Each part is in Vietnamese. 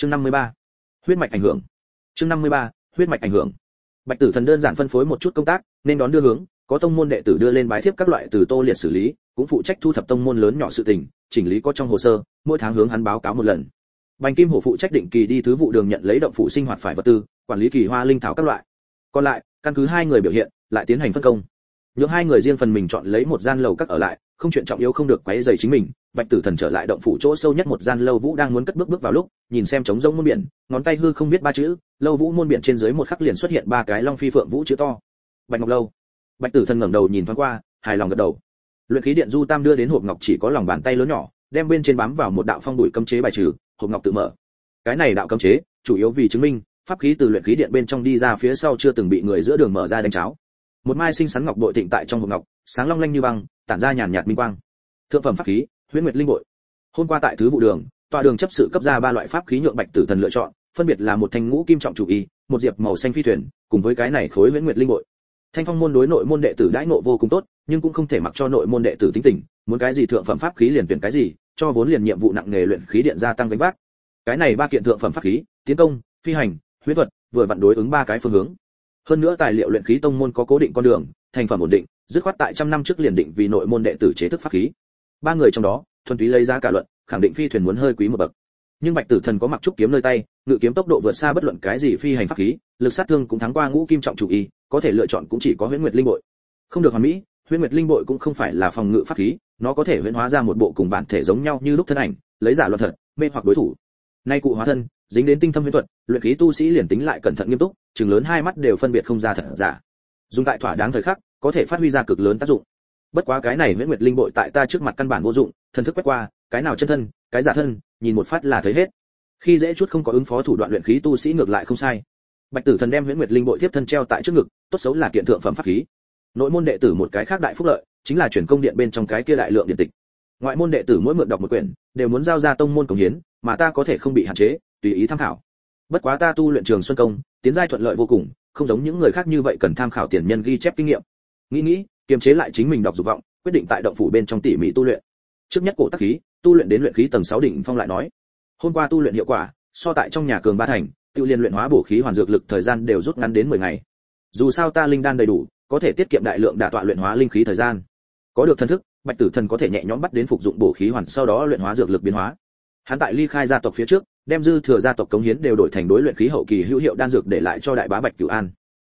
chương 53. huyết mạch ảnh hưởng chương 53. huyết mạch ảnh hưởng bạch tử thần đơn giản phân phối một chút công tác, nên đón đưa hướng, có tông môn đệ tử đưa lên bái thiếp các loại từ tô liệt xử lý, cũng phụ trách thu thập tông môn lớn nhỏ sự tình, chỉnh lý có trong hồ sơ, mỗi tháng hướng hắn báo cáo một lần bành kim hổ phụ trách định kỳ đi thứ vụ đường nhận lấy động phụ sinh hoạt phải vật tư, quản lý kỳ hoa linh thảo các loại còn lại, căn cứ hai người biểu hiện, lại tiến hành phân công nhượng hai người riêng phần mình chọn lấy một gian lầu các ở lại, không chuyện trọng yếu không được quấy rầy chính mình. Bạch tử thần trở lại động phủ chỗ sâu nhất một gian lâu vũ đang muốn cất bước bước vào lúc, nhìn xem trống rông muôn biển, ngón tay hư không biết ba chữ, lâu vũ muôn biển trên dưới một khắc liền xuất hiện ba cái long phi phượng vũ chữ to. Bạch ngọc lâu. Bạch tử thần ngẩng đầu nhìn thoáng qua, hài lòng gật đầu. Luyện khí điện du tam đưa đến hộp ngọc chỉ có lòng bàn tay lớn nhỏ, đem bên trên bám vào một đạo phong đuổi cấm chế bài trừ, hộp ngọc tự mở. Cái này đạo cấm chế, chủ yếu vì chứng minh, pháp khí từ luyện khí điện bên trong đi ra phía sau chưa từng bị người giữa đường mở ra đánh cháo một mai sinh sắn ngọc bội thịnh tại trong hộp ngọc, sáng long lanh như băng, tản ra nhàn nhạt minh quang. Thượng phẩm pháp khí, huyễn nguyệt linh bội. Hôm qua tại thứ vụ đường tòa đường chấp sự cấp ra ba loại pháp khí nhượng bạch tử thần lựa chọn, phân biệt là một thanh ngũ kim trọng chủ y, một diệp màu xanh phi thuyền, cùng với cái này khối huyễn nguyệt linh bội. Thanh phong môn đối nội môn đệ tử đãi nộ vô cùng tốt, nhưng cũng không thể mặc cho nội môn đệ tử tính tình, muốn cái gì thượng phẩm pháp khí liền tuyển cái gì, cho vốn liền nhiệm vụ nặng nghề luyện khí điện gia tăng gánh vác. Cái này ba kiện thượng phẩm pháp khí, tiến công, phi hành, huyễn thuật, vừa vặn đối ứng ba cái phương hướng hơn nữa tài liệu luyện khí tông môn có cố định con đường, thành phẩm ổn định, dứt khoát tại trăm năm trước liền định vì nội môn đệ tử chế thức pháp khí. Ba người trong đó, thuần túy lấy ra cả luận, khẳng định phi thuyền muốn hơi quý một bậc. Nhưng bạch tử thần có mặc trúc kiếm nơi tay, ngự kiếm tốc độ vượt xa bất luận cái gì phi hành pháp khí, lực sát thương cũng thắng qua ngũ kim trọng chủ y, có thể lựa chọn cũng chỉ có huyễn nguyệt linh bội. Không được hoàn mỹ, huyễn nguyệt linh bội cũng không phải là phòng ngự pháp khí, nó có thể huyễn hóa ra một bộ cùng bản thể giống nhau như lúc thân ảnh, lấy giả luận thật, mê hoặc đối thủ. Nay cụ hóa thân, dính đến tinh thâm huyễn thuật, luyện khí tu sĩ liền tính lại cẩn thận nghiêm túc chừng lớn hai mắt đều phân biệt không ra thật giả. Dùng tại thỏa đáng thời khắc, có thể phát huy ra cực lớn tác dụng. Bất quá cái này huyễn nguyệt linh bội tại ta trước mặt căn bản vô dụng, thần thức quét qua, cái nào chân thân, cái giả thân, nhìn một phát là thấy hết. Khi dễ chút không có ứng phó thủ đoạn luyện khí tu sĩ ngược lại không sai. Bạch tử thần đem huyễn nguyệt linh bội tiếp thân treo tại trước ngực, tốt xấu là kiện thượng phẩm pháp khí. Nội môn đệ tử một cái khác đại phúc lợi, chính là chuyển công điện bên trong cái kia đại lượng điện tịch. Ngoại môn đệ tử mỗi mượn đọc một quyển, đều muốn giao ra tông môn cống hiến, mà ta có thể không bị hạn chế, tùy ý tham khảo. Bất quá ta tu luyện trường xuân công tiến giai thuận lợi vô cùng, không giống những người khác như vậy cần tham khảo tiền nhân ghi chép kinh nghiệm. Nghĩ nghĩ, kiềm chế lại chính mình đọc dục vọng, quyết định tại động phủ bên trong tỉ mỉ tu luyện. Trước nhất cổ tác khí, tu luyện đến luyện khí tầng 6 đỉnh phong lại nói. Hôm qua tu luyện hiệu quả, so tại trong nhà cường ba thành tiêu liên luyện hóa bổ khí hoàn dược lực thời gian đều rút ngắn đến 10 ngày. Dù sao ta linh đan đầy đủ, có thể tiết kiệm đại lượng đả tọa luyện hóa linh khí thời gian. Có được thần thức, bạch tử thần có thể nhẹ nhõm bắt đến phục dụng bổ khí hoàn, sau đó luyện hóa dược lực biến hóa. Hắn tại ly khai gia tộc phía trước đem dư thừa gia tộc cống hiến đều đổi thành đối luyện khí hậu kỳ hữu hiệu đan dược để lại cho đại bá bạch cửu an.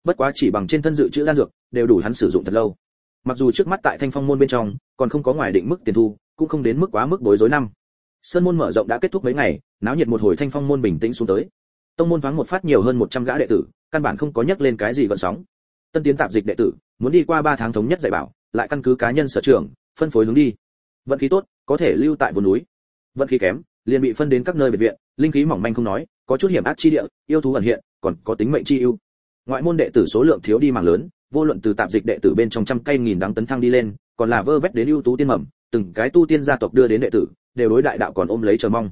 Bất quá chỉ bằng trên thân dự trữ đan dược, đều đủ hắn sử dụng thật lâu. Mặc dù trước mắt tại thanh phong môn bên trong, còn không có ngoài định mức tiền thu, cũng không đến mức quá mức bối rối năm. Sơn môn mở rộng đã kết thúc mấy ngày, náo nhiệt một hồi thanh phong môn bình tĩnh xuống tới. Tông môn thoáng một phát nhiều hơn 100 gã đệ tử, căn bản không có nhắc lên cái gì gợn sóng. Tân tiến tạp dịch đệ tử, muốn đi qua 3 tháng thống nhất dạy bảo, lại căn cứ cá nhân sở trường, phân phối hướng đi. Vận khí tốt, có thể lưu tại vùng núi. Vận khí kém, liền bị phân đến các nơi biệt viện linh khí mỏng manh không nói, có chút hiểm ác chi địa, yêu thú ẩn hiện, còn có tính mệnh chi ưu. Ngoại môn đệ tử số lượng thiếu đi mảng lớn, vô luận từ tạp dịch đệ tử bên trong trăm cây nghìn đáng tấn thăng đi lên, còn là vơ vét đến ưu tú tiên mầm, từng cái tu tiên gia tộc đưa đến đệ tử, đều đối đại đạo còn ôm lấy chờ mong.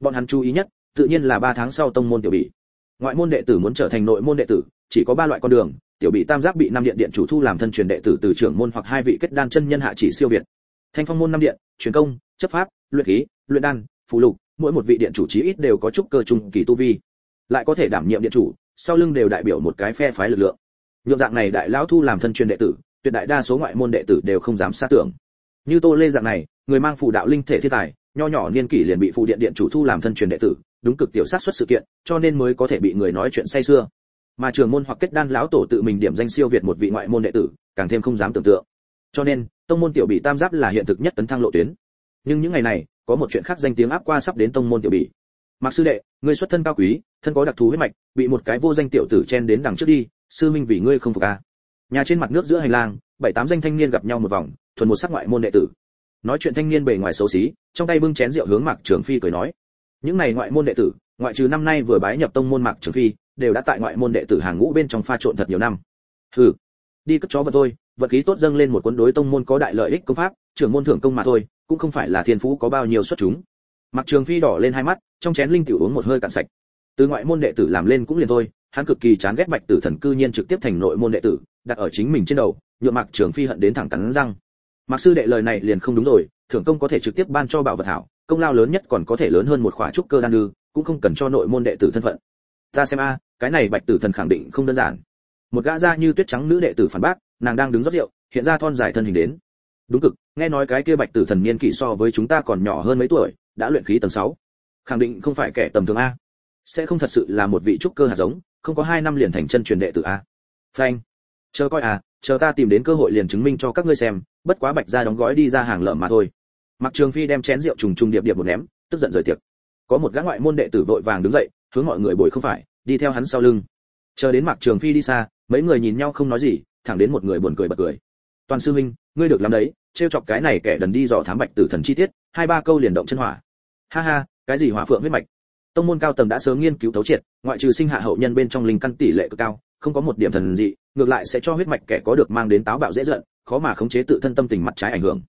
Bọn hắn chú ý nhất, tự nhiên là ba tháng sau tông môn tiểu bị. Ngoại môn đệ tử muốn trở thành nội môn đệ tử, chỉ có ba loại con đường, tiểu bị tam giác bị năm điện điện chủ thu làm thân truyền đệ tử từ trưởng môn hoặc hai vị kết đan chân nhân hạ chỉ siêu việt. Thanh phong môn năm điện, truyền công, chấp pháp, luyện khí, luyện đan, phù lục mỗi một vị điện chủ chí ít đều có chút cơ trung kỳ tu vi, lại có thể đảm nhiệm điện chủ, sau lưng đều đại biểu một cái phe phái lực lượng. Nhượng dạng này đại lão thu làm thân truyền đệ tử, tuyệt đại đa số ngoại môn đệ tử đều không dám xa tưởng. Như tô lê dạng này, người mang phù đạo linh thể thiên tài, nho nhỏ niên kỷ liền bị phụ điện điện chủ thu làm thân truyền đệ tử, đúng cực tiểu sát xuất sự kiện, cho nên mới có thể bị người nói chuyện say xưa mà trường môn hoặc kết đan lão tổ tự mình điểm danh siêu việt một vị ngoại môn đệ tử, càng thêm không dám tưởng tượng. Cho nên, tông môn tiểu bị tam giáp là hiện thực nhất tấn thăng lộ tuyến. Nhưng những ngày này có một chuyện khác danh tiếng áp qua sắp đến tông môn tiểu bị mặc sư đệ, ngươi xuất thân cao quý, thân có đặc thù huyết mạch, bị một cái vô danh tiểu tử chen đến đằng trước đi, sư minh vì ngươi không phục a nhà trên mặt nước giữa hành lang, bảy tám danh thanh niên gặp nhau một vòng, thuần một sắc ngoại môn đệ tử. Nói chuyện thanh niên bề ngoài xấu xí, trong tay bưng chén rượu hướng mạc trường phi cười nói. Những này ngoại môn đệ tử, ngoại trừ năm nay vừa bái nhập tông môn mạc trường phi, đều đã tại ngoại môn đệ tử hàng ngũ bên trong pha trộn thật nhiều năm. Hừ, đi cất chó vật thôi, vật khí tốt dâng lên một cuốn đối tông môn có đại lợi ích công pháp, trưởng môn thưởng công mà thôi cũng không phải là thiên phú có bao nhiêu xuất chúng. Mặc trường phi đỏ lên hai mắt, trong chén linh tiểu uống một hơi cạn sạch. Từ ngoại môn đệ tử làm lên cũng liền thôi, hắn cực kỳ chán ghét bạch tử thần cư nhiên trực tiếp thành nội môn đệ tử, đặt ở chính mình trên đầu, nhượng mặc trường phi hận đến thẳng cắn răng. Mặc sư đệ lời này liền không đúng rồi, thưởng công có thể trực tiếp ban cho bảo vật hảo, công lao lớn nhất còn có thể lớn hơn một khóa trúc cơ đan lư cũng không cần cho nội môn đệ tử thân phận. Ta xem a à, cái này bạch tử thần khẳng định không đơn giản. Một gã da như tuyết trắng nữ đệ tử phản bác, nàng đang đứng rót rượu, hiện ra thon dài thân hình đến đúng cực, nghe nói cái kia bạch tử thần niên kỷ so với chúng ta còn nhỏ hơn mấy tuổi, đã luyện khí tầng 6. khẳng định không phải kẻ tầm thường a. Sẽ không thật sự là một vị trúc cơ hạt giống, không có hai năm liền thành chân truyền đệ tử a. Phanh. Chờ coi à chờ ta tìm đến cơ hội liền chứng minh cho các ngươi xem, bất quá bạch ra đóng gói đi ra hàng lợm mà thôi. Mặc trường phi đem chén rượu trùng trùng điệp điệp một ném, tức giận rời tiệc. Có một gã ngoại môn đệ tử vội vàng đứng dậy, hướng mọi người bồi không phải, đi theo hắn sau lưng. Chờ đến mặc trường phi đi xa, mấy người nhìn nhau không nói gì, thẳng đến một người buồn cười bật cười toàn sư minh ngươi được làm đấy, trêu chọc cái này kẻ đần đi dò thám bạch tử thần chi tiết, hai ba câu liền động chân hỏa. Ha ha, cái gì hỏa phượng huyết mạch? Tông môn cao tầng đã sớm nghiên cứu thấu triệt, ngoại trừ sinh hạ hậu nhân bên trong linh căn tỷ lệ cực cao, không có một điểm thần dị, ngược lại sẽ cho huyết mạch kẻ có được mang đến táo bạo dễ giận, khó mà khống chế tự thân tâm tình mặt trái ảnh hưởng.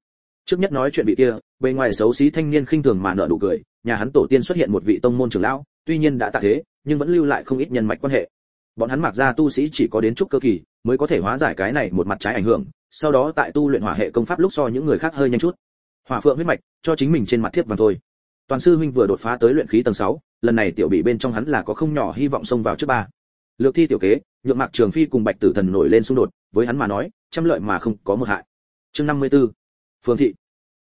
Trước nhất nói chuyện vị kia, bề ngoài xấu xí thanh niên khinh thường mà nở nụ cười, nhà hắn tổ tiên xuất hiện một vị tông môn trưởng lão, tuy nhiên đã tạ thế, nhưng vẫn lưu lại không ít nhân mạch quan hệ. Bọn hắn mặc ra tu sĩ chỉ có đến chút cơ kỳ, mới có thể hóa giải cái này một mặt trái ảnh hưởng sau đó tại tu luyện hỏa hệ công pháp lúc so những người khác hơi nhanh chút. Hỏa phượng huyết mạch cho chính mình trên mặt thiếp vàng thôi. Toàn sư huynh vừa đột phá tới luyện khí tầng 6, lần này tiểu bị bên trong hắn là có không nhỏ hy vọng xông vào trước ba. Lược thi tiểu kế nhượng mạc trường phi cùng bạch tử thần nổi lên xung đột với hắn mà nói trăm lợi mà không có một hại. Chương 54. phương thị.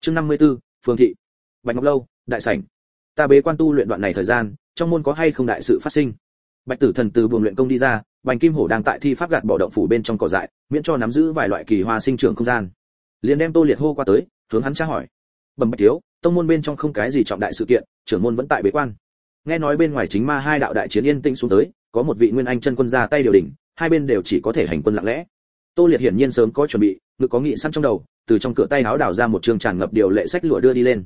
Chương 54, phương thị. Bạch ngọc lâu đại sảnh. Ta bế quan tu luyện đoạn này thời gian trong môn có hay không đại sự phát sinh? Bạch tử thần từ buồng luyện công đi ra, bành kim hổ đang tại thi pháp gạt bỏ động phủ bên trong cỏ dại, miễn cho nắm giữ vài loại kỳ hoa sinh trưởng không gian. Liền đem tô liệt hô qua tới, hướng hắn tra hỏi. Bẩm bạch thiếu, tông môn bên trong không cái gì trọng đại sự kiện, trưởng môn vẫn tại bế quan. Nghe nói bên ngoài chính ma hai đạo đại chiến yên tĩnh xuống tới, có một vị nguyên anh chân quân ra tay điều đỉnh, hai bên đều chỉ có thể hành quân lặng lẽ. Tô liệt hiển nhiên sớm có chuẩn bị ngự có nghị săn trong đầu, từ trong cửa tay áo đào ra một trường tràn ngập điều lệ sách lụa đưa đi lên.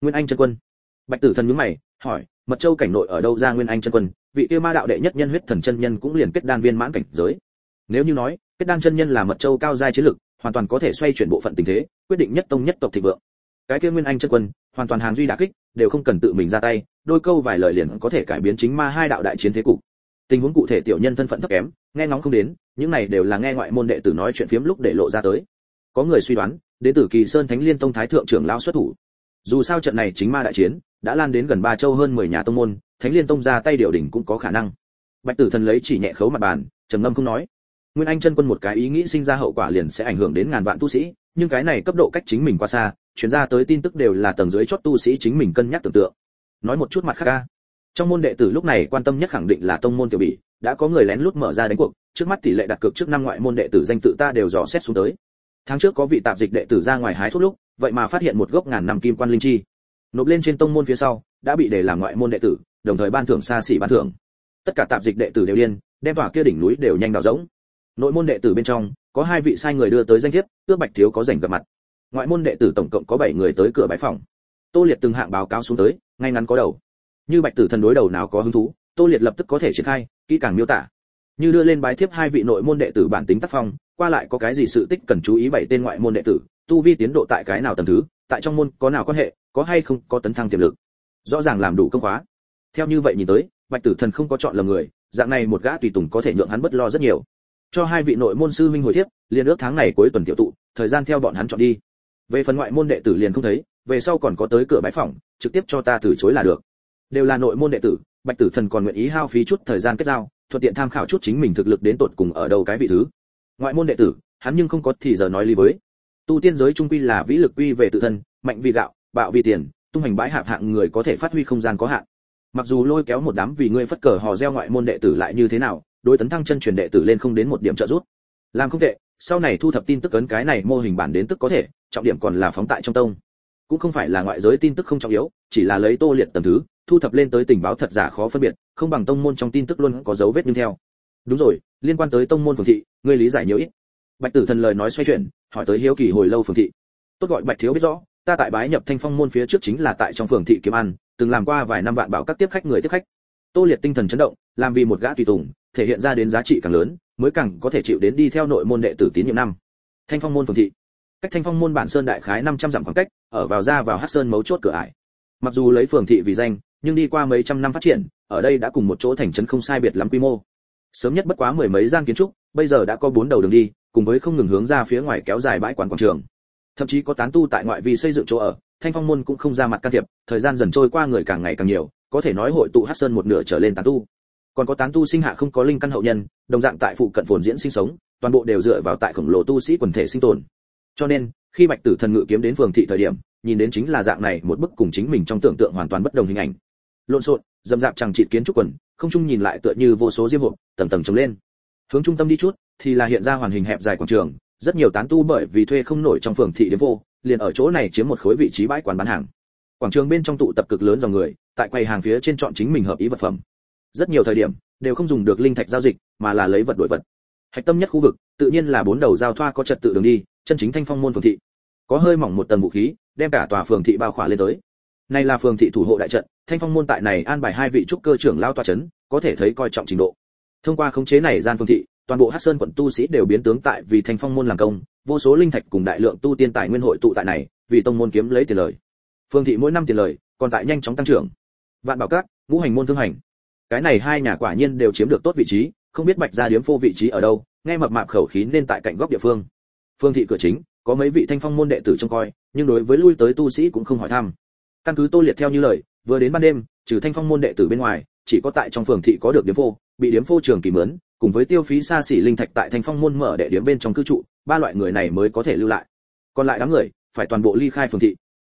Nguyên anh chân quân. Bạch tử thần nhướng mày, hỏi, mật châu cảnh nội ở đâu ra nguyên anh chân quân? Vị kia ma đạo đệ nhất nhân huyết thần chân nhân cũng liền kết đan viên mãn cảnh giới. Nếu như nói, kết đan chân nhân là mật châu cao giai chiến lực, hoàn toàn có thể xoay chuyển bộ phận tình thế, quyết định nhất tông nhất tộc thịnh vượng. Cái kia nguyên anh chân quân, hoàn toàn hàng duy đả kích, đều không cần tự mình ra tay, đôi câu vài lời liền có thể cải biến chính ma hai đạo đại chiến thế cục. Tình huống cụ thể tiểu nhân thân phận thấp kém, nghe ngóng không đến, những này đều là nghe ngoại môn đệ tử nói chuyện phiếm lúc để lộ ra tới. Có người suy đoán, đến từ kỳ sơn thánh liên tông thái thượng trưởng lão xuất thủ. Dù sao trận này chính ma đại chiến đã lan đến gần ba châu hơn 10 nhà tông môn, thánh liên tông ra tay điều đỉnh cũng có khả năng. Bạch tử thần lấy chỉ nhẹ khấu mặt bàn, trầm ngâm không nói. Nguyên anh chân quân một cái ý nghĩ sinh ra hậu quả liền sẽ ảnh hưởng đến ngàn vạn tu sĩ, nhưng cái này cấp độ cách chính mình quá xa truyền ra tới tin tức đều là tầng dưới chót tu sĩ chính mình cân nhắc tưởng tượng. Nói một chút mặt khác a. trong môn đệ tử lúc này quan tâm nhất khẳng định là tông môn tiểu bỉ, đã có người lén lút mở ra đánh cuộc, trước mắt tỷ lệ đặt cược trước năm ngoại môn đệ tử danh tự ta đều dò xét xuống tới. Tháng trước có vị tạp dịch đệ tử ra ngoài hái thuốc lúc, vậy mà phát hiện một gốc ngàn năm kim quan linh chi nộp lên trên tông môn phía sau, đã bị để làm ngoại môn đệ tử, đồng thời ban thưởng xa xỉ ban thưởng. Tất cả tạp dịch đệ tử đều điên, đem tỏa kia đỉnh núi đều nhanh đào rỗng. Nội môn đệ tử bên trong, có hai vị sai người đưa tới danh thiếp, ước bạch thiếu có rảnh gặp mặt. Ngoại môn đệ tử tổng cộng có bảy người tới cửa bãi phòng. Tô liệt từng hạng báo cáo xuống tới, ngay ngắn có đầu. Như bạch tử thần đối đầu nào có hứng thú, tô liệt lập tức có thể triển khai, kỹ càng miêu tả. Như đưa lên bái thiếp hai vị nội môn đệ tử bản tính tác phong, qua lại có cái gì sự tích cần chú ý bảy tên ngoại môn đệ tử tu vi tiến độ tại cái nào tầm thứ tại trong môn có nào quan hệ có hay không có tấn thăng tiềm lực. Rõ ràng làm đủ công khóa. Theo như vậy nhìn tới bạch tử thần không có chọn lầm người dạng này một gã tùy tùng có thể nhượng hắn bất lo rất nhiều. Cho hai vị nội môn sư huynh hồi tiếp, liền ước tháng này cuối tuần tiểu tụ thời gian theo bọn hắn chọn đi. Về phần ngoại môn đệ tử liền không thấy về sau còn có tới cửa bái phỏng, trực tiếp cho ta từ chối là được. Đều là nội môn đệ tử bạch tử thần còn nguyện ý hao phí chút thời gian kết giao thuận tiện tham khảo chút chính mình thực lực đến tột cùng ở đâu cái vị thứ. Ngoại môn đệ tử hắn nhưng không có thì giờ nói lý với tu tiên giới trung quy là vĩ lực quy về tự thân, mạnh vì gạo, bạo vì tiền, tung hành bãi hạp hạng người có thể phát huy không gian có hạn. Mặc dù lôi kéo một đám vì ngươi phất cờ hò reo ngoại môn đệ tử lại như thế nào, đối tấn thăng chân truyền đệ tử lên không đến một điểm trợ giúp. Làm không tệ, sau này thu thập tin tức ấn cái này mô hình bản đến tức có thể, trọng điểm còn là phóng tại trong tông. Cũng không phải là ngoại giới tin tức không trọng yếu, chỉ là lấy tô liệt tầm thứ, thu thập lên tới tình báo thật giả khó phân biệt, không bằng tông môn trong tin tức luôn có dấu vết nhưng theo. Đúng rồi, liên quan tới tông môn phường thị, ngươi lý giải nhiều ít. Bạch tử thần lời nói xoay chuyển hỏi tới hiếu kỳ hồi lâu phường thị. Tốt gọi bạch thiếu biết rõ, ta tại bái nhập thanh phong môn phía trước chính là tại trong phường thị kiếm ăn, từng làm qua vài năm vạn bảo các tiếp khách người tiếp khách. Tô liệt tinh thần chấn động, làm vì một gã tùy tùng, thể hiện ra đến giá trị càng lớn, mới càng có thể chịu đến đi theo nội môn đệ tử tín nhiệm năm. Thanh phong môn phường thị. Cách thanh phong môn bản sơn đại khái 500 dặm khoảng cách, ở vào ra vào hát sơn mấu chốt cửa ải. Mặc dù lấy phường thị vì danh, nhưng đi qua mấy trăm năm phát triển, ở đây đã cùng một chỗ thành trấn không sai biệt lắm quy mô. Sớm nhất bất quá mười mấy gian kiến trúc, bây giờ đã có bốn đầu đường đi cùng với không ngừng hướng ra phía ngoài kéo dài bãi quán quảng trường. Thậm chí có tán tu tại ngoại vi xây dựng chỗ ở, thanh phong môn cũng không ra mặt can thiệp, thời gian dần trôi qua người càng ngày càng nhiều, có thể nói hội tụ hắc sơn một nửa trở lên tán tu. Còn có tán tu sinh hạ không có linh căn hậu nhân, đồng dạng tại phụ cận phồn diễn sinh sống, toàn bộ đều dựa vào tại khổng lồ tu sĩ quần thể sinh tồn. Cho nên, khi bạch tử thần ngự kiếm đến phường thị thời điểm, nhìn đến chính là dạng này một bức cùng chính mình trong tưởng tượng hoàn toàn bất đồng hình ảnh. Lộn xộn, dầm dạp chẳng trị kiến trúc quần, không Chung nhìn lại tựa như vô số diêm hộp, tầng tầng trồng lên hướng trung tâm đi chút, thì là hiện ra hoàn hình hẹp dài quảng trường, rất nhiều tán tu bởi vì thuê không nổi trong phường thị đến vô, liền ở chỗ này chiếm một khối vị trí bãi quán bán hàng. Quảng trường bên trong tụ tập cực lớn dòng người, tại quầy hàng phía trên chọn chính mình hợp ý vật phẩm. Rất nhiều thời điểm, đều không dùng được linh thạch giao dịch, mà là lấy vật đổi vật. Hạch tâm nhất khu vực, tự nhiên là bốn đầu giao thoa có trật tự đường đi, chân chính thanh phong môn phường thị. Có hơi mỏng một tầng vũ khí, đem cả tòa phường thị bao khỏa lên tới. Này là phường thị thủ hộ đại trận, thanh phong môn tại này an bài hai vị trúc cơ trưởng lao tòa chấn, có thể thấy coi trọng trình độ thông qua khống chế này gian Phương thị, toàn bộ Hát sơn quận tu sĩ đều biến tướng tại vì thanh phong môn làm công, vô số linh thạch cùng đại lượng tu tiên tài nguyên hội tụ tại này, vì tông môn kiếm lấy tiền lời. Phương thị mỗi năm tiền lời, còn tại nhanh chóng tăng trưởng. Vạn bảo cát ngũ hành môn thương hành. Cái này hai nhà quả nhiên đều chiếm được tốt vị trí, không biết bạch gia điếm phô vị trí ở đâu, nghe mập mạp khẩu khí nên tại cạnh góc địa phương. Phương thị cửa chính, có mấy vị thanh phong môn đệ tử trông coi, nhưng đối với lui tới tu sĩ cũng không hỏi thăm. Căn cứ tô liệt theo như lời, vừa đến ban đêm, trừ thanh phong môn đệ tử bên ngoài, chỉ có tại trong phường thị có được điếm phô bị điếm phô trường kỳ mướn, cùng với tiêu phí xa xỉ linh thạch tại thanh phong môn mở để điếm bên trong cư trụ, ba loại người này mới có thể lưu lại. Còn lại đám người, phải toàn bộ ly khai phường thị.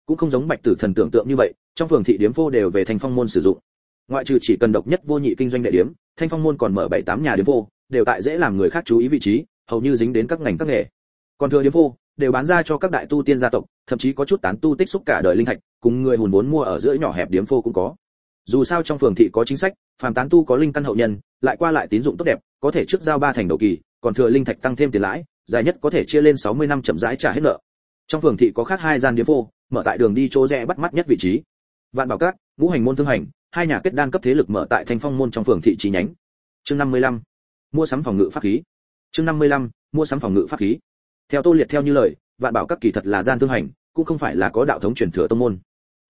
Cũng không giống bạch tử thần tưởng tượng như vậy, trong phường thị điếm phô đều về thanh phong môn sử dụng. Ngoại trừ chỉ cần độc nhất vô nhị kinh doanh đại điếm, thanh phong môn còn mở bảy tám nhà điếm phô, đều tại dễ làm người khác chú ý vị trí, hầu như dính đến các ngành các nghề. Còn thừa điếm phô, đều bán ra cho các đại tu tiên gia tộc, thậm chí có chút tán tu tích xúc cả đời linh thạch, cùng người hùn vốn mua ở giữa nhỏ hẹp điếm phô cũng có. Dù sao trong phường thị có chính sách, phàm tán tu có linh căn hậu nhân lại qua lại tín dụng tốt đẹp có thể trước giao ba thành đầu kỳ còn thừa linh thạch tăng thêm tiền lãi dài nhất có thể chia lên 60 năm chậm rãi trả hết nợ trong phường thị có khác hai gian điếm phô mở tại đường đi chỗ rẽ bắt mắt nhất vị trí vạn bảo Các, ngũ hành môn thương hành hai nhà kết đan cấp thế lực mở tại thanh phong môn trong phường thị chi nhánh chương 55. mua sắm phòng ngự pháp khí chương 55. mua sắm phòng ngự pháp khí theo tô liệt theo như lời vạn bảo các kỳ thật là gian thương hành cũng không phải là có đạo thống truyền thừa tông môn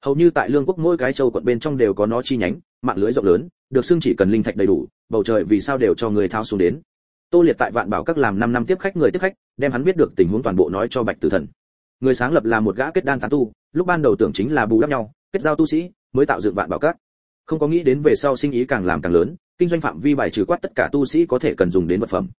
hầu như tại lương quốc mỗi cái châu quận bên trong đều có nó chi nhánh, mạng lưới rộng lớn, được xưng chỉ cần linh thạch đầy đủ, bầu trời vì sao đều cho người thao xuống đến. Tô liệt tại vạn bảo các làm 5 năm tiếp khách, người tiếp khách, đem hắn biết được tình huống toàn bộ nói cho bạch tử thần. Người sáng lập là một gã kết đan tán tu, lúc ban đầu tưởng chính là bù đắp nhau, kết giao tu sĩ, mới tạo dựng vạn bảo các. Không có nghĩ đến về sau sinh ý càng làm càng lớn, kinh doanh phạm vi bài trừ quát tất cả tu sĩ có thể cần dùng đến vật phẩm.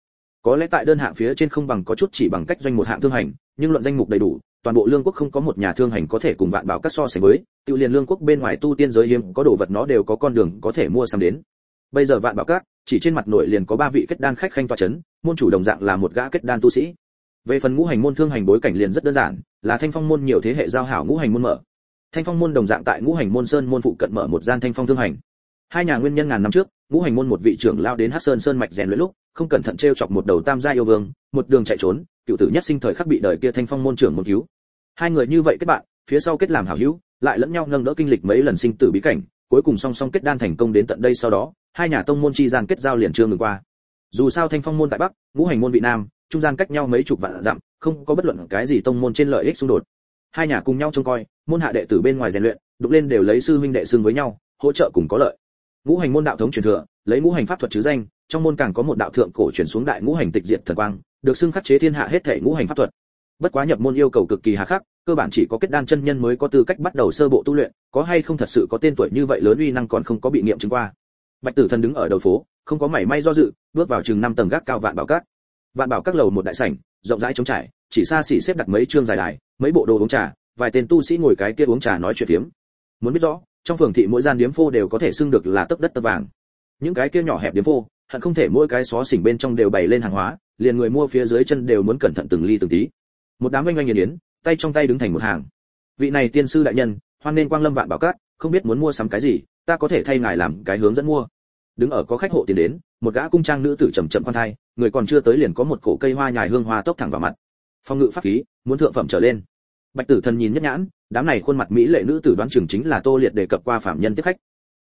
Có lẽ tại đơn hạng phía trên không bằng có chút chỉ bằng cách doanh một hạng thương hành, nhưng luận danh mục đầy đủ toàn bộ lương quốc không có một nhà thương hành có thể cùng vạn bảo các so sánh với, tự liền lương quốc bên ngoài tu tiên giới hiếm có đồ vật nó đều có con đường có thể mua sắm đến. Bây giờ vạn bảo các, chỉ trên mặt nội liền có ba vị kết đan khách khanh tọa chấn, môn chủ đồng dạng là một gã kết đan tu sĩ. Về phần ngũ hành môn thương hành bối cảnh liền rất đơn giản, là thanh phong môn nhiều thế hệ giao hảo ngũ hành môn mở. Thanh phong môn đồng dạng tại ngũ hành môn sơn môn phụ cận mở một gian thanh phong thương hành hai nhà nguyên nhân ngàn năm trước, ngũ hành môn một vị trưởng lao đến hát sơn sơn mạch rèn luyện lúc, không cẩn thận treo chọc một đầu tam gia yêu vương, một đường chạy trốn, cựu tử nhất sinh thời khắc bị đời kia thanh phong môn trưởng một cứu. Hai người như vậy kết bạn, phía sau kết làm hảo hữu, lại lẫn nhau nâng đỡ kinh lịch mấy lần sinh tử bí cảnh, cuối cùng song song kết đan thành công đến tận đây sau đó, hai nhà tông môn chi gian kết giao liền chưa ngừng qua. Dù sao thanh phong môn tại bắc, ngũ hành môn vị nam, trung gian cách nhau mấy chục vạn dặm, không có bất luận cái gì tông môn trên lợi ích xung đột. Hai nhà cùng nhau trông coi, môn hạ đệ tử bên ngoài rèn luyện đục lên đều lấy sư huynh đệ xương với nhau, hỗ trợ cùng có lợi ngũ hành môn đạo thống truyền thừa, lấy ngũ hành pháp thuật chứ danh, trong môn càng có một đạo thượng cổ truyền xuống đại ngũ hành tịch diệt thần quang, được xưng khắc chế thiên hạ hết thể ngũ hành pháp thuật. Bất quá nhập môn yêu cầu cực kỳ hà khắc, cơ bản chỉ có kết đan chân nhân mới có tư cách bắt đầu sơ bộ tu luyện, có hay không thật sự có tên tuổi như vậy lớn uy năng còn không có bị nghiệm chứng qua. Bạch tử thần đứng ở đầu phố, không có mảy may do dự, bước vào chừng năm tầng gác cao vạn bảo cát. Vạn bảo các lầu một đại sảnh, rộng rãi trống trải, chỉ xa xỉ xếp đặt mấy trương dài đài, mấy bộ đồ uống trà, vài tên tu sĩ ngồi cái kia uống trà nói chuyện phiếm. Muốn biết rõ trong phường thị mỗi gian điếm phô đều có thể xưng được là tấp đất tấp vàng. Những cái kia nhỏ hẹp điếm phô hận không thể mỗi cái xó xỉnh bên trong đều bày lên hàng hóa, liền người mua phía dưới chân đều muốn cẩn thận từng ly từng tí. Một đám oanh oanh nhiệt yến tay trong tay đứng thành một hàng. Vị này tiên sư đại nhân, hoan nên quang lâm vạn bảo cát không biết muốn mua sắm cái gì, ta có thể thay ngài làm cái hướng dẫn mua. Đứng ở có khách hộ tiền đến, một gã cung trang nữ tử chậm chậm quan thai, người còn chưa tới liền có một cổ cây hoa nhài hương hoa tốc thẳng vào mặt. Phong ngự pháp khí, muốn thượng phẩm trở lên. Bạch tử thần nhìn nhất nhãn đám này khuôn mặt mỹ lệ nữ tử đoán chừng chính là tô liệt đề cập qua phạm nhân tiếp khách.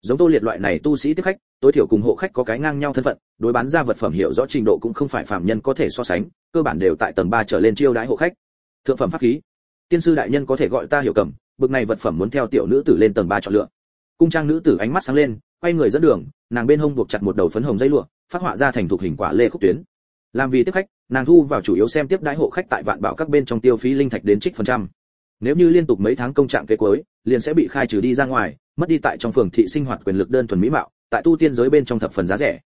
Giống tô liệt loại này tu sĩ tiếp khách, tối thiểu cùng hộ khách có cái ngang nhau thân phận, đối bán ra vật phẩm hiệu rõ trình độ cũng không phải phạm nhân có thể so sánh, cơ bản đều tại tầng ba trở lên chiêu đãi hộ khách. Thượng phẩm pháp khí. Tiên sư đại nhân có thể gọi ta hiểu cầm, bực này vật phẩm muốn theo tiểu nữ tử lên tầng ba chọn lựa. Cung trang nữ tử ánh mắt sáng lên, quay người dẫn đường, nàng bên hông buộc chặt một đầu phấn hồng dây lụa, phát họa ra thành thuộc hình quả lê khúc tuyến. Làm vì tiếp khách, nàng thu vào chủ yếu xem tiếp đãi hộ khách tại vạn bảo các bên trong tiêu phí linh thạch đến trích phần trăm nếu như liên tục mấy tháng công trạng kế cuối, liền sẽ bị khai trừ đi ra ngoài, mất đi tại trong phường thị sinh hoạt quyền lực đơn thuần mỹ mạo, tại tu tiên giới bên trong thập phần giá rẻ.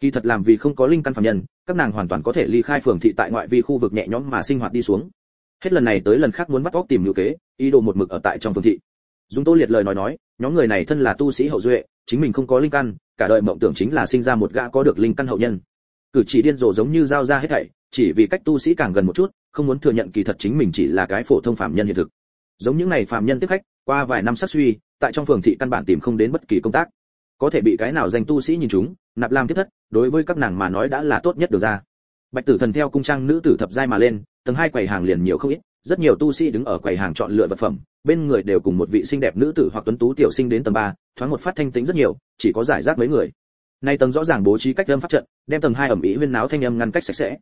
Kỳ thật làm vì không có linh căn phạm nhân, các nàng hoàn toàn có thể ly khai phường thị tại ngoại vi khu vực nhẹ nhõm mà sinh hoạt đi xuống. Hết lần này tới lần khác muốn bắt óc tìm nhiều kế, ý đồ một mực ở tại trong phường thị. Dùng tô liệt lời nói nói, nhóm người này thân là tu sĩ hậu duệ, chính mình không có linh căn, cả đời mộng tưởng chính là sinh ra một gã có được linh căn hậu nhân. Cử chỉ điên rồ giống như giao ra hết thảy chỉ vì cách tu sĩ càng gần một chút, không muốn thừa nhận kỳ thật chính mình chỉ là cái phổ thông phạm nhân hiện thực. Giống những này phạm nhân tiếp khách, qua vài năm sát suy, tại trong phường thị căn bản tìm không đến bất kỳ công tác. Có thể bị cái nào danh tu sĩ nhìn chúng, nạp làm tiếp thất, đối với các nàng mà nói đã là tốt nhất được ra. Bạch tử thần theo cung trang nữ tử thập giai mà lên, tầng hai quầy hàng liền nhiều không ít, rất nhiều tu sĩ đứng ở quầy hàng chọn lựa vật phẩm, bên người đều cùng một vị xinh đẹp nữ tử hoặc tuấn tú tiểu sinh đến tầng ba, thoáng một phát thanh tính rất nhiều, chỉ có giải rác mấy người. Nay tầng rõ ràng bố trí cách âm pháp trận, đem tầng hai ẩm ý huyên náo thanh âm ngăn cách sạch sẽ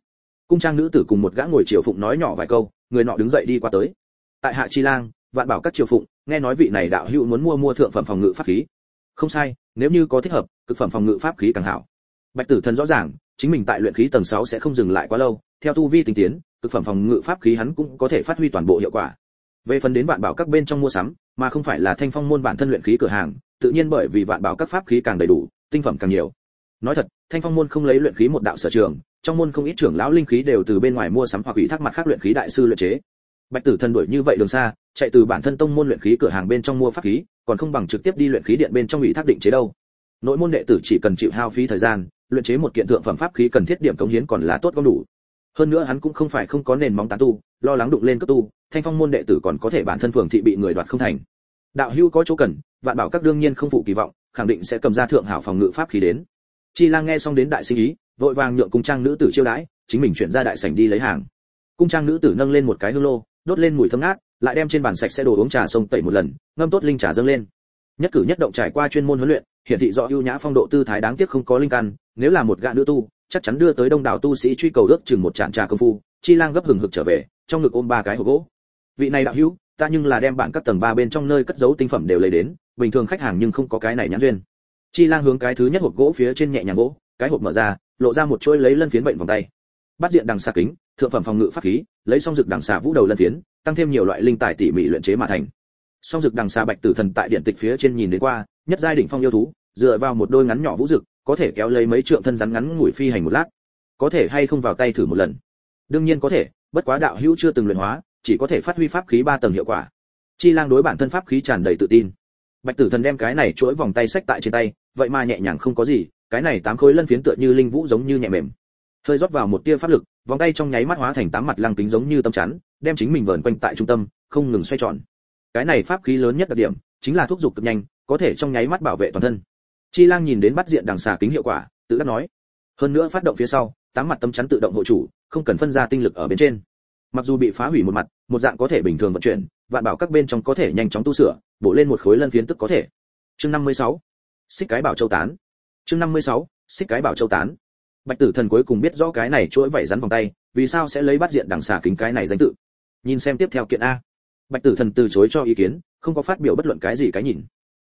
cung trang nữ tử cùng một gã ngồi triều phụng nói nhỏ vài câu, người nọ đứng dậy đi qua tới. Tại hạ chi lang, vạn bảo các triều phụng, nghe nói vị này đạo hữu muốn mua mua thượng phẩm phòng ngự pháp khí. Không sai, nếu như có thích hợp, cực phẩm phòng ngự pháp khí càng hảo. Bạch tử thần rõ ràng, chính mình tại luyện khí tầng 6 sẽ không dừng lại quá lâu, theo tu vi tinh tiến, cực phẩm phòng ngự pháp khí hắn cũng có thể phát huy toàn bộ hiệu quả. Về phần đến vạn bảo các bên trong mua sắm, mà không phải là thanh phong môn bản thân luyện khí cửa hàng, tự nhiên bởi vì vạn bảo các pháp khí càng đầy đủ, tinh phẩm càng nhiều. Nói thật, thanh phong môn không lấy luyện khí một đạo sở trường trong môn không ít trưởng lão linh khí đều từ bên ngoài mua sắm hoặc ủy thác mặt khác luyện khí đại sư luyện chế. Bạch tử thần đuổi như vậy đường xa, chạy từ bản thân tông môn luyện khí cửa hàng bên trong mua pháp khí, còn không bằng trực tiếp đi luyện khí điện bên trong ủy thác định chế đâu. Nội môn đệ tử chỉ cần chịu hao phí thời gian, luyện chế một kiện thượng phẩm pháp khí cần thiết điểm cống hiến còn là tốt có đủ. Hơn nữa hắn cũng không phải không có nền móng tán tu, lo lắng đụng lên cấp tu, thanh phong môn đệ tử còn có thể bản thân phường thị bị người đoạt không thành. Đạo hữu có chỗ cần, vạn bảo các đương nhiên không phụ kỳ vọng, khẳng định sẽ cầm ra thượng hảo phòng ngự pháp khí đến. Chi lang nghe xong đến đại sinh ý vội vàng nhượng cung trang nữ tử chiêu đãi, chính mình chuyển ra đại sảnh đi lấy hàng. Cung trang nữ tử nâng lên một cái hương lô, đốt lên mùi thơm ngát, lại đem trên bàn sạch sẽ đồ uống trà sông tẩy một lần, ngâm tốt linh trà dâng lên. Nhất cử nhất động trải qua chuyên môn huấn luyện, hiển thị rõ ưu nhã phong độ tư thái đáng tiếc không có linh căn, nếu là một gã nữ tu, chắc chắn đưa tới đông đảo tu sĩ truy cầu ước chừng một trạm trà công phu, chi lang gấp hừng hực trở về, trong ngực ôm ba cái hộp gỗ. Vị này đạo hữu, ta nhưng là đem bạn các tầng ba bên trong nơi cất giấu tinh phẩm đều lấy đến, bình thường khách hàng nhưng không có cái này nhãn duyên. Chi lang hướng cái thứ nhất hộp gỗ phía trên nhẹ nhàng gỗ cái hộp mở ra lộ ra một chuỗi lấy lân phiến bệnh vòng tay. Bắt diện đằng xà kính, thượng phẩm phòng ngự pháp khí, lấy song dược đằng xà vũ đầu lân phiến, tăng thêm nhiều loại linh tài tỉ mỉ luyện chế mà thành. Song dược đằng xà bạch tử thần tại điện tịch phía trên nhìn đến qua, nhất giai đỉnh phong yêu thú, dựa vào một đôi ngắn nhỏ vũ dực có thể kéo lấy mấy trượng thân rắn ngắn ngủi phi hành một lát. Có thể hay không vào tay thử một lần? Đương nhiên có thể, bất quá đạo hữu chưa từng luyện hóa, chỉ có thể phát huy pháp khí ba tầng hiệu quả. Chi lang đối bản thân pháp khí tràn đầy tự tin. Bạch tử thần đem cái này chuỗi vòng tay sách tại trên tay, vậy mà nhẹ nhàng không có gì cái này tám khối lân phiến tựa như linh vũ giống như nhẹ mềm. Hơi rót vào một tia pháp lực, vòng tay trong nháy mắt hóa thành tám mặt lăng kính giống như tâm chắn, đem chính mình vờn quanh tại trung tâm, không ngừng xoay tròn. Cái này pháp khí lớn nhất đặc điểm, chính là thuốc dục cực nhanh, có thể trong nháy mắt bảo vệ toàn thân. Chi lang nhìn đến bắt diện đằng xà kính hiệu quả, tự đắc nói. Hơn nữa phát động phía sau, tám mặt tâm chắn tự động hộ chủ, không cần phân ra tinh lực ở bên trên. Mặc dù bị phá hủy một mặt, một dạng có thể bình thường vận chuyển, vạn bảo các bên trong có thể nhanh chóng tu sửa, bổ lên một khối lân phiến tức có thể. Chương 56. xích cái bảo châu tán chương 56. xích cái bảo châu tán. Bạch tử thần cuối cùng biết rõ cái này chuỗi vảy rắn vòng tay, vì sao sẽ lấy bắt diện đằng xà kính cái này danh tự. Nhìn xem tiếp theo kiện a. Bạch tử thần từ chối cho ý kiến, không có phát biểu bất luận cái gì cái nhìn.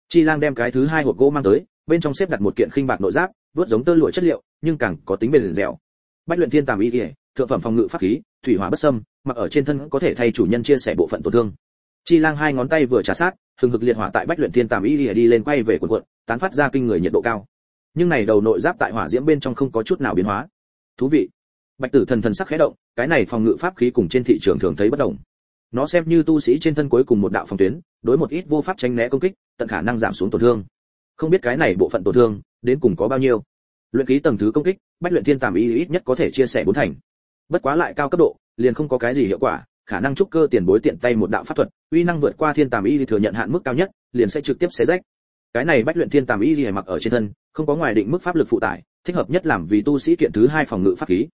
Chi lang đem cái thứ hai hộp gỗ mang tới, bên trong xếp đặt một kiện khinh bạc nội giáp, vớt giống tơ lụa chất liệu, nhưng càng có tính bền dẻo. Bách luyện thiên tàm y kỉa thượng phẩm phòng ngự pháp khí, thủy hỏa bất xâm, mặc ở trên thân có thể thay chủ nhân chia sẻ bộ phận tổn thương. Chi lang hai ngón tay vừa trà sát, hừng hực liệt hỏa tại bách luyện thiên tàm y kỉa đi lên quay về quần quận, tán phát ra kinh người nhiệt độ cao nhưng này đầu nội giáp tại hỏa diễm bên trong không có chút nào biến hóa. Thú vị. Bạch tử thần thần sắc khẽ động, cái này phòng ngự pháp khí cùng trên thị trường thường thấy bất động nó xem như tu sĩ trên thân cuối cùng một đạo phòng tuyến, đối một ít vô pháp tránh né công kích, tận khả năng giảm xuống tổn thương. Không biết cái này bộ phận tổn thương, đến cùng có bao nhiêu? Luyện ký tầng thứ công kích, bách luyện thiên tàm y ít nhất có thể chia sẻ bốn thành. Bất quá lại cao cấp độ, liền không có cái gì hiệu quả, khả năng trúc cơ tiền bối tiện tay một đạo pháp thuật, uy năng vượt qua thiên tàm y thừa nhận hạn mức cao nhất, liền sẽ trực tiếp xé rách cái này bách luyện thiên tàm y gì mặc ở trên thân, không có ngoài định mức pháp lực phụ tải, thích hợp nhất làm vì tu sĩ kiện thứ hai phòng ngự pháp khí.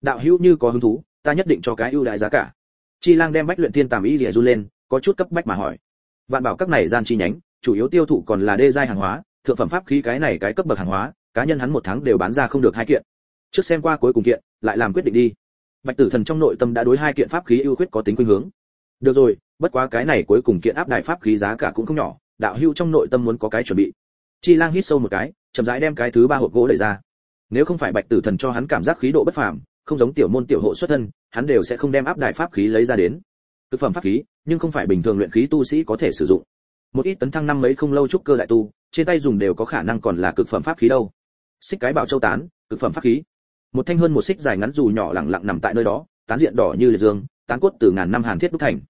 Đạo hữu như có hứng thú, ta nhất định cho cái ưu đại giá cả. Chi lang đem bách luyện thiên tàm y lìa run lên, có chút cấp bách mà hỏi. Vạn bảo các này gian chi nhánh, chủ yếu tiêu thụ còn là đê giai hàng hóa, thượng phẩm pháp khí cái này cái cấp bậc hàng hóa, cá nhân hắn một tháng đều bán ra không được hai kiện. Trước xem qua cuối cùng kiện, lại làm quyết định đi. Bạch tử thần trong nội tâm đã đối hai kiện pháp khí ưu khuyết có tính khuynh hướng. Được rồi, bất quá cái này cuối cùng kiện áp đại pháp khí giá cả cũng không nhỏ đạo hưu trong nội tâm muốn có cái chuẩn bị. Chi lang hít sâu một cái, chậm rãi đem cái thứ ba hộp gỗ đẩy ra. Nếu không phải bạch tử thần cho hắn cảm giác khí độ bất phàm, không giống tiểu môn tiểu hộ xuất thân, hắn đều sẽ không đem áp đại pháp khí lấy ra đến. Thực phẩm pháp khí, nhưng không phải bình thường luyện khí tu sĩ có thể sử dụng. Một ít tấn thăng năm mấy không lâu trúc cơ đại tu, trên tay dùng đều có khả năng còn là cực phẩm pháp khí đâu. Xích cái bảo châu tán, cực phẩm pháp khí. Một thanh hơn một xích dài ngắn dù nhỏ lẳng lặng nằm tại nơi đó, tán diện đỏ như liệt dương, tán cốt từ ngàn năm hàn thiết đúc thành.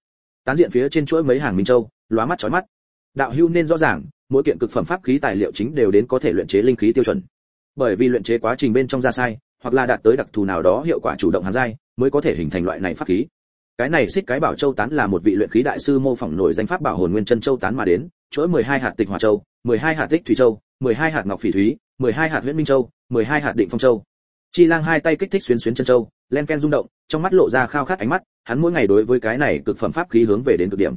Tán diện phía trên chuỗi mấy hàng minh châu, lóa mắt chói mắt đạo hưu nên rõ ràng, mỗi kiện cực phẩm pháp khí tài liệu chính đều đến có thể luyện chế linh khí tiêu chuẩn. Bởi vì luyện chế quá trình bên trong ra sai, hoặc là đạt tới đặc thù nào đó hiệu quả chủ động hàng giai, mới có thể hình thành loại này pháp khí. Cái này xích cái bảo châu tán là một vị luyện khí đại sư mô phỏng nổi danh pháp bảo hồn nguyên chân châu tán mà đến chuỗi 12 hạt tịch hỏa châu 12 hạt tích thủy châu 12 hạt ngọc phỉ thúy 12 hạt huyễn minh châu 12 hạt định phong châu. Chi lang hai tay kích thích xuyến xuyến chân châu, len ken rung động, trong mắt lộ ra khao khát ánh mắt, hắn mỗi ngày đối với cái này cực phẩm pháp khí hướng về đến cực điểm.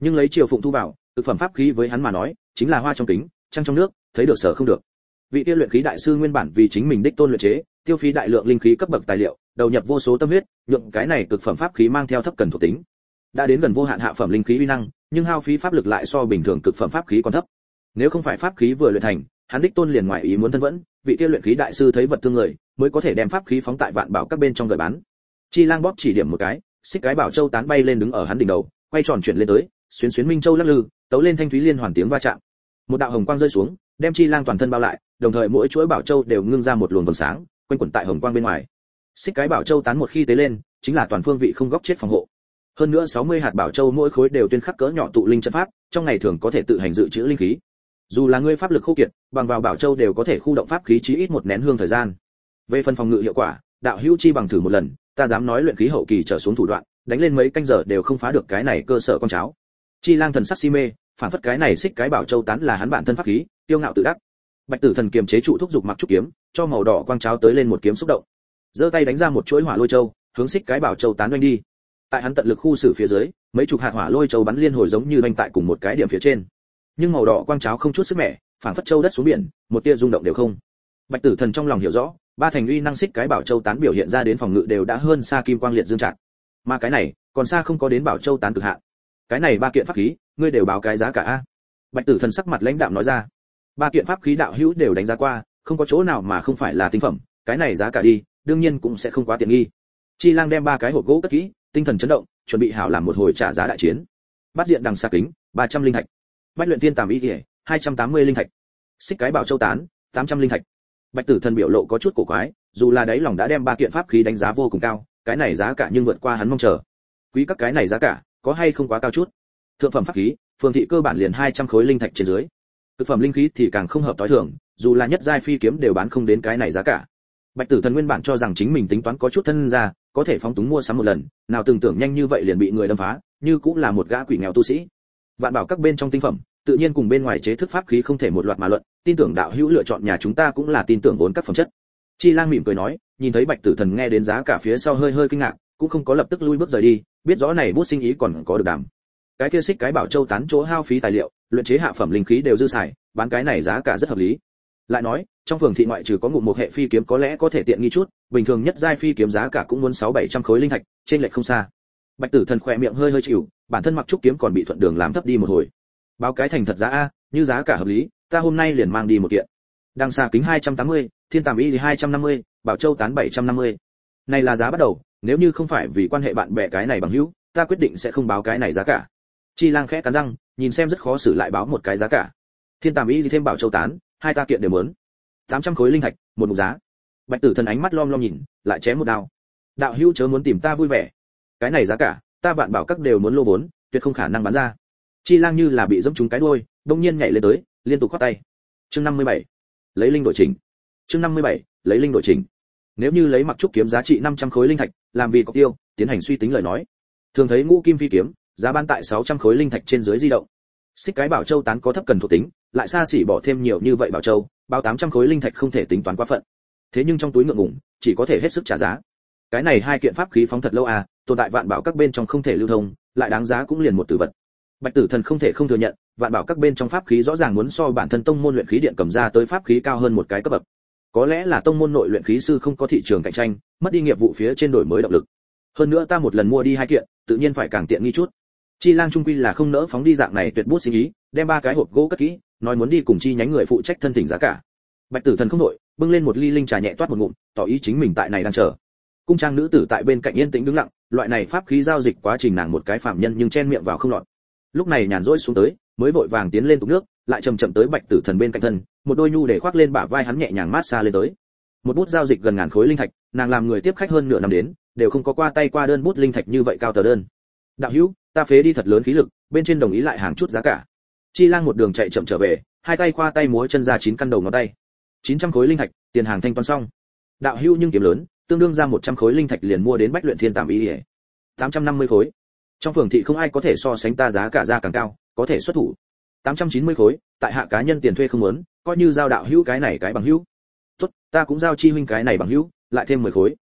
Nhưng lấy chiều phụng thu vào thực phẩm pháp khí với hắn mà nói, chính là hoa trong kính, trăng trong nước, thấy được sở không được. Vị tiên luyện khí đại sư nguyên bản vì chính mình đích tôn luyện chế, tiêu phí đại lượng linh khí cấp bậc tài liệu, đầu nhập vô số tâm huyết, nhượng cái này cực phẩm pháp khí mang theo thấp cần thuộc tính. Đã đến gần vô hạn hạ phẩm linh khí uy năng, nhưng hao phí pháp lực lại so bình thường cực phẩm pháp khí còn thấp. Nếu không phải pháp khí vừa luyện thành, hắn đích tôn liền ngoại ý muốn thân vẫn, vị tiên luyện khí đại sư thấy vật thương người, mới có thể đem pháp khí phóng tại vạn bảo các bên trong gửi bán. Chi lang bóp chỉ điểm một cái, xích cái bảo châu tán bay lên đứng ở hắn đỉnh đầu, quay tròn chuyển lên tới, xuyến xuyến minh châu lắc lư tấu lên thanh thúy liên hoàn tiếng va chạm. Một đạo hồng quang rơi xuống, đem chi lang toàn thân bao lại, đồng thời mỗi chuỗi bảo châu đều ngưng ra một luồng vầng sáng, quanh quẩn tại hồng quang bên ngoài. Xích cái bảo châu tán một khi tế lên, chính là toàn phương vị không góc chết phòng hộ. Hơn nữa 60 hạt bảo châu mỗi khối đều tuyên khắc cỡ nhỏ tụ linh chất pháp, trong ngày thường có thể tự hành dự trữ linh khí. Dù là ngươi pháp lực khô kiệt, bằng vào bảo châu đều có thể khu động pháp khí chí ít một nén hương thời gian. Về phần phòng ngự hiệu quả, đạo hữu chi bằng thử một lần, ta dám nói luyện khí hậu kỳ trở xuống thủ đoạn, đánh lên mấy canh giờ đều không phá được cái này cơ sở con cháo. Chi lang thần sắc si mê phản phất cái này xích cái bảo châu tán là hắn bản thân pháp khí, tiêu ngạo tự đắc. Bạch tử thần kiềm chế trụ thúc giục mặc trúc kiếm, cho màu đỏ quang cháo tới lên một kiếm xúc động. Giơ tay đánh ra một chuỗi hỏa lôi châu, hướng xích cái bảo châu tán doanh đi. Tại hắn tận lực khu xử phía dưới, mấy chục hạt hỏa lôi châu bắn liên hồi giống như doanh tại cùng một cái điểm phía trên. Nhưng màu đỏ quang cháo không chút sức mẻ, phản phất châu đất xuống biển, một tia rung động đều không. Bạch tử thần trong lòng hiểu rõ, ba thành uy năng xích cái bảo châu tán biểu hiện ra đến phòng ngự đều đã hơn xa kim quang liệt dương trạng. Mà cái này, còn xa không có đến bảo châu tán cực hạn. Cái này ba kiện pháp khí ngươi đều báo cái giá cả a. Bạch tử thần sắc mặt lãnh đạm nói ra. Ba kiện pháp khí đạo hữu đều đánh giá qua, không có chỗ nào mà không phải là tinh phẩm, cái này giá cả đi, đương nhiên cũng sẽ không quá tiện nghi. Chi lang đem ba cái hộp gỗ cất kỹ, tinh thần chấn động, chuẩn bị hảo làm một hồi trả giá đại chiến. Bắt diện đằng xa kính, ba trăm linh thạch. Bách luyện tiên tàm y kỉa hai trăm tám mươi linh thạch. Xích cái bảo châu tán, tám trăm linh thạch. Bạch tử thần biểu lộ có chút cổ quái, dù là đấy lòng đã đem ba kiện pháp khí đánh giá vô cùng cao, cái này giá cả nhưng vượt qua hắn mong chờ. Quý các cái này giá cả, có hay không quá cao chút? Thượng phẩm pháp khí phường thị cơ bản liền 200 khối linh thạch trên dưới. Thực phẩm linh khí thì càng không hợp tối thường, dù là nhất giai phi kiếm đều bán không đến cái này giá cả. Bạch tử thần nguyên bản cho rằng chính mình tính toán có chút thân ra, có thể phóng túng mua sắm một lần, nào tưởng tưởng nhanh như vậy liền bị người đâm phá, như cũng là một gã quỷ nghèo tu sĩ. Vạn bảo các bên trong tinh phẩm, tự nhiên cùng bên ngoài chế thức pháp khí không thể một loạt mà luận, tin tưởng đạo hữu lựa chọn nhà chúng ta cũng là tin tưởng vốn các phẩm chất. Chi lang mỉm cười nói, nhìn thấy bạch tử thần nghe đến giá cả phía sau hơi hơi kinh ngạc, cũng không có lập tức lui bước rời đi, biết rõ này bút sinh ý còn có được đảm cái kia xích cái bảo châu tán chỗ hao phí tài liệu luyện chế hạ phẩm linh khí đều dư xài bán cái này giá cả rất hợp lý. Lại nói trong phường thị ngoại trừ có ngụ một hệ phi kiếm có lẽ có thể tiện nghi chút bình thường nhất giai phi kiếm giá cả cũng muốn sáu bảy trăm khối linh thạch trên lệch không xa. Bạch tử thần khỏe miệng hơi hơi chịu bản thân mặc trúc kiếm còn bị thuận đường làm thấp đi một hồi. Báo cái thành thật giá a như giá cả hợp lý ta hôm nay liền mang đi một kiện. Đằng xa kính 280, thiên tàm y thì 250, bảo châu tán 750. này là giá bắt đầu nếu như không phải vì quan hệ bạn bè cái này bằng hữu ta quyết định sẽ không báo cái này giá cả chi lang khẽ cắn răng, nhìn xem rất khó xử lại báo một cái giá cả. Thiên tàm y gì thêm bảo châu tán, hai ta kiện đều muốn. Tám trăm khối linh thạch, một mục giá. Bạch tử thần ánh mắt lom lom nhìn, lại chém một đao. Đạo hữu chớ muốn tìm ta vui vẻ. Cái này giá cả, ta vạn bảo các đều muốn lô vốn, tuyệt không khả năng bán ra. Chi lang như là bị dẫm trúng cái đuôi đông nhiên nhảy lên tới, liên tục khoát tay. Chương 57. lấy linh đổi trình chương 57. lấy linh đổi trình nếu như lấy mặc trúc kiếm giá trị 500 khối linh thạch, làm vì cọc tiêu, tiến hành suy tính lời nói. Thường thấy ngũ kim phi kiếm giá bán tại 600 khối linh thạch trên dưới di động. Xích cái bảo châu tán có thấp cần thuộc tính, lại xa xỉ bỏ thêm nhiều như vậy bảo châu, bao 800 khối linh thạch không thể tính toán quá phận. Thế nhưng trong túi ngượng ngùng, chỉ có thể hết sức trả giá. Cái này hai kiện pháp khí phóng thật lâu à tồn tại vạn bảo các bên trong không thể lưu thông, lại đáng giá cũng liền một tử vật. Bạch tử thần không thể không thừa nhận, vạn bảo các bên trong pháp khí rõ ràng muốn so bản thân tông môn luyện khí điện cầm ra tới pháp khí cao hơn một cái cấp bậc. Có lẽ là tông môn nội luyện khí sư không có thị trường cạnh tranh, mất đi nghiệp vụ phía trên đổi mới động lực. Hơn nữa ta một lần mua đi hai kiện, tự nhiên phải càng tiện nghi chút chi lang trung quy là không nỡ phóng đi dạng này tuyệt bút sinh ý, đem ba cái hộp gỗ cất kỹ, nói muốn đi cùng chi nhánh người phụ trách thân tỉnh giá cả. Bạch tử thần không nội bưng lên một ly linh trà nhẹ toát một ngụm, tỏ ý chính mình tại này đang chờ. Cung trang nữ tử tại bên cạnh yên tĩnh đứng lặng, loại này pháp khí giao dịch quá trình nàng một cái phạm nhân nhưng chen miệng vào không lọt. Lúc này nhàn rỗi xuống tới, mới vội vàng tiến lên tục nước, lại chậm chậm tới bạch tử thần bên cạnh thân, một đôi nhu để khoác lên bả vai hắn nhẹ nhàng mát xa lên tới. Một bút giao dịch gần ngàn khối linh thạch, nàng làm người tiếp khách hơn nửa năm đến, đều không có qua tay qua đơn bút linh thạch như vậy cao tờ đơn. Đạo hữu ta phế đi thật lớn khí lực, bên trên đồng ý lại hàng chút giá cả. Chi lang một đường chạy chậm trở về, hai tay khoa tay múa chân ra chín căn đầu ngón tay. Chín trăm khối linh thạch, tiền hàng thanh toán xong. Đạo hữu nhưng kiếm lớn, tương đương ra một trăm khối linh thạch liền mua đến bách luyện thiên tạm ý ỉa tám trăm năm mươi khối. Trong phường thị không ai có thể so sánh ta giá cả ra càng cao, có thể xuất thủ. Tám trăm chín mươi khối, tại hạ cá nhân tiền thuê không muốn, coi như giao đạo hữu cái này cái bằng hữu. Tốt, ta cũng giao chi huynh cái này bằng hữu, lại thêm mười khối.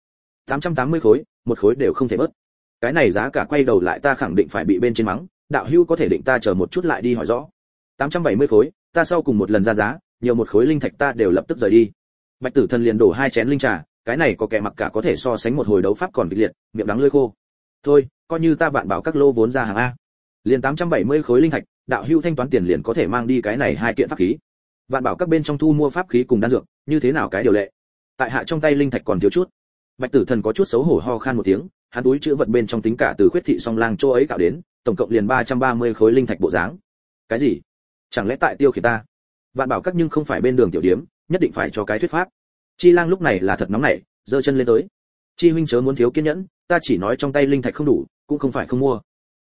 Tám trăm tám mươi khối, một khối đều không thể bớt cái này giá cả quay đầu lại ta khẳng định phải bị bên trên mắng, đạo hưu có thể định ta chờ một chút lại đi hỏi rõ. Tám trăm bảy mươi khối, ta sau cùng một lần ra giá, nhiều một khối linh thạch ta đều lập tức rời đi. Bạch tử thần liền đổ hai chén linh trà, cái này có kẻ mặc cả có thể so sánh một hồi đấu pháp còn kịch liệt, miệng đắng lưỡi khô. Thôi, coi như ta vạn bảo các lô vốn ra hàng a. Liền 870 khối linh thạch, đạo hưu thanh toán tiền liền có thể mang đi cái này hai kiện pháp khí. Vạn bảo các bên trong thu mua pháp khí cùng đan dược, như thế nào cái điều lệ? Tại hạ trong tay linh thạch còn thiếu chút. Bạch tử thần có chút xấu hổ ho khan một tiếng hắn túi chữ vật bên trong tính cả từ khuyết thị song lang chỗ ấy cạo đến, tổng cộng liền 330 khối linh thạch bộ dáng. Cái gì? Chẳng lẽ tại tiêu khiển ta? Vạn bảo các nhưng không phải bên đường tiểu điếm, nhất định phải cho cái thuyết pháp. Chi lang lúc này là thật nóng nảy, giơ chân lên tới. Chi huynh chớ muốn thiếu kiên nhẫn, ta chỉ nói trong tay linh thạch không đủ, cũng không phải không mua.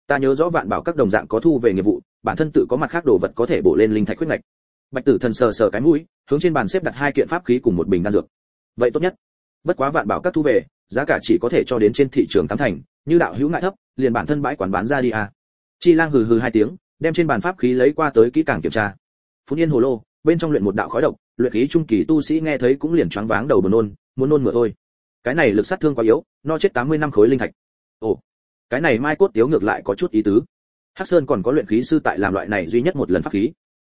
Ta nhớ rõ vạn bảo các đồng dạng có thu về nghiệp vụ, bản thân tự có mặt khác đồ vật có thể bổ lên linh thạch khuyết ngạch. Bạch tử thần sờ sờ cái mũi, hướng trên bàn xếp đặt hai kiện pháp khí cùng một bình đan dược. Vậy tốt nhất. Bất quá vạn bảo các thu về giá cả chỉ có thể cho đến trên thị trường tám thành, như đạo hữu ngại thấp, liền bản thân bãi quán bán ra đi à. Chi lang hừ hừ hai tiếng, đem trên bàn pháp khí lấy qua tới kỹ càng kiểm tra. Phú yên hồ lô, bên trong luyện một đạo khói độc, luyện khí trung kỳ tu sĩ nghe thấy cũng liền choáng váng đầu buồn nôn, muốn nôn mửa thôi. Cái này lực sát thương quá yếu, no chết 80 năm khối linh thạch. Ồ, cái này mai cốt tiếu ngược lại có chút ý tứ. Hắc sơn còn có luyện khí sư tại làm loại này duy nhất một lần pháp khí.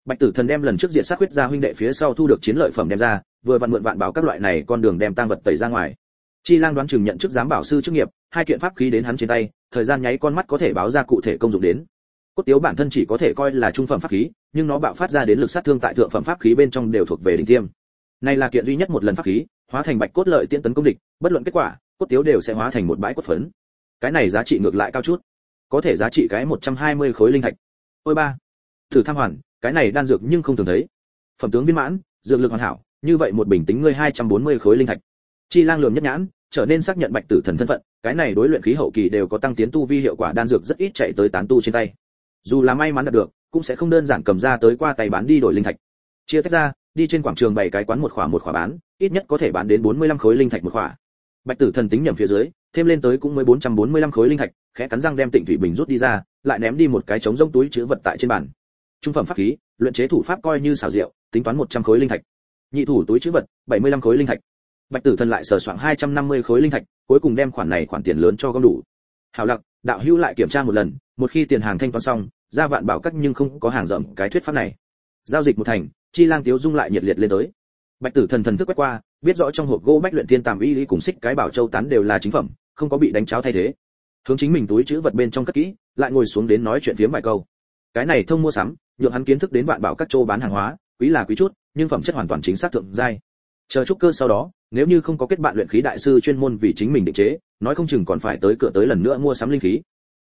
Bạch tử thần đem lần trước diện sát huyết ra huynh đệ phía sau thu được chiến lợi phẩm đem ra, vừa vặn mượn vạn bảo các loại này con đường đem tang vật tẩy ra ngoài chi lang đoán chừng nhận chức giám bảo sư chức nghiệp, hai kiện pháp khí đến hắn trên tay, thời gian nháy con mắt có thể báo ra cụ thể công dụng đến. Cốt tiếu bản thân chỉ có thể coi là trung phẩm pháp khí, nhưng nó bạo phát ra đến lực sát thương tại thượng phẩm pháp khí bên trong đều thuộc về đỉnh tiêm. Này là kiện duy nhất một lần pháp khí, hóa thành bạch cốt lợi tiện tấn công địch, bất luận kết quả, cốt tiếu đều sẽ hóa thành một bãi cốt phấn. Cái này giá trị ngược lại cao chút. Có thể giá trị cái 120 khối linh thạch. Ôi ba. Thử tham hoàn, cái này đan dược nhưng không thường thấy. Phẩm tướng viên mãn, dược lực hoàn hảo, như vậy một bình tính ngươi 240 khối linh thạch chi lang lườm nhất nhãn, trở nên xác nhận bạch tử thần thân phận, cái này đối luyện khí hậu kỳ đều có tăng tiến tu vi hiệu quả đan dược rất ít chạy tới tán tu trên tay. Dù là may mắn đạt được, cũng sẽ không đơn giản cầm ra tới qua tay bán đi đổi linh thạch. Chia tách ra, đi trên quảng trường bày cái quán một khỏa một khỏa bán, ít nhất có thể bán đến 45 khối linh thạch một khỏa. Bạch tử thần tính nhầm phía dưới, thêm lên tới cũng mới 445 khối linh thạch, khẽ cắn răng đem tịnh thủy bình rút đi ra, lại ném đi một cái trống rông túi chứa vật tại trên bàn. Trung phẩm pháp khí, luyện chế thủ pháp coi như xảo diệu, tính toán 100 khối linh thạch. Nhị thủ túi chứa vật 75 khối linh thạch bạch tử thần lại sờ soạng 250 khối linh thạch, cuối cùng đem khoản này khoản tiền lớn cho gom đủ. Hảo lặc, đạo hữu lại kiểm tra một lần, một khi tiền hàng thanh toán xong ra vạn bảo cắt nhưng không có hàng rậm cái thuyết pháp này. Giao dịch một thành, chi lang tiếu dung lại nhiệt liệt lên tới. Bạch tử thần thần thức quét qua, biết rõ trong hộp gỗ bách luyện thiên tàm y lý cùng xích cái bảo châu tán đều là chính phẩm, không có bị đánh cháo thay thế. Hướng chính mình túi chữ vật bên trong cất kỹ, lại ngồi xuống đến nói chuyện phiếm vài câu. Cái này thông mua sắm, nhượng hắn kiến thức đến vạn bảo các châu bán hàng hóa, quý là quý chút, nhưng phẩm chất hoàn toàn chính xác thượng giai chờ chút cơ sau đó, nếu như không có kết bạn luyện khí đại sư chuyên môn vì chính mình định chế, nói không chừng còn phải tới cửa tới lần nữa mua sắm linh khí.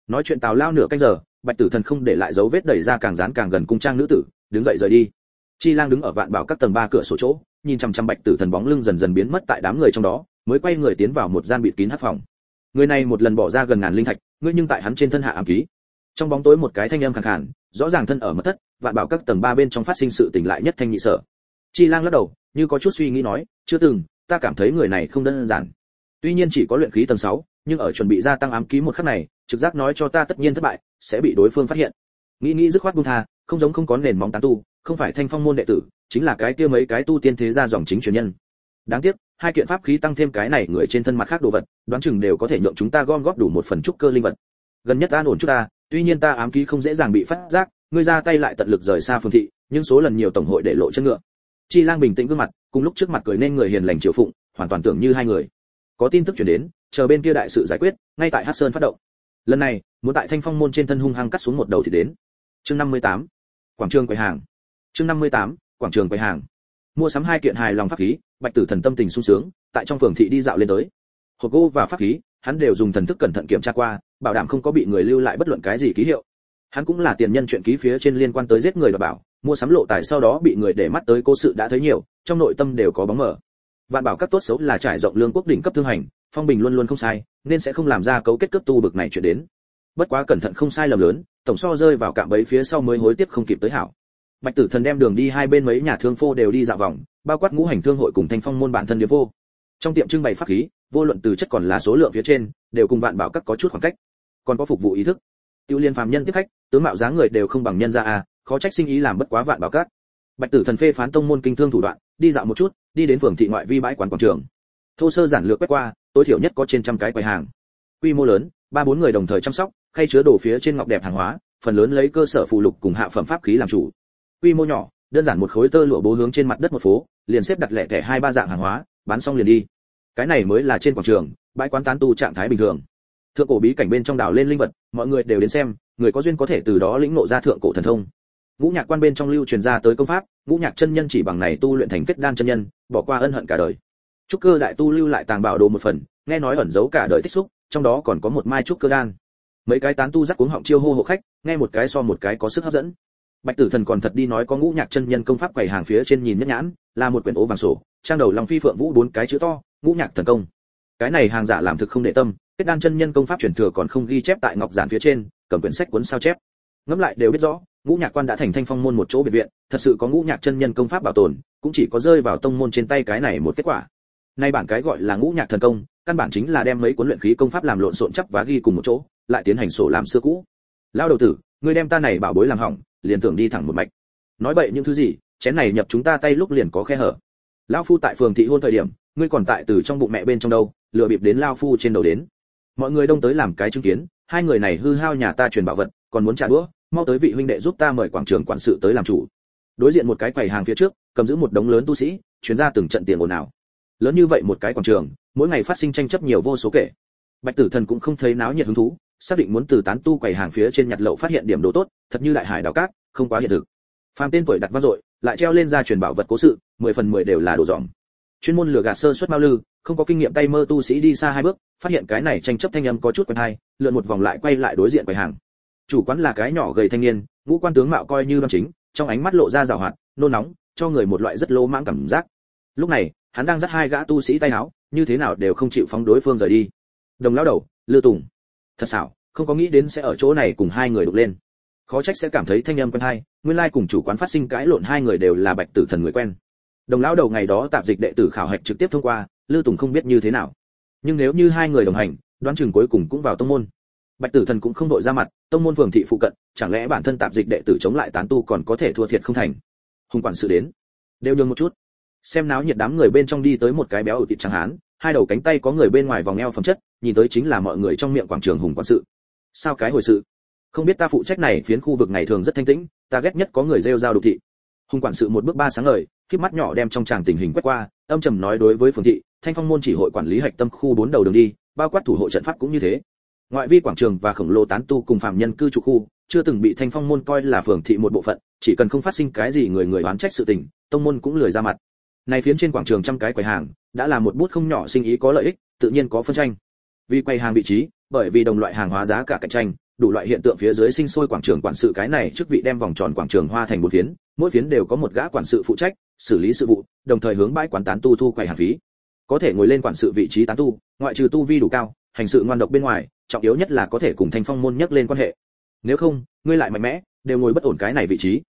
Nói chuyện tào lao nửa canh giờ, bạch tử thần không để lại dấu vết đẩy ra càng dán càng gần cung trang nữ tử, đứng dậy rời đi. Chi lang đứng ở vạn bảo các tầng ba cửa sổ chỗ, nhìn chằm chằm bạch tử thần bóng lưng dần dần biến mất tại đám người trong đó, mới quay người tiến vào một gian bịt kín hát phòng. Người này một lần bỏ ra gần ngàn linh thạch, ngươi nhưng tại hắn trên thân hạ ám ký. Trong bóng tối một cái thanh âm khàn khàn, rõ ràng thân ở mất thất, vạn bảo các tầng ba bên trong phát sinh sự tình lại nhất thanh nhị sở. Chi lang lắc đầu như có chút suy nghĩ nói chưa từng ta cảm thấy người này không đơn giản. Tuy nhiên chỉ có luyện khí tầng 6, nhưng ở chuẩn bị gia tăng ám ký một khắc này trực giác nói cho ta tất nhiên thất bại sẽ bị đối phương phát hiện. Nghĩ nghĩ dứt khoát buông tha không giống không có nền móng tán tu không phải thanh phong môn đệ tử chính là cái kia mấy cái tu tiên thế gia dòng chính truyền nhân. Đáng tiếc hai kiện pháp khí tăng thêm cái này người trên thân mặt khác đồ vật đoán chừng đều có thể nhượng chúng ta gom góp đủ một phần trúc cơ linh vật. Gần nhất an ổn chút ta tuy nhiên ta ám ký không dễ dàng bị phát giác ngươi ra tay lại tận lực rời xa phương thị nhưng số lần nhiều tổng hội để lộ chân ngựa chi lang bình tĩnh gương mặt, cùng lúc trước mặt cười nên người hiền lành triều phụng, hoàn toàn tưởng như hai người. Có tin tức chuyển đến, chờ bên kia đại sự giải quyết, ngay tại hắc sơn phát động. Lần này, muốn tại thanh phong môn trên thân hung hăng cắt xuống một đầu thì đến. Chương 58. quảng trường quầy hàng. Chương 58. quảng trường quầy hàng. Mua sắm hai kiện hài lòng pháp khí, bạch tử thần tâm tình sung sướng, tại trong phường thị đi dạo lên tới. Hộp gỗ và pháp khí, hắn đều dùng thần thức cẩn thận kiểm tra qua, bảo đảm không có bị người lưu lại bất luận cái gì ký hiệu. Hắn cũng là tiền nhân chuyện ký phía trên liên quan tới giết người và bảo mua sắm lộ tài sau đó bị người để mắt tới cố sự đã thấy nhiều, trong nội tâm đều có bóng mờ. Vạn bảo các tốt xấu là trải rộng lương quốc đỉnh cấp thương hành, phong bình luôn luôn không sai, nên sẽ không làm ra cấu kết cấp tu bực này chuyện đến. Bất quá cẩn thận không sai lầm lớn, tổng so rơi vào cạm bẫy phía sau mới hối tiếc không kịp tới hảo. Bạch tử thần đem đường đi hai bên mấy nhà thương phô đều đi dạo vòng, bao quát ngũ hành thương hội cùng thanh phong môn bản thân điếm vô. Trong tiệm trưng bày pháp khí, vô luận từ chất còn là số lượng phía trên, đều cùng vạn bảo các có chút khoảng cách. Còn có phục vụ ý thức. Tiêu liên phàm nhân tiếp khách, tướng mạo dáng người đều không bằng nhân ra à khó trách sinh ý làm bất quá vạn bảo cát, bạch tử thần phê phán tông môn kinh thương thủ đoạn đi dạo một chút đi đến phường thị ngoại vi bãi quán quảng trường. Thô sơ giản lược quét qua tối thiểu nhất có trên trăm cái quầy hàng. Quy mô lớn ba bốn người đồng thời chăm sóc khay chứa đồ phía trên ngọc đẹp hàng hóa phần lớn lấy cơ sở phụ lục cùng hạ phẩm pháp khí làm chủ. Quy mô nhỏ đơn giản một khối tơ lụa bố hướng trên mặt đất một phố liền xếp đặt lẻ thẻ hai ba dạng hàng hóa bán xong liền đi. Cái này mới là trên quảng trường bãi quán tán tu trạng thái bình thường. Thượng cổ bí cảnh bên trong đảo lên linh vật mọi người đều đến xem người có duyên có thể từ đó lĩnh ngộ ra thượng cổ thần thông ngũ nhạc quan bên trong lưu truyền ra tới công pháp, ngũ nhạc chân nhân chỉ bằng này tu luyện thành kết đan chân nhân, bỏ qua ân hận cả đời. Trúc cơ đại tu lưu lại tàng bảo đồ một phần, nghe nói ẩn giấu cả đời tích xúc, trong đó còn có một mai trúc cơ đan. Mấy cái tán tu rắc cuống họng chiêu hô hộ khách, nghe một cái so một cái có sức hấp dẫn. Bạch tử thần còn thật đi nói có ngũ nhạc chân nhân công pháp quầy hàng phía trên nhìn nhất nhãn, là một quyển ố vàng sổ, trang đầu long phi phượng vũ bốn cái chữ to, ngũ nhạc thần công. Cái này hàng giả làm thực không để tâm, kết đan chân nhân công pháp truyền thừa còn không ghi chép tại ngọc giản phía trên, cầm quyển sách cuốn sao chép. Ngẫm lại đều biết rõ ngũ nhạc quan đã thành thanh phong môn một chỗ biệt viện, thật sự có ngũ nhạc chân nhân công pháp bảo tồn, cũng chỉ có rơi vào tông môn trên tay cái này một kết quả. Nay bản cái gọi là ngũ nhạc thần công, căn bản chính là đem mấy cuốn luyện khí công pháp làm lộn xộn chấp và ghi cùng một chỗ, lại tiến hành sổ làm xưa cũ. Lao đầu tử, ngươi đem ta này bảo bối làm hỏng, liền tưởng đi thẳng một mạch. Nói bậy những thứ gì, chén này nhập chúng ta tay lúc liền có khe hở. Lão phu tại phường thị hôn thời điểm, ngươi còn tại từ trong bụng mẹ bên trong đâu, lừa bịp đến lao phu trên đầu đến. Mọi người đông tới làm cái chứng kiến, hai người này hư hao nhà ta truyền bảo vật, còn muốn trả đũa mau tới vị huynh đệ giúp ta mời quảng trường quản sự tới làm chủ. Đối diện một cái quầy hàng phía trước, cầm giữ một đống lớn tu sĩ, chuyến ra từng trận tiền ồn ào. Lớn như vậy một cái quảng trường, mỗi ngày phát sinh tranh chấp nhiều vô số kể. Bạch tử thần cũng không thấy náo nhiệt hứng thú, xác định muốn từ tán tu quầy hàng phía trên nhặt lậu phát hiện điểm đồ tốt, thật như đại hải đào cát, không quá hiện thực. Phàm tên tuổi đặt vang dội, lại treo lên ra truyền bảo vật cố sự, mười phần mười đều là đồ giỏng chuyên môn lừa gạt sơ suất mao lư, không có kinh nghiệm tay mơ tu sĩ đi xa hai bước, phát hiện cái này tranh chấp thanh âm có chút quen hay, lượn một vòng lại quay lại đối diện quầy hàng chủ quán là cái nhỏ gầy thanh niên ngũ quan tướng mạo coi như đoan chính trong ánh mắt lộ ra rào hoạt nôn nóng cho người một loại rất lô mãng cảm giác. Lúc này hắn đang dắt hai gã tu sĩ tay áo như thế nào đều không chịu phóng đối phương rời đi. Đồng lão đầu lư tùng. Thật xảo không có nghĩ đến sẽ ở chỗ này cùng hai người đục lên. Khó trách sẽ cảm thấy thanh âm quen hai, nguyên lai cùng chủ quán phát sinh cãi lộn hai người đều là bạch tử thần người quen. Đồng lão đầu ngày đó tạp dịch đệ tử khảo hạch trực tiếp thông qua lư tùng không biết như thế nào. Nhưng nếu như hai người đồng hành đoán chừng cuối cùng cũng vào tông môn. Bạch tử thần cũng không đội ra mặt tông môn phường thị phụ cận, chẳng lẽ bản thân tạp dịch đệ tử chống lại tán tu còn có thể thua thiệt không thành? Hùng quản sự đến. Đều nhường một chút. Xem náo nhiệt đám người bên trong đi tới một cái béo ở thịt trắng hán, hai đầu cánh tay có người bên ngoài vòng eo phẩm chất, nhìn tới chính là mọi người trong miệng quảng trường hùng quản sự. Sao cái hồi sự? Không biết ta phụ trách này phiến khu vực này thường rất thanh tĩnh, ta ghét nhất có người rêu rao đục thị. Hùng quản sự một bước ba sáng lời khi mắt nhỏ đem trong tràng tình hình quét qua, âm trầm nói đối với phường thị, thanh phong môn chỉ hội quản lý hạch tâm khu bốn đầu đường đi, bao quát thủ hộ trận pháp cũng như thế ngoại vi quảng trường và khổng lồ tán tu cùng phạm nhân cư trú khu, chưa từng bị thanh phong môn coi là phường thị một bộ phận, chỉ cần không phát sinh cái gì người người oán trách sự tình, tông môn cũng lười ra mặt. Này phiến trên quảng trường trăm cái quầy hàng, đã là một bút không nhỏ sinh ý có lợi ích, tự nhiên có phân tranh. Vì quầy hàng vị trí, bởi vì đồng loại hàng hóa giá cả cạnh tranh, đủ loại hiện tượng phía dưới sinh sôi quảng trường quản sự cái này chức vị đem vòng tròn quảng trường hoa thành một phiến, mỗi phiến đều có một gã quản sự phụ trách, xử lý sự vụ, đồng thời hướng bãi quán tán tu thu quầy hàng phí. Có thể ngồi lên quản sự vị trí tán tu, ngoại trừ tu vi đủ cao hành sự ngoan độc bên ngoài, trọng yếu nhất là có thể cùng thanh phong môn nhắc lên quan hệ. Nếu không, ngươi lại mạnh mẽ, đều ngồi bất ổn cái này vị trí.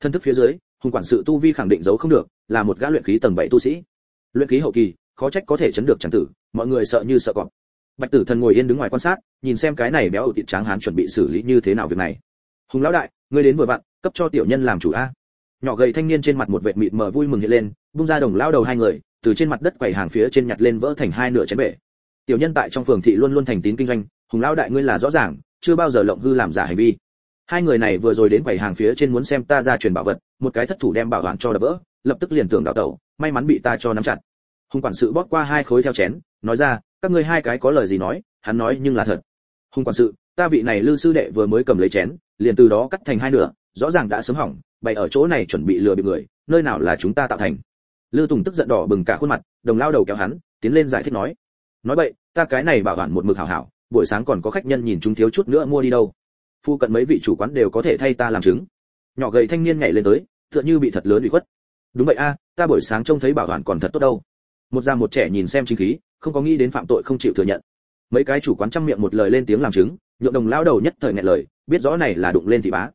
Thân thức phía dưới, hùng quản sự tu vi khẳng định giấu không được, là một gã luyện khí tầng bảy tu sĩ. Luyện khí hậu kỳ, khó trách có thể chấn được chẳng tử, mọi người sợ như sợ cọp. Bạch tử thần ngồi yên đứng ngoài quan sát, nhìn xem cái này béo ở tiện tráng hán chuẩn bị xử lý như thế nào việc này. Hùng lão đại, ngươi đến vừa vặn, cấp cho tiểu nhân làm chủ a. Nhỏ gầy thanh niên trên mặt một vệt mịt mờ vui mừng hiện lên bung ra đồng lao đầu hai người, từ trên mặt đất quầy hàng phía trên nhặt lên vỡ thành hai nửa chén bể tiểu nhân tại trong phường thị luôn luôn thành tín kinh doanh, hùng lão đại ngươi là rõ ràng, chưa bao giờ lộng hư làm giả hành vi. Hai người này vừa rồi đến quầy hàng phía trên muốn xem ta ra truyền bảo vật, một cái thất thủ đem bảo quản cho đập vỡ, lập tức liền tưởng đảo tẩu, may mắn bị ta cho nắm chặt. Hùng quản sự bóp qua hai khối theo chén, nói ra, các ngươi hai cái có lời gì nói, hắn nói nhưng là thật. Hùng quản sự, ta vị này lư sư đệ vừa mới cầm lấy chén, liền từ đó cắt thành hai nửa, rõ ràng đã sớm hỏng, bày ở chỗ này chuẩn bị lừa bị người, nơi nào là chúng ta tạo thành. Lư tùng tức giận đỏ bừng cả khuôn mặt, đồng lao đầu kéo hắn, tiến lên giải thích nói nói vậy, ta cái này bảo quản một mực hảo hảo, buổi sáng còn có khách nhân nhìn chúng thiếu chút nữa mua đi đâu. Phu cận mấy vị chủ quán đều có thể thay ta làm chứng. Nhỏ gầy thanh niên nhảy lên tới, tựa như bị thật lớn bị khuất. Đúng vậy a, ta buổi sáng trông thấy bảo toàn còn thật tốt đâu. Một già một trẻ nhìn xem chính khí, không có nghĩ đến phạm tội không chịu thừa nhận. Mấy cái chủ quán trăm miệng một lời lên tiếng làm chứng, nhượng đồng lao đầu nhất thời nghẹn lời, biết rõ này là đụng lên thị bá.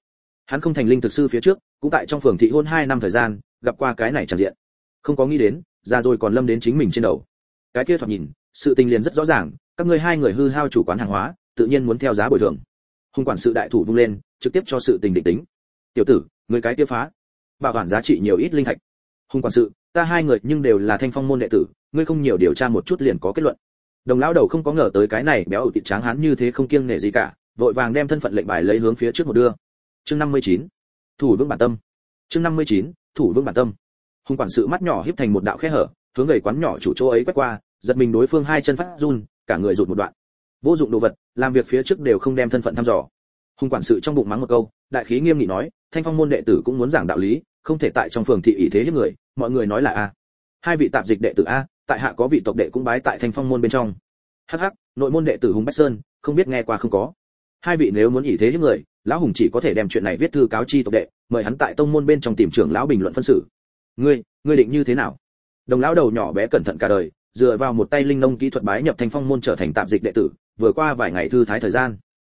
Hắn không thành linh thực sư phía trước, cũng tại trong phường thị hôn hai năm thời gian, gặp qua cái này tràn diện. Không có nghĩ đến, ra rồi còn lâm đến chính mình trên đầu. Cái kia thoạt nhìn sự tình liền rất rõ ràng, các ngươi hai người hư hao chủ quán hàng hóa, tự nhiên muốn theo giá bồi thường. Hung quản sự đại thủ vung lên, trực tiếp cho sự tình định tính. Tiểu tử người cái tiêu phá. Bảo quản giá trị nhiều ít linh thạch. Hung quản sự, ta hai người nhưng đều là thanh phong môn đệ tử, ngươi không nhiều điều tra một chút liền có kết luận. Đồng lão đầu không có ngờ tới cái này béo ẩu thịt tráng hán như thế không kiêng nể gì cả, vội vàng đem thân phận lệnh bài lấy hướng phía trước một đưa. Chương 59. thủ vương bản tâm. Chương 59. thủ vương bản tâm. Hung quản sự mắt nhỏ híp thành một đạo khe hở, hướng gầy quán nhỏ chủ chỗ ấy quét qua giật mình đối phương hai chân phát run, cả người rụt một đoạn. Vô dụng đồ vật, làm việc phía trước đều không đem thân phận thăm dò. Hùng quản sự trong bụng mắng một câu, đại khí nghiêm nghị nói, thanh phong môn đệ tử cũng muốn giảng đạo lý, không thể tại trong phường thị ý thế hiếp người, mọi người nói là a. Hai vị tạp dịch đệ tử a, tại hạ có vị tộc đệ cũng bái tại thanh phong môn bên trong. Hắc hắc, nội môn đệ tử hùng bách sơn, không biết nghe qua không có. Hai vị nếu muốn ý thế hiếp người, lão hùng chỉ có thể đem chuyện này viết thư cáo chi tộc đệ, mời hắn tại tông môn bên trong tìm trưởng lão bình luận phân xử. Ngươi ngươi định như thế nào? Đồng lão đầu nhỏ bé cẩn thận cả đời dựa vào một tay linh nông kỹ thuật bái nhập thanh phong môn trở thành tạp dịch đệ tử, vừa qua vài ngày thư thái thời gian.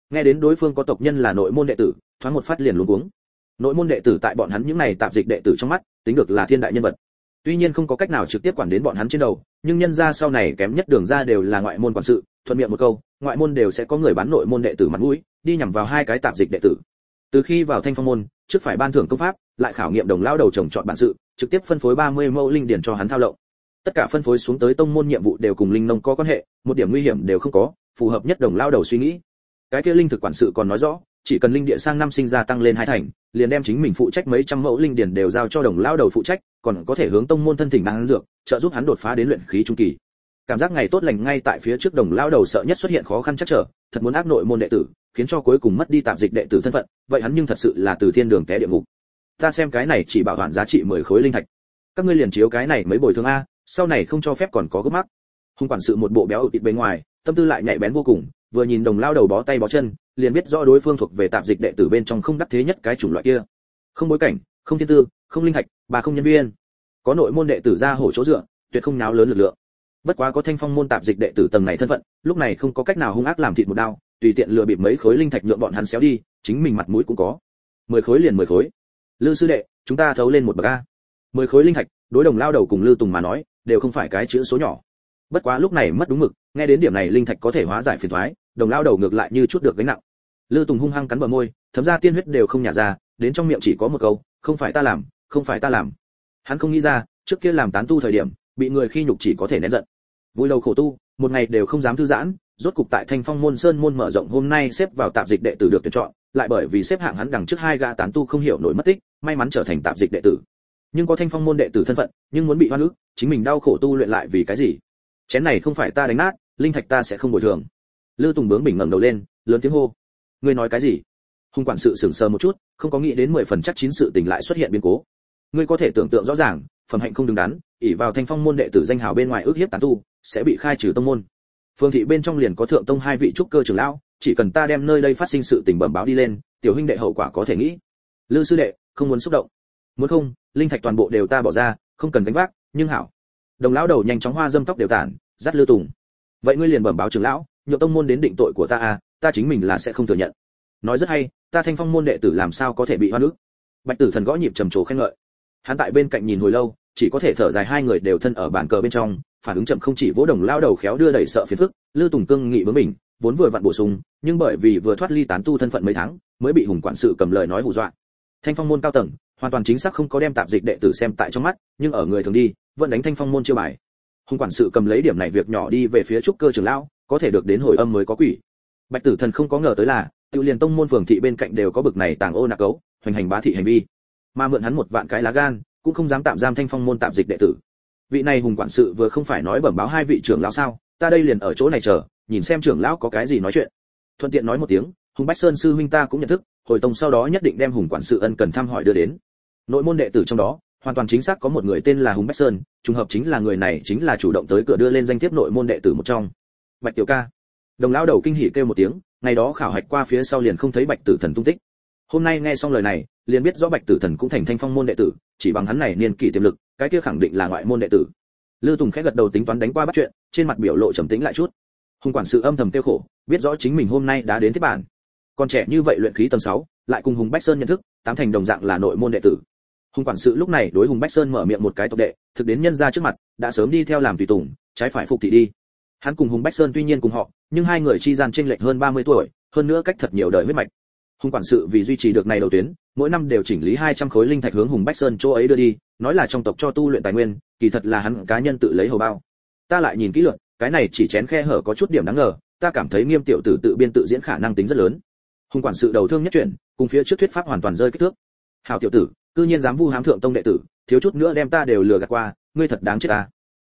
Nghe đến đối phương có tộc nhân là nội môn đệ tử, thoáng một phát liền luống cuống. Nội môn đệ tử tại bọn hắn những này tạp dịch đệ tử trong mắt, tính được là thiên đại nhân vật. Tuy nhiên không có cách nào trực tiếp quản đến bọn hắn trên đầu, nhưng nhân ra sau này kém nhất đường ra đều là ngoại môn quản sự, thuận miệng một câu, ngoại môn đều sẽ có người bán nội môn đệ tử mặt mũi, đi nhằm vào hai cái tạp dịch đệ tử. Từ khi vào thanh phong môn, trước phải ban thưởng công pháp, lại khảo nghiệm đồng lao đầu trồng chọn bản sự, trực tiếp phân phối 30 mẫu linh điển cho hắn thao lộng tất cả phân phối xuống tới tông môn nhiệm vụ đều cùng linh nông có quan hệ, một điểm nguy hiểm đều không có, phù hợp nhất đồng lao đầu suy nghĩ. Cái kia linh thực quản sự còn nói rõ, chỉ cần linh địa sang năm sinh ra tăng lên hai thành, liền đem chính mình phụ trách mấy trăm mẫu linh điển đều giao cho đồng lao đầu phụ trách, còn có thể hướng tông môn thân thỉnh đáng dược, trợ giúp hắn đột phá đến luyện khí trung kỳ. Cảm giác ngày tốt lành ngay tại phía trước đồng lao đầu sợ nhất xuất hiện khó khăn chắc trở, thật muốn ác nội môn đệ tử, khiến cho cuối cùng mất đi tạm dịch đệ tử thân phận, vậy hắn nhưng thật sự là từ thiên đường té địa ngục. Ta xem cái này chỉ bảo quản giá trị 10 khối linh thạch. Các ngươi liền chiếu cái này mới bồi thường a sau này không cho phép còn có gấp mắc. Hung quản sự một bộ béo ụt bên ngoài, tâm tư lại nhạy bén vô cùng, vừa nhìn đồng lao đầu bó tay bó chân, liền biết rõ đối phương thuộc về tạm dịch đệ tử bên trong không đắc thế nhất cái chủng loại kia. Không bối cảnh, không thiên tư, không linh thạch, bà không nhân viên. Có nội môn đệ tử ra hổ chỗ dựa, tuyệt không náo lớn lực lượng. Bất quá có thanh phong môn tạp dịch đệ tử tầng này thân phận, lúc này không có cách nào hung ác làm thịt một đao, tùy tiện lừa bịp mấy khối linh thạch nhượng bọn hắn xéo đi, chính mình mặt mũi cũng có. Mười khối liền mười khối. Lư sư đệ, chúng ta thấu lên một bậc a. Mười khối linh thạch, đối đồng lao đầu cùng lư tùng mà nói đều không phải cái chữ số nhỏ. Bất quá lúc này mất đúng mực, nghe đến điểm này linh thạch có thể hóa giải phiền toái đồng lao đầu ngược lại như chút được gánh nặng. Lư tùng hung hăng cắn bờ môi, thấm ra tiên huyết đều không nhả ra, đến trong miệng chỉ có một câu, không phải ta làm, không phải ta làm. Hắn không nghĩ ra, trước kia làm tán tu thời điểm, bị người khi nhục chỉ có thể nén giận. Vui đầu khổ tu, một ngày đều không dám thư giãn, rốt cục tại thanh phong môn sơn môn mở rộng hôm nay xếp vào tạp dịch đệ tử được tuyển chọn, lại bởi vì xếp hạng hắn đằng trước hai gã tán tu không hiểu nổi mất tích, may mắn trở thành tạp dịch đệ tử nhưng có thanh phong môn đệ tử thân phận, nhưng muốn bị hoa ức, chính mình đau khổ tu luyện lại vì cái gì? Chén này không phải ta đánh nát, linh thạch ta sẽ không bồi thường. Lư tùng bướng bình ngẩng đầu lên, lớn tiếng hô. Ngươi nói cái gì? Hùng quản sự sững sờ một chút, không có nghĩ đến mười phần chắc chín sự tình lại xuất hiện biến cố. Ngươi có thể tưởng tượng rõ ràng, phẩm hạnh không đứng đắn, ỷ vào thanh phong môn đệ tử danh hào bên ngoài ước hiếp tán tu, sẽ bị khai trừ tông môn. Phương thị bên trong liền có thượng tông hai vị trúc cơ trưởng lão, chỉ cần ta đem nơi đây phát sinh sự tình bẩm báo đi lên, tiểu huynh đệ hậu quả có thể nghĩ. Lư sư đệ, không muốn xúc động muốn không, linh thạch toàn bộ đều ta bỏ ra, không cần gánh vác, nhưng hảo. Đồng lão đầu nhanh chóng hoa dâm tóc đều tản, dắt lư tùng. Vậy ngươi liền bẩm báo trưởng lão nhượng tông môn đến định tội của ta à ta chính mình là sẽ không thừa nhận. Nói rất hay, ta thanh phong môn đệ tử làm sao có thể bị hoa nước bạch tử thần gõ nhịp trầm trồ khen ngợi. Hắn tại bên cạnh nhìn hồi lâu, chỉ có thể thở dài hai người đều thân ở bàn cờ bên trong, phản ứng chậm không chỉ vỗ đồng lao đầu khéo đưa đẩy sợ phiền phức, lư tùng cương nghị với mình, vốn vừa vặn bổ sung, nhưng bởi vì vừa thoát ly tán tu thân phận mấy tháng, mới bị hùng quản sự cầm lời nói hù dọa. Thanh phong môn cao tầng hoàn toàn chính xác không có đem tạp dịch đệ tử xem tại trong mắt, nhưng ở người thường đi, vẫn đánh thanh phong môn chưa bài. Hùng quản sự cầm lấy điểm này việc nhỏ đi về phía trúc cơ trưởng lão, có thể được đến hồi âm mới có quỷ. Bạch tử thần không có ngờ tới là tự liền tông môn phường thị bên cạnh đều có bực này tàng ô nạc cấu, hoành hành bá thị hành vi. Mà mượn hắn một vạn cái lá gan, cũng không dám tạm giam thanh phong môn tạm dịch đệ tử. Vị này hùng quản sự vừa không phải nói bẩm báo hai vị trưởng lão sao, ta đây liền ở chỗ này chờ, nhìn xem trưởng lão có cái gì nói chuyện. Thuận tiện nói một tiếng, hùng bách sơn sư huynh ta cũng nhận thức, hồi tông sau đó nhất định đem hùng quản sự ân cần thăm hỏi đưa đến nội môn đệ tử trong đó hoàn toàn chính xác có một người tên là hùng bách sơn trùng hợp chính là người này chính là chủ động tới cửa đưa lên danh thiếp nội môn đệ tử một trong. Bạch tiểu ca. Đồng lão đầu kinh hỉ kêu một tiếng ngày đó khảo hạch qua phía sau liền không thấy bạch tử thần tung tích. Hôm nay nghe xong lời này liền biết rõ bạch tử thần cũng thành thanh phong môn đệ tử chỉ bằng hắn này niên kỷ tiềm lực cái kia khẳng định là ngoại môn đệ tử. Lư tùng khẽ gật đầu tính toán đánh qua bắt chuyện trên mặt biểu lộ trầm tĩnh lại chút. Hùng quản sự âm thầm tiêu khổ biết rõ chính mình hôm nay đã đến thế bản. Còn trẻ như vậy luyện khí tầng 6, lại cùng hùng bách sơn nhận thức tám thành đồng dạng là nội môn đệ tử hùng quản sự lúc này đối hùng bách sơn mở miệng một cái tộc đệ, thực đến nhân ra trước mặt, đã sớm đi theo làm tùy tùng, trái phải phục thị đi. Hắn cùng hùng bách sơn tuy nhiên cùng họ, nhưng hai người chi gian tranh lệch hơn 30 tuổi, hơn nữa cách thật nhiều đời huyết mạch. Hùng quản sự vì duy trì được này đầu tuyến, mỗi năm đều chỉnh lý 200 khối linh thạch hướng hùng bách sơn chỗ ấy đưa đi, nói là trong tộc cho tu luyện tài nguyên, kỳ thật là hắn cá nhân tự lấy hầu bao. Ta lại nhìn kỹ lượt cái này chỉ chén khe hở có chút điểm đáng ngờ, ta cảm thấy nghiêm tiểu tử tự biên tự diễn khả năng tính rất lớn. Hùng quản sự đầu thương nhất chuyển, cùng phía trước thuyết pháp hoàn toàn rơi kích thước. Hảo tiểu tử cư nhiên dám vu hám thượng tông đệ tử, thiếu chút nữa đem ta đều lừa gạt qua, ngươi thật đáng chết ta.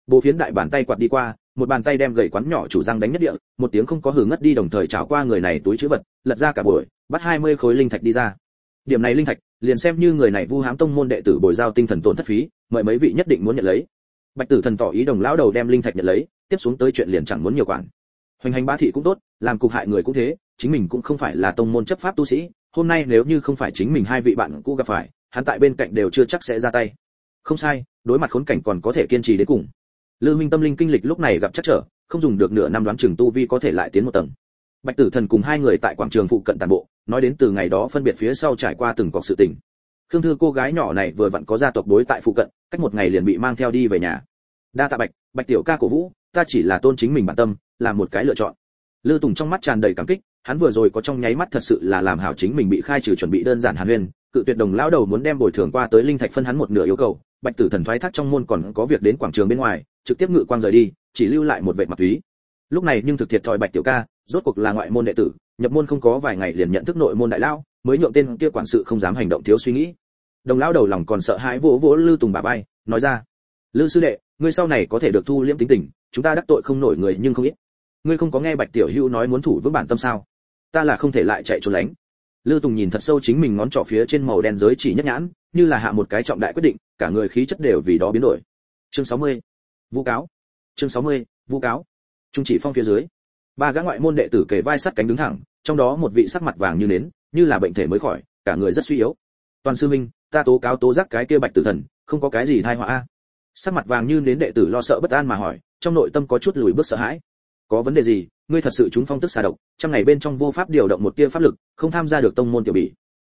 Bố phiến đại bàn tay quạt đi qua, một bàn tay đem gậy quán nhỏ chủ răng đánh nhất địa, một tiếng không có hử ngất đi đồng thời chảo qua người này túi chữ vật, lật ra cả buổi, bắt 20 khối linh thạch đi ra. Điểm này linh thạch, liền xem như người này vu hám tông môn đệ tử bồi giao tinh thần tổn thất phí, mời mấy vị nhất định muốn nhận lấy. Bạch tử thần tỏ ý đồng lão đầu đem linh thạch nhận lấy, tiếp xuống tới chuyện liền chẳng muốn nhiều quản. Hoành hành bá thị cũng tốt, làm cục hại người cũng thế, chính mình cũng không phải là tông môn chấp pháp tu sĩ, hôm nay nếu như không phải chính mình hai vị bạn cũ gặp phải hắn tại bên cạnh đều chưa chắc sẽ ra tay. Không sai, đối mặt khốn cảnh còn có thể kiên trì đến cùng. Lư minh tâm linh kinh lịch lúc này gặp chắc trở, không dùng được nửa năm đoán chừng tu vi có thể lại tiến một tầng. Bạch tử thần cùng hai người tại quảng trường phụ cận tàn bộ, nói đến từ ngày đó phân biệt phía sau trải qua từng cọc sự tình. Khương thư cô gái nhỏ này vừa vặn có gia tộc đối tại phụ cận, cách một ngày liền bị mang theo đi về nhà. Đa tạ bạch bạch tiểu ca cổ vũ, ta chỉ là tôn chính mình bản tâm, là một cái lựa chọn. Lư tùng trong mắt tràn đầy cảm kích, hắn vừa rồi có trong nháy mắt thật sự là làm hảo chính mình bị khai trừ chuẩn bị đơn giản hàn huyên cự tuyệt đồng lão đầu muốn đem bồi thường qua tới linh thạch phân hắn một nửa yêu cầu, bạch tử thần thoái thác trong môn còn có việc đến quảng trường bên ngoài, trực tiếp ngự quang rời đi, chỉ lưu lại một vệ mặt túy lúc này nhưng thực thiệt thòi bạch tiểu ca, rốt cuộc là ngoại môn đệ tử, nhập môn không có vài ngày liền nhận thức nội môn đại lao mới nhượng tên kia quản sự không dám hành động thiếu suy nghĩ. Đồng lão đầu lòng còn sợ hãi vỗ vỗ lư tùng bà bay nói ra, lư sư đệ, ngươi sau này có thể được thu liễm tính tình, chúng ta đắc tội không nổi người nhưng không ít. Ngươi không có nghe bạch tiểu hữu nói muốn thủ vững bản tâm sao? Ta là không thể lại chạy trốn lánh lư tùng nhìn thật sâu chính mình ngón trỏ phía trên màu đen giới chỉ nhất nhãn, như là hạ một cái trọng đại quyết định, cả người khí chất đều vì đó biến đổi. Chương 60. vu cáo. Chương 60. vu cáo. Trung chỉ phong phía dưới. Ba gã ngoại môn đệ tử kề vai sát cánh đứng thẳng, trong đó một vị sắc mặt vàng như nến, như là bệnh thể mới khỏi, cả người rất suy yếu. Toàn sư minh ta tố cáo tố giác cái kia bạch tử thần, không có cái gì thai họa a. Sắc mặt vàng như nến đệ tử lo sợ bất an mà hỏi, trong nội tâm có chút lùi bước sợ hãi. Có vấn đề gì? Ngươi thật sự chúng phong tức xà độc trong ngày bên trong vô pháp điều động một tia pháp lực, không tham gia được tông môn tiểu bỉ.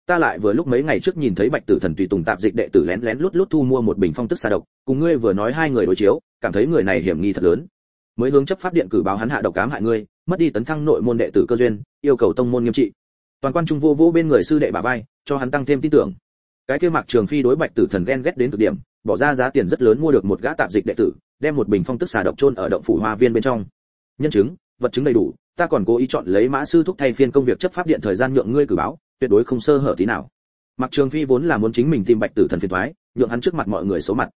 Ta lại vừa lúc mấy ngày trước nhìn thấy bạch tử thần tùy tùng tạp dịch đệ tử lén lén lút lút thu mua một bình phong tức xà độc, cùng ngươi vừa nói hai người đối chiếu, cảm thấy người này hiểm nghi thật lớn. Mới hướng chấp pháp điện cử báo hắn hạ độc cám hại ngươi, mất đi tấn thăng nội môn đệ tử cơ duyên, yêu cầu tông môn nghiêm trị. Toàn quan trung vô vô bên người sư đệ bà vai, cho hắn tăng thêm tin tưởng. Cái kia mạc trường phi đối bạch tử thần ghen ghét đến cực điểm, bỏ ra giá tiền rất lớn mua được một gã tạp dịch đệ tử, đem một bình phong tức xà độc chôn ở động phủ hoa viên bên trong. Nhân chứng vật chứng đầy đủ ta còn cố ý chọn lấy mã sư thúc thay phiên công việc chấp pháp điện thời gian nhượng ngươi cử báo tuyệt đối không sơ hở tí nào. Mặc trường phi vốn là muốn chính mình tìm bạch tử thần phiền Thoái, nhượng hắn trước mặt mọi người xấu mặt.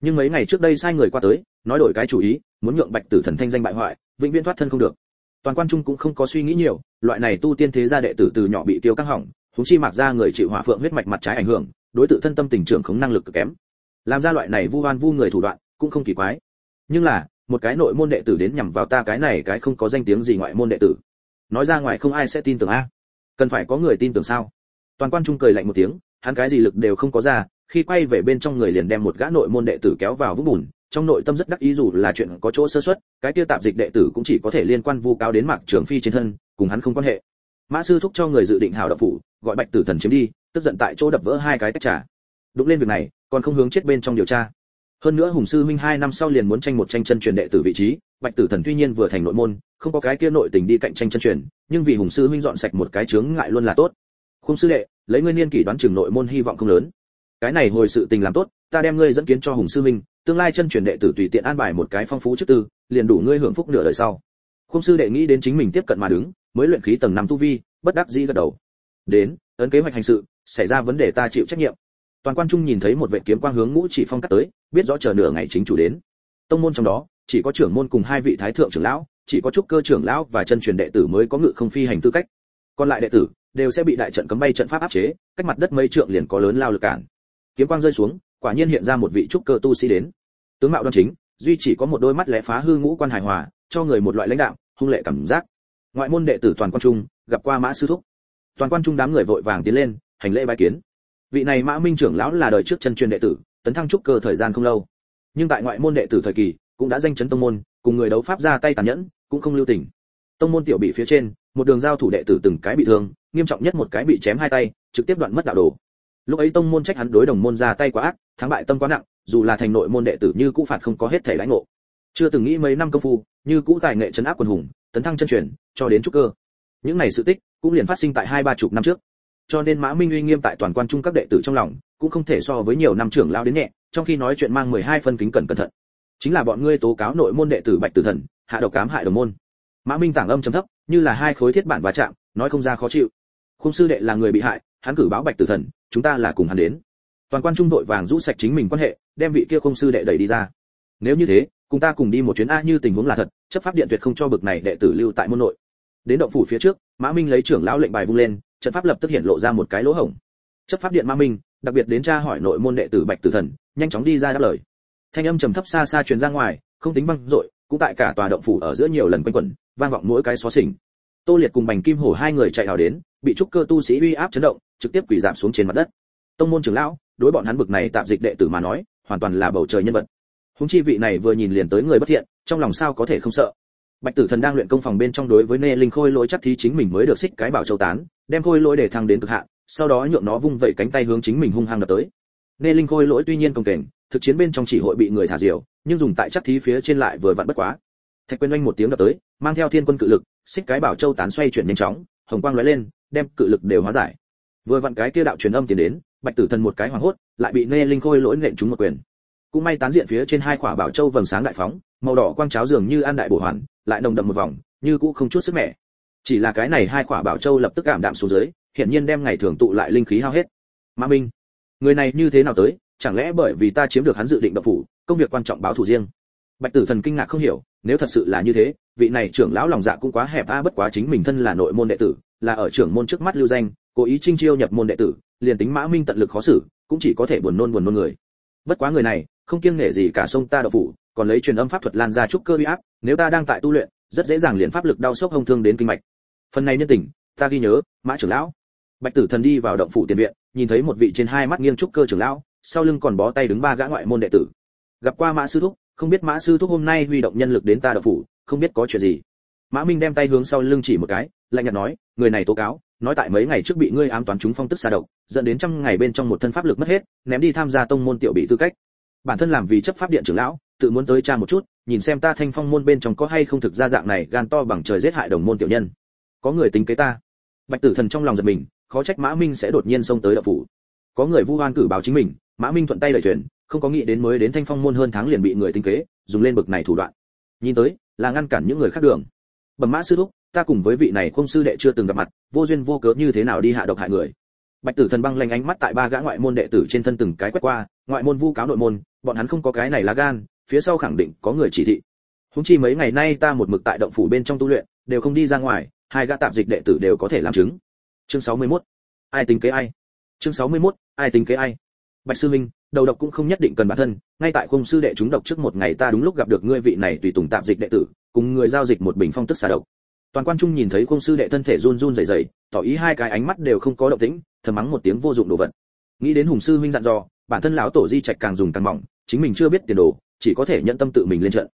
Nhưng mấy ngày trước đây sai người qua tới nói đổi cái chủ ý muốn nhượng bạch tử thần thanh danh bại hoại vĩnh viễn thoát thân không được. Toàn quan trung cũng không có suy nghĩ nhiều loại này tu tiên thế gia đệ tử từ nhỏ bị tiêu căng hỏng chúng chi mặc ra người chịu hỏa phượng huyết mạch mặt trái ảnh hưởng đối tự thân tâm tình trưởng không năng lực cực kém. Làm ra loại này vu oan vu người thủ đoạn cũng không kỳ quái. Nhưng là một cái nội môn đệ tử đến nhằm vào ta cái này cái không có danh tiếng gì ngoại môn đệ tử. Nói ra ngoài không ai sẽ tin tưởng a. Cần phải có người tin tưởng sao? Toàn quan trung cười lạnh một tiếng, hắn cái gì lực đều không có ra, khi quay về bên trong người liền đem một gã nội môn đệ tử kéo vào vũng bùn, trong nội tâm rất đắc ý dù là chuyện có chỗ sơ suất, cái kia tạp dịch đệ tử cũng chỉ có thể liên quan vu cáo đến mạc trường phi trên thân, cùng hắn không quan hệ. Mã sư thúc cho người dự định hào đập phủ, gọi bạch tử thần chiếm đi, tức giận tại chỗ đập vỡ hai cái tách trà. Đụng lên việc này, còn không hướng chết bên trong điều tra hơn nữa hùng sư minh hai năm sau liền muốn tranh một tranh chân truyền đệ tử vị trí, bạch tử thần tuy nhiên vừa thành nội môn, không có cái kia nội tình đi cạnh tranh chân truyền, nhưng vì hùng sư minh dọn sạch một cái chướng ngại luôn là tốt. Khung sư đệ, lấy ngươi niên kỷ đoán trường nội môn hy vọng không lớn. Cái này hồi sự tình làm tốt, ta đem ngươi dẫn kiến cho hùng sư minh, tương lai chân truyền đệ tử tùy tiện an bài một cái phong phú trước tư, liền đủ ngươi hưởng phúc nửa đời sau. Khung sư đệ nghĩ đến chính mình tiếp cận mà đứng, mới luyện khí tầng năm tu vi, bất đắc dĩ gật đầu. Đến, ấn kế hoạch hành sự, xảy ra vấn đề ta chịu trách nhiệm toàn quan trung nhìn thấy một vệ kiếm quang hướng ngũ chỉ phong cắt tới, biết rõ chờ nửa ngày chính chủ đến. Tông môn trong đó, chỉ có trưởng môn cùng hai vị thái thượng trưởng lão, chỉ có trúc cơ trưởng lão và chân truyền đệ tử mới có ngự không phi hành tư cách. Còn lại đệ tử đều sẽ bị đại trận cấm bay trận pháp áp chế, cách mặt đất mấy trượng liền có lớn lao lực cản. Kiếm quang rơi xuống, quả nhiên hiện ra một vị trúc cơ tu sĩ đến. Tướng mạo đoan chính, duy chỉ có một đôi mắt lẽ phá hư ngũ quan hài hòa, cho người một loại lãnh đạo, hung lệ cảm giác. Ngoại môn đệ tử toàn quan trung gặp qua mã sư thúc. Toàn quan trung đám người vội vàng tiến lên, hành lễ bái kiến vị này mã minh trưởng lão là đời trước chân truyền đệ tử, tấn thăng trúc cơ thời gian không lâu. Nhưng tại ngoại môn đệ tử thời kỳ, cũng đã danh chấn tông môn, cùng người đấu pháp ra tay tàn nhẫn, cũng không lưu tình. Tông môn tiểu bị phía trên, một đường giao thủ đệ tử từng cái bị thương, nghiêm trọng nhất một cái bị chém hai tay, trực tiếp đoạn mất đạo đồ. Lúc ấy tông môn trách hắn đối đồng môn ra tay quá ác, thắng bại tâm quá nặng, dù là thành nội môn đệ tử như cũ phạt không có hết thể lãnh ngộ. Chưa từng nghĩ mấy năm công phu, như cũ tài nghệ chấn áp quần hùng, tấn thăng chân truyền, cho đến trúc cơ. Những này sự tích cũng liền phát sinh tại hai ba chục năm trước cho nên mã minh uy nghiêm tại toàn quan trung các đệ tử trong lòng, cũng không thể so với nhiều năm trưởng lao đến nhẹ, trong khi nói chuyện mang 12 phân kính cẩn cẩn thận. Chính là bọn ngươi tố cáo nội môn đệ tử bạch tử thần, hạ độc cám hại đồng môn. Mã minh tảng âm trầm thấp, như là hai khối thiết bản va chạm, nói không ra khó chịu. Khung sư đệ là người bị hại, hắn cử báo bạch tử thần, chúng ta là cùng hắn đến. Toàn quan trung đội vàng rũ sạch chính mình quan hệ, đem vị kia khung sư đệ đẩy đi ra. Nếu như thế, cùng ta cùng đi một chuyến a như tình huống là thật, chấp pháp điện tuyệt không cho bực này đệ tử lưu tại môn nội. Đến động phủ phía trước, mã minh lấy trưởng lão lệnh bài vung lên trận pháp lập tức hiện lộ ra một cái lỗ hổng. Chấp pháp điện ma minh, đặc biệt đến tra hỏi nội môn đệ tử bạch tử thần, nhanh chóng đi ra đáp lời. Thanh âm trầm thấp xa xa truyền ra ngoài, không tính vang dội, cũng tại cả tòa động phủ ở giữa nhiều lần quanh quẩn, vang vọng mỗi cái xó xỉnh. Tô liệt cùng bành kim hổ hai người chạy hào đến, bị trúc cơ tu sĩ uy áp chấn động, trực tiếp quỳ giảm xuống trên mặt đất. Tông môn trưởng lão, đối bọn hắn bực này tạm dịch đệ tử mà nói, hoàn toàn là bầu trời nhân vật. Húng chi vị này vừa nhìn liền tới người bất thiện, trong lòng sao có thể không sợ? Bạch tử thần đang luyện công phòng bên trong đối với nê linh khôi lỗi chắc thí chính mình mới được xích cái bảo châu tán, đem khôi lỗi để thăng đến cực hạn, sau đó nhượng nó vung vẩy cánh tay hướng chính mình hung hăng đập tới. Nê linh khôi lỗi tuy nhiên công kềnh, thực chiến bên trong chỉ hội bị người thả diều, nhưng dùng tại chắc thí phía trên lại vừa vặn bất quá. Thạch quyên oanh một tiếng đập tới, mang theo thiên quân cự lực, xích cái bảo châu tán xoay chuyển nhanh chóng, hồng quang lóe lên, đem cự lực đều hóa giải. Vừa vặn cái kia đạo truyền âm tiến đến, bạch tử thần một cái hoảng hốt, lại bị nê linh khôi lỗi nện trúng một quyền. Cũng may tán diện phía trên hai quả bảo châu vầng sáng đại phóng màu đỏ quang cháo dường như an đại bổ hoàn, lại nồng đậm một vòng, như cũ không chút sức mẻ. Chỉ là cái này hai quả bảo châu lập tức cảm đạm xuống dưới hiện nhiên đem ngày thường tụ lại linh khí hao hết. Mã minh, người này như thế nào tới, chẳng lẽ bởi vì ta chiếm được hắn dự định độc phủ, công việc quan trọng báo thủ riêng? Bạch tử thần kinh ngạc không hiểu, nếu thật sự là như thế, vị này trưởng lão lòng dạ cũng quá hẹp a, bất quá chính mình thân là nội môn đệ tử, là ở trưởng môn trước mắt lưu danh, cố ý trinh chiêu nhập môn đệ tử, liền tính mã minh tận lực khó xử, cũng chỉ có thể buồn nôn buồn nôn người. Bất quá người này, không kiêng nể gì cả sông ta độc phủ còn lấy truyền âm pháp thuật lan ra trúc cơ uy áp, nếu ta đang tại tu luyện, rất dễ dàng liền pháp lực đau sốc hông thương đến kinh mạch. Phần này nhân tình, ta ghi nhớ, mã trưởng lão. Bạch tử thần đi vào động phủ tiền viện, nhìn thấy một vị trên hai mắt nghiêng trúc cơ trưởng lão, sau lưng còn bó tay đứng ba gã ngoại môn đệ tử. Gặp qua mã sư thúc, không biết mã sư thúc hôm nay huy động nhân lực đến ta động phủ, không biết có chuyện gì. Mã minh đem tay hướng sau lưng chỉ một cái, lạnh nhạt nói, người này tố cáo, nói tại mấy ngày trước bị ngươi ám toán chúng phong tức xa độc, dẫn đến trăm ngày bên trong một thân pháp lực mất hết, ném đi tham gia tông môn tiểu bị tư cách. Bản thân làm vì chấp pháp điện trưởng lão tự muốn tới tra một chút, nhìn xem ta thanh phong môn bên trong có hay không thực ra dạng này, gan to bằng trời giết hại đồng môn tiểu nhân. Có người tính kế ta. Bạch tử thần trong lòng giật mình, khó trách mã minh sẽ đột nhiên xông tới đậu phủ. Có người vu oan cử báo chính mình, mã minh thuận tay đợi thuyền, không có nghĩ đến mới đến thanh phong môn hơn tháng liền bị người tính kế, dùng lên bực này thủ đoạn. Nhìn tới, là ngăn cản những người khác đường. Bẩm mã sư thúc, ta cùng với vị này không sư đệ chưa từng gặp mặt, vô duyên vô cớ như thế nào đi hạ độc hại người? Bạch tử thần băng lanh ánh mắt tại ba gã ngoại môn đệ tử trên thân từng cái quét qua, ngoại môn vu cáo nội môn, bọn hắn không có cái này là gan phía sau khẳng định có người chỉ thị. Húng chi mấy ngày nay ta một mực tại động phủ bên trong tu luyện, đều không đi ra ngoài, hai gã tạm dịch đệ tử đều có thể làm chứng. Chương 61. ai tính kế ai? Chương 61. ai tính kế ai? Bạch sư minh, đầu độc cũng không nhất định cần bản thân, ngay tại khung sư đệ chúng độc trước một ngày ta đúng lúc gặp được ngươi vị này tùy tùng tạm dịch đệ tử, cùng người giao dịch một bình phong tức xà độc. Toàn quan trung nhìn thấy khung sư đệ thân thể run run rẩy rẩy, tỏ ý hai cái ánh mắt đều không có động tĩnh, thầm mắng một tiếng vô dụng đồ vật. Nghĩ đến hùng sư huynh dặn dò, bản thân lão tổ di trạch càng dùng càng mỏng, chính mình chưa biết tiền đồ chỉ có thể nhận tâm tự mình lên trận.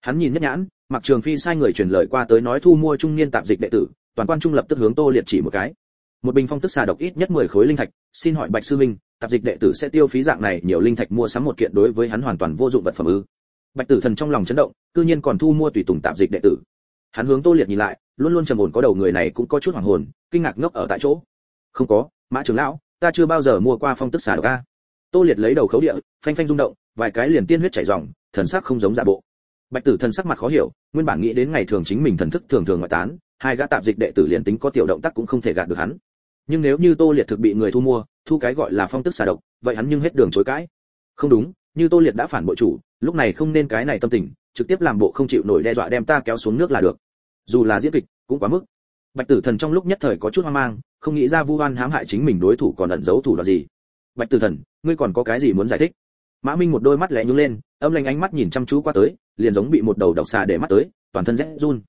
Hắn nhìn nhất nhãn, mặc trường phi sai người truyền lời qua tới nói thu mua trung niên tạm dịch đệ tử, toàn quan trung lập tức hướng tô liệt chỉ một cái. Một bình phong tức xà độc ít nhất 10 khối linh thạch, xin hỏi bạch sư minh, tạp dịch đệ tử sẽ tiêu phí dạng này nhiều linh thạch mua sắm một kiện đối với hắn hoàn toàn vô dụng vật phẩm ư? Bạch tử thần trong lòng chấn động, cư nhiên còn thu mua tùy tùng tạp dịch đệ tử. Hắn hướng tô liệt nhìn lại, luôn luôn trầm ổn có đầu người này cũng có chút hoàng hồn, kinh ngạc ngốc ở tại chỗ. Không có, mã trưởng lão, ta chưa bao giờ mua qua phong tức xà độc a. Tô liệt lấy đầu khấu địa, phanh phanh rung động, vài cái liền tiên huyết chảy ròng thần sắc không giống giả bộ. Bạch tử thần sắc mặt khó hiểu, nguyên bản nghĩ đến ngày thường chính mình thần thức thường thường ngoại tán, hai gã tạp dịch đệ tử liền tính có tiểu động tác cũng không thể gạt được hắn. Nhưng nếu như tô liệt thực bị người thu mua, thu cái gọi là phong tức xà độc, vậy hắn nhưng hết đường chối cãi. Không đúng, như tô liệt đã phản bội chủ, lúc này không nên cái này tâm tình, trực tiếp làm bộ không chịu nổi đe dọa đem ta kéo xuống nước là được. Dù là diễn kịch, cũng quá mức. Bạch tử thần trong lúc nhất thời có chút hoang mang, không nghĩ ra vu oan hãm hại chính mình đối thủ còn ẩn giấu thủ đoạn gì. Bạch tử thần, ngươi còn có cái gì muốn giải thích? Mã minh một đôi mắt lẽ nhướng lên âm lành ánh mắt nhìn chăm chú qua tới, liền giống bị một đầu độc xà để mắt tới, toàn thân rẽ run.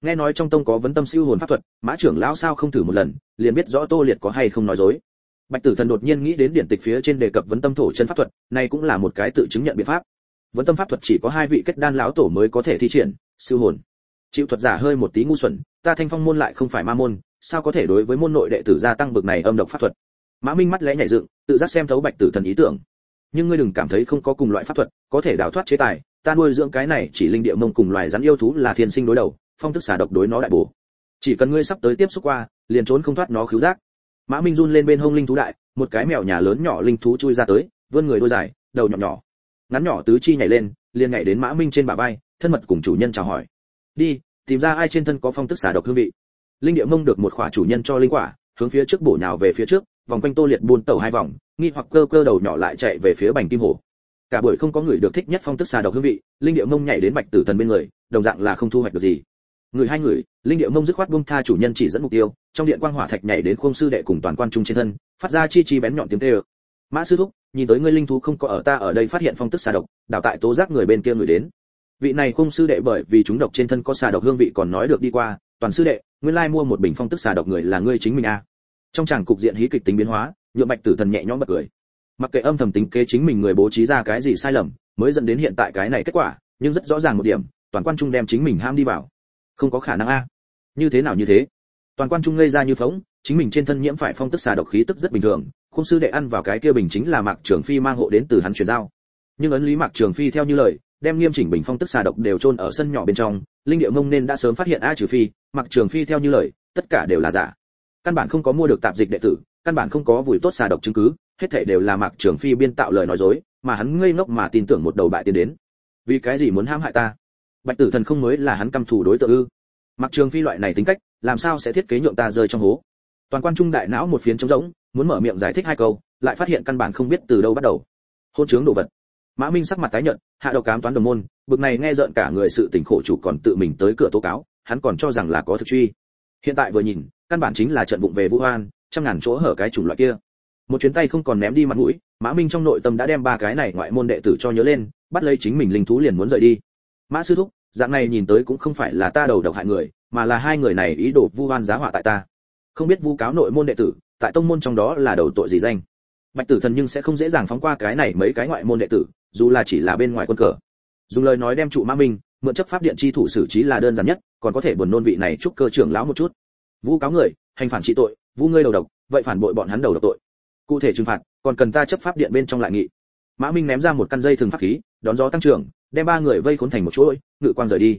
Nghe nói trong tông có vấn tâm siêu hồn pháp thuật, mã trưởng lão sao không thử một lần, liền biết rõ tô liệt có hay không nói dối. Bạch tử thần đột nhiên nghĩ đến điển tịch phía trên đề cập vấn tâm thổ chân pháp thuật, này cũng là một cái tự chứng nhận biện pháp. Vấn tâm pháp thuật chỉ có hai vị kết đan lão tổ mới có thể thi triển, siêu hồn. Chịu thuật giả hơi một tí ngu xuẩn, ta thanh phong môn lại không phải ma môn, sao có thể đối với môn nội đệ tử gia tăng bực này âm độc pháp thuật? Mã minh mắt lẽ nhảy dựng, tự giác xem thấu bạch tử thần ý tưởng nhưng ngươi đừng cảm thấy không có cùng loại pháp thuật, có thể đào thoát chế tài, ta nuôi dưỡng cái này chỉ linh địa mông cùng loài rắn yêu thú là thiên sinh đối đầu, phong thức xả độc đối nó đại bổ. Chỉ cần ngươi sắp tới tiếp xúc qua, liền trốn không thoát nó khiếu giác. Mã minh run lên bên hông linh thú đại, một cái mèo nhà lớn nhỏ linh thú chui ra tới, vươn người đôi dài, đầu nhỏ nhỏ. Ngắn nhỏ tứ chi nhảy lên, liền nhảy đến mã minh trên bả vai, thân mật cùng chủ nhân chào hỏi. Đi, tìm ra ai trên thân có phong tức xả độc hương vị. Linh địa mông được một khỏa chủ nhân cho linh quả, hướng phía trước bổ nhào về phía trước, vòng quanh tô liệt buôn tàu hai vòng nghi hoặc cơ cơ đầu nhỏ lại chạy về phía bành kim hổ cả buổi không có người được thích nhất phong tức xà độc hương vị, linh điệu mông nhảy đến bạch tử thần bên người, đồng dạng là không thu hoạch được gì. Người hai người, linh điệu mông dứt khoát buông tha chủ nhân chỉ dẫn mục tiêu, trong điện quang hỏa thạch nhảy đến khung sư đệ cùng toàn quan trung trên thân, phát ra chi chi bén nhọn tiếng kêu mã sư thúc, nhìn tới ngươi linh thú không có ở ta ở đây phát hiện phong tức xà độc đào tại tố giác người bên kia người đến. Vị này khung sư đệ bởi vì chúng độc trên thân có xà độc hương vị còn nói được đi qua, toàn sư đệ nguyên lai mua một bình phong tức xà độc người là ngươi chính mình a à. trong tràng cục diện hí kịch tính biến hóa nhượng bạch tử thần nhẹ nhõm bật cười. Mặc kệ âm thầm tính kế chính mình người bố trí ra cái gì sai lầm, mới dẫn đến hiện tại cái này kết quả, nhưng rất rõ ràng một điểm, toàn quan trung đem chính mình ham đi vào. Không có khả năng a. Như thế nào như thế? Toàn quan trung lây ra như phóng chính mình trên thân nhiễm phải phong tức xà độc khí tức rất bình thường khung sư đệ ăn vào cái kia bình chính là mạc trường phi mang hộ đến từ hắn truyền giao. Nhưng ấn lý mạc trường phi theo như lời, đem nghiêm chỉnh bình phong tức xà độc đều chôn ở sân nhỏ bên trong, linh địa mông nên đã sớm phát hiện a trừ phi, mạc trường phi theo như lời, tất cả đều là giả. Căn bản không có mua được tạp dịch đệ tử căn bản không có vùi tốt xà độc chứng cứ, hết thảy đều là mạc trường phi biên tạo lời nói dối, mà hắn ngây ngốc mà tin tưởng một đầu bại tiến đến. Vì cái gì muốn hãm hại ta? Bạch tử thần không mới là hắn căm thù đối tượng ư? Mạc trường phi loại này tính cách, làm sao sẽ thiết kế nhượng ta rơi trong hố? Toàn quan trung đại não một phiến trống rỗng, muốn mở miệng giải thích hai câu, lại phát hiện căn bản không biết từ đâu bắt đầu. Hôn trướng đồ vật. Mã minh sắc mặt tái nhợt, hạ độc cám toán đồng môn, bực này nghe rợn cả người sự tình khổ chủ còn tự mình tới cửa tố cáo, hắn còn cho rằng là có thực truy. Hiện tại vừa nhìn, căn bản chính là trận vụng về vũ hoan trăm ngàn chỗ hở cái chủng loại kia. Một chuyến tay không còn ném đi mặt mũi, mã minh trong nội tâm đã đem ba cái này ngoại môn đệ tử cho nhớ lên, bắt lấy chính mình linh thú liền muốn rời đi. Mã sư thúc, dạng này nhìn tới cũng không phải là ta đầu độc hại người, mà là hai người này ý đồ vu oan giá họa tại ta. Không biết vu cáo nội môn đệ tử, tại tông môn trong đó là đầu tội gì danh. Bạch tử thần nhưng sẽ không dễ dàng phóng qua cái này mấy cái ngoại môn đệ tử, dù là chỉ là bên ngoài quân cờ. Dùng lời nói đem trụ mã minh, mượn chấp pháp điện chi thủ xử trí là đơn giản nhất, còn có thể buồn nôn vị này chúc cơ trưởng lão một chút. Vu cáo người, hành phản trị tội vu ngươi đầu độc, vậy phản bội bọn hắn đầu độc tội. Cụ thể trừng phạt, còn cần ta chấp pháp điện bên trong lại nghị. Mã minh ném ra một căn dây thường pháp khí, đón gió tăng trưởng, đem ba người vây khốn thành một chuỗi, ngự quang rời đi.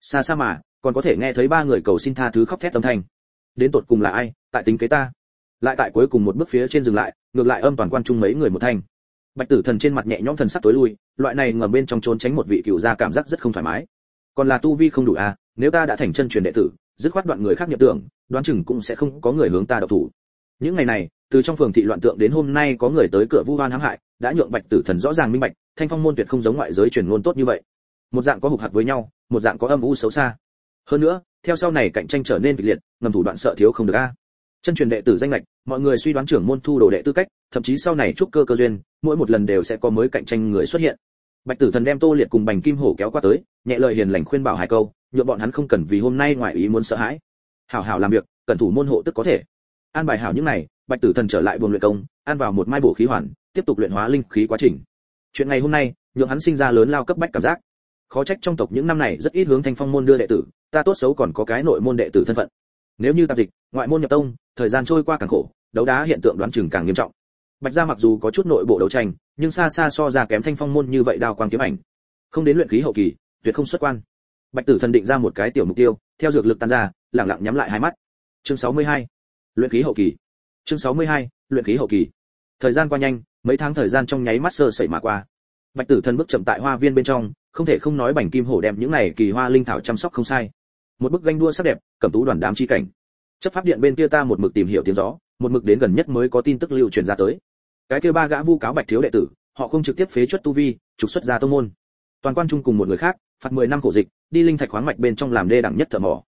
Xa xa mà, còn có thể nghe thấy ba người cầu xin tha thứ khóc thét âm thanh. Đến tột cùng là ai, tại tính kế ta? Lại tại cuối cùng một bước phía trên dừng lại, ngược lại âm toàn quan trung mấy người một thanh. Bạch tử thần trên mặt nhẹ nhõm thần sắc tối lui, loại này ngầm bên trong trốn tránh một vị cựu gia cảm giác rất không thoải mái. Còn là tu vi không đủ à nếu ta đã thành chân truyền đệ tử dứt khoát đoạn người khác nhập tưởng, đoán chừng cũng sẽ không có người hướng ta độc thủ. Những ngày này, từ trong phường thị loạn tượng đến hôm nay có người tới cửa vu oan hãm hại, đã nhượng bạch tử thần rõ ràng minh bạch, thanh phong môn tuyệt không giống ngoại giới truyền ngôn tốt như vậy. Một dạng có hục hạc với nhau, một dạng có âm u xấu xa. Hơn nữa, theo sau này cạnh tranh trở nên kịch liệt, ngầm thủ đoạn sợ thiếu không được a. Chân truyền đệ tử danh lệch, mọi người suy đoán trưởng môn thu đồ đệ tư cách, thậm chí sau này trúc cơ cơ duyên, mỗi một lần đều sẽ có mới cạnh tranh người xuất hiện bạch tử thần đem tô liệt cùng bành kim hổ kéo qua tới, nhẹ lời hiền lành khuyên bảo hai câu nhựa bọn hắn không cần vì hôm nay ngoại ý muốn sợ hãi. Hảo hảo làm việc, cẩn thủ môn hộ tức có thể. An bài hảo những này, bạch tử thần trở lại buồng luyện công ăn vào một mai bổ khí hoàn, tiếp tục luyện hóa linh khí quá trình. Chuyện ngày hôm nay, nhượng hắn sinh ra lớn lao cấp bách cảm giác. Khó trách trong tộc những năm này rất ít hướng thanh phong môn đưa đệ tử, ta tốt xấu còn có cái nội môn đệ tử thân phận. Nếu như tạp dịch, ngoại môn nhập tông, thời gian trôi qua càng khổ, đấu đá hiện tượng đoán chừng càng nghiêm trọng bạch gia mặc dù có chút nội bộ đấu tranh, nhưng xa xa so ra kém thanh phong môn như vậy đao quang kiếm ảnh. Không đến luyện khí hậu kỳ, tuyệt không xuất quan. Bạch tử thần định ra một cái tiểu mục tiêu, theo dược lực tan ra lẳng lặng nhắm lại hai mắt. Chương 62. luyện khí hậu kỳ. Chương 62. luyện khí hậu kỳ. Thời gian qua nhanh, mấy tháng thời gian trong nháy mắt sơ sẩy mà qua. Bạch tử thần bước chậm tại hoa viên bên trong, không thể không nói bành kim hổ đem những này kỳ hoa linh thảo chăm sóc không sai. Một bức ganh đua sắc đẹp, cẩm tú đoàn đám chi cảnh. Chấp pháp điện bên kia ta một mực tìm hiểu tiếng gió, một mực đến gần nhất mới có tin tức lưu truyền ra tới cái kia ba gã vu cáo bạch thiếu đệ tử, họ không trực tiếp phế chuất tu vi, trục xuất ra tông môn. Toàn quan trung cùng một người khác, phạt 10 năm cổ dịch, đi linh thạch khoáng mạch bên trong làm đê đẳng nhất thợ mỏ.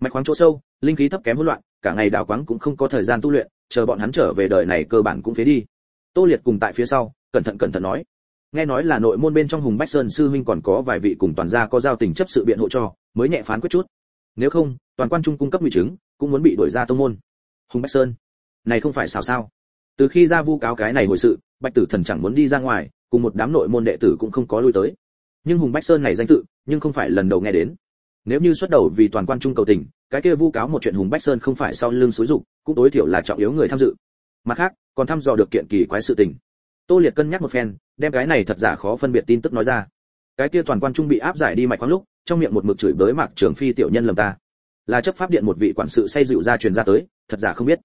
Mạch khoáng chỗ sâu, linh khí thấp kém hỗn loạn, cả ngày đào quáng cũng không có thời gian tu luyện, chờ bọn hắn trở về đời này cơ bản cũng phế đi. Tô liệt cùng tại phía sau, cẩn thận cẩn thận nói. Nghe nói là nội môn bên trong hùng bách sơn sư huynh còn có vài vị cùng toàn gia có giao tình chấp sự biện hộ cho, mới nhẹ phán quyết chút. Nếu không, toàn quan trung cung cấp nguy chứng, cũng muốn bị đuổi ra tông môn. Hùng bách sơn, này không phải xảo sao? Từ khi ra vu cáo cái này hồi sự, bạch tử thần chẳng muốn đi ra ngoài, cùng một đám nội môn đệ tử cũng không có lui tới. Nhưng hùng bách sơn này danh tự, nhưng không phải lần đầu nghe đến. Nếu như xuất đầu vì toàn quan trung cầu tình, cái kia vu cáo một chuyện hùng bách sơn không phải sau lưng xúi dục, cũng tối thiểu là trọng yếu người tham dự. Mặt khác, còn thăm dò được kiện kỳ quái sự tình. Tô liệt cân nhắc một phen, đem cái này thật giả khó phân biệt tin tức nói ra. Cái kia toàn quan trung bị áp giải đi mạch khoáng lúc, trong miệng một mực chửi bới mạc trường phi tiểu nhân lầm ta. Là chấp pháp điện một vị quản sự say rượu ra truyền ra tới, thật giả không biết.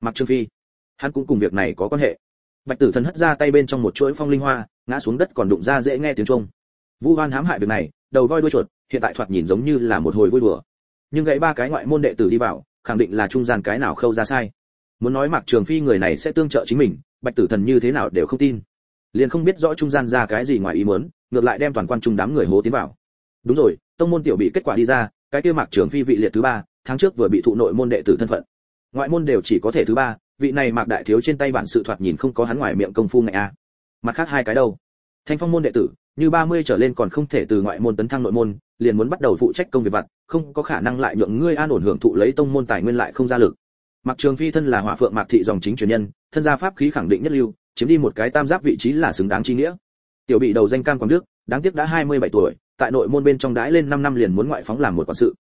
Mạc trường phi hắn cũng cùng việc này có quan hệ. Bạch tử thần hất ra tay bên trong một chuỗi phong linh hoa, ngã xuống đất còn đụng ra dễ nghe tiếng trung vu hoan hãm hại việc này, đầu voi đuôi chuột, hiện tại thoạt nhìn giống như là một hồi vui đùa. Nhưng gãy ba cái ngoại môn đệ tử đi vào, khẳng định là trung gian cái nào khâu ra sai. Muốn nói mạc trường phi người này sẽ tương trợ chính mình, bạch tử thần như thế nào đều không tin. Liền không biết rõ trung gian ra cái gì ngoài ý muốn, ngược lại đem toàn quan trung đám người hố tiến vào. Đúng rồi, tông môn tiểu bị kết quả đi ra, cái kia mạc trường phi vị liệt thứ ba, tháng trước vừa bị thụ nội môn đệ tử thân phận. Ngoại môn đều chỉ có thể thứ ba vị này mạc đại thiếu trên tay bản sự thoạt nhìn không có hắn ngoài miệng công phu này a mặt khác hai cái đâu thanh phong môn đệ tử như 30 trở lên còn không thể từ ngoại môn tấn thăng nội môn liền muốn bắt đầu phụ trách công việc vặt không có khả năng lại nhượng ngươi an ổn hưởng thụ lấy tông môn tài nguyên lại không ra lực mặc Trường Phi thân là Hỏa Phượng Mạc thị dòng chính truyền nhân, thân gia pháp khí khẳng định nhất lưu, chiếm đi một cái tam giáp vị trí là xứng đáng chi nghĩa. Tiểu bị đầu danh cam quảng đức, đáng tiếc đã 27 tuổi, tại nội môn bên trong đái lên 5 năm liền muốn ngoại phóng làm một quản sự.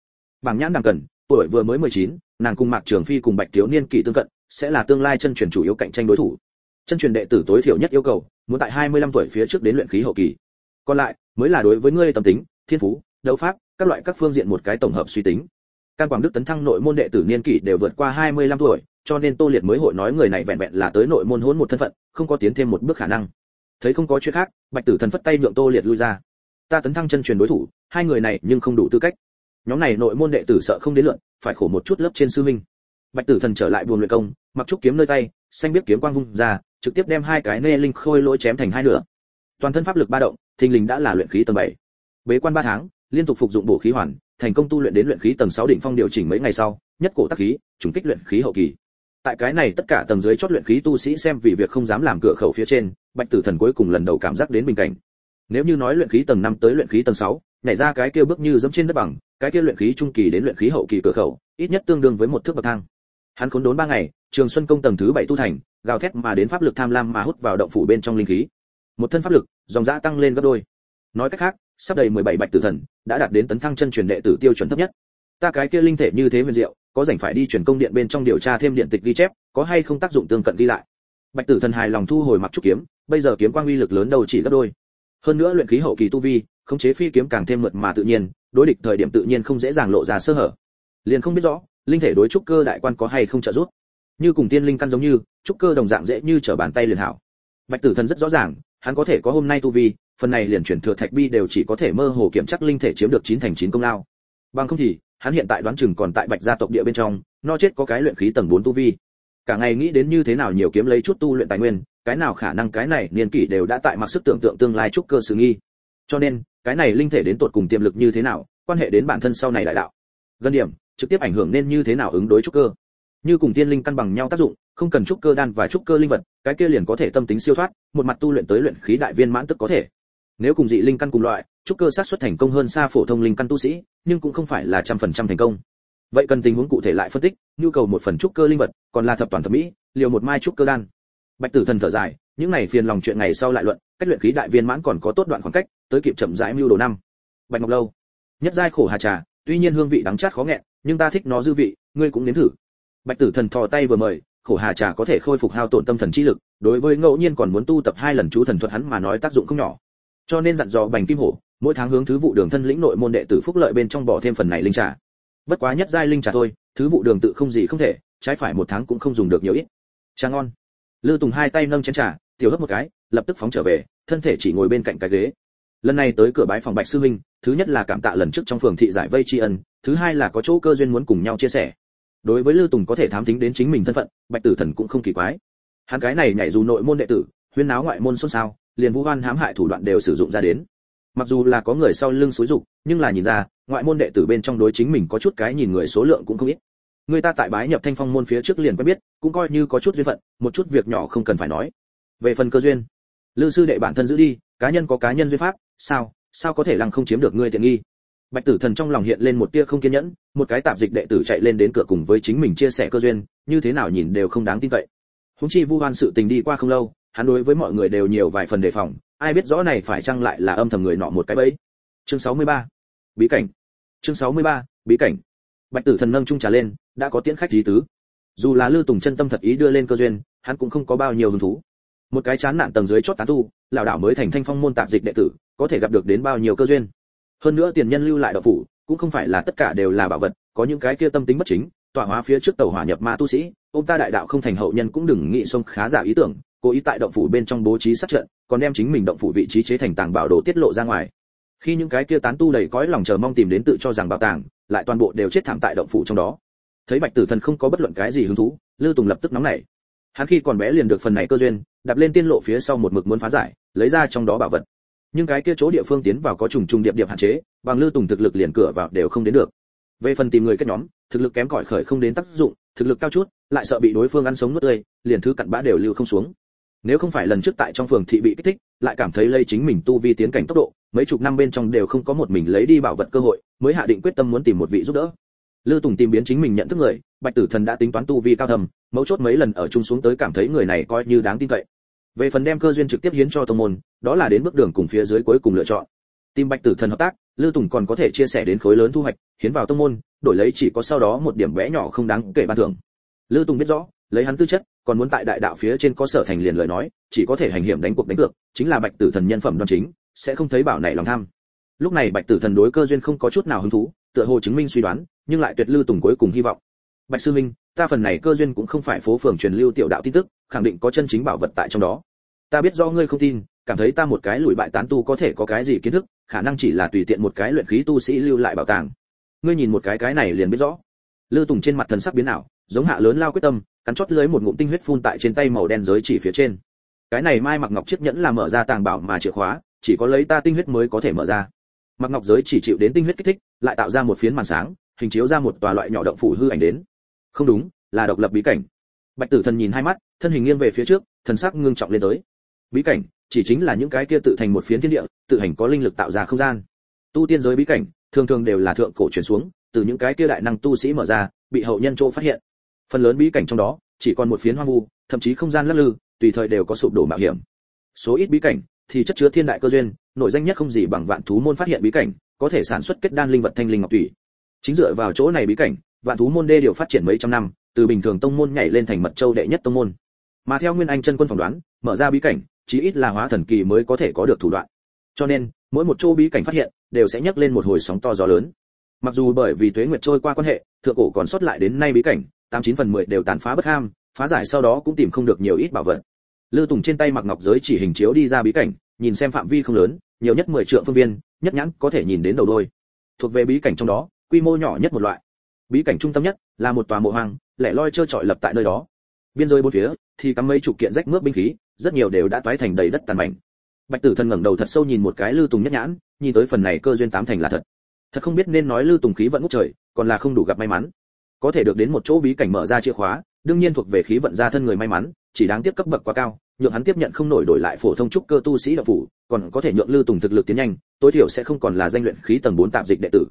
Bảng nhãn đang cần, tuổi vừa mới 19, nàng cùng Mạc Trường Phi cùng Bạch Thiếu Niên kỳ tương cận, sẽ là tương lai chân truyền chủ yếu cạnh tranh đối thủ. Chân truyền đệ tử tối thiểu nhất yêu cầu, muốn tại 25 tuổi phía trước đến luyện khí hậu kỳ. Còn lại, mới là đối với ngươi tâm tính, thiên phú, đấu pháp, các loại các phương diện một cái tổng hợp suy tính. Cam Quảng Đức tấn thăng nội môn đệ tử niên kỷ đều vượt qua 25 tuổi, cho nên Tô Liệt mới hội nói người này vẹn vẹn là tới nội môn hỗn một thân phận, không có tiến thêm một bước khả năng. Thấy không có chuyện khác, Bạch Tử Thần phất tay nhượng Tô Liệt lui ra. Ta tấn thăng chân truyền đối thủ, hai người này nhưng không đủ tư cách. Nhóm này nội môn đệ tử sợ không đến lượn, phải khổ một chút lớp trên sư minh. Bạch Tử Thần trở lại buồng luyện công, mặc trúc kiếm nơi tay, xanh biết kiếm quang vung ra, trực tiếp đem hai cái nê linh khôi lỗi chém thành hai nửa. Toàn thân pháp lực ba động, thình lình đã là luyện khí tầng 7. Bế quan 3 tháng, liên tục phục dụng bổ khí hoàn, thành công tu luyện đến luyện khí tầng 6 đỉnh phong điều chỉnh mấy ngày sau, nhất cổ tác khí, trùng kích luyện khí hậu kỳ. Tại cái này tất cả tầng dưới chót luyện khí tu sĩ xem vì việc không dám làm cửa khẩu phía trên, Bạch Tử Thần cuối cùng lần đầu cảm giác đến bình cảnh. Nếu như nói luyện khí tầng 5 tới luyện khí tầng 6, nhảy ra cái kia bước như dẫm trên đất bằng, cái kia luyện khí trung kỳ đến luyện khí hậu kỳ cửa khẩu, ít nhất tương đương với một thước bậc thang. Hắn khốn đốn ba ngày, Trường Xuân công tầng thứ bảy tu thành, gào thét mà đến pháp lực tham lam mà hút vào động phủ bên trong linh khí. Một thân pháp lực, dòng dã tăng lên gấp đôi. Nói cách khác, sắp đầy 17 bạch tử thần, đã đạt đến tấn thăng chân truyền đệ tử tiêu chuẩn thấp nhất. Ta cái kia linh thể như thế huyền diệu, có rảnh phải đi truyền công điện bên trong điều tra thêm điện tịch ghi chép, có hay không tác dụng tương cận ghi lại. Bạch tử thần hài lòng thu hồi mặc trúc kiếm, bây giờ kiếm quang uy lực lớn đầu chỉ gấp đôi. Hơn nữa luyện khí hậu kỳ tu vi, khống chế phi kiếm càng thêm mượt mà tự nhiên, đối địch thời điểm tự nhiên không dễ dàng lộ ra sơ hở. Liền không biết rõ, linh thể đối trúc cơ đại quan có hay không trợ giúp. Như cùng tiên linh căn giống như, trúc cơ đồng dạng dễ như trở bàn tay liền hảo. Bạch Tử Thần rất rõ ràng, hắn có thể có hôm nay tu vi, phần này liền chuyển thừa thạch bi đều chỉ có thể mơ hồ kiểm chắc linh thể chiếm được chín thành chín công lao. Bằng không thì, hắn hiện tại đoán chừng còn tại Bạch gia tộc địa bên trong, no chết có cái luyện khí tầng 4 tu vi. Cả ngày nghĩ đến như thế nào nhiều kiếm lấy chút tu luyện tài nguyên, cái nào khả năng cái này niên kỷ đều đã tại mặc sức tưởng tượng tương lai trúc cơ sự nghi. Cho nên, cái này linh thể đến tột cùng tiềm lực như thế nào, quan hệ đến bản thân sau này đại đạo. Gần điểm, trực tiếp ảnh hưởng nên như thế nào ứng đối trúc cơ. Như cùng tiên linh căn bằng nhau tác dụng, không cần trúc cơ đan và trúc cơ linh vật, cái kia liền có thể tâm tính siêu thoát, một mặt tu luyện tới luyện khí đại viên mãn tức có thể. Nếu cùng dị linh căn cùng loại, trúc cơ sát suất thành công hơn xa phổ thông linh căn tu sĩ, nhưng cũng không phải là trăm phần trăm thành công. Vậy cần tình huống cụ thể lại phân tích, nhu cầu một phần trúc cơ linh vật, còn là thập toàn thẩm mỹ, liều một mai trúc cơ đan. Bạch Tử Thần thở dài, những này phiền lòng chuyện ngày sau lại luận, cách luyện khí đại viên mãn còn có tốt đoạn khoảng cách, tới kịp chậm rãi mưu đồ năm. Bạch Ngọc Lâu, nhất giai khổ hà trà, tuy nhiên hương vị đắng chát khó nghẹn, nhưng ta thích nó dư vị, ngươi cũng nếm thử. Bạch Tử Thần thò tay vừa mời, khổ hà trà có thể khôi phục hao tổn tâm thần chi lực, đối với ngẫu nhiên còn muốn tu tập hai lần chú thần thuật hắn mà nói tác dụng không nhỏ. Cho nên dặn dò Bành Kim Hổ, mỗi tháng hướng thứ vụ đường thân lĩnh nội môn đệ tử phúc lợi bên trong bỏ thêm phần này linh trà. Bất quá nhất giai linh trà thôi, thứ vụ đường tự không gì không thể, trái phải một tháng cũng không dùng được nhiều ít. Trà ngon. Lư Tùng hai tay nâng chén trà, tiểu hấp một cái, lập tức phóng trở về, thân thể chỉ ngồi bên cạnh cái ghế. Lần này tới cửa bái phòng Bạch sư huynh, thứ nhất là cảm tạ lần trước trong phường thị giải vây tri ân, thứ hai là có chỗ cơ duyên muốn cùng nhau chia sẻ đối với Lưu Tùng có thể thám tính đến chính mình thân phận, Bạch Tử Thần cũng không kỳ quái. Hắn cái này nhảy dù nội môn đệ tử, huyên náo ngoại môn xôn xao, liền vũ hoan hãm hại thủ đoạn đều sử dụng ra đến. Mặc dù là có người sau lưng xúi dục, nhưng là nhìn ra, ngoại môn đệ tử bên trong đối chính mình có chút cái nhìn người số lượng cũng không ít. Người ta tại bái nhập Thanh Phong môn phía trước liền quen biết, cũng coi như có chút duyên phận, một chút việc nhỏ không cần phải nói. Về phần cơ duyên, Lư sư đệ bản thân giữ đi, cá nhân có cá nhân duyên pháp, sao, sao có thể lăng không chiếm được ngươi tiện nghi. bạch tử thần trong lòng hiện lên một tia không kiên nhẫn một cái tạp dịch đệ tử chạy lên đến cửa cùng với chính mình chia sẻ cơ duyên như thế nào nhìn đều không đáng tin cậy húng chi vu hoan sự tình đi qua không lâu hắn đối với mọi người đều nhiều vài phần đề phòng ai biết rõ này phải chăng lại là âm thầm người nọ một cái bẫy chương 63. bí cảnh chương 63. bí cảnh bạch tử thần nâng trung trà lên đã có tiễn khách lý tứ dù là lư tùng chân tâm thật ý đưa lên cơ duyên hắn cũng không có bao nhiêu hứng thú một cái chán nản tầng dưới chót tán tu lão đảo mới thành thanh phong môn tạp dịch đệ tử có thể gặp được đến bao nhiêu cơ duyên. Hơn nữa tiền nhân lưu lại đạo phủ, cũng không phải là tất cả đều là bảo vật, có những cái kia tâm tính bất chính, tọa hóa phía trước tàu hỏa nhập ma tu sĩ, ông ta đại đạo không thành hậu nhân cũng đừng nghĩ xông khá giả ý tưởng, cố ý tại động phủ bên trong bố trí sát trận, còn đem chính mình động phủ vị trí chế thành tàng bảo đồ tiết lộ ra ngoài. Khi những cái kia tán tu đầy cõi lòng chờ mong tìm đến tự cho rằng bảo tàng, lại toàn bộ đều chết thảm tại động phủ trong đó. Thấy bạch tử thần không có bất luận cái gì hứng thú lư tùng lập tức nóng nảy. Hắn khi còn bé liền được phần này cơ duyên, đạp lên tiên lộ phía sau một mực muốn phá giải, lấy ra trong đó bảo vật nhưng cái kia chỗ địa phương tiến vào có trùng trùng điệp điệp hạn chế, bằng lư tùng thực lực liền cửa vào đều không đến được. Về phần tìm người kết nhóm, thực lực kém cỏi khởi không đến tác dụng, thực lực cao chút, lại sợ bị đối phương ăn sống nuốt tươi, liền thứ cặn bã đều lưu không xuống. Nếu không phải lần trước tại trong phường thị bị kích thích, lại cảm thấy lây chính mình tu vi tiến cảnh tốc độ, mấy chục năm bên trong đều không có một mình lấy đi bảo vật cơ hội, mới hạ định quyết tâm muốn tìm một vị giúp đỡ. Lư tùng tìm biến chính mình nhận thức người, bạch tử thần đã tính toán tu vi cao thầm, mấu chốt mấy lần ở chung xuống tới cảm thấy người này coi như đáng tin cậy về phần đem cơ duyên trực tiếp hiến cho tông môn, đó là đến bước đường cùng phía dưới cuối cùng lựa chọn. Tìm bạch tử thần hợp tác, Lưu tùng còn có thể chia sẻ đến khối lớn thu hoạch, hiến vào tông môn, đổi lấy chỉ có sau đó một điểm bé nhỏ không đáng kể ban thưởng. Lưu tùng biết rõ, lấy hắn tư chất, còn muốn tại đại đạo phía trên có sở thành liền lời nói, chỉ có thể hành hiểm đánh cuộc đánh cược, chính là bạch tử thần nhân phẩm đoan chính, sẽ không thấy bảo này lòng tham. Lúc này bạch tử thần đối cơ duyên không có chút nào hứng thú, tựa hồ chứng minh suy đoán, nhưng lại tuyệt Lưu tùng cuối cùng hy vọng. Bạch sư minh ta phần này cơ duyên cũng không phải phố phường truyền lưu tiểu đạo tin tức, khẳng định có chân chính bảo vật tại trong đó. Ta biết do ngươi không tin, cảm thấy ta một cái lùi bại tán tu có thể có cái gì kiến thức, khả năng chỉ là tùy tiện một cái luyện khí tu sĩ lưu lại bảo tàng. Ngươi nhìn một cái cái này liền biết rõ. Lư tùng trên mặt thần sắc biến ảo, giống hạ lớn lao quyết tâm, cắn chót lưới một ngụm tinh huyết phun tại trên tay màu đen giới chỉ phía trên. Cái này mai mặc ngọc chiếc nhẫn là mở ra tàng bảo mà chìa khóa, chỉ có lấy ta tinh huyết mới có thể mở ra. Mặc ngọc giới chỉ chịu đến tinh huyết kích thích, lại tạo ra một phiến màn sáng, hình chiếu ra một tòa loại nhỏ động phủ hư ảnh đến không đúng, là độc lập bí cảnh. Bạch tử thần nhìn hai mắt, thân hình nghiêng về phía trước, thần sắc ngưng trọng lên tới. Bí cảnh, chỉ chính là những cái kia tự thành một phiến thiên địa, tự hành có linh lực tạo ra không gian. Tu tiên giới bí cảnh, thường thường đều là thượng cổ truyền xuống, từ những cái kia đại năng tu sĩ mở ra, bị hậu nhân chỗ phát hiện. Phần lớn bí cảnh trong đó, chỉ còn một phiến hoang vu, thậm chí không gian lắc lư, tùy thời đều có sụp đổ mạo hiểm. Số ít bí cảnh, thì chất chứa thiên đại cơ duyên, nổi danh nhất không gì bằng vạn thú môn phát hiện bí cảnh, có thể sản xuất kết đan linh vật thanh linh ngọc thủy. Chính dựa vào chỗ này bí cảnh vạn thú môn đê điều phát triển mấy trăm năm, từ bình thường tông môn nhảy lên thành mật châu đệ nhất tông môn. Mà theo nguyên anh chân quân phỏng đoán, mở ra bí cảnh, chí ít là hóa thần kỳ mới có thể có được thủ đoạn. Cho nên, mỗi một chỗ bí cảnh phát hiện, đều sẽ nhấc lên một hồi sóng to gió lớn. Mặc dù bởi vì tuế nguyệt trôi qua quan hệ, thượng cổ còn sót lại đến nay bí cảnh, tám chín phần mười đều tàn phá bất ham, phá giải sau đó cũng tìm không được nhiều ít bảo vật. Lư tùng trên tay mặc ngọc giới chỉ hình chiếu đi ra bí cảnh, nhìn xem phạm vi không lớn, nhiều nhất mười trượng phương viên, nhất nhãn có thể nhìn đến đầu đôi. Thuộc về bí cảnh trong đó, quy mô nhỏ nhất một loại bí cảnh trung tâm nhất là một tòa mộ hoang, lẻ loi trơ trọi lập tại nơi đó. Biên giới bốn phía thì cắm mấy chục kiện rách mướp binh khí, rất nhiều đều đã toái thành đầy đất tàn mảnh. Bạch tử thần ngẩng đầu thật sâu nhìn một cái lư tùng nhất nhãn, nhìn tới phần này cơ duyên tám thành là thật. Thật không biết nên nói lư tùng khí vận ngút trời, còn là không đủ gặp may mắn. Có thể được đến một chỗ bí cảnh mở ra chìa khóa, đương nhiên thuộc về khí vận gia thân người may mắn, chỉ đáng tiếc cấp bậc quá cao, nhượng hắn tiếp nhận không nổi đổi lại phổ thông trúc cơ tu sĩ đạo phủ, còn có thể nhượng lư tùng thực lực tiến nhanh, tối thiểu sẽ không còn là danh luyện khí tầng 4 tạm dịch đệ tử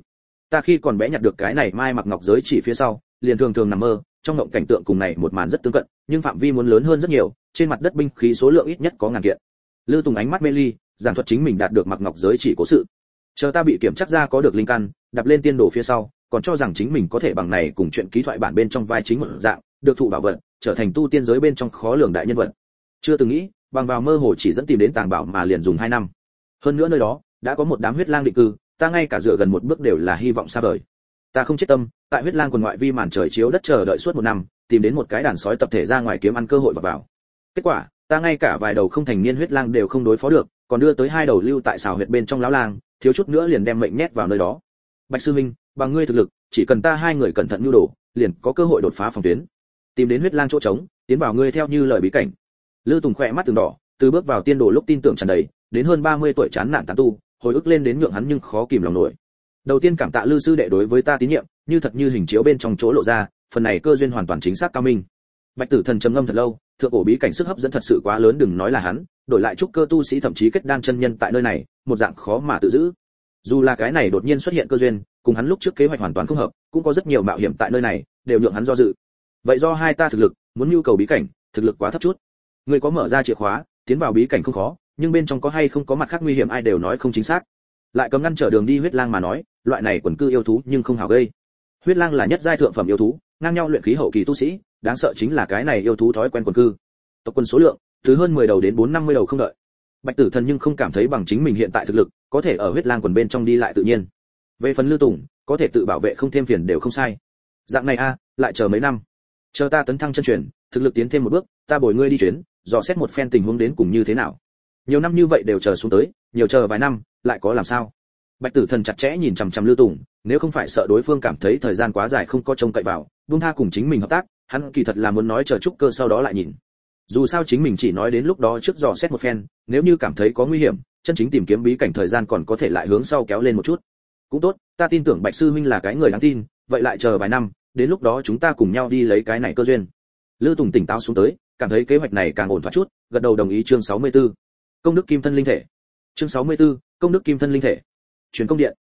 ta khi còn bé nhặt được cái này mai mặc ngọc giới chỉ phía sau, liền thường thường nằm mơ, trong ngộng cảnh tượng cùng này một màn rất tương cận, nhưng phạm vi muốn lớn hơn rất nhiều, trên mặt đất binh khí số lượng ít nhất có ngàn kiện. Lư tùng ánh mắt mê ly, giảng thuật chính mình đạt được mặc ngọc giới chỉ cố sự. Chờ ta bị kiểm chắc ra có được linh căn, đập lên tiên đồ phía sau, còn cho rằng chính mình có thể bằng này cùng chuyện ký thoại bản bên trong vai chính một dạng, được thụ bảo vật, trở thành tu tiên giới bên trong khó lường đại nhân vật. Chưa từng nghĩ, bằng vào mơ hồ chỉ dẫn tìm đến tàng bảo mà liền dùng hai năm. Hơn nữa nơi đó, đã có một đám huyết lang định cư ta ngay cả dựa gần một bước đều là hy vọng xa vời. Ta không chết tâm, tại huyết lang quần ngoại vi màn trời chiếu đất chờ đợi suốt một năm, tìm đến một cái đàn sói tập thể ra ngoài kiếm ăn cơ hội và vào. Kết quả, ta ngay cả vài đầu không thành niên huyết lang đều không đối phó được, còn đưa tới hai đầu lưu tại xào huyệt bên trong lão lang, thiếu chút nữa liền đem mệnh nhét vào nơi đó. Bạch sư minh bằng ngươi thực lực, chỉ cần ta hai người cẩn thận nhu đồ, liền có cơ hội đột phá phòng tuyến. Tìm đến huyết lang chỗ trống, tiến vào ngươi theo như lời bí cảnh. Lư tùng khỏe mắt từng đỏ, từ bước vào tiên đồ lúc tin tưởng tràn đầy, đến hơn 30 tuổi chán nản tán tu hồi ức lên đến nhượng hắn nhưng khó kìm lòng nổi. Đầu tiên cảm tạ lư sư đệ đối với ta tín nhiệm, như thật như hình chiếu bên trong chỗ lộ ra, phần này cơ duyên hoàn toàn chính xác cao minh. Bạch tử thần trầm ngâm thật lâu, thượng cổ bí cảnh sức hấp dẫn thật sự quá lớn đừng nói là hắn, đổi lại trúc cơ tu sĩ thậm chí kết đan chân nhân tại nơi này, một dạng khó mà tự giữ. Dù là cái này đột nhiên xuất hiện cơ duyên, cùng hắn lúc trước kế hoạch hoàn toàn không hợp, cũng có rất nhiều mạo hiểm tại nơi này, đều nhượng hắn do dự. Vậy do hai ta thực lực, muốn nhu cầu bí cảnh, thực lực quá thấp chút. Người có mở ra chìa khóa, tiến vào bí cảnh không khó nhưng bên trong có hay không có mặt khác nguy hiểm ai đều nói không chính xác. Lại cấm ngăn trở đường đi huyết lang mà nói, loại này quần cư yêu thú nhưng không hào gây. Huyết lang là nhất giai thượng phẩm yêu thú, ngang nhau luyện khí hậu kỳ tu sĩ, đáng sợ chính là cái này yêu thú thói quen quần cư. Tộc quân số lượng từ hơn 10 đầu đến 450 đầu không đợi. Bạch tử thần nhưng không cảm thấy bằng chính mình hiện tại thực lực, có thể ở huyết lang quần bên trong đi lại tự nhiên. Về phần lưu tùng, có thể tự bảo vệ không thêm phiền đều không sai. Dạng này a, lại chờ mấy năm. Chờ ta tấn thăng chân truyền, thực lực tiến thêm một bước, ta bồi ngươi đi chuyến, dò xét một phen tình huống đến cùng như thế nào nhiều năm như vậy đều chờ xuống tới, nhiều chờ vài năm, lại có làm sao? Bạch tử thần chặt chẽ nhìn chằm chằm lưu tùng, nếu không phải sợ đối phương cảm thấy thời gian quá dài không có trông cậy vào, buông tha cùng chính mình hợp tác, hắn kỳ thật là muốn nói chờ chút cơ sau đó lại nhìn. Dù sao chính mình chỉ nói đến lúc đó trước dò xét một phen, nếu như cảm thấy có nguy hiểm, chân chính tìm kiếm bí cảnh thời gian còn có thể lại hướng sau kéo lên một chút. Cũng tốt, ta tin tưởng bạch sư huynh là cái người đáng tin, vậy lại chờ vài năm, đến lúc đó chúng ta cùng nhau đi lấy cái này cơ duyên. Lư tùng tỉnh táo xuống tới, cảm thấy kế hoạch này càng ổn thỏa chút, gật đầu đồng ý chương 64 công đức kim thân linh thể. Chương 64, công đức kim thân linh thể. Truyền công điện.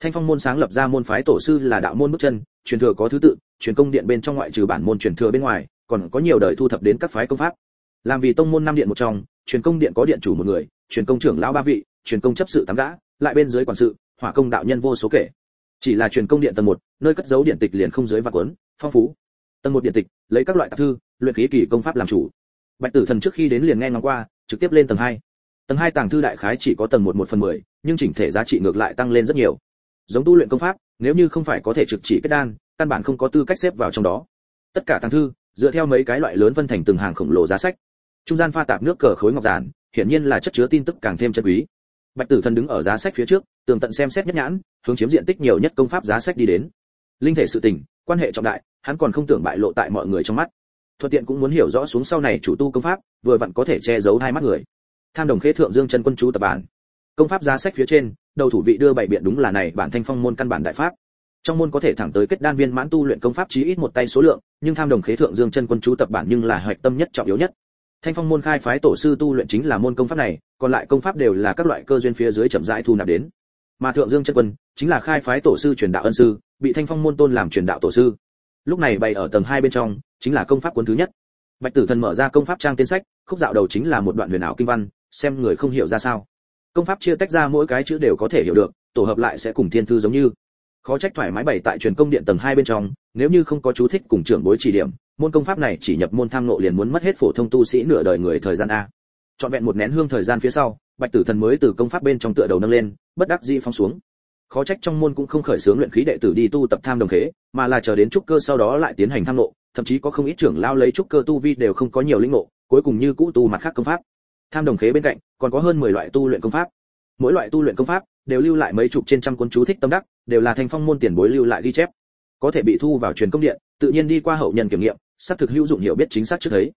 Thanh phong môn sáng lập ra môn phái tổ sư là đạo môn bước chân truyền thừa có thứ tự truyền công điện bên trong ngoại trừ bản môn truyền thừa bên ngoài còn có nhiều đời thu thập đến các phái công pháp. Làm vì tông môn năm điện một trong truyền công điện có điện chủ một người truyền công trưởng lão ba vị truyền công chấp sự tám gã lại bên dưới quản sự hỏa công đạo nhân vô số kể. Chỉ là truyền công điện tầng một nơi cất giấu điện tịch liền không dưới và cuốn phong phú. Tầng một điện tịch lấy các loại tạp thư luyện khí kỳ công pháp làm chủ. Bạch tử thần trước khi đến liền nghe ngóng qua trực tiếp lên tầng hai tầng hai tàng thư đại khái chỉ có tầng một một phần mười, nhưng chỉnh thể giá trị ngược lại tăng lên rất nhiều. Giống tu luyện công pháp, nếu như không phải có thể trực chỉ kết đan, căn bản không có tư cách xếp vào trong đó. Tất cả tàng thư, dựa theo mấy cái loại lớn phân thành từng hàng khổng lồ giá sách. Trung gian pha tạp nước cờ khối ngọc giản, hiển nhiên là chất chứa tin tức càng thêm chân quý. Bạch tử thần đứng ở giá sách phía trước, tường tận xem xét nhất nhãn, hướng chiếm diện tích nhiều nhất công pháp giá sách đi đến. Linh thể sự tình, quan hệ trọng đại, hắn còn không tưởng bại lộ tại mọi người trong mắt. Thuận tiện cũng muốn hiểu rõ xuống sau này chủ tu công pháp, vừa vặn có thể che giấu hai mắt người tham đồng khế thượng dương chân quân chú tập bản. Công pháp giá sách phía trên, đầu thủ vị đưa bảy biện đúng là này, bản thanh phong môn căn bản đại pháp. Trong môn có thể thẳng tới kết đan viên mãn tu luyện công pháp chí ít một tay số lượng, nhưng tham đồng khế thượng dương chân quân chú tập bản nhưng là hoạch tâm nhất trọng yếu nhất. Thanh phong môn khai phái tổ sư tu luyện chính là môn công pháp này, còn lại công pháp đều là các loại cơ duyên phía dưới chậm rãi thu nạp đến. Mà thượng dương chân quân, chính là khai phái tổ sư truyền đạo ân sư, bị thanh phong môn tôn làm truyền đạo tổ sư. Lúc này bày ở tầng hai bên trong, chính là công pháp cuốn thứ nhất. Bạch tử thần mở ra công pháp trang tên sách, khúc dạo đầu chính là một đoạn huyền ảo kinh văn xem người không hiểu ra sao. Công pháp chia tách ra mỗi cái chữ đều có thể hiểu được, tổ hợp lại sẽ cùng thiên thư giống như. Khó trách thoải mái bày tại truyền công điện tầng hai bên trong, nếu như không có chú thích cùng trưởng bối chỉ điểm, môn công pháp này chỉ nhập môn tham nộ liền muốn mất hết phổ thông tu sĩ nửa đời người thời gian a. Trọn vẹn một nén hương thời gian phía sau, bạch tử thần mới từ công pháp bên trong tựa đầu nâng lên, bất đắc dĩ phóng xuống. Khó trách trong môn cũng không khởi xướng luyện khí đệ tử đi tu tập tham đồng khế, mà là chờ đến trúc cơ sau đó lại tiến hành tham nộ thậm chí có không ít trưởng lao lấy trúc cơ tu vi đều không có nhiều linh ngộ, cuối cùng như cũ tu mặt khác công pháp tham đồng khế bên cạnh còn có hơn 10 loại tu luyện công pháp mỗi loại tu luyện công pháp đều lưu lại mấy chục trên trăm cuốn chú thích tâm đắc đều là thành phong môn tiền bối lưu lại ghi chép có thể bị thu vào truyền công điện tự nhiên đi qua hậu nhân kiểm nghiệm xác thực hữu dụng hiểu biết chính xác trước thấy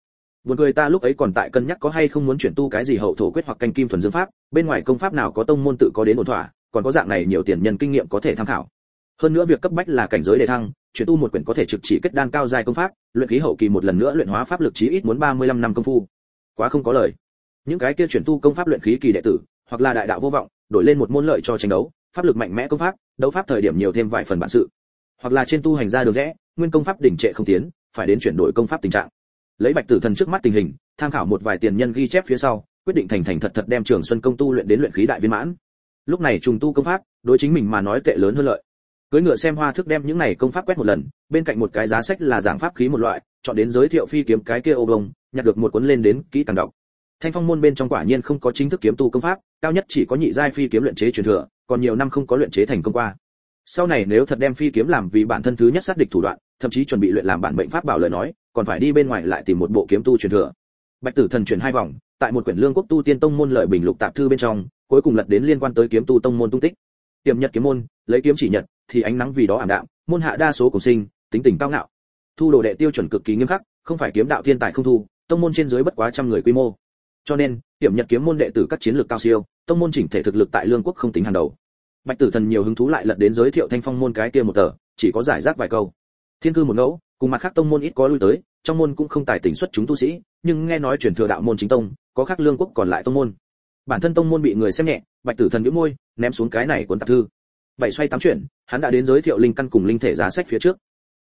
Buồn cười ta lúc ấy còn tại cân nhắc có hay không muốn chuyển tu cái gì hậu thổ quyết hoặc canh kim thuần dương pháp, bên ngoài công pháp nào có tông môn tự có đến ổn thỏa, còn có dạng này nhiều tiền nhân kinh nghiệm có thể tham khảo. Hơn nữa việc cấp bách là cảnh giới đề thăng, chuyển tu một quyển có thể trực chỉ kết đan cao dài công pháp, luyện khí hậu kỳ một lần nữa luyện hóa pháp lực chí ít muốn 35 năm công phu. Quá không có lời. Những cái kia chuyển tu công pháp luyện khí kỳ đệ tử, hoặc là đại đạo vô vọng, đổi lên một môn lợi cho tranh đấu, pháp lực mạnh mẽ công pháp, đấu pháp thời điểm nhiều thêm vài phần bản sự. Hoặc là trên tu hành ra được rẽ, nguyên công pháp đỉnh trệ không tiến, phải đến chuyển đổi công pháp tình trạng. Lấy bạch tử thần trước mắt tình hình tham khảo một vài tiền nhân ghi chép phía sau quyết định thành thành thật thật đem trường xuân công tu luyện đến luyện khí đại viên mãn. Lúc này trùng tu công pháp đối chính mình mà nói tệ lớn hơn lợi. Cưới ngựa xem hoa thức đem những này công pháp quét một lần bên cạnh một cái giá sách là giảng pháp khí một loại chọn đến giới thiệu phi kiếm cái kia ô bông nhặt được một cuốn lên đến kỹ càng đọc thanh phong môn bên trong quả nhiên không có chính thức kiếm tu công pháp, cao nhất chỉ có nhị giai phi kiếm luyện chế truyền thừa, còn nhiều năm không có luyện chế thành công qua. Sau này nếu thật đem phi kiếm làm vì bản thân thứ nhất sát địch thủ đoạn, thậm chí chuẩn bị luyện làm bản mệnh pháp bảo lời nói, còn phải đi bên ngoài lại tìm một bộ kiếm tu truyền thừa. Bạch tử thần chuyển hai vòng, tại một quyển lương quốc tu tiên tông môn lợi bình lục tạp thư bên trong, cuối cùng lật đến liên quan tới kiếm tu tông môn tung tích. Tiềm nhật kiếm môn, lấy kiếm chỉ nhật, thì ánh nắng vì đó ảm đạm, môn hạ đa số cùng sinh, tính tình cao ngạo. Thu đồ đệ tiêu chuẩn cực kỳ nghiêm khắc, không phải kiếm đạo thiên tài không thu, tông môn trên dưới bất quá trăm người quy mô cho nên hiểm nhật kiếm môn đệ tử các chiến lược cao siêu, tông môn chỉnh thể thực lực tại lương quốc không tính hàng đầu. Bạch tử thần nhiều hứng thú lại lật đến giới thiệu thanh phong môn cái kia một tờ, chỉ có giải rác vài câu. Thiên cư một ngẫu, cùng mặt khác tông môn ít có lui tới, trong môn cũng không tài tỉnh xuất chúng tu sĩ, nhưng nghe nói truyền thừa đạo môn chính tông, có khác lương quốc còn lại tông môn. Bản thân tông môn bị người xem nhẹ, bạch tử thần nhíu môi, ném xuống cái này cuốn tạp thư. Bảy xoay tám chuyển, hắn đã đến giới thiệu linh căn cùng linh thể giá sách phía trước.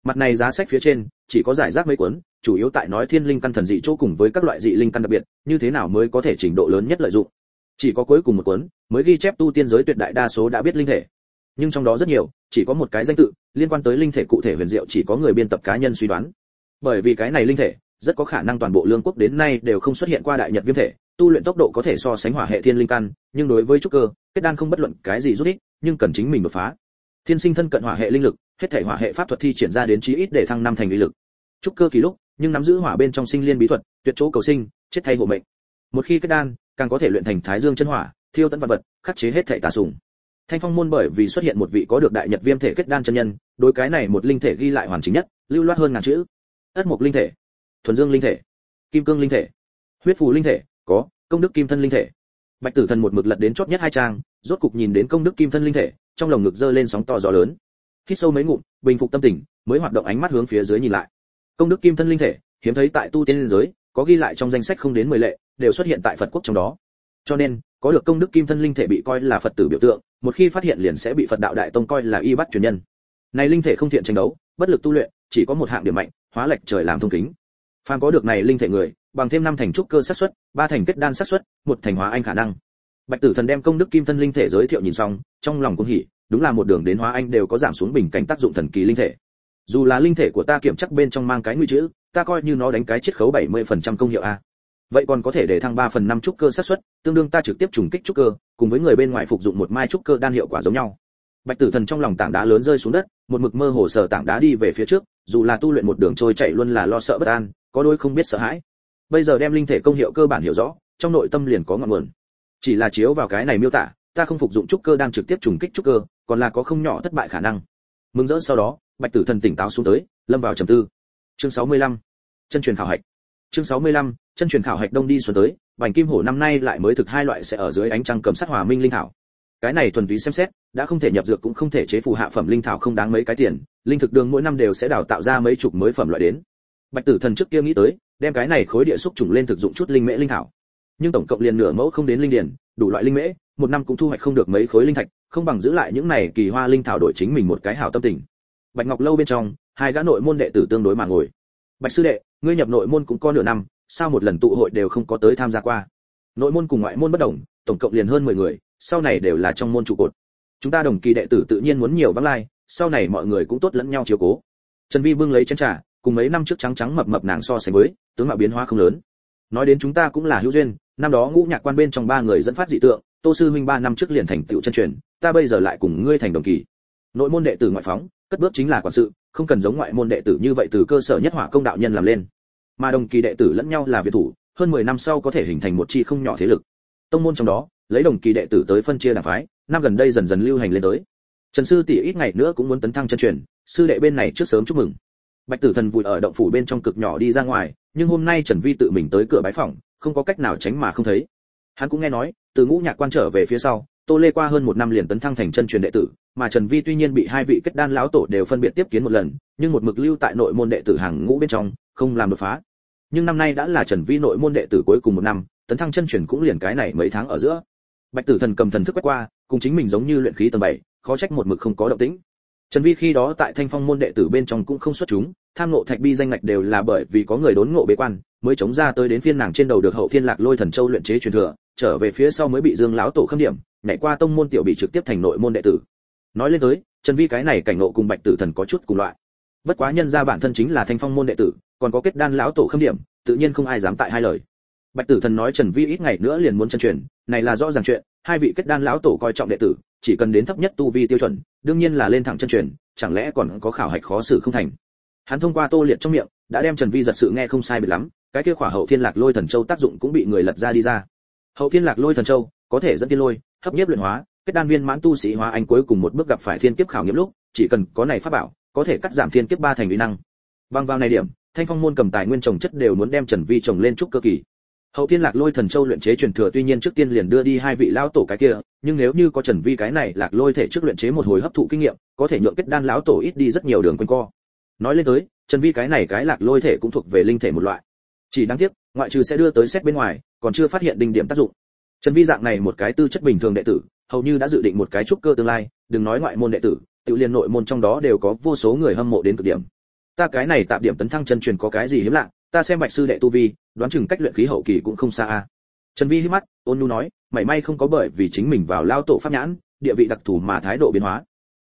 Mặt này giá sách phía trên chỉ có giải rác mấy cuốn, chủ yếu tại nói thiên linh căn thần dị chỗ cùng với các loại dị linh căn đặc biệt, như thế nào mới có thể trình độ lớn nhất lợi dụng. Chỉ có cuối cùng một cuốn mới ghi chép tu tiên giới tuyệt đại đa số đã biết linh thể. Nhưng trong đó rất nhiều, chỉ có một cái danh tự, liên quan tới linh thể cụ thể huyền diệu chỉ có người biên tập cá nhân suy đoán. Bởi vì cái này linh thể, rất có khả năng toàn bộ lương quốc đến nay đều không xuất hiện qua đại nhật viêm thể, tu luyện tốc độ có thể so sánh hỏa hệ thiên linh căn, nhưng đối với trúc cơ, kết đan không bất luận cái gì rút ích, nhưng cần chính mình đột phá. Thiên sinh thân cận hỏa hệ linh lực, hết thể hỏa hệ pháp thuật thi triển ra đến chí ít để thăng năm thành uy lực trúc cơ kỳ lúc, nhưng nắm giữ hỏa bên trong sinh liên bí thuật, tuyệt chỗ cầu sinh, chết thay hộ mệnh. Một khi kết đan, càng có thể luyện thành thái dương chân hỏa, thiêu tận vật vật, khắc chế hết thảy tà sùng thanh phong môn bởi vì xuất hiện một vị có được đại nhật viêm thể kết đan chân nhân, đối cái này một linh thể ghi lại hoàn chỉnh nhất, lưu loát hơn ngàn chữ. Ất mục linh thể, thuần dương linh thể, kim cương linh thể, huyết phù linh thể, có, công đức kim thân linh thể. Bạch tử thần một mực lật đến chót nhất hai trang, rốt cục nhìn đến công đức kim thân linh thể, trong lồng ngực dơ lên sóng to gió lớn. Khi sâu mấy ngụm, bình phục tâm tình, mới hoạt động ánh mắt hướng phía dưới nhìn lại công đức kim thân linh thể hiếm thấy tại tu tiên liên giới có ghi lại trong danh sách không đến mười lệ đều xuất hiện tại phật quốc trong đó. Cho nên có được công đức kim thân linh thể bị coi là phật tử biểu tượng một khi phát hiện liền sẽ bị phật đạo đại tông coi là y bắt truyền nhân. Này linh thể không thiện tranh đấu bất lực tu luyện chỉ có một hạng điểm mạnh hóa lệch trời làm thông kính. Phàm có được này linh thể người bằng thêm năm thành trúc cơ sát xuất, ba thành kết đan sát xuất, một thành hóa anh khả năng. Bạch tử thần đem công đức kim thân linh thể giới thiệu nhìn xong trong lòng cũng hỉ đúng là một đường đến hóa anh đều có giảm xuống bình cảnh tác dụng thần kỳ linh thể dù là linh thể của ta kiểm chắc bên trong mang cái nguy chữ, ta coi như nó đánh cái chiết khấu 70% công hiệu a. Vậy còn có thể để thăng 3 phần 5 trúc cơ sát suất, tương đương ta trực tiếp trùng kích trúc cơ, cùng với người bên ngoài phục dụng một mai trúc cơ đan hiệu quả giống nhau. Bạch tử thần trong lòng tảng đá lớn rơi xuống đất, một mực mơ hồ sở tảng đá đi về phía trước, dù là tu luyện một đường trôi chạy luôn là lo sợ bất an, có đôi không biết sợ hãi. Bây giờ đem linh thể công hiệu cơ bản hiểu rõ, trong nội tâm liền có ngọn nguồn. Chỉ là chiếu vào cái này miêu tả, ta không phục dụng trúc cơ đang trực tiếp trùng kích trúc cơ, còn là có không nhỏ thất bại khả năng. Mừng rỡ sau đó bạch tử thần tỉnh táo xuống tới, lâm vào trầm tư chương 65. chân truyền khảo hạch chương 65. chân truyền khảo hạch đông đi xuống tới, bành kim hổ năm nay lại mới thực hai loại sẽ ở dưới ánh trăng cầm sát hòa minh linh thảo cái này thuần túy xem xét, đã không thể nhập dược cũng không thể chế phù hạ phẩm linh thảo không đáng mấy cái tiền, linh thực đường mỗi năm đều sẽ đào tạo ra mấy chục mới phẩm loại đến bạch tử thần trước kia nghĩ tới, đem cái này khối địa xúc trùng lên thực dụng chút linh mễ linh thảo nhưng tổng cộng liền nửa mẫu không đến linh điển, đủ loại linh mễ, một năm cũng thu hoạch không được mấy khối linh thạch, không bằng giữ lại những này kỳ hoa linh thảo đổi chính mình một cái hảo tâm tình bạch ngọc lâu bên trong, hai gã nội môn đệ tử tương đối mà ngồi. Bạch sư đệ, ngươi nhập nội môn cũng có nửa năm, sao một lần tụ hội đều không có tới tham gia qua? Nội môn cùng ngoại môn bất đồng, tổng cộng liền hơn 10 người, sau này đều là trong môn trụ cột. Chúng ta đồng kỳ đệ tử tự nhiên muốn nhiều vắng lai, sau này mọi người cũng tốt lẫn nhau chiếu cố. Trần vi bưng lấy chén trà, cùng mấy năm trước trắng trắng mập mập nàng so sánh với, tướng mạo biến hóa không lớn. Nói đến chúng ta cũng là hữu duyên, năm đó ngũ nhạc quan bên trong ba người dẫn phát dị tượng, tô sư huynh ba năm trước liền thành tựu chân truyền, ta bây giờ lại cùng ngươi thành đồng kỳ. Nội môn đệ tử ngoại phóng cất bước chính là quản sự, không cần giống ngoại môn đệ tử như vậy từ cơ sở nhất hỏa công đạo nhân làm lên. Mà đồng kỳ đệ tử lẫn nhau là việt thủ, hơn 10 năm sau có thể hình thành một chi không nhỏ thế lực. Tông môn trong đó, lấy đồng kỳ đệ tử tới phân chia đảng phái, năm gần đây dần dần lưu hành lên tới. Trần sư tỷ ít ngày nữa cũng muốn tấn thăng chân truyền, sư đệ bên này trước sớm chúc mừng. Bạch tử thần vùi ở động phủ bên trong cực nhỏ đi ra ngoài, nhưng hôm nay trần vi tự mình tới cửa bái phòng không có cách nào tránh mà không thấy. Hắn cũng nghe nói, từ ngũ nhạc quan trở về phía sau, tô lê qua hơn một năm liền tấn thăng thành chân truyền đệ tử mà trần vi tuy nhiên bị hai vị kết đan lão tổ đều phân biệt tiếp kiến một lần, nhưng một mực lưu tại nội môn đệ tử hàng ngũ bên trong, không làm đột phá. Nhưng năm nay đã là trần vi nội môn đệ tử cuối cùng một năm, tấn thăng chân truyền cũng liền cái này mấy tháng ở giữa. Bạch tử thần cầm thần thức quét qua, cùng chính mình giống như luyện khí tầng bảy, khó trách một mực không có động tĩnh. Trần vi khi đó tại thanh phong môn đệ tử bên trong cũng không xuất chúng, tham ngộ thạch bi danh ngạch đều là bởi vì có người đốn ngộ bế quan, mới chống ra tới đến phiên nàng trên đầu được hậu thiên lạc lôi thần châu luyện chế truyền thừa, trở về phía sau mới bị dương lão tổ khâm điểm, nhảy qua tông môn tiểu bị trực tiếp thành nội môn đệ tử nói lên tới, trần vi cái này cảnh ngộ cùng bạch tử thần có chút cùng loại. Bất quá nhân ra bản thân chính là thanh phong môn đệ tử, còn có kết đan lão tổ khâm điểm, tự nhiên không ai dám tại hai lời. Bạch tử thần nói trần vi ít ngày nữa liền muốn chân truyền, này là rõ ràng chuyện, hai vị kết đan lão tổ coi trọng đệ tử, chỉ cần đến thấp nhất tu vi tiêu chuẩn, đương nhiên là lên thẳng chân truyền, chẳng lẽ còn có khảo hạch khó xử không thành. Hắn thông qua tô liệt trong miệng, đã đem trần vi giật sự nghe không sai biệt lắm, cái kia khỏa hậu thiên lạc lôi thần châu tác dụng cũng bị người lật ra đi ra. Hậu thiên lạc lôi thần châu, có thể dẫn tiên lôi, hấp nhiếp luyện hóa kết đan viên mãn tu sĩ hóa anh cuối cùng một bước gặp phải thiên kiếp khảo nghiệm lúc, chỉ cần có này pháp bảo, có thể cắt giảm thiên kiếp ba thành uy năng. Bằng vào này điểm, thanh phong môn cầm tài nguyên trồng chất đều muốn đem trần vi trồng lên trúc cơ kỳ. Hậu tiên lạc lôi thần châu luyện chế truyền thừa tuy nhiên trước tiên liền đưa đi hai vị lão tổ cái kia, nhưng nếu như có trần vi cái này lạc lôi thể trước luyện chế một hồi hấp thụ kinh nghiệm, có thể nhượng kết đan lão tổ ít đi rất nhiều đường quanh co. Nói lên tới, trần vi cái này cái lạc lôi thể cũng thuộc về linh thể một loại. Chỉ đáng tiếc, ngoại trừ sẽ đưa tới xét bên ngoài, còn chưa phát hiện đỉnh điểm tác dụng. Trần vi dạng này một cái tư chất bình thường đệ tử hầu như đã dự định một cái trúc cơ tương lai, đừng nói ngoại môn đệ tử, tự liên nội môn trong đó đều có vô số người hâm mộ đến cực điểm. Ta cái này tạm điểm tấn thăng chân truyền có cái gì hiếm lạ, ta xem bạch sư đệ tu vi, đoán chừng cách luyện khí hậu kỳ cũng không xa a. Trần vi híp mắt, ôn nhu nói, mảy may không có bởi vì chính mình vào lao tổ pháp nhãn, địa vị đặc thù mà thái độ biến hóa.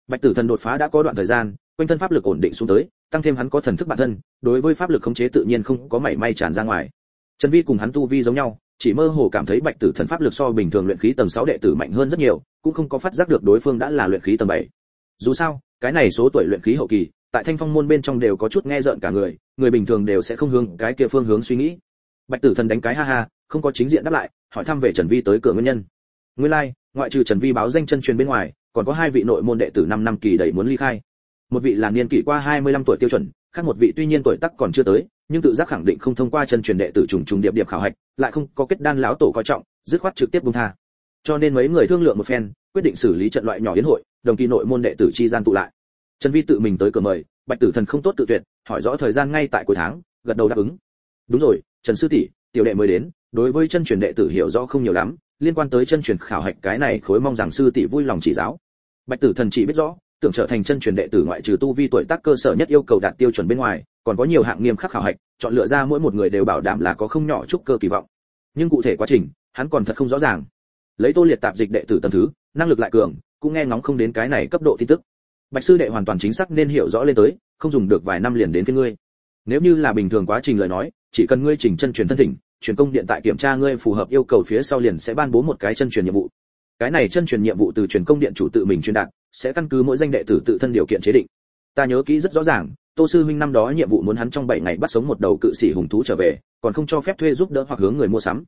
Bạch tử thần đột phá đã có đoạn thời gian, quanh thân pháp lực ổn định xuống tới, tăng thêm hắn có thần thức bản thân, đối với pháp lực khống chế tự nhiên không có mảy may tràn ra ngoài. Trần vi cùng hắn tu vi giống nhau chỉ mơ hồ cảm thấy bạch tử thần pháp lực so bình thường luyện khí tầng 6 đệ tử mạnh hơn rất nhiều cũng không có phát giác được đối phương đã là luyện khí tầng 7. dù sao cái này số tuổi luyện khí hậu kỳ tại thanh phong môn bên trong đều có chút nghe rợn cả người người bình thường đều sẽ không hướng cái kia phương hướng suy nghĩ. Bạch tử thần đánh cái ha ha không có chính diện đáp lại hỏi thăm về trần vi tới cửa nguyên nhân. Nguyên lai like, ngoại trừ trần vi báo danh chân truyền bên ngoài còn có hai vị nội môn đệ tử năm năm kỳ đầy muốn ly khai một vị là niên kỷ qua 25 tuổi tiêu chuẩn, khác một vị tuy nhiên tuổi tác còn chưa tới, nhưng tự giác khẳng định không thông qua chân truyền đệ tử trùng trùng điệp điệp khảo hạch, lại không có kết đan lão tổ coi trọng, dứt khoát trực tiếp buông tha. Cho nên mấy người thương lượng một phen, quyết định xử lý trận loại nhỏ yến hội, đồng kỳ nội môn đệ tử chi gian tụ lại. Trần vi tự mình tới cửa mời, bạch tử thần không tốt tự tuyệt, hỏi rõ thời gian ngay tại cuối tháng, gật đầu đáp ứng. Đúng rồi, trần sư tỷ, tiểu đệ mới đến, đối với chân truyền đệ tử hiểu rõ không nhiều lắm, liên quan tới chân truyền khảo hạch cái này khối mong rằng sư tỷ vui lòng chỉ giáo. Bạch tử thần chỉ biết rõ tưởng trở thành chân truyền đệ tử ngoại trừ tu vi tuổi tác cơ sở nhất yêu cầu đạt tiêu chuẩn bên ngoài, còn có nhiều hạng nghiêm khắc khảo hạch, chọn lựa ra mỗi một người đều bảo đảm là có không nhỏ chút cơ kỳ vọng. Nhưng cụ thể quá trình, hắn còn thật không rõ ràng. Lấy tô liệt tạp dịch đệ tử tầng thứ, năng lực lại cường, cũng nghe ngóng không đến cái này cấp độ tin tức. Bạch sư đệ hoàn toàn chính xác nên hiểu rõ lên tới, không dùng được vài năm liền đến với ngươi. Nếu như là bình thường quá trình lời nói, chỉ cần ngươi chỉnh chân truyền thân thỉnh, truyền công điện tại kiểm tra ngươi phù hợp yêu cầu phía sau liền sẽ ban bố một cái chân truyền nhiệm vụ cái này chân truyền nhiệm vụ từ truyền công điện chủ tự mình truyền đạt, sẽ căn cứ mỗi danh đệ tử tự thân điều kiện chế định. Ta nhớ kỹ rất rõ ràng, tô sư huynh năm đó nhiệm vụ muốn hắn trong 7 ngày bắt sống một đầu cự sĩ hùng thú trở về, còn không cho phép thuê giúp đỡ hoặc hướng người mua sắm.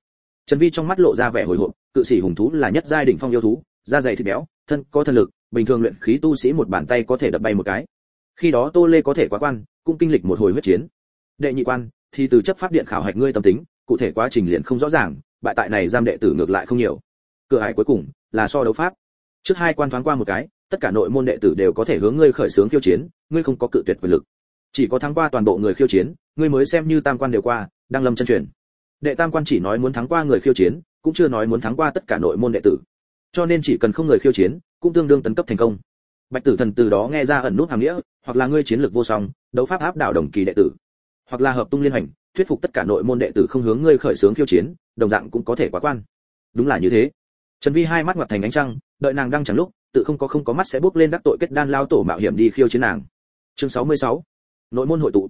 Trần vi trong mắt lộ ra vẻ hồi hộp, cự sĩ hùng thú là nhất giai đỉnh phong yêu thú, da dày thịt béo, thân có thân lực, bình thường luyện khí tu sĩ một bàn tay có thể đập bay một cái. Khi đó tô lê có thể quá quan, cũng kinh lịch một hồi huyết chiến. Đệ nhị quan, thì từ chấp pháp điện khảo hạch ngươi tâm tính, cụ thể quá trình liền không rõ ràng, bại tại này giam đệ tử ngược lại không nhiều. Cửa hải cuối cùng là so đấu pháp. Trước hai quan thoáng qua một cái, tất cả nội môn đệ tử đều có thể hướng ngươi khởi xướng khiêu chiến, ngươi không có cự tuyệt quyền lực. Chỉ có thắng qua toàn bộ người khiêu chiến, ngươi mới xem như tam quan đều qua, đang lâm chân truyền. Đệ tam quan chỉ nói muốn thắng qua người khiêu chiến, cũng chưa nói muốn thắng qua tất cả nội môn đệ tử. Cho nên chỉ cần không người khiêu chiến, cũng tương đương tấn cấp thành công. Bạch tử thần từ đó nghe ra ẩn nút hàm nghĩa, hoặc là ngươi chiến lược vô song, đấu pháp áp đảo đồng kỳ đệ tử, hoặc là hợp tung liên hành, thuyết phục tất cả nội môn đệ tử không hướng ngươi khởi xướng khiêu chiến, đồng dạng cũng có thể quá quan. Đúng là như thế trần vi hai mắt ngoặt thành ánh trăng, đợi nàng đang chẳng lúc, tự không có không có mắt sẽ bước lên đắc tội kết đan lao tổ mạo hiểm đi khiêu chiến nàng chương 66. nội môn hội tụ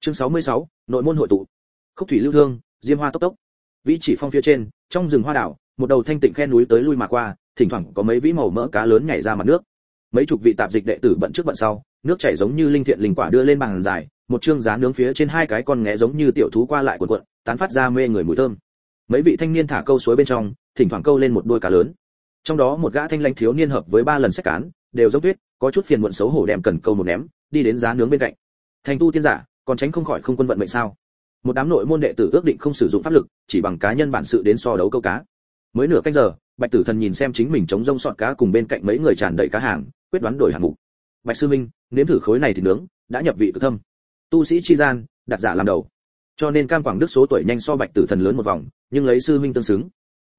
chương 66. nội môn hội tụ khúc thủy lưu thương, diêm hoa tốc tốc vĩ chỉ phong phía trên, trong rừng hoa đảo, một đầu thanh tịnh khe núi tới lui mà qua, thỉnh thoảng có mấy vĩ màu mỡ cá lớn nhảy ra mặt nước mấy chục vị tạp dịch đệ tử bận trước bận sau, nước chảy giống như linh thiện linh quả đưa lên bàn dài, một chương giá nướng phía trên hai cái con nghé giống như tiểu thú qua lại cuộn cuộn, tán phát ra mê người mùi thơm mấy vị thanh niên thả câu suối bên trong thỉnh thoảng câu lên một đôi cá lớn. Trong đó một gã thanh lãnh thiếu niên hợp với ba lần sách cán, đều giống tuyết, có chút phiền muộn xấu hổ đem cần câu một ném, đi đến giá nướng bên cạnh. Thành tu tiên giả, còn tránh không khỏi không quân vận mệnh sao? Một đám nội môn đệ tử ước định không sử dụng pháp lực, chỉ bằng cá nhân bản sự đến so đấu câu cá. Mới nửa canh giờ, bạch tử thần nhìn xem chính mình chống rông sọt cá cùng bên cạnh mấy người tràn đầy cá hàng, quyết đoán đổi hạng mục. Bạch sư minh, nếm thử khối này thì nướng, đã nhập vị cực thâm. Tu sĩ chi gian, đặt giả làm đầu. Cho nên cam quảng đức số tuổi nhanh so bạch tử thần lớn một vòng, nhưng lấy sư minh tương xứng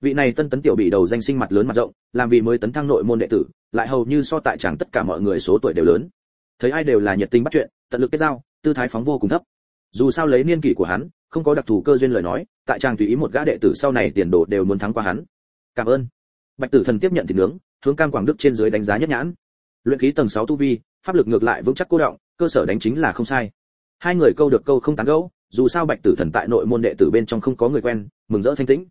vị này tân tấn tiểu bị đầu danh sinh mặt lớn mặt rộng, làm vì mới tấn thăng nội môn đệ tử, lại hầu như so tại chẳng tất cả mọi người số tuổi đều lớn. Thấy ai đều là nhiệt tình bắt chuyện, tận lực kết giao, tư thái phóng vô cùng thấp. Dù sao lấy niên kỷ của hắn, không có đặc thù cơ duyên lời nói, tại chàng tùy ý một gã đệ tử sau này tiền đồ đều muốn thắng qua hắn. Cảm ơn. Bạch tử thần tiếp nhận thịt nướng, hướng cam quảng đức trên dưới đánh giá nhất nhãn. Luyện khí tầng 6 tu vi, pháp lực ngược lại vững chắc cô động cơ sở đánh chính là không sai. Hai người câu được câu không tán gẫu, dù sao bạch tử thần tại nội môn đệ tử bên trong không có người quen, mừng rỡ thanh tĩnh.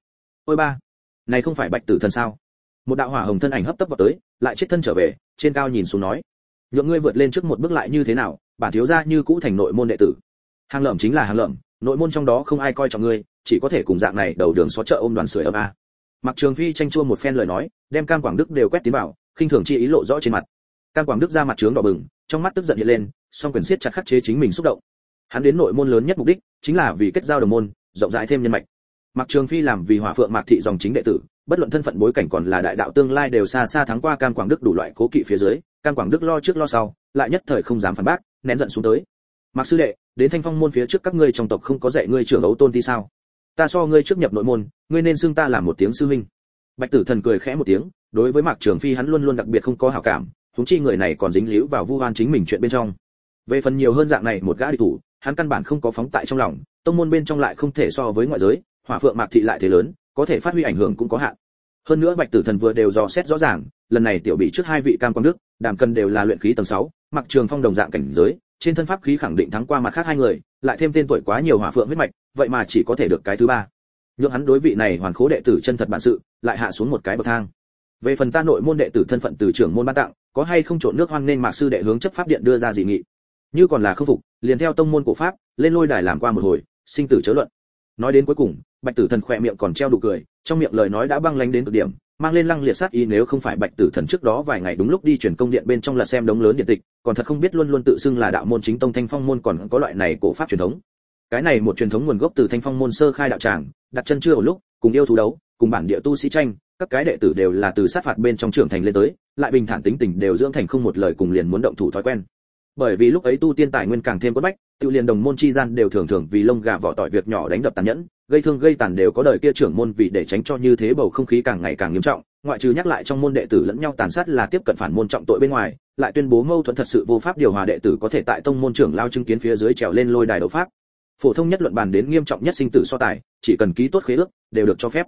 Ôi ba này không phải bạch tử thần sao? Một đạo hỏa hồng thân ảnh hấp tấp vào tới, lại chết thân trở về, trên cao nhìn xuống nói, nhượng ngươi vượt lên trước một bước lại như thế nào, bản thiếu gia như cũ thành nội môn đệ tử. Hàng lợm chính là hàng lợm, nội môn trong đó không ai coi trọng ngươi, chỉ có thể cùng dạng này đầu đường xó chợ ôm đoàn sưởi ấm a. Mặc trường phi tranh chua một phen lời nói, đem cam quảng đức đều quét tiến vào, khinh thường chi ý lộ rõ trên mặt. Cam quảng đức ra mặt trướng đỏ bừng, trong mắt tức giận hiện lên, song quyền siết chặt khắc chế chính mình xúc động. Hắn đến nội môn lớn nhất mục đích, chính là vì kết giao đồng môn, rộng rãi thêm nhân mạch mặc trường phi làm vì hỏa phượng mạc thị dòng chính đệ tử, bất luận thân phận bối cảnh còn là đại đạo tương lai đều xa xa thắng qua cam quảng đức đủ loại cố kỵ phía dưới, cam quảng đức lo trước lo sau, lại nhất thời không dám phản bác, nén giận xuống tới. Mặc sư đệ, đến thanh phong môn phía trước các ngươi trong tộc không có dạy ngươi trưởng ấu tôn ti sao? Ta so ngươi trước nhập nội môn, ngươi nên xưng ta làm một tiếng sư huynh. Bạch tử thần cười khẽ một tiếng, đối với mạc trường phi hắn luôn luôn đặc biệt không có hảo cảm, huống chi người này còn dính líu vào vu oan chính mình chuyện bên trong. Về phần nhiều hơn dạng này một gã đi thủ, hắn căn bản không có phóng tại trong lòng, tông môn bên trong lại không thể so với ngoại giới hỏa phượng mạc thị lại thế lớn có thể phát huy ảnh hưởng cũng có hạn. Hơn nữa bạch tử thần vừa đều dò xét rõ ràng lần này tiểu bị trước hai vị cam quang đức đàm cân đều là luyện khí tầng 6, mặc trường phong đồng dạng cảnh giới trên thân pháp khí khẳng định thắng qua mặt khác hai người lại thêm tên tuổi quá nhiều hỏa phượng huyết mạch vậy mà chỉ có thể được cái thứ ba. Nhưng hắn đối vị này hoàn khố đệ tử chân thật bản sự lại hạ xuống một cái bậc thang. Về phần ta nội môn đệ tử thân phận từ trưởng môn ban tặng có hay không trộn nước hoang nên mạc sư đệ hướng chấp pháp điện đưa ra dị nghị. Như còn là khâm phục liền theo tông môn cổ pháp lên lôi đài làm qua một hồi sinh tử chớ luận nói đến cuối cùng, bạch tử thần khỏe miệng còn treo đủ cười, trong miệng lời nói đã băng lánh đến cực điểm, mang lên lăng liệt sát ý nếu không phải bạch tử thần trước đó vài ngày đúng lúc đi chuyển công điện bên trong là xem đống lớn điện tịch, còn thật không biết luôn luôn tự xưng là đạo môn chính tông thanh phong môn còn có loại này cổ pháp truyền thống. Cái này một truyền thống nguồn gốc từ thanh phong môn sơ khai đạo tràng, đặt chân chưa ở lúc, cùng yêu thú đấu, cùng bản địa tu sĩ tranh, các cái đệ tử đều là từ sát phạt bên trong trưởng thành lên tới, lại bình thản tính tình đều dưỡng thành không một lời cùng liền muốn động thủ thói quen. Bởi vì lúc ấy tu tiên tài nguyên càng thêm quất bách tự liền đồng môn chi gian đều thường thường vì lông gà vỏ tỏi việc nhỏ đánh đập tàn nhẫn, gây thương gây tàn đều có đời kia trưởng môn vì để tránh cho như thế bầu không khí càng ngày càng nghiêm trọng. Ngoại trừ nhắc lại trong môn đệ tử lẫn nhau tàn sát là tiếp cận phản môn trọng tội bên ngoài, lại tuyên bố mâu thuẫn thật sự vô pháp điều hòa đệ tử có thể tại tông môn trưởng lao chứng kiến phía dưới trèo lên lôi đài đấu pháp. Phổ thông nhất luận bàn đến nghiêm trọng nhất sinh tử so tài, chỉ cần ký tốt khế ước, đều được cho phép.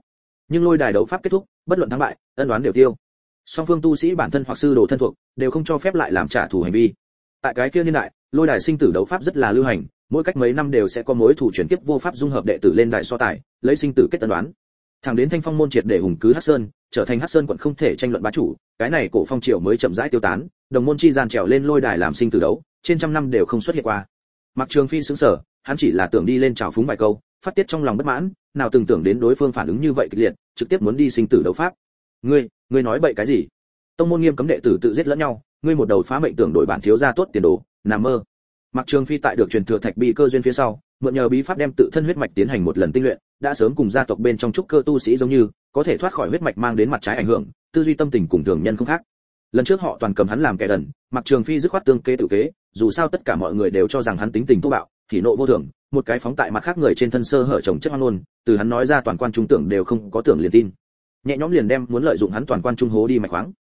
Nhưng lôi đài đấu pháp kết thúc, bất luận thắng bại, ân đoán đều tiêu. Song phương tu sĩ bản thân hoặc sư đồ thân thuộc, đều không cho phép lại làm trả thù hành vi. Tại cái kia niên đại lôi đài sinh tử đấu pháp rất là lưu hành, mỗi cách mấy năm đều sẽ có mối thủ chuyển kiếp vô pháp dung hợp đệ tử lên đài so tài, lấy sinh tử kết tân đoán. Thẳng đến thanh phong môn triệt để hùng cứ hắc sơn, trở thành hắc sơn quận không thể tranh luận bá chủ, cái này cổ phong triều mới chậm rãi tiêu tán, đồng môn chi gian trèo lên lôi đài làm sinh tử đấu, trên trăm năm đều không xuất hiện qua. Mặc trường phi sững sờ, hắn chỉ là tưởng đi lên chào phúng vài câu, phát tiết trong lòng bất mãn, nào từng tưởng đến đối phương phản ứng như vậy kịch liệt, trực tiếp muốn đi sinh tử đấu pháp. Ngươi ngươi nói bậy cái gì? Tông môn nghiêm cấm đệ tử tự giết lẫn nhau, ngươi một đầu phá mệnh tưởng đổi bản thiếu gia tốt tiền đồ nằm mơ. Mặc trường phi tại được truyền thừa thạch bi cơ duyên phía sau, mượn nhờ bí pháp đem tự thân huyết mạch tiến hành một lần tinh luyện, đã sớm cùng gia tộc bên trong trúc cơ tu sĩ giống như, có thể thoát khỏi huyết mạch mang đến mặt trái ảnh hưởng, tư duy tâm tình cùng thường nhân không khác. Lần trước họ toàn cầm hắn làm kẻ đần mặc trường phi dứt khoát tương kế tự kế, dù sao tất cả mọi người đều cho rằng hắn tính tình thô bạo, thì nộ vô thường, một cái phóng tại mặt khác người trên thân sơ hở chồng chất hoang luôn từ hắn nói ra toàn quan trung tưởng đều không có tưởng liền tin. Nhẹ nhõm liền đem muốn lợi dụng hắn toàn quan trung hố đi mạch khoáng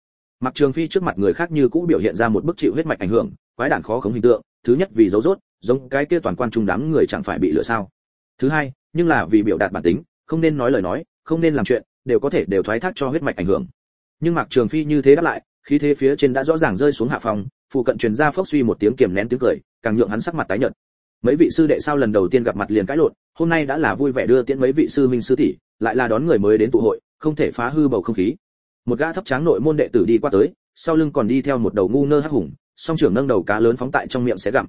mặc trường phi trước mặt người khác như cũ biểu hiện ra một bức chịu huyết mạch ảnh hưởng, quái đản khó khống hình tượng, thứ nhất vì dấu rốt, giống cái kia toàn quan trung đám người chẳng phải bị lừa sao. Thứ hai, nhưng là vì biểu đạt bản tính, không nên nói lời nói, không nên làm chuyện, đều có thể đều thoái thác cho huyết mạch ảnh hưởng. Nhưng mặc trường phi như thế đáp lại, khí thế phía trên đã rõ ràng rơi xuống hạ phòng phụ cận truyền ra phốc suy một tiếng kiềm nén tiếng cười, càng nhượng hắn sắc mặt tái nhợt. Mấy vị sư đệ sao lần đầu tiên gặp mặt liền cãi lộn, hôm nay đã là vui vẻ đưa tiễn mấy vị sư minh sư tỷ, lại là đón người mới đến tụ hội, không thể phá hư bầu không khí một gã thấp tráng nội môn đệ tử đi qua tới sau lưng còn đi theo một đầu ngu ngơ hắc hùng song trưởng nâng đầu cá lớn phóng tại trong miệng sẽ gặm.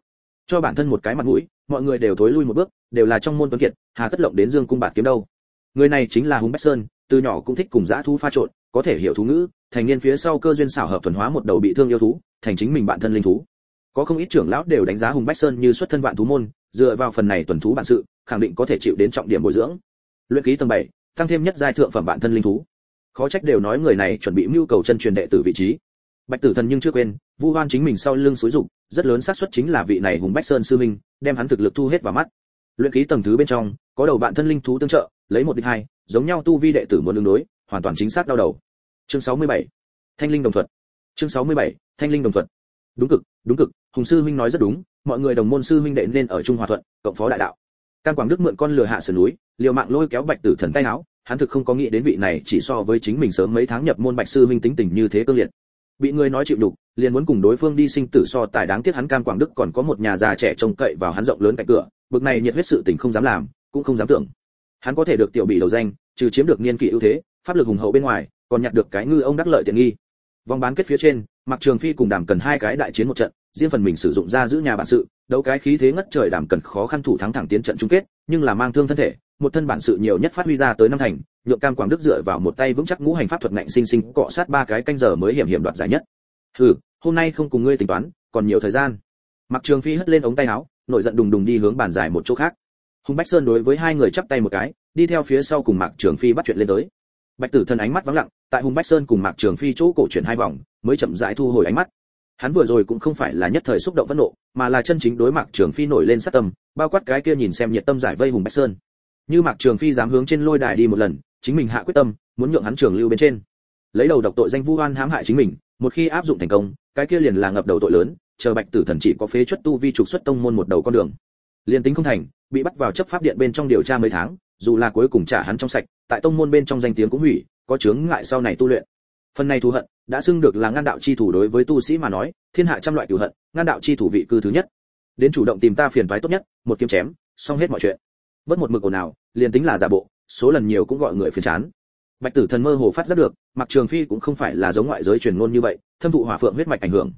Cho bản thân một cái mặt mũi mọi người đều thối lui một bước đều là trong môn tuấn kiệt hà tất lộng đến dương cung bạt kiếm đâu. Người này chính là hùng bách sơn từ nhỏ cũng thích cùng dã thú pha trộn có thể hiểu thú ngữ thành niên phía sau cơ duyên xảo hợp thuần hóa một đầu bị thương yêu thú thành chính mình bản thân linh thú. Có không ít trưởng lão đều đánh giá hùng bách sơn như xuất thân vạn thú môn dựa vào phần này tuần thú bản sự khẳng định có thể chịu đến trọng điểm bồi dưỡng. Luyện ký tầng bảy, tăng thêm nhất giai thượng phẩm bản thân linh thú khó trách đều nói người này chuẩn bị mưu cầu chân truyền đệ tử vị trí. Bạch tử thần nhưng chưa quên, vu hoan chính mình sau lưng xúi dục, rất lớn xác suất chính là vị này hùng bách sơn sư minh đem hắn thực lực thu hết vào mắt. Luyện ký tầng thứ bên trong, có đầu bạn thân linh thú tương trợ, lấy một địch hai, giống nhau tu vi đệ tử muốn đương đối, hoàn toàn chính xác đau đầu. Chương 67. thanh linh đồng thuận chương 67. thanh linh đồng thuận đúng cực đúng cực, hùng sư huynh nói rất đúng, mọi người đồng môn sư huynh đệ nên ở trung hòa thuận, cộng phó đại đạo. Can quảng đức mượn con lừa hạ sườn núi, liều mạng lôi kéo bạch tử thần tay áo hắn thực không có nghĩ đến vị này chỉ so với chính mình sớm mấy tháng nhập môn bạch sư huynh tính tình như thế cương liệt. Bị người nói chịu đủ liền muốn cùng đối phương đi sinh tử so tài đáng tiếc hắn cam quảng đức còn có một nhà già trẻ trông cậy vào hắn rộng lớn cạnh cửa, bực này nhiệt huyết sự tình không dám làm, cũng không dám tưởng. Hắn có thể được tiểu bị đầu danh, trừ chiếm được niên kỷ ưu thế, pháp lực hùng hậu bên ngoài, còn nhặt được cái ngư ông đắc lợi tiện nghi. Vòng bán kết phía trên mặc trường phi cùng đàm cần hai cái đại chiến một trận, riêng phần mình sử dụng ra giữ nhà bản sự, đấu cái khí thế ngất trời đàm cần khó khăn thủ thắng thẳng tiến trận chung kết, nhưng là mang thương thân thể một thân bản sự nhiều nhất phát huy ra tới năm thành, nhượng cam quảng đức dựa vào một tay vững chắc ngũ hành pháp thuật ngạnh sinh sinh cọ sát ba cái canh giờ mới hiểm hiểm đoạt giải nhất. Hừ, hôm nay không cùng ngươi tính toán, còn nhiều thời gian. Mặc trường phi hất lên ống tay áo, nổi giận đùng đùng đi hướng bàn giải một chỗ khác. Hùng bách sơn đối với hai người chắp tay một cái, đi theo phía sau cùng mạc trường phi bắt chuyện lên tới. Bạch tử thần ánh mắt vắng lặng, tại hùng bách sơn cùng mạc trường phi chỗ cổ chuyển hai vòng, mới chậm rãi thu hồi ánh mắt. Hắn vừa rồi cũng không phải là nhất thời xúc động phẫn nộ, mà là chân chính đối mạc trường phi nổi lên sát tâm, bao quát cái kia nhìn xem nhiệt tâm giải vây hùng bách sơn như mạc trường phi dám hướng trên lôi đài đi một lần, chính mình hạ quyết tâm, muốn nhượng hắn trường lưu bên trên. Lấy đầu độc tội danh vu oan hãm hại chính mình, một khi áp dụng thành công, cái kia liền là ngập đầu tội lớn, chờ bạch tử thần chỉ có phế chuất tu vi trục xuất tông môn một đầu con đường. Liên tính không thành, bị bắt vào chấp pháp điện bên trong điều tra mấy tháng, dù là cuối cùng trả hắn trong sạch, tại tông môn bên trong danh tiếng cũng hủy, có chướng ngại sau này tu luyện. Phần này thù hận, đã xưng được là ngăn đạo chi thủ đối với tu sĩ mà nói, thiên hạ trăm loại cửu hận, ngăn đạo chi thủ vị cư thứ nhất. Đến chủ động tìm ta phiền toái tốt nhất, một kiếm chém, xong hết mọi chuyện bất một mực ồn nào liền tính là giả bộ, số lần nhiều cũng gọi người phiền chán. Bạch tử thần mơ hồ phát giác được mặc trường phi cũng không phải là giống ngoại giới truyền ngôn như vậy, thâm thụ hỏa phượng huyết mạch ảnh hưởng.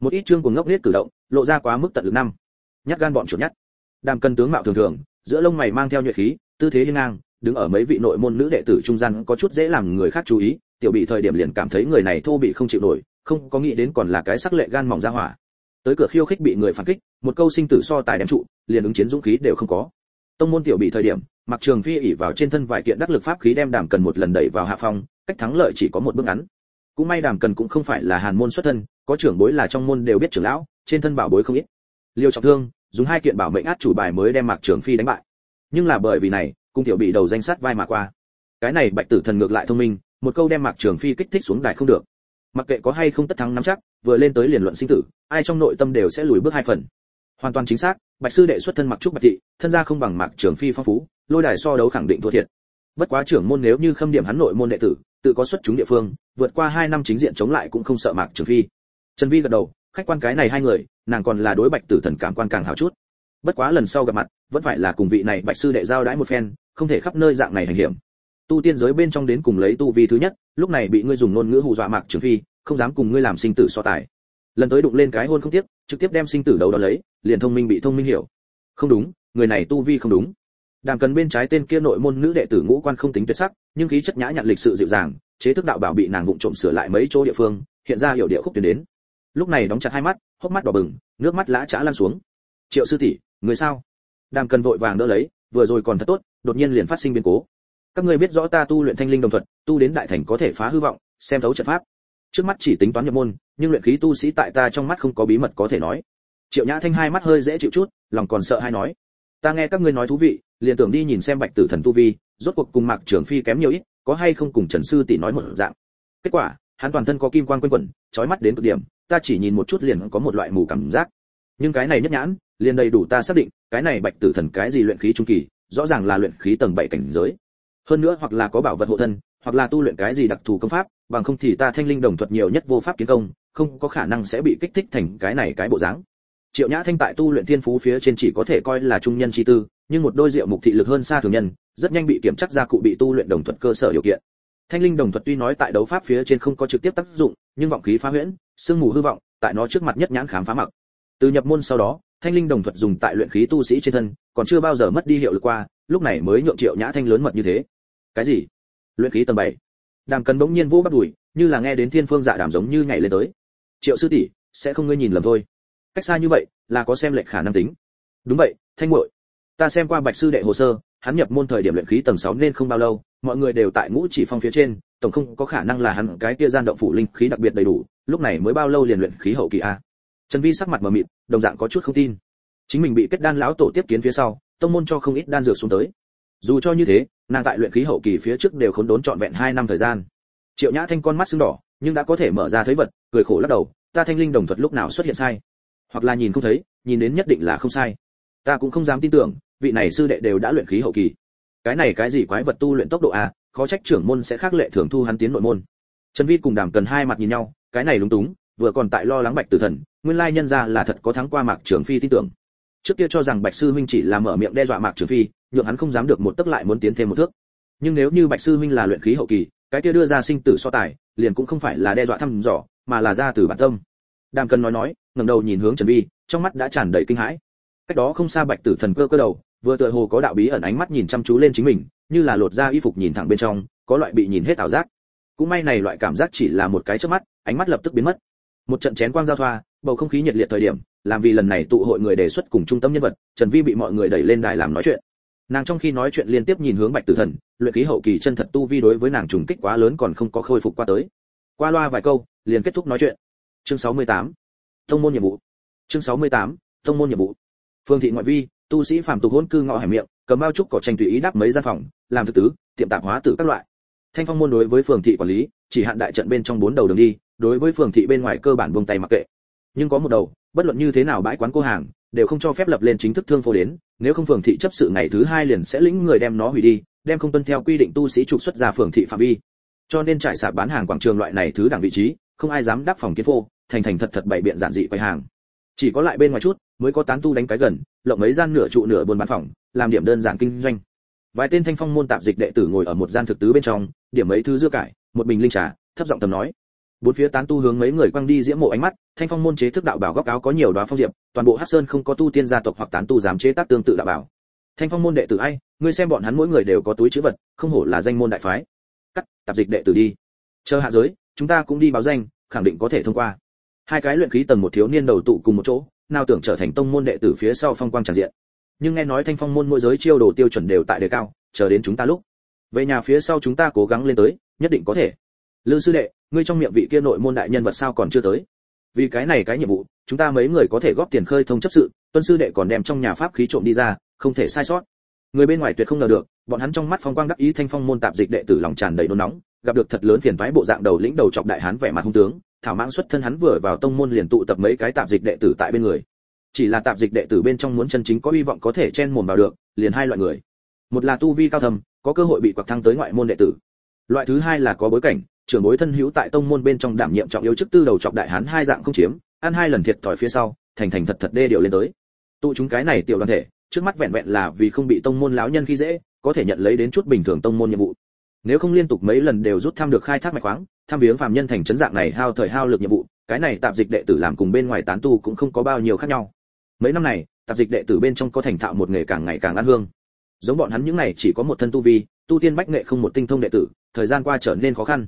Một ít chương cùng ngốc nết cử động, lộ ra quá mức tận lực năm. Nhát gan bọn chuột nhát. Đàm cân tướng mạo thường thường, giữa lông mày mang theo nhuệ khí, tư thế hiên ngang, đứng ở mấy vị nội môn nữ đệ tử trung gian có chút dễ làm người khác chú ý, tiểu bị thời điểm liền cảm thấy người này thô bị không chịu nổi, không có nghĩ đến còn là cái sắc lệ gan mỏng ra hỏa. Tới cửa khiêu khích bị người phản kích, một câu sinh tử so tài đem trụ, liền ứng chiến dũng khí đều không có tông môn tiểu bị thời điểm mặc trường phi ỉ vào trên thân vài kiện đắc lực pháp khí đem đàm cần một lần đẩy vào hạ phong, cách thắng lợi chỉ có một bước ngắn. Cũng may đàm cần cũng không phải là hàn môn xuất thân, có trưởng bối là trong môn đều biết trưởng lão, trên thân bảo bối không ít. Liêu trọng thương dùng hai kiện bảo mệnh át chủ bài mới đem mặc trường phi đánh bại. Nhưng là bởi vì này, cung tiểu bị đầu danh sát vai mà qua. Cái này bạch tử thần ngược lại thông minh, một câu đem mặc trường phi kích thích xuống đài không được. Mặc kệ có hay không tất thắng nắm chắc, vừa lên tới liền luận sinh tử, ai trong nội tâm đều sẽ lùi bước hai phần hoàn toàn chính xác, bạch sư đệ xuất thân mặc trúc bạch thị, thân gia không bằng mạc trường phi phong phú, lôi đài so đấu khẳng định thua thiệt. Bất quá trưởng môn nếu như khâm điểm hắn nội môn đệ tử, tự có xuất chúng địa phương, vượt qua hai năm chính diện chống lại cũng không sợ mạc trường phi. Trần vi gật đầu, khách quan cái này hai người, nàng còn là đối bạch tử thần cảm quan càng hào chút. Bất quá lần sau gặp mặt, vẫn phải là cùng vị này bạch sư đệ giao đãi một phen, không thể khắp nơi dạng này hành hiểm. Tu tiên giới bên trong đến cùng lấy tu vi thứ nhất, lúc này bị ngươi dùng ngôn ngữ hù dọa mạc trường phi, không dám cùng ngươi làm sinh tử so tài lần tới đụng lên cái hôn không tiếc, trực tiếp đem sinh tử đầu đó lấy, liền thông minh bị thông minh hiểu. Không đúng, người này tu vi không đúng. Đàm cần bên trái tên kia nội môn nữ đệ tử ngũ quan không tính tuyệt sắc, nhưng khí chất nhã nhặn lịch sự dịu dàng, chế thức đạo bảo bị nàng vụng trộm sửa lại mấy chỗ địa phương, hiện ra hiểu địa khúc tiến đến. Lúc này đóng chặt hai mắt, hốc mắt đỏ bừng, nước mắt lã chã lan xuống. Triệu sư tỷ, người sao? Đàm cần vội vàng đỡ lấy, vừa rồi còn thật tốt, đột nhiên liền phát sinh biến cố. Các ngươi biết rõ ta tu luyện thanh linh đồng thuật, tu đến đại thành có thể phá hư vọng, xem thấu trận pháp. Trước mắt chỉ tính toán nhập môn nhưng luyện khí tu sĩ tại ta trong mắt không có bí mật có thể nói. Triệu nhã thanh hai mắt hơi dễ chịu chút, lòng còn sợ hay nói. Ta nghe các ngươi nói thú vị, liền tưởng đi nhìn xem bạch tử thần tu vi, rốt cuộc cùng mạc trưởng phi kém nhiều ít, có hay không cùng trần sư tỷ nói một dạng. Kết quả, hắn toàn thân có kim quang quanh quẩn, chói mắt đến cực điểm, ta chỉ nhìn một chút liền có một loại mù cảm giác. Nhưng cái này nhất nhãn, liền đầy đủ ta xác định, cái này bạch tử thần cái gì luyện khí trung kỳ, rõ ràng là luyện khí tầng bảy cảnh giới. Hơn nữa hoặc là có bảo vật hộ thân, hoặc là tu luyện cái gì đặc thù công pháp, bằng không thì ta thanh linh đồng thuật nhiều nhất vô pháp kiến công không có khả năng sẽ bị kích thích thành cái này cái bộ dáng. Triệu nhã thanh tại tu luyện thiên phú phía trên chỉ có thể coi là trung nhân chi tư, nhưng một đôi diệu mục thị lực hơn xa thường nhân, rất nhanh bị kiểm chắc ra cụ bị tu luyện đồng thuật cơ sở điều kiện. Thanh linh đồng thuật tuy nói tại đấu pháp phía trên không có trực tiếp tác dụng, nhưng vọng khí phá huyễn, sương mù hư vọng, tại nó trước mặt nhất nhãn khám phá mặc. Từ nhập môn sau đó, thanh linh đồng thuật dùng tại luyện khí tu sĩ trên thân, còn chưa bao giờ mất đi hiệu lực qua, lúc này mới nhượng triệu nhã thanh lớn mật như thế. Cái gì? Luyện khí tầng bảy. Đàm cần bỗng nhiên vô bắt đùi, như là nghe đến thiên phương dạ đàm giống như nhảy lên tới triệu sư tỷ, sẽ không ngươi nhìn lầm thôi. Cách xa như vậy là có xem lệch khả năng tính. Đúng vậy, thanh muội. Ta xem qua bạch sư đệ hồ sơ, hắn nhập môn thời điểm luyện khí tầng 6 nên không bao lâu, mọi người đều tại ngũ chỉ phong phía trên, tổng không có khả năng là hắn cái kia gian động phủ linh khí đặc biệt đầy đủ, lúc này mới bao lâu liền luyện khí hậu kỳ a. Trần vi sắc mặt mờ mịt, đồng dạng có chút không tin. Chính mình bị kết đan lão tổ tiếp kiến phía sau, tông môn cho không ít đan dược xuống tới. Dù cho như thế, nàng tại luyện khí hậu kỳ phía trước đều khốn đốn trọn vẹn hai năm thời gian. Triệu nhã thanh con mắt sưng đỏ, nhưng đã có thể mở ra thấy vật cười khổ lắc đầu, ta thanh linh đồng thuật lúc nào xuất hiện sai? Hoặc là nhìn không thấy, nhìn đến nhất định là không sai. Ta cũng không dám tin tưởng, vị này sư đệ đều đã luyện khí hậu kỳ. Cái này cái gì quái vật tu luyện tốc độ a khó trách trưởng môn sẽ khác lệ thường thu hắn tiến nội môn. Trần vi cùng đàm cần hai mặt nhìn nhau, cái này lúng túng, vừa còn tại lo lắng bạch tử thần, nguyên lai nhân ra là thật có thắng qua mạc trưởng phi tin tưởng. Trước kia cho rằng bạch sư huynh chỉ là mở miệng đe dọa mạc trưởng phi, nhượng hắn không dám được một tức lại muốn tiến thêm một thước. Nhưng nếu như bạch sư huynh là luyện khí hậu kỳ, cái kia đưa ra sinh tử so tài, liền cũng không phải là đe dọa thăm dò mà là ra từ bản tâm. Đàm cần nói nói, ngẩng đầu nhìn hướng trần vi, trong mắt đã tràn đầy kinh hãi. Cách đó không xa bạch tử thần cơ cơ đầu, vừa tựa hồ có đạo bí ẩn ánh mắt nhìn chăm chú lên chính mình, như là lột ra y phục nhìn thẳng bên trong, có loại bị nhìn hết ảo giác. Cũng may này loại cảm giác chỉ là một cái chớp mắt, ánh mắt lập tức biến mất. Một trận chén quang giao thoa, bầu không khí nhiệt liệt thời điểm, làm vì lần này tụ hội người đề xuất cùng trung tâm nhân vật, trần vi bị mọi người đẩy lên đài làm nói chuyện. Nàng trong khi nói chuyện liên tiếp nhìn hướng bạch tử thần, luyện khí hậu kỳ chân thật tu vi đối với nàng trùng kích quá lớn còn không có khôi phục qua tới. Qua loa vài câu liền kết thúc nói chuyện chương 68. thông môn nhiệm vụ chương 68. thông môn nhiệm vụ phương thị ngoại vi, tu sĩ phàm tục hôn cư ngõ hải miệng, cầm bao trúc cỏ tranh tùy ý đắp mấy gian phòng, làm thực tứ, tiệm tạp hóa tử các loại thanh phong môn đối với phường thị quản lý, chỉ hạn đại trận bên trong bốn đầu đường đi, đối với phường thị bên ngoài cơ bản buông tay mặc kệ nhưng có một đầu, bất luận như thế nào bãi quán cô hàng, đều không cho phép lập lên chính thức thương phố đến, nếu không phường thị chấp sự ngày thứ hai liền sẽ lĩnh người đem nó hủy đi, đem không tuân theo quy định tu sĩ trục xuất ra phường thị phạm vi cho nên trải sạp bán hàng quảng trường loại này thứ đẳng vị trí không ai dám đáp phòng kiến phô, thành thành thật thật bày biện giản dị quầy hàng. Chỉ có lại bên ngoài chút, mới có tán tu đánh cái gần, lộng mấy gian nửa trụ nửa buôn bán phòng, làm điểm đơn giản kinh doanh. Vài tên thanh phong môn tạp dịch đệ tử ngồi ở một gian thực tứ bên trong, điểm mấy thứ dưa cải, một bình linh trà, thấp giọng tầm nói. Bốn phía tán tu hướng mấy người quăng đi diễm mộ ánh mắt, thanh phong môn chế thức đạo bảo góc áo có nhiều đóa phong diệp, toàn bộ hắc sơn không có tu tiên gia tộc hoặc tán tu dám chế tác tương tự đạo bảo. Thanh phong môn đệ tử ai, ngươi xem bọn hắn mỗi người đều có túi chữ vật, không hổ là danh môn đại phái. Cắt, tạp dịch đệ tử đi. Chờ hạ giới chúng ta cũng đi báo danh, khẳng định có thể thông qua. Hai cái luyện khí tầng một thiếu niên đầu tụ cùng một chỗ, nào tưởng trở thành tông môn đệ tử phía sau phong quang tràn diện. Nhưng nghe nói thanh phong môn mỗi giới chiêu đồ tiêu chuẩn đều tại đề cao, chờ đến chúng ta lúc. Về nhà phía sau chúng ta cố gắng lên tới, nhất định có thể. Lư sư đệ, ngươi trong miệng vị kia nội môn đại nhân vật sao còn chưa tới? Vì cái này cái nhiệm vụ, chúng ta mấy người có thể góp tiền khơi thông chấp sự, tuân sư đệ còn đem trong nhà pháp khí trộm đi ra, không thể sai sót. Người bên ngoài tuyệt không ngờ được, bọn hắn trong mắt phong quang đắc ý thanh phong môn tạp dịch đệ tử lòng tràn đầy nôn nóng gặp được thật lớn phiền toái bộ dạng đầu lĩnh đầu chọc đại hán vẻ mặt hung tướng, thảo mãng xuất thân hắn vừa vào tông môn liền tụ tập mấy cái tạp dịch đệ tử tại bên người. Chỉ là tạp dịch đệ tử bên trong muốn chân chính có hy vọng có thể chen mồm vào được, liền hai loại người. Một là tu vi cao thầm có cơ hội bị quặc thăng tới ngoại môn đệ tử. Loại thứ hai là có bối cảnh, trưởng bối thân hữu tại tông môn bên trong đảm nhiệm trọng yếu chức tư đầu chọc đại hán hai dạng không chiếm, ăn hai lần thiệt thòi phía sau, thành thành thật thật đê điều lên tới. Tụ chúng cái này tiểu đoàn thể, trước mắt vẹn vẹn là vì không bị tông môn lão nhân khi dễ, có thể nhận lấy đến chút bình thường tông môn nhiệm vụ nếu không liên tục mấy lần đều rút thăm được khai thác mạch khoáng, tham viếng phàm nhân thành chấn dạng này hao thời hao lực nhiệm vụ, cái này tạp dịch đệ tử làm cùng bên ngoài tán tu cũng không có bao nhiêu khác nhau. Mấy năm này, tạp dịch đệ tử bên trong có thành thạo một nghề càng ngày càng ăn hương. Giống bọn hắn những này chỉ có một thân tu vi, tu tiên bách nghệ không một tinh thông đệ tử, thời gian qua trở nên khó khăn.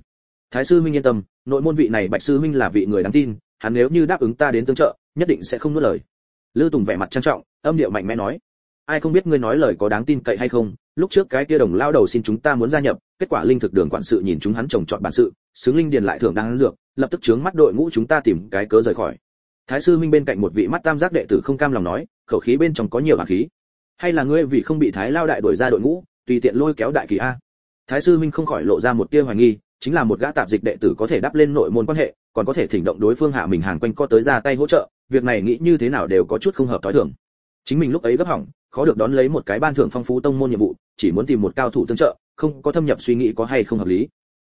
Thái sư minh yên tâm, nội môn vị này bạch sư minh là vị người đáng tin, hắn nếu như đáp ứng ta đến tương trợ, nhất định sẽ không nuốt lời. Lư tùng vẻ mặt trang trọng, âm điệu mạnh mẽ nói, ai không biết ngươi nói lời có đáng tin cậy hay không lúc trước cái kia đồng lao đầu xin chúng ta muốn gia nhập, kết quả linh thực đường quản sự nhìn chúng hắn trồng chọn bản sự, xứng linh điền lại thưởng đang dược, lập tức chướng mắt đội ngũ chúng ta tìm cái cớ rời khỏi. Thái sư minh bên cạnh một vị mắt tam giác đệ tử không cam lòng nói, khẩu khí bên trong có nhiều hạt khí. Hay là ngươi vì không bị thái lao đại đuổi ra đội ngũ, tùy tiện lôi kéo đại kỳ a? Thái sư minh không khỏi lộ ra một tia hoài nghi, chính là một gã tạp dịch đệ tử có thể đắp lên nội môn quan hệ, còn có thể thỉnh động đối phương hạ mình hàng quanh co tới ra tay hỗ trợ, việc này nghĩ như thế nào đều có chút không hợp thói thường. Chính mình lúc ấy gấp hỏng khó được đón lấy một cái ban thưởng phong phú tông môn nhiệm vụ, chỉ muốn tìm một cao thủ tương trợ, không có thâm nhập suy nghĩ có hay không hợp lý.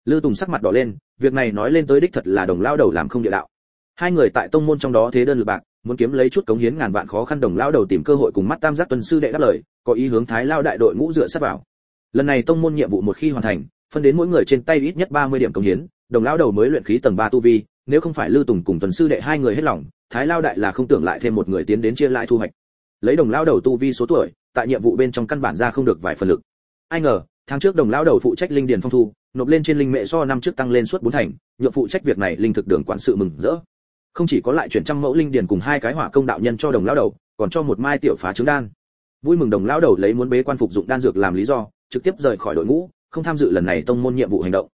Lư tùng sắc mặt đỏ lên, việc này nói lên tới đích thật là đồng lao đầu làm không địa đạo. Hai người tại tông môn trong đó thế đơn lực bạc, muốn kiếm lấy chút cống hiến ngàn vạn khó khăn đồng lao đầu tìm cơ hội cùng mắt tam giác tuần sư đệ đáp lời, có ý hướng thái lao đại đội ngũ dựa sát vào. Lần này tông môn nhiệm vụ một khi hoàn thành, phân đến mỗi người trên tay ít nhất 30 điểm cống hiến, đồng lao đầu mới luyện khí tầng 3 tu vi, nếu không phải lư tùng cùng tuần sư đệ hai người hết lòng, thái lao đại là không tưởng lại thêm một người tiến đến chia lại thu hoạch lấy đồng lao đầu tu vi số tuổi, tại nhiệm vụ bên trong căn bản ra không được vài phần lực. Ai ngờ, tháng trước đồng lao đầu phụ trách linh điền phong thu, nộp lên trên linh mệ so năm trước tăng lên suốt bốn thành, nhượng phụ trách việc này linh thực đường quản sự mừng rỡ. Không chỉ có lại chuyển trăm mẫu linh điền cùng hai cái hỏa công đạo nhân cho đồng lao đầu, còn cho một mai tiểu phá trứng đan. Vui mừng đồng lao đầu lấy muốn bế quan phục dụng đan dược làm lý do, trực tiếp rời khỏi đội ngũ, không tham dự lần này tông môn nhiệm vụ hành động.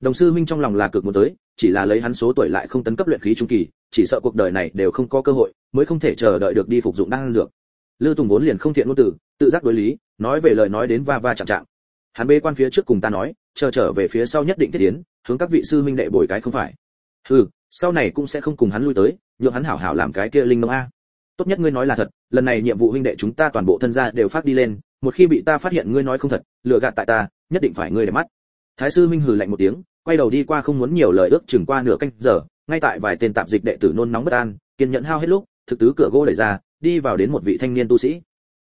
Đồng sư minh trong lòng là cực muốn tới, chỉ là lấy hắn số tuổi lại không tấn cấp luyện khí trung kỳ, chỉ sợ cuộc đời này đều không có cơ hội, mới không thể chờ đợi được đi phục dụng đan dược lư tùng vốn liền không thiện ngôn từ, tự giác đối lý, nói về lời nói đến va va chạm chạm. Hắn bê quan phía trước cùng ta nói, chờ trở về phía sau nhất định thiết tiến, hướng các vị sư huynh đệ bồi cái không phải. Hừ, sau này cũng sẽ không cùng hắn lui tới, nhượng hắn hảo hảo làm cái kia linh nông a. Tốt nhất ngươi nói là thật, lần này nhiệm vụ huynh đệ chúng ta toàn bộ thân gia đều phát đi lên, một khi bị ta phát hiện ngươi nói không thật, lừa gạt tại ta, nhất định phải ngươi để mắt. Thái sư minh hừ lạnh một tiếng, quay đầu đi qua không muốn nhiều lời ước chừng qua nửa canh giờ, ngay tại vài tên tạp dịch đệ tử nôn nóng bất an, kiên nhẫn hao hết lúc, thực tứ cửa gỗ đẩy ra đi vào đến một vị thanh niên tu sĩ.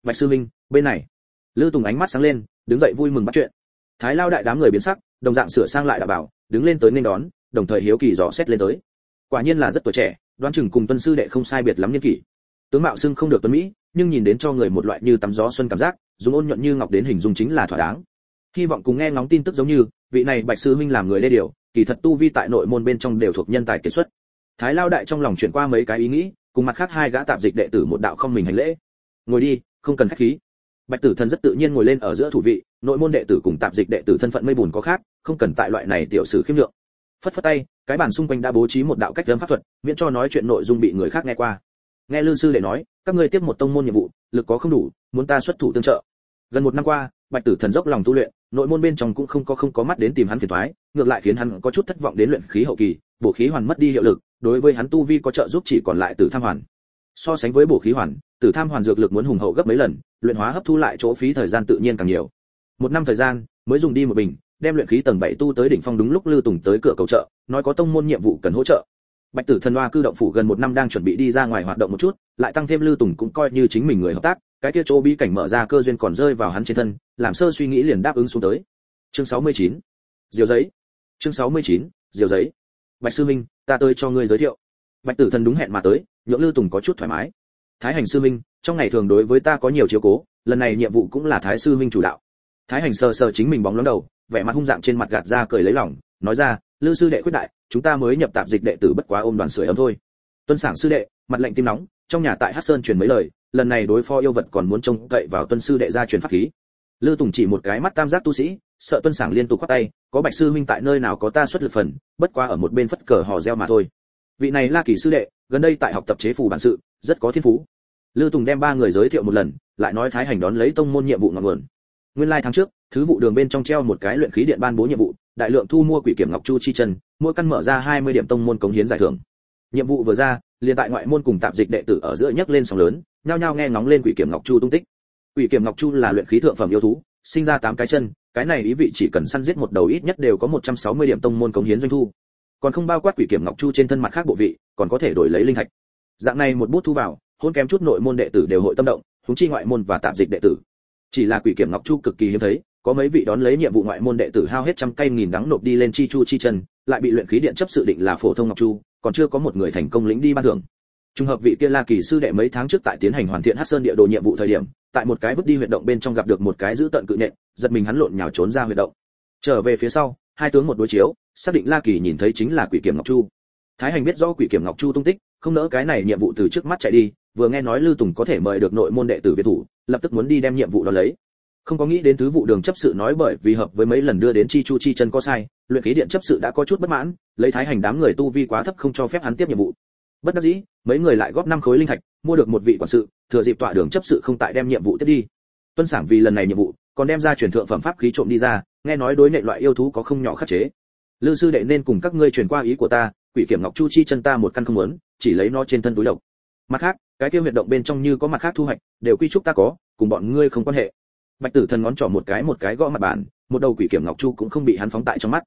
Bạch sư minh, bên này. Lư tùng ánh mắt sáng lên, đứng dậy vui mừng bắt chuyện. Thái lao đại đám người biến sắc, đồng dạng sửa sang lại đảm bảo, đứng lên tới nên đón, đồng thời hiếu kỳ dò xét lên tới. Quả nhiên là rất tuổi trẻ, đoán chừng cùng tuân sư đệ không sai biệt lắm niên kỷ. Tướng mạo xưng không được tuấn mỹ, nhưng nhìn đến cho người một loại như tắm gió xuân cảm giác, dùng ôn nhuận như ngọc đến hình dung chính là thỏa đáng. Hy vọng cùng nghe ngóng tin tức giống như, vị này bạch sư huynh làm người đê điều, kỳ thật tu vi tại nội môn bên trong đều thuộc nhân tài kiệt xuất. Thái lao đại trong lòng chuyển qua mấy cái ý nghĩ cùng mặt khác hai gã tạp dịch đệ tử một đạo không mình hành lễ. Ngồi đi, không cần khách khí. Bạch tử thần rất tự nhiên ngồi lên ở giữa thủ vị, nội môn đệ tử cùng tạp dịch đệ tử thân phận mây bùn có khác, không cần tại loại này tiểu sử khiêm lượng. Phất phất tay, cái bàn xung quanh đã bố trí một đạo cách lâm pháp thuật, miễn cho nói chuyện nội dung bị người khác nghe qua. Nghe lư sư đệ nói, các ngươi tiếp một tông môn nhiệm vụ, lực có không đủ, muốn ta xuất thủ tương trợ. Gần một năm qua, bạch tử thần dốc lòng tu luyện, nội môn bên trong cũng không có không có mắt đến tìm hắn phiền toái, ngược lại khiến hắn có chút thất vọng đến luyện khí hậu kỳ, bổ khí hoàn mất đi hiệu lực đối với hắn tu vi có trợ giúp chỉ còn lại tử tham hoàn so sánh với bổ khí hoàn tử tham hoàn dược lực muốn hùng hậu gấp mấy lần luyện hóa hấp thu lại chỗ phí thời gian tự nhiên càng nhiều một năm thời gian mới dùng đi một bình đem luyện khí tầng 7 tu tới đỉnh phong đúng lúc lưu Tùng tới cửa cầu trợ, nói có tông môn nhiệm vụ cần hỗ trợ. Bạch Tử Thần Hoa cư động phủ gần một năm đang chuẩn bị đi ra ngoài hoạt động một chút, lại tăng thêm lưu Tùng cũng coi như chính mình người hợp tác, cái kia chỗ bí cảnh mở ra cơ duyên còn rơi vào hắn trên thân, làm sơ suy nghĩ liền đáp ứng xuống tới. Chương 69. Diều giấy. Chương 69. Diều giấy. Bạch sư minh, ta tới cho ngươi giới thiệu. Bạch Tử Thần đúng hẹn mà tới, nhượng Lư Tùng có chút thoải mái. Thái Hành sư minh, trong ngày thường đối với ta có nhiều chiếu cố, lần này nhiệm vụ cũng là Thái sư minh chủ đạo. Thái Hành sờ sờ chính mình bóng lóng đầu, vẻ mặt hung dạng trên mặt gạt ra cười lấy lòng, nói ra, Lư sư đệ quyết đại, chúng ta mới nhập tạp dịch đệ tử bất quá ôm đoàn sưởi ấm thôi. Tuân sản sư đệ, mặt lệnh tim nóng, trong nhà tại Hắc Sơn truyền mấy lời, lần này đối phó yêu vật còn muốn trông cậy vào Tuân sư đệ ra truyền pháp khí. Lư Tùng chỉ một cái mắt tam giác tu sĩ, sợ Tuân Sảng liên tục quát tay, có Bạch sư huynh tại nơi nào có ta xuất lực phần, bất qua ở một bên phất cờ hò reo mà thôi. Vị này La Kỳ sư đệ, gần đây tại học tập chế phù bản sự, rất có thiên phú. Lư Tùng đem ba người giới thiệu một lần, lại nói Thái Hành đón lấy tông môn nhiệm vụ ngọn nguồn. Nguyên lai tháng trước, thứ vụ đường bên trong treo một cái luyện khí điện ban bố nhiệm vụ, đại lượng thu mua quỷ kiểm ngọc chu chi chân, mỗi căn mở ra 20 điểm tông môn cống hiến giải thưởng. Nhiệm vụ vừa ra, liền tại ngoại môn cùng tạp dịch đệ tử ở giữa nhấc lên sóng lớn, nhao nhao nghe ngóng lên quỷ kiểm ngọc chu tung tích. Quỷ kiểm ngọc chu là luyện khí thượng phẩm yêu thú, sinh ra tám cái chân, cái này ý vị chỉ cần săn giết một đầu ít nhất đều có 160 điểm tông môn cống hiến doanh thu. Còn không bao quát quỷ kiểm ngọc chu trên thân mặt khác bộ vị, còn có thể đổi lấy linh thạch. Dạng này một bút thu vào, hôn kém chút nội môn đệ tử đều hội tâm động, chúng chi ngoại môn và tạm dịch đệ tử. Chỉ là quỷ kiểm ngọc chu cực kỳ hiếm thấy, có mấy vị đón lấy nhiệm vụ ngoại môn đệ tử hao hết trăm cây nghìn đắng nộp đi lên chi chu chi chân, lại bị luyện khí điện chấp sự định là phổ thông ngọc chu, còn chưa có một người thành công lĩnh đi ban thưởng. Trùng hợp vị kia La Kỳ sư đệ mấy tháng trước tại tiến hành hoàn thiện Hắc Sơn địa đồ nhiệm vụ thời điểm, tại một cái vứt đi huyệt động bên trong gặp được một cái giữ tận cự nện, giật mình hắn lộn nhào trốn ra huyệt động. Trở về phía sau, hai tướng một đối chiếu, xác định La Kỳ nhìn thấy chính là Quỷ Kiểm Ngọc Chu. Thái Hành biết rõ Quỷ Kiểm Ngọc Chu tung tích, không nỡ cái này nhiệm vụ từ trước mắt chạy đi, vừa nghe nói Lưu Tùng có thể mời được nội môn đệ tử Việt thủ, lập tức muốn đi đem nhiệm vụ đó lấy không có nghĩ đến thứ vụ đường chấp sự nói bởi vì hợp với mấy lần đưa đến chi chu chi chân có sai luyện khí điện chấp sự đã có chút bất mãn lấy thái hành đám người tu vi quá thấp không cho phép hắn tiếp nhiệm vụ bất đắc dĩ mấy người lại góp năm khối linh thạch mua được một vị quản sự, thừa dịp tọa đường chấp sự không tại đem nhiệm vụ tiếp đi. Tuân sảng vì lần này nhiệm vụ, còn đem ra truyền thượng phẩm pháp khí trộm đi ra, nghe nói đối nệ loại yêu thú có không nhỏ khắc chế. Lư sư đệ nên cùng các ngươi truyền qua ý của ta, quỷ kiểm ngọc chu chi chân ta một căn không muốn, chỉ lấy nó trên thân túi độc. Mặt khác, cái kia huyệt động bên trong như có mặt khác thu hoạch, đều quy trúc ta có, cùng bọn ngươi không quan hệ. Bạch tử thần ngón trỏ một cái một cái gõ mặt bàn, một đầu quỷ kiểm ngọc chu cũng không bị hắn phóng tại trong mắt.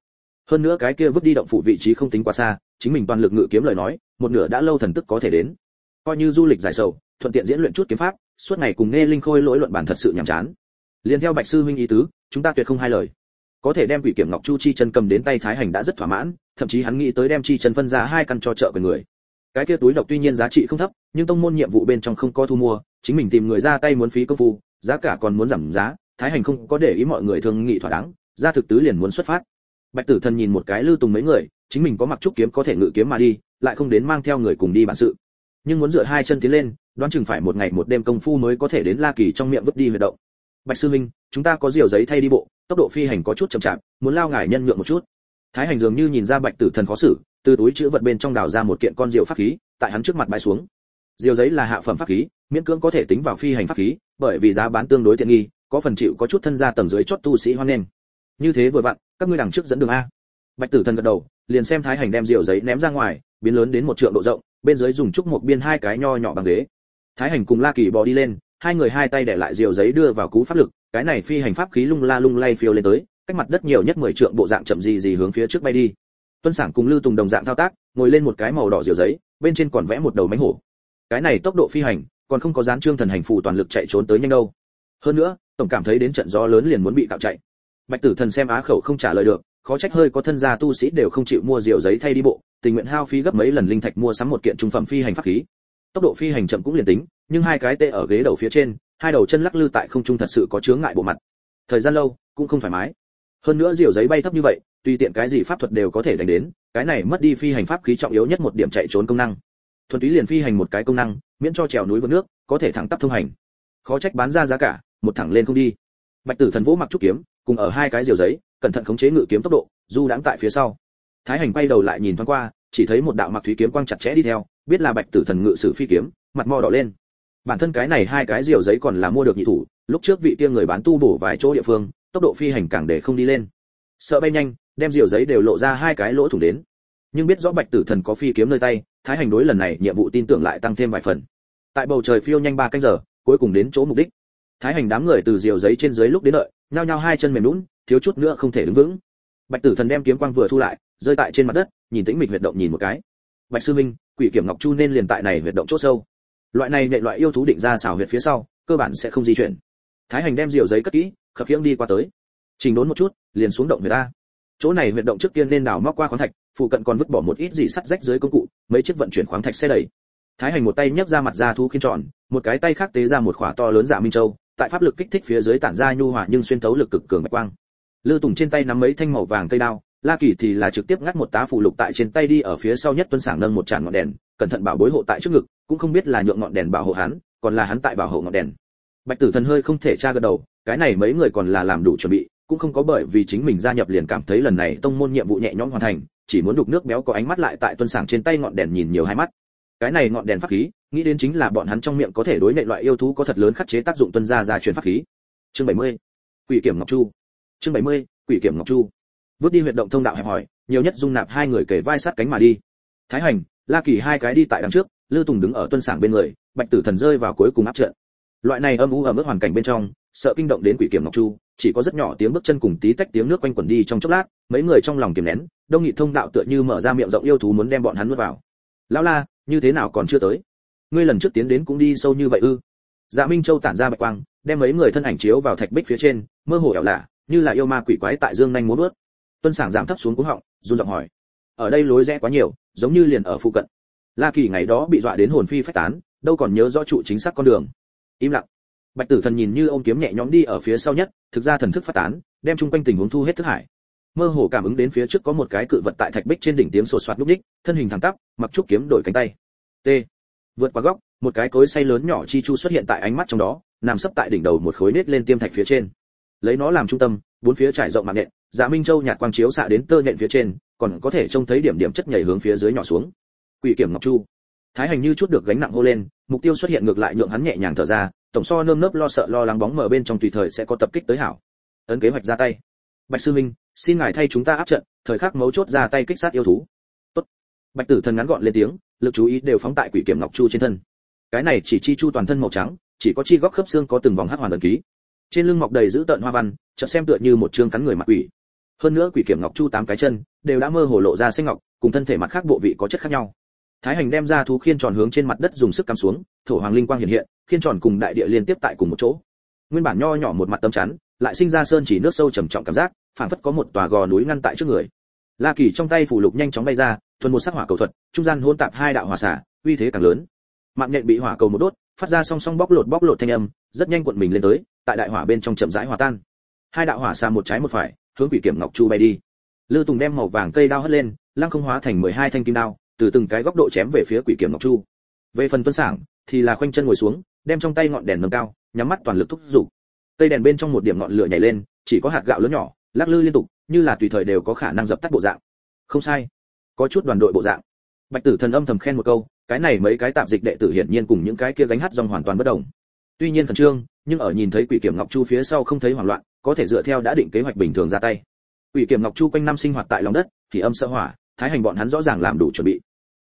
Hơn nữa cái kia vứt đi động phủ vị trí không tính quá xa, chính mình toàn lực ngự kiếm lời nói, một nửa đã lâu thần tức có thể đến coi như du lịch giải sầu, thuận tiện diễn luyện chút kiếm pháp, suốt ngày cùng nghe linh khôi lỗi luận bản thật sự nhàm chán. Liền theo bạch sư huynh ý tứ, chúng ta tuyệt không hai lời. Có thể đem quỷ kiểm ngọc chu chi chân cầm đến tay thái hành đã rất thỏa mãn, thậm chí hắn nghĩ tới đem chi chân phân ra hai căn cho trợ quyền người. Cái kia túi độc tuy nhiên giá trị không thấp, nhưng tông môn nhiệm vụ bên trong không có thu mua, chính mình tìm người ra tay muốn phí công phu, giá cả còn muốn giảm giá, thái hành không có để ý mọi người thương nghị thỏa đáng, ra thực tứ liền muốn xuất phát. Bạch tử thần nhìn một cái lư tùng mấy người, chính mình có mặc trúc kiếm có thể ngự kiếm mà đi, lại không đến mang theo người cùng đi bản sự nhưng muốn dựa hai chân tiến lên, đoán chừng phải một ngày một đêm công phu mới có thể đến la kỳ trong miệng vứt đi huy động. Bạch sư minh, chúng ta có diều giấy thay đi bộ, tốc độ phi hành có chút chậm chạp, muốn lao ngải nhân nhượng một chút. Thái hành dường như nhìn ra bạch tử thần khó xử, từ túi chữ vật bên trong đào ra một kiện con diều pháp khí, tại hắn trước mặt bãi xuống. Diều giấy là hạ phẩm pháp khí, miễn cưỡng có thể tính vào phi hành pháp khí, bởi vì giá bán tương đối tiện nghi, có phần chịu có chút thân gia tầng dưới chót tu sĩ hoan nghênh. Như thế vừa vặn, các ngươi đằng trước dẫn đường a. Bạch tử thần gật đầu, liền xem thái hành đem diều giấy ném ra ngoài, biến lớn đến một trượng độ rộng bên dưới dùng trúc một biên hai cái nho nhỏ bằng ghế. Thái hành cùng la kỳ bò đi lên, hai người hai tay để lại diều giấy đưa vào cú pháp lực, cái này phi hành pháp khí lung la lung lay phiêu lên tới, cách mặt đất nhiều nhất mười trượng bộ dạng chậm gì gì hướng phía trước bay đi. Tuân sản cùng lưu tùng đồng dạng thao tác, ngồi lên một cái màu đỏ diều giấy, bên trên còn vẽ một đầu mánh hổ. Cái này tốc độ phi hành, còn không có dán trương thần hành phù toàn lực chạy trốn tới nhanh đâu. Hơn nữa, tổng cảm thấy đến trận gió lớn liền muốn bị cạo chạy. Bạch tử thần xem á khẩu không trả lời được, khó trách hơi có thân gia tu sĩ đều không chịu mua diều giấy thay đi bộ tình nguyện hao phí gấp mấy lần linh thạch mua sắm một kiện trung phẩm phi hành pháp khí. Tốc độ phi hành chậm cũng liền tính, nhưng hai cái tê ở ghế đầu phía trên, hai đầu chân lắc lư tại không trung thật sự có chướng ngại bộ mặt. Thời gian lâu, cũng không thoải mái. Hơn nữa diều giấy bay thấp như vậy, tùy tiện cái gì pháp thuật đều có thể đánh đến, cái này mất đi phi hành pháp khí trọng yếu nhất một điểm chạy trốn công năng. Thuần túy liền phi hành một cái công năng, miễn cho trèo núi vượt nước, có thể thẳng tắp thông hành. Khó trách bán ra giá cả, một thẳng lên không đi. Bạch tử thần vũ mặc trúc kiếm, cùng ở hai cái diều giấy, cẩn thận khống chế ngự kiếm tốc độ, du đãng tại phía sau thái hành quay đầu lại nhìn thoáng qua, chỉ thấy một đạo mặc thúy kiếm quang chặt chẽ đi theo, biết là bạch tử thần ngự sử phi kiếm, mặt mò đỏ lên. Bản thân cái này hai cái diều giấy còn là mua được nhị thủ, lúc trước vị kia người bán tu bổ vài chỗ địa phương, tốc độ phi hành càng để không đi lên. Sợ bay nhanh, đem diều giấy đều lộ ra hai cái lỗ thủng đến. Nhưng biết rõ bạch tử thần có phi kiếm nơi tay, thái hành đối lần này nhiệm vụ tin tưởng lại tăng thêm vài phần. Tại bầu trời phiêu nhanh ba canh giờ, cuối cùng đến chỗ mục đích. Thái hành đám người từ diều giấy trên dưới lúc đến đợi, nhao nhao hai chân mềm lún thiếu chút nữa không thể đứng vững. Bạch tử thần đem kiếm quang vừa thu lại rơi tại trên mặt đất, nhìn tĩnh mịch huyệt động nhìn một cái. Bạch sư minh, quỷ kiểm ngọc chu nên liền tại này huyệt động chỗ sâu. Loại này nệ loại yêu thú định ra xảo huyệt phía sau, cơ bản sẽ không di chuyển. Thái hành đem diều giấy cất kỹ, khập khiễng đi qua tới. Trình đốn một chút, liền xuống động người ta. Chỗ này huyệt động trước tiên nên đào móc qua khoáng thạch, phụ cận còn vứt bỏ một ít gì sắt rách dưới công cụ, mấy chiếc vận chuyển khoáng thạch xe đẩy. Thái hành một tay nhấc ra mặt ra thu khiên tròn, một cái tay khác tế ra một khỏa to lớn dạ minh châu, tại pháp lực kích thích phía dưới tản ra nhu hòa nhưng xuyên thấu lực cực cường bạch quang. Lư tùng trên tay nắm mấy thanh màu vàng cây đao la kỳ thì là trực tiếp ngắt một tá phụ lục tại trên tay đi ở phía sau nhất tuân sảng nâng một tràn ngọn đèn, cẩn thận bảo bối hộ tại trước ngực, cũng không biết là nhượng ngọn đèn bảo hộ hắn, còn là hắn tại bảo hộ ngọn đèn bạch tử thần hơi không thể tra gật đầu, cái này mấy người còn là làm đủ chuẩn bị, cũng không có bởi vì chính mình gia nhập liền cảm thấy lần này tông môn nhiệm vụ nhẹ nhõm hoàn thành, chỉ muốn đục nước béo có ánh mắt lại tại tuân sảng trên tay ngọn đèn nhìn nhiều hai mắt cái này ngọn đèn pháp khí, nghĩ đến chính là bọn hắn trong miệng có thể đối nệ loại yêu thú có thật lớn khắc chế tác dụng tuân gia gia truyền pháp khí chương 70. quỷ kiểm ngọc chu chương 70. quỷ kiểm ngọc chu vứt đi huyệt động thông đạo hẹp hỏi nhiều nhất dung nạp hai người kể vai sát cánh mà đi. Thái hành, la kỳ hai cái đi tại đằng trước, lư tùng đứng ở tuân sảng bên người, bạch tử thần rơi vào cuối cùng áp trận. Loại này âm u ở mức hoàn cảnh bên trong, sợ kinh động đến quỷ kiểm ngọc chu, chỉ có rất nhỏ tiếng bước chân cùng tí tách tiếng nước quanh quẩn đi trong chốc lát, mấy người trong lòng kiềm nén, đông nghị thông đạo tựa như mở ra miệng rộng yêu thú muốn đem bọn hắn nuốt vào. Lão la, như thế nào còn chưa tới? Ngươi lần trước tiến đến cũng đi sâu như vậy ư? Dạ minh châu tản ra bạch quang, đem mấy người thân ảnh chiếu vào thạch bích phía trên, mơ hồ ảo lạ, như là yêu ma quỷ quái tại dương nhanh muốn nuốt tuân sảng giảm thấp xuống cú họng, run giọng hỏi. Ở đây lối rẽ quá nhiều, giống như liền ở phụ cận. La kỳ ngày đó bị dọa đến hồn phi phách tán, đâu còn nhớ rõ trụ chính xác con đường. Im lặng. Bạch tử thần nhìn như ôm kiếm nhẹ nhõm đi ở phía sau nhất, thực ra thần thức phát tán, đem chung quanh tình huống thu hết thức hải. Mơ hồ cảm ứng đến phía trước có một cái cự vật tại thạch bích trên đỉnh tiếng sột soạt lúc ních thân hình thẳng tắp, mặc trúc kiếm đổi cánh tay. T. Vượt qua góc, một cái cối xay lớn nhỏ chi chu xuất hiện tại ánh mắt trong đó, nằm sấp tại đỉnh đầu một khối nết lên tiêm thạch phía trên. Lấy nó làm trung tâm bốn phía trải rộng mạng nện dạ minh châu nhạt quang chiếu xạ đến tơ nện phía trên, còn có thể trông thấy điểm điểm chất nhảy hướng phía dưới nhỏ xuống. Quỷ kiểm ngọc chu. Thái hành như chút được gánh nặng hô lên, mục tiêu xuất hiện ngược lại nhượng hắn nhẹ nhàng thở ra, tổng so nơm nớp lo sợ lo lắng bóng mở bên trong tùy thời sẽ có tập kích tới hảo. Ấn kế hoạch ra tay. Bạch sư minh, xin ngài thay chúng ta áp trận, thời khắc mấu chốt ra tay kích sát yêu thú. Tốt. bạch tử thần ngắn gọn lên tiếng, lực chú ý đều phóng tại quỷ kiểm ngọc chu trên thân. Cái này chỉ chi chu toàn thân màu trắng, chỉ có chi góc khớp xương có từng vòng hắc hoàn ẩn ký trên lưng mọc đầy dữ tợn hoa văn, chợt xem tựa như một trương cắn người mặt quỷ. Hơn nữa quỷ kiểm ngọc chu tám cái chân, đều đã mơ hồ lộ ra xanh ngọc, cùng thân thể mặt khác bộ vị có chất khác nhau. Thái hành đem ra thú khiên tròn hướng trên mặt đất dùng sức cắm xuống, thổ hoàng linh quang hiện hiện, khiên tròn cùng đại địa liên tiếp tại cùng một chỗ. Nguyên bản nho nhỏ một mặt tâm chắn, lại sinh ra sơn chỉ nước sâu trầm trọng cảm giác, phảng phất có một tòa gò núi ngăn tại trước người. La kỳ trong tay phủ lục nhanh chóng bay ra, thuần một sắc hỏa cầu thuật, trung gian hôn tạp hai đạo hỏa xả, uy thế càng lớn. Mạng nhện bị hỏa cầu một đốt, phát ra song song bóc lột bóc lột thanh âm, rất nhanh cuộn mình lên tới tại đại hỏa bên trong chậm rãi hòa tan. Hai đạo hỏa xa một trái một phải, hướng quỷ kiểm ngọc chu bay đi. Lư tùng đem màu vàng cây đao hất lên, lăng không hóa thành mười hai thanh kim đao, từ từng cái góc độ chém về phía quỷ kiểm ngọc chu. Về phần tuân sảng, thì là khoanh chân ngồi xuống, đem trong tay ngọn đèn nâng cao, nhắm mắt toàn lực thúc giục. Cây đèn bên trong một điểm ngọn lửa nhảy lên, chỉ có hạt gạo lớn nhỏ, lắc lư liên tục, như là tùy thời đều có khả năng dập tắt bộ dạng. Không sai, có chút đoàn đội bộ dạng. Bạch tử thần âm thầm khen một câu, cái này mấy cái tạp dịch đệ tử hiển nhiên cùng những cái kia gánh hát dòng hoàn toàn bất đồng tuy nhiên khẩn trương, nhưng ở nhìn thấy quỷ kiểm ngọc chu phía sau không thấy hoảng loạn, có thể dựa theo đã định kế hoạch bình thường ra tay. Quỷ kiểm ngọc chu quanh năm sinh hoạt tại lòng đất, thì âm sợ hỏa, thái hành bọn hắn rõ ràng làm đủ chuẩn bị.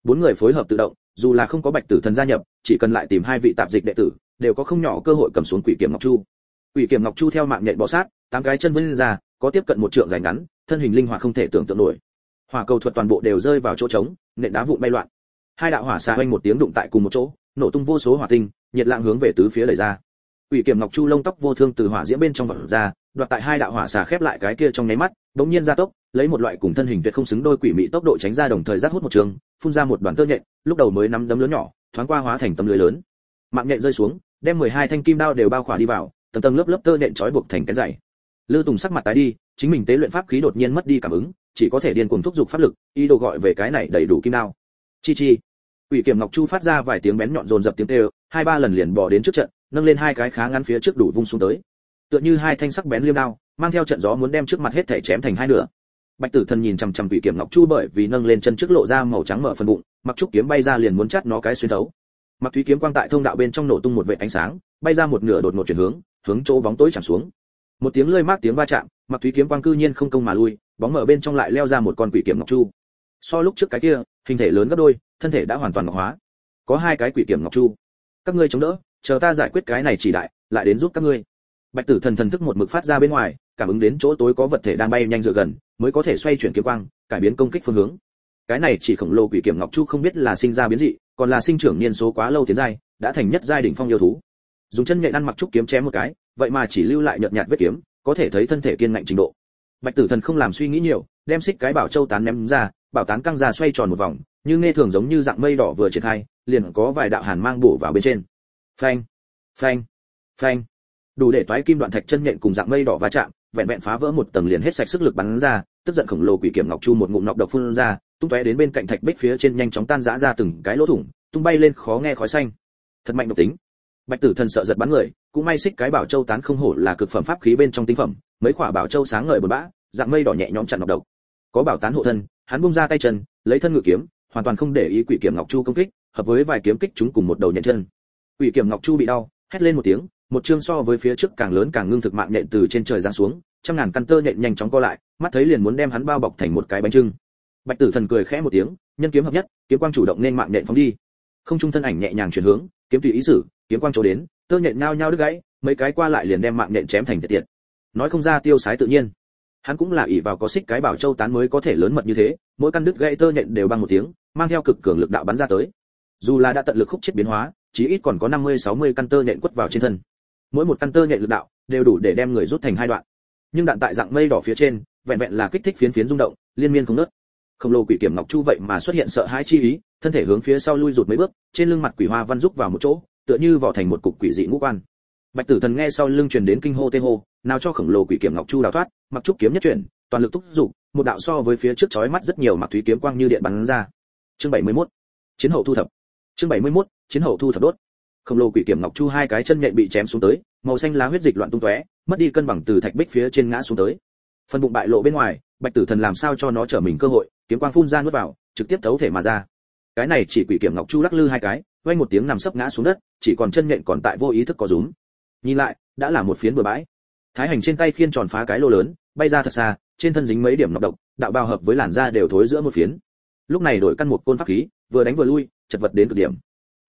Bốn người phối hợp tự động, dù là không có bạch tử thần gia nhập, chỉ cần lại tìm hai vị tạp dịch đệ tử, đều có không nhỏ cơ hội cầm xuống quỷ kiểm ngọc chu. Quỷ kiểm ngọc chu theo mạng nhện bò sát, tám cái chân vươn ra, có tiếp cận một trượng dài ngắn, thân hình linh hoạt không thể tưởng tượng nổi. Hỏa cầu thuật toàn bộ đều rơi vào chỗ trống, nện đá vụn bay loạn. Hai đạo hỏa xà hoanh một tiếng đụng tại cùng một chỗ, nổ tung vô số hỏa tinh nhiệt lạng hướng về tứ phía đẩy ra. Quỷ kiểm ngọc chu lông tóc vô thương từ hỏa diễm bên trong vật ra, đoạt tại hai đạo hỏa xà khép lại cái kia trong nháy mắt, bỗng nhiên ra tốc, lấy một loại cùng thân hình tuyệt không xứng đôi quỷ mị tốc độ tránh ra đồng thời rát hút một trường, phun ra một đoàn tơ nhện, lúc đầu mới nắm đấm lớn nhỏ, thoáng qua hóa thành tấm lưới lớn. Mạng nhện rơi xuống, đem 12 thanh kim đao đều bao khỏa đi vào, tầng tầng lớp lớp tơ nhện trói buộc thành cái dày. Lư tùng sắc mặt tái đi, chính mình tế luyện pháp khí đột nhiên mất đi cảm ứng, chỉ có thể điên cuồng thúc giục pháp lực, ý đồ gọi về cái này đầy đủ kim đao. Chi chi. Quỷ kiểm ngọc chu phát ra vài tiếng bén nhọn dồn dập tiếng kêu hai ba lần liền bỏ đến trước trận, nâng lên hai cái khá ngắn phía trước đủ vung xuống tới. Tựa như hai thanh sắc bén liêm đao, mang theo trận gió muốn đem trước mặt hết thể chém thành hai nửa. Bạch tử thần nhìn chằm chằm quỷ kiểm ngọc chu bởi vì nâng lên chân trước lộ ra màu trắng mở phần bụng, mặc trúc kiếm bay ra liền muốn chắt nó cái xuyên thấu. Mặc thúy kiếm quang tại thông đạo bên trong nổ tung một vệt ánh sáng, bay ra một nửa đột ngột chuyển hướng hướng chỗ bóng tối chạm xuống. Một tiếng lơi mát tiếng va chạm, mặc thúy kiếm quang cư nhiên không công mà lui, bóng mở bên trong lại leo ra một con quỷ kiểm ngọc chu. So lúc trước cái kia, hình thể lớn gấp đôi, thân thể đã hoàn toàn ngọc hóa. Có hai cái quỷ kiểm ngọc chu các ngươi chống đỡ, chờ ta giải quyết cái này chỉ đại, lại đến giúp các ngươi. Bạch tử thần thần thức một mực phát ra bên ngoài, cảm ứng đến chỗ tối có vật thể đang bay nhanh dựa gần, mới có thể xoay chuyển kiếm quang, cải biến công kích phương hướng. Cái này chỉ khổng lồ quỷ kiểm ngọc chu không biết là sinh ra biến dị, còn là sinh trưởng niên số quá lâu tiến giai, đã thành nhất giai đỉnh phong yêu thú. Dùng chân nhện ăn mặc trúc kiếm chém một cái, vậy mà chỉ lưu lại nhợt nhạt vết kiếm, có thể thấy thân thể kiên ngạnh trình độ. Bạch tử thần không làm suy nghĩ nhiều, đem xích cái bảo châu tán ném ra, bảo tán căng ra xoay tròn một vòng, như nghe thường giống như dạng mây đỏ vừa triển khai liền có vài đạo hàn mang bổ vào bên trên. Phanh phanh phanh. Đủ để toái kim đoạn thạch chân nhện cùng dạng mây đỏ va chạm, vẹn vẹn phá vỡ một tầng liền hết sạch sức lực bắn ra, tức giận khổng lồ quỷ kiểm ngọc chu một ngụm nọc độc phun ra, tung tóe đến bên cạnh thạch bích phía trên nhanh chóng tan rã ra từng cái lỗ thủng, tung bay lên khó nghe khói xanh. Thật mạnh độc tính. Bạch tử thần sợ giật bắn người, cũng may xích cái bảo châu tán không hổ là cực phẩm pháp khí bên trong tinh phẩm, mấy quả bảo châu sáng ngời bờ bã, dạng mây đỏ nhẹ nhõm chặn nọc độc. Có bảo tán hộ thân, hắn bung ra tay chân, lấy thân ngự kiếm hoàn toàn không để ý quỷ kiểm ngọc chu công kích, hợp với vài kiếm kích chúng cùng một đầu nhện chân. Quỷ kiểm ngọc chu bị đau, hét lên một tiếng, một chương so với phía trước càng lớn càng ngưng thực mạng nhện từ trên trời giáng xuống, trăm ngàn căn tơ nhện nhanh chóng co lại, mắt thấy liền muốn đem hắn bao bọc thành một cái bánh trưng. Bạch tử thần cười khẽ một tiếng, nhân kiếm hợp nhất, kiếm quang chủ động nên mạng nhện phóng đi. Không trung thân ảnh nhẹ nhàng chuyển hướng, kiếm tùy ý sử, kiếm quang chỗ đến, tơ nhện nao nhao đứt gãy, mấy cái qua lại liền đem mạng nhện chém thành tiệt tiệt. Nói không ra tiêu sái tự nhiên. Hắn cũng là ỷ vào có xích cái bảo châu tán mới có thể lớn mật như thế, mỗi căn đứt gãy tơ nhện đều bằng một tiếng mang theo cực cường lực đạo bắn ra tới. Dù là đã tận lực khúc chết biến hóa, chí ít còn có 50-60 căn tơ nhện quất vào trên thân. Mỗi một căn tơ nhện lực đạo đều đủ để đem người rút thành hai đoạn. Nhưng đạn tại dạng mây đỏ phía trên, vẹn vẹn là kích thích phiến phiến rung động, liên miên không nứt khổng lồ quỷ kiểm ngọc chu vậy mà xuất hiện sợ hãi chi ý, thân thể hướng phía sau lui rụt mấy bước, trên lưng mặt quỷ hoa văn rúc vào một chỗ, tựa như vỏ thành một cục quỷ dị ngũ quan. Bạch tử thần nghe sau lưng truyền đến kinh hô tê hô, nào cho khổng lồ quỷ kiểm ngọc chu đào thoát, mặc trúc kiếm nhất chuyển, toàn lực thúc giục, một đạo so với phía trước chói mắt rất nhiều mặc thúy kiếm quang như điện bắn ra chương 71. chiến hậu thu thập. Chương 71. chiến hậu thu thập đốt. Khổng lồ quỷ kiểm ngọc chu hai cái chân nhện bị chém xuống tới, màu xanh lá huyết dịch loạn tung tóe, mất đi cân bằng từ thạch bích phía trên ngã xuống tới. Phần bụng bại lộ bên ngoài, bạch tử thần làm sao cho nó trở mình cơ hội, kiếm quang phun ra nuốt vào, trực tiếp thấu thể mà ra. Cái này chỉ quỷ kiểm ngọc chu lắc lư hai cái, vang một tiếng nằm sấp ngã xuống đất, chỉ còn chân nhện còn tại vô ý thức có rúm. Nhìn lại, đã là một phiến bừa bãi. Thái hành trên tay khiên tròn phá cái lô lớn, bay ra thật xa, trên thân dính mấy điểm nọc độc, đạo bao hợp với làn da đều thối giữa một phiến lúc này đổi căn một côn pháp khí, vừa đánh vừa lui, chật vật đến cực điểm.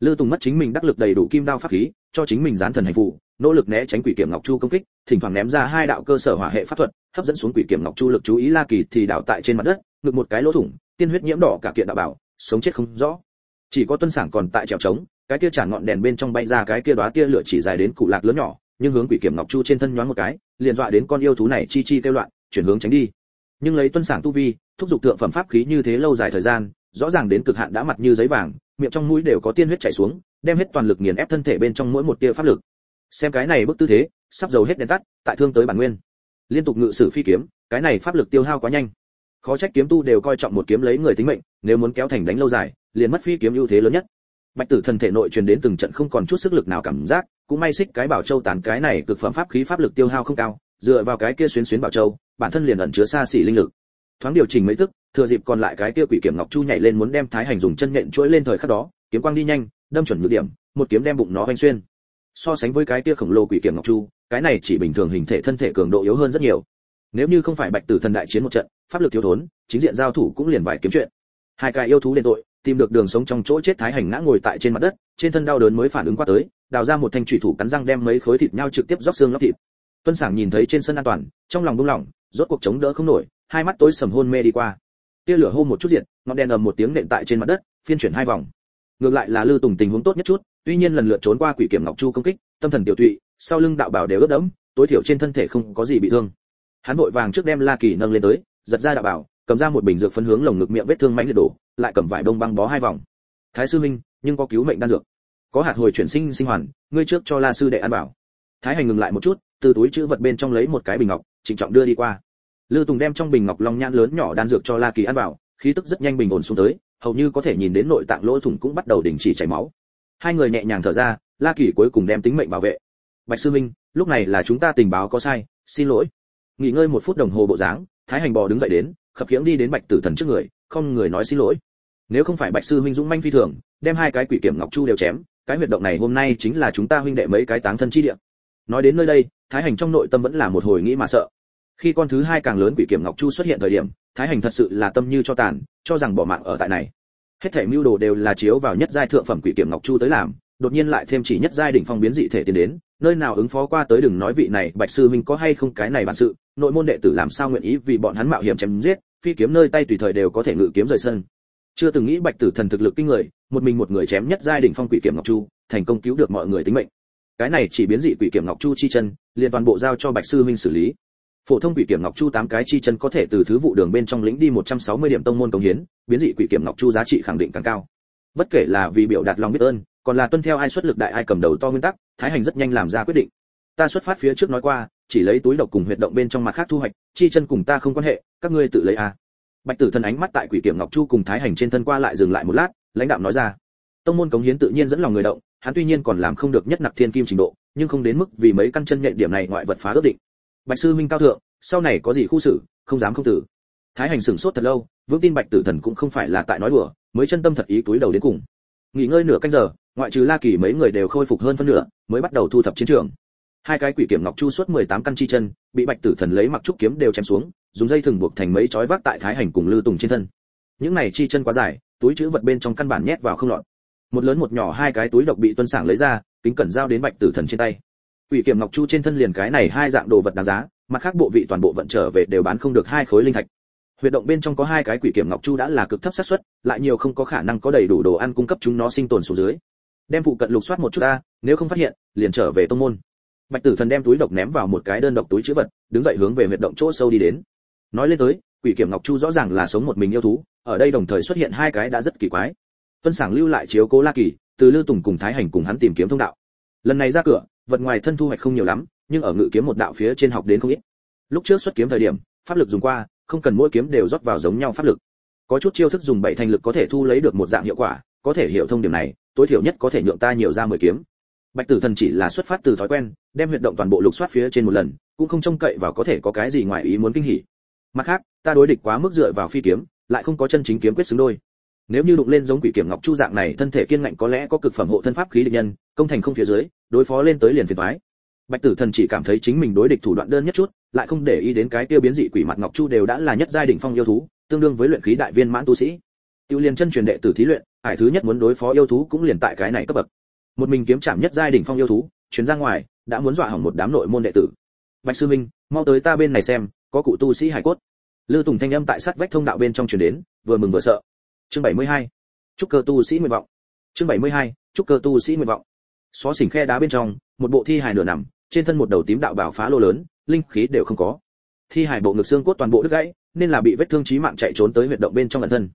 Lư tùng mất chính mình đắc lực đầy đủ kim đao pháp khí, cho chính mình dán thần hành phụ, nỗ lực né tránh quỷ kiểm ngọc chu công kích, thỉnh thoảng ném ra hai đạo cơ sở hỏa hệ pháp thuật, hấp dẫn xuống quỷ kiểm ngọc chu lực chú ý la kỳ thì đạo tại trên mặt đất, ngực một cái lỗ thủng, tiên huyết nhiễm đỏ cả kiện đạo bảo, sống chết không rõ. Chỉ có tuân sảng còn tại trèo trống, cái kia trả ngọn đèn bên trong bay ra cái kia đóa tia lửa chỉ dài đến cụ lạc lớn nhỏ, nhưng hướng quỷ kiểm ngọc chu trên thân nhoáng một cái, liền dọa đến con yêu thú này chi chi kêu loạn, chuyển hướng tránh đi nhưng lấy tuân sảng tu vi, thúc giục tượng phẩm pháp khí như thế lâu dài thời gian, rõ ràng đến cực hạn đã mặt như giấy vàng, miệng trong mũi đều có tiên huyết chảy xuống, đem hết toàn lực nghiền ép thân thể bên trong mỗi một tia pháp lực. Xem cái này bức tư thế, sắp dầu hết đèn tắt, tại thương tới bản nguyên. Liên tục ngự sử phi kiếm, cái này pháp lực tiêu hao quá nhanh. Khó trách kiếm tu đều coi trọng một kiếm lấy người tính mệnh, nếu muốn kéo thành đánh lâu dài, liền mất phi kiếm ưu thế lớn nhất. Bạch tử thần thể nội truyền đến từng trận không còn chút sức lực nào cảm giác, cũng may xích cái bảo châu tán cái này cực phẩm pháp khí pháp lực tiêu hao không cao dựa vào cái kia xuyến xuyến bảo châu, bản thân liền ẩn chứa xa xỉ linh lực. Thoáng điều chỉnh mấy tức thừa dịp còn lại cái kia quỷ kiểm ngọc chu nhảy lên muốn đem thái hành dùng chân nện chuỗi lên thời khắc đó, kiếm quang đi nhanh, đâm chuẩn nhược điểm, một kiếm đem bụng nó vanh xuyên. So sánh với cái kia khổng lồ quỷ kiểm ngọc chu, cái này chỉ bình thường hình thể thân thể cường độ yếu hơn rất nhiều. Nếu như không phải bạch tử thần đại chiến một trận, pháp lực thiếu thốn, chính diện giao thủ cũng liền vài kiếm chuyện. Hai cái yêu thú đền tội, tìm được đường sống trong chỗ chết thái hành ngã ngồi tại trên mặt đất, trên thân đau đớn mới phản ứng qua tới, đào ra một thanh thủy thủ cắn răng đem mấy khối thịt nhau trực tiếp rót xương lóc thịt tuân sảng nhìn thấy trên sân an toàn trong lòng buông lỏng rốt cuộc chống đỡ không nổi hai mắt tối sầm hôn mê đi qua. Tia lửa hô một chút diện, ngọn đèn ầm một tiếng nện tại trên mặt đất phiên chuyển hai vòng. Ngược lại là lư tùng tình huống tốt nhất chút tuy nhiên lần lượt trốn qua quỷ kiểm ngọc chu công kích tâm thần tiểu tụy sau lưng đạo bảo đều ướt đẫm tối thiểu trên thân thể không có gì bị thương. Hắn vội vàng trước đem la kỳ nâng lên tới giật ra đạo bảo cầm ra một bình dược phân hướng lồng ngực miệng vết thương mãnh liệt đổ lại cầm vải đông băng bó hai vòng. Thái sư minh nhưng có cứu mệnh đan dược. Có hạt hồi chuyển sinh sinh hoàn ngươi trước cho la sư đệ ăn bảo thái hành ngừng lại một chút, từ túi chữ vật bên trong lấy một cái bình ngọc, trịnh trọng đưa đi qua. Lư tùng đem trong bình ngọc long nhãn lớn nhỏ đan dược cho la kỳ ăn vào, khí tức rất nhanh bình ổn xuống tới, hầu như có thể nhìn đến nội tạng lỗ thủng cũng bắt đầu đình chỉ chảy máu. Hai người nhẹ nhàng thở ra, la kỳ cuối cùng đem tính mệnh bảo vệ. Bạch sư minh, lúc này là chúng ta tình báo có sai, xin lỗi. Nghỉ ngơi một phút đồng hồ bộ dáng, thái hành bò đứng dậy đến, khập khiễng đi đến bạch tử thần trước người, không người nói xin lỗi. Nếu không phải bạch sư huynh dũng manh phi thường, đem hai cái quỷ kiểm ngọc chu đều chém, cái huyệt động này hôm nay chính là chúng ta huynh đệ mấy cái táng thân chi địa nói đến nơi đây, thái hành trong nội tâm vẫn là một hồi nghĩ mà sợ. Khi con thứ hai càng lớn quỷ kiểm ngọc chu xuất hiện thời điểm, thái hành thật sự là tâm như cho tàn, cho rằng bỏ mạng ở tại này. Hết thể mưu đồ đều là chiếu vào nhất giai thượng phẩm quỷ kiểm ngọc chu tới làm, đột nhiên lại thêm chỉ nhất giai đỉnh phong biến dị thể tiến đến, nơi nào ứng phó qua tới đừng nói vị này, bạch sư minh có hay không cái này bản sự, nội môn đệ tử làm sao nguyện ý vì bọn hắn mạo hiểm chém giết, phi kiếm nơi tay tùy thời đều có thể ngự kiếm rời sân. Chưa từng nghĩ bạch tử thần thực lực kinh người, một mình một người chém nhất giai đỉnh phong quỷ kiểm ngọc chu, thành công cứu được mọi người tính mệnh cái này chỉ biến dị quỷ kiểm ngọc chu chi chân, liền toàn bộ giao cho bạch sư huynh xử lý. Phổ thông quỷ kiểm ngọc chu tám cái chi chân có thể từ thứ vụ đường bên trong lĩnh đi 160 điểm tông môn công hiến, biến dị quỷ kiểm ngọc chu giá trị khẳng định càng cao. Bất kể là vì biểu đạt lòng biết ơn, còn là tuân theo ai xuất lực đại ai cầm đầu to nguyên tắc, thái hành rất nhanh làm ra quyết định. Ta xuất phát phía trước nói qua, chỉ lấy túi độc cùng huyệt động bên trong mặt khác thu hoạch, chi chân cùng ta không quan hệ, các ngươi tự lấy a bạch tử thần ánh mắt tại quỷ kiểm ngọc chu cùng thái hành trên thân qua lại dừng lại một lát, lãnh đạo nói ra. Tông môn cống hiến tự nhiên dẫn lòng người động hắn tuy nhiên còn làm không được nhất nặc thiên kim trình độ, nhưng không đến mức vì mấy căn chân nhện điểm này ngoại vật phá ước định. Bạch sư minh cao thượng, sau này có gì khu xử, không dám không tử. Thái hành sửng sốt thật lâu, vững tin bạch tử thần cũng không phải là tại nói đùa, mới chân tâm thật ý túi đầu đến cùng. Nghỉ ngơi nửa canh giờ, ngoại trừ la kỳ mấy người đều khôi phục hơn phân nửa, mới bắt đầu thu thập chiến trường. Hai cái quỷ kiểm ngọc chu suốt 18 căn chi chân, bị bạch tử thần lấy mặc trúc kiếm đều chém xuống, dùng dây thừng buộc thành mấy chói vác tại thái hành cùng lư tùng trên thân. Những này chi chân quá dài, túi chứa vật bên trong căn bản nhét vào không lọt một lớn một nhỏ hai cái túi độc bị tuân sảng lấy ra, kính cẩn giao đến bạch tử thần trên tay. Quỷ kiểm ngọc chu trên thân liền cái này hai dạng đồ vật đáng giá, mặt khác bộ vị toàn bộ vận trở về đều bán không được hai khối linh thạch. Huyệt động bên trong có hai cái quỷ kiểm ngọc chu đã là cực thấp xác suất, lại nhiều không có khả năng có đầy đủ đồ ăn cung cấp chúng nó sinh tồn xuống dưới. Đem phụ cận lục soát một chút ta, nếu không phát hiện, liền trở về tông môn. Bạch tử thần đem túi độc ném vào một cái đơn độc túi chứa vật, đứng dậy hướng về huyệt động chỗ sâu đi đến. Nói lên tới, quỷ kiểm ngọc chu rõ ràng là sống một mình yêu thú, ở đây đồng thời xuất hiện hai cái đã rất kỳ quái tuân sảng lưu lại chiếu cố la kỳ, từ lưu tùng cùng thái hành cùng hắn tìm kiếm thông đạo. Lần này ra cửa, vật ngoài thân thu hoạch không nhiều lắm, nhưng ở ngự kiếm một đạo phía trên học đến không ít. Lúc trước xuất kiếm thời điểm, pháp lực dùng qua, không cần mỗi kiếm đều rót vào giống nhau pháp lực. Có chút chiêu thức dùng bảy thành lực có thể thu lấy được một dạng hiệu quả, có thể hiểu thông điểm này, tối thiểu nhất có thể nhượng ta nhiều ra mười kiếm. Bạch tử thần chỉ là xuất phát từ thói quen, đem huyệt động toàn bộ lục soát phía trên một lần, cũng không trông cậy vào có thể có cái gì ngoài ý muốn kinh hỉ. Mặt khác, ta đối địch quá mức dựa vào phi kiếm, lại không có chân chính kiếm quyết xứng đôi nếu như đụng lên giống quỷ kiểm ngọc chu dạng này, thân thể kiên ngạnh có lẽ có cực phẩm hộ thân pháp khí địch nhân, công thành không phía dưới, đối phó lên tới liền phiền toái. Bạch tử thần chỉ cảm thấy chính mình đối địch thủ đoạn đơn nhất chút, lại không để ý đến cái tiêu biến dị quỷ mặt ngọc chu đều đã là nhất giai đỉnh phong yêu thú, tương đương với luyện khí đại viên mãn tu sĩ. Tiêu liền chân truyền đệ tử thí luyện hải thứ nhất muốn đối phó yêu thú cũng liền tại cái này cấp bậc. Một mình kiếm chạm nhất giai đỉnh phong yêu thú chuyến ra ngoài, đã muốn dọa hỏng một đám nội môn đệ tử. Bạch sư minh, mau tới ta bên này xem, có cụ tu sĩ hải cốt. Lư tùng thanh âm tại sát vách thông đạo bên trong truyền đến, vừa mừng vừa sợ chương 72. chúc cơ tu sĩ nguyện vọng. Chương 72. chúc cơ tu sĩ nguyện vọng. Xóa xỉnh khe đá bên trong, một bộ thi hài nửa nằm, trên thân một đầu tím đạo bảo phá lô lớn, linh khí đều không có. Thi hài bộ ngực xương cốt toàn bộ đứt gãy, nên là bị vết thương chí mạng chạy trốn tới huyệt động bên trong ẩn thân.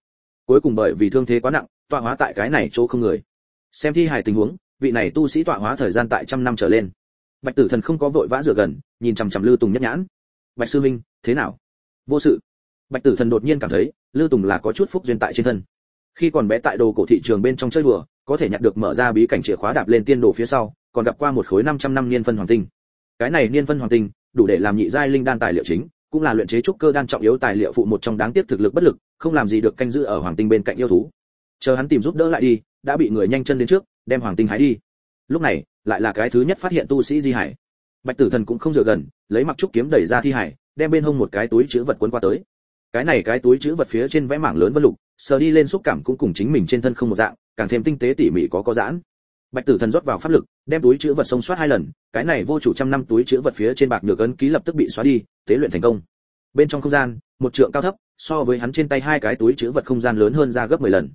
Cuối cùng bởi vì thương thế quá nặng, tọa hóa tại cái này chỗ không người. Xem thi hài tình huống, vị này tu sĩ tọa hóa thời gian tại trăm năm trở lên. Bạch tử thần không có vội vã rửa gần, nhìn chằm chằm lư tùng nhất nhãn. Bạch sư minh thế nào? Vô sự bạch tử thần đột nhiên cảm thấy lư tùng là có chút phúc duyên tại trên thân. Khi còn bé tại đồ cổ thị trường bên trong chơi đùa, có thể nhặt được mở ra bí cảnh chìa khóa đạp lên tiên đồ phía sau, còn gặp qua một khối 500 năm niên phân hoàng tinh. Cái này niên phân hoàng tinh, đủ để làm nhị giai linh đan tài liệu chính, cũng là luyện chế trúc cơ đan trọng yếu tài liệu phụ một trong đáng tiếc thực lực bất lực, không làm gì được canh giữ ở hoàng tinh bên cạnh yêu thú. Chờ hắn tìm giúp đỡ lại đi, đã bị người nhanh chân đến trước, đem hoàng tinh hái đi. Lúc này, lại là cái thứ nhất phát hiện tu sĩ di hải. Bạch tử thần cũng không dựa gần, lấy mặc trúc kiếm đẩy ra thi hải, đem bên hông một cái túi chứa vật cuốn qua tới cái này cái túi chứa vật phía trên vẽ mảng lớn vân lục sờ đi lên xúc cảm cũng cùng chính mình trên thân không một dạng càng thêm tinh tế tỉ mỉ có có giãn. Bạch tử thần rót vào pháp lực đem túi chứa vật xông soát hai lần cái này vô chủ trăm năm túi chứa vật phía trên bạc nhược ấn ký lập tức bị xóa đi tế luyện thành công. Bên trong không gian một trượng cao thấp so với hắn trên tay hai cái túi chứa vật không gian lớn hơn ra gấp 10 lần.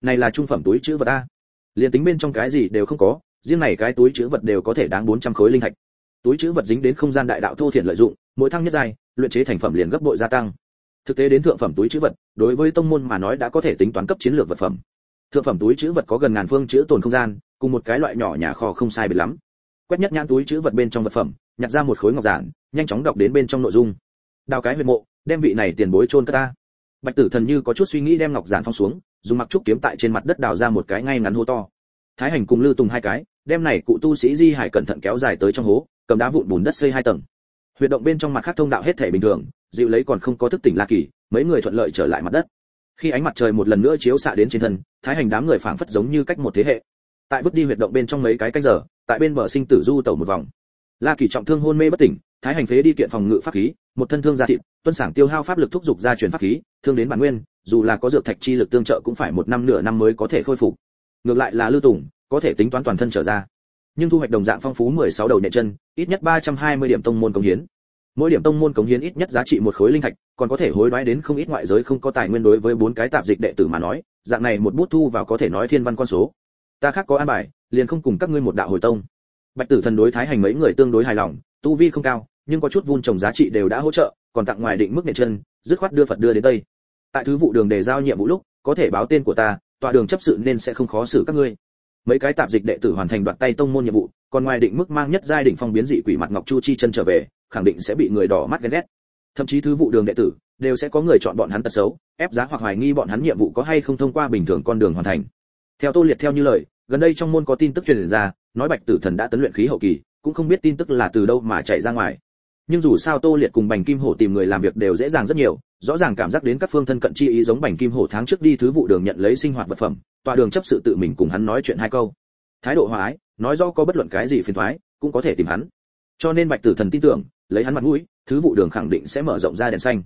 Này là trung phẩm túi chứa vật a. Liền tính bên trong cái gì đều không có riêng này cái túi chứa vật đều có thể đáng 400 khối linh thạch. Túi chứa vật dính đến không gian đại đạo thô thiện lợi dụng mỗi thăng nhất dài, luyện chế thành phẩm liền gấp bội gia tăng thực tế đến thượng phẩm túi chữ vật, đối với tông môn mà nói đã có thể tính toán cấp chiến lược vật phẩm. Thượng phẩm túi chữ vật có gần ngàn phương chữ tồn không gian, cùng một cái loại nhỏ nhà kho không sai biệt lắm. Quét nhất nhãn túi chữ vật bên trong vật phẩm, nhặt ra một khối ngọc giản, nhanh chóng đọc đến bên trong nội dung. Đào cái huyệt mộ, đem vị này tiền bối chôn cất ta. Bạch tử thần như có chút suy nghĩ đem ngọc giản phong xuống, dùng mặc trúc kiếm tại trên mặt đất đào ra một cái ngay ngắn hố to. Thái hành cùng lư tùng hai cái, đem này cụ tu sĩ di hải cẩn thận kéo dài tới trong hố, cầm đá vụn bùn đất xây hai tầng huyệt động bên trong mặt khác thông đạo hết thể bình thường, dịu lấy còn không có thức tỉnh la kỳ, mấy người thuận lợi trở lại mặt đất. Khi ánh mặt trời một lần nữa chiếu xạ đến trên thân, thái hành đám người phảng phất giống như cách một thế hệ. Tại vứt đi huyệt động bên trong mấy cái canh giờ, tại bên bờ sinh tử du tẩu một vòng. La kỳ trọng thương hôn mê bất tỉnh, thái hành phế đi kiện phòng ngự pháp khí, một thân thương gia thịt, tuân sảng tiêu hao pháp lực thúc dục ra truyền pháp khí, thương đến bản nguyên, dù là có dược thạch chi lực tương trợ cũng phải một năm nửa năm mới có thể khôi phục. Ngược lại là lưu tùng, có thể tính toán toàn thân trở ra nhưng thu hoạch đồng dạng phong phú 16 đầu nhẹ chân, ít nhất 320 điểm tông môn cống hiến. Mỗi điểm tông môn cống hiến ít nhất giá trị một khối linh thạch, còn có thể hối đoái đến không ít ngoại giới không có tài nguyên đối với bốn cái tạp dịch đệ tử mà nói, dạng này một bút thu vào có thể nói thiên văn con số. Ta khác có an bài, liền không cùng các ngươi một đạo hồi tông. Bạch tử thần đối thái hành mấy người tương đối hài lòng, tu vi không cao, nhưng có chút vun trồng giá trị đều đã hỗ trợ, còn tặng ngoài định mức nhẹ chân, dứt khoát đưa phật đưa đến tây. Tại thứ vụ đường đề giao nhiệm vụ lúc, có thể báo tên của ta, tọa đường chấp sự nên sẽ không khó xử các ngươi mấy cái tạp dịch đệ tử hoàn thành đoạt tay tông môn nhiệm vụ, còn ngoài định mức mang nhất giai đỉnh phong biến dị quỷ mặt ngọc chu chi chân trở về, khẳng định sẽ bị người đỏ mắt ghen ghét. Thậm chí thứ vụ đường đệ tử đều sẽ có người chọn bọn hắn tật xấu, ép giá hoặc hoài nghi bọn hắn nhiệm vụ có hay không thông qua bình thường con đường hoàn thành. Theo tô liệt theo như lời, gần đây trong môn có tin tức truyền ra, nói bạch tử thần đã tấn luyện khí hậu kỳ, cũng không biết tin tức là từ đâu mà chạy ra ngoài. Nhưng dù sao tô liệt cùng bành kim hổ tìm người làm việc đều dễ dàng rất nhiều, rõ ràng cảm giác đến các phương thân cận chi ý giống bành kim hổ tháng trước đi thứ vụ đường nhận lấy sinh hoạt vật phẩm tọa đường chấp sự tự mình cùng hắn nói chuyện hai câu. Thái độ hòa ái, nói rõ có bất luận cái gì phiền thoái cũng có thể tìm hắn. Cho nên bạch tử thần tin tưởng, lấy hắn mặt mũi, thứ vụ đường khẳng định sẽ mở rộng ra đèn xanh.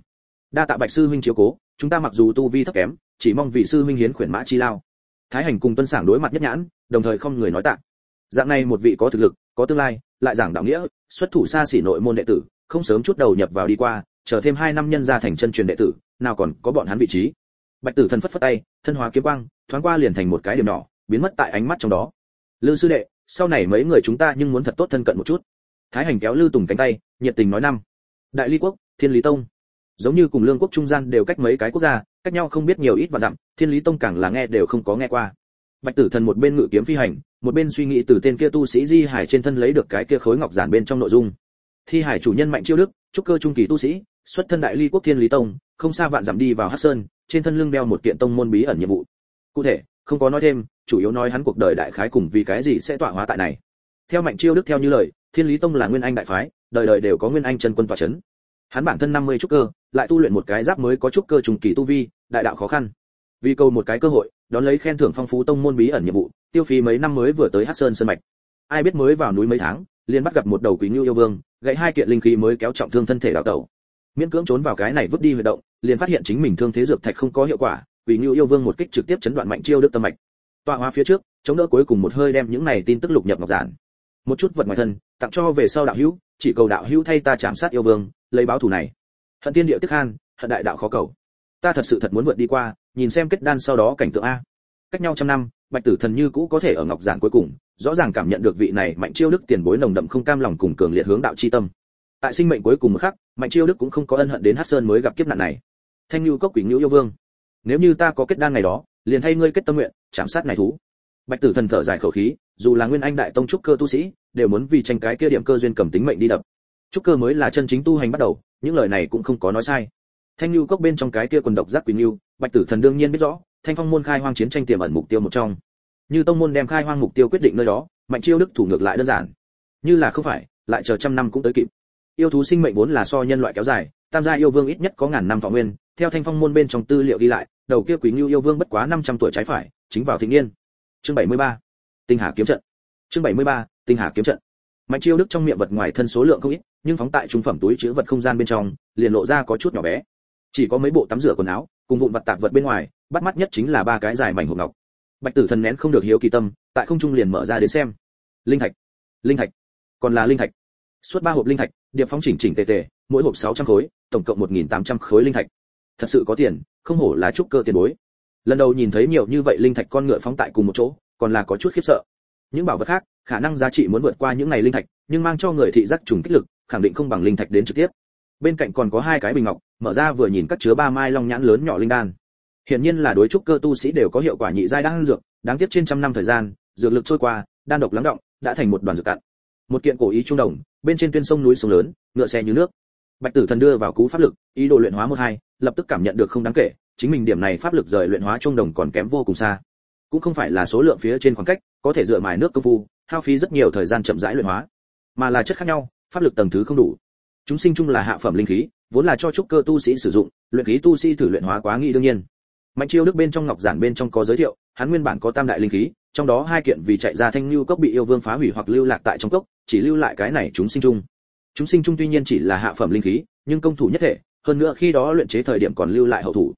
Đa tạ bạch sư huynh chiếu cố, chúng ta mặc dù tu vi thấp kém, chỉ mong vị sư huynh hiến khuyển mã chi lao. Thái hành cùng tuân sảng đối mặt nhất nhãn, đồng thời không người nói tạ. Dạng này một vị có thực lực, có tương lai, lại giảng đạo nghĩa, xuất thủ xa xỉ nội môn đệ tử, không sớm chút đầu nhập vào đi qua, chờ thêm hai năm nhân ra thành chân truyền đệ tử, nào còn có bọn hắn vị trí bạch tử thần phất phất tay, thân hóa kiếm quang, thoáng qua liền thành một cái điểm nhỏ, biến mất tại ánh mắt trong đó. Lư sư đệ, sau này mấy người chúng ta nhưng muốn thật tốt thân cận một chút. Thái hành kéo lư tùng cánh tay, nhiệt tình nói năm. Đại ly quốc, thiên lý tông. Giống như cùng lương quốc trung gian đều cách mấy cái quốc gia, cách nhau không biết nhiều ít và dặm, thiên lý tông càng là nghe đều không có nghe qua. Bạch tử thần một bên ngự kiếm phi hành, một bên suy nghĩ từ tên kia tu sĩ di hải trên thân lấy được cái kia khối ngọc giản bên trong nội dung. Thi hải chủ nhân mạnh chiêu đức trúc cơ trung kỳ tu sĩ, xuất thân đại ly quốc thiên lý tông, không xa vạn dặm đi vào hắc sơn trên thân lưng đeo một kiện tông môn bí ẩn nhiệm vụ. Cụ thể, không có nói thêm, chủ yếu nói hắn cuộc đời đại khái cùng vì cái gì sẽ tọa hóa tại này. Theo mạnh chiêu đức theo như lời, thiên lý tông là nguyên anh đại phái, đời đời đều có nguyên anh chân quân tọa chấn. Hắn bản thân 50 trúc cơ, lại tu luyện một cái giáp mới có trúc cơ trùng kỳ tu vi, đại đạo khó khăn. Vì câu một cái cơ hội, đón lấy khen thưởng phong phú tông môn bí ẩn nhiệm vụ, tiêu phí mấy năm mới vừa tới hắc sơn sơn mạch. Ai biết mới vào núi mấy tháng, liền bắt gặp một đầu quý ngưu yêu vương, gãy hai kiện linh khí mới kéo trọng thương thân thể đạo tẩu miễn cưỡng trốn vào cái này vứt đi huy động liền phát hiện chính mình thương thế dược thạch không có hiệu quả vì ngưu yêu vương một kích trực tiếp chấn đoạn mạnh chiêu đức tâm mạch. Tọa hóa phía trước chống đỡ cuối cùng một hơi đem những này tin tức lục nhập ngọc giản. Một chút vật ngoài thân tặng cho về sau đạo hữu chỉ cầu đạo hữu thay ta chạm sát yêu vương lấy báo thù này. Hận tiên địa tức han, hận đại đạo khó cầu. Ta thật sự thật muốn vượt đi qua nhìn xem kết đan sau đó cảnh tượng a. Cách nhau trăm năm bạch tử thần như cũ có thể ở ngọc giản cuối cùng rõ ràng cảm nhận được vị này mạnh chiêu đức tiền bối nồng đậm không cam lòng cùng cường liệt hướng đạo chi tâm tại sinh mệnh cuối cùng một khắc, mạnh chiêu đức cũng không có ân hận đến hát sơn mới gặp kiếp nạn này. Thanh lưu cốc quỷ ngưu yêu vương, nếu như ta có kết đan ngày đó, liền thay ngươi kết tâm nguyện, chạm sát này thú. Bạch tử thần thở dài khẩu khí, dù là nguyên anh đại tông trúc cơ tu sĩ, đều muốn vì tranh cái kia điểm cơ duyên cầm tính mệnh đi đập. Trúc cơ mới là chân chính tu hành bắt đầu, những lời này cũng không có nói sai. Thanh lưu cốc bên trong cái kia quần độc giác quỷ lưu bạch tử thần đương nhiên biết rõ, thanh phong môn khai hoang chiến tranh tiềm ẩn mục tiêu một trong. Như tông môn đem khai hoang mục tiêu quyết định nơi đó, mạnh chiêu đức thủ ngược lại đơn giản. Như là không phải, lại chờ trăm năm cũng tới kịp yêu thú sinh mệnh vốn là so nhân loại kéo dài, tam gia yêu vương ít nhất có ngàn năm thọ nguyên, theo thanh phong môn bên trong tư liệu ghi lại, đầu kia quý ngưu yêu vương bất quá 500 tuổi trái phải, chính vào thịnh niên. Chương 73. tinh hà kiếm trận. Chương 73. tinh hà kiếm trận. Mạnh chiêu đức trong miệng vật ngoài thân số lượng không ít, nhưng phóng tại trung phẩm túi chứa vật không gian bên trong, liền lộ ra có chút nhỏ bé. Chỉ có mấy bộ tắm rửa quần áo, cùng vụn vật tạp vật bên ngoài, bắt mắt nhất chính là ba cái dài mảnh hộp ngọc. Bạch tử thần nén không được hiếu kỳ tâm, tại không trung liền mở ra đến xem. Linh thạch. Linh thạch. Còn là linh thạch. Suốt ba hộp linh thạch điệp phong chỉnh chỉnh tề tề, mỗi hộp 600 khối, tổng cộng 1.800 khối linh thạch. Thật sự có tiền, không hổ là trúc cơ tiền bối. Lần đầu nhìn thấy nhiều như vậy linh thạch con ngựa phóng tại cùng một chỗ, còn là có chút khiếp sợ. Những bảo vật khác, khả năng giá trị muốn vượt qua những này linh thạch, nhưng mang cho người thị giác trùng kích lực, khẳng định không bằng linh thạch đến trực tiếp. Bên cạnh còn có hai cái bình ngọc, mở ra vừa nhìn các chứa ba mai long nhãn lớn nhỏ linh đan. Hiển nhiên là đối trúc cơ tu sĩ đều có hiệu quả nhị giai đan dược, đáng tiếc trên trăm năm thời gian, dược lực trôi qua, đan độc lắng động, đã thành một đoàn dược cạn một kiện cổ ý trung đồng, bên trên tuyên sông núi sông lớn, ngựa xe như nước. Bạch tử thần đưa vào cú pháp lực, ý đồ luyện hóa một hai, lập tức cảm nhận được không đáng kể, chính mình điểm này pháp lực rời luyện hóa trung đồng còn kém vô cùng xa. Cũng không phải là số lượng phía trên khoảng cách, có thể dựa mài nước công phu, hao phí rất nhiều thời gian chậm rãi luyện hóa, mà là chất khác nhau, pháp lực tầng thứ không đủ. Chúng sinh chung là hạ phẩm linh khí, vốn là cho trúc cơ tu sĩ sử dụng, luyện khí tu sĩ thử luyện hóa quá nghi đương nhiên. Mạnh chiêu đức bên trong ngọc giản bên trong có giới thiệu, hắn nguyên bản có tam đại linh khí trong đó hai kiện vì chạy ra thanh lưu cốc bị yêu vương phá hủy hoặc lưu lạc tại trong cốc, chỉ lưu lại cái này chúng sinh chung. Chúng sinh chung tuy nhiên chỉ là hạ phẩm linh khí, nhưng công thủ nhất thể, hơn nữa khi đó luyện chế thời điểm còn lưu lại hậu thủ.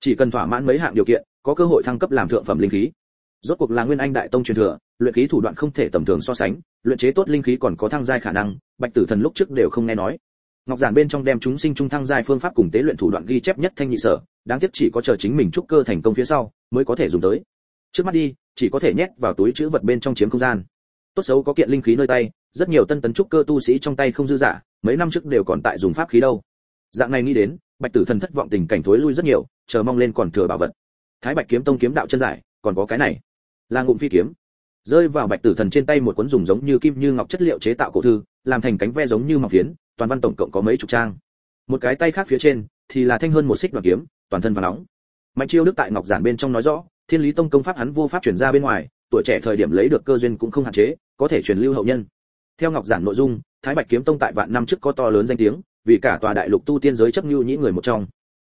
Chỉ cần thỏa mãn mấy hạng điều kiện, có cơ hội thăng cấp làm thượng phẩm linh khí. Rốt cuộc là nguyên anh đại tông truyền thừa, luyện khí thủ đoạn không thể tầm thường so sánh, luyện chế tốt linh khí còn có thăng giai khả năng, bạch tử thần lúc trước đều không nghe nói. Ngọc giản bên trong đem chúng sinh trung thăng giai phương pháp cùng tế luyện thủ đoạn ghi chép nhất thanh nhị sở, đáng tiếc chỉ có chờ chính mình trúc cơ thành công phía sau, mới có thể dùng tới. Trước mắt đi chỉ có thể nhét vào túi chữ vật bên trong chiếm không gian. Tốt xấu có kiện linh khí nơi tay, rất nhiều tân tấn trúc cơ tu sĩ trong tay không dư giả, mấy năm trước đều còn tại dùng pháp khí đâu. Dạng này nghĩ đến, bạch tử thần thất vọng tình cảnh thối lui rất nhiều, chờ mong lên còn thừa bảo vật. Thái bạch kiếm tông kiếm đạo chân giải, còn có cái này. Là ngụm phi kiếm. Rơi vào bạch tử thần trên tay một cuốn dùng giống như kim như ngọc chất liệu chế tạo cổ thư, làm thành cánh ve giống như mỏng phiến, toàn văn tổng cộng có mấy chục trang. Một cái tay khác phía trên thì là thanh hơn một xích đoàn kiếm, toàn thân và nóng. Mạnh chiêu đức tại ngọc giản bên trong nói rõ thiên lý tông công pháp hắn vô pháp chuyển ra bên ngoài, tuổi trẻ thời điểm lấy được cơ duyên cũng không hạn chế, có thể truyền lưu hậu nhân. Theo ngọc giản nội dung, thái bạch kiếm tông tại vạn năm trước có to lớn danh tiếng, vì cả tòa đại lục tu tiên giới chấp nhu nhĩ người một trong.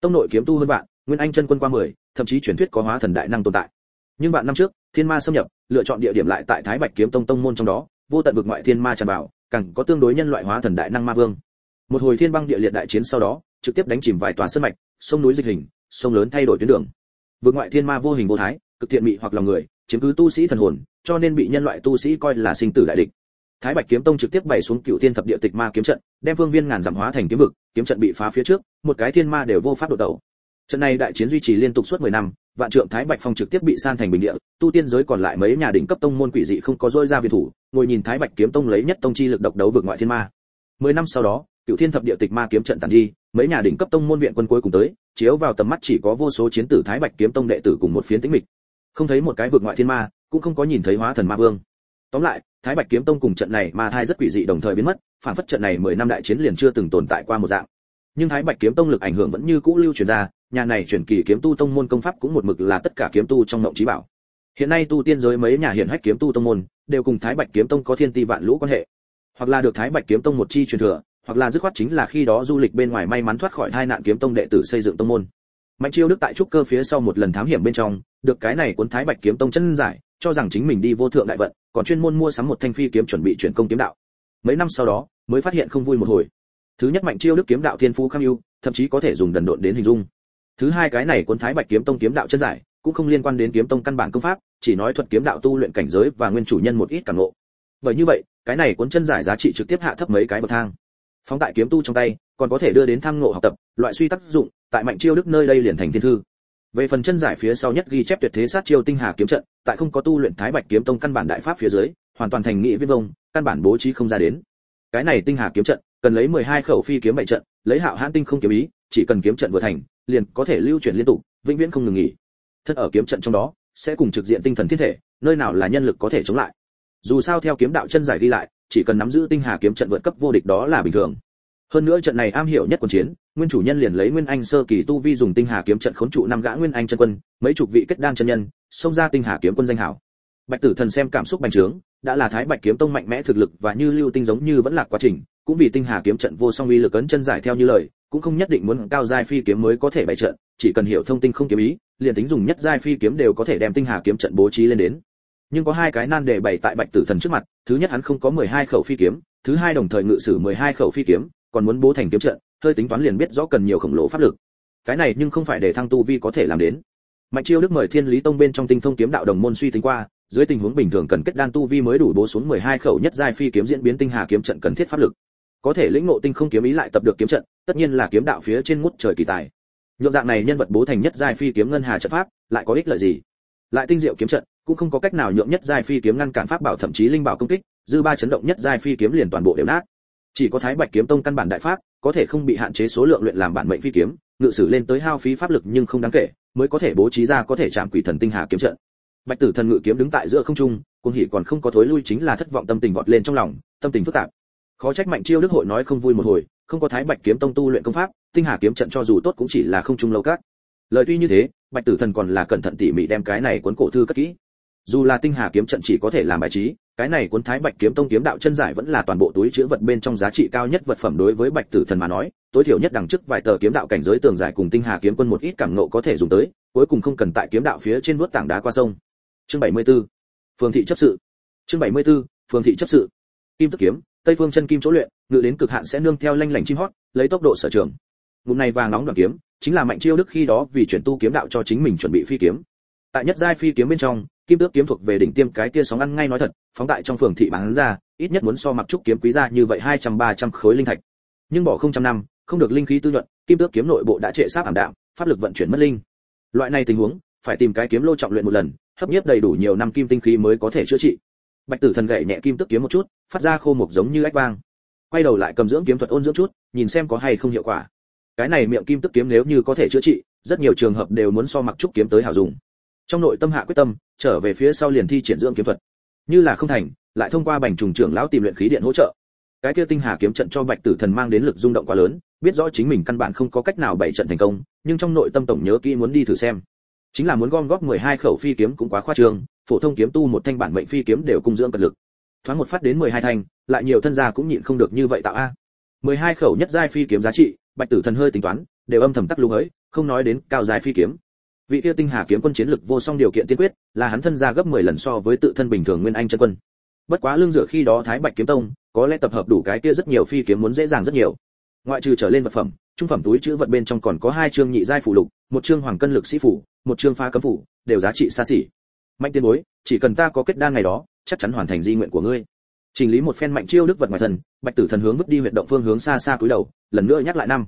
Tông nội kiếm tu hơn vạn, nguyên anh chân quân qua mười, thậm chí truyền thuyết có hóa thần đại năng tồn tại. Nhưng vạn năm trước, thiên ma xâm nhập, lựa chọn địa điểm lại tại thái bạch kiếm tông tông môn trong đó, vô tận vực ngoại thiên ma tràn vào, càng có tương đối nhân loại hóa thần đại năng ma vương. Một hồi thiên băng địa liệt đại chiến sau đó, trực tiếp đánh chìm vài tòa sơn mạch, sông núi dịch hình, sông lớn thay đổi tuyến đường vượt ngoại thiên ma vô hình vô thái, cực thiện mị hoặc lòng người, chiếm cứ tu sĩ thần hồn, cho nên bị nhân loại tu sĩ coi là sinh tử đại địch. Thái bạch kiếm tông trực tiếp bày xuống cựu thiên thập địa tịch ma kiếm trận, đem phương viên ngàn giảm hóa thành kiếm vực, kiếm trận bị phá phía trước, một cái thiên ma đều vô pháp đột tẩu. Trận này đại chiến duy trì liên tục suốt 10 năm, vạn trượng thái bạch phong trực tiếp bị san thành bình địa, tu tiên giới còn lại mấy nhà đỉnh cấp tông môn quỷ dị không có dôi ra viện thủ, ngồi nhìn thái bạch kiếm tông lấy nhất tông chi lực độc đấu vượt ngoại thiên ma. 10 năm sau đó, cựu thiên thập địa tịch ma kiếm trận tàn đi mấy nhà đỉnh cấp tông môn viện quân cuối cùng tới, chiếu vào tầm mắt chỉ có vô số chiến tử thái bạch kiếm tông đệ tử cùng một phiến tĩnh mịch. Không thấy một cái vượt ngoại thiên ma, cũng không có nhìn thấy hóa thần ma vương. Tóm lại, thái bạch kiếm tông cùng trận này ma thai rất quỷ dị đồng thời biến mất, phản phất trận này 10 năm đại chiến liền chưa từng tồn tại qua một dạng. Nhưng thái bạch kiếm tông lực ảnh hưởng vẫn như cũ lưu truyền ra, nhà này chuyển kỳ kiếm tu tông môn công pháp cũng một mực là tất cả kiếm tu trong ngộng trí bảo. Hiện nay tu tiên giới mấy nhà hiển hách kiếm tu tông môn, đều cùng thái bạch kiếm tông có thiên ti vạn lũ quan hệ. Hoặc là được thái bạch kiếm tông một chi truyền thừa hoặc là dứt khoát chính là khi đó du lịch bên ngoài may mắn thoát khỏi hai nạn kiếm tông đệ tử xây dựng tông môn. Mạnh chiêu đức tại trúc cơ phía sau một lần thám hiểm bên trong, được cái này cuốn thái bạch kiếm tông chân giải, cho rằng chính mình đi vô thượng đại vận, còn chuyên môn mua sắm một thanh phi kiếm chuẩn bị chuyển công kiếm đạo. Mấy năm sau đó, mới phát hiện không vui một hồi. Thứ nhất mạnh chiêu đức kiếm đạo thiên phú kham ưu, thậm chí có thể dùng đần độn đến hình dung. Thứ hai cái này cuốn thái bạch kiếm tông kiếm đạo chân giải, cũng không liên quan đến kiếm tông căn bản công pháp, chỉ nói thuật kiếm đạo tu luyện cảnh giới và nguyên chủ nhân một ít cảm ngộ. Bởi như vậy, cái này cuốn chân giải giá trị trực tiếp hạ thấp mấy cái bậc thang phóng tại kiếm tu trong tay, còn có thể đưa đến tham ngộ học tập, loại suy tác dụng, tại mạnh chiêu đức nơi đây liền thành thiên thư. Về phần chân giải phía sau nhất ghi chép tuyệt thế sát chiêu tinh hà kiếm trận, tại không có tu luyện thái bạch kiếm tông căn bản đại pháp phía dưới, hoàn toàn thành nghị viết vông, căn bản bố trí không ra đến. Cái này tinh hà kiếm trận, cần lấy 12 khẩu phi kiếm bảy trận, lấy hạo hãn tinh không kiếm ý, chỉ cần kiếm trận vừa thành, liền có thể lưu chuyển liên tục, vĩnh viễn không ngừng nghỉ. Thân ở kiếm trận trong đó, sẽ cùng trực diện tinh thần thiên thể, nơi nào là nhân lực có thể chống lại. Dù sao theo kiếm đạo chân giải đi lại chỉ cần nắm giữ tinh hà kiếm trận vượt cấp vô địch đó là bình thường. Hơn nữa trận này am hiểu nhất quân chiến, nguyên chủ nhân liền lấy nguyên anh sơ kỳ tu vi dùng tinh hà kiếm trận khốn trụ năm gã nguyên anh chân quân, mấy chục vị kết đan chân nhân, xông ra tinh hà kiếm quân danh hảo. Bạch tử thần xem cảm xúc bành trướng, đã là thái bạch kiếm tông mạnh mẽ thực lực và như lưu tinh giống như vẫn là quá trình, cũng vì tinh hà kiếm trận vô song uy lực ấn chân giải theo như lời, cũng không nhất định muốn cao giai phi kiếm mới có thể bày trận, chỉ cần hiểu thông tinh không kiếm ý, liền tính dùng nhất giai phi kiếm đều có thể đem tinh hà kiếm trận bố trí lên đến nhưng có hai cái nan đề bày tại bạch tử thần trước mặt, thứ nhất hắn không có 12 khẩu phi kiếm, thứ hai đồng thời ngự sử 12 khẩu phi kiếm, còn muốn bố thành kiếm trận, hơi tính toán liền biết rõ cần nhiều khổng lồ pháp lực. Cái này nhưng không phải để thăng tu vi có thể làm đến. Mạnh chiêu đức mời thiên lý tông bên trong tinh thông kiếm đạo đồng môn suy tính qua, dưới tình huống bình thường cần kết đan tu vi mới đủ bố xuống 12 khẩu nhất giai phi kiếm diễn biến tinh hà kiếm trận cần thiết pháp lực. Có thể lĩnh ngộ tinh không kiếm ý lại tập được kiếm trận, tất nhiên là kiếm đạo phía trên ngút trời kỳ tài. Nhộn dạng này nhân vật bố thành nhất giai phi kiếm ngân hà trận pháp, lại có ích lợi gì? Lại tinh diệu kiếm trận cũng không có cách nào nhượng nhất giai phi kiếm ngăn cản pháp bảo thậm chí linh bảo công kích, dư ba chấn động nhất giai phi kiếm liền toàn bộ đều nát. Chỉ có thái bạch kiếm tông căn bản đại pháp, có thể không bị hạn chế số lượng luyện làm bản mệnh phi kiếm, ngự sử lên tới hao phí pháp lực nhưng không đáng kể, mới có thể bố trí ra có thể chạm quỷ thần tinh hà kiếm trận. Bạch tử thần ngự kiếm đứng tại giữa không trung, cuồng hỉ còn không có thối lui chính là thất vọng tâm tình vọt lên trong lòng, tâm tình phức tạp. Khó trách mạnh chiêu đức hội nói không vui một hồi, không có thái bạch kiếm tông tu luyện công pháp, tinh hà kiếm trận cho dù tốt cũng chỉ là không trung lâu các lời tuy như thế, bạch tử thần còn là cẩn thận tỉ mỉ đem cái này cuốn cổ thư cất kỹ dù là tinh hà kiếm trận chỉ có thể làm bài trí, cái này cuốn thái bạch kiếm tông kiếm đạo chân giải vẫn là toàn bộ túi chứa vật bên trong giá trị cao nhất vật phẩm đối với bạch tử thần mà nói, tối thiểu nhất đằng trước vài tờ kiếm đạo cảnh giới tường giải cùng tinh hà kiếm quân một ít cảm nộ có thể dùng tới, cuối cùng không cần tại kiếm đạo phía trên vuốt tảng đá qua sông chương 74. phường thị chấp sự chương 74. phường thị chấp sự kim tức kiếm, tây phương chân kim chỗ luyện, ngự đến cực hạn sẽ nương theo lanh lảnh chim hót, lấy tốc độ sở trường ngụm này vàng nóng đoạn kiếm, chính là mạnh chiêu đức khi đó vì chuyển tu kiếm đạo cho chính mình chuẩn bị phi kiếm tại nhất giai phi kiếm bên trong, kim tước kiếm thuộc về đỉnh tiêm cái kia sóng ăn ngay nói thật, phóng tại trong phường thị bán ra, ít nhất muốn so mặc trúc kiếm quý ra như vậy hai trăm, ba trăm khối linh thạch. Nhưng bỏ không trăm năm, không được linh khí tư nhuận, kim tước kiếm nội bộ đã trệ sát ảm đạm, pháp lực vận chuyển mất linh. Loại này tình huống, phải tìm cái kiếm lô trọng luyện một lần, hấp nhiếp đầy đủ nhiều năm kim tinh khí mới có thể chữa trị. Bạch tử thần gậy nhẹ kim tước kiếm một chút, phát ra khô mục giống như ách vang. Quay đầu lại cầm dưỡng kiếm thuật ôn dưỡng chút, nhìn xem có hay không hiệu quả. Cái này miệng kim tước kiếm nếu như có thể chữa trị, rất nhiều trường hợp đều muốn so mặc trúc kiếm tới hảo dùng trong nội tâm hạ quyết tâm, trở về phía sau liền thi triển dưỡng kiếm thuật. Như là không thành, lại thông qua bành trùng trưởng lão tìm luyện khí điện hỗ trợ. Cái kia tinh hà kiếm trận cho bạch tử thần mang đến lực rung động quá lớn, biết rõ chính mình căn bản không có cách nào bảy trận thành công, nhưng trong nội tâm tổng nhớ kỹ muốn đi thử xem. Chính là muốn gom góp 12 khẩu phi kiếm cũng quá khoa trương, phổ thông kiếm tu một thanh bản mệnh phi kiếm đều cung dưỡng cật lực. Thoáng một phát đến 12 thanh, lại nhiều thân gia cũng nhịn không được như vậy tạo a. 12 khẩu nhất giai phi kiếm giá trị, bạch tử thần hơi tính toán, đều âm thầm tắc lung ấy, không nói đến cao giai phi kiếm vị kia tinh hà kiếm quân chiến lực vô song điều kiện tiên quyết, là hắn thân gia gấp 10 lần so với tự thân bình thường nguyên anh chân quân. Bất quá lương dựa khi đó thái bạch kiếm tông, có lẽ tập hợp đủ cái kia rất nhiều phi kiếm muốn dễ dàng rất nhiều. Ngoại trừ trở lên vật phẩm, trung phẩm túi chữ vật bên trong còn có hai chương nhị giai phụ lục, một chương hoàng cân lực sĩ phủ, một chương phá cấm phủ, đều giá trị xa xỉ. Mạnh tiên bối, chỉ cần ta có kết đan ngày đó, chắc chắn hoàn thành di nguyện của ngươi. Chỉnh lý một phen mạnh chiêu đức vật ngoài thần bạch tử thần hướng vứt đi huyện động phương hướng xa xa cúi đầu, lần nữa nhắc lại năm.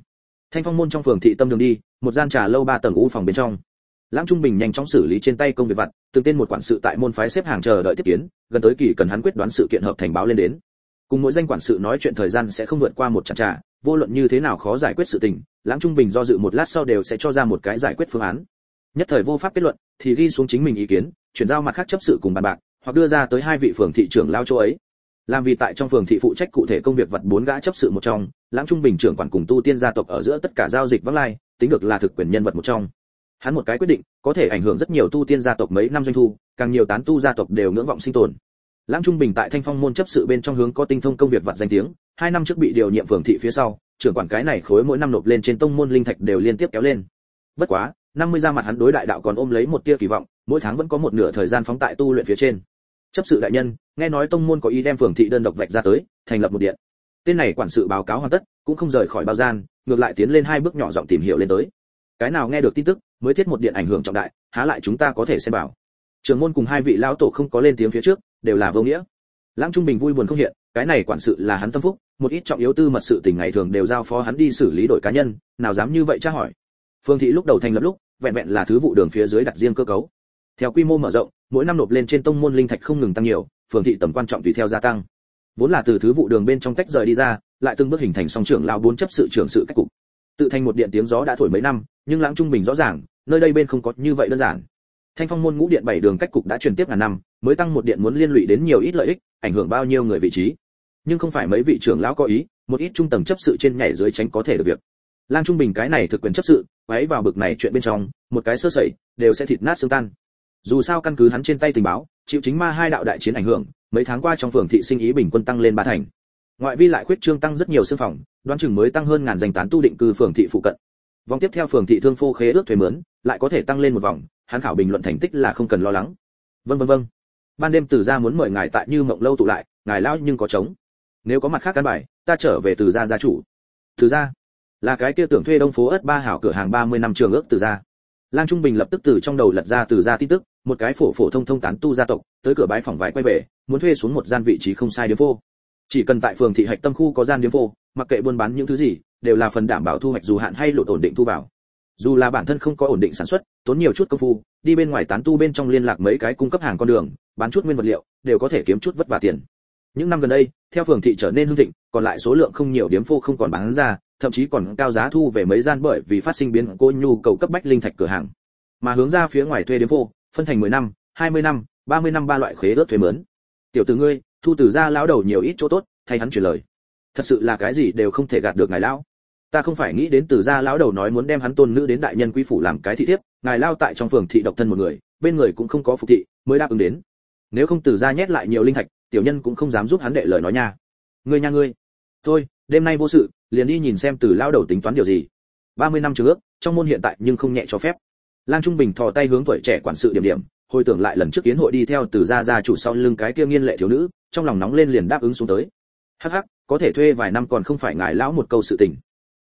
Thanh phong môn trong phường thị tâm đường đi, một gian trà lâu ba tầng u phòng bên trong lãng trung bình nhanh chóng xử lý trên tay công việc vặt, từng tên một quản sự tại môn phái xếp hàng chờ đợi tiếp kiến, gần tới kỳ cần hắn quyết đoán sự kiện hợp thành báo lên đến. Cùng mỗi danh quản sự nói chuyện thời gian sẽ không vượt qua một chặng trà, vô luận như thế nào khó giải quyết sự tình, lãng trung bình do dự một lát sau đều sẽ cho ra một cái giải quyết phương án. Nhất thời vô pháp kết luận, thì ghi xuống chính mình ý kiến, chuyển giao mặt khác chấp sự cùng bàn bạc, hoặc đưa ra tới hai vị phường thị trưởng lao chỗ ấy. Làm vì tại trong phường thị phụ trách cụ thể công việc vật bốn gã chấp sự một trong, lãng trung bình trưởng quản cùng tu tiên gia tộc ở giữa tất cả giao dịch vắng lai, tính được là thực quyền nhân vật một trong hắn một cái quyết định, có thể ảnh hưởng rất nhiều tu tiên gia tộc mấy năm doanh thu, càng nhiều tán tu gia tộc đều ngưỡng vọng sinh tồn. Lãng trung bình tại thanh phong môn chấp sự bên trong hướng có tinh thông công việc vặt danh tiếng, hai năm trước bị điều nhiệm phường thị phía sau, trưởng quản cái này khối mỗi năm nộp lên trên tông môn linh thạch đều liên tiếp kéo lên. Bất quá, năm mươi ra mặt hắn đối đại đạo còn ôm lấy một tia kỳ vọng, mỗi tháng vẫn có một nửa thời gian phóng tại tu luyện phía trên. Chấp sự đại nhân, nghe nói tông môn có ý đem phường thị đơn độc vạch ra tới, thành lập một điện. Tên này quản sự báo cáo hoàn tất, cũng không rời khỏi bao gian, ngược lại tiến lên hai bước nhỏ giọng tìm hiểu lên tới. Cái nào nghe được tin tức mới thiết một điện ảnh hưởng trọng đại, há lại chúng ta có thể xem bảo trường môn cùng hai vị lão tổ không có lên tiếng phía trước, đều là vô nghĩa. Lãng trung bình vui buồn không hiện, cái này quản sự là hắn tâm phúc, một ít trọng yếu tư mật sự tình ngày thường đều giao phó hắn đi xử lý đội cá nhân, nào dám như vậy tra hỏi. Phương thị lúc đầu thành lập lúc, vẹn vẹn là thứ vụ đường phía dưới đặt riêng cơ cấu. Theo quy mô mở rộng, mỗi năm nộp lên trên tông môn linh thạch không ngừng tăng nhiều phường thị tầm quan trọng tùy theo gia tăng. Vốn là từ thứ vụ đường bên trong tách rời đi ra, lại từng bước hình thành song trưởng lao bốn chấp sự trưởng sự cách cục tự thành một điện tiếng gió đã thổi mấy năm, nhưng lãng trung bình rõ ràng, nơi đây bên không có như vậy đơn giản. Thanh phong môn ngũ điện bảy đường cách cục đã truyền tiếp ngàn năm, mới tăng một điện muốn liên lụy đến nhiều ít lợi ích, ảnh hưởng bao nhiêu người vị trí. Nhưng không phải mấy vị trưởng lão có ý, một ít trung tầng chấp sự trên nhảy dưới tránh có thể được việc. Lang trung bình cái này thực quyền chấp sự ấy vào bực này chuyện bên trong, một cái sơ sẩy, đều sẽ thịt nát xương tan. Dù sao căn cứ hắn trên tay tình báo, chịu chính ma hai đạo đại chiến ảnh hưởng, mấy tháng qua trong phường thị sinh ý bình quân tăng lên ba thành ngoại vi lại khuyết trương tăng rất nhiều xương phòng, đoán chừng mới tăng hơn ngàn danh tán tu định cư phường thị phụ cận. Vòng tiếp theo phường thị thương phô khế ước thuế mướn, lại có thể tăng lên một vòng, hắn khảo bình luận thành tích là không cần lo lắng. Vân vân vân ban đêm từ gia muốn mời ngài tại như mộng lâu tụ lại, ngài lão nhưng có trống. Nếu có mặt khác căn bài, ta trở về từ gia gia chủ. Từ gia là cái kia tưởng thuê đông phố ất ba hảo cửa hàng 30 năm trường ước từ gia lang trung bình lập tức từ trong đầu lật ra từ gia tin tức, một cái phổ phổ thông thông tán tu gia tộc, tới cửa bái phòng vải quay về, muốn thuê xuống một gian vị trí không sai điếm vô chỉ cần tại phường thị hạch tâm khu có gian điếm phô, mặc kệ buôn bán những thứ gì, đều là phần đảm bảo thu hoạch dù hạn hay lột ổn định thu vào. Dù là bản thân không có ổn định sản xuất, tốn nhiều chút công phu, đi bên ngoài tán tu bên trong liên lạc mấy cái cung cấp hàng con đường, bán chút nguyên vật liệu, đều có thể kiếm chút vất vả tiền. Những năm gần đây, theo phường thị trở nên hưng thịnh, còn lại số lượng không nhiều điếm phô không còn bán ra, thậm chí còn cao giá thu về mấy gian bởi vì phát sinh biến cô nhu cầu cấp bách linh thạch cửa hàng. Mà hướng ra phía ngoài thuê điếm phô, phân thành 10 năm 20 năm 30 năm ba loại khế ước thuế mướn. Tiểu tử ngươi thu từ ra lão đầu nhiều ít chỗ tốt, thay hắn truyền lời. Thật sự là cái gì đều không thể gạt được ngài lão. Ta không phải nghĩ đến từ gia lão đầu nói muốn đem hắn tôn nữ đến đại nhân quý phủ làm cái thị thiếp, ngài lao tại trong phường thị độc thân một người, bên người cũng không có phục thị, mới đáp ứng đến. Nếu không từ gia nhét lại nhiều linh thạch, tiểu nhân cũng không dám giúp hắn đệ lời nói nha. Ngươi nha ngươi. Thôi, đêm nay vô sự, liền đi nhìn xem từ lão đầu tính toán điều gì. 30 năm trước trong môn hiện tại nhưng không nhẹ cho phép. Lang trung bình thò tay hướng tuổi trẻ quản sự điểm điểm hồi tưởng lại lần trước kiến hội đi theo từ gia gia chủ sau lưng cái kia nghiên lệ thiếu nữ, trong lòng nóng lên liền đáp ứng xuống tới. Hắc hắc, có thể thuê vài năm còn không phải ngài lão một câu sự tình.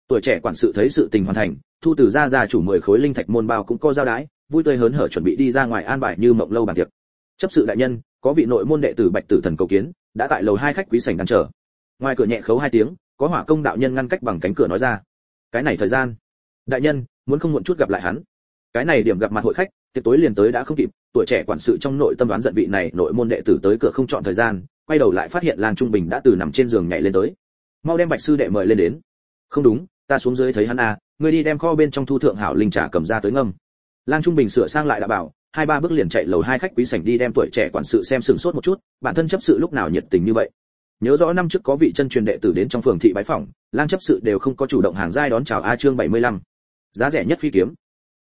Tuổi trẻ quản sự thấy sự tình hoàn thành, thu từ gia gia chủ mười khối linh thạch môn bao cũng có giao đái, vui tươi hớn hở chuẩn bị đi ra ngoài an bài như mộng lâu bàn tiệc. Chấp sự đại nhân, có vị nội môn đệ tử bạch tử thần cầu kiến, đã tại lầu hai khách quý sảnh đang chờ. Ngoài cửa nhẹ khấu hai tiếng, có hỏa công đạo nhân ngăn cách bằng cánh cửa nói ra. Cái này thời gian. Đại nhân, muốn không muộn chút gặp lại hắn. Cái này điểm gặp mặt hội khách, tiệc tối liền tới đã không kịp tuổi trẻ quản sự trong nội tâm đoán giận vị này nội môn đệ tử tới cửa không chọn thời gian quay đầu lại phát hiện lang trung bình đã từ nằm trên giường nhảy lên tới. Mau đem bạch sư đệ mời lên đến. Không đúng ta xuống dưới thấy hắn à ngươi đi đem kho bên trong thu thượng hảo linh trà cầm ra tới ngâm. Lang trung bình sửa sang lại đã bảo hai ba bước liền chạy lầu hai khách quý sảnh đi đem tuổi trẻ quản sự xem sừng sốt một chút bản thân chấp sự lúc nào nhiệt tình như vậy. Nhớ rõ năm trước có vị chân truyền đệ tử đến trong phường thị bái phỏng lang chấp sự đều không có chủ động hàng giai đón chào a chương 75. giá rẻ nhất phi kiếm.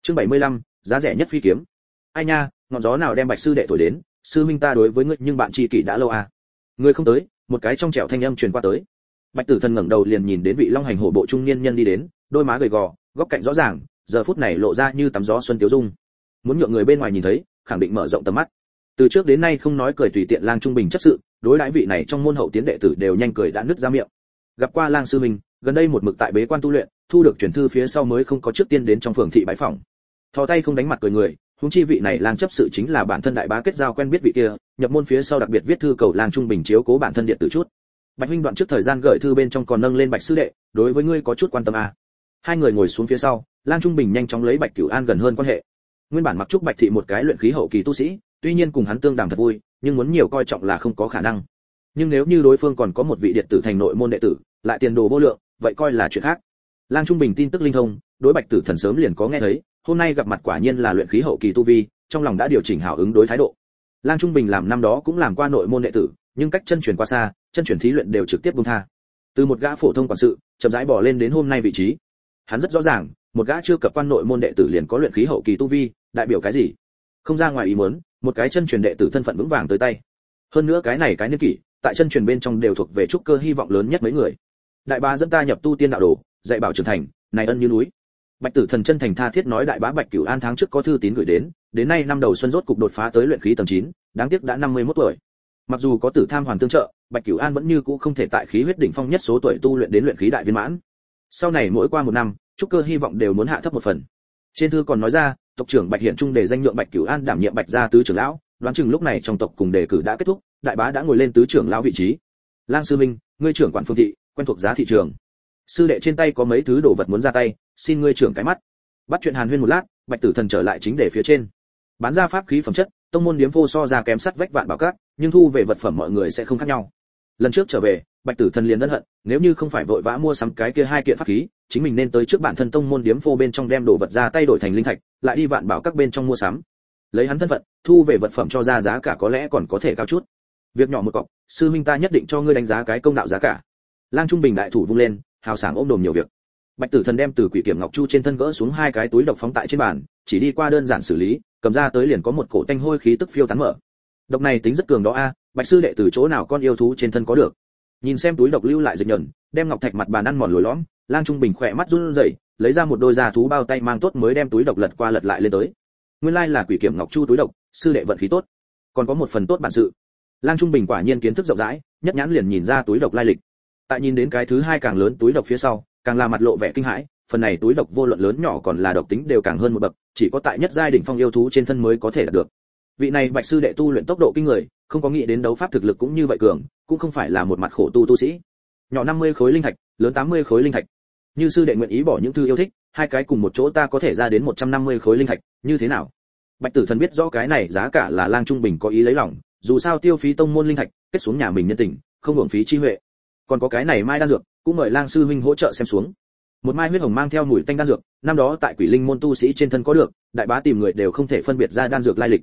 Chương 75, giá rẻ nhất phi kiếm. Ai nha ngọn gió nào đem bạch sư đệ thổi đến, sư minh ta đối với ngươi, nhưng bạn tri kỷ đã lâu à. Ngươi không tới, một cái trong trẻo thanh âm truyền qua tới. Bạch tử thần ngẩng đầu liền nhìn đến vị long hành hổ bộ trung niên nhân đi đến, đôi má gầy gò, góc cạnh rõ ràng, giờ phút này lộ ra như tắm gió xuân tiếu dung. Muốn nhượng người bên ngoài nhìn thấy, khẳng định mở rộng tầm mắt. Từ trước đến nay không nói cười tùy tiện lang trung bình chất sự, đối đãi vị này trong môn hậu tiến đệ tử đều nhanh cười đã nứt ra miệng. Gặp qua lang sư minh gần đây một mực tại bế quan tu luyện, thu được truyền thư phía sau mới không có trước tiên đến trong phường thị bái phòng thò tay không đánh mặt cười người huống chi vị này lang chấp sự chính là bản thân đại bá kết giao quen biết vị kia, nhập môn phía sau đặc biệt viết thư cầu lang trung bình chiếu cố bản thân điện tử chút. Bạch huynh đoạn trước thời gian gửi thư bên trong còn nâng lên bạch sư đệ, đối với ngươi có chút quan tâm à. hai người ngồi xuống phía sau, lang trung bình nhanh chóng lấy bạch cửu an gần hơn quan hệ. Nguyên bản mặc trúc bạch thị một cái luyện khí hậu kỳ tu sĩ, tuy nhiên cùng hắn tương đàm thật vui, nhưng muốn nhiều coi trọng là không có khả năng. Nhưng nếu như đối phương còn có một vị điện tử thành nội môn đệ tử, lại tiền đồ vô lượng, vậy coi là chuyện khác. Lang trung bình tin tức linh thông, đối bạch tử thần sớm liền có nghe thấy hôm nay gặp mặt quả nhiên là luyện khí hậu kỳ tu vi, trong lòng đã điều chỉnh hảo ứng đối thái độ. Lang trung bình làm năm đó cũng làm qua nội môn đệ tử, nhưng cách chân truyền qua xa, chân truyền thí luyện đều trực tiếp buông tha. Từ một gã phổ thông quản sự, chậm rãi bỏ lên đến hôm nay vị trí. Hắn rất rõ ràng, một gã chưa cập quan nội môn đệ tử liền có luyện khí hậu kỳ tu vi, đại biểu cái gì? Không ra ngoài ý muốn, một cái chân truyền đệ tử thân phận vững vàng tới tay. Hơn nữa cái này cái niên kỷ, tại chân truyền bên trong đều thuộc về trúc cơ hy vọng lớn nhất mấy người. Đại ba dẫn ta nhập tu tiên đạo đồ, dạy bảo trưởng thành, này ân như núi bạch tử thần chân thành tha thiết nói đại bá bạch cửu an tháng trước có thư tín gửi đến đến nay năm đầu xuân rốt cục đột phá tới luyện khí tầng 9, đáng tiếc đã 51 tuổi. Mặc dù có tử tham hoàn tương trợ bạch cửu an vẫn như cũ không thể tại khí huyết đỉnh phong nhất số tuổi tu luyện đến luyện khí đại viên mãn. Sau này mỗi qua một năm trúc cơ hy vọng đều muốn hạ thấp một phần. Trên thư còn nói ra tộc trưởng bạch hiện trung để danh nhượng bạch cửu an đảm nhiệm bạch gia tứ trưởng lão đoán chừng lúc này trong tộc cùng đề cử đã kết thúc đại bá đã ngồi lên tứ trưởng lão vị trí. Lang sư minh ngươi trưởng quản phương thị quen thuộc giá thị trường sư đệ trên tay có mấy thứ đồ vật muốn ra tay, xin ngươi trưởng cái mắt. Bắt chuyện hàn huyên một lát, bạch tử thần trở lại chính đề phía trên. Bán ra pháp khí phẩm chất, tông môn điếm phô so ra kém sắt vách vạn bảo cát nhưng thu về vật phẩm mọi người sẽ không khác nhau. Lần trước trở về, bạch tử thần liền ân hận, nếu như không phải vội vã mua sắm cái kia hai kiện pháp khí, chính mình nên tới trước bản thân tông môn điếm phô bên trong đem đồ vật ra tay đổi thành linh thạch, lại đi vạn bảo các bên trong mua sắm. Lấy hắn thân phận, thu về vật phẩm cho ra giá cả có lẽ còn có thể cao chút. Việc nhỏ một cọc, sư minh ta nhất định cho ngươi đánh giá cái công đạo giá cả. Lang trung bình đại thủ vung lên hào sảng ôm đồm nhiều việc. Bạch tử thần đem từ quỷ kiểm ngọc chu trên thân gỡ xuống hai cái túi độc phóng tại trên bàn, chỉ đi qua đơn giản xử lý, cầm ra tới liền có một cổ tanh hôi khí tức phiêu tán mở. Độc này tính rất cường đó a à, bạch sư đệ từ chỗ nào con yêu thú trên thân có được? Nhìn xem túi độc lưu lại dịch nhẫn, đem ngọc thạch mặt bàn ăn mòn lồi lõm, lang trung bình khỏe mắt run rẩy, lấy ra một đôi da thú bao tay mang tốt mới đem túi độc lật qua lật lại lên tới. Nguyên lai là quỷ kiểm ngọc chu túi độc, sư đệ vận khí tốt. Còn có một phần tốt bản sự. Lang trung bình quả nhiên kiến thức rộng rãi, nhất nhãn liền nhìn ra túi độc lai lịch tại nhìn đến cái thứ hai càng lớn túi độc phía sau, càng là mặt lộ vẻ kinh hãi, phần này túi độc vô luận lớn nhỏ còn là độc tính đều càng hơn một bậc, chỉ có tại nhất giai đỉnh phong yêu thú trên thân mới có thể đạt được. Vị này bạch sư đệ tu luyện tốc độ kinh người, không có nghĩ đến đấu pháp thực lực cũng như vậy cường, cũng không phải là một mặt khổ tu tu sĩ. Nhỏ 50 khối linh thạch, lớn 80 khối linh thạch. Như sư đệ nguyện ý bỏ những thứ yêu thích, hai cái cùng một chỗ ta có thể ra đến 150 khối linh thạch, như thế nào? Bạch tử thần biết rõ cái này giá cả là lang trung bình có ý lấy lòng, dù sao tiêu phí tông môn linh thạch, kết xuống nhà mình nhân tình, không hưởng phí chi huệ còn có cái này mai đan dược, cũng mời lang sư huynh hỗ trợ xem xuống. Một mai huyết hồng mang theo mùi tanh đan dược, năm đó tại quỷ linh môn tu sĩ trên thân có được, đại bá tìm người đều không thể phân biệt ra đan dược lai lịch.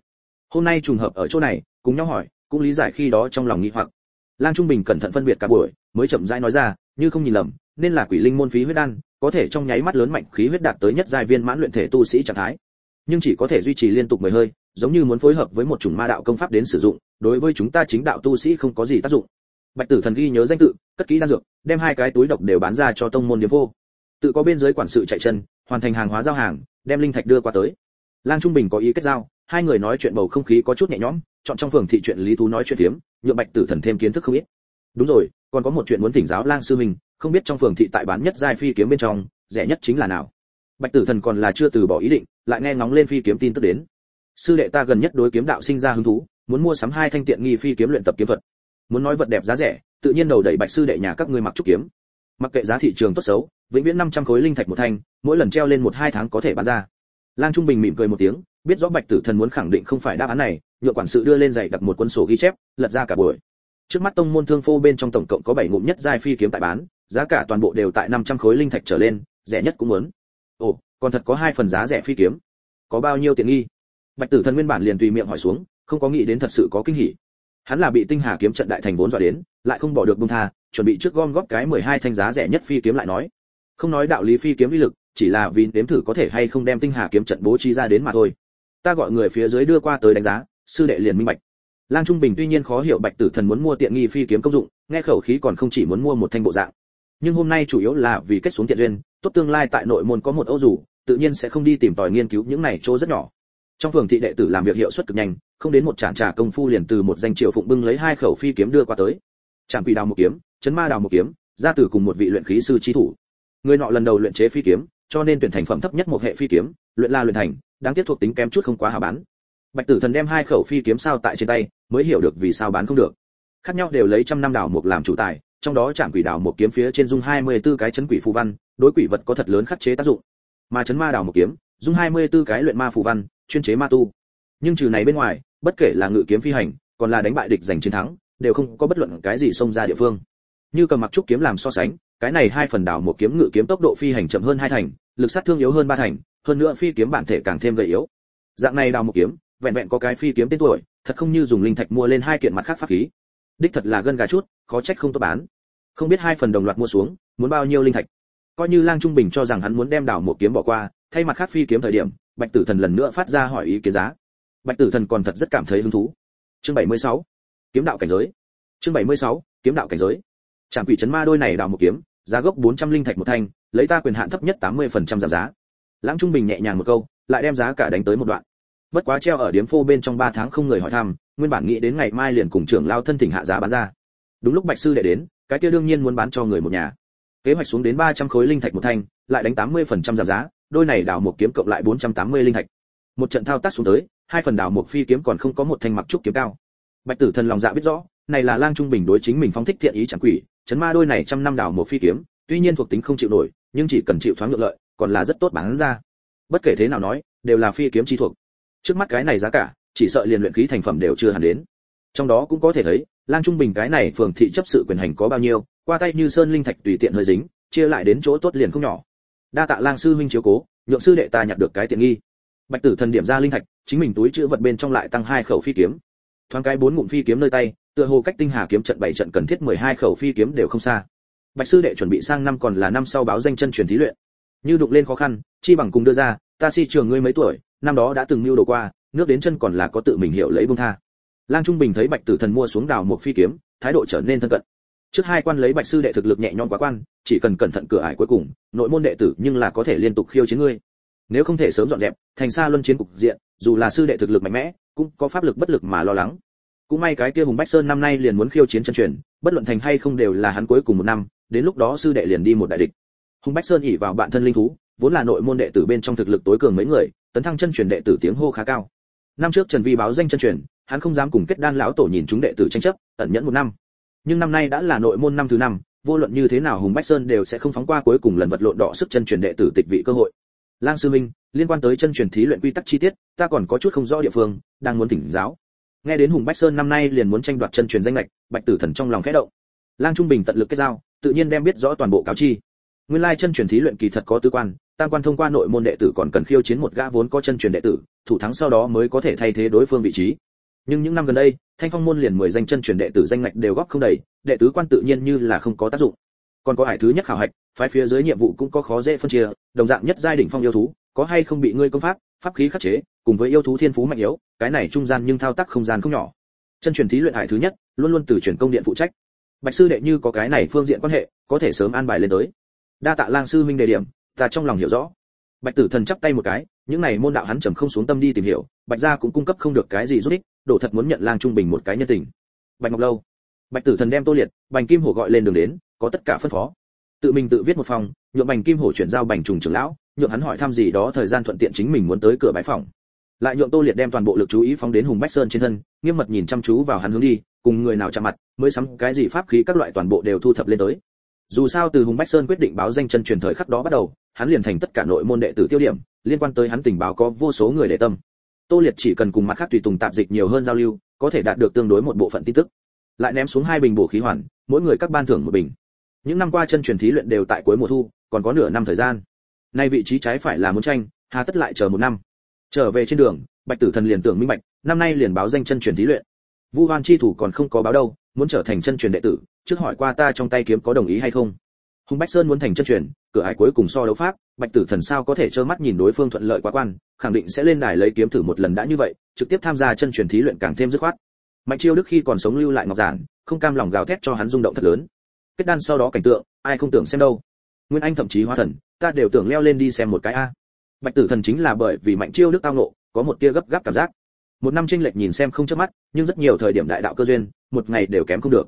Hôm nay trùng hợp ở chỗ này, cùng nhau hỏi, cũng lý giải khi đó trong lòng nghi hoặc. Lang trung bình cẩn thận phân biệt cả buổi, mới chậm rãi nói ra, như không nhìn lầm, nên là quỷ linh môn phí huyết đan, có thể trong nháy mắt lớn mạnh khí huyết đạt tới nhất giai viên mãn luyện thể tu sĩ trạng thái. Nhưng chỉ có thể duy trì liên tục mười hơi, giống như muốn phối hợp với một chủng ma đạo công pháp đến sử dụng, đối với chúng ta chính đạo tu sĩ không có gì tác dụng bạch tử thần ghi nhớ danh tự, cất kỹ đan dược, đem hai cái túi độc đều bán ra cho tông môn điếm vô. Tự có bên dưới quản sự chạy chân, hoàn thành hàng hóa giao hàng, đem linh thạch đưa qua tới. Lang trung bình có ý kết giao, hai người nói chuyện bầu không khí có chút nhẹ nhõm, chọn trong phường thị chuyện lý thú nói chuyện phiếm, nhượng bạch tử thần thêm kiến thức không ít. Đúng rồi, còn có một chuyện muốn thỉnh giáo lang sư mình không biết trong phường thị tại bán nhất giai phi kiếm bên trong, rẻ nhất chính là nào? Bạch tử thần còn là chưa từ bỏ ý định, lại nghe ngóng lên phi kiếm tin tức đến. Sư đệ ta gần nhất đối kiếm đạo sinh ra hứng thú, muốn mua sắm hai thanh tiện nghi phi kiếm luyện tập kiếm thuật muốn nói vật đẹp giá rẻ, tự nhiên đầu đẩy bạch sư đệ nhà các ngươi mặc trúc kiếm. Mặc kệ giá thị trường tốt xấu, vĩnh viễn 500 khối linh thạch một thanh, mỗi lần treo lên một hai tháng có thể bán ra. Lang trung bình mỉm cười một tiếng, biết rõ bạch tử thần muốn khẳng định không phải đáp án này nhựa quản sự đưa lên giày đặt một quân sổ ghi chép, lật ra cả buổi. Trước mắt tông môn thương phô bên trong tổng cộng có bảy ngụm nhất giai phi kiếm tại bán, giá cả toàn bộ đều tại 500 khối linh thạch trở lên, rẻ nhất cũng muốn. Ồ, còn thật có hai phần giá rẻ phi kiếm. Có bao nhiêu tiện nghi? Bạch tử thần nguyên bản liền tùy miệng hỏi xuống, không có nghĩ đến thật sự có kinh hỉ hắn là bị tinh hà kiếm trận đại thành vốn dọa đến, lại không bỏ được bung tha, chuẩn bị trước gom góp cái 12 thanh giá rẻ nhất phi kiếm lại nói. Không nói đạo lý phi kiếm uy lực, chỉ là vì nếm thử có thể hay không đem tinh hà kiếm trận bố trí ra đến mà thôi. Ta gọi người phía dưới đưa qua tới đánh giá, sư đệ liền minh bạch. Lang trung bình tuy nhiên khó hiểu bạch tử thần muốn mua tiện nghi phi kiếm công dụng, nghe khẩu khí còn không chỉ muốn mua một thanh bộ dạng. Nhưng hôm nay chủ yếu là vì kết xuống thiện duyên, tốt tương lai tại nội môn có một ô dù, tự nhiên sẽ không đi tìm tòi nghiên cứu những này chỗ rất nhỏ. Trong phường thị đệ tử làm việc hiệu suất cực nhanh không đến một chản trà công phu liền từ một danh triệu phụng bưng lấy hai khẩu phi kiếm đưa qua tới. Trạm quỷ đào một kiếm, chấn ma đào một kiếm ra từ cùng một vị luyện khí sư trí thủ. Người nọ lần đầu luyện chế phi kiếm, cho nên tuyển thành phẩm thấp nhất một hệ phi kiếm, luyện la luyện thành, đáng tiếc thuộc tính kém chút không quá hảo bán. Bạch tử thần đem hai khẩu phi kiếm sao tại trên tay, mới hiểu được vì sao bán không được. Khác nhau đều lấy trăm năm đào một làm chủ tài, trong đó chạm quỷ đào một kiếm phía trên dung 24 cái chấn quỷ phù văn, đối quỷ vật có thật lớn khắc chế tác dụng. Mà chấn ma đào một kiếm, dung 24 cái luyện ma phù văn, chuyên chế ma tu. Nhưng trừ này bên ngoài bất kể là ngự kiếm phi hành, còn là đánh bại địch giành chiến thắng, đều không có bất luận cái gì xông ra địa phương. Như cầm mặc trúc kiếm làm so sánh, cái này hai phần đảo một kiếm ngự kiếm tốc độ phi hành chậm hơn hai thành, lực sát thương yếu hơn ba thành, hơn nữa phi kiếm bản thể càng thêm gầy yếu. Dạng này đào một kiếm, vẹn vẹn có cái phi kiếm tên tuổi, thật không như dùng linh thạch mua lên hai kiện mặt khác pháp khí. Đích thật là gân gà chút, khó trách không tốt bán. Không biết hai phần đồng loạt mua xuống, muốn bao nhiêu linh thạch? Coi như lang trung bình cho rằng hắn muốn đem đảo một kiếm bỏ qua, thay mặt khác phi kiếm thời điểm, bạch tử thần lần nữa phát ra hỏi ý kiến giá bạch tử thần còn thật rất cảm thấy hứng thú. Chương 76. kiếm đạo cảnh giới. Chương 76. kiếm đạo cảnh giới. Trạm quỷ chấn ma đôi này đào một kiếm, giá gốc 400 linh thạch một thanh, lấy ta quyền hạn thấp nhất 80% giảm giá. Lãng trung bình nhẹ nhàng một câu, lại đem giá cả đánh tới một đoạn. Bất quá treo ở điếm phô bên trong 3 tháng không người hỏi thăm, nguyên bản nghĩ đến ngày mai liền cùng trưởng lao thân thỉnh hạ giá bán ra. Đúng lúc bạch sư đệ đến, cái kia đương nhiên muốn bán cho người một nhà. Kế hoạch xuống đến 300 khối linh thạch một thanh, lại đánh 80% giảm giá, đôi này đào một kiếm cộng lại 480 linh thạch. Một trận thao tác xuống tới hai phần đào một phi kiếm còn không có một thanh mặc trúc kiếm cao. Bạch tử thần lòng dạ biết rõ, này là lang trung bình đối chính mình phóng thích thiện ý chẳng quỷ, chấn ma đôi này trăm năm đào một phi kiếm, tuy nhiên thuộc tính không chịu nổi, nhưng chỉ cần chịu thoáng ngược lợi, còn là rất tốt bán ra. Bất kể thế nào nói, đều là phi kiếm chi thuộc. Trước mắt cái này giá cả, chỉ sợ liền luyện khí thành phẩm đều chưa hẳn đến. Trong đó cũng có thể thấy, lang trung bình cái này phường thị chấp sự quyền hành có bao nhiêu, qua tay như sơn linh thạch tùy tiện hơi dính, chia lại đến chỗ tốt liền không nhỏ. Đa tạ lang sư huynh chiếu cố, nhượng sư đệ ta nhặt được cái tiện nghi bạch tử thần điểm ra linh thạch, chính mình túi chữ vật bên trong lại tăng hai khẩu phi kiếm. Thoáng cái bốn ngụm phi kiếm nơi tay, tựa hồ cách tinh hà kiếm trận bảy trận cần thiết 12 khẩu phi kiếm đều không xa. Bạch sư đệ chuẩn bị sang năm còn là năm sau báo danh chân truyền thí luyện. Như đụng lên khó khăn, chi bằng cùng đưa ra, ta si trường ngươi mấy tuổi, năm đó đã từng mưu đồ qua, nước đến chân còn là có tự mình hiểu lấy buông tha. Lang trung bình thấy bạch tử thần mua xuống đào một phi kiếm, thái độ trở nên thân cận. Trước hai quan lấy bạch sư đệ thực lực nhẹ nhõm quá quan, chỉ cần cẩn thận cửa ải cuối cùng, nội môn đệ tử nhưng là có thể liên tục khiêu chiến ngươi nếu không thể sớm dọn dẹp, thành xa luân chiến cục diện, dù là sư đệ thực lực mạnh mẽ, cũng có pháp lực bất lực mà lo lắng. Cũng may cái kia hùng bách sơn năm nay liền muốn khiêu chiến chân truyền, bất luận thành hay không đều là hắn cuối cùng một năm, đến lúc đó sư đệ liền đi một đại địch. Hùng bách sơn ỉ vào bản thân linh thú, vốn là nội môn đệ tử bên trong thực lực tối cường mấy người, tấn thăng chân truyền đệ tử tiếng hô khá cao. Năm trước trần vi báo danh chân truyền, hắn không dám cùng kết đan lão tổ nhìn chúng đệ tử tranh chấp, ẩn nhẫn một năm. Nhưng năm nay đã là nội môn năm thứ năm, vô luận như thế nào hùng bách sơn đều sẽ không phóng qua cuối cùng lần vật lộn đỏ sức chân truyền đệ tử tịch vị cơ hội lang sư minh, liên quan tới chân truyền thí luyện quy tắc chi tiết, ta còn có chút không rõ địa phương, đang muốn thỉnh giáo. Nghe đến hùng bách sơn năm nay liền muốn tranh đoạt chân truyền danh lệch bạch tử thần trong lòng khẽ động. Lang trung bình tận lực kết giao, tự nhiên đem biết rõ toàn bộ cáo chi. Nguyên lai chân truyền thí luyện kỳ thật có tư quan, tam quan thông qua nội môn đệ tử còn cần khiêu chiến một gã vốn có chân truyền đệ tử, thủ thắng sau đó mới có thể thay thế đối phương vị trí. Nhưng những năm gần đây, thanh phong môn liền mười danh chân truyền đệ tử danh ngạch đều góp không đầy, đệ tứ quan tự nhiên như là không có tác dụng còn có hải thứ nhất khảo hạch, phái phía dưới nhiệm vụ cũng có khó dễ phân chia, đồng dạng nhất giai đỉnh phong yêu thú, có hay không bị ngươi công pháp pháp khí khắc chế, cùng với yêu thú thiên phú mạnh yếu, cái này trung gian nhưng thao tác không gian không nhỏ. Chân truyền thí luyện hải thứ nhất, luôn luôn từ truyền công điện phụ trách. Bạch sư đệ như có cái này phương diện quan hệ, có thể sớm an bài lên tới. Đa tạ lang sư minh đề điểm, ta trong lòng hiểu rõ. Bạch tử thần chắp tay một cái, những này môn đạo hắn trầm không xuống tâm đi tìm hiểu, bạch gia cũng cung cấp không được cái gì giúp ích, đổ thật muốn nhận lang trung bình một cái nhân tình. Bạch ngọc lâu. Bạch tử thần đem tô liệt, bành kim hổ gọi lên đường đến có tất cả phân phó. Tự mình tự viết một phòng, nhượng bành kim hổ chuyển giao bành trùng trưởng lão, nhượng hắn hỏi thăm gì đó thời gian thuận tiện chính mình muốn tới cửa bãi phòng. Lại nhượng tô liệt đem toàn bộ lực chú ý phóng đến hùng bách sơn trên thân, nghiêm mật nhìn chăm chú vào hắn hướng đi, cùng người nào chạm mặt, mới sắm cái gì pháp khí các loại toàn bộ đều thu thập lên tới. Dù sao từ hùng bách sơn quyết định báo danh chân truyền thời khắc đó bắt đầu, hắn liền thành tất cả nội môn đệ tử tiêu điểm, liên quan tới hắn tình báo có vô số người để tâm. Tô liệt chỉ cần cùng mặt khác tùy tùng tạp dịch nhiều hơn giao lưu, có thể đạt được tương đối một bộ phận tin tức. Lại ném xuống hai bình bổ khí hoàn, mỗi người các ban thưởng một bình những năm qua chân truyền thí luyện đều tại cuối mùa thu, còn có nửa năm thời gian. Nay vị trí trái phải là muốn tranh, hà tất lại chờ một năm. Trở về trên đường, bạch tử thần liền tưởng minh bạch, năm nay liền báo danh chân truyền thí luyện. Vu hoan chi thủ còn không có báo đâu, muốn trở thành chân truyền đệ tử, trước hỏi qua ta trong tay kiếm có đồng ý hay không. Hùng bách sơn muốn thành chân truyền, cửa hải cuối cùng so đấu pháp, bạch tử thần sao có thể trơ mắt nhìn đối phương thuận lợi quá quan, khẳng định sẽ lên đài lấy kiếm thử một lần đã như vậy, trực tiếp tham gia chân truyền thí luyện càng thêm dứt khoát. Mạnh chiêu đức khi còn sống lưu lại ngọc giản, không cam lòng gào thét cho hắn rung động thật lớn kết đan sau đó cảnh tượng, ai không tưởng xem đâu. Nguyên anh thậm chí hóa thần, ta đều tưởng leo lên đi xem một cái a. Bạch tử thần chính là bởi vì mạnh chiêu đức tao nộ có một tia gấp gáp cảm giác. Một năm tranh lệch nhìn xem không chớp mắt, nhưng rất nhiều thời điểm đại đạo cơ duyên, một ngày đều kém không được.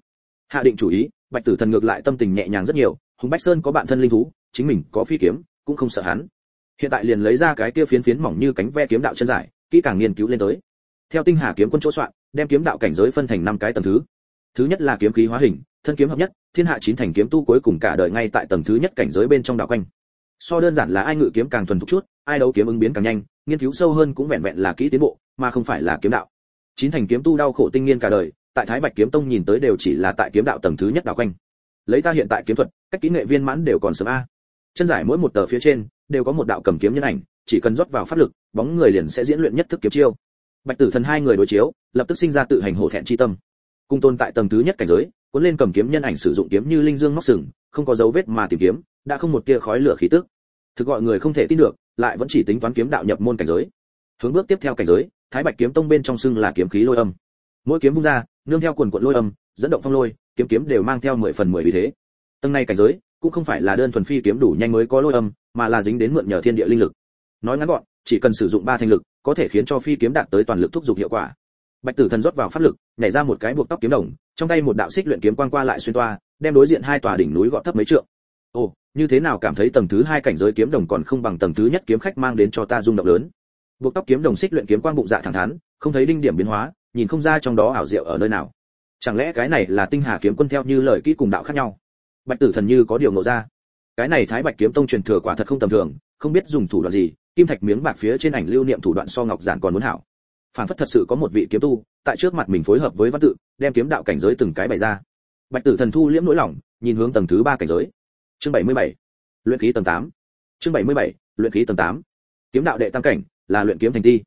Hạ định chủ ý, bạch tử thần ngược lại tâm tình nhẹ nhàng rất nhiều, hùng bách sơn có bạn thân linh thú, chính mình có phi kiếm, cũng không sợ hắn. Hiện tại liền lấy ra cái kia phiến phiến mỏng như cánh ve kiếm đạo chân giải, kỹ càng nghiên cứu lên tới. Theo tinh hà kiếm quân chỗ soạn, đem kiếm đạo cảnh giới phân thành năm cái tầng thứ. Thứ nhất là kiếm khí hóa hình, thân kiếm hợp nhất thiên hạ chín thành kiếm tu cuối cùng cả đời ngay tại tầng thứ nhất cảnh giới bên trong đạo quanh. So đơn giản là ai ngự kiếm càng thuần thục chút, ai đấu kiếm ứng biến càng nhanh, nghiên cứu sâu hơn cũng vẹn vẹn là kỹ tiến bộ, mà không phải là kiếm đạo. Chín thành kiếm tu đau khổ tinh nghiên cả đời, tại thái bạch kiếm tông nhìn tới đều chỉ là tại kiếm đạo tầng thứ nhất đạo quanh. Lấy ta hiện tại kiếm thuật, cách kỹ nghệ viên mãn đều còn sớm a. Chân giải mỗi một tờ phía trên, đều có một đạo cầm kiếm nhân ảnh, chỉ cần rót vào pháp lực, bóng người liền sẽ diễn luyện nhất thức kiếm chiêu. Bạch tử thần hai người đối chiếu, lập tức sinh ra tự hành hổ thẹn chi tâm. Cung tôn tại tầng thứ nhất cảnh giới cuốn lên cầm kiếm nhân ảnh sử dụng kiếm như linh dương móc sừng, không có dấu vết mà tìm kiếm, đã không một tia khói lửa khí tức. Thực gọi người không thể tin được, lại vẫn chỉ tính toán kiếm đạo nhập môn cảnh giới. Hướng bước tiếp theo cảnh giới, thái bạch kiếm tông bên trong xưng là kiếm khí lôi âm. Mỗi kiếm vung ra, nương theo quần cuộn lôi âm, dẫn động phong lôi, kiếm kiếm đều mang theo mười phần mười vì thế. Tầng này cảnh giới, cũng không phải là đơn thuần phi kiếm đủ nhanh mới có lôi âm, mà là dính đến mượn nhờ thiên địa linh lực. Nói ngắn gọn, chỉ cần sử dụng ba thanh lực, có thể khiến cho phi kiếm đạt tới toàn lực thúc giục hiệu quả bạch tử thần rót vào pháp lực, nhảy ra một cái buộc tóc kiếm đồng, trong tay một đạo xích luyện kiếm quang qua lại xuyên toa, đem đối diện hai tòa đỉnh núi gọt thấp mấy trượng. Ồ, như thế nào cảm thấy tầng thứ hai cảnh giới kiếm đồng còn không bằng tầng thứ nhất kiếm khách mang đến cho ta rung động lớn? Buộc tóc kiếm đồng xích luyện kiếm quang bụng dạ thẳng thắn, không thấy đinh điểm biến hóa, nhìn không ra trong đó ảo diệu ở nơi nào. Chẳng lẽ cái này là tinh hà kiếm quân theo như lời kỹ cùng đạo khác nhau? Bạch tử thần như có điều ngộ ra. Cái này thái bạch kiếm tông truyền thừa quả thật không tầm thường, không biết dùng thủ đoạn gì, kim thạch miếng bạc phía trên ảnh lưu niệm thủ đoạn so ngọc giản còn muốn hảo phản phất thật sự có một vị kiếm tu, tại trước mặt mình phối hợp với văn tự, đem kiếm đạo cảnh giới từng cái bày ra bạch tử thần thu liễm nỗi lòng, nhìn hướng tầng thứ ba cảnh giới chương 77. luyện khí tầng 8. chương 77. luyện khí tầng 8. kiếm đạo đệ tam cảnh, là luyện kiếm thành ti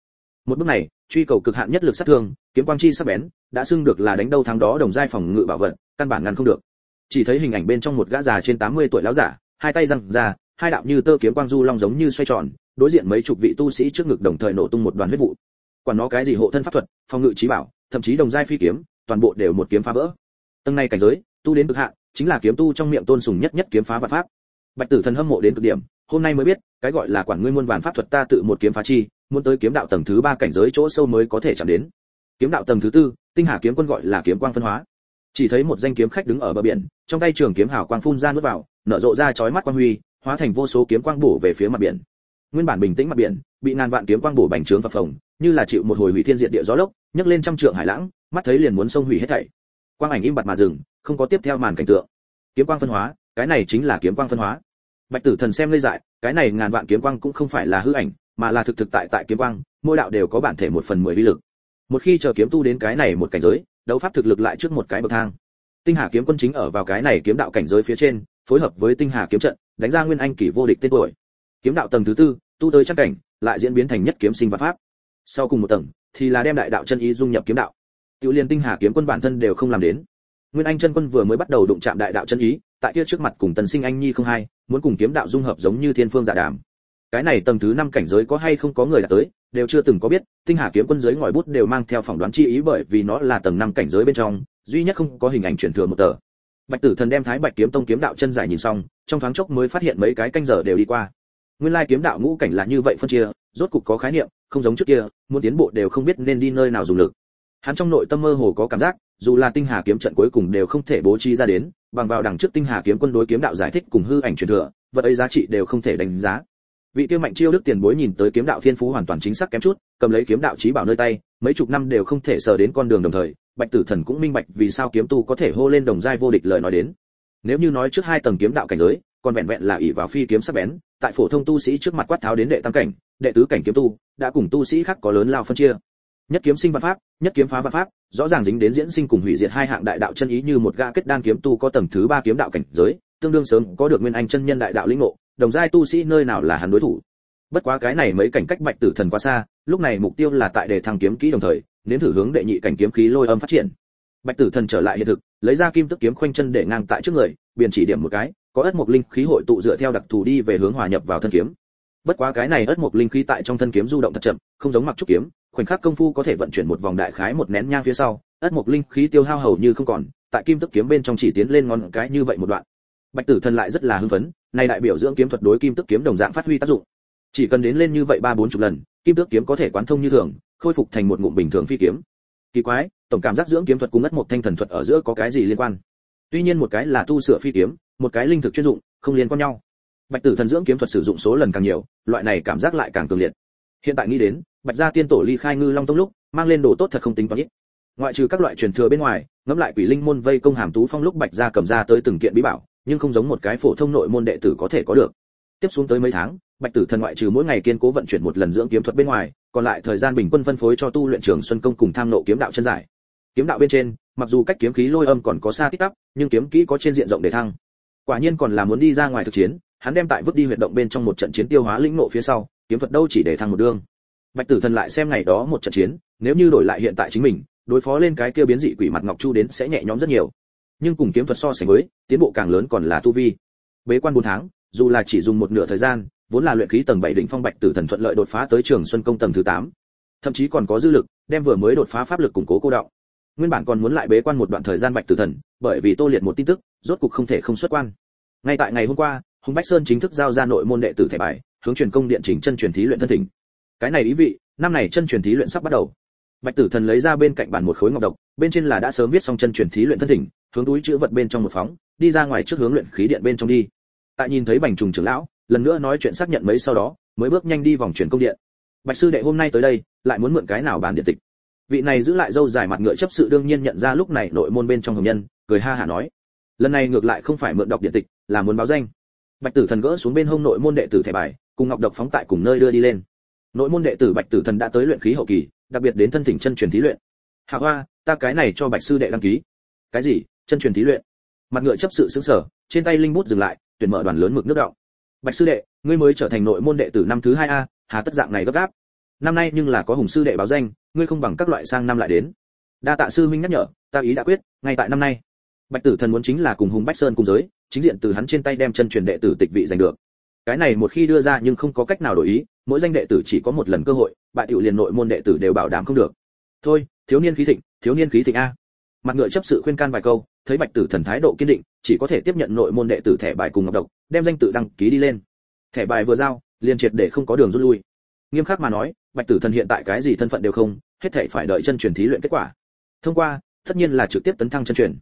một bước này, truy cầu cực hạn nhất lực sát thương, kiếm quang chi sắc bén, đã xưng được là đánh đâu thắng đó đồng giai phòng ngự bảo vật, căn bản ngăn không được chỉ thấy hình ảnh bên trong một gã già trên 80 tuổi lão giả, hai tay răng ra, hai đạo như tơ kiếm quang du long giống như xoay tròn, đối diện mấy chục vị tu sĩ trước ngực đồng thời nổ tung một đoàn huyết vụ quản nó cái gì hộ thân pháp thuật, phòng ngự trí bảo, thậm chí đồng giai phi kiếm, toàn bộ đều một kiếm phá vỡ. Tầng này cảnh giới, tu đến cực hạn, chính là kiếm tu trong miệng tôn sùng nhất nhất kiếm phá vạn pháp. Bạch tử thần hâm mộ đến cực điểm, hôm nay mới biết, cái gọi là quản ngươi muôn vạn pháp thuật ta tự một kiếm phá chi, muốn tới kiếm đạo tầng thứ ba cảnh giới chỗ sâu mới có thể chạm đến. Kiếm đạo tầng thứ tư, tinh hà kiếm quân gọi là kiếm quang phân hóa. Chỉ thấy một danh kiếm khách đứng ở bờ biển, trong tay trường kiếm hào quang phun ra nuốt vào, nở rộ ra chói mắt quang huy, hóa thành vô số kiếm quang bổ về phía mặt biển. Nguyên bản bình tĩnh mặt biển, bị ngàn vạn kiếm quang bổ bành trướng và phồng như là chịu một hồi hủy thiên diệt địa gió lốc, nhấc lên trăm trượng hải lãng, mắt thấy liền muốn sông hủy hết thảy. Quang ảnh im bặt mà dừng, không có tiếp theo màn cảnh tượng. Kiếm quang phân hóa, cái này chính là kiếm quang phân hóa. Bạch tử thần xem lây dại, cái này ngàn vạn kiếm quang cũng không phải là hư ảnh, mà là thực thực tại tại kiếm quang, mỗi đạo đều có bản thể một phần mười vi lực. Một khi chờ kiếm tu đến cái này một cảnh giới, đấu pháp thực lực lại trước một cái bậc thang. Tinh hà kiếm quân chính ở vào cái này kiếm đạo cảnh giới phía trên, phối hợp với tinh hà kiếm trận, đánh ra nguyên anh kỳ vô địch tên tuổi. Kiếm đạo tầng thứ tư, tu tới chắc cảnh, lại diễn biến thành nhất kiếm sinh và pháp sau cùng một tầng, thì là đem đại đạo chân ý dung nhập kiếm đạo. Tiểu liên tinh hà kiếm quân bản thân đều không làm đến. Nguyên anh chân quân vừa mới bắt đầu đụng chạm đại đạo chân ý, tại kia trước mặt cùng tần sinh anh nhi không hai, muốn cùng kiếm đạo dung hợp giống như thiên phương giả đàm. Cái này tầng thứ năm cảnh giới có hay không có người đã tới, đều chưa từng có biết, tinh hà kiếm quân giới ngòi bút đều mang theo phỏng đoán chi ý bởi vì nó là tầng năm cảnh giới bên trong, duy nhất không có hình ảnh truyền thừa một tờ. Bạch tử thần đem thái bạch kiếm tông kiếm đạo chân giải nhìn xong, trong thoáng chốc mới phát hiện mấy cái canh giờ đều đi qua. Nguyên lai kiếm đạo ngũ cảnh là như vậy phân chia, rốt cục có khái niệm không giống trước kia, muốn tiến bộ đều không biết nên đi nơi nào dùng lực. Hắn trong nội tâm mơ hồ có cảm giác, dù là tinh hà kiếm trận cuối cùng đều không thể bố trí ra đến, bằng vào đằng trước tinh hà kiếm quân đối kiếm đạo giải thích cùng hư ảnh truyền thừa, vật ấy giá trị đều không thể đánh giá. Vị tiêu mạnh chiêu đức tiền bối nhìn tới kiếm đạo thiên phú hoàn toàn chính xác kém chút, cầm lấy kiếm đạo trí bảo nơi tay, mấy chục năm đều không thể sờ đến con đường đồng thời, bạch tử thần cũng minh bạch vì sao kiếm tu có thể hô lên đồng giai vô địch lời nói đến. Nếu như nói trước hai tầng kiếm đạo cảnh giới, còn vẹn vẹn là ỷ vào phi kiếm sắc bén tại phổ thông tu sĩ trước mặt quát tháo đến đệ tam cảnh, đệ tứ cảnh kiếm tu, đã cùng tu sĩ khác có lớn lao phân chia. Nhất kiếm sinh văn pháp, nhất kiếm phá văn pháp, rõ ràng dính đến diễn sinh cùng hủy diệt hai hạng đại đạo chân ý như một gã kết đan kiếm tu có tầng thứ ba kiếm đạo cảnh giới, tương đương sớm có được nguyên anh chân nhân đại đạo lĩnh ngộ, đồng giai tu sĩ nơi nào là hắn đối thủ. Bất quá cái này mấy cảnh cách bạch tử thần quá xa, lúc này mục tiêu là tại đề thăng kiếm kỹ đồng thời, nếm thử hướng đệ nhị cảnh kiếm khí lôi âm phát triển. Bạch tử thần trở lại hiện thực, lấy ra kim tức kiếm khoanh chân để ngang tại trước người, biển chỉ điểm một cái có ất mục linh khí hội tụ dựa theo đặc thù đi về hướng hòa nhập vào thân kiếm. Bất quá cái này ất mục linh khí tại trong thân kiếm du động thật chậm, không giống mặc trúc kiếm, khoảnh khắc công phu có thể vận chuyển một vòng đại khái một nén nhang phía sau, ất mục linh khí tiêu hao hầu như không còn, tại kim tức kiếm bên trong chỉ tiến lên ngón cái như vậy một đoạn. Bạch tử thần lại rất là hưng phấn, này đại biểu dưỡng kiếm thuật đối kim tức kiếm đồng dạng phát huy tác dụng. Chỉ cần đến lên như vậy ba bốn chục lần, kim tước kiếm có thể quán thông như thường, khôi phục thành một ngụm bình thường phi kiếm. Kỳ quái, tổng cảm giác dưỡng kiếm thuật cùng ngất một thanh thần thuật ở giữa có cái gì liên quan? Tuy nhiên một cái là tu sửa phi kiếm một cái linh thực chuyên dụng, không liên quan nhau. Bạch tử thần dưỡng kiếm thuật sử dụng số lần càng nhiều, loại này cảm giác lại càng cường liệt. Hiện tại nghĩ đến, bạch gia tiên tổ ly khai ngư long tông lúc, mang lên đồ tốt thật không tính toán ít. Ngoại trừ các loại truyền thừa bên ngoài, ngẫm lại quỷ linh môn vây công hàm tú phong lúc bạch gia cầm ra tới từng kiện bí bảo, nhưng không giống một cái phổ thông nội môn đệ tử có thể có được. Tiếp xuống tới mấy tháng, bạch tử thần ngoại trừ mỗi ngày kiên cố vận chuyển một lần dưỡng kiếm thuật bên ngoài, còn lại thời gian bình quân phân phối cho tu luyện trường xuân công cùng tham nộ kiếm đạo chân giải. Kiếm đạo bên trên, mặc dù cách kiếm khí lôi âm còn có xa tích tắp, nhưng kiếm kỹ có trên diện rộng để thăng quả nhiên còn là muốn đi ra ngoài thực chiến, hắn đem tại vứt đi huyệt động bên trong một trận chiến tiêu hóa lĩnh nộ phía sau, kiếm thuật đâu chỉ để thăng một đương bạch tử thần lại xem ngày đó một trận chiến, nếu như đổi lại hiện tại chính mình, đối phó lên cái kia biến dị quỷ mặt ngọc chu đến sẽ nhẹ nhõm rất nhiều. Nhưng cùng kiếm thuật so sánh với, tiến bộ càng lớn còn là tu vi. Bế quan 4 tháng, dù là chỉ dùng một nửa thời gian, vốn là luyện khí tầng 7 đỉnh phong bạch tử thần thuận lợi đột phá tới trường xuân công tầng thứ 8. thậm chí còn có dư lực, đem vừa mới đột phá pháp lực củng cố cô đọng nguyên bản còn muốn lại bế quan một đoạn thời gian bạch tử thần, bởi vì tô liệt một tin tức, rốt cục không thể không xuất quan. Ngay tại ngày hôm qua, hùng bách sơn chính thức giao ra nội môn đệ tử thẻ bài, hướng truyền công điện chỉnh chân truyền thí luyện thân thỉnh. Cái này ý vị, năm này chân truyền thí luyện sắp bắt đầu. Bạch tử thần lấy ra bên cạnh bản một khối ngọc độc, bên trên là đã sớm viết xong chân truyền thí luyện thân thỉnh, hướng túi chữ vật bên trong một phóng, đi ra ngoài trước hướng luyện khí điện bên trong đi. Tại nhìn thấy bành trùng trưởng lão, lần nữa nói chuyện xác nhận mấy sau đó, mới bước nhanh đi vòng truyền công điện. Bạch sư đệ hôm nay tới đây, lại muốn mượn cái nào bàn điện tịch? Vị này giữ lại dâu dài mặt ngựa chấp sự đương nhiên nhận ra lúc này nội môn bên trong hồng nhân, cười ha hả nói, lần này ngược lại không phải mượn đọc điện tịch, là muốn báo danh. Bạch tử thần gỡ xuống bên hông nội môn đệ tử thẻ bài, cùng ngọc độc phóng tại cùng nơi đưa đi lên. Nội môn đệ tử bạch tử thần đã tới luyện khí hậu kỳ, đặc biệt đến thân thỉnh chân truyền thí luyện. Hạ hoa, ta cái này cho bạch sư đệ đăng ký. Cái gì? Chân truyền thí luyện? Mặt ngựa chấp sự sững sờ, trên tay linh bút dừng lại, tuyển mở đoàn lớn mực nước động bạch sư đệ, ngươi mới trở thành nội môn đệ tử năm thứ hai a, hà tất dạng này gấp gáp năm nay nhưng là có hùng sư đệ báo danh, ngươi không bằng các loại sang năm lại đến. Đa tạ sư minh nhắc nhở, ta ý đã quyết, ngay tại năm nay. Bạch tử thần muốn chính là cùng hùng bách sơn cùng giới, chính diện từ hắn trên tay đem chân truyền đệ tử tịch vị giành được. Cái này một khi đưa ra nhưng không có cách nào đổi ý, mỗi danh đệ tử chỉ có một lần cơ hội, bại tiểu liền nội môn đệ tử đều bảo đảm không được. Thôi, thiếu niên khí thịnh, thiếu niên khí thịnh a. Mặt ngựa chấp sự khuyên can vài câu, thấy bạch tử thần thái độ kiên định, chỉ có thể tiếp nhận nội môn đệ tử thẻ bài cùng ngọc độc, đem danh tự đăng ký đi lên. Thẻ bài vừa giao, liền triệt để không có đường rút lui. Nghiêm khắc mà nói bạch tử thần hiện tại cái gì thân phận đều không, hết thảy phải đợi chân truyền thí luyện kết quả. Thông qua, tất nhiên là trực tiếp tấn thăng chân truyền.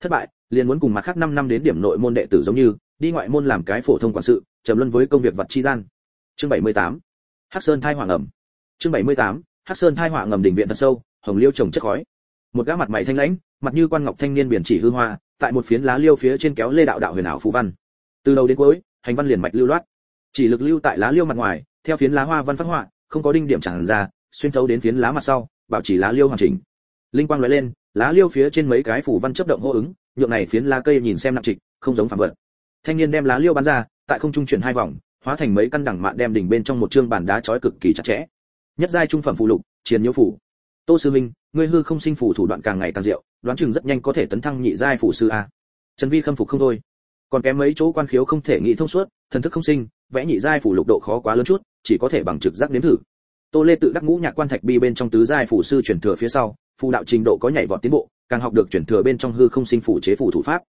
Thất bại, liền muốn cùng mặt khác 5 năm đến điểm nội môn đệ tử giống như, đi ngoại môn làm cái phổ thông quản sự, trầm luân với công việc vật chi gian. Chương 78 hắc sơn thai hoàng ngầm chương 78 hắc sơn thai hoàng ngầm đỉnh viện thật sâu, hồng liêu trồng chất khói. Một gã mặt mày thanh lãnh, mặt như quan ngọc thanh niên biển chỉ hư hoa, tại một phiến lá liêu phía trên kéo lê đạo đạo huyền ảo phù văn. Từ đầu đến cuối, hành văn liền mạch lưu loát. Chỉ lực lưu tại lá liêu mặt ngoài, theo phiến lá hoa văn phát họa không có đinh điểm chẳng ra, xuyên thấu đến phiến lá mặt sau, bảo trì lá liêu hoàn chỉnh. Linh quang lóe lên, lá liêu phía trên mấy cái phủ văn chấp động hô ứng, nhượng này phiến lá cây nhìn xem nặng trịch, không giống phàm vật. Thanh niên đem lá liêu bắn ra, tại không trung chuyển hai vòng, hóa thành mấy căn đẳng mạn đem đỉnh bên trong một trương bản đá chói cực kỳ chặt chẽ. Nhất giai trung phẩm phụ lục chiến nhiễu phủ. Tô sư minh ngươi hư không sinh phủ thủ đoạn càng ngày càng diệu, đoán chừng rất nhanh có thể tấn thăng nhị giai phủ sư a. Trần vi khâm phục không thôi. Còn kém mấy chỗ quan khiếu không thể nghĩ thông suốt, thần thức không sinh vẽ nhị giai phủ lục độ khó quá lớn chút, chỉ có thể bằng trực giác nếm thử. Tô lê tự đắc ngũ nhạc quan thạch bi bên trong tứ giai phủ sư chuyển thừa phía sau, phù đạo trình độ có nhảy vọt tiến bộ, càng học được chuyển thừa bên trong hư không sinh phủ chế phủ thủ pháp.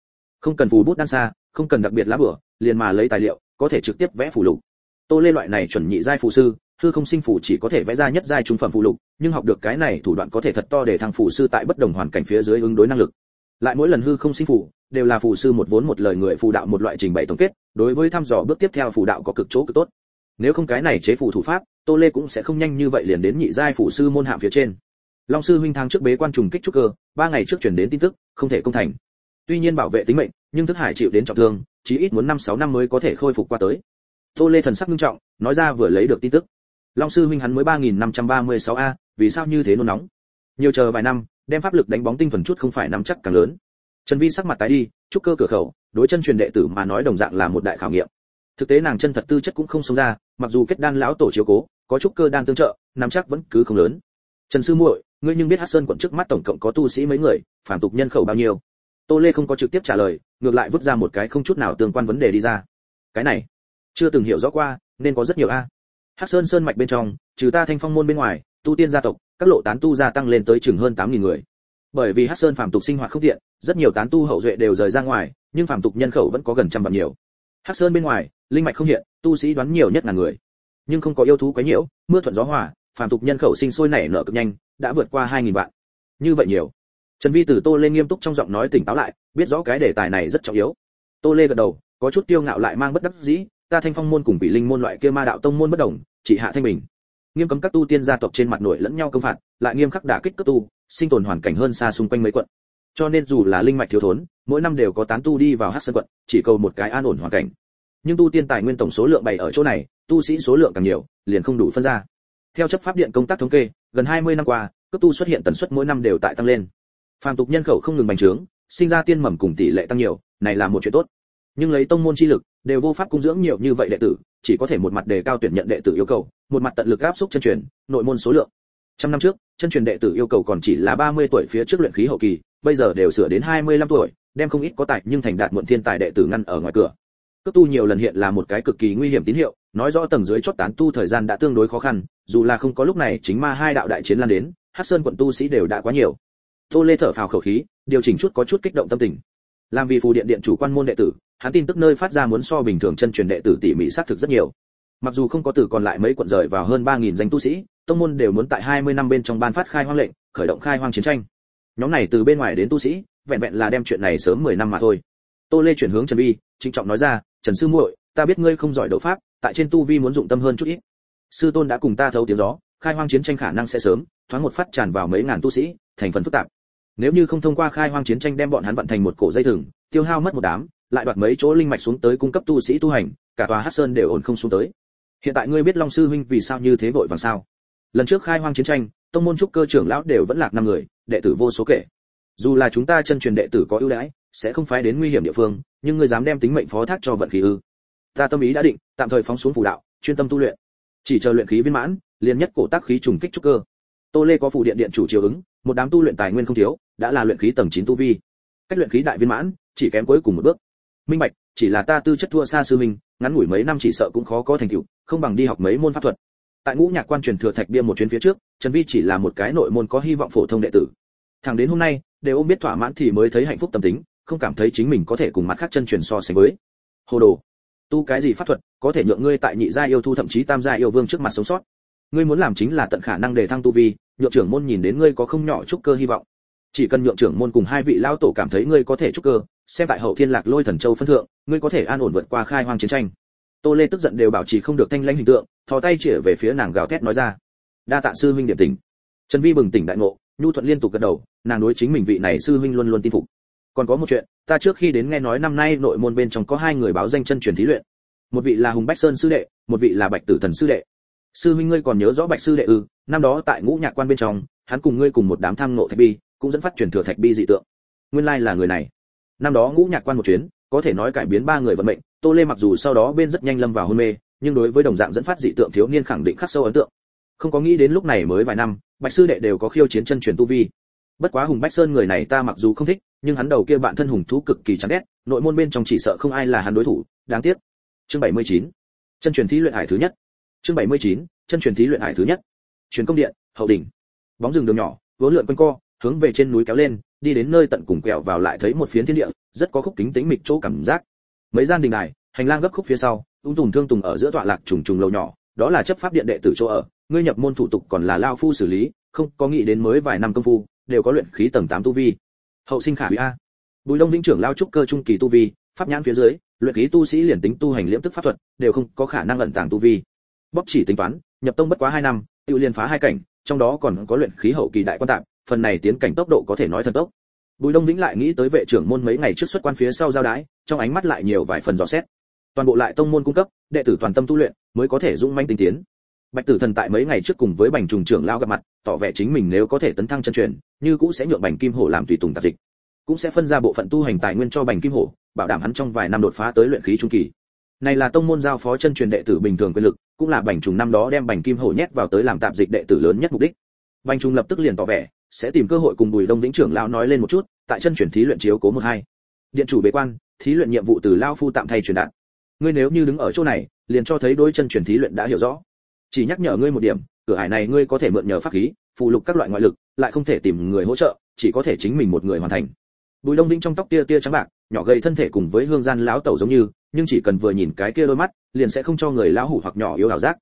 Không cần phù bút đan xa, không cần đặc biệt lá bửa, liền mà lấy tài liệu, có thể trực tiếp vẽ phủ lục. Tô lê loại này chuẩn nhị giai phủ sư, hư không sinh phủ chỉ có thể vẽ ra nhất giai trung phẩm phụ lục, nhưng học được cái này thủ đoạn có thể thật to để thằng phù sư tại bất đồng hoàn cảnh phía dưới ứng đối năng lực lại mỗi lần hư không sinh phủ, đều là phù sư một vốn một lời người phù đạo một loại trình bày tổng kết, đối với thăm dò bước tiếp theo phù đạo có cực chỗ cực tốt. Nếu không cái này chế phù thủ pháp, tô lê cũng sẽ không nhanh như vậy liền đến nhị giai phù sư môn hạm phía trên. Long sư huynh thang trước bế quan trùng kích trúc cơ, ba ngày trước chuyển đến tin tức, không thể công thành. Tuy nhiên bảo vệ tính mệnh, nhưng thức hải chịu đến trọng thương, chí ít muốn năm sáu năm mới có thể khôi phục qua tới. Tô lê thần sắc nghiêm trọng, nói ra vừa lấy được tin tức. Long sư huynh hắn mới ba nghìn năm trăm ba mươi sáu a, vì sao như thế nôn nóng? Nhiều chờ vài năm đem pháp lực đánh bóng tinh thuần chút không phải nắm chắc càng lớn. Trần vi sắc mặt tái đi trúc cơ cửa khẩu, đối chân truyền đệ tử mà nói đồng dạng là một đại khảo nghiệm. Thực tế nàng chân thật tư chất cũng không sống ra, mặc dù kết đan lão tổ chiếu cố, có trúc cơ đan tương trợ, nắm chắc vẫn cứ không lớn. Trần sư muội, ngươi nhưng biết hát sơn quận trước mắt tổng cộng có tu sĩ mấy người, phản tục nhân khẩu bao nhiêu? Tô lê không có trực tiếp trả lời, ngược lại vứt ra một cái không chút nào tương quan vấn đề đi ra. Cái này, chưa từng hiểu rõ qua, nên có rất nhiều a. Hắc sơn sơn mạch bên trong, trừ ta thanh phong môn bên ngoài, tu tiên gia tộc các lộ tán tu gia tăng lên tới chừng hơn tám nghìn người. Bởi vì hắc sơn phàm tục sinh hoạt không tiện, rất nhiều tán tu hậu duệ đều rời ra ngoài, nhưng phàm tục nhân khẩu vẫn có gần trăm vạn nhiều. Hắc sơn bên ngoài, linh mạch không hiện, tu sĩ đoán nhiều nhất là người. Nhưng không có yêu thú quấy nhiễu, mưa thuận gió hòa, phàm tục nhân khẩu sinh sôi nảy nở cực nhanh, đã vượt qua hai nghìn vạn. Như vậy nhiều. Trần vi từ tô lên nghiêm túc trong giọng nói tỉnh táo lại, biết rõ cái đề tài này rất trọng yếu. Tô lê gật đầu, có chút tiêu ngạo lại mang bất đắc dĩ, ta thanh phong môn cùng bị linh môn loại kia ma đạo tông môn bất đồng, chỉ hạ thanh bình nghiêm cấm các tu tiên gia tộc trên mặt nổi lẫn nhau công phạt, lại nghiêm khắc đả kích cấp tu, sinh tồn hoàn cảnh hơn xa xung quanh mấy quận. Cho nên dù là linh mạch thiếu thốn, mỗi năm đều có tán tu đi vào hát sơn quận, chỉ cầu một cái an ổn hoàn cảnh. Nhưng tu tiên tài nguyên tổng số lượng bày ở chỗ này, tu sĩ số lượng càng nhiều, liền không đủ phân ra. Theo chấp pháp điện công tác thống kê, gần 20 năm qua cấp tu xuất hiện tần suất mỗi năm đều tại tăng lên. Phàm tục nhân khẩu không ngừng bành trướng, sinh ra tiên mầm cùng tỷ lệ tăng nhiều, này là một chuyện tốt. Nhưng lấy tông môn chi lực, đều vô pháp cung dưỡng nhiều như vậy đệ tử chỉ có thể một mặt đề cao tuyển nhận đệ tử yêu cầu, một mặt tận lực áp xúc chân truyền, nội môn số lượng. Trăm năm trước, chân truyền đệ tử yêu cầu còn chỉ là 30 tuổi phía trước luyện khí hậu kỳ, bây giờ đều sửa đến 25 tuổi, đem không ít có tài nhưng thành đạt muộn thiên tài đệ tử ngăn ở ngoài cửa. Cấp tu nhiều lần hiện là một cái cực kỳ nguy hiểm tín hiệu, nói rõ tầng dưới chót tán tu thời gian đã tương đối khó khăn, dù là không có lúc này chính ma hai đạo đại chiến lan đến hắc sơn quận tu sĩ đều đã quá nhiều. Tô lê thở phào khẩu khí, điều chỉnh chút có chút kích động tâm tình làm vì phù điện điện chủ quan môn đệ tử, hắn tin tức nơi phát ra muốn so bình thường chân truyền đệ tử tỉ mỉ xác thực rất nhiều. Mặc dù không có từ còn lại mấy quận rời vào hơn ba nghìn danh tu sĩ, tông môn đều muốn tại 20 năm bên trong ban phát khai hoang lệnh, khởi động khai hoang chiến tranh. Nhóm này từ bên ngoài đến tu sĩ, vẹn vẹn là đem chuyện này sớm 10 năm mà thôi. Tô lê chuyển hướng trần vi, trịnh trọng nói ra, trần sư muội, ta biết ngươi không giỏi đấu pháp, tại trên tu vi muốn dụng tâm hơn chút ít. Sư tôn đã cùng ta thấu tiếng gió, khai hoang chiến tranh khả năng sẽ sớm, thoáng một phát tràn vào mấy ngàn tu sĩ, thành phần phức tạp nếu như không thông qua khai hoang chiến tranh đem bọn hắn vận thành một cổ dây thừng, tiêu hao mất một đám, lại đoạt mấy chỗ linh mạch xuống tới cung cấp tu sĩ tu hành, cả tòa hắc sơn đều ổn không xuống tới. Hiện tại ngươi biết long sư huynh vì sao như thế vội vàng sao? Lần trước khai hoang chiến tranh, tông môn trúc cơ trưởng lão đều vẫn lạc năm người, đệ tử vô số kể. Dù là chúng ta chân truyền đệ tử có ưu đãi, sẽ không phái đến nguy hiểm địa phương, nhưng ngươi dám đem tính mệnh phó thác cho vận khí ư? Ta tâm ý đã định, tạm thời phóng xuống phù đạo, chuyên tâm tu luyện. Chỉ chờ luyện khí viên mãn, liền nhất cổ tác khí trùng kích trúc cơ. Tô lê có phù điện điện chủ chiều ứng một đám tu luyện tài nguyên không thiếu, đã là luyện khí tầng 9 tu vi. Cách luyện khí đại viên mãn, chỉ kém cuối cùng một bước. Minh bạch, chỉ là ta tư chất thua xa sư minh ngắn ngủi mấy năm chỉ sợ cũng khó có thành tựu, không bằng đi học mấy môn pháp thuật. Tại ngũ nhạc quan truyền thừa thạch bia một chuyến phía trước, trần vi chỉ là một cái nội môn có hy vọng phổ thông đệ tử. Thẳng đến hôm nay, đều ôm biết thỏa mãn thì mới thấy hạnh phúc tâm tính, không cảm thấy chính mình có thể cùng mặt khác chân truyền so sánh với. Hồ đồ, tu cái gì pháp thuật, có thể nhượng ngươi tại nhị gia yêu thu thậm chí tam gia yêu vương trước mặt sống sót ngươi muốn làm chính là tận khả năng để thăng tu vi, nhượng trưởng môn nhìn đến ngươi có không nhỏ chút cơ hy vọng. Chỉ cần nhượng trưởng môn cùng hai vị lao tổ cảm thấy ngươi có thể chút cơ, xem tại hậu thiên lạc lôi thần châu phân thượng, ngươi có thể an ổn vượt qua khai hoang chiến tranh. Tô lê tức giận đều bảo trì không được thanh lãnh hình tượng, thò tay chĩa về phía nàng gào thét nói ra. Đa tạ sư huynh điểm tình trần vi bừng tỉnh đại ngộ, nhu thuận liên tục gật đầu, nàng đối chính mình vị này sư huynh luôn luôn tin phục. Còn có một chuyện, ta trước khi đến nghe nói năm nay nội môn bên trong có hai người báo danh chân truyền thí luyện. Một vị là hùng bách sơn sư đệ, một vị là bạch tử thần sư đệ sư huynh ngươi còn nhớ rõ bạch sư đệ ư? Năm đó tại ngũ nhạc quan bên trong, hắn cùng ngươi cùng một đám tham nộ thạch bi, cũng dẫn phát truyền thừa thạch bi dị tượng. Nguyên lai là người này. Năm đó ngũ nhạc quan một chuyến, có thể nói cải biến ba người vận mệnh, tô lê mặc dù sau đó bên rất nhanh lâm vào hôn mê, nhưng đối với đồng dạng dẫn phát dị tượng thiếu niên khẳng định khắc sâu ấn tượng. Không có nghĩ đến lúc này mới vài năm, bạch sư đệ đều có khiêu chiến chân truyền tu vi. Bất quá hùng bách sơn người này ta mặc dù không thích, nhưng hắn đầu kia bạn thân hùng thú cực kỳ chán ghét, nội môn bên trong chỉ sợ không ai là hắn đối thủ, đáng tiếc. Chương 79. chân truyền thí luyện hải thứ nhất chương 79. chân truyền thí luyện hải thứ nhất. Truyền công điện, hậu đỉnh. Bóng rừng đường nhỏ, vốn lượn quanh co, hướng về trên núi kéo lên, đi đến nơi tận cùng quẹo vào lại thấy một phiến thiên địa, rất có khúc kính tính mịch chỗ cảm giác. Mấy gian đình này hành lang gấp khúc phía sau, ung tùng thương tùng ở giữa tọa lạc trùng trùng lầu nhỏ, đó là chấp pháp điện đệ tử chỗ ở. Ngươi nhập môn thủ tục còn là lao phu xử lý, không có nghĩ đến mới vài năm công phu, đều có luyện khí tầng 8 tu vi. Hậu sinh khả hủy a. Bùi đông vĩnh trưởng lao trúc cơ trung kỳ tu vi, pháp nhãn phía dưới, luyện khí tu sĩ liền tính tu hành liễm tức pháp thuật, đều không có khả năng ẩn tàng tu vi bóc chỉ tính toán, nhập tông bất quá hai năm, tự liền phá hai cảnh, trong đó còn có luyện khí hậu kỳ đại quan tạm phần này tiến cảnh tốc độ có thể nói thần tốc. Bùi đông vĩnh lại nghĩ tới vệ trưởng môn mấy ngày trước xuất quan phía sau giao đái, trong ánh mắt lại nhiều vài phần dò xét. Toàn bộ lại tông môn cung cấp, đệ tử toàn tâm tu luyện, mới có thể dũng manh tinh tiến. Bạch tử thần tại mấy ngày trước cùng với bành trùng trưởng lao gặp mặt, tỏ vẻ chính mình nếu có thể tấn thăng chân truyền, như cũng sẽ nhượng bành kim hổ làm tùy tùng tạp dịch. Cũng sẽ phân ra bộ phận tu hành tài nguyên cho bành kim hổ, bảo đảm hắn trong vài năm đột phá tới luyện khí trung kỳ. Này là tông môn giao phó chân truyền đệ tử bình thường quyền lực cũng là bành trùng năm đó đem bành kim hổ nhét vào tới làm tạp dịch đệ tử lớn nhất mục đích. Bành trùng lập tức liền tỏ vẻ, sẽ tìm cơ hội cùng bùi đông vĩnh trưởng lão nói lên một chút, tại chân truyền thí luyện chiếu cố một hai. Điện chủ bế quan, thí luyện nhiệm vụ từ lao phu tạm thay truyền đạt. Ngươi nếu như đứng ở chỗ này, liền cho thấy đôi chân truyền thí luyện đã hiểu rõ. Chỉ nhắc nhở ngươi một điểm, cửa hải này ngươi có thể mượn nhờ pháp khí phụ lục các loại ngoại lực, lại không thể tìm người hỗ trợ, chỉ có thể chính mình một người hoàn thành. Bùi đông vĩnh trong tóc tia tia trắng bạc, nhỏ gầy thân thể cùng với hương gian lão tẩu giống như nhưng chỉ cần vừa nhìn cái kia đôi mắt, liền sẽ không cho người lão hủ hoặc nhỏ yếu ảo giác.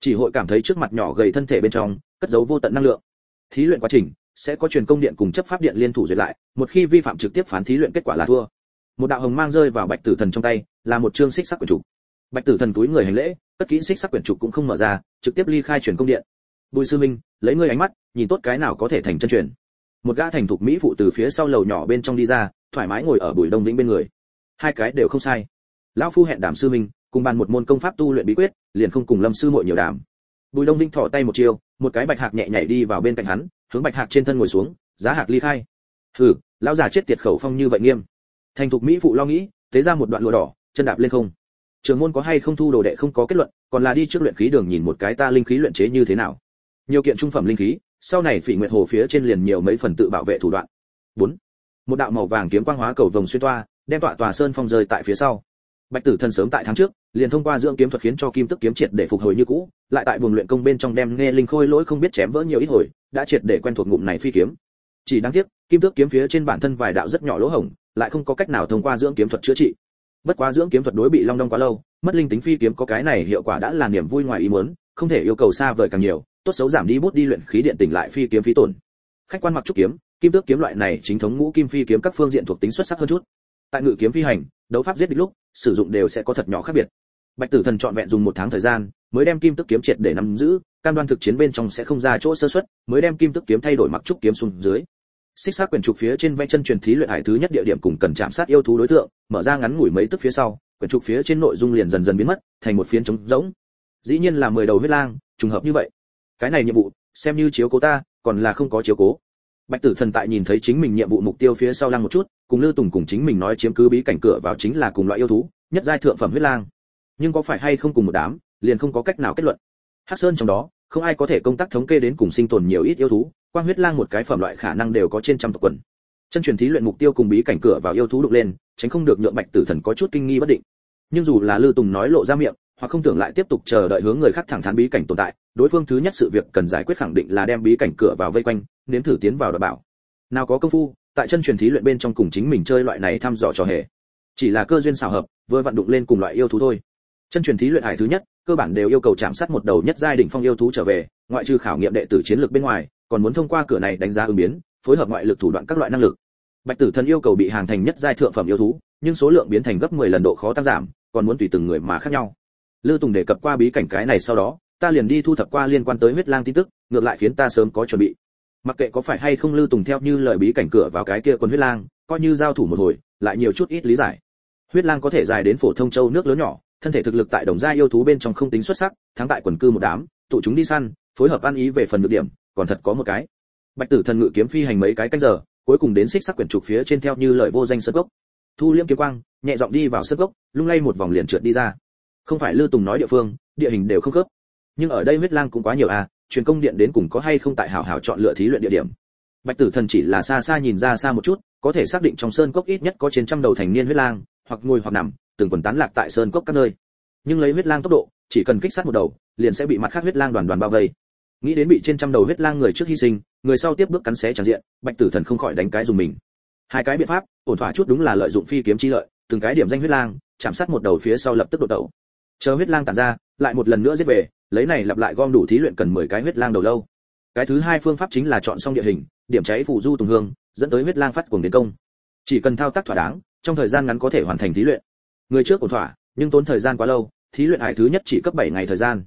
Chỉ hội cảm thấy trước mặt nhỏ gầy thân thể bên trong, cất giấu vô tận năng lượng. Thí luyện quá trình, sẽ có truyền công điện cùng chấp pháp điện liên thủ duyệt lại, một khi vi phạm trực tiếp phán thí luyện kết quả là thua. Một đạo hồng mang rơi vào bạch tử thần trong tay, là một chương xích sắc quyển trục. Bạch tử thần túi người hành lễ tất kỹ xích sắc quyển trục cũng không mở ra, trực tiếp ly khai truyền công điện. Bùi sư minh, lấy ngươi ánh mắt, nhìn tốt cái nào có thể thành chân truyền. Một gã thành thục mỹ phụ từ phía sau lầu nhỏ bên trong đi ra, thoải mái ngồi ở bùi đông vĩnh bên người. Hai cái đều không sai lão phu hẹn đàm sư minh cùng bàn một môn công pháp tu luyện bí quyết liền không cùng lâm sư muội nhiều đàm. Bùi đông vĩnh thỏ tay một chiều, một cái bạch hạc nhẹ nhảy đi vào bên cạnh hắn hướng bạch hạc trên thân ngồi xuống giá hạc ly khai. Hừ lão già chết tiệt khẩu phong như vậy nghiêm. Thành thục mỹ phụ lo nghĩ thế ra một đoạn lụa đỏ chân đạp lên không. Trường môn có hay không thu đồ đệ không có kết luận còn là đi trước luyện khí đường nhìn một cái ta linh khí luyện chế như thế nào. Nhiều kiện trung phẩm linh khí sau này phỉ nguyệt hồ phía trên liền nhiều mấy phần tự bảo vệ thủ đoạn. Bốn. Một đạo màu vàng kiếm quang hóa cầu vồng xuyên toa đem tọa tòa sơn phong rơi tại phía sau bạch tử thần sớm tại tháng trước, liền thông qua dưỡng kiếm thuật khiến cho kim tức kiếm triệt để phục hồi như cũ, lại tại vùng luyện công bên trong đem nghe linh khôi lỗi không biết chém vỡ nhiều ít hồi, đã triệt để quen thuộc ngụm này phi kiếm. Chỉ đáng tiếc, kim tước kiếm phía trên bản thân vài đạo rất nhỏ lỗ hổng, lại không có cách nào thông qua dưỡng kiếm thuật chữa trị. Bất quá dưỡng kiếm thuật đối bị long đong quá lâu, mất linh tính phi kiếm có cái này hiệu quả đã là niềm vui ngoài ý muốn, không thể yêu cầu xa vời càng nhiều, tốt xấu giảm đi bút đi luyện khí điện tỉnh lại phi kiếm phí tổn. Khách quan mặc trúc kiếm, kim tước kiếm loại này chính thống ngũ kim phi kiếm các phương diện thuộc tính xuất sắc hơn chút tại ngự kiếm phi hành, đấu pháp giết địch lúc, sử dụng đều sẽ có thật nhỏ khác biệt. Bạch tử thần trọn vẹn dùng một tháng thời gian, mới đem kim tức kiếm triệt để nắm giữ, cam đoan thực chiến bên trong sẽ không ra chỗ sơ xuất mới đem kim tức kiếm thay đổi mặc trúc kiếm xuống dưới. Xích xác quyển trục phía trên vẽ chân truyền thí luyện hải thứ nhất địa điểm cùng cần chạm sát yêu thú đối tượng, mở ra ngắn ngủi mấy tức phía sau, quyển trục phía trên nội dung liền dần dần biến mất, thành một phiến trống rỗng. Dĩ nhiên là mười đầu huyết lang, trùng hợp như vậy. Cái này nhiệm vụ, xem như chiếu cố ta, còn là không có chiếu cố bạch tử thần tại nhìn thấy chính mình nhiệm vụ mục tiêu phía sau lăng một chút, cùng lư tùng cùng chính mình nói chiếm cứ bí cảnh cửa vào chính là cùng loại yêu thú, nhất giai thượng phẩm huyết lang. Nhưng có phải hay không cùng một đám, liền không có cách nào kết luận. Hắc sơn trong đó, không ai có thể công tác thống kê đến cùng sinh tồn nhiều ít yêu thú, quang huyết lang một cái phẩm loại khả năng đều có trên trăm tộc quần. Chân truyền thí luyện mục tiêu cùng bí cảnh cửa vào yêu thú đục lên, tránh không được nhượng bạch tử thần có chút kinh nghi bất định. Nhưng dù là lư tùng nói lộ ra miệng hoặc không tưởng lại tiếp tục chờ đợi hướng người khác thẳng thắn bí cảnh tồn tại, đối phương thứ nhất sự việc cần giải quyết khẳng định là đem bí cảnh cửa vào vây quanh, nếm thử tiến vào đảm bảo. Nào có công phu, tại chân truyền thí luyện bên trong cùng chính mình chơi loại này thăm dò trò hề. Chỉ là cơ duyên xảo hợp, vừa vận đụng lên cùng loại yêu thú thôi. Chân truyền thí luyện hải thứ nhất, cơ bản đều yêu cầu chạm sát một đầu nhất giai đỉnh phong yêu thú trở về, ngoại trừ khảo nghiệm đệ tử chiến lược bên ngoài, còn muốn thông qua cửa này đánh giá ứng biến, phối hợp ngoại lực thủ đoạn các loại năng lực. Bạch tử thần yêu cầu bị hàng thành nhất giai thượng phẩm yêu thú, nhưng số lượng biến thành gấp 10 lần độ khó tăng giảm, còn muốn tùy từng người mà khác nhau lư tùng đề cập qua bí cảnh cái này sau đó, ta liền đi thu thập qua liên quan tới huyết lang tin tức, ngược lại khiến ta sớm có chuẩn bị. Mặc kệ có phải hay không lư tùng theo như lời bí cảnh cửa vào cái kia quân huyết lang, coi như giao thủ một hồi, lại nhiều chút ít lý giải. Huyết lang có thể dài đến phổ thông châu nước lớn nhỏ, thân thể thực lực tại đồng gia yêu thú bên trong không tính xuất sắc, thắng tại quần cư một đám, tụ chúng đi săn, phối hợp ăn ý về phần nhược điểm, còn thật có một cái. Bạch tử thần ngự kiếm phi hành mấy cái canh giờ, cuối cùng đến xích sắc quyển trục phía trên theo như lời vô danh sơn gốc. Thu liễm kiếm quang, nhẹ giọng đi vào sơn gốc, lung lay một vòng liền trượt đi ra không phải lư tùng nói địa phương, địa hình đều không khớp. Nhưng ở đây huyết lang cũng quá nhiều à truyền công điện đến cùng có hay không tại hảo hảo chọn lựa thí luyện địa điểm. Bạch tử thần chỉ là xa xa nhìn ra xa một chút, có thể xác định trong sơn cốc ít nhất có trên trăm đầu thành niên huyết lang, hoặc ngồi hoặc nằm, từng quần tán lạc tại sơn cốc các nơi. Nhưng lấy huyết lang tốc độ, chỉ cần kích sát một đầu, liền sẽ bị mặt khác huyết lang đoàn đoàn bao vây. Nghĩ đến bị trên trăm đầu huyết lang người trước hy sinh, người sau tiếp bước cắn xé tràn diện, bạch tử thần không khỏi đánh cái dùng mình. Hai cái biện pháp, ổn thỏa chút đúng là lợi dụng phi kiếm chi lợi, từng cái điểm danh huyết lang, chạm sát một đầu phía sau lập tức đột đầu chờ huyết lang tản ra, lại một lần nữa giết về, lấy này lặp lại gom đủ thí luyện cần 10 cái huyết lang đầu lâu. Cái thứ hai phương pháp chính là chọn xong địa hình, điểm cháy phù du tùng hương, dẫn tới huyết lang phát cuồng đến công. Chỉ cần thao tác thỏa đáng, trong thời gian ngắn có thể hoàn thành thí luyện. Người trước ổn thỏa, nhưng tốn thời gian quá lâu, thí luyện hải thứ nhất chỉ cấp 7 ngày thời gian.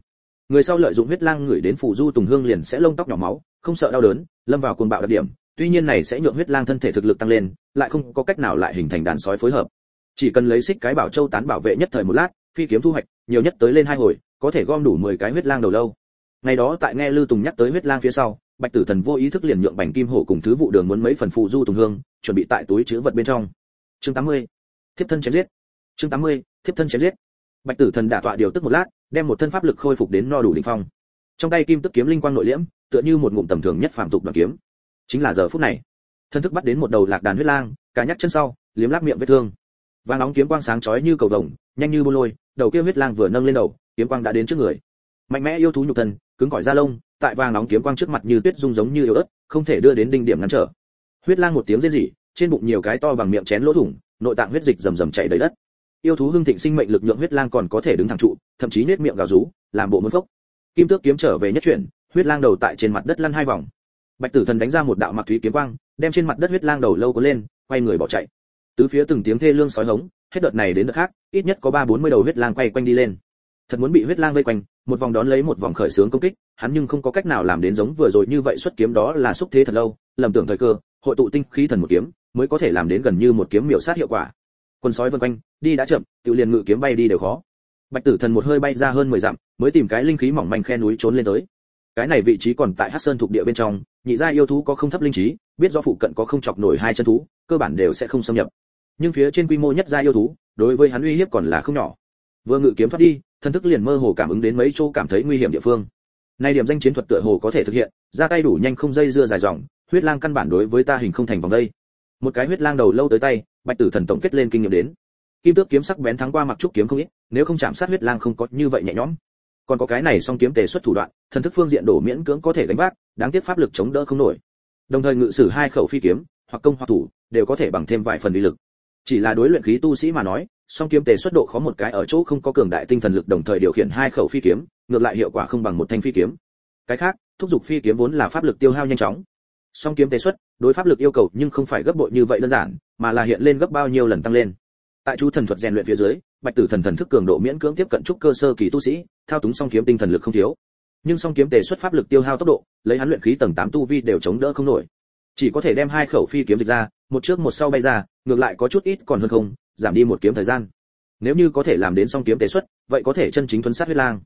Người sau lợi dụng huyết lang ngửi đến phù du tùng hương liền sẽ lông tóc nhỏ máu, không sợ đau đớn, lâm vào cuồng bạo đặc điểm. Tuy nhiên này sẽ nhượng huyết lang thân thể thực lực tăng lên, lại không có cách nào lại hình thành đàn sói phối hợp. Chỉ cần lấy xích cái bảo châu tán bảo vệ nhất thời một lát phi kiếm thu hoạch, nhiều nhất tới lên hai hồi, có thể gom đủ 10 cái huyết lang đầu lâu. Ngày đó tại nghe lư tùng nhắc tới huyết lang phía sau, bạch tử thần vô ý thức liền nhượng bành kim hổ cùng thứ vụ đường muốn mấy phần phụ du tùng hương, chuẩn bị tại túi chứa vật bên trong. Chương 80. thiếp thân chém giết. Chương 80. thiếp thân chém giết. Bạch tử thần đả tọa điều tức một lát, đem một thân pháp lực khôi phục đến no đủ đỉnh phong. Trong tay kim tức kiếm linh quang nội liễm, tựa như một ngụm tầm thường nhất phàm tục đoàn kiếm. Chính là giờ phút này, thân thức bắt đến một đầu lạc đàn huyết lang, cả nhắc chân sau, liếm láp miệng vết thương. Và nóng kiếm quang sáng chói như cầu vồng nhanh như buôn lôi, đầu kia huyết lang vừa nâng lên đầu, kiếm quang đã đến trước người. Mạnh mẽ yêu thú nhục thân, cứng cỏi da lông, tại vàng nóng kiếm quang trước mặt như tuyết dung giống như yếu ớt, không thể đưa đến đinh điểm ngăn trở. Huyết lang một tiếng rên rỉ, trên bụng nhiều cái to bằng miệng chén lỗ thủng, nội tạng huyết dịch rầm rầm chảy đầy đất. Yêu thú hưng thịnh sinh mệnh lực nhượng huyết lang còn có thể đứng thẳng trụ, thậm chí nết miệng gào rú, làm bộ muốn phốc. Kim tước kiếm trở về nhất chuyển, huyết lang đầu tại trên mặt đất lăn hai vòng. Bạch tử thần đánh ra một đạo mặc thúy kiếm quang, đem trên mặt đất huyết lang đầu lâu có lên, quay người bỏ chạy. Tứ phía từng tiếng thê lương sói hống hết đợt này đến đợt khác, ít nhất có ba bốn mươi đầu huyết lang quay quanh đi lên. Thật muốn bị huyết lang vây quanh, một vòng đón lấy một vòng khởi sướng công kích, hắn nhưng không có cách nào làm đến giống vừa rồi như vậy xuất kiếm đó là xúc thế thật lâu, lầm tưởng thời cơ, hội tụ tinh khí thần một kiếm, mới có thể làm đến gần như một kiếm miểu sát hiệu quả. Quân sói vân quanh, đi đã chậm, tự liền ngự kiếm bay đi đều khó. Bạch tử thần một hơi bay ra hơn mười dặm, mới tìm cái linh khí mỏng manh khe núi trốn lên tới. Cái này vị trí còn tại hắc sơn thuộc địa bên trong, nhị gia yêu thú có không thấp linh trí, biết do phụ cận có không chọc nổi hai chân thú, cơ bản đều sẽ không xâm nhập nhưng phía trên quy mô nhất gia yêu thú, đối với hắn uy hiếp còn là không nhỏ. Vừa ngự kiếm thoát đi, thân thức liền mơ hồ cảm ứng đến mấy chỗ cảm thấy nguy hiểm địa phương. Nay điểm danh chiến thuật tựa hồ có thể thực hiện, ra tay đủ nhanh không dây dưa dài dòng, huyết lang căn bản đối với ta hình không thành vòng đây. Một cái huyết lang đầu lâu tới tay, bạch tử thần tổng kết lên kinh nghiệm đến. Kim tước kiếm sắc bén thắng qua mặc trúc kiếm không ít, nếu không chạm sát huyết lang không có như vậy nhẹ nhõm. Còn có cái này song kiếm tề xuất thủ đoạn, thần thức phương diện đổ miễn cưỡng có thể đánh vác, đáng tiếc pháp lực chống đỡ không nổi. Đồng thời ngự sử hai khẩu phi kiếm, hoặc công hoặc thủ, đều có thể bằng thêm vài phần uy lực chỉ là đối luyện khí tu sĩ mà nói, song kiếm tề xuất độ khó một cái ở chỗ không có cường đại tinh thần lực đồng thời điều khiển hai khẩu phi kiếm, ngược lại hiệu quả không bằng một thanh phi kiếm. Cái khác, thúc giục phi kiếm vốn là pháp lực tiêu hao nhanh chóng. Song kiếm tề xuất, đối pháp lực yêu cầu nhưng không phải gấp bội như vậy đơn giản, mà là hiện lên gấp bao nhiêu lần tăng lên. Tại chú thần thuật rèn luyện phía dưới, bạch tử thần thần thức cường độ miễn cưỡng tiếp cận trúc cơ sơ kỳ tu sĩ, thao túng song kiếm tinh thần lực không thiếu. Nhưng song kiếm tề xuất pháp lực tiêu hao tốc độ, lấy hắn luyện khí tầng 8 tu vi đều chống đỡ không nổi. Chỉ có thể đem hai khẩu phi kiếm dịch ra một trước một sau bay ra, ngược lại có chút ít còn hơn không, giảm đi một kiếm thời gian. Nếu như có thể làm đến song kiếm tế xuất, vậy có thể chân chính thuấn sát huyết lang.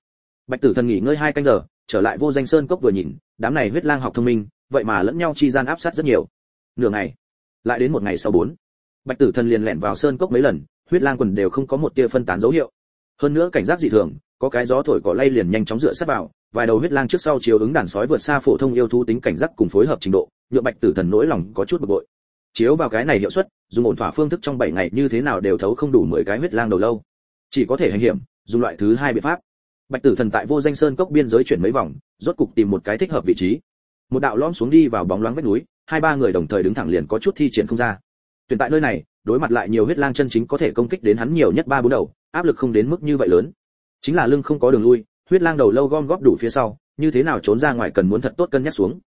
Bạch tử thần nghỉ ngơi hai canh giờ, trở lại vô danh sơn cốc vừa nhìn, đám này huyết lang học thông minh, vậy mà lẫn nhau chi gian áp sát rất nhiều. Nửa ngày, lại đến một ngày sau bốn. Bạch tử thần liền lẻn vào sơn cốc mấy lần, huyết lang quần đều không có một tia phân tán dấu hiệu. Hơn nữa cảnh giác dị thường, có cái gió thổi cỏ lay liền nhanh chóng dựa sát vào, vài đầu huyết lang trước sau chiếu ứng đàn sói vượt xa phổ thông yêu thú tính cảnh giác cùng phối hợp trình độ nhựa bạch tử thần nỗi lòng có chút bực bội chiếu vào cái này hiệu suất, dùng ổn thỏa phương thức trong 7 ngày như thế nào đều thấu không đủ 10 cái huyết lang đầu lâu. Chỉ có thể hành hiểm, dùng loại thứ hai biện pháp. Bạch tử thần tại vô danh sơn cốc biên giới chuyển mấy vòng, rốt cục tìm một cái thích hợp vị trí. Một đạo lõm xuống đi vào bóng loáng vách núi, hai ba người đồng thời đứng thẳng liền có chút thi triển không ra. Tuyển tại nơi này, đối mặt lại nhiều huyết lang chân chính có thể công kích đến hắn nhiều nhất ba bốn đầu, áp lực không đến mức như vậy lớn. Chính là lưng không có đường lui, huyết lang đầu lâu gom góp đủ phía sau, như thế nào trốn ra ngoài cần muốn thật tốt cân nhắc xuống.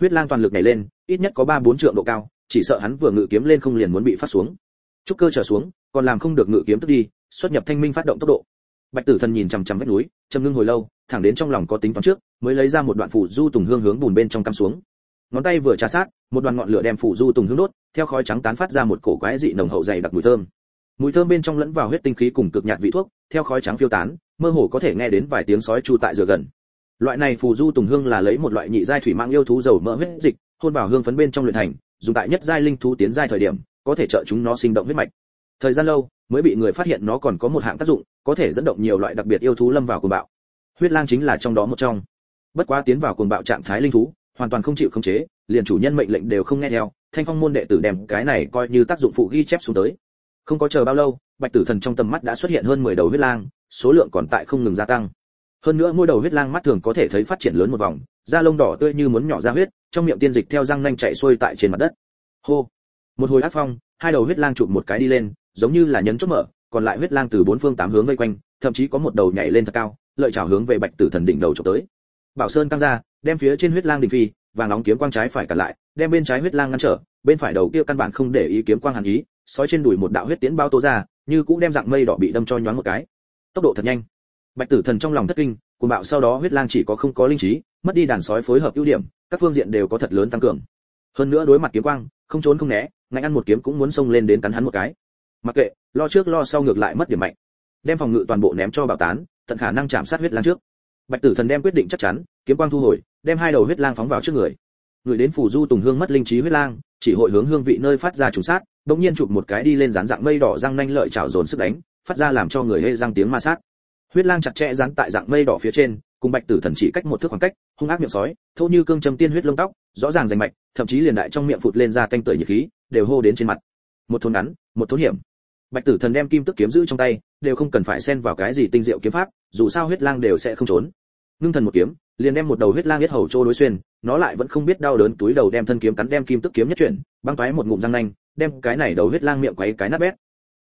Huyết lang toàn lực nhảy lên, ít nhất có ba bốn trượng độ cao chỉ sợ hắn vừa ngự kiếm lên không liền muốn bị phát xuống. Trúc cơ trở xuống, còn làm không được ngự kiếm tức đi, xuất nhập thanh minh phát động tốc độ. Bạch tử thần nhìn chằm chằm vách núi, trầm ngưng hồi lâu, thẳng đến trong lòng có tính toán trước, mới lấy ra một đoạn phủ du tùng hương hướng bùn bên trong cắm xuống. Ngón tay vừa trà sát, một đoàn ngọn lửa đem phủ du tùng hương đốt, theo khói trắng tán phát ra một cổ quái dị nồng hậu dày đặc mùi thơm. Mùi thơm bên trong lẫn vào huyết tinh khí cùng cực nhạt vị thuốc, theo khói trắng phiêu tán, mơ hồ có thể nghe đến vài tiếng sói chu tại rửa gần. Loại này phù du tùng hương là lấy một loại nhị giai thủy mang yêu thú dầu mỡ huyết dịch, hôn vào hương phấn bên trong luyện thành dùng tại nhất giai linh thú tiến giai thời điểm, có thể trợ chúng nó sinh động huyết mạch. Thời gian lâu, mới bị người phát hiện nó còn có một hạng tác dụng, có thể dẫn động nhiều loại đặc biệt yêu thú lâm vào cuồng bạo. Huyết lang chính là trong đó một trong. Bất quá tiến vào cuồng bạo trạng thái linh thú, hoàn toàn không chịu khống chế, liền chủ nhân mệnh lệnh đều không nghe theo, thanh phong môn đệ tử đem cái này coi như tác dụng phụ ghi chép xuống tới. Không có chờ bao lâu, bạch tử thần trong tầm mắt đã xuất hiện hơn 10 đầu huyết lang, số lượng còn tại không ngừng gia tăng. Hơn nữa mỗi đầu huyết lang mắt thường có thể thấy phát triển lớn một vòng, da lông đỏ tươi như muốn nhỏ ra huyết trong miệng tiên dịch theo răng nanh chạy xuôi tại trên mặt đất. Hô. Một hồi ác phong, hai đầu huyết lang chụp một cái đi lên, giống như là nhấn chốt mở, còn lại huyết lang từ bốn phương tám hướng vây quanh, thậm chí có một đầu nhảy lên thật cao, lợi chảo hướng về bạch tử thần đỉnh đầu chụp tới. Bảo sơn căng ra, đem phía trên huyết lang đình phi, vàng nóng kiếm quang trái phải cản lại, đem bên trái huyết lang ngăn trở, bên phải đầu kia căn bản không để ý kiếm quang hàn ý, sói trên đùi một đạo huyết tiến bao tô ra, như cũng đem dạng mây đỏ bị đâm cho nhoáng một cái. Tốc độ thật nhanh. Bạch tử thần trong lòng thất kinh, cuồng bạo sau đó huyết lang chỉ có không có linh trí, mất đi đàn sói phối hợp ưu điểm các phương diện đều có thật lớn tăng cường. Hơn nữa đối mặt kiếm quang, không trốn không né, ngạnh ăn một kiếm cũng muốn xông lên đến cắn hắn một cái. Mặc kệ, lo trước lo sau ngược lại mất điểm mạnh. Đem phòng ngự toàn bộ ném cho bảo tán, tận khả năng chạm sát huyết lang trước. Bạch tử thần đem quyết định chắc chắn, kiếm quang thu hồi, đem hai đầu huyết lang phóng vào trước người. Người đến phủ du tùng hương mất linh trí huyết lang, chỉ hội hướng hương vị nơi phát ra trùng sát bỗng nhiên chụp một cái đi lên dán dạng mây đỏ răng nanh lợi chảo dồn sức đánh, phát ra làm cho người hê răng tiếng ma sát. Huyết lang chặt chẽ dán tại dạng mây đỏ phía trên cùng bạch tử thần chỉ cách một thước khoảng cách, hung ác miệng sói, thô như cương châm tiên huyết lông tóc, rõ ràng rành mạch, thậm chí liền đại trong miệng phụt lên ra canh tưởi nhiệt khí, đều hô đến trên mặt. Một thốn ngắn, một thốn hiểm. Bạch tử thần đem kim tức kiếm giữ trong tay, đều không cần phải xen vào cái gì tinh diệu kiếm pháp, dù sao huyết lang đều sẽ không trốn. Ngưng thần một kiếm, liền đem một đầu huyết lang biết hầu trô đối xuyên, nó lại vẫn không biết đau đớn túi đầu đem thân kiếm cắn, đem kim tức kiếm nhất chuyển, băng toái một ngụm răng nanh, đem cái này đầu huyết lang miệng quấy cái nát bét.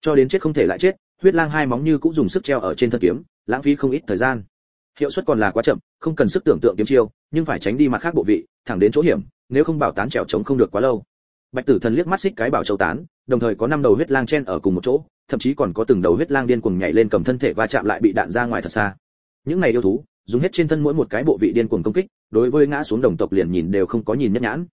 Cho đến chết không thể lại chết, huyết lang hai móng như cũng dùng sức treo ở trên thân kiếm, lãng phí không ít thời gian hiệu suất còn là quá chậm, không cần sức tưởng tượng kiếm chiêu, nhưng phải tránh đi mặt khác bộ vị, thẳng đến chỗ hiểm, nếu không bảo tán trèo trống không được quá lâu. Bạch tử thần liếc mắt xích cái bảo châu tán, đồng thời có năm đầu huyết lang chen ở cùng một chỗ, thậm chí còn có từng đầu huyết lang điên cuồng nhảy lên cầm thân thể va chạm lại bị đạn ra ngoài thật xa. Những này yêu thú, dùng hết trên thân mỗi một cái bộ vị điên cuồng công kích, đối với ngã xuống đồng tộc liền nhìn đều không có nhìn nhất nhãn.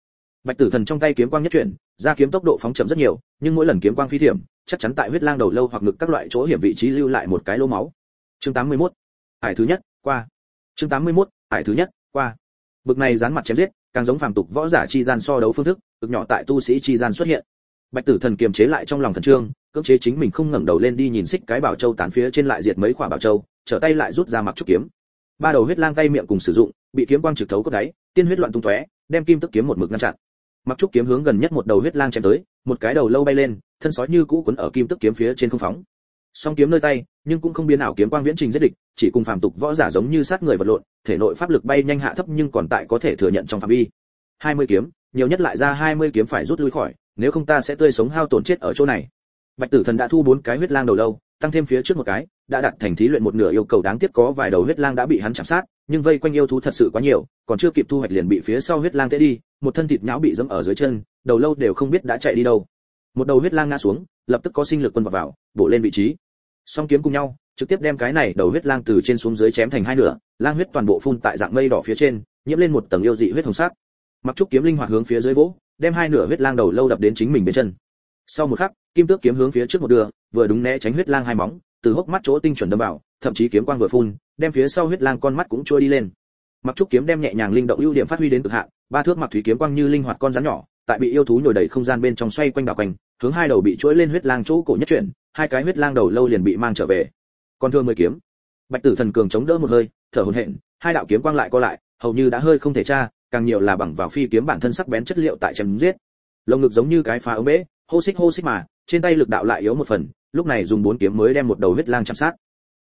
Bạch tử thần trong tay kiếm quang nhất chuyển, ra kiếm tốc độ phóng chậm rất nhiều, nhưng mỗi lần kiếm quang phi thiểm, chắc chắn tại huyết lang đầu lâu hoặc ngực các loại chỗ hiểm vị trí lưu lại một cái lỗ máu. Chương 81. ải thứ nhất qua. Chương 81. hải thứ nhất, qua. Bực này dán mặt chém giết, càng giống phàm tục võ giả chi gian so đấu phương thức, cực nhỏ tại tu sĩ chi gian xuất hiện. Bạch tử thần kiềm chế lại trong lòng thần trương, cưỡng chế chính mình không ngẩng đầu lên đi nhìn xích cái bảo châu tán phía trên lại diệt mấy quả bảo châu, trở tay lại rút ra mặc trúc kiếm. Ba đầu huyết lang tay miệng cùng sử dụng, bị kiếm quang trực thấu cốt đáy, tiên huyết loạn tung tóe, đem kim tức kiếm một mực ngăn chặn. Mặc trúc kiếm hướng gần nhất một đầu huyết lang chém tới, một cái đầu lâu bay lên, thân sói như cũ quấn ở kim tức kiếm phía trên không phóng. Song kiếm nơi tay nhưng cũng không biến ảo kiếm quang viễn trình giết địch, chỉ cùng phàm tục võ giả giống như sát người vật lộn, thể nội pháp lực bay nhanh hạ thấp nhưng còn tại có thể thừa nhận trong phạm vi. 20 kiếm, nhiều nhất lại ra 20 kiếm phải rút lui khỏi, nếu không ta sẽ tươi sống hao tổn chết ở chỗ này. Bạch tử thần đã thu bốn cái huyết lang đầu lâu, tăng thêm phía trước một cái, đã đặt thành thí luyện một nửa yêu cầu đáng tiếc có vài đầu huyết lang đã bị hắn chạm sát, nhưng vây quanh yêu thú thật sự quá nhiều, còn chưa kịp thu hoạch liền bị phía sau huyết lang té đi, một thân thịt nhão bị dẫm ở dưới chân, đầu lâu đều không biết đã chạy đi đâu. Một đầu huyết lang ngã xuống, lập tức có sinh lực quân vào vào, bổ lên vị trí song kiếm cùng nhau, trực tiếp đem cái này đầu huyết lang từ trên xuống dưới chém thành hai nửa, lang huyết toàn bộ phun tại dạng mây đỏ phía trên, nhiễm lên một tầng yêu dị huyết hồng sắc. Mặc trúc kiếm linh hoạt hướng phía dưới vỗ, đem hai nửa huyết lang đầu lâu đập đến chính mình bên chân. Sau một khắc, kim tước kiếm hướng phía trước một đường, vừa đúng né tránh huyết lang hai móng, từ hốc mắt chỗ tinh chuẩn đâm vào, thậm chí kiếm quang vừa phun, đem phía sau huyết lang con mắt cũng trôi đi lên. Mặc trúc kiếm đem nhẹ nhàng linh động ưu điểm phát huy đến cực hạn, ba thước mặc thủy kiếm quang như linh hoạt con rắn nhỏ, tại bị yêu thú nhồi đầy không gian bên trong xoay quanh đảo quanh, hướng hai đầu bị chuỗi lên huyết lang chỗ cổ nhất chuyển hai cái huyết lang đầu lâu liền bị mang trở về. Còn thương mười kiếm. Bạch tử thần cường chống đỡ một hơi, thở hổn hển, hai đạo kiếm quang lại co lại, hầu như đã hơi không thể tra, càng nhiều là bằng vào phi kiếm bản thân sắc bén chất liệu tại chém giết. Lồng ngực giống như cái phá ống bể hô xích hô xích mà, trên tay lực đạo lại yếu một phần, lúc này dùng bốn kiếm mới đem một đầu huyết lang chạm sát.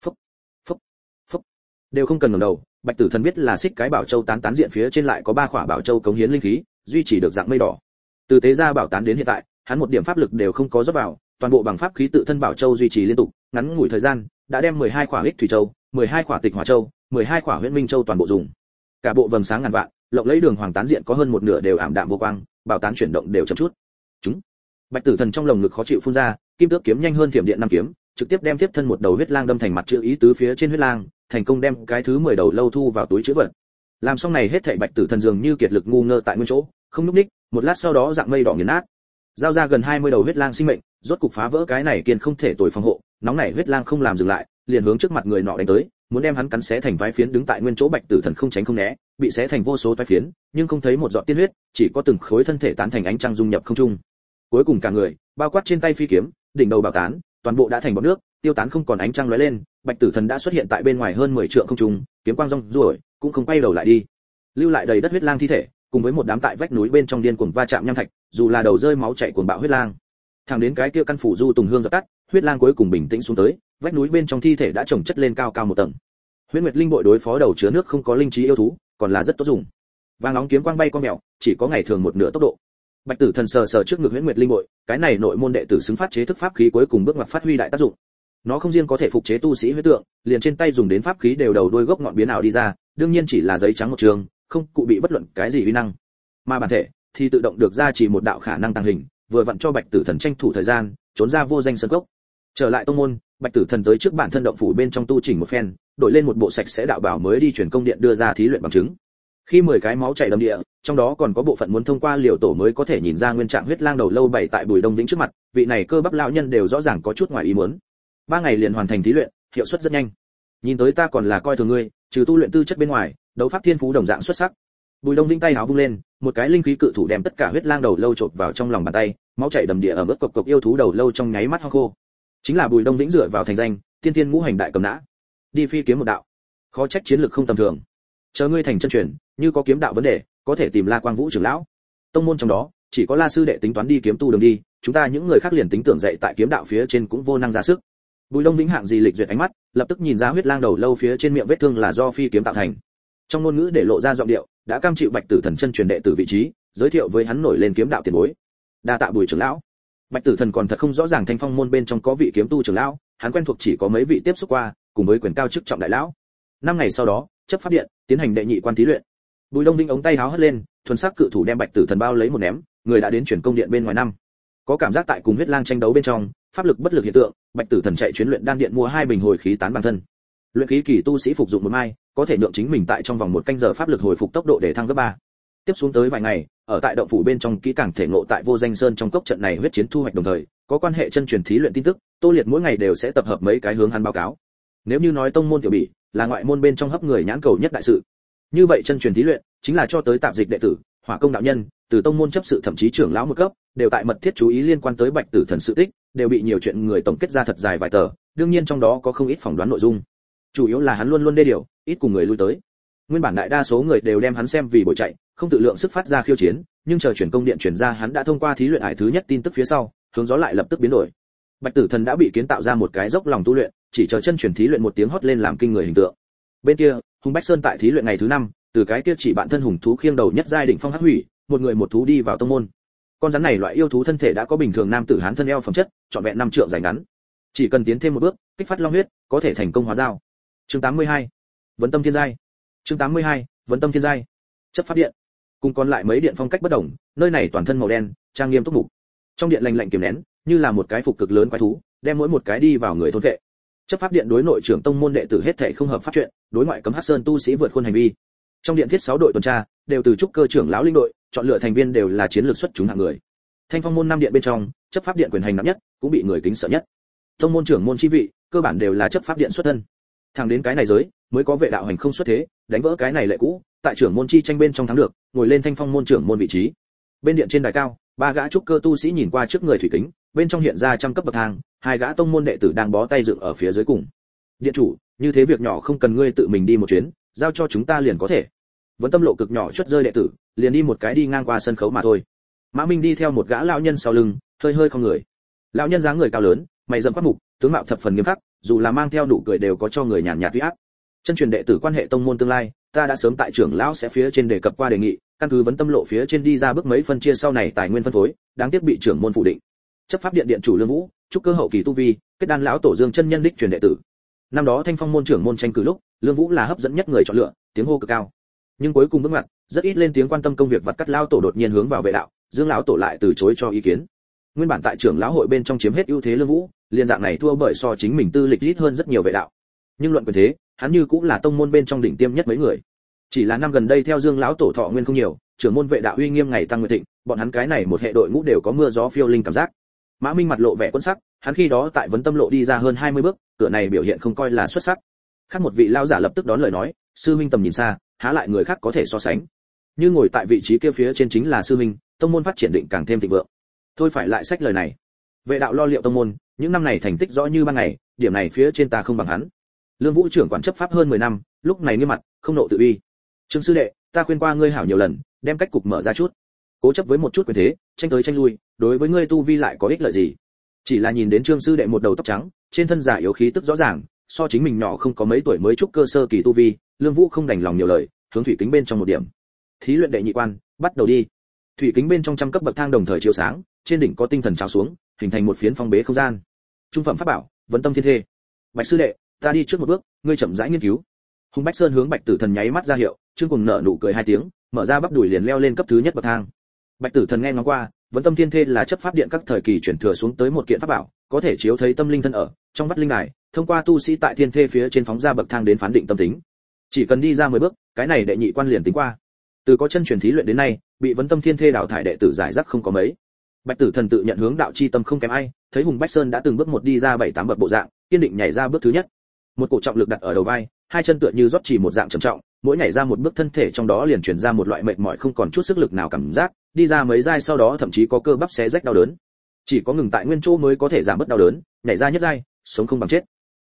Phúc phúc phúc. Đều không cần ngẩng đầu, bạch tử thần biết là xích cái bảo châu tán tán diện phía trên lại có ba khỏa bảo châu cống hiến linh khí, duy trì được dạng mây đỏ. Từ tế ra bảo tán đến hiện tại, hắn một điểm pháp lực đều không có dốc vào toàn bộ bằng pháp khí tự thân bảo châu duy trì liên tục, ngắn ngủi thời gian, đã đem 12 khỏa hích thủy châu 12 khỏa tịch hỏa châu 12 khỏa huyễn minh châu toàn bộ dùng. Cả bộ vầng sáng ngàn vạn, lộng lấy đường hoàng tán diện có hơn một nửa đều ảm đạm vô quang, bảo tán chuyển động đều chậm chút. Chúng, bạch tử thần trong lồng ngực khó chịu phun ra, kim tước kiếm nhanh hơn thiểm điện năm kiếm, trực tiếp đem tiếp thân một đầu huyết lang đâm thành mặt chữ ý tứ phía trên huyết lang, thành công đem cái thứ mười đầu lâu thu vào túi trữ vật. Làm xong này hết thảy bạch tử thần dường như kiệt lực ngu ngơ tại nguyên chỗ, không núp ních một lát sau đó dạng mây đỏ nghiền nát. Giao ra gần 20 đầu huyết lang sinh mệnh rốt cục phá vỡ cái này kiên không thể tồi phòng hộ, nóng nảy huyết lang không làm dừng lại, liền hướng trước mặt người nọ đánh tới, muốn đem hắn cắn xé thành vài phiến đứng tại nguyên chỗ bạch tử thần không tránh không né, bị xé thành vô số toái phiến, nhưng không thấy một giọt tiên huyết, chỉ có từng khối thân thể tán thành ánh trăng dung nhập không trung. Cuối cùng cả người, bao quát trên tay phi kiếm, đỉnh đầu bảo tán, toàn bộ đã thành bọt nước, tiêu tán không còn ánh trăng lóe lên, bạch tử thần đã xuất hiện tại bên ngoài hơn 10 trượng không trung, kiếm quang rong ruổi, cũng không quay đầu lại đi. Lưu lại đầy đất huyết lang thi thể, cùng với một đám tại vách núi bên trong điên cuồng va chạm nham thạch, dù là đầu rơi máu chảy cuồng bạo huyết lang thẳng đến cái kia căn phủ du tùng hương dập tắt, huyết lang cuối cùng bình tĩnh xuống tới, vách núi bên trong thi thể đã trồng chất lên cao cao một tầng. Huyết nguyệt linh bội đối phó đầu chứa nước không có linh trí yêu thú, còn là rất tốt dùng. Vàng nóng kiếm quang bay con mèo, chỉ có ngày thường một nửa tốc độ. Bạch tử thần sờ sờ trước ngực huyết nguyệt linh bội, cái này nội môn đệ tử xứng phát chế thức pháp khí cuối cùng bước ngoặt phát huy đại tác dụng. Nó không riêng có thể phục chế tu sĩ huyết tượng, liền trên tay dùng đến pháp khí đều đầu đuôi gốc ngọn biến ảo đi ra, đương nhiên chỉ là giấy trắng một trường, không cụ bị bất luận cái gì uy năng. Mà bản thể thì tự động được ra chỉ một đạo khả năng tăng hình vừa vặn cho bạch tử thần tranh thủ thời gian, trốn ra vô danh sân cốc. Trở lại tông môn, bạch tử thần tới trước bản thân động phủ bên trong tu chỉnh một phen, đổi lên một bộ sạch sẽ đạo bảo mới đi chuyển công điện đưa ra thí luyện bằng chứng. Khi mười cái máu chảy đầm địa, trong đó còn có bộ phận muốn thông qua liều tổ mới có thể nhìn ra nguyên trạng huyết lang đầu lâu bảy tại bùi đông vĩnh trước mặt, vị này cơ bắp lão nhân đều rõ ràng có chút ngoài ý muốn. Ba ngày liền hoàn thành thí luyện, hiệu suất rất nhanh. Nhìn tới ta còn là coi thường ngươi, trừ tu luyện tư chất bên ngoài, đấu pháp thiên phú đồng dạng xuất sắc. Bùi đông vĩnh tay áo vung lên, một cái linh khí cự thủ đem tất cả huyết lang đầu lâu trộn vào trong lòng bàn tay máu chảy đầm địa ở mức cộc cộc yêu thú đầu lâu trong nháy mắt ho khô. Chính là bùi đông vĩnh dựa vào thành danh, tiên tiên ngũ hành đại cầm nã. Đi phi kiếm một đạo. Khó trách chiến lược không tầm thường. Chờ ngươi thành chân truyền, như có kiếm đạo vấn đề, có thể tìm la quang vũ trưởng lão. Tông môn trong đó, chỉ có la sư đệ tính toán đi kiếm tu đường đi, chúng ta những người khác liền tính tưởng dạy tại kiếm đạo phía trên cũng vô năng ra sức. Bùi đông vĩnh hạng gì lịch duyệt ánh mắt, lập tức nhìn ra huyết lang đầu lâu phía trên miệng vết thương là do phi kiếm tạo thành. Trong ngôn ngữ để lộ ra giọng điệu, đã cam chịu bạch tử thần chân truyền đệ tử vị trí, giới thiệu với hắn nổi lên kiếm đạo tiền bối đa tạ bùi trưởng lão. Bạch tử thần còn thật không rõ ràng thanh phong môn bên trong có vị kiếm tu trưởng lão, hắn quen thuộc chỉ có mấy vị tiếp xúc qua, cùng với quyền cao chức trọng đại lão. Năm ngày sau đó, chấp pháp điện, tiến hành đệ nhị quan thí luyện. Bùi đông đinh ống tay háo hất lên, thuần sắc cự thủ đem bạch tử thần bao lấy một ném, người đã đến chuyển công điện bên ngoài năm. Có cảm giác tại cùng huyết lang tranh đấu bên trong, pháp lực bất lực hiện tượng, bạch tử thần chạy chuyến luyện đan điện mua hai bình hồi khí tán bản thân. Luyện khí kỳ tu sĩ phục dụng một mai, có thể lượng chính mình tại trong vòng một canh giờ pháp lực hồi phục tốc độ để thăng gấp ba. Tiếp xuống tới vài ngày ở tại động phủ bên trong kỹ càng thể ngộ tại vô danh sơn trong cốc trận này huyết chiến thu hoạch đồng thời, có quan hệ chân truyền thí luyện tin tức, tô liệt mỗi ngày đều sẽ tập hợp mấy cái hướng hắn báo cáo. Nếu như nói tông môn tiểu bỉ, là ngoại môn bên trong hấp người nhãn cầu nhất đại sự. Như vậy chân truyền thí luyện, chính là cho tới tạp dịch đệ tử, hỏa công đạo nhân, từ tông môn chấp sự thậm chí trưởng lão một cấp, đều tại mật thiết chú ý liên quan tới bạch tử thần sự tích, đều bị nhiều chuyện người tổng kết ra thật dài vài tờ, đương nhiên trong đó có không ít phỏng đoán nội dung. Chủ yếu là hắn luôn luôn đê điều, ít cùng người lui tới nguyên bản đại đa số người đều đem hắn xem vì bồi chạy, không tự lượng sức phát ra khiêu chiến, nhưng chờ chuyển công điện chuyển ra hắn đã thông qua thí luyện hải thứ nhất tin tức phía sau, hướng gió lại lập tức biến đổi. Bạch tử thần đã bị kiến tạo ra một cái dốc lòng tu luyện, chỉ chờ chân chuyển thí luyện một tiếng hót lên làm kinh người hình tượng. Bên kia, hùng bách sơn tại thí luyện ngày thứ năm, từ cái kia chỉ bạn thân hùng thú khiêng đầu nhất giai đỉnh phong hắc hủy, một người một thú đi vào tông môn. Con rắn này loại yêu thú thân thể đã có bình thường nam tử hán thân eo phẩm chất, trọn vẹn năm trượng dài ngắn. Chỉ cần tiến thêm một bước, kích phát long huyết, có thể thành công hóa dao chương 82. vấn tâm thiên giai chương 82. vấn tâm thiên giai. Chấp pháp điện. Cùng còn lại mấy điện phong cách bất đồng, nơi này toàn thân màu đen, trang nghiêm túc mục. Trong điện lạnh lạnh kiềm nén, như là một cái phục cực lớn quái thú, đem mỗi một cái đi vào người thôn vệ. Chấp pháp điện đối nội trưởng tông môn đệ tử hết thảy không hợp pháp chuyện, đối ngoại cấm hát sơn tu sĩ vượt khuôn hành vi. Trong điện thiết sáu đội tuần tra, đều từ trúc cơ trưởng lão linh đội, chọn lựa thành viên đều là chiến lược xuất chúng hạng người. Thanh phong môn năm điện bên trong, chấp pháp điện quyền hành nặng nhất, cũng bị người kính sợ nhất. Tông môn trưởng môn chi vị, cơ bản đều là chấp pháp điện xuất thân thẳng đến cái này giới, mới có vệ đạo hành không xuất thế, đánh vỡ cái này lệ cũ, tại trưởng môn chi tranh bên trong thắng được, ngồi lên thanh phong môn trưởng môn vị trí. Bên điện trên đài cao, ba gã trúc cơ tu sĩ nhìn qua trước người thủy kính, bên trong hiện ra trăm cấp bậc thang, hai gã tông môn đệ tử đang bó tay dựng ở phía dưới cùng. Điện chủ, như thế việc nhỏ không cần ngươi tự mình đi một chuyến, giao cho chúng ta liền có thể. Vẫn tâm lộ cực nhỏ chuất rơi đệ tử, liền đi một cái đi ngang qua sân khấu mà thôi. Mã minh đi theo một gã lão nhân sau lưng, hơi hơi không người. Lão nhân dáng người cao lớn, mày dẫm quát mục, tướng mạo thập phần nghiêm khắc dù là mang theo nụ cười đều có cho người nhàn nhạt uy áp. Chân truyền đệ tử quan hệ tông môn tương lai, ta đã sớm tại trưởng lão sẽ phía trên đề cập qua đề nghị, căn cứ vấn tâm lộ phía trên đi ra bước mấy phân chia sau này tài nguyên phân phối, đáng tiếc bị trưởng môn phủ định. Chấp pháp điện điện chủ lương vũ trúc cơ hậu kỳ tu vi, kết đan lão tổ dương chân nhân đích truyền đệ tử. Năm đó thanh phong môn trưởng môn tranh cử lúc, lương vũ là hấp dẫn nhất người chọn lựa, tiếng hô cực cao. Nhưng cuối cùng bước ngoặt, rất ít lên tiếng quan tâm công việc vặt cắt lao tổ đột nhiên hướng vào vệ đạo, dương lão tổ lại từ chối cho ý kiến. Nguyên bản tại trưởng lão hội bên trong chiếm hết ưu thế lương vũ liên dạng này thua bởi so chính mình tư lịch ít hơn rất nhiều vệ đạo. Nhưng luận quyền thế, hắn như cũng là tông môn bên trong đỉnh tiêm nhất mấy người. Chỉ là năm gần đây theo dương lão tổ thọ nguyên không nhiều, trưởng môn vệ đạo uy nghiêm ngày tăng nguyện thịnh, bọn hắn cái này một hệ đội ngũ đều có mưa gió phiêu linh cảm giác. Mã minh mặt lộ vẻ quân sắc, hắn khi đó tại vấn tâm lộ đi ra hơn 20 bước, cửa này biểu hiện không coi là xuất sắc. Khác một vị lao giả lập tức đón lời nói, sư minh tầm nhìn xa, há lại người khác có thể so sánh. Như ngồi tại vị trí kia phía trên chính là sư minh, tông môn phát triển định càng thêm thịnh vượng. Thôi phải lại sách lời này vệ đạo lo liệu tông môn, những năm này thành tích rõ như ban ngày, điểm này phía trên ta không bằng hắn. Lương vũ trưởng quản chấp pháp hơn 10 năm, lúc này nghiêm mặt, không nộ tự uy. Trương sư đệ, ta khuyên qua ngươi hảo nhiều lần, đem cách cục mở ra chút. Cố chấp với một chút quyền thế, tranh tới tranh lui, đối với ngươi tu vi lại có ích lợi gì? Chỉ là nhìn đến trương sư đệ một đầu tóc trắng, trên thân giả yếu khí tức rõ ràng, so chính mình nhỏ không có mấy tuổi mới chúc cơ sơ kỳ tu vi, lương vũ không đành lòng nhiều lời, hướng thủy kính bên trong một điểm. Thí luyện đệ nhị quan, bắt đầu đi. Thủy kính bên trong trăm cấp bậc thang đồng thời chiếu sáng, trên đỉnh có tinh thần trào xuống hình thành một phiến phong bế không gian. Trung phẩm pháp bảo vấn tâm thiên thê. Bạch sư đệ, ta đi trước một bước, ngươi chậm rãi nghiên cứu. Hùng bách sơn hướng bạch tử thần nháy mắt ra hiệu, trương cùng nở nụ cười hai tiếng, mở ra bắp đùi liền leo lên cấp thứ nhất bậc thang. Bạch tử thần nghe ngóng qua vẫn tâm thiên thê là chấp pháp điện các thời kỳ chuyển thừa xuống tới một kiện pháp bảo, có thể chiếu thấy tâm linh thân ở, trong vắt linh đài, thông qua tu sĩ tại thiên thê phía trên phóng ra bậc thang đến phán định tâm tính. Chỉ cần đi ra mười bước, cái này đệ nhị quan liền tính qua. Từ có chân truyền thí luyện đến nay, bị vấn tâm thiên thê đào thải đệ tử giải rác không có mấy bạch tử thần tự nhận hướng đạo chi tâm không kém ai, thấy hùng bách sơn đã từng bước một đi ra bảy tám bậc bộ dạng, kiên định nhảy ra bước thứ nhất. Một cổ trọng lực đặt ở đầu vai, hai chân tựa như rót chỉ một dạng trầm trọng, mỗi nhảy ra một bước thân thể trong đó liền truyền ra một loại mệt mỏi không còn chút sức lực nào cảm giác, đi ra mấy giai sau đó thậm chí có cơ bắp xé rách đau đớn. Chỉ có ngừng tại nguyên chỗ mới có thể giảm bớt đau đớn, nhảy ra nhất giai, sống không bằng chết.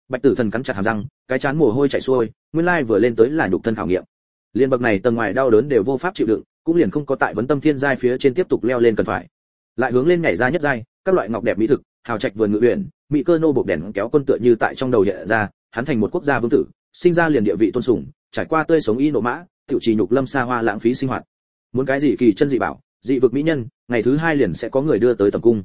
Bạch tử thần cắn chặt hàm răng, cái chán mồ hôi chảy xuôi, nguyên lai vừa lên tới là nhục thân khảo nghiệm. Liên bậc này tầng ngoài đau đớn đều vô pháp chịu đựng, cũng liền không có tại vấn tâm thiên giai phía trên tiếp tục leo lên cần phải lại hướng lên nhảy ra nhất giai, các loại ngọc đẹp mỹ thực, hào trạch vườn ngự uyển, mỹ cơ nô buộc đèn kéo quân tựa như tại trong đầu hiện ra, hắn thành một quốc gia vương tử, sinh ra liền địa vị tôn sùng, trải qua tươi sống y nộ mã, tiểu trì nhục lâm xa hoa lãng phí sinh hoạt. Muốn cái gì kỳ chân dị bảo, dị vực mỹ nhân, ngày thứ hai liền sẽ có người đưa tới tầm cung.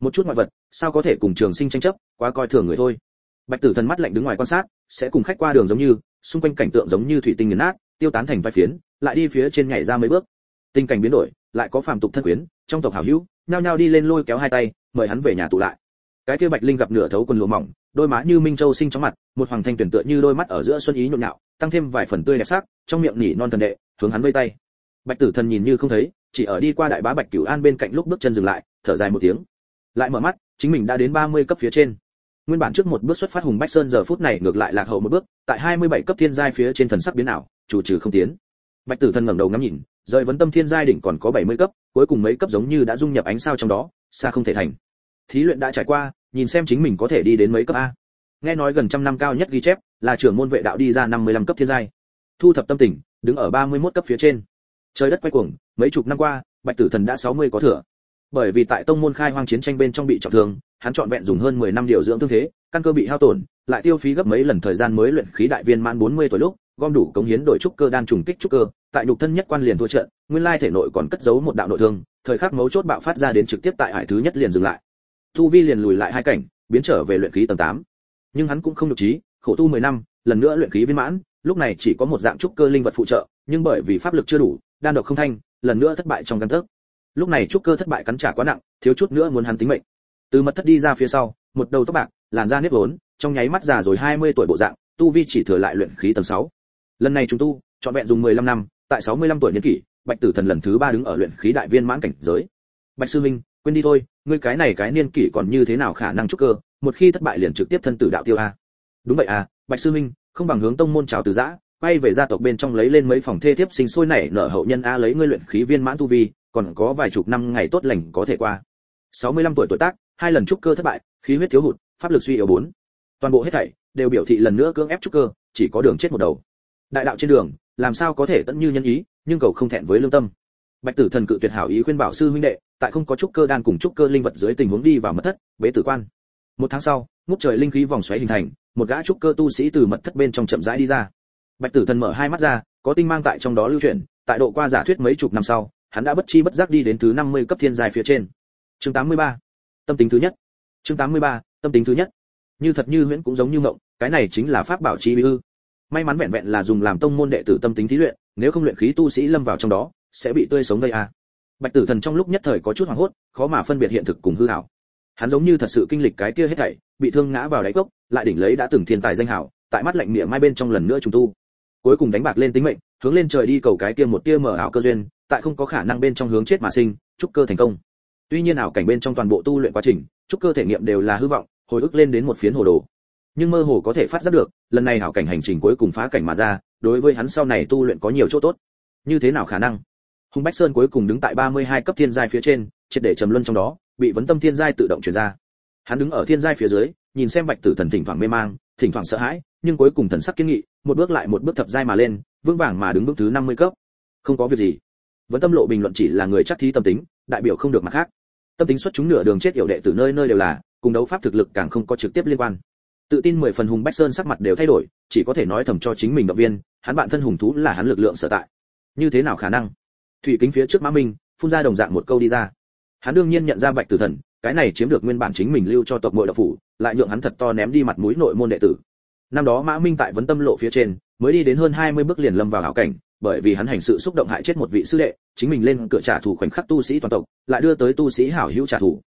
Một chút ngoại vật, sao có thể cùng trường sinh tranh chấp, quá coi thường người thôi. Bạch tử thần mắt lạnh đứng ngoài quan sát, sẽ cùng khách qua đường giống như, xung quanh cảnh tượng giống như thủy tinh nghiền nát, tiêu tán thành vai phiến, lại đi phía trên nhảy ra mấy bước. Tình cảnh biến đổi, lại có phàm tục thân quyến, trong tộc hảo hữu nhao nhao đi lên lôi kéo hai tay, mời hắn về nhà tụ lại. Cái kia bạch linh gặp nửa thấu quần lụa mỏng, đôi má như minh châu sinh trong mặt, một hoàng thanh tuyển tựa như đôi mắt ở giữa xuân ý nhộn nhạo, tăng thêm vài phần tươi đẹp sắc, trong miệng nỉ non thần đệ, hướng hắn vây tay. Bạch tử thần nhìn như không thấy, chỉ ở đi qua đại bá bạch cửu an bên cạnh lúc bước chân dừng lại, thở dài một tiếng. Lại mở mắt, chính mình đã đến 30 cấp phía trên. Nguyên bản trước một bước xuất phát hùng bách sơn giờ phút này ngược lại lạc hậu một bước, tại 27 cấp thiên giai phía trên thần sắc biến ảo, chủ trừ không tiến. Bạch tử thần ngẩng đầu ngắm nhìn rời vấn tâm thiên giai đỉnh còn có 70 cấp, cuối cùng mấy cấp giống như đã dung nhập ánh sao trong đó, xa không thể thành. Thí luyện đã trải qua, nhìn xem chính mình có thể đi đến mấy cấp a. Nghe nói gần trăm năm cao nhất ghi chép, là trưởng môn vệ đạo đi ra 55 cấp thiên giai. Thu thập tâm tình, đứng ở 31 cấp phía trên. Trời đất quay cuồng, mấy chục năm qua, bạch tử thần đã 60 có thừa. Bởi vì tại tông môn khai hoang chiến tranh bên trong bị trọng thương, hắn chọn vẹn dùng hơn 10 năm điều dưỡng thương thế, căn cơ bị hao tổn, lại tiêu phí gấp mấy lần thời gian mới luyện khí đại viên mãn 40 tuổi lúc, gom đủ cống hiến đổi trúc cơ đan trùng kích trúc cơ tại nhục thân nhất quan liền thua trận, nguyên lai thể nội còn cất giấu một đạo nội thương, thời khắc mấu chốt bạo phát ra đến trực tiếp tại hải thứ nhất liền dừng lại tu vi liền lùi lại hai cảnh, biến trở về luyện khí tầng 8. nhưng hắn cũng không được trí, khổ tu 10 năm, lần nữa luyện khí viên mãn, lúc này chỉ có một dạng trúc cơ linh vật phụ trợ, nhưng bởi vì pháp lực chưa đủ, đan độc không thanh, lần nữa thất bại trong căn thức lúc này trúc cơ thất bại cắn trả quá nặng, thiếu chút nữa muốn hắn tính mệnh từ mật thất đi ra phía sau, một đầu tóc bạc, làn da nếp vốn, trong nháy mắt già rồi 20 tuổi bộ dạng, tu vi chỉ thừa lại luyện khí tầng 6. lần này chúng tu chọn vẹn dùng 15 năm tại 65 tuổi niên kỷ, bạch tử thần lần thứ ba đứng ở luyện khí đại viên mãn cảnh giới. Bạch sư minh quên đi thôi, ngươi cái này cái niên kỷ còn như thế nào khả năng trúc cơ, một khi thất bại liền trực tiếp thân tử đạo tiêu a. Đúng vậy à bạch sư minh không bằng hướng tông môn chào từ giã, quay về gia tộc bên trong lấy lên mấy phòng thê thiếp sinh sôi nảy nở hậu nhân a lấy ngươi luyện khí viên mãn tu vi, còn có vài chục năm ngày tốt lành có thể qua. 65 tuổi tuổi tác, hai lần trúc cơ thất bại, khí huyết thiếu hụt, pháp lực suy yếu bốn. Toàn bộ hết thảy đều biểu thị lần nữa cưỡng ép trúc cơ, chỉ có đường chết một đầu. Đại đạo trên đường làm sao có thể tận như nhân ý, nhưng cầu không thẹn với lương tâm. Bạch tử thần cự tuyệt hảo ý khuyên bảo sư huynh đệ, tại không có trúc cơ đan cùng trúc cơ linh vật dưới tình huống đi vào mật thất, bế tử quan. Một tháng sau, ngút trời linh khí vòng xoáy hình thành, một gã trúc cơ tu sĩ từ mật thất bên trong chậm rãi đi ra. Bạch tử thần mở hai mắt ra, có tinh mang tại trong đó lưu chuyển, tại độ qua giả thuyết mấy chục năm sau, hắn đã bất chi bất giác đi đến thứ 50 cấp thiên giai phía trên. Chương 83. tâm tính thứ nhất. Chương 83. tâm tính thứ nhất. Như thật như huyễn cũng giống như mộng, cái này chính là pháp bảo chi bí ư may mắn vẹn vẹn là dùng làm tông môn đệ tử tâm tính thí luyện, nếu không luyện khí tu sĩ lâm vào trong đó, sẽ bị tươi sống gây a. Bạch tử thần trong lúc nhất thời có chút hoảng hốt, khó mà phân biệt hiện thực cùng hư ảo hắn giống như thật sự kinh lịch cái kia hết thảy, bị thương ngã vào đáy cốc, lại đỉnh lấy đã từng thiên tài danh hảo, tại mắt lạnh miệng mai bên trong lần nữa trùng tu. Cuối cùng đánh bạc lên tính mệnh, hướng lên trời đi cầu cái kia một tia mở ảo cơ duyên, tại không có khả năng bên trong hướng chết mà sinh trúc cơ thành công. Tuy nhiên ảo cảnh bên trong toàn bộ tu luyện quá trình trúc cơ thể nghiệm đều là hư vọng, hồi ức lên đến một phiến hồ đồ nhưng mơ hồ có thể phát giác được, lần này hảo cảnh hành trình cuối cùng phá cảnh mà ra, đối với hắn sau này tu luyện có nhiều chỗ tốt. Như thế nào khả năng? Hùng bách sơn cuối cùng đứng tại 32 cấp thiên giai phía trên, triệt để trầm luân trong đó, bị vấn tâm thiên giai tự động chuyển ra. Hắn đứng ở thiên giai phía dưới, nhìn xem bạch tử thần thỉnh thoảng mê mang, thỉnh thoảng sợ hãi, nhưng cuối cùng thần sắc kiên nghị, một bước lại một bước thập giai mà lên, vững vàng mà đứng bước thứ 50 cấp. Không có việc gì. Vấn tâm lộ bình luận chỉ là người chắc thí tâm tính, đại biểu không được mặt khác. Tâm tính xuất chúng nửa đường chết hiểu đệ từ nơi nơi đều là, cùng đấu pháp thực lực càng không có trực tiếp liên quan tự tin mười phần hùng bách sơn sắc mặt đều thay đổi, chỉ có thể nói thầm cho chính mình động viên, hắn bạn thân hùng thú là hắn lực lượng sở tại. Như thế nào khả năng? Thủy kính phía trước mã minh, phun ra đồng dạng một câu đi ra. Hắn đương nhiên nhận ra bạch tử thần, cái này chiếm được nguyên bản chính mình lưu cho tộc nội đạo phủ, lại nhượng hắn thật to ném đi mặt mũi nội môn đệ tử. Năm đó mã minh tại vấn tâm lộ phía trên, mới đi đến hơn 20 bước liền lâm vào hảo cảnh, bởi vì hắn hành sự xúc động hại chết một vị sư đệ, chính mình lên cửa trả thù khoảnh khắc tu sĩ toàn tộc, lại đưa tới tu sĩ hảo hữu trả thù.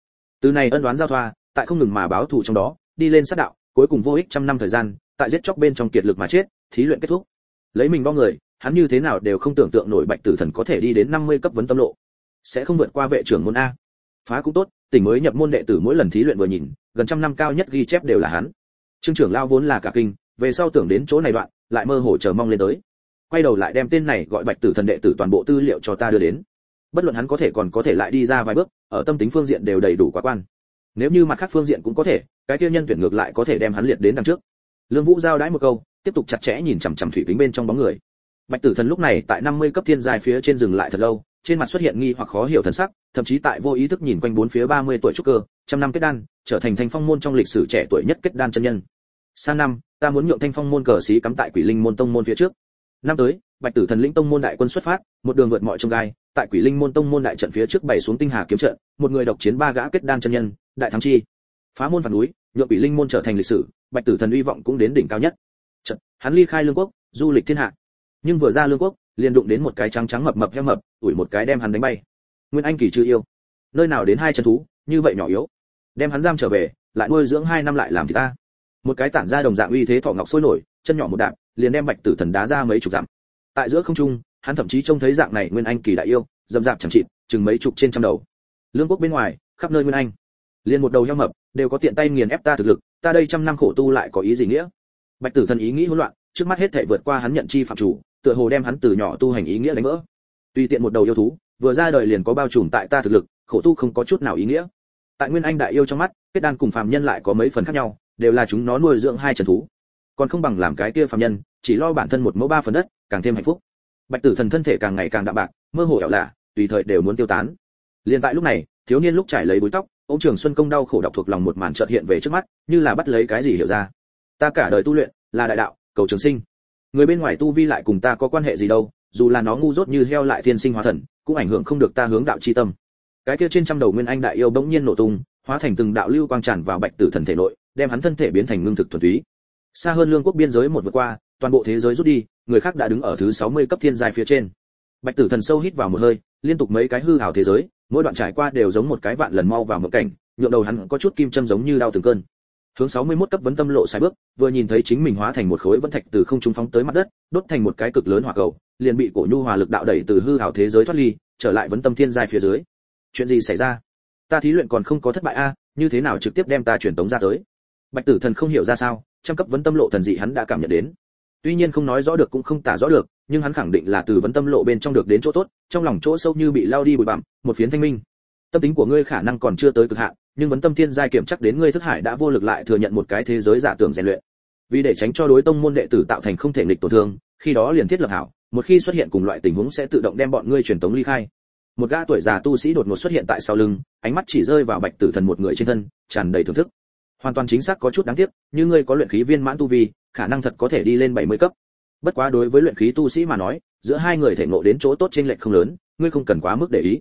Từ này ân đoán giao thoa, tại không ngừng mà báo thù trong đó, đi lên sát đạo cuối cùng vô ích trăm năm thời gian, tại giết chóc bên trong kiệt lực mà chết, thí luyện kết thúc. Lấy mình bao người, hắn như thế nào đều không tưởng tượng nổi bạch tử thần có thể đi đến 50 cấp vấn tâm lộ. Sẽ không vượt qua vệ trưởng môn a. Phá cũng tốt, tỉnh mới nhập môn đệ tử mỗi lần thí luyện vừa nhìn, gần trăm năm cao nhất ghi chép đều là hắn. Trương trưởng lao vốn là cả kinh, về sau tưởng đến chỗ này đoạn, lại mơ hồ chờ mong lên tới. Quay đầu lại đem tên này gọi bạch tử thần đệ tử toàn bộ tư liệu cho ta đưa đến. Bất luận hắn có thể còn có thể lại đi ra vài bước, ở tâm tính phương diện đều đầy đủ quá quan nếu như mặt khác phương diện cũng có thể, cái kia nhân tuyển ngược lại có thể đem hắn liệt đến đằng trước. Lương vũ giao đãi một câu, tiếp tục chặt chẽ nhìn chằm chằm thủy kính bên trong bóng người. Bạch tử thần lúc này tại 50 cấp thiên giai phía trên dừng lại thật lâu, trên mặt xuất hiện nghi hoặc khó hiểu thần sắc, thậm chí tại vô ý thức nhìn quanh bốn phía 30 tuổi trúc cơ, trăm năm kết đan, trở thành thanh phong môn trong lịch sử trẻ tuổi nhất kết đan chân nhân. Sang năm, ta muốn nhượng thanh phong môn cờ sĩ cắm tại quỷ linh môn tông môn phía trước. Năm tới, bạch tử thần lĩnh tông môn đại quân xuất phát, một đường vượt mọi trông gai, tại quỷ linh môn tông môn đại trận phía trước bày xuống tinh hà kiếm trận, một người độc chiến ba gã kết đan chân nhân đại thắng chi. Phá môn phản núi nhượng quỷ linh môn trở thành lịch sử bạch tử thần uy vọng cũng đến đỉnh cao nhất. Chật, hắn ly khai lương quốc du lịch thiên hạ. Nhưng vừa ra lương quốc liền đụng đến một cái trắng trắng mập mập heo mập ủi một cái đem hắn đánh bay. Nguyên anh kỳ chưa yêu. Nơi nào đến hai chân thú như vậy nhỏ yếu. Đem hắn giam trở về lại nuôi dưỡng hai năm lại làm thì ta. Một cái tản ra đồng dạng uy thế thọ ngọc sôi nổi chân nhỏ một đạp liền đem bạch tử thần đá ra mấy chục dặm. Tại giữa không trung hắn thậm chí trông thấy dạng này nguyên anh kỳ đại yêu dầm dạp chẳng chịt chừng mấy chục trên trăm đầu. Lương quốc bên ngoài khắp nơi nguyên anh liền một đầu heo mập, đều có tiện tay nghiền ép ta thực lực, ta đây trăm năm khổ tu lại có ý gì nghĩa? Bạch tử thần ý nghĩ hỗn loạn, trước mắt hết thể vượt qua hắn nhận chi phạm chủ, tựa hồ đem hắn từ nhỏ tu hành ý nghĩa đánh vỡ. Tùy tiện một đầu yêu thú, vừa ra đời liền có bao trùm tại ta thực lực, khổ tu không có chút nào ý nghĩa. Tại nguyên anh đại yêu trong mắt, kết đan cùng phàm nhân lại có mấy phần khác nhau, đều là chúng nó nuôi dưỡng hai trần thú. Còn không bằng làm cái kia phàm nhân, chỉ lo bản thân một mẫu ba phần đất, càng thêm hạnh phúc. Bạch tử thần thân thể càng ngày càng đạm bạc, mơ hồ ảo lạ, tùy thời đều muốn tiêu tán. Liền tại lúc này, thiếu niên lúc trải lấy búi tóc ông trường xuân công đau khổ đọc thuộc lòng một màn chợt hiện về trước mắt, như là bắt lấy cái gì hiểu ra. Ta cả đời tu luyện, là đại đạo, cầu trường sinh. Người bên ngoài tu vi lại cùng ta có quan hệ gì đâu, dù là nó ngu dốt như heo lại thiên sinh hóa thần, cũng ảnh hưởng không được ta hướng đạo chi tâm. Cái kia trên trăm đầu nguyên anh đại yêu bỗng nhiên nổ tung, hóa thành từng đạo lưu quang tràn vào bạch tử thần thể nội, đem hắn thân thể biến thành ngưng thực thuần túy. Xa hơn lương quốc biên giới một vượt qua, toàn bộ thế giới rút đi, người khác đã đứng ở thứ 60 cấp thiên giai phía trên bạch tử thần sâu hít vào một hơi, liên tục mấy cái hư ảo thế giới, mỗi đoạn trải qua đều giống một cái vạn lần mau vào một cảnh, nhượng đầu hắn có chút kim châm giống như đau từng cơn. Hướng 61 cấp vấn tâm lộ sai bước, vừa nhìn thấy chính mình hóa thành một khối vẫn thạch từ không trung phóng tới mặt đất, đốt thành một cái cực lớn hỏa cầu, liền bị cổ nhu hòa lực đạo đẩy từ hư ảo thế giới thoát ly, trở lại vấn tâm thiên giai phía dưới. Chuyện gì xảy ra? Ta thí luyện còn không có thất bại a, như thế nào trực tiếp đem ta truyền tống ra tới? Bạch tử thần không hiểu ra sao, trăm cấp vấn tâm lộ thần dị hắn đã cảm nhận đến. Tuy nhiên không nói rõ được cũng không tả rõ được nhưng hắn khẳng định là từ vấn tâm lộ bên trong được đến chỗ tốt, trong lòng chỗ sâu như bị lao đi bụi bặm, một phiến thanh minh. Tâm tính của ngươi khả năng còn chưa tới cực hạn, nhưng vấn tâm thiên giai kiểm chắc đến ngươi thức hải đã vô lực lại thừa nhận một cái thế giới giả tưởng rèn luyện. Vì để tránh cho đối tông môn đệ tử tạo thành không thể nghịch tổn thương, khi đó liền thiết lập hảo, một khi xuất hiện cùng loại tình huống sẽ tự động đem bọn ngươi truyền tống ly khai. Một gã tuổi già tu sĩ đột ngột xuất hiện tại sau lưng, ánh mắt chỉ rơi vào bạch tử thần một người trên thân, tràn đầy thưởng thức. Hoàn toàn chính xác có chút đáng tiếc, như ngươi có luyện khí viên mãn tu vi, khả năng thật có thể đi lên 70 cấp bất quá đối với luyện khí tu sĩ mà nói, giữa hai người thể ngộ đến chỗ tốt trên lệch không lớn, ngươi không cần quá mức để ý.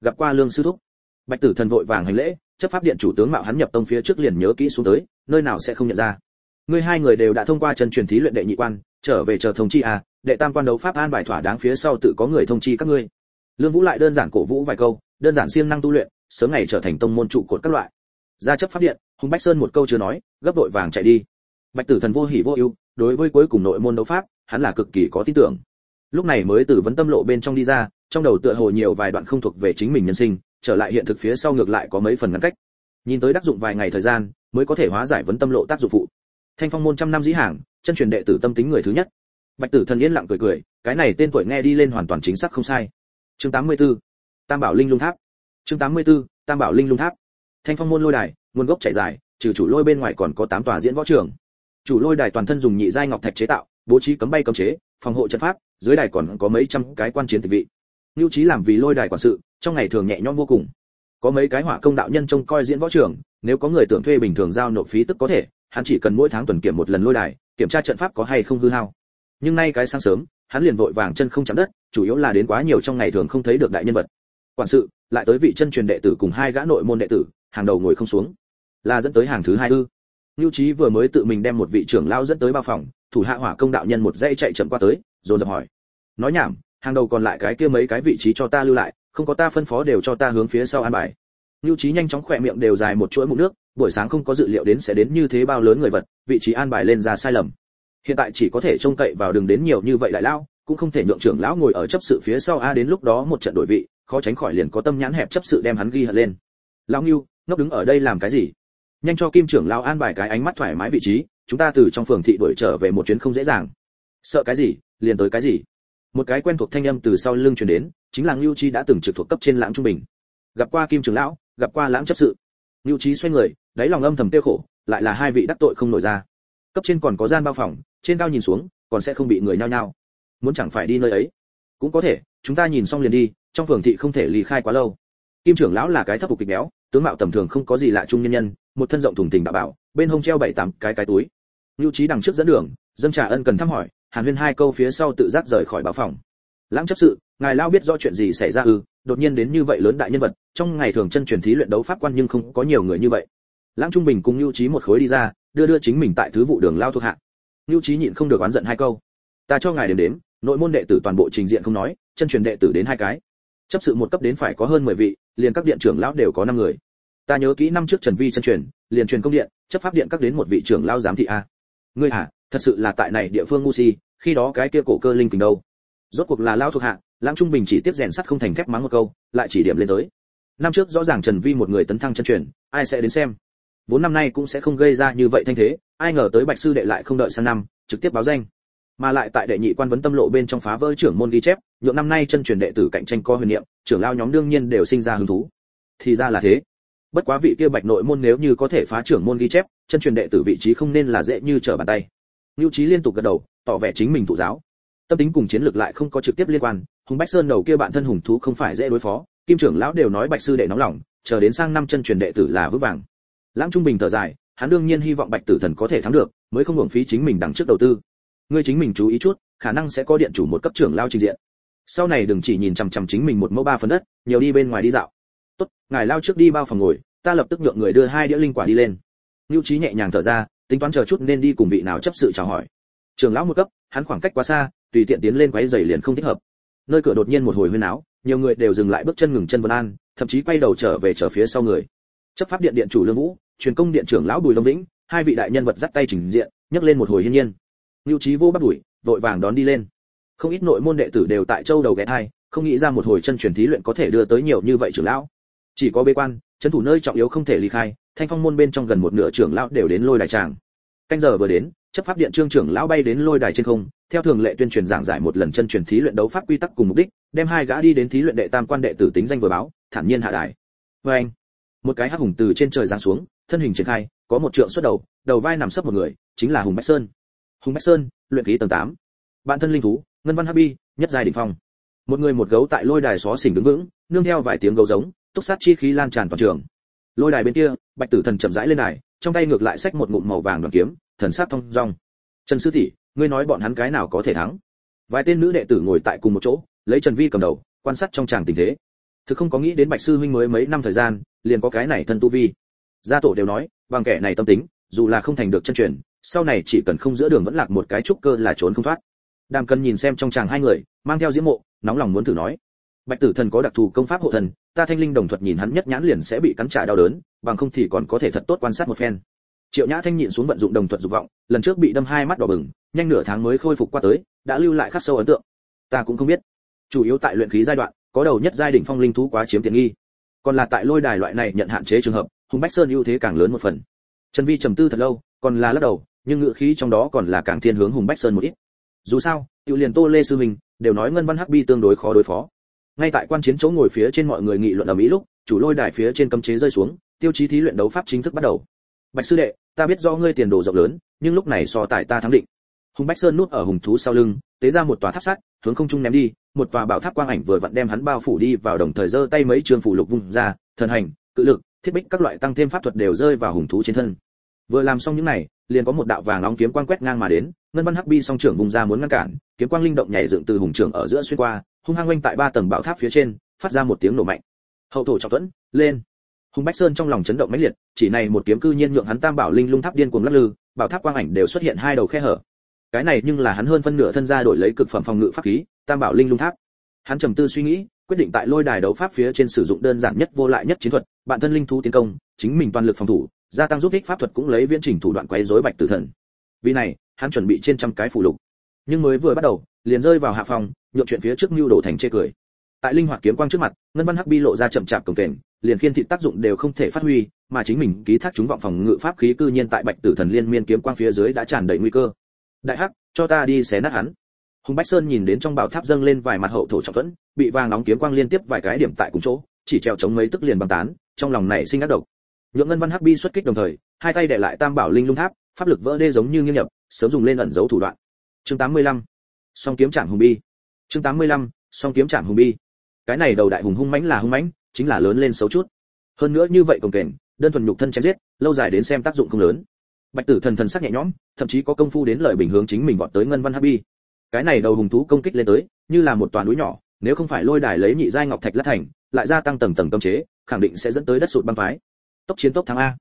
Gặp qua lương sư thúc, bạch tử thần vội vàng hành lễ, chấp pháp điện chủ tướng mạo hắn nhập tông phía trước liền nhớ kỹ xuống tới, nơi nào sẽ không nhận ra. Ngươi hai người đều đã thông qua chân truyền thí luyện đệ nhị quan, trở về chờ thông chi à đệ tam quan đấu pháp an bài thỏa đáng phía sau tự có người thông chi các ngươi. Lương vũ lại đơn giản cổ vũ vài câu, đơn giản siêng năng tu luyện, sớm ngày trở thành tông môn trụ cột các loại. Ra chấp pháp điện, hùng bách sơn một câu chưa nói, gấp vội vàng chạy đi. Bạch tử thần vô hỉ vô ưu, đối với cuối cùng nội môn đấu pháp hắn là cực kỳ có tin tưởng. Lúc này mới từ vấn tâm lộ bên trong đi ra, trong đầu tựa hồ nhiều vài đoạn không thuộc về chính mình nhân sinh, trở lại hiện thực phía sau ngược lại có mấy phần ngắn cách. Nhìn tới đắc dụng vài ngày thời gian, mới có thể hóa giải vấn tâm lộ tác dụng phụ. Thanh phong môn trăm năm dĩ hàng, chân truyền đệ tử tâm tính người thứ nhất. Bạch tử thần yên lặng cười cười, cái này tên tuổi nghe đi lên hoàn toàn chính xác không sai. Chương 84. tam bảo linh lung tháp. Chương 84. tam bảo linh lung tháp. Thanh phong môn lôi đài, nguồn gốc chảy dài, trừ chủ lôi bên ngoài còn có 8 tòa diễn võ trường. Chủ lôi đài toàn thân dùng nhị giai ngọc thạch chế tạo bố trí cấm bay cấm chế, phòng hộ trận pháp, dưới đài còn có mấy trăm cái quan chiến thị vị. Lưu trí làm vì lôi đài quản sự, trong ngày thường nhẹ nhõm vô cùng. Có mấy cái hỏa công đạo nhân trông coi diễn võ trường, nếu có người tưởng thuê bình thường giao nộp phí tức có thể, hắn chỉ cần mỗi tháng tuần kiểm một lần lôi đài, kiểm tra trận pháp có hay không hư hao. Nhưng nay cái sáng sớm, hắn liền vội vàng chân không chạm đất, chủ yếu là đến quá nhiều trong ngày thường không thấy được đại nhân vật. Quản sự, lại tới vị chân truyền đệ tử cùng hai gã nội môn đệ tử, hàng đầu ngồi không xuống. Là dẫn tới hàng thứ hai ư. Nưu Chí vừa mới tự mình đem một vị trưởng lão dẫn tới bao phòng, thủ hạ hỏa công đạo nhân một dây chạy chậm qua tới, rồi dập hỏi. Nói nhảm, hàng đầu còn lại cái kia mấy cái vị trí cho ta lưu lại, không có ta phân phó đều cho ta hướng phía sau an bài. Nưu Chí nhanh chóng khỏe miệng đều dài một chuỗi mụn nước, buổi sáng không có dự liệu đến sẽ đến như thế bao lớn người vật, vị trí an bài lên ra sai lầm. Hiện tại chỉ có thể trông cậy vào đường đến nhiều như vậy đại lão, cũng không thể nhượng trưởng lão ngồi ở chấp sự phía sau a đến lúc đó một trận đổi vị, khó tránh khỏi liền có tâm nhãn hẹp chấp sự đem hắn ghi hận lên. Lão Nưu, ngốc đứng ở đây làm cái gì? Nhanh cho kim trưởng lão an bài cái ánh mắt thoải mái vị trí, chúng ta từ trong phường thị đuổi trở về một chuyến không dễ dàng. Sợ cái gì, liền tới cái gì. Một cái quen thuộc thanh âm từ sau lưng truyền đến, chính là lưu chi đã từng trực thuộc cấp trên lãng trung bình. Gặp qua kim trưởng lão, gặp qua lãng chấp sự. Lưu chi xoay người, đáy lòng âm thầm tiêu khổ, lại là hai vị đắc tội không nổi ra. Cấp trên còn có gian bao phòng, trên cao nhìn xuống, còn sẽ không bị người nhao nhao. Muốn chẳng phải đi nơi ấy. Cũng có thể, chúng ta nhìn xong liền đi, trong phường thị không thể lì khai quá lâu. Kim trưởng lão là cái thấp phục kịch béo, tướng mạo tầm thường không có gì lạ trung nhân nhân một thân rộng thùng thình đạo bảo, bên hông treo bảy tám cái cái túi. Lưu trí đằng trước dẫn đường, dâng trà ân cần thăm hỏi, hàn huyên hai câu phía sau tự giác rời khỏi báo phòng. Lãng chấp sự, ngài lao biết do chuyện gì xảy ra ư? Đột nhiên đến như vậy lớn đại nhân vật, trong ngày thường chân truyền thí luyện đấu pháp quan nhưng không có nhiều người như vậy. Lãng trung bình cùng lưu trí một khối đi ra, đưa đưa chính mình tại thứ vụ đường lao thuộc hạ. Lưu trí nhịn không được oán giận hai câu. Ta cho ngài đếm đếm, nội môn đệ tử toàn bộ trình diện không nói, chân truyền đệ tử đến hai cái. Chấp sự một cấp đến phải có hơn 10 vị, liền các điện trưởng lão đều có năm người ta nhớ kỹ năm trước trần vi chân truyền, liền truyền công điện, chấp pháp điện các đến một vị trưởng lao giám thị a. Ngươi hả? Thật sự là tại này địa phương ngu si, khi đó cái kia cổ cơ linh kình đâu? Rốt cuộc là lao thuộc hạ, lãng trung bình chỉ tiếp rèn sắt không thành thép mắng một câu, lại chỉ điểm lên tới. Năm trước rõ ràng trần vi một người tấn thăng chân truyền, ai sẽ đến xem? Vốn năm nay cũng sẽ không gây ra như vậy thanh thế, ai ngờ tới bạch sư đệ lại không đợi sang năm, trực tiếp báo danh. Mà lại tại đệ nhị quan vấn tâm lộ bên trong phá vỡ trưởng môn ghi chép, nhượng năm nay chân truyền đệ tử cạnh tranh co huyền niệm, trưởng lao nhóm đương nhiên đều sinh ra hứng thú. Thì ra là thế bất quá vị kia bạch nội môn nếu như có thể phá trưởng môn ghi chép, chân truyền đệ tử vị trí không nên là dễ như trở bàn tay. Lưu trí liên tục gật đầu, tỏ vẻ chính mình thụ giáo. Tâm tính cùng chiến lược lại không có trực tiếp liên quan, hùng bách sơn đầu kia bạn thân hùng thú không phải dễ đối phó, kim trưởng lão đều nói bạch sư đệ nóng lòng, chờ đến sang năm chân truyền đệ tử là vững vàng. Lãng trung bình thở dài, hắn đương nhiên hy vọng bạch tử thần có thể thắng được, mới không hưởng phí chính mình đằng trước đầu tư. Ngươi chính mình chú ý chút, khả năng sẽ có điện chủ một cấp trưởng lao trình diện. Sau này đừng chỉ nhìn chằm chằm chính mình một mẫu ba phần đất, nhiều đi bên ngoài đi dạo tốt, ngài lao trước đi bao phòng ngồi, ta lập tức nhượng người đưa hai đĩa linh quả đi lên. Lưu trí nhẹ nhàng thở ra, tính toán chờ chút nên đi cùng vị nào chấp sự chào hỏi. Trường lão một cấp, hắn khoảng cách quá xa, tùy tiện tiến lên quấy giày liền không thích hợp. Nơi cửa đột nhiên một hồi huyên áo nhiều người đều dừng lại bước chân ngừng chân vân an, thậm chí quay đầu trở về trở phía sau người. Chấp pháp điện điện chủ lương vũ, truyền công điện trưởng lão bùi long vĩnh, hai vị đại nhân vật dắt tay trình diện, nhấc lên một hồi hiên nhiên. Lưu trí vô bắt đuổi, vội vàng đón đi lên. Không ít nội môn đệ tử đều tại châu đầu ghé thai, không nghĩ ra một hồi chân truyền thí luyện có thể đưa tới nhiều như vậy trưởng lão chỉ có bế quan, trấn thủ nơi trọng yếu không thể ly khai, thanh phong môn bên trong gần một nửa trưởng lão đều đến lôi đài tràng. Canh giờ vừa đến, chấp pháp điện trương trưởng lão bay đến lôi đài trên không, theo thường lệ tuyên truyền giảng giải một lần chân truyền thí luyện đấu pháp quy tắc cùng mục đích, đem hai gã đi đến thí luyện đệ tam quan đệ tử tính danh vừa báo, thản nhiên hạ đài. Vê anh, một cái hắc hùng từ trên trời giáng xuống, thân hình triển khai, có một trượng xuất đầu đầu vai nằm sấp một người, chính là hùng bách sơn. Hùng bách sơn, luyện khí tầng 8. bạn thân linh thú, ngân văn hắc bi, nhất giai đỉnh phong. Một người một gấu tại lôi đài xó xỉnh đứng vững, nương theo vài tiếng gấu giống túc sát chi khí lan tràn toàn trường. Lôi đài bên kia, bạch tử thần chậm rãi lên đài, trong tay ngược lại xách một ngụm màu vàng đoàn kiếm, thần sát thông dong. Trần sư tỷ, ngươi nói bọn hắn cái nào có thể thắng? Vài tên nữ đệ tử ngồi tại cùng một chỗ, lấy trần vi cầm đầu, quan sát trong tràng tình thế. Thực không có nghĩ đến bạch sư huynh mới mấy năm thời gian, liền có cái này thân tu vi. Gia tổ đều nói, bằng kẻ này tâm tính, dù là không thành được chân truyền, sau này chỉ cần không giữa đường vẫn lạc một cái trúc cơ là trốn không thoát. Đàm cần nhìn xem trong tràng hai người, mang theo diễm mộ, nóng lòng muốn thử nói bạch tử thần có đặc thù công pháp hộ thần, ta thanh linh đồng thuật nhìn hắn nhất nhãn liền sẽ bị cắn trả đau đớn, bằng không thì còn có thể thật tốt quan sát một phen. Triệu nhã thanh nhịn xuống vận dụng đồng thuật dục vọng, lần trước bị đâm hai mắt đỏ bừng, nhanh nửa tháng mới khôi phục qua tới, đã lưu lại khắc sâu ấn tượng. Ta cũng không biết. Chủ yếu tại luyện khí giai đoạn, có đầu nhất giai đỉnh phong linh thú quá chiếm tiện nghi. Còn là tại lôi đài loại này nhận hạn chế trường hợp, hùng bách sơn ưu thế càng lớn một phần. Trần vi trầm tư thật lâu, còn là lắc đầu, nhưng ngựa khí trong đó còn là càng thiên hướng hùng bách sơn một ít. Dù sao, tiểu liền tô lê sư mình đều nói ngân văn hắc bi tương đối khó đối phó ngay tại quan chiến chỗ ngồi phía trên mọi người nghị luận ở mỹ lúc, chủ lôi đài phía trên cấm chế rơi xuống, tiêu chí thí luyện đấu pháp chính thức bắt đầu. Bạch sư đệ, ta biết do ngươi tiền đồ rộng lớn, nhưng lúc này so tài ta thắng định. Hùng bách sơn nuốt ở hùng thú sau lưng, tế ra một tòa tháp sắt, hướng không trung ném đi, một tòa bảo tháp quang ảnh vừa vặn đem hắn bao phủ đi vào đồng thời giơ tay mấy trường phủ lục vung ra, thần hành, cự lực, thiết bích các loại tăng thêm pháp thuật đều rơi vào hùng thú trên thân. Vừa làm xong những này, liền có một đạo vàng nóng kiếm quang quét ngang mà đến, ngân văn hắc bi song trưởng vùng ra muốn ngăn cản, kiếm quang linh động nhảy dựng từ hùng trưởng ở giữa xuyên qua hung hăng quanh tại ba tầng bảo tháp phía trên, phát ra một tiếng nổ mạnh. Hậu thổ trọng tuẫn, lên. Hùng bách sơn trong lòng chấn động mãnh liệt, chỉ này một kiếm cư nhiên nhượng hắn tam bảo linh lung tháp điên cuồng lắc lư, bảo tháp quang ảnh đều xuất hiện hai đầu khe hở. Cái này nhưng là hắn hơn phân nửa thân gia đổi lấy cực phẩm phòng ngự pháp khí, tam bảo linh lung tháp. Hắn trầm tư suy nghĩ, quyết định tại lôi đài đấu pháp phía trên sử dụng đơn giản nhất vô lại nhất chiến thuật bản thân linh thú tiến công, chính mình toàn lực phòng thủ, gia tăng giúp ích pháp thuật cũng lấy viễn trình thủ đoạn quấy rối bạch tử thần. Vì này, hắn chuẩn bị trên trăm cái phụ lục. Nhưng mới vừa bắt đầu, liền rơi vào hạ phòng nhượng chuyện phía trước mưu đồ thành chê cười. Tại linh hoạt kiếm quang trước mặt, ngân văn hắc bi lộ ra chậm chạp cồng kềnh, liền khiên thị tác dụng đều không thể phát huy, mà chính mình ký thác chúng vọng phòng ngự pháp khí cư nhiên tại bạch tử thần liên miên kiếm quang phía dưới đã tràn đầy nguy cơ. Đại hắc, cho ta đi xé nát hắn. Hùng bách sơn nhìn đến trong bảo tháp dâng lên vài mặt hậu thổ trọng thuẫn, bị vàng nóng kiếm quang liên tiếp vài cái điểm tại cùng chỗ, chỉ treo chống mấy tức liền băng tán, trong lòng này sinh ác độc. Nhượng ngân văn hắc bi xuất kích đồng thời, hai tay để lại tam bảo linh lung tháp, pháp lực vỡ đê giống như nghiêng nhập, sớm dùng lên ẩn giấu thủ đoạn. Chương 85. song kiếm trạng hùng bi chương 85. song kiếm chạm hùng bi. Cái này đầu đại hùng hung mãnh là hung mãnh, chính là lớn lên xấu chút. Hơn nữa như vậy cồng kềnh, đơn thuần nhục thân chém giết, lâu dài đến xem tác dụng không lớn. Bạch tử thần thần sắc nhẹ nhõm, thậm chí có công phu đến lợi bình hướng chính mình vọt tới ngân văn hắc bi. Cái này đầu hùng thú công kích lên tới, như là một toàn núi nhỏ, nếu không phải lôi đài lấy nhị giai ngọc thạch lát thành, lại gia tăng tầng tầng cấm chế, khẳng định sẽ dẫn tới đất sụt băng phái tốc chiến tốc thắng a.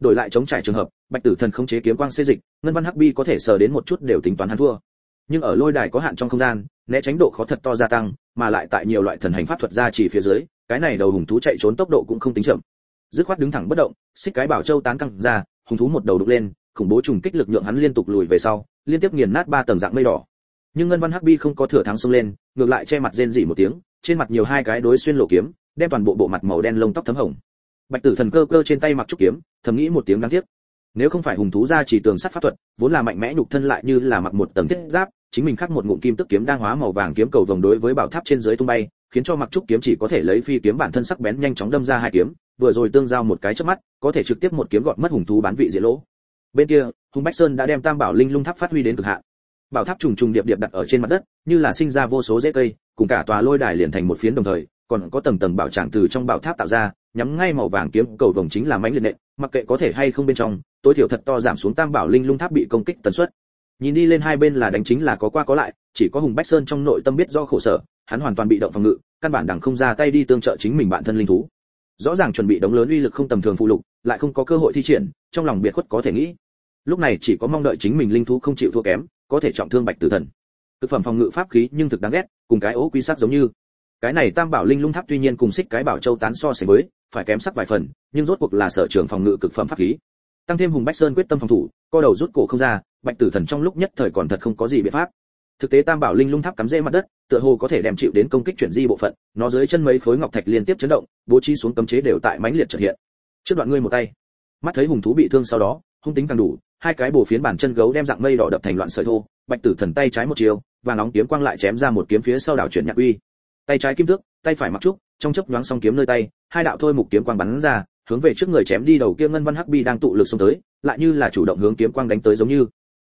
Đổi lại chống trải trường hợp, bạch tử thần không chế kiếm quang xê dịch, ngân văn hắc bi có thể sờ đến một chút đều tính toán hắn thua nhưng ở lôi đài có hạn trong không gian, né tránh độ khó thật to gia tăng, mà lại tại nhiều loại thần hành pháp thuật ra chỉ phía dưới, cái này đầu hùng thú chạy trốn tốc độ cũng không tính chậm. Dứt khoát đứng thẳng bất động, xích cái bảo châu tán căng ra, hùng thú một đầu đục lên, khủng bố trùng kích lực nhượng hắn liên tục lùi về sau, liên tiếp nghiền nát ba tầng dạng mây đỏ. Nhưng ngân văn hắc bi không có thừa thắng xông lên, ngược lại che mặt rên rỉ một tiếng, trên mặt nhiều hai cái đối xuyên lộ kiếm, đem toàn bộ bộ mặt màu đen lông tóc thấm hồng. Bạch tử thần cơ cơ trên tay mặc trúc kiếm, thầm nghĩ một tiếng đáng tiếc. Nếu không phải hùng thú ra chỉ tường sắt pháp thuật, vốn là mạnh mẽ nhục thân lại như là mặc một tầng thiết giáp chính mình khắc một ngụm kim tức kiếm đang hóa màu vàng kiếm cầu vồng đối với bảo tháp trên dưới tung bay, khiến cho mặc trúc kiếm chỉ có thể lấy phi kiếm bản thân sắc bén nhanh chóng đâm ra hai kiếm, vừa rồi tương giao một cái chớp mắt, có thể trực tiếp một kiếm gọt mất hùng thú bán vị diệt lỗ. Bên kia, hùng bách sơn đã đem tam bảo linh lung tháp phát huy đến cực hạn. Bảo tháp trùng trùng điệp điệp đặt ở trên mặt đất, như là sinh ra vô số rễ cây, cùng cả tòa lôi đài liền thành một phiến đồng thời, còn có tầng tầng bảo tràng từ trong bảo tháp tạo ra, nhắm ngay màu vàng kiếm cầu vồng chính là mãnh liệt nện, mặc kệ có thể hay không bên trong, tối thiểu thật to giảm xuống tam bảo linh lung tháp bị công kích tần suất nhìn đi lên hai bên là đánh chính là có qua có lại, chỉ có hùng bách sơn trong nội tâm biết do khổ sở, hắn hoàn toàn bị động phòng ngự, căn bản đằng không ra tay đi tương trợ chính mình bản thân linh thú. Rõ ràng chuẩn bị đống lớn uy lực không tầm thường phụ lục, lại không có cơ hội thi triển, trong lòng biệt khuất có thể nghĩ. Lúc này chỉ có mong đợi chính mình linh thú không chịu thua kém, có thể trọng thương bạch tử thần. Thực phẩm phòng ngự pháp khí nhưng thực đáng ghét, cùng cái ố quy sắc giống như. Cái này tam bảo linh lung tháp tuy nhiên cùng xích cái bảo châu tán so sánh với, phải kém sắc vài phần, nhưng rốt cuộc là sở trường phòng ngự cực phẩm pháp khí tăng thêm hùng bách sơn quyết tâm phòng thủ, co đầu rút cổ không ra, bạch tử thần trong lúc nhất thời còn thật không có gì biện pháp. Thực tế tam bảo linh lung tháp cắm rễ mặt đất, tựa hồ có thể đem chịu đến công kích chuyển di bộ phận, nó dưới chân mấy khối ngọc thạch liên tiếp chấn động, bố trí xuống cấm chế đều tại mãnh liệt trợ hiện. Trước đoạn ngươi một tay. Mắt thấy hùng thú bị thương sau đó, hung tính càng đủ, hai cái bổ phiến bản chân gấu đem dạng mây đỏ đập thành loạn sợi thô, bạch tử thần tay trái một chiều và nóng kiếm quang lại chém ra một kiếm phía sau đảo chuyển nhạc uy. Tay trái kim tước, tay phải mặc trúc, trong chớp nhoáng song kiếm nơi tay, hai đạo thôi mục kiếm quang bắn ra hướng về trước người chém đi đầu kia ngân văn hắc bi đang tụ lực xông tới lại như là chủ động hướng kiếm quang đánh tới giống như.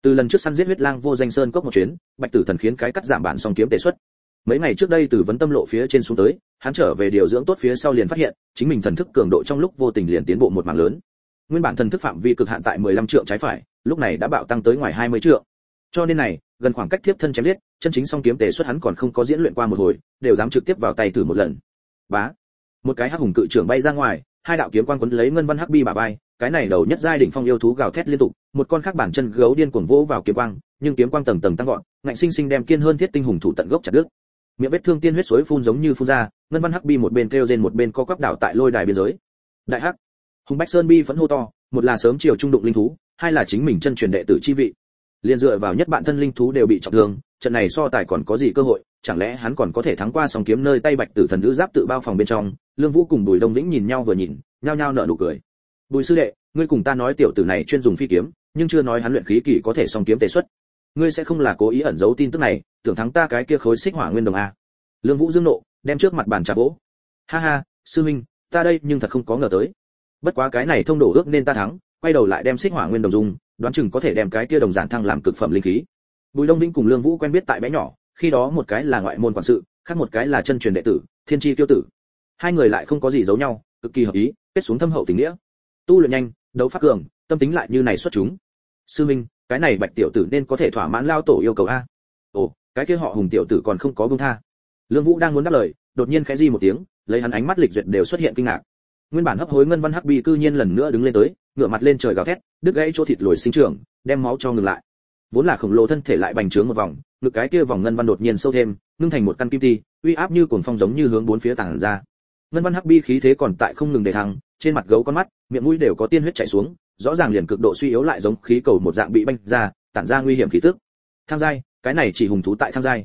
Từ lần trước săn giết huyết lang vô danh sơn cốc một chuyến bạch tử thần khiến cái cắt giảm bản song kiếm tề xuất. Mấy ngày trước đây từ vấn tâm lộ phía trên xuống tới hắn trở về điều dưỡng tốt phía sau liền phát hiện chính mình thần thức cường độ trong lúc vô tình liền tiến bộ một mảng lớn. Nguyên bản thần thức phạm vi cực hạn tại 15 trượng trái phải lúc này đã bạo tăng tới ngoài 20 trượng. Cho nên này gần khoảng cách tiếp thân chém liệt, chân chính song kiếm tề xuất hắn còn không có diễn luyện qua một hồi đều dám trực tiếp vào tay thử một lần. Bá. Một cái hắc hùng cự trưởng bay ra ngoài hai đạo kiếm quang quấn lấy ngân văn hắc bi bà vai, cái này đầu nhất giai đỉnh phong yêu thú gào thét liên tục, một con khác bản chân gấu điên cuồng vỗ vào kiếm quang, nhưng kiếm quang tầng tầng tăng vọt, ngạnh sinh sinh đem kiên hơn thiết tinh hùng thủ tận gốc chặt đứt. Miệng vết thương tiên huyết suối phun giống như phun ra, ngân văn hắc bi một bên kêu rên một bên co quắp đảo tại lôi đài biên giới. Đại hắc. Hùng bách sơn bi phẫn hô to, một là sớm chiều trung đụng linh thú, hai là chính mình chân truyền đệ tử chi vị. Liền dựa vào nhất bạn thân linh thú đều bị trọng thương trận này so tài còn có gì cơ hội, chẳng lẽ hắn còn có thể thắng qua song kiếm nơi tay bạch tử thần nữ giáp tự bao phòng bên trong? Lương vũ cùng bùi đông vĩnh nhìn nhau vừa nhìn, nhao nhao nở nụ cười. Bùi sư đệ, ngươi cùng ta nói tiểu tử này chuyên dùng phi kiếm, nhưng chưa nói hắn luyện khí kỳ có thể song kiếm tề xuất. Ngươi sẽ không là cố ý ẩn giấu tin tức này, tưởng thắng ta cái kia khối xích hỏa nguyên đồng a. Lương vũ dương nộ, đem trước mặt bàn trà vỗ. Ha ha, sư minh ta đây nhưng thật không có ngờ tới. Bất quá cái này thông đổ ước nên ta thắng, quay đầu lại đem xích hỏa nguyên đồng dùng, đoán chừng có thể đem cái kia đồng giản thăng làm cực phẩm linh khí bùi đông vĩnh cùng lương vũ quen biết tại bé nhỏ, khi đó một cái là ngoại môn quản sự, khác một cái là chân truyền đệ tử, thiên chi tiêu tử. Hai người lại không có gì giấu nhau, cực kỳ hợp ý, kết xuống thâm hậu tình nghĩa. Tu luyện nhanh, đấu pháp cường, tâm tính lại như này xuất chúng. Sư minh, cái này bạch tiểu tử nên có thể thỏa mãn lao tổ yêu cầu a? Ồ, cái kia họ hùng tiểu tử còn không có buông tha. Lương vũ đang muốn đáp lời, đột nhiên khẽ di một tiếng, lấy hắn ánh mắt lịch duyệt đều xuất hiện kinh ngạc. Nguyên bản hấp hối ngân văn hắc bi cư nhiên lần nữa đứng lên tới, ngửa mặt lên trời gào thét, đứt gãy chỗ thịt lồi sinh trưởng, đem máu cho ngừng lại vốn là khổng lồ thân thể lại bành trướng một vòng, ngực cái kia vòng ngân văn đột nhiên sâu thêm, ngưng thành một căn kim ti, uy áp như cuồng phong giống như hướng bốn phía tản ra. Ngân văn hắc bi khí thế còn tại không ngừng để thăng, trên mặt gấu con mắt, miệng mũi đều có tiên huyết chảy xuống, rõ ràng liền cực độ suy yếu lại giống khí cầu một dạng bị banh ra, tản ra nguy hiểm khí tức. Thang giai, cái này chỉ hùng thú tại thang giai.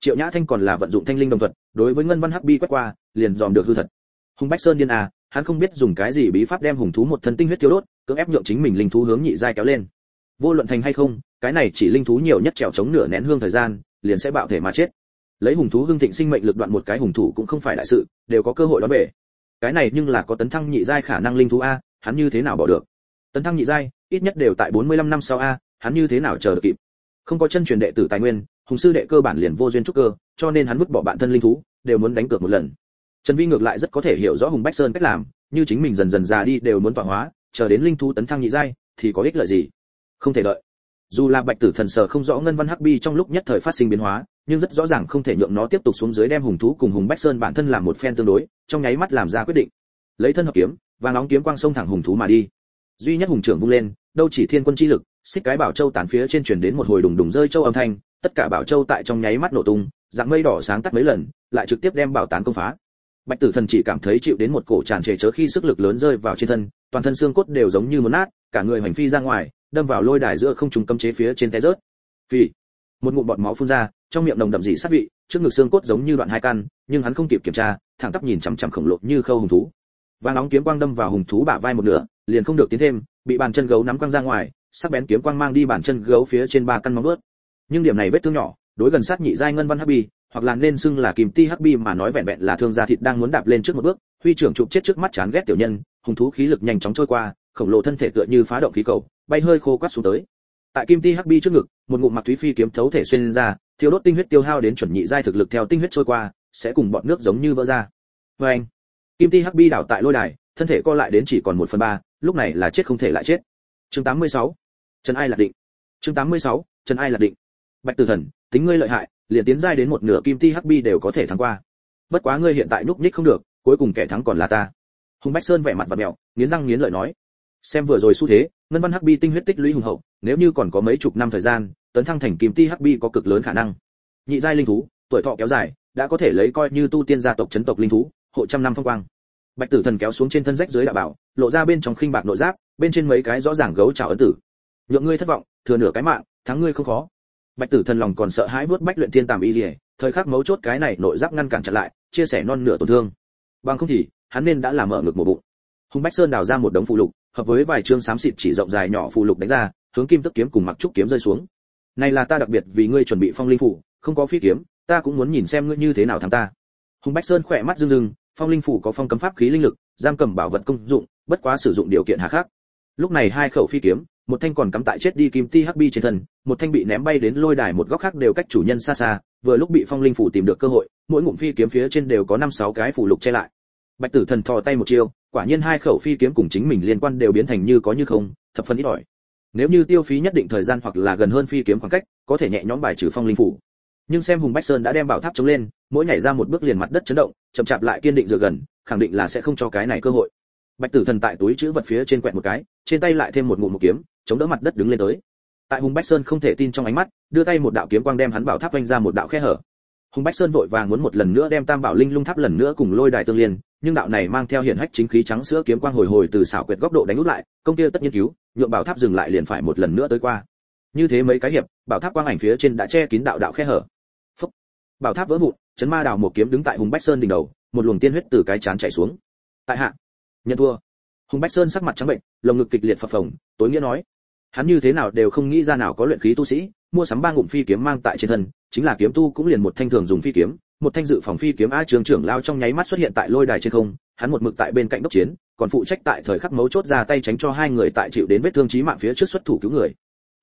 Triệu nhã thanh còn là vận dụng thanh linh đồng thuật, đối với ngân văn hắc bi quét qua, liền dòm được hư thật. Hùng bách sơn điên à hắn không biết dùng cái gì bí pháp đem hùng thú một thân tinh huyết tiêu đốt, cưỡng ép nhượng chính mình linh thú hướng nhị giai kéo lên. Vô luận thành hay không cái này chỉ linh thú nhiều nhất trèo chống nửa nén hương thời gian, liền sẽ bạo thể mà chết. Lấy hùng thú hưng thịnh sinh mệnh lực đoạn một cái hùng thủ cũng không phải đại sự, đều có cơ hội đón bể. Cái này nhưng là có tấn thăng nhị giai khả năng linh thú a, hắn như thế nào bỏ được? Tấn thăng nhị giai, ít nhất đều tại 45 năm sau a, hắn như thế nào chờ được kịp? Không có chân truyền đệ tử tài nguyên, hùng sư đệ cơ bản liền vô duyên trúc cơ, cho nên hắn vứt bỏ bản thân linh thú, đều muốn đánh cược một lần. Trần vi ngược lại rất có thể hiểu rõ hùng bách sơn cách làm, như chính mình dần dần già đi đều muốn tọa hóa, chờ đến linh thú tấn thăng nhị giai, thì có ích lợi gì? Không thể đợi dù là bạch tử thần sở không rõ ngân văn hắc bi trong lúc nhất thời phát sinh biến hóa, nhưng rất rõ ràng không thể nhượng nó tiếp tục xuống dưới đem hùng thú cùng hùng bách sơn bản thân làm một phen tương đối, trong nháy mắt làm ra quyết định. Lấy thân hợp kiếm và nóng kiếm quang sông thẳng hùng thú mà đi. Duy nhất hùng trưởng vung lên, đâu chỉ thiên quân chi lực, xích cái bảo châu tán phía trên truyền đến một hồi đùng đùng rơi châu âm thanh, tất cả bảo châu tại trong nháy mắt nổ tung, dạng mây đỏ sáng tắt mấy lần, lại trực tiếp đem bảo tán công phá. Bạch tử thần chỉ cảm thấy chịu đến một cổ tràn trề chớ khi sức lực lớn rơi vào trên thân, toàn thân xương cốt đều giống như muốn nát, cả người hoành phi ra ngoài đâm vào lôi đài giữa không trung cấm chế phía trên té rớt. Phi một ngụm bọt máu phun ra, trong miệng nồng đậm dị sát vị, trước ngực xương cốt giống như đoạn hai căn, nhưng hắn không kịp kiểm tra, thẳng tắp nhìn chằm chằm khổng lồ như khâu hùng thú. Vàng nóng kiếm quang đâm vào hùng thú bả vai một nửa, liền không được tiến thêm, bị bàn chân gấu nắm quăng ra ngoài, sắc bén kiếm quang mang đi bàn chân gấu phía trên ba căn móng vuốt. Nhưng điểm này vết thương nhỏ, đối gần sát nhị giai ngân văn hắc bi, hoặc là nên xưng là kìm ti hắc bi mà nói vẹn vẹn là thương gia thịt đang muốn đạp lên trước một bước, huy trưởng chụp chết trước mắt chán ghét tiểu nhân, hùng thú khí lực nhanh chóng trôi qua khổng lồ thân thể tựa như phá động khí cầu, bay hơi khô quắt xuống tới. Tại kim ti hắc bi trước ngực, một ngụm mặc thúy phi kiếm thấu thể xuyên ra thiếu đốt tinh huyết tiêu hao đến chuẩn nhị giai thực lực theo tinh huyết trôi qua, sẽ cùng bọn nước giống như vỡ ra. Vê anh, kim ti hắc bi đảo tại lôi đài, thân thể co lại đến chỉ còn một phần ba, lúc này là chết không thể lại chết. Chương 86. trần ai là định. Chương 86. trần ai là định. Bạch tử thần, tính ngươi lợi hại, liền tiến giai đến một nửa kim ti hắc bi đều có thể thắng qua. Bất quá ngươi hiện tại núp nhích không được, cuối cùng kẻ thắng còn là ta. Hùng bách sơn vẻ mặt và mèo nghiến răng nghiến lợi nói xem vừa rồi xu thế, ngân văn hắc bi tinh huyết tích lũy hùng hậu, nếu như còn có mấy chục năm thời gian, tấn thăng thành kim ti hắc bi có cực lớn khả năng. Nhị giai linh thú, tuổi thọ kéo dài, đã có thể lấy coi như tu tiên gia tộc chấn tộc linh thú, hộ trăm năm phong quang. Bạch tử thần kéo xuống trên thân rách dưới đạo bảo, lộ ra bên trong khinh bạc nội giáp, bên trên mấy cái rõ ràng gấu trào ấn tử. Nhượng ngươi thất vọng, thừa nửa cái mạng, thắng ngươi không khó. Bạch tử thần lòng còn sợ hãi vớt bách luyện tiên tàm y lìa thời khắc mấu chốt cái này nội giáp ngăn cản chặn lại, chia sẻ non nửa tổn thương. Bằng không thì, hắn nên đã làm mở ngực một bụng. Hùng bách sơn đào ra một đống phụ lục hợp với vài chương xám xịt chỉ rộng dài nhỏ phụ lục đánh ra, hướng kim tức kiếm cùng mặc trúc kiếm rơi xuống. Này là ta đặc biệt vì ngươi chuẩn bị phong linh phủ, không có phi kiếm, ta cũng muốn nhìn xem ngươi như thế nào thắng ta. Hùng bách sơn khỏe mắt rưng rưng, phong linh phủ có phong cấm pháp khí linh lực, giam cầm bảo vật công dụng, bất quá sử dụng điều kiện hà khắc. Lúc này hai khẩu phi kiếm, một thanh còn cắm tại chết đi kim ti hắc bi trên thân, một thanh bị ném bay đến lôi đài một góc khác đều cách chủ nhân xa xa, vừa lúc bị phong linh phủ tìm được cơ hội, mỗi ngụm phi kiếm phía trên đều có năm sáu cái phủ lục che lại bạch tử thần thò tay một chiêu, quả nhiên hai khẩu phi kiếm cùng chính mình liên quan đều biến thành như có như không, thập phần ít ỏi. Nếu như tiêu phí nhất định thời gian hoặc là gần hơn phi kiếm khoảng cách, có thể nhẹ nhõm bài trừ phong linh phủ. Nhưng xem hùng bách sơn đã đem bảo tháp chống lên, mỗi nhảy ra một bước liền mặt đất chấn động, chậm chạp lại kiên định dựa gần, khẳng định là sẽ không cho cái này cơ hội. Bạch tử thần tại túi chữ vật phía trên quẹt một cái, trên tay lại thêm một ngụm một kiếm, chống đỡ mặt đất đứng lên tới. Tại hùng bách sơn không thể tin trong ánh mắt, đưa tay một đạo kiếm quang đem hắn bảo tháp vanh ra một đạo khe hở hùng bách sơn vội vàng muốn một lần nữa đem tam bảo linh lung tháp lần nữa cùng lôi đài tương liên, nhưng đạo này mang theo hiển hách chính khí trắng sữa kiếm quang hồi hồi từ xảo quyệt góc độ đánh út lại, công kia tất nhiên cứu, nhượng bảo tháp dừng lại liền phải một lần nữa tới qua. Như thế mấy cái hiệp, bảo tháp quang ảnh phía trên đã che kín đạo đạo khe hở. Phúc. bảo tháp vỡ vụn, chấn ma đào một kiếm đứng tại hùng bách sơn đỉnh đầu, một luồng tiên huyết từ cái chán chảy xuống. Tại hạ. Nhận thua. Hùng bách sơn sắc mặt trắng bệnh, lồng ngực kịch liệt phập phồng, tối nghĩa nói hắn như thế nào đều không nghĩ ra nào có luyện khí tu sĩ, mua sắm ba ngụm phi kiếm mang tại trên thân, chính là kiếm tu cũng liền một thanh thường dùng phi kiếm, một thanh dự phòng phi kiếm a trường trưởng lao trong nháy mắt xuất hiện tại lôi đài trên không, hắn một mực tại bên cạnh đốc chiến, còn phụ trách tại thời khắc mấu chốt ra tay tránh cho hai người tại chịu đến vết thương chí mạng phía trước xuất thủ cứu người.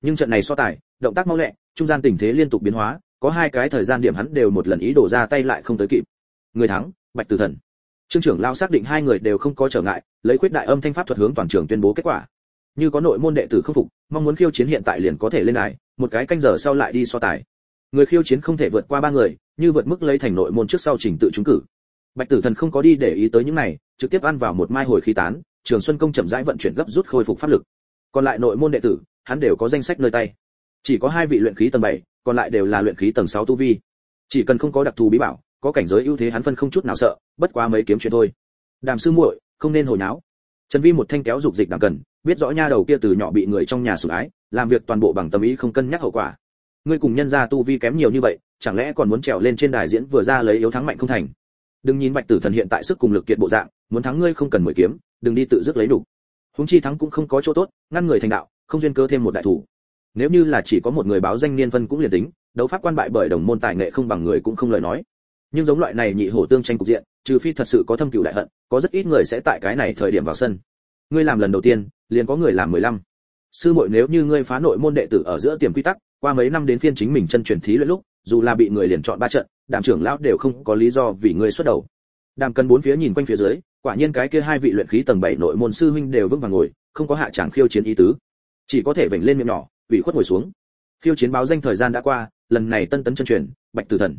Nhưng trận này so tài, động tác mau lẹ, trung gian tình thế liên tục biến hóa, có hai cái thời gian điểm hắn đều một lần ý đổ ra tay lại không tới kịp. Người thắng, bạch tử thần. Trương trưởng lao xác định hai người đều không có trở ngại, lấy quyết đại âm thanh pháp thuật hướng toàn trường tuyên bố kết quả như có nội môn đệ tử không phục mong muốn khiêu chiến hiện tại liền có thể lên lại một cái canh giờ sau lại đi so tài. Người khiêu chiến không thể vượt qua ba người như vượt mức lấy thành nội môn trước sau trình tự trúng cử. Bạch tử thần không có đi để ý tới những này trực tiếp ăn vào một mai hồi khí tán trường xuân công chậm rãi vận chuyển gấp rút khôi phục pháp lực. Còn lại nội môn đệ tử hắn đều có danh sách nơi tay. Chỉ có hai vị luyện khí tầng 7, còn lại đều là luyện khí tầng 6 tu vi. Chỉ cần không có đặc thù bí bảo có cảnh giới ưu thế hắn phân không chút nào sợ bất quá mấy kiếm chuyện thôi. Đàm sư muội không nên hồi náo trần vi một thanh kéo dục dịch đằng cần, biết rõ nha đầu kia từ nhỏ bị người trong nhà sủng ái, làm việc toàn bộ bằng tâm ý không cân nhắc hậu quả. Ngươi cùng nhân gia tu vi kém nhiều như vậy, chẳng lẽ còn muốn trèo lên trên đài diễn vừa ra lấy yếu thắng mạnh không thành? Đừng nhìn bạch tử thần hiện tại sức cùng lực kiện bộ dạng, muốn thắng ngươi không cần mười kiếm, đừng đi tự dứt lấy đủ. Huống chi thắng cũng không có chỗ tốt, ngăn người thành đạo, không duyên cơ thêm một đại thủ. Nếu như là chỉ có một người báo danh niên phân cũng liền tính, đấu pháp quan bại bởi đồng môn tài nghệ không bằng người cũng không lời nói. Nhưng giống loại này nhị hổ tương tranh cục diện trừ phi thật sự có thâm cửu đại hận, có rất ít người sẽ tại cái này thời điểm vào sân. Ngươi làm lần đầu tiên, liền có người làm mười lăm. Sư muội nếu như ngươi phá nội môn đệ tử ở giữa tiềm quy tắc, qua mấy năm đến phiên chính mình chân truyền thí luyện lúc, dù là bị người liền chọn ba trận, đàm trưởng lão đều không có lý do vì ngươi xuất đầu. Đàm cân bốn phía nhìn quanh phía dưới, quả nhiên cái kia hai vị luyện khí tầng bảy nội môn sư huynh đều vững vàng ngồi, không có hạ trạng khiêu chiến ý tứ. Chỉ có thể vểnh lên miệng nhỏ, ủy khuất ngồi xuống. Khiêu chiến báo danh thời gian đã qua, lần này tân tấn chân truyền, bạch tử thần.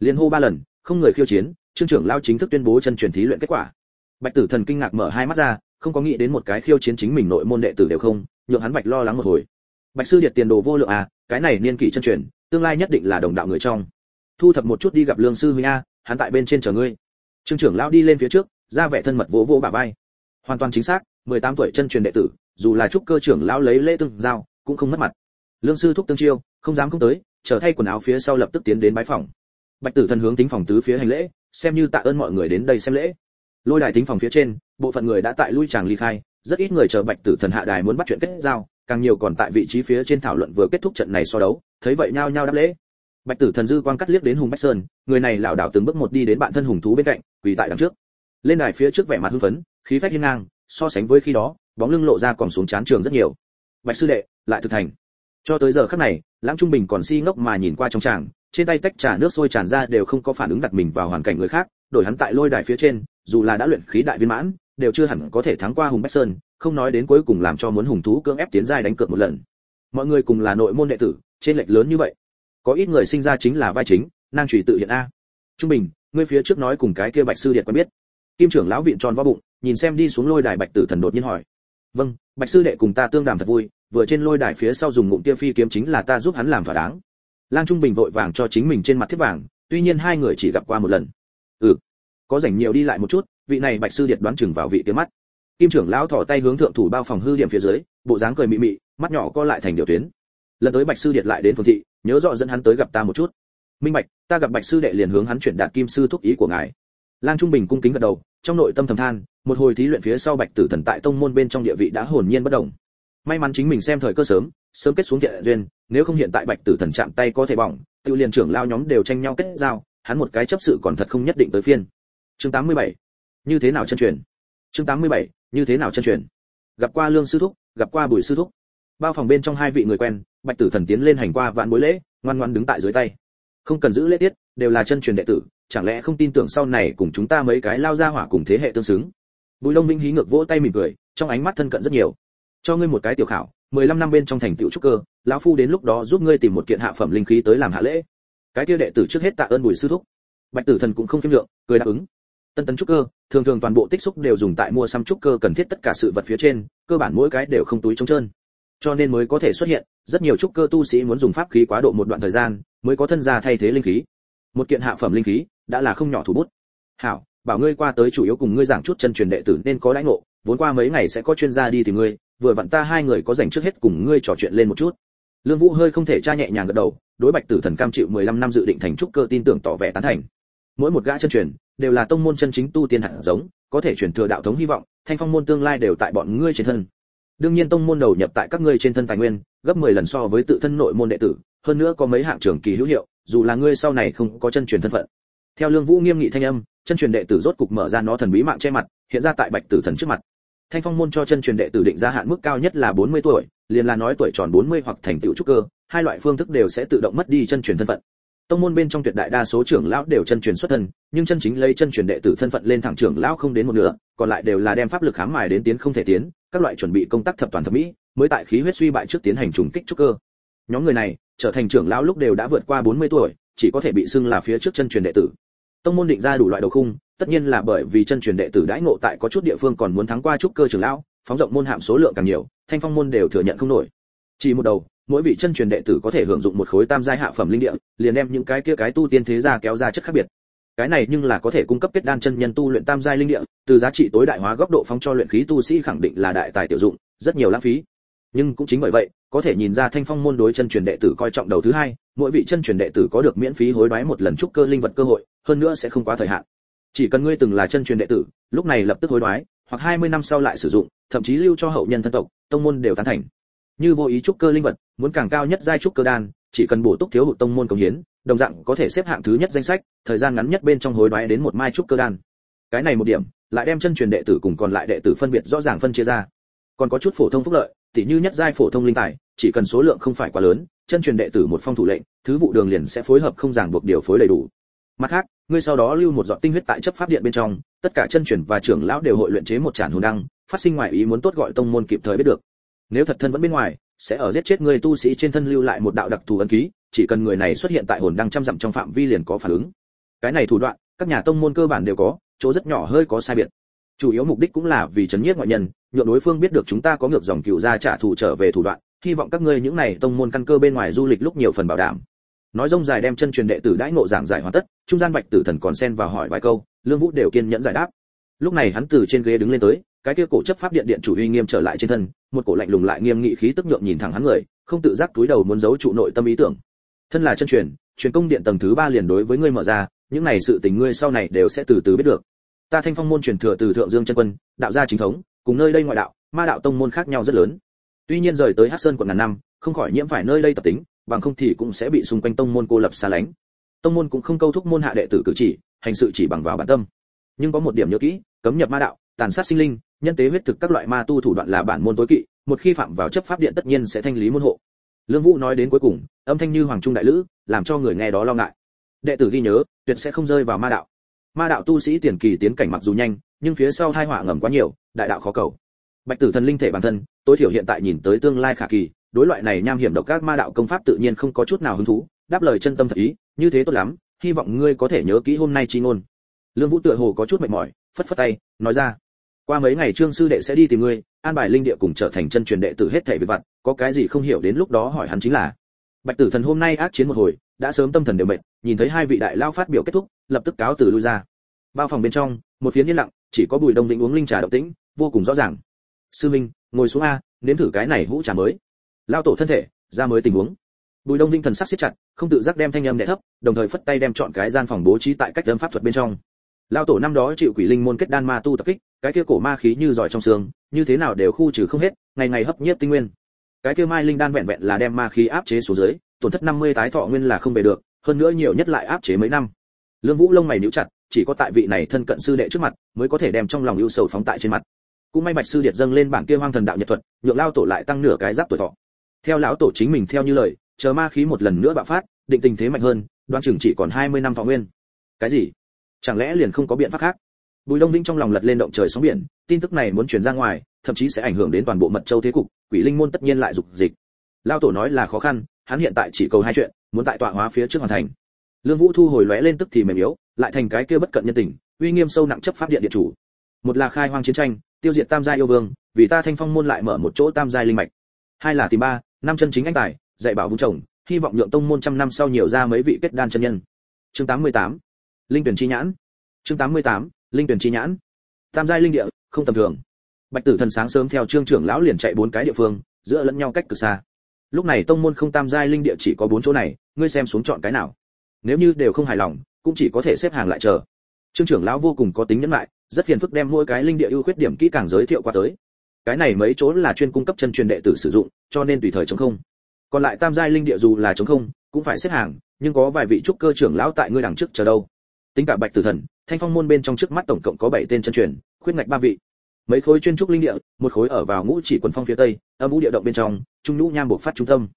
Liên hô ba lần, không người khiêu chiến trương trưởng lao chính thức tuyên bố chân truyền thí luyện kết quả. Bạch tử thần kinh ngạc mở hai mắt ra, không có nghĩ đến một cái khiêu chiến chính mình nội môn đệ tử đều không, nhượng hắn bạch lo lắng một hồi. Bạch sư điệt tiền đồ vô lượng à cái này niên kỷ chân truyền, tương lai nhất định là đồng đạo người trong. Thu thập một chút đi gặp lương sư huynh a, hắn tại bên trên chờ ngươi. Trương trưởng lão đi lên phía trước, ra vẻ thân mật vỗ vỗ bả vai. Hoàn toàn chính xác 18 tuổi chân truyền đệ tử, dù là trúc cơ trưởng lão lấy lễ tương giao, cũng không mất mặt. Lương sư thúc tương chiêu, không dám không tới trở thay quần áo phía sau lập tức tiến đến bái phòng. Bạch tử thần hướng tính phòng tứ phía hành lễ xem như tạ ơn mọi người đến đây xem lễ. Lôi đài tính phòng phía trên, bộ phận người đã tại lui chàng ly khai, rất ít người chờ bạch tử thần hạ đài muốn bắt chuyện kết giao, càng nhiều còn tại vị trí phía trên thảo luận vừa kết thúc trận này so đấu, thấy vậy nhao nhao đáp lễ. Bạch tử thần dư quang cắt liếc đến hùng bách sơn, người này lảo đảo từng bước một đi đến bạn thân hùng thú bên cạnh, quỳ tại đằng trước. Lên đài phía trước vẻ mặt hưng phấn, khí phách hiên ngang, so sánh với khi đó, bóng lưng lộ ra còn xuống chán trường rất nhiều. Bạch sư đệ, lại thực thành cho tới giờ khắc này, lãng trung bình còn si ngốc mà nhìn qua trong tràng trên tay tách trà nước sôi tràn ra đều không có phản ứng đặt mình vào hoàn cảnh người khác, đổi hắn tại lôi đài phía trên, dù là đã luyện khí đại viên mãn, đều chưa hẳn có thể thắng qua hùng bách sơn, không nói đến cuối cùng làm cho muốn hùng thú cưỡng ép tiến giai đánh cược một lần. Mọi người cùng là nội môn đệ tử, trên lệch lớn như vậy. Có ít người sinh ra chính là vai chính năng trùy tự hiện a. Trung bình, ngươi phía trước nói cùng cái kia bạch sư điện quen biết. Kim trưởng lão viện tròn vo bụng, nhìn xem đi xuống lôi đài bạch tử thần đột nhiên hỏi. Vâng bạch sư đệ cùng ta tương đàm thật vui, vừa trên lôi đài phía sau dùng ngụm kia phi kiếm chính là ta giúp hắn làm thỏa đáng lang trung bình vội vàng cho chính mình trên mặt thiết vàng, tuy nhiên hai người chỉ gặp qua một lần. Ừ có rảnh nhiều đi lại một chút, vị này bạch sư điệt đoán chừng vào vị kia mắt. Kim trưởng lão thò tay hướng thượng thủ bao phòng hư điểm phía dưới, bộ dáng cười mị mị, mắt nhỏ co lại thành điều tuyến. Lần tới bạch sư điệt lại đến phương thị, nhớ rõ dẫn hắn tới gặp ta một chút. Minh bạch, ta gặp bạch sư đệ liền hướng hắn chuyển đạt kim sư thúc ý của ngài. Lang trung bình cung kính gật đầu, trong nội tâm thầm than, một hồi thí luyện phía sau bạch tử thần tại tông môn bên trong địa vị đã hồn nhiên bất động may mắn chính mình xem thời cơ sớm sớm kết xuống thiện duyên, nếu không hiện tại bạch tử thần chạm tay có thể bỏng, tiêu liền trưởng lao nhóm đều tranh nhau kết giao, hắn một cái chấp sự còn thật không nhất định tới phiên. Chương 87. như thế nào chân truyền? Chương 87. như thế nào chân truyền? Gặp qua lương sư thúc, gặp qua bùi sư thúc. Bao phòng bên trong hai vị người quen, bạch tử thần tiến lên hành qua vạn bối lễ, ngoan ngoan đứng tại dưới tay. Không cần giữ lễ tiết, đều là chân truyền đệ tử, chẳng lẽ không tin tưởng sau này cùng chúng ta mấy cái lao ra hỏa cùng thế hệ tương xứng? Bùi long minh hí ngược vỗ tay mỉm cười, trong ánh mắt thân cận rất nhiều cho ngươi một cái tiểu khảo 15 năm bên trong thành tựu trúc cơ, lão phu đến lúc đó giúp ngươi tìm một kiện hạ phẩm linh khí tới làm hạ lễ. Cái kia đệ tử trước hết tạ ơn bùi sư thúc. Bạch tử thần cũng không kiêm lượng, cười đáp ứng. Tân tấn trúc cơ, thường thường toàn bộ tích xúc đều dùng tại mua xăm trúc cơ cần thiết tất cả sự vật phía trên, cơ bản mỗi cái đều không túi trống trơn. Cho nên mới có thể xuất hiện, rất nhiều trúc cơ tu sĩ muốn dùng pháp khí quá độ một đoạn thời gian, mới có thân gia thay thế linh khí. Một kiện hạ phẩm linh khí, đã là không nhỏ thủ bút. Hảo, bảo ngươi qua tới chủ yếu cùng ngươi giảng chút chân truyền đệ tử nên có lãnh ngộ, vốn qua mấy ngày sẽ có chuyên gia đi tìm ngươi vừa vặn ta hai người có dành trước hết cùng ngươi trò chuyện lên một chút. Lương vũ hơi không thể tra nhẹ nhàng gật đầu, đối bạch tử thần cam chịu 15 năm dự định thành trúc cơ tin tưởng tỏ vẻ tán thành. Mỗi một gã chân truyền đều là tông môn chân chính tu tiên hạt giống, có thể truyền thừa đạo thống hy vọng, thanh phong môn tương lai đều tại bọn ngươi trên thân. Đương nhiên tông môn đầu nhập tại các ngươi trên thân tài nguyên, gấp 10 lần so với tự thân nội môn đệ tử, hơn nữa có mấy hạng trưởng kỳ hữu hiệu, dù là ngươi sau này không có chân truyền thân phận. Theo lương vũ nghiêm nghị thanh âm, chân truyền đệ tử rốt cục mở ra nó thần bí mạng che mặt, hiện ra tại bạch tử thần trước mặt thanh phong môn cho chân truyền đệ tử định ra hạn mức cao nhất là 40 tuổi, liền là nói tuổi tròn 40 hoặc thành tựu trúc cơ, hai loại phương thức đều sẽ tự động mất đi chân truyền thân phận. Tông môn bên trong tuyệt đại đa số trưởng lão đều chân truyền xuất thân, nhưng chân chính lấy chân truyền đệ tử thân phận lên thẳng trưởng lão không đến một nửa, còn lại đều là đem pháp lực khám mài đến tiến không thể tiến, các loại chuẩn bị công tác thập toàn thập mỹ, mới tại khí huyết suy bại trước tiến hành trùng kích trúc cơ. Nhóm người này, trở thành trưởng lão lúc đều đã vượt qua 40 tuổi, chỉ có thể bị xưng là phía trước chân truyền đệ tử tông môn định ra đủ loại đầu khung, tất nhiên là bởi vì chân truyền đệ tử đãi ngộ tại có chút địa phương còn muốn thắng qua trúc cơ trưởng lão, phóng rộng môn hạm số lượng càng nhiều, thanh phong môn đều thừa nhận không nổi. Chỉ một đầu, mỗi vị chân truyền đệ tử có thể hưởng dụng một khối tam giai hạ phẩm linh địa, liền đem những cái kia cái tu tiên thế gia kéo ra chất khác biệt. Cái này nhưng là có thể cung cấp kết đan chân nhân tu luyện tam giai linh địa, từ giá trị tối đại hóa góc độ phóng cho luyện khí tu sĩ khẳng định là đại tài tiểu dụng, rất nhiều lãng phí. Nhưng cũng chính bởi vậy, có thể nhìn ra thanh phong môn đối chân truyền đệ tử coi trọng đầu thứ hai mỗi vị chân truyền đệ tử có được miễn phí hối đoái một lần trúc cơ linh vật cơ hội, hơn nữa sẽ không quá thời hạn. Chỉ cần ngươi từng là chân truyền đệ tử, lúc này lập tức hối đoái, hoặc 20 năm sau lại sử dụng, thậm chí lưu cho hậu nhân thân tộc, tông môn đều tán thành. Như vô ý trúc cơ linh vật, muốn càng cao nhất giai trúc cơ đan, chỉ cần bổ túc thiếu hụt tông môn công hiến, đồng dạng có thể xếp hạng thứ nhất danh sách, thời gian ngắn nhất bên trong hối đoái đến một mai trúc cơ đan. Cái này một điểm, lại đem chân truyền đệ tử cùng còn lại đệ tử phân biệt rõ ràng phân chia ra. Còn có chút phổ thông phúc lợi tỉ như nhất giai phổ thông linh tài, chỉ cần số lượng không phải quá lớn, chân truyền đệ tử một phong thủ lệnh, thứ vụ đường liền sẽ phối hợp không ràng buộc điều phối đầy đủ. Mặt khác, ngươi sau đó lưu một giọt tinh huyết tại chấp pháp điện bên trong, tất cả chân truyền và trưởng lão đều hội luyện chế một tràn hồn đăng, phát sinh ngoài ý muốn tốt gọi tông môn kịp thời biết được. Nếu thật thân vẫn bên ngoài, sẽ ở giết chết người tu sĩ trên thân lưu lại một đạo đặc thù ấn ký, chỉ cần người này xuất hiện tại hồn đăng trăm dặm trong phạm vi liền có phản ứng. Cái này thủ đoạn, các nhà tông môn cơ bản đều có, chỗ rất nhỏ hơi có sai biệt. Chủ yếu mục đích cũng là vì chấn nhiếp ngoại nhân nhượng đối phương biết được chúng ta có ngược dòng cựu gia trả thù trở về thủ đoạn, hy vọng các ngươi những này tông môn căn cơ bên ngoài du lịch lúc nhiều phần bảo đảm. Nói rông dài đem chân truyền đệ tử đãi ngộ giảng giải hoàn tất, trung gian bạch tử thần còn xen vào hỏi vài câu, lương vũ đều kiên nhẫn giải đáp. Lúc này hắn từ trên ghế đứng lên tới, cái kia cổ chấp pháp điện điện chủ uy nghiêm trở lại trên thân, một cổ lạnh lùng lại nghiêm nghị khí tức nhượng nhìn thẳng hắn người, không tự giác túi đầu muốn giấu trụ nội tâm ý tưởng. Thân là chân truyền truyền công điện tầng thứ ba liền đối với ngươi mở ra, những này sự tình ngươi sau này đều sẽ từ từ biết được. Ta thanh phong môn truyền thừa từ thượng dương chân quân, đạo gia chính thống cùng nơi đây ngoại đạo, ma đạo tông môn khác nhau rất lớn. Tuy nhiên rời tới hắc sơn quận ngàn năm, không khỏi nhiễm phải nơi đây tập tính, bằng không thì cũng sẽ bị xung quanh tông môn cô lập xa lánh. Tông môn cũng không câu thúc môn hạ đệ tử cử chỉ, hành sự chỉ bằng vào bản tâm. Nhưng có một điểm nhớ kỹ, cấm nhập ma đạo, tàn sát sinh linh, nhân tế huyết thực các loại ma tu thủ đoạn là bản môn tối kỵ, một khi phạm vào chấp pháp điện tất nhiên sẽ thanh lý môn hộ. Lương vũ nói đến cuối cùng, âm thanh như hoàng trung đại lữ, làm cho người nghe đó lo ngại. Đệ tử ghi nhớ, tuyệt sẽ không rơi vào ma đạo. Ma đạo tu sĩ tiền kỳ tiến cảnh mặc dù nhanh nhưng phía sau hai họa ngầm quá nhiều, đại đạo khó cầu. Bạch tử thần linh thể bản thân, tối thiểu hiện tại nhìn tới tương lai khả kỳ, đối loại này nham hiểm độc các ma đạo công pháp tự nhiên không có chút nào hứng thú, đáp lời chân tâm thật ý, như thế tốt lắm, hy vọng ngươi có thể nhớ kỹ hôm nay chi ngôn. Lương vũ tựa hồ có chút mệt mỏi, phất phất tay, nói ra, qua mấy ngày trương sư đệ sẽ đi tìm ngươi, an bài linh địa cùng trở thành chân truyền đệ tử hết thảy việc vặt, có cái gì không hiểu đến lúc đó hỏi hắn chính là. Bạch tử thần hôm nay ác chiến một hồi, đã sớm tâm thần đều mệt, nhìn thấy hai vị đại lao phát biểu kết thúc, lập tức cáo từ lui ra. Bao phòng bên trong, một phiến yên lặng chỉ có bùi đông vĩnh uống linh trà động tĩnh, vô cùng rõ ràng. Sư minh, ngồi xuống a, nếm thử cái này hũ trà mới. Lao tổ thân thể, ra mới tình huống. Bùi đông vĩnh thần sắc siết chặt, không tự giác đem thanh âm đè thấp, đồng thời phất tay đem chọn cái gian phòng bố trí tại cách âm pháp thuật bên trong. Lao tổ năm đó chịu quỷ linh môn kết đan ma tu tập kích, cái kia cổ ma khí như giỏi trong xương, như thế nào đều khu trừ không hết, ngày ngày hấp nhiếp tinh nguyên. Cái kia mai linh đan vẹn vẹn là đem ma khí áp chế xuống dưới, tổn thất 50 tái thọ nguyên là không về được, hơn nữa nhiều nhất lại áp chế mấy năm. Lương vũ lông mày nhíu chặt chỉ có tại vị này thân cận sư đệ trước mặt, mới có thể đem trong lòng ưu sầu phóng tại trên mặt. Cũng may bạch sư điệt dâng lên bảng kia hoang thần đạo nhật thuật, nhượng lao tổ lại tăng nửa cái giáp tuổi thọ. Theo lão tổ chính mình theo như lời, chờ ma khí một lần nữa bạo phát, định tình thế mạnh hơn, đoan chừng chỉ còn 20 năm thọ nguyên. Cái gì? Chẳng lẽ liền không có biện pháp khác? Bùi đông vĩnh trong lòng lật lên động trời sóng biển, tin tức này muốn truyền ra ngoài, thậm chí sẽ ảnh hưởng đến toàn bộ mật châu thế cục, quỷ linh môn tất nhiên lại dục dịch. Lao tổ nói là khó khăn, hắn hiện tại chỉ cầu hai chuyện, muốn tại tọa hóa phía trước hoàn thành. Lương vũ thu hồi lóe lên tức thì mềm yếu lại thành cái kia bất cận nhân tình, uy nghiêm sâu nặng chấp pháp điện điện chủ. Một là khai hoang chiến tranh, tiêu diệt tam gia yêu vương, vì ta thanh phong môn lại mở một chỗ tam giai linh mạch. Hai là tìm ba, năm chân chính anh tài, dạy bảo vũ chồng, hy vọng nhượng tông môn trăm năm sau nhiều ra mấy vị kết đan chân nhân. Chương 88. linh tuyển chi nhãn. Chương 88. linh tuyển chi nhãn. Tam giai linh địa, không tầm thường. Bạch tử thần sáng sớm theo trương trưởng lão liền chạy bốn cái địa phương, giữa lẫn nhau cách cực xa. Lúc này tông môn không tam giai linh địa chỉ có bốn chỗ này, ngươi xem xuống chọn cái nào. Nếu như đều không hài lòng cũng chỉ có thể xếp hàng lại chờ. Trương trưởng lão vô cùng có tính nhẫn lại rất phiền phức đem mỗi cái linh địa ưu khuyết điểm kỹ càng giới thiệu qua tới. Cái này mấy chỗ là chuyên cung cấp chân truyền đệ tử sử dụng cho nên tùy thời chống không. Còn lại tam giai linh địa dù là chống không cũng phải xếp hàng nhưng có vài vị trúc cơ trưởng lão tại ngươi đằng trước chờ đâu. Tính cả bạch tử thần thanh phong môn bên trong trước mắt tổng cộng có bảy tên chân truyền khuyết ngạch ba vị. Mấy khối chuyên trúc linh địa một khối ở vào ngũ chỉ quần phong phía tây âm ngũ địa động bên trong trung nhũ nham buộc phát trung tâm.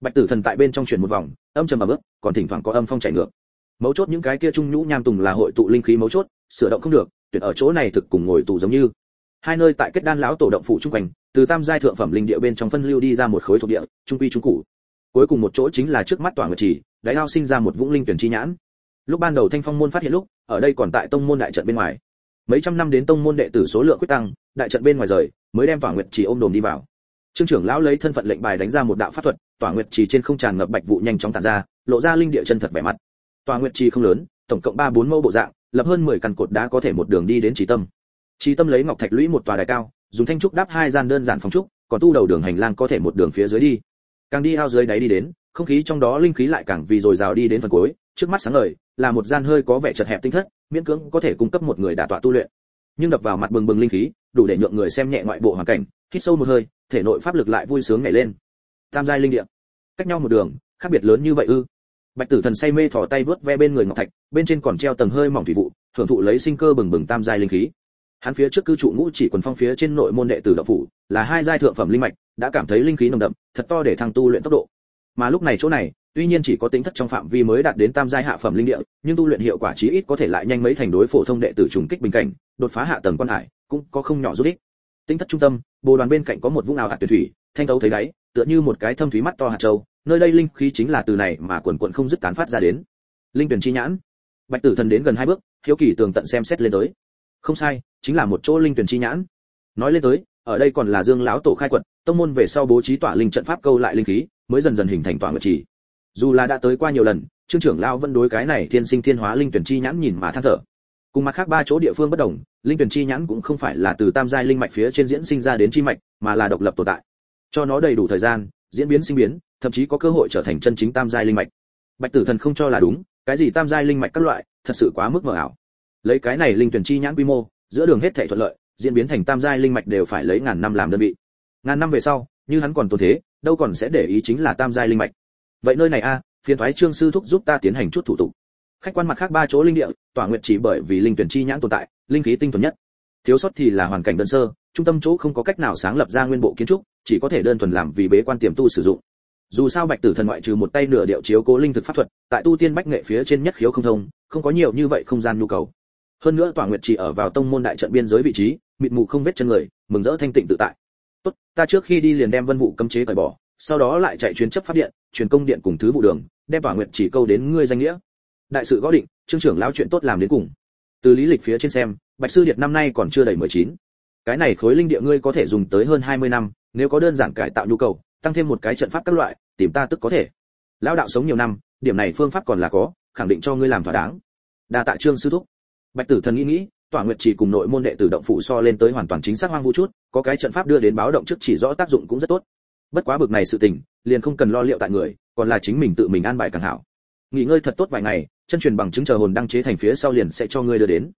Bạch tử thần tại bên trong chuyển một vòng âm trầm mà bước, còn thỉnh thoảng có âm phong chảy ngược mấu chốt những cái kia trung nhũ nham tùng là hội tụ linh khí mấu chốt, sửa động không được, tuyệt ở chỗ này thực cùng ngồi tù giống như. Hai nơi tại kết đan lão tổ động phủ trung quanh, từ tam giai thượng phẩm linh địa bên trong phân lưu đi ra một khối thuộc địa, trung quy trung cụ cuối cùng một chỗ chính là trước mắt tỏa nguyệt trì, đáy ao sinh ra một vũng linh tuyển chi nhãn. Lúc ban đầu thanh phong môn phát hiện lúc, ở đây còn tại tông môn đại trận bên ngoài. Mấy trăm năm đến tông môn đệ tử số lượng quyết tăng, đại trận bên ngoài rời, mới đem tỏa nguyệt chỉ ôm đồm đi vào. Trương trưởng lão lấy thân phận lệnh bài đánh ra một đạo pháp thuật tỏa nguyệt chỉ trên không tràn ngập bạch vụ nhanh chóng tản ra, lộ ra linh địa chân thật vẻ mặt tòa nguyệt trì không lớn, tổng cộng ba bốn mẫu bộ dạng, lập hơn 10 căn cột đá có thể một đường đi đến trí tâm. Trí tâm lấy ngọc thạch lũy một tòa đài cao, dùng thanh trúc đắp hai gian đơn giản phòng trúc, còn tu đầu đường hành lang có thể một đường phía dưới đi. Càng đi ao dưới đáy đi đến, không khí trong đó linh khí lại càng vì dồi dào đi đến phần cuối, trước mắt sáng ngời, là một gian hơi có vẻ chật hẹp tinh thất, miễn cưỡng có thể cung cấp một người đả tọa tu luyện. Nhưng đập vào mặt bừng bừng linh khí, đủ để nhượng người xem nhẹ ngoại bộ hoàn cảnh, hít sâu một hơi, thể nội pháp lực lại vui sướng nhảy lên. Tam giai linh địa. Cách nhau một đường, khác biệt lớn như vậy ư? Bạch tử thần say mê thò tay vớt ve bên người ngọc thạch, bên trên còn treo tầng hơi mỏng thủy vụ, thưởng thụ lấy sinh cơ bừng bừng tam giai linh khí. Hắn phía trước cư trụ ngũ chỉ quần phong phía trên nội môn đệ tử đạo phủ, là hai giai thượng phẩm linh mạch, đã cảm thấy linh khí nồng đậm, thật to để thăng tu luyện tốc độ. Mà lúc này chỗ này, tuy nhiên chỉ có tính thất trong phạm vi mới đạt đến tam giai hạ phẩm linh địa, nhưng tu luyện hiệu quả chí ít có thể lại nhanh mấy thành đối phổ thông đệ tử trùng kích bình cảnh, đột phá hạ tầng quan hải, cũng có không nhỏ giúp ích. Tính thất trung tâm, bồ đoàn bên cạnh có một vũng ảo hạt tuyệt thủy, thanh tấu thấy đáy, tựa như một cái thâm thúy mắt to hạt châu nơi đây linh khí chính là từ này mà quần quần không dứt tán phát ra đến. Linh tuyển chi nhãn. Bạch tử thần đến gần hai bước, hiếu kỳ tường tận xem xét lên tới. Không sai, chính là một chỗ linh tuyển chi nhãn. Nói lên tới, ở đây còn là dương lão tổ khai quật, tông môn về sau bố trí tỏa linh trận pháp câu lại linh khí, mới dần dần hình thành tỏa ngự trì. Dù là đã tới qua nhiều lần, trương trưởng lão vẫn đối cái này thiên sinh thiên hóa linh tuyển chi nhãn nhìn mà than thở. Cùng mặt khác ba chỗ địa phương bất đồng, linh tuyển chi nhãn cũng không phải là từ tam giai linh mạch phía trên diễn sinh ra đến chi mạch, mà là độc lập tồn tại. Cho nó đầy đủ thời gian, diễn biến sinh biến thậm chí có cơ hội trở thành chân chính tam giai linh mạch. Bạch tử thần không cho là đúng, cái gì tam giai linh mạch các loại, thật sự quá mức mờ ảo. Lấy cái này linh tuyển chi nhãn quy mô, giữa đường hết thảy thuận lợi, diễn biến thành tam giai linh mạch đều phải lấy ngàn năm làm đơn vị. Ngàn năm về sau, như hắn còn tồn thế, đâu còn sẽ để ý chính là tam giai linh mạch. Vậy nơi này a, phiền thoái trương sư thúc giúp ta tiến hành chút thủ tục. Khách quan mặt khác ba chỗ linh địa, tỏa nguyện chỉ bởi vì linh tuyển chi nhãn tồn tại, linh khí tinh thuần nhất. Thiếu sót thì là hoàn cảnh đơn sơ, trung tâm chỗ không có cách nào sáng lập ra nguyên bộ kiến trúc, chỉ có thể đơn thuần làm vì bế quan tiềm tu sử dụng dù sao bạch tử thần ngoại trừ một tay nửa điệu chiếu cố linh thực pháp thuật, tại tu tiên bách nghệ phía trên nhất khiếu không thông, không có nhiều như vậy không gian nhu cầu. Hơn nữa tỏa nguyệt chỉ ở vào tông môn đại trận biên giới vị trí, mịt mù không vết chân người, mừng rỡ thanh tịnh tự tại. Tốt, ta trước khi đi liền đem vân vụ cấm chế cởi bỏ, sau đó lại chạy chuyến chấp pháp điện, truyền công điện cùng thứ vụ đường, đem tỏa nguyệt chỉ câu đến ngươi danh nghĩa. Đại sự gõ định, trương trưởng lão chuyện tốt làm đến cùng. Từ lý lịch phía trên xem, bạch sư điện năm nay còn chưa đầy 19. cái này khối linh địa ngươi có thể dùng tới hơn 20 năm, nếu có đơn giản cải tạo nhu cầu tăng thêm một cái trận pháp các loại, tìm ta tức có thể. Lão đạo sống nhiều năm, điểm này phương pháp còn là có, khẳng định cho ngươi làm thỏa đáng. Đa tạ trương sư thúc. Bạch tử thần nghĩ nghĩ, tỏa nguyệt chỉ cùng nội môn đệ tử động phủ so lên tới hoàn toàn chính xác hoang vu chút, có cái trận pháp đưa đến báo động trước chỉ rõ tác dụng cũng rất tốt. Bất quá bực này sự tình, liền không cần lo liệu tại người, còn là chính mình tự mình an bài càng hảo. Nghỉ ngơi thật tốt vài ngày, chân truyền bằng chứng chờ hồn đăng chế thành phía sau liền sẽ cho ngươi đưa đến.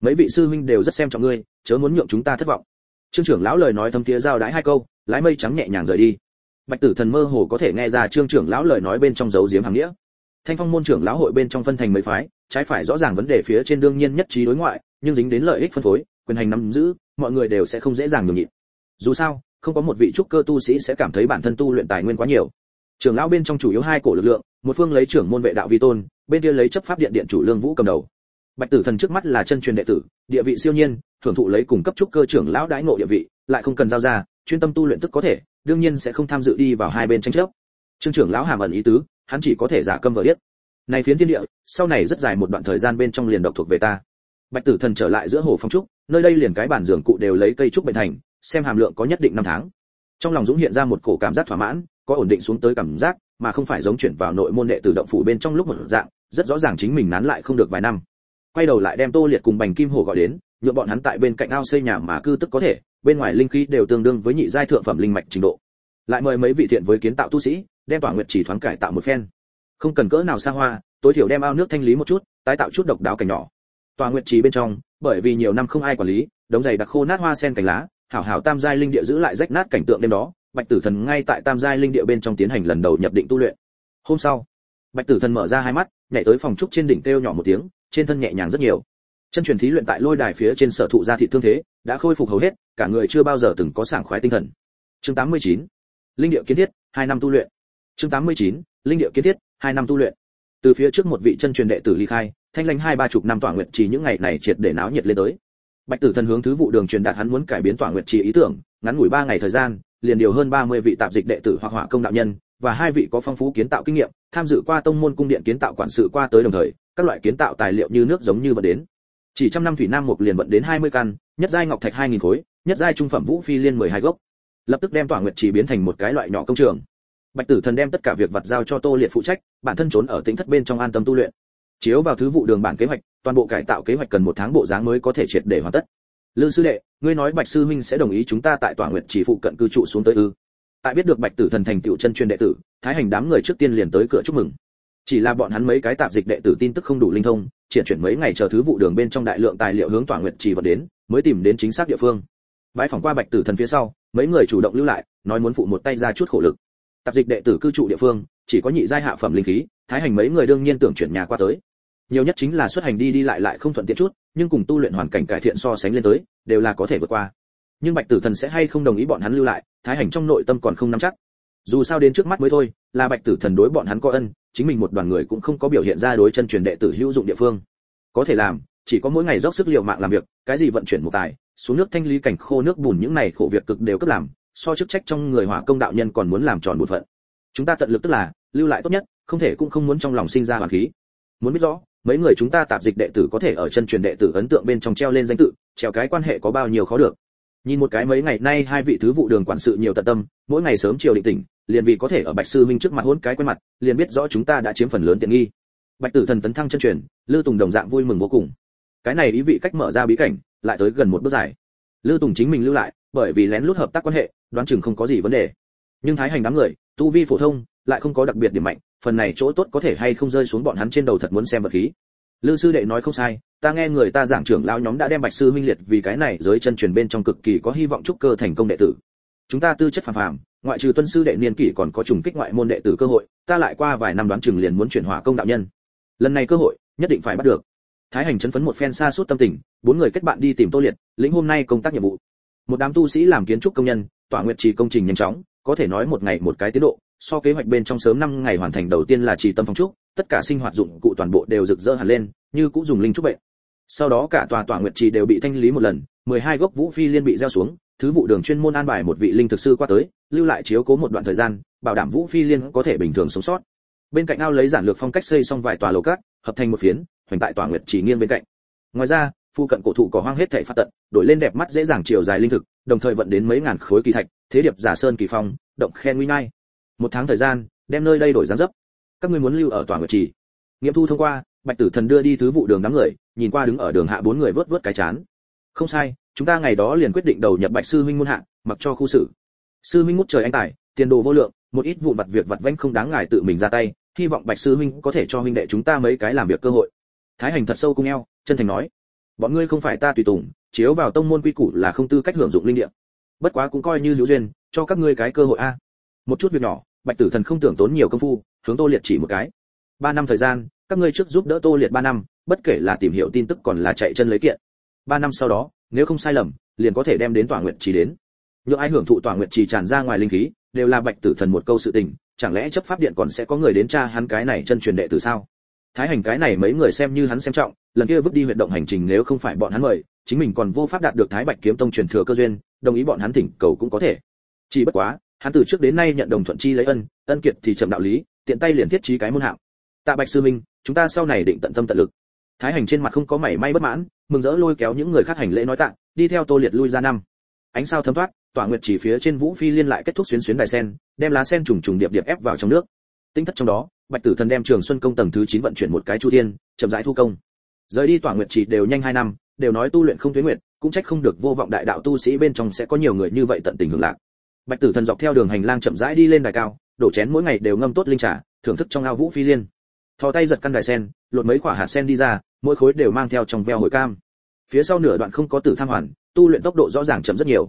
Mấy vị sư huynh đều rất xem trọng ngươi, chớ muốn nhượng chúng ta thất vọng. Trương trưởng lão lời nói thâm thiế giao đái hai câu, lái mây trắng nhẹ nhàng rời đi bạch tử thần mơ hồ có thể nghe ra trương trưởng lão lời nói bên trong dấu diếm hàng nghĩa. Thanh phong môn trưởng lão hội bên trong phân thành mấy phái, trái phải rõ ràng vấn đề phía trên đương nhiên nhất trí đối ngoại, nhưng dính đến lợi ích phân phối, quyền hành nắm giữ, mọi người đều sẽ không dễ dàng nhường nhịn. Dù sao, không có một vị trúc cơ tu sĩ sẽ cảm thấy bản thân tu luyện tài nguyên quá nhiều. Trưởng lão bên trong chủ yếu hai cổ lực lượng, một phương lấy trưởng môn vệ đạo vi tôn, bên kia lấy chấp pháp điện điện chủ lương vũ cầm đầu. Bạch tử thần trước mắt là chân truyền đệ tử, địa vị siêu nhiên, thưởng thụ lấy cùng cấp trúc cơ trưởng lão đãi ngộ địa vị, lại không cần giao ra, chuyên tâm tu luyện tức có thể đương nhiên sẽ không tham dự đi vào hai bên tranh chấp. Trương trưởng lão hàm ẩn ý tứ, hắn chỉ có thể giả câm vờ biết này phiến thiên địa, sau này rất dài một đoạn thời gian bên trong liền độc thuộc về ta. Bạch tử thần trở lại giữa hồ phong trúc, nơi đây liền cái bản giường cụ đều lấy cây trúc bệnh thành, xem hàm lượng có nhất định năm tháng. Trong lòng dũng hiện ra một cổ cảm giác thỏa mãn, có ổn định xuống tới cảm giác, mà không phải giống chuyển vào nội môn đệ tử động phủ bên trong lúc một dạng, rất rõ ràng chính mình nán lại không được vài năm. Quay đầu lại đem tô liệt cùng bành kim hồ gọi đến, nhượng bọn hắn tại bên cạnh ao xây nhà mà cư tức có thể bên ngoài linh khí đều tương đương với nhị giai thượng phẩm linh mạch trình độ. Lại mời mấy vị thiện với kiến tạo tu sĩ, đem tỏa nguyệt chỉ thoáng cải tạo một phen. Không cần cỡ nào xa hoa, tối thiểu đem ao nước thanh lý một chút, tái tạo chút độc đáo cảnh nhỏ. Tòa nguyệt trì bên trong, bởi vì nhiều năm không ai quản lý, đống dày đặc khô nát hoa sen cành lá, hảo hảo tam giai linh địa giữ lại rách nát cảnh tượng đêm đó, bạch tử thần ngay tại tam giai linh địa bên trong tiến hành lần đầu nhập định tu luyện. Hôm sau, bạch tử thần mở ra hai mắt, nhảy tới phòng trúc trên đỉnh kêu nhỏ một tiếng, trên thân nhẹ nhàng rất nhiều chân truyền thí luyện tại lôi đài phía trên sở thụ gia thị thương thế, đã khôi phục hầu hết, cả người chưa bao giờ từng có sảng khoái tinh thần chương 89. linh địa kiến thiết, hai năm tu luyện chương 89. linh địa kiến thiết, hai năm tu luyện từ phía trước một vị chân truyền đệ tử ly khai, thanh lãnh hai ba chục năm tỏa nguyện trì những ngày này triệt để náo nhiệt lên tới bạch tử thần hướng thứ vụ đường truyền đạt hắn muốn cải biến tỏa nguyện trì ý tưởng, ngắn ngủi ba ngày thời gian, liền điều hơn 30 vị tạp dịch đệ tử hoặc hỏa công đạo nhân, và hai vị có phong phú kiến tạo kinh nghiệm, tham dự qua tông môn cung điện kiến tạo quản sự qua tới đồng thời, các loại kiến tạo tài liệu như nước giống như vận đến chỉ trăm năm thủy nam một liền vận đến 20 căn, nhất giai ngọc thạch 2.000 khối, nhất giai trung phẩm vũ phi liên 12 gốc. Lập tức đem tỏa nguyệt chỉ biến thành một cái loại nhỏ công trường. Bạch tử thần đem tất cả việc vật giao cho tô liệt phụ trách, bản thân trốn ở tính thất bên trong an tâm tu luyện. Chiếu vào thứ vụ đường bản kế hoạch, toàn bộ cải tạo kế hoạch cần một tháng bộ dáng mới có thể triệt để hoàn tất. Lư sư đệ, ngươi nói bạch sư huynh sẽ đồng ý chúng ta tại tỏa nguyệt chỉ phụ cận cư trụ xuống tới ư? Tại biết được bạch tử thần thành tựu chân truyền đệ tử, thái hành đám người trước tiên liền tới cửa chúc mừng chỉ là bọn hắn mấy cái tạp dịch đệ tử tin tức không đủ linh thông, triển chuyển mấy ngày chờ thứ vụ đường bên trong đại lượng tài liệu hướng tỏa nguyệt trì vật đến, mới tìm đến chính xác địa phương. Bãi phỏng qua bạch tử thần phía sau, mấy người chủ động lưu lại, nói muốn phụ một tay ra chút khổ lực. Tạp dịch đệ tử cư trụ địa phương, chỉ có nhị giai hạ phẩm linh khí, thái hành mấy người đương nhiên tưởng chuyển nhà qua tới. Nhiều nhất chính là xuất hành đi đi lại lại không thuận tiện chút, nhưng cùng tu luyện hoàn cảnh cải thiện so sánh lên tới, đều là có thể vượt qua. Nhưng bạch tử thần sẽ hay không đồng ý bọn hắn lưu lại, thái hành trong nội tâm còn không nắm chắc. Dù sao đến trước mắt mới thôi, là bạch tử thần đối bọn hắn có ân chính mình một đoàn người cũng không có biểu hiện ra đối chân truyền đệ tử hữu dụng địa phương. Có thể làm, chỉ có mỗi ngày dốc sức liệu mạng làm việc, cái gì vận chuyển một tài, xuống nước thanh lý cảnh khô nước bùn những này khổ việc cực đều cấp làm, so chức trách trong người hỏa công đạo nhân còn muốn làm tròn một phận. Chúng ta tận lực tức là, lưu lại tốt nhất, không thể cũng không muốn trong lòng sinh ra hoàn khí. Muốn biết rõ, mấy người chúng ta tạp dịch đệ tử có thể ở chân truyền đệ tử ấn tượng bên trong treo lên danh tự, treo cái quan hệ có bao nhiêu khó được. Nhìn một cái mấy ngày nay hai vị thứ vụ đường quản sự nhiều tận tâm, mỗi ngày sớm chiều định tỉnh liền vì có thể ở bạch sư minh trước mặt hôn cái quen mặt, liền biết rõ chúng ta đã chiếm phần lớn tiện nghi. Bạch tử thần tấn thăng chân truyền, lư tùng đồng dạng vui mừng vô cùng. Cái này ý vị cách mở ra bí cảnh, lại tới gần một bước dài. Lư tùng chính mình lưu lại, bởi vì lén lút hợp tác quan hệ, đoán chừng không có gì vấn đề. Nhưng thái hành đám người, tu vi phổ thông, lại không có đặc biệt điểm mạnh, phần này chỗ tốt có thể hay không rơi xuống bọn hắn trên đầu thật muốn xem vật khí. Lư sư đệ nói không sai, ta nghe người ta giảng trưởng lão nhóm đã đem bạch sư huynh liệt vì cái này giới chân truyền bên trong cực kỳ có hy vọng trúc cơ thành công đệ tử chúng ta tư chất phàm phàm, ngoại trừ tuân sư đệ niên kỷ còn có trùng kích ngoại môn đệ tử cơ hội, ta lại qua vài năm đoán chừng liền muốn chuyển hỏa công đạo nhân. Lần này cơ hội, nhất định phải bắt được. Thái hành chấn phấn một phen xa suốt tâm tình, bốn người kết bạn đi tìm tô liệt, lĩnh hôm nay công tác nhiệm vụ. Một đám tu sĩ làm kiến trúc công nhân, tỏa nguyệt trì công trình nhanh chóng, có thể nói một ngày một cái tiến độ, so kế hoạch bên trong sớm năm ngày hoàn thành đầu tiên là trì tâm phong trúc, tất cả sinh hoạt dụng cụ toàn bộ đều rực rỡ hẳn lên, như cũng dùng linh trúc bệnh. Sau đó cả tòa tỏa nguyệt trì đều bị thanh lý một lần 12 gốc vũ phi liên bị gieo xuống thứ vụ đường chuyên môn an bài một vị linh thực sư qua tới, lưu lại chiếu cố một đoạn thời gian, bảo đảm vũ phi liên có thể bình thường sống sót. Bên cạnh ao lấy giản lược phong cách xây xong vài tòa lầu cát, hợp thành một phiến, hoành tại tòa nguyệt chỉ nghiêng bên cạnh. Ngoài ra, phu cận cổ thụ cỏ hoang hết thảy phát tận, đổi lên đẹp mắt dễ dàng chiều dài linh thực, đồng thời vận đến mấy ngàn khối kỳ thạch, thế điệp giả sơn kỳ phong, động khen nguy ngai một tháng thời gian, đem nơi đây đổi dáng dấp. Các ngươi muốn lưu ở tòa nguyệt trì nghiệm thu thông qua, bạch tử thần đưa đi thứ vụ đường đám người, nhìn qua đứng ở đường hạ bốn người vớt vớt cái chán. Không sai chúng ta ngày đó liền quyết định đầu nhập bạch sư huynh môn hạ, mặc cho khu xử. Sư huynh ngút trời anh tài, tiền đồ vô lượng, một ít vụ vặt việc vặt vãnh không đáng ngài tự mình ra tay, hy vọng bạch sư huynh có thể cho huynh đệ chúng ta mấy cái làm việc cơ hội. Thái hành thật sâu cung eo, chân thành nói, bọn ngươi không phải ta tùy tùng, chiếu vào tông môn quy củ là không tư cách hưởng dụng linh địa. Bất quá cũng coi như liễu duyên, cho các ngươi cái cơ hội a. Một chút việc nhỏ, bạch tử thần không tưởng tốn nhiều công phu, hướng tô liệt chỉ một cái. Ba năm thời gian, các ngươi trước giúp đỡ tô liệt ba năm, bất kể là tìm hiểu tin tức còn là chạy chân lấy kiện ba năm sau đó, nếu không sai lầm, liền có thể đem đến tòa nguyện trì đến. Nhượng ai hưởng thụ tòa nguyện trì tràn ra ngoài linh khí, đều là bạch tử thần một câu sự tình, chẳng lẽ chấp pháp điện còn sẽ có người đến tra hắn cái này chân truyền đệ từ sao? Thái hành cái này mấy người xem như hắn xem trọng, lần kia vứt đi huyện động hành trình nếu không phải bọn hắn mời, chính mình còn vô pháp đạt được thái bạch kiếm tông truyền thừa cơ duyên, đồng ý bọn hắn thỉnh cầu cũng có thể. Chỉ bất quá, hắn từ trước đến nay nhận đồng thuận chi lấy ân ân kiệt thì chậm đạo lý, tiện tay liền thiết trí cái môn hạng. Tạ bạch sư minh, chúng ta sau này định tận tâm tận lực thái hành trên mặt không có mảy may bất mãn, mừng rỡ lôi kéo những người khác hành lễ nói tạ, đi theo tô liệt lui ra năm. Ánh sao thấm thoát, tỏa nguyệt chỉ phía trên vũ phi liên lại kết thúc xuyến xuyến đài sen, đem lá sen trùng trùng điệp điệp ép vào trong nước. Tinh thất trong đó, bạch tử thần đem trường xuân công tầng thứ 9 vận chuyển một cái chu thiên, chậm rãi thu công. Rời đi tỏa nguyệt chỉ đều nhanh 2 năm, đều nói tu luyện không tuyến nguyện cũng trách không được vô vọng đại đạo tu sĩ bên trong sẽ có nhiều người như vậy tận tình hưởng lạc. Bạch tử thần dọc theo đường hành lang chậm rãi đi lên đài cao, đổ chén mỗi ngày đều ngâm tốt linh trà, thưởng thức trong ao vũ phi liên. Thò tay giật căn đài sen lột mấy quả hạt sen đi ra, mỗi khối đều mang theo trong veo hồi cam. Phía sau nửa đoạn không có tử tham hoàn, tu luyện tốc độ rõ ràng chậm rất nhiều.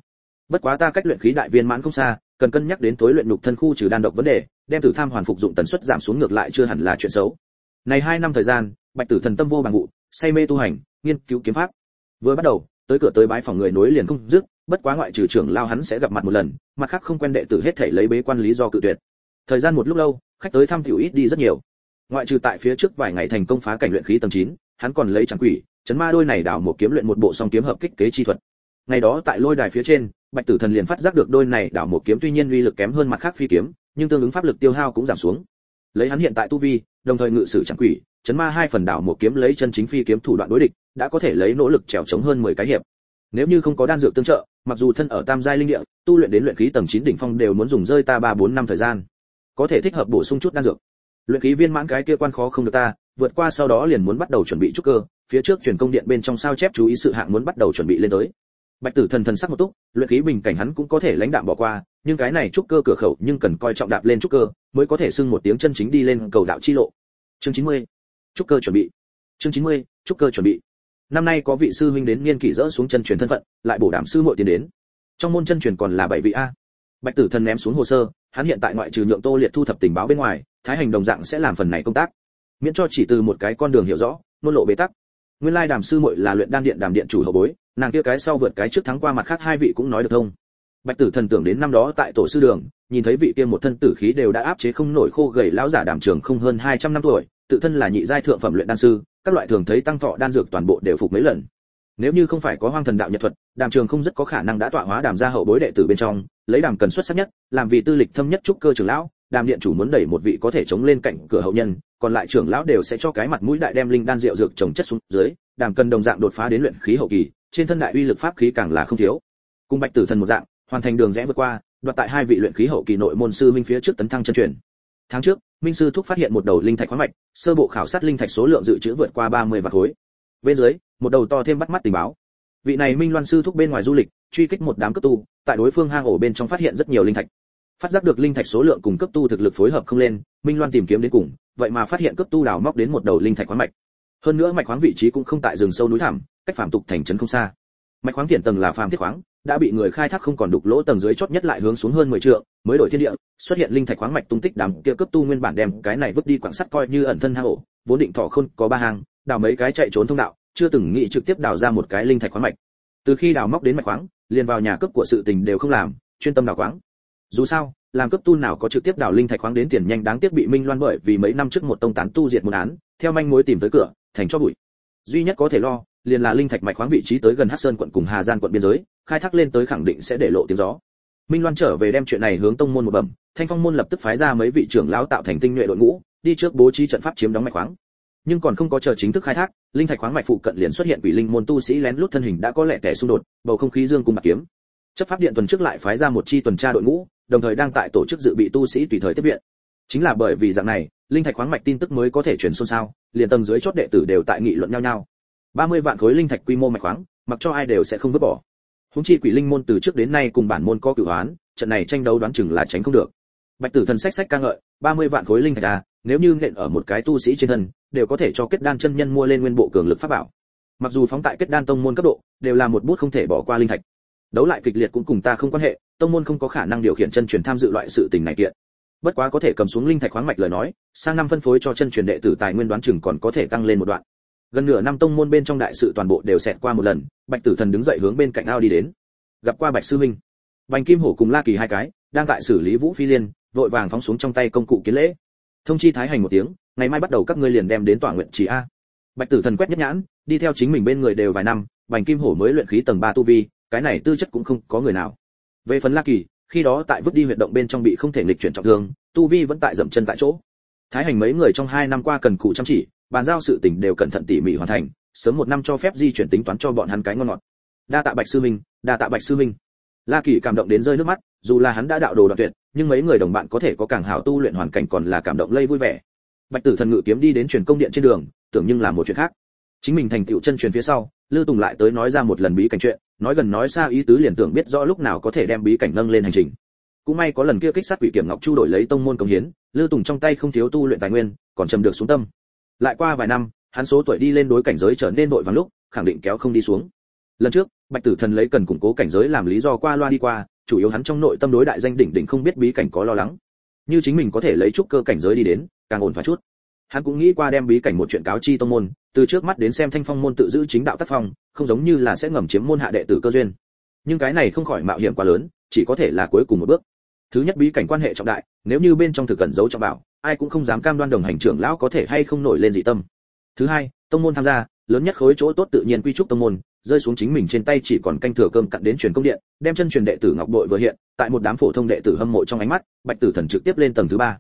Bất quá ta cách luyện khí đại viên mãn không xa, cần cân nhắc đến tối luyện nhục thân khu trừ đan độc vấn đề, đem tử tham hoàn phục dụng tần suất giảm xuống ngược lại chưa hẳn là chuyện xấu. Này hai năm thời gian, bạch tử thần tâm vô bằng vụ, say mê tu hành, nghiên cứu kiếm pháp. Vừa bắt đầu, tới cửa tới bái phòng người nối liền không dứt, bất quá ngoại trừ trưởng lao hắn sẽ gặp mặt một lần, mặt khác không quen đệ tử hết thể lấy bế quan lý do cự tuyệt. Thời gian một lúc lâu, khách tới thăm tiểu ít đi rất nhiều ngoại trừ tại phía trước vài ngày thành công phá cảnh luyện khí tầng 9, hắn còn lấy chẳng quỷ chấn ma đôi này đào một kiếm luyện một bộ song kiếm hợp kích kế chi thuật. Ngày đó tại lôi đài phía trên bạch tử thần liền phát giác được đôi này đảo một kiếm tuy nhiên uy lực kém hơn mặt khác phi kiếm nhưng tương ứng pháp lực tiêu hao cũng giảm xuống. Lấy hắn hiện tại tu vi đồng thời ngự sử chẳng quỷ chấn ma hai phần đảo một kiếm lấy chân chính phi kiếm thủ đoạn đối địch đã có thể lấy nỗ lực trèo chống hơn 10 cái hiệp. Nếu như không có đan dược tương trợ mặc dù thân ở tam giai linh địa tu luyện đến luyện khí tầng 9 đỉnh phong đều muốn dùng rơi ta ba bốn năm thời gian. Có thể thích hợp bổ sung chút đan dược luyện khí viên mãn cái kia quan khó không được ta, vượt qua sau đó liền muốn bắt đầu chuẩn bị trúc cơ, phía trước truyền công điện bên trong sao chép chú ý sự hạng muốn bắt đầu chuẩn bị lên tới bạch tử thần thần sắc một túc, luyện khí bình cảnh hắn cũng có thể lãnh đạm bỏ qua, nhưng cái này trúc cơ cửa khẩu nhưng cần coi trọng đạp lên trúc cơ, mới có thể xưng một tiếng chân chính đi lên cầu đạo chi lộ chương 90. trúc cơ chuẩn bị chương 90. trúc cơ chuẩn bị năm nay có vị sư huynh đến niên kỷ dỡ xuống chân truyền thân phận, lại bổ đảm sư muội tiền đến trong môn chân truyền còn là bảy vị a bạch tử thần ném xuống hồ sơ, hắn hiện tại ngoại trừ nhượng tô liệt thu thập tình báo bên ngoài thái hành đồng dạng sẽ làm phần này công tác. Miễn cho chỉ từ một cái con đường hiểu rõ, nôn lộ bế tắc. Nguyên lai đàm sư muội là luyện đan điện đàm điện chủ hậu bối, nàng kia cái sau vượt cái trước thắng qua mặt khác hai vị cũng nói được thông. Bạch tử thần tưởng đến năm đó tại tổ sư đường, nhìn thấy vị kia một thân tử khí đều đã áp chế không nổi khô gầy lão giả đàm trường không hơn 200 năm tuổi, tự thân là nhị giai thượng phẩm luyện đan sư, các loại thường thấy tăng thọ đan dược toàn bộ đều phục mấy lần. Nếu như không phải có hoang thần đạo nhật thuật, đàm trường không rất có khả năng đã tọa hóa đàm gia hậu bối đệ tử bên trong, lấy đàm cần xuất sắc nhất, làm vì tư lịch thâm nhất trúc cơ trưởng lão đàm điện chủ muốn đẩy một vị có thể chống lên cạnh cửa hậu nhân, còn lại trưởng lão đều sẽ cho cái mặt mũi đại đem linh đan rượu dược trồng chất xuống dưới, đàm cần đồng dạng đột phá đến luyện khí hậu kỳ, trên thân đại uy lực pháp khí càng là không thiếu. Cùng bạch tử thần một dạng, hoàn thành đường rẽ vượt qua, đoạt tại hai vị luyện khí hậu kỳ nội môn sư minh phía trước tấn thăng chân truyền. Tháng trước, minh sư thúc phát hiện một đầu linh thạch khoáng mạch, sơ bộ khảo sát linh thạch số lượng dự trữ vượt qua 30 vạn khối. Bên dưới, một đầu to thêm bắt mắt tình báo. Vị này minh loan sư thúc bên ngoài du lịch, truy kích một đám cấp tu, tại đối phương hang ổ bên trong phát hiện rất nhiều linh thạch phát giác được linh thạch số lượng cùng cấp tu thực lực phối hợp không lên minh loan tìm kiếm đến cùng vậy mà phát hiện cấp tu đào móc đến một đầu linh thạch khoáng mạch hơn nữa mạch khoáng vị trí cũng không tại rừng sâu núi thẳm cách phạm tục thành trấn không xa mạch khoáng thiện tầng là phàm thiết khoáng đã bị người khai thác không còn đục lỗ tầng dưới chót nhất lại hướng xuống hơn 10 trượng, mới đổi thiên địa, xuất hiện linh thạch khoáng mạch tung tích đám kia cấp tu nguyên bản đem cái này vứt đi quảng sắt coi như ẩn thân hang ổ, vốn định thọ khôn có ba hàng, đào mấy cái chạy trốn thông đạo, chưa từng nghĩ trực tiếp đào ra một cái linh thạch khoáng mạch. Từ khi đào móc đến mạch khoáng, liền vào nhà cấp của sự tình đều không làm, chuyên tâm đào khoáng. Dù sao, làm cấp tu nào có trực tiếp đào linh thạch khoáng đến tiền nhanh đáng tiếc bị Minh Loan bởi vì mấy năm trước một tông tán tu diệt một án, theo manh mối tìm tới cửa, thành cho bụi. Duy nhất có thể lo, liền là linh thạch mạch khoáng vị trí tới gần Hắc Sơn quận cùng Hà Giang quận biên giới, khai thác lên tới khẳng định sẽ để lộ tiếng gió. Minh Loan trở về đem chuyện này hướng tông môn một bẩm, Thanh Phong môn lập tức phái ra mấy vị trưởng lão tạo thành tinh nhuệ đội ngũ, đi trước bố trí trận pháp chiếm đóng mạch khoáng. Nhưng còn không có chờ chính thức khai thác, linh thạch khoáng mạch phụ cận liền xuất hiện quỷ linh môn tu sĩ lén lút thân hình đã có lẽ kẻ xung đột, bầu không khí dương cung bạc kiếm. Chấp pháp điện tuần trước lại phái ra một chi tuần tra đội ngũ, đồng thời đang tại tổ chức dự bị tu sĩ tùy thời tiếp viện. Chính là bởi vì dạng này, linh thạch khoáng mạch tin tức mới có thể truyền xôn xao, liền tầng dưới chót đệ tử đều tại nghị luận nhau nhau. 30 vạn khối linh thạch quy mô mạch khoáng, mặc cho ai đều sẽ không vứt bỏ. Húng chi quỷ linh môn từ trước đến nay cùng bản môn có cửu hoán, trận này tranh đấu đoán chừng là tránh không được. Bạch Tử Thần sách sách ca ngợi, 30 vạn khối linh thạch à, nếu như nện ở một cái tu sĩ trên thân, đều có thể cho kết đan chân nhân mua lên nguyên bộ cường lực pháp bảo. Mặc dù phóng tại kết đan tông môn cấp độ, đều là một bút không thể bỏ qua linh thạch. Đấu lại kịch liệt cũng cùng ta không quan hệ, tông môn không có khả năng điều khiển chân truyền tham dự loại sự tình này kiện. Bất quá có thể cầm xuống linh thạch khoáng mạch lời nói, sang năm phân phối cho chân truyền đệ tử tài nguyên đoán chừng còn có thể tăng lên một đoạn. Gần nửa năm tông môn bên trong đại sự toàn bộ đều xẹt qua một lần bạch tử thần đứng dậy hướng bên cạnh ao đi đến. Gặp qua bạch sư minh. Bành kim hổ cùng la kỳ hai cái đang tại xử lý vũ phi liên vội vàng phóng xuống trong tay công cụ kiến lễ. Thông chi thái hành một tiếng ngày mai bắt đầu các ngươi liền đem đến tòa nguyện chỉ a. Bạch tử thần quét nhất nhãn đi theo chính mình bên người đều vài năm bành kim hổ mới luyện khí tầng ba tu vi cái này tư chất cũng không có người nào. Về phần la kỳ, khi đó tại vứt đi huyệt động bên trong bị không thể nghịch chuyển trọng thương, tu vi vẫn tại dậm chân tại chỗ. Thái hành mấy người trong hai năm qua cần cù chăm chỉ, bàn giao sự tình đều cẩn thận tỉ mỉ hoàn thành, sớm một năm cho phép di chuyển tính toán cho bọn hắn cái ngon ngọt. Đa tạ bạch sư minh, đa tạ bạch sư minh. La kỳ cảm động đến rơi nước mắt, dù là hắn đã đạo đồ đoạn tuyệt, nhưng mấy người đồng bạn có thể có càng hảo tu luyện hoàn cảnh còn là cảm động lây vui vẻ. Bạch tử thần ngự kiếm đi đến truyền công điện trên đường, tưởng nhưng là một chuyện khác. Chính mình thành tựu chân truyền phía sau, lư tùng lại tới nói ra một lần bí cảnh chuyện nói gần nói xa ý tứ liền tưởng biết rõ lúc nào có thể đem bí cảnh nâng lên hành trình. Cũng may có lần kia kích sát quỷ kiểm ngọc chu đổi lấy tông môn công hiến lư tùng trong tay không thiếu tu luyện tài nguyên, còn trầm được xuống tâm. Lại qua vài năm, hắn số tuổi đi lên đối cảnh giới trở nên vội vàng lúc, khẳng định kéo không đi xuống. Lần trước, bạch tử thần lấy cần củng cố cảnh giới làm lý do qua loa đi qua, chủ yếu hắn trong nội tâm đối đại danh đỉnh đỉnh không biết bí cảnh có lo lắng. Như chính mình có thể lấy chút cơ cảnh giới đi đến, càng ổn thỏa chút. Hắn cũng nghĩ qua đem bí cảnh một chuyện cáo chi tông môn từ trước mắt đến xem thanh phong môn tự giữ chính đạo tác phong, không giống như là sẽ ngầm chiếm môn hạ đệ tử cơ duyên. Nhưng cái này không khỏi mạo hiểm quá lớn, chỉ có thể là cuối cùng một bước. Thứ nhất bí cảnh quan hệ trọng đại, nếu như bên trong thực cẩn giấu trọng bảo, ai cũng không dám cam đoan đồng hành trưởng lão có thể hay không nổi lên dị tâm. Thứ hai, tông môn tham gia, lớn nhất khối chỗ tốt tự nhiên quy trúc tông môn, rơi xuống chính mình trên tay chỉ còn canh thừa cơm cặn đến truyền công điện, đem chân truyền đệ tử ngọc đội vừa hiện, tại một đám phổ thông đệ tử hâm mộ trong ánh mắt, bạch tử thần trực tiếp lên tầng thứ ba.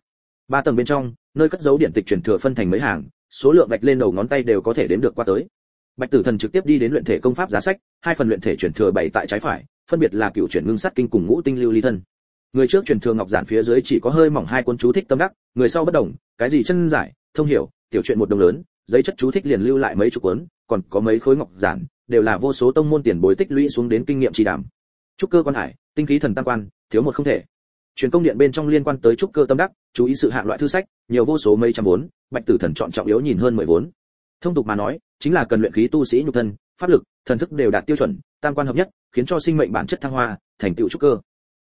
Ba tầng bên trong, nơi cất giấu điện tịch truyền thừa phân thành mấy hàng số lượng vạch lên đầu ngón tay đều có thể đến được qua tới. Bạch tử thần trực tiếp đi đến luyện thể công pháp giá sách, hai phần luyện thể chuyển thừa bảy tại trái phải, phân biệt là cựu chuyển ngưng sắt kinh cùng ngũ tinh lưu ly thân. Người trước truyền thừa ngọc giản phía dưới chỉ có hơi mỏng hai cuốn chú thích tâm đắc, người sau bất đồng, cái gì chân giải, thông hiểu, tiểu chuyện một đồng lớn, giấy chất chú thích liền lưu lại mấy chục cuốn, còn có mấy khối ngọc giản, đều là vô số tông môn tiền bối tích lũy xuống đến kinh nghiệm chỉ đảm trúc cơ quan hải, tinh khí thần tam quan, thiếu một không thể truyền công điện bên trong liên quan tới trúc cơ tâm đắc, chú ý sự hạng loại thư sách, nhiều vô số mấy trăm vốn, bạch tử thần chọn trọng yếu nhìn hơn mười vốn. Thông tục mà nói, chính là cần luyện khí tu sĩ nhục thân, pháp lực, thần thức đều đạt tiêu chuẩn, tam quan hợp nhất, khiến cho sinh mệnh bản chất thăng hoa, thành tựu trúc cơ.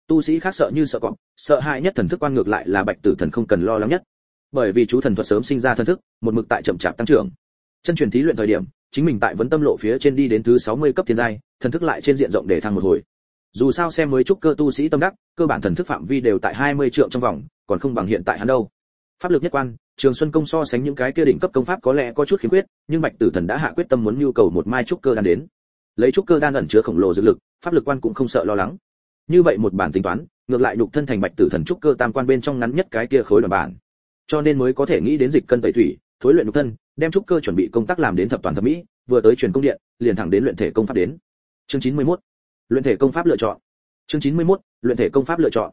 Tu sĩ khác sợ như sợ cọp, sợ hãi nhất thần thức quan ngược lại là bạch tử thần không cần lo lắng nhất. Bởi vì chú thần thuật sớm sinh ra thần thức, một mực tại chậm chạp tăng trưởng. Chân truyền thí luyện thời điểm, chính mình tại vấn tâm lộ phía trên đi đến thứ 60 cấp thiên giai, thần thức lại trên diện rộng để thăng một hồi dù sao xem mới trúc cơ tu sĩ tâm đắc, cơ bản thần thức phạm vi đều tại 20 trượng trong vòng, còn không bằng hiện tại hắn đâu. Pháp lực nhất quan, trường xuân công so sánh những cái kia đỉnh cấp công pháp có lẽ có chút khiếm khuyết, nhưng bạch tử thần đã hạ quyết tâm muốn nhu cầu một mai trúc cơ đan đến. Lấy trúc cơ đan ẩn chứa khổng lồ dược lực, pháp lực quan cũng không sợ lo lắng. Như vậy một bản tính toán, ngược lại đục thân thành bạch tử thần trúc cơ tam quan bên trong ngắn nhất cái kia khối đoàn bản. Cho nên mới có thể nghĩ đến dịch cân tẩy thủy, thối luyện đục thân, đem trúc cơ chuẩn bị công tác làm đến thập toàn thẩm mỹ, vừa tới truyền công điện, liền thẳng đến luyện thể công pháp đến. Chương 91 luyện thể công pháp lựa chọn. Chương 91. luyện thể công pháp lựa chọn.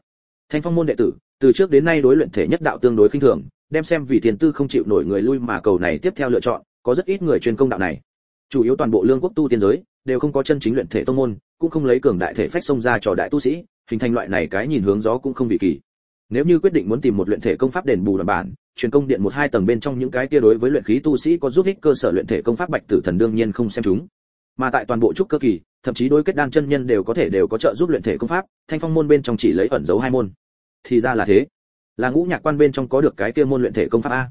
Thanh phong môn đệ tử, từ trước đến nay đối luyện thể nhất đạo tương đối khinh thường, đem xem vì tiền tư không chịu nổi người lui mà cầu này tiếp theo lựa chọn, có rất ít người chuyên công đạo này. Chủ yếu toàn bộ lương quốc tu tiên giới, đều không có chân chính luyện thể tông môn, cũng không lấy cường đại thể phách xông ra trò đại tu sĩ, hình thành loại này cái nhìn hướng gió cũng không vị kỳ. Nếu như quyết định muốn tìm một luyện thể công pháp đền bù đảm bản, truyền công điện một hai tầng bên trong những cái kia đối với luyện khí tu sĩ có giúp ích cơ sở luyện thể công pháp bạch tử thần đương nhiên không xem chúng. Mà tại toàn bộ trúc cơ kỳ thậm chí đối kết đan chân nhân đều có thể đều có trợ giúp luyện thể công pháp, thanh phong môn bên trong chỉ lấy ẩn dấu hai môn. Thì ra là thế. Là ngũ nhạc quan bên trong có được cái kia môn luyện thể công pháp a.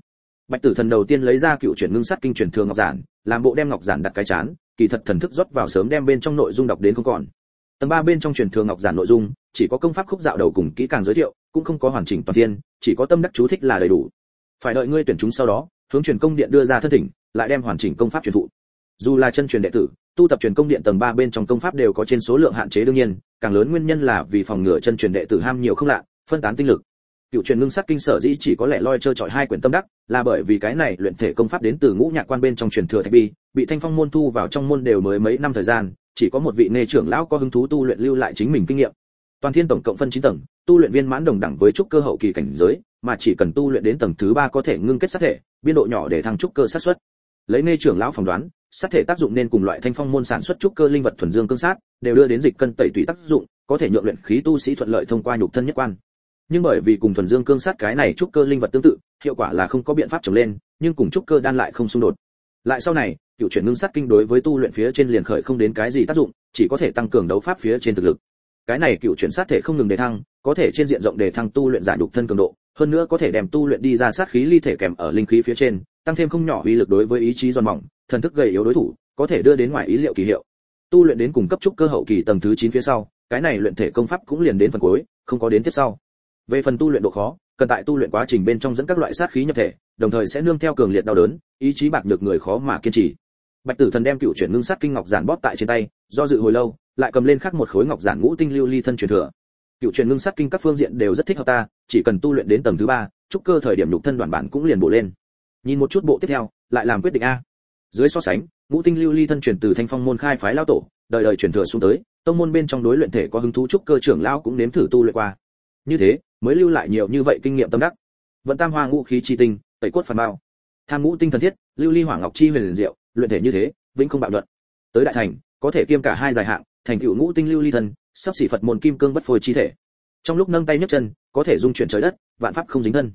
Bạch tử thần đầu tiên lấy ra cựu chuyển ngưng sắt kinh truyền thường ngọc giản, làm bộ đem ngọc giản đặt cái chán, kỳ thật thần thức rót vào sớm đem bên trong nội dung đọc đến không còn. Tầng ba bên trong truyền thường ngọc giản nội dung, chỉ có công pháp khúc dạo đầu cùng kỹ càng giới thiệu, cũng không có hoàn chỉnh toàn thiên, chỉ có tâm đắc chú thích là đầy đủ. Phải đợi ngươi tuyển chúng sau đó, hướng truyền công điện đưa ra thân thỉnh, lại đem hoàn chỉnh công pháp truyền thụ. Dù là chân truyền đệ tử tu tập truyền công điện tầng 3 bên trong công pháp đều có trên số lượng hạn chế đương nhiên, càng lớn nguyên nhân là vì phòng ngừa chân truyền đệ tử ham nhiều không lạ, phân tán tinh lực. Cựu truyền ngưng sát kinh sở dĩ chỉ có lẽ loi chơi chọi hai quyển tâm đắc, là bởi vì cái này luyện thể công pháp đến từ ngũ nhạc quan bên trong truyền thừa thạch bi, bị thanh phong môn thu vào trong môn đều mới mấy năm thời gian, chỉ có một vị nê trưởng lão có hứng thú tu luyện lưu lại chính mình kinh nghiệm. Toàn thiên tổng cộng phân 9 tầng, tu luyện viên mãn đồng đẳng với trúc cơ hậu kỳ cảnh giới, mà chỉ cần tu luyện đến tầng thứ ba có thể ngưng kết sát thể, biên độ nhỏ để thăng trúc cơ sát suất lấy nê trưởng lão phỏng đoán sát thể tác dụng nên cùng loại thanh phong môn sản xuất trúc cơ linh vật thuần dương cương sát, đều đưa đến dịch cân tẩy tùy tác dụng, có thể nhượng luyện khí tu sĩ thuận lợi thông qua nhục thân nhất quan. Nhưng bởi vì cùng thuần dương cương sát cái này trúc cơ linh vật tương tự, hiệu quả là không có biện pháp trồng lên, nhưng cùng trúc cơ đan lại không xung đột. Lại sau này, cựu chuyển ngưng sát kinh đối với tu luyện phía trên liền khởi không đến cái gì tác dụng, chỉ có thể tăng cường đấu pháp phía trên thực lực. Cái này cựu chuyển sát thể không ngừng đề thăng, có thể trên diện rộng đề thăng tu luyện giải nhục thân cường độ, hơn nữa có thể đem tu luyện đi ra sát khí ly thể kèm ở linh khí phía trên, tăng thêm không nhỏ uy lực đối với ý chí giòn mỏng thần thức gầy yếu đối thủ, có thể đưa đến ngoài ý liệu kỳ hiệu. Tu luyện đến cùng cấp trúc cơ hậu kỳ tầng thứ 9 phía sau, cái này luyện thể công pháp cũng liền đến phần cuối, không có đến tiếp sau. Về phần tu luyện độ khó, cần tại tu luyện quá trình bên trong dẫn các loại sát khí nhập thể, đồng thời sẽ nương theo cường liệt đau đớn, ý chí bạc được người khó mà kiên trì. Bạch tử thần đem cựu chuyển ngưng sát kinh ngọc giản bóp tại trên tay, do dự hồi lâu, lại cầm lên khắc một khối ngọc giản ngũ tinh lưu ly thân truyền thừa. Cựu truyền ngưng sát kinh các phương diện đều rất thích hợp ta, chỉ cần tu luyện đến tầng thứ ba, trúc cơ thời điểm nhục thân đoàn bản cũng liền bộ lên. Nhìn một chút bộ tiếp theo, lại làm quyết định a dưới so sánh, ngũ tinh lưu ly thân truyền từ thanh phong môn khai phái lao tổ, đời đời truyền thừa xuống tới, tông môn bên trong đối luyện thể có hứng thú trúc cơ trưởng lao cũng nếm thử tu luyện qua. Như thế, mới lưu lại nhiều như vậy kinh nghiệm tâm đắc. Vận tam hoa ngũ khí chi tinh, tẩy cốt phần bao. Tham ngũ tinh thần thiết, lưu ly hỏa ngọc chi huyền diệu, luyện thể như thế, vĩnh không bạo luận. Tới đại thành, có thể kiêm cả hai dài hạng, thành tựu ngũ tinh lưu ly thân, sắp xỉ phật môn kim cương bất phôi chi thể. Trong lúc nâng tay nhấc chân, có thể dung chuyển trời đất, vạn pháp không dính thân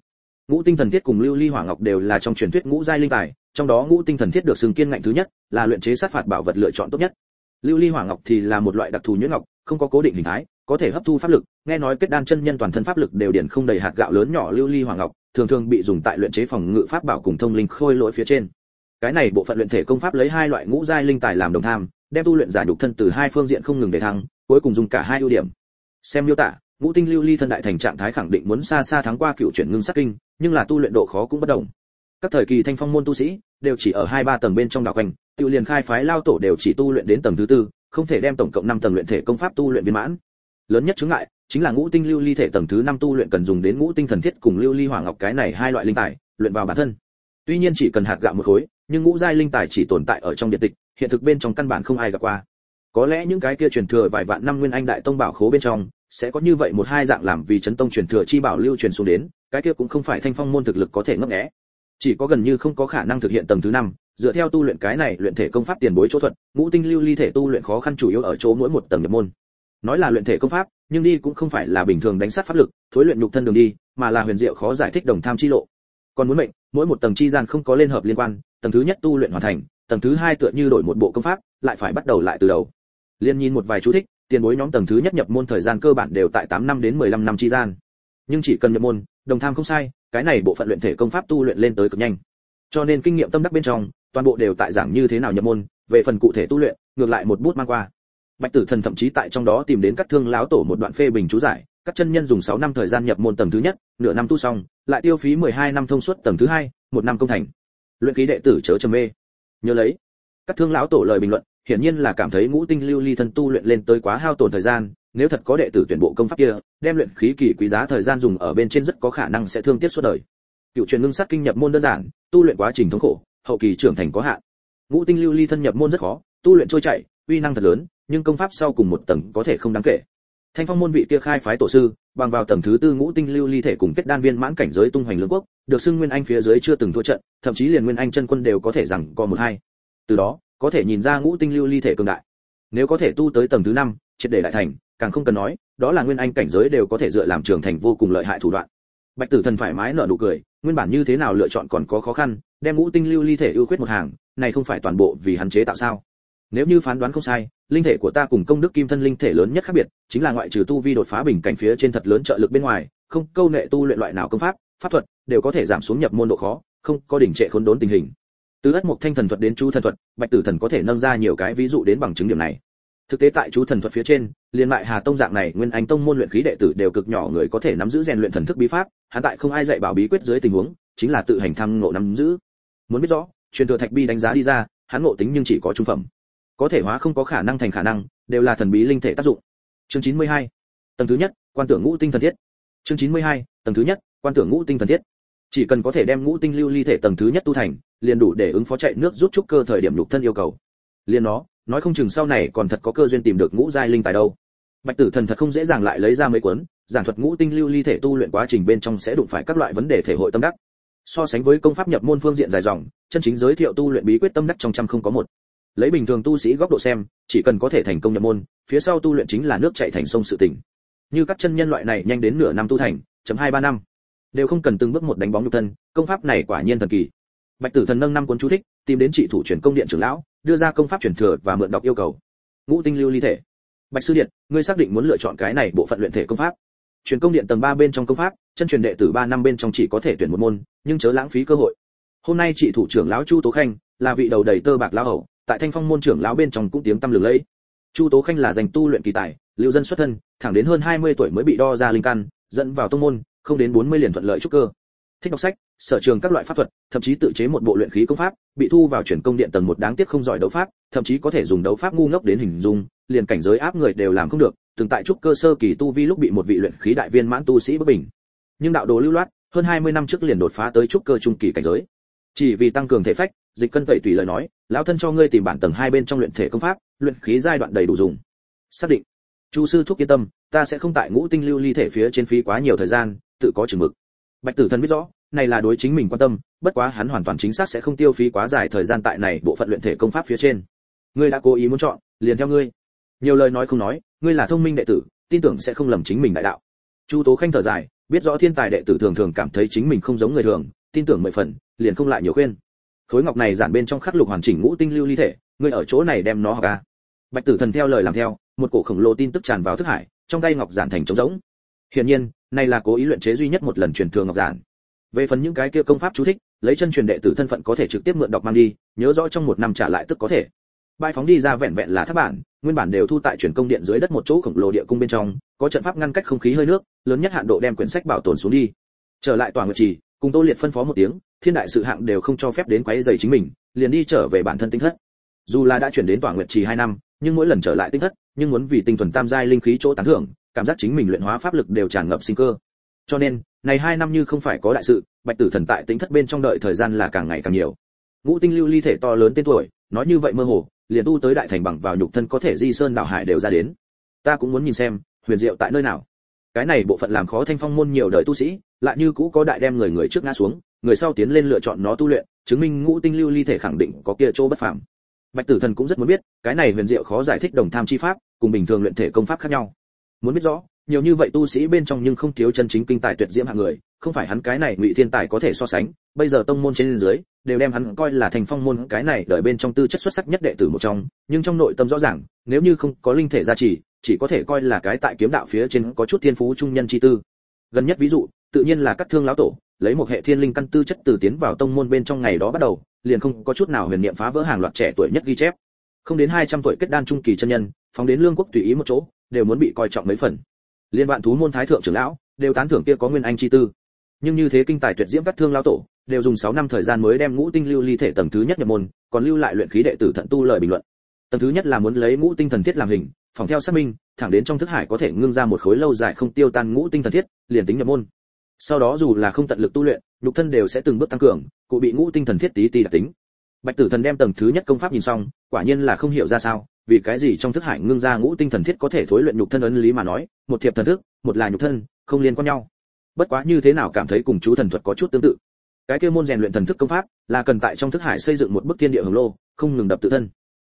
ngũ tinh thần thiết cùng lưu ly hỏa ngọc đều là trong truyền thuyết ngũ giai linh tài, trong đó ngũ tinh thần thiết được xưng kiên ngạnh thứ nhất, là luyện chế sát phạt bảo vật lựa chọn tốt nhất. Lưu ly hỏa ngọc thì là một loại đặc thù nhuyễn ngọc, không có cố định hình thái, có thể hấp thu pháp lực, nghe nói kết đan chân nhân toàn thân pháp lực đều điển không đầy hạt gạo lớn nhỏ lưu ly hỏa ngọc, thường thường bị dùng tại luyện chế phòng ngự pháp bảo cùng thông linh khôi lỗi phía trên. Cái này bộ phận luyện thể công pháp lấy hai loại ngũ giai linh tài làm đồng tham, đem tu luyện giải nhục thân từ hai phương diện không ngừng để thăng, cuối cùng dùng cả hai ưu điểm. Xem miêu tả ngũ tinh lưu ly thân đại thành trạng thái khẳng định muốn xa xa thắng qua cựu chuyển ngưng sát kinh, nhưng là tu luyện độ khó cũng bất đồng. Các thời kỳ thanh phong môn tu sĩ đều chỉ ở hai ba tầng bên trong đảo quanh, tự liền khai phái lao tổ đều chỉ tu luyện đến tầng thứ tư, không thể đem tổng cộng năm tầng luyện thể công pháp tu luyện viên mãn. Lớn nhất chứng ngại chính là ngũ tinh lưu ly thể tầng thứ năm tu luyện cần dùng đến ngũ tinh thần thiết cùng lưu ly hỏa ngọc cái này hai loại linh tài, luyện vào bản thân. Tuy nhiên chỉ cần hạt gạo một khối, nhưng ngũ giai linh tài chỉ tồn tại ở trong điện tịch, hiện thực bên trong căn bản không ai gặp qua. Có lẽ những cái kia truyền thừa vài vạn năm nguyên anh đại tông bảo khố bên trong sẽ có như vậy một hai dạng làm vì chấn tông truyền thừa chi bảo lưu truyền xuống đến, cái kia cũng không phải thanh phong môn thực lực có thể ngấp nghé. Chỉ có gần như không có khả năng thực hiện tầng thứ năm, dựa theo tu luyện cái này luyện thể công pháp tiền bối chỗ thuật, ngũ tinh lưu ly thể tu luyện khó khăn chủ yếu ở chỗ mỗi một tầng nhập môn. Nói là luyện thể công pháp, nhưng đi cũng không phải là bình thường đánh sát pháp lực, thối luyện nhục thân đường đi, mà là huyền diệu khó giải thích đồng tham chi lộ. Còn muốn mệnh, mỗi một tầng chi gian không có liên hợp liên quan, tầng thứ nhất tu luyện hoàn thành, tầng thứ hai tựa như đổi một bộ công pháp, lại phải bắt đầu lại từ đầu. Liên nhìn một vài chú thích tiền bối nhóm tầng thứ nhất nhập môn thời gian cơ bản đều tại 8 năm đến 15 năm chi gian. Nhưng chỉ cần nhập môn, đồng tham không sai, cái này bộ phận luyện thể công pháp tu luyện lên tới cực nhanh. Cho nên kinh nghiệm tâm đắc bên trong, toàn bộ đều tại giảng như thế nào nhập môn, về phần cụ thể tu luyện, ngược lại một bút mang qua. Bạch tử thần thậm chí tại trong đó tìm đến các thương láo tổ một đoạn phê bình chú giải, các chân nhân dùng 6 năm thời gian nhập môn tầng thứ nhất, nửa năm tu xong, lại tiêu phí 12 năm thông suốt tầng thứ hai, một năm công thành. Luyện ký đệ tử chớ trầm mê. Nhớ lấy, các thương lão tổ lời bình luận hiển nhiên là cảm thấy ngũ tinh lưu ly thân tu luyện lên tới quá hao tổn thời gian, nếu thật có đệ tử tuyển bộ công pháp kia, đem luyện khí kỳ quý giá thời gian dùng ở bên trên rất có khả năng sẽ thương tiếc suốt đời. Cựu truyền ngưng sát kinh nhập môn đơn giản, tu luyện quá trình thống khổ, hậu kỳ trưởng thành có hạn. Ngũ tinh lưu ly thân nhập môn rất khó, tu luyện trôi chảy, uy năng thật lớn, nhưng công pháp sau cùng một tầng có thể không đáng kể. Thanh phong môn vị kia khai phái tổ sư, bằng vào tầng thứ tư ngũ tinh lưu ly thể cùng kết đan viên mãn cảnh giới tung hoành lương quốc, được xưng nguyên anh phía dưới chưa từng thua trận, thậm chí liền nguyên anh chân quân đều có thể rằng có một hai. Từ đó có thể nhìn ra ngũ tinh lưu ly thể cường đại. Nếu có thể tu tới tầng thứ năm, triệt để đại thành, càng không cần nói, đó là nguyên anh cảnh giới đều có thể dựa làm trưởng thành vô cùng lợi hại thủ đoạn. Bạch tử thần thoải mái nở nụ cười, nguyên bản như thế nào lựa chọn còn có khó khăn, đem ngũ tinh lưu ly thể ưu khuyết một hàng, này không phải toàn bộ vì hắn chế tạo sao? Nếu như phán đoán không sai, linh thể của ta cùng công đức kim thân linh thể lớn nhất khác biệt, chính là ngoại trừ tu vi đột phá bình cảnh phía trên thật lớn trợ lực bên ngoài, không, câu nệ tu luyện loại nào công pháp pháp thuật, đều có thể giảm xuống nhập môn độ khó, không có đỉnh trệ khốn đốn tình hình từ ất mục thanh thần thuật đến chú thần thuật, bạch tử thần có thể nâng ra nhiều cái ví dụ đến bằng chứng điểm này thực tế tại chú thần thuật phía trên liên lại hà tông dạng này, nguyên anh tông môn luyện khí đệ tử đều cực nhỏ, người có thể nắm giữ rèn luyện thần thức bí pháp, hắn tại không ai dạy bảo bí quyết dưới tình huống, chính là tự hành tham ngộ nắm giữ muốn biết rõ, truyền thừa thạch bi đánh giá đi ra, hắn ngộ tính nhưng chỉ có trung phẩm có thể hóa không có khả năng thành khả năng, đều là thần bí linh thể tác dụng chương 92. tầng thứ nhất, quan tưởng ngũ tinh thần thiết chương 92. tầng thứ nhất, quan tưởng ngũ tinh thần thiết chỉ cần có thể đem ngũ tinh lưu ly thể tầng thứ nhất tu thành, liền đủ để ứng phó chạy nước rút trúc cơ thời điểm lục thân yêu cầu. Liền nó, nói không chừng sau này còn thật có cơ duyên tìm được ngũ giai linh tài đâu. Bạch tử thần thật không dễ dàng lại lấy ra mấy cuốn, giảng thuật ngũ tinh lưu ly thể tu luyện quá trình bên trong sẽ đụng phải các loại vấn đề thể hội tâm đắc. So sánh với công pháp nhập môn phương diện dài dòng, chân chính giới thiệu tu luyện bí quyết tâm đắc trong trăm không có một. Lấy bình thường tu sĩ góc độ xem, chỉ cần có thể thành công nhập môn, phía sau tu luyện chính là nước chảy thành sông sự tỉnh như các chân nhân loại này nhanh đến nửa năm tu thành, chấm hai ba năm đều không cần từng bước một đánh bóng nhục thân, công pháp này quả nhiên thần kỳ. Bạch tử thần nâng năm cuốn chú thích, tìm đến trị thủ truyền công điện trưởng lão, đưa ra công pháp truyền thừa và mượn đọc yêu cầu. Ngũ tinh lưu ly thể. Bạch sư điện, ngươi xác định muốn lựa chọn cái này bộ phận luyện thể công pháp. Truyền công điện tầng 3 bên trong công pháp, chân truyền đệ tử 3 năm bên trong chỉ có thể tuyển một môn, nhưng chớ lãng phí cơ hội. Hôm nay trị thủ trưởng lão chu tố khanh, là vị đầu đầy tơ bạc lão hậu tại thanh phong môn trưởng lão bên trong cũng tiếng tăm lừng lẫy. Chu tố khanh là dành tu luyện kỳ tài, lưu dân xuất thân, thẳng đến hơn 20 tuổi mới bị đo ra linh căn, dẫn vào tông môn không đến 40 liền thuận lợi trúc cơ. Thích đọc sách, sở trường các loại pháp thuật, thậm chí tự chế một bộ luyện khí công pháp, bị thu vào chuyển công điện tầng một đáng tiếc không giỏi đấu pháp, thậm chí có thể dùng đấu pháp ngu ngốc đến hình dung, liền cảnh giới áp người đều làm không được, từng tại trúc cơ sơ kỳ tu vi lúc bị một vị luyện khí đại viên mãn tu sĩ bất bình. Nhưng đạo đồ lưu loát, hơn 20 năm trước liền đột phá tới trúc cơ trung kỳ cảnh giới. Chỉ vì tăng cường thể phách, dịch cân tẩy tùy lời nói, lão thân cho ngươi tìm bản tầng hai bên trong luyện thể công pháp, luyện khí giai đoạn đầy đủ dùng. Xác định. Chu sư thúc yên tâm, ta sẽ không tại ngũ tinh lưu ly thể phía trên phí quá nhiều thời gian tự có chừng mực. Bạch tử thần biết rõ, này là đối chính mình quan tâm, bất quá hắn hoàn toàn chính xác sẽ không tiêu phí quá dài thời gian tại này bộ phận luyện thể công pháp phía trên. Ngươi đã cố ý muốn chọn, liền theo ngươi. Nhiều lời nói không nói, ngươi là thông minh đệ tử, tin tưởng sẽ không lầm chính mình đại đạo. Chu tố khanh thở dài, biết rõ thiên tài đệ tử thường thường cảm thấy chính mình không giống người thường, tin tưởng mười phần, liền không lại nhiều khuyên. Khối ngọc này giản bên trong khắc lục hoàn chỉnh ngũ tinh lưu ly thể, ngươi ở chỗ này đem nó học ra bạch tử thần theo lời làm theo, một cổ khổng lồ tin tức tràn vào thức hải, trong tay ngọc giản thành trống rỗng. Hiển nhiên này là cố ý luyện chế duy nhất một lần truyền thường ngọc giản. Về phần những cái kia công pháp chú thích, lấy chân truyền đệ tử thân phận có thể trực tiếp mượn đọc mang đi, nhớ rõ trong một năm trả lại tức có thể. Bãi phóng đi ra vẹn vẹn là tháp bản, nguyên bản đều thu tại truyền công điện dưới đất một chỗ khổng lồ địa cung bên trong, có trận pháp ngăn cách không khí hơi nước, lớn nhất hạn độ đem quyển sách bảo tồn xuống đi. Trở lại tòa nguyệt trì, cùng tô liệt phân phó một tiếng, thiên đại sự hạng đều không cho phép đến quấy rầy chính mình, liền đi trở về bản thân tinh thất. Dù là đã chuyển đến tòa nguyệt trì hai năm, nhưng mỗi lần trở lại tinh thất, nhưng muốn vì tinh thuần tam giai linh khí chỗ tán thưởng cảm giác chính mình luyện hóa pháp lực đều tràn ngập sinh cơ. Cho nên, này hai năm như không phải có đại sự, bạch tử thần tại tính thất bên trong đợi thời gian là càng ngày càng nhiều. Ngũ tinh lưu ly thể to lớn tên tuổi, nói như vậy mơ hồ, liền tu tới đại thành bằng vào nhục thân có thể di sơn đảo hải đều ra đến. Ta cũng muốn nhìn xem, huyền diệu tại nơi nào. Cái này bộ phận làm khó thanh phong môn nhiều đời tu sĩ, lại như cũ có đại đem người người trước ngã xuống, người sau tiến lên lựa chọn nó tu luyện, chứng minh ngũ tinh lưu ly thể khẳng định có kia chỗ bất phàm. Bạch tử thần cũng rất muốn biết, cái này huyền diệu khó giải thích đồng tham chi pháp, cùng bình thường luyện thể công pháp khác nhau muốn biết rõ, nhiều như vậy tu sĩ bên trong nhưng không thiếu chân chính kinh tài tuyệt diễm hạng người, không phải hắn cái này ngụy thiên tài có thể so sánh, bây giờ tông môn trên dưới, đều đem hắn coi là thành phong môn cái này đợi bên trong tư chất xuất sắc nhất đệ tử một trong, nhưng trong nội tâm rõ ràng, nếu như không có linh thể gia trì, chỉ có thể coi là cái tại kiếm đạo phía trên có chút thiên phú trung nhân chi tư. Gần nhất ví dụ, tự nhiên là các thương lão tổ, lấy một hệ thiên linh căn tư chất từ tiến vào tông môn bên trong ngày đó bắt đầu, liền không có chút nào huyền niệm phá vỡ hàng loạt trẻ tuổi nhất ghi chép. Không đến 200 tuổi kết đan trung kỳ chân nhân, phóng đến lương quốc tùy ý một chỗ đều muốn bị coi trọng mấy phần. Liên vạn thú môn thái thượng trưởng lão, đều tán thưởng kia có nguyên anh chi tư. Nhưng như thế kinh tài tuyệt diễm các thương lão tổ, đều dùng 6 năm thời gian mới đem ngũ tinh lưu ly thể tầng thứ nhất nhập môn, còn lưu lại luyện khí đệ tử thận tu lời bình luận. Tầng thứ nhất là muốn lấy ngũ tinh thần thiết làm hình, phòng theo xác minh, thẳng đến trong thức hải có thể ngưng ra một khối lâu dài không tiêu tan ngũ tinh thần thiết, liền tính nhập môn. Sau đó dù là không tận lực tu luyện, nhục thân đều sẽ từng bước tăng cường, cụ bị ngũ tinh thần thiết tí tí đặc tính. Bạch tử thần đem tầng thứ nhất công pháp nhìn xong, quả nhiên là không hiểu ra sao vì cái gì trong thức hải ngưng ra ngũ tinh thần thiết có thể thối luyện nhục thân ấn lý mà nói, một thiệp thần thức, một là nhục thân, không liên quan nhau. Bất quá như thế nào cảm thấy cùng chú thần thuật có chút tương tự. Cái kia môn rèn luyện thần thức công pháp, là cần tại trong thức hải xây dựng một bức thiên địa hồng lô, không ngừng đập tự thân.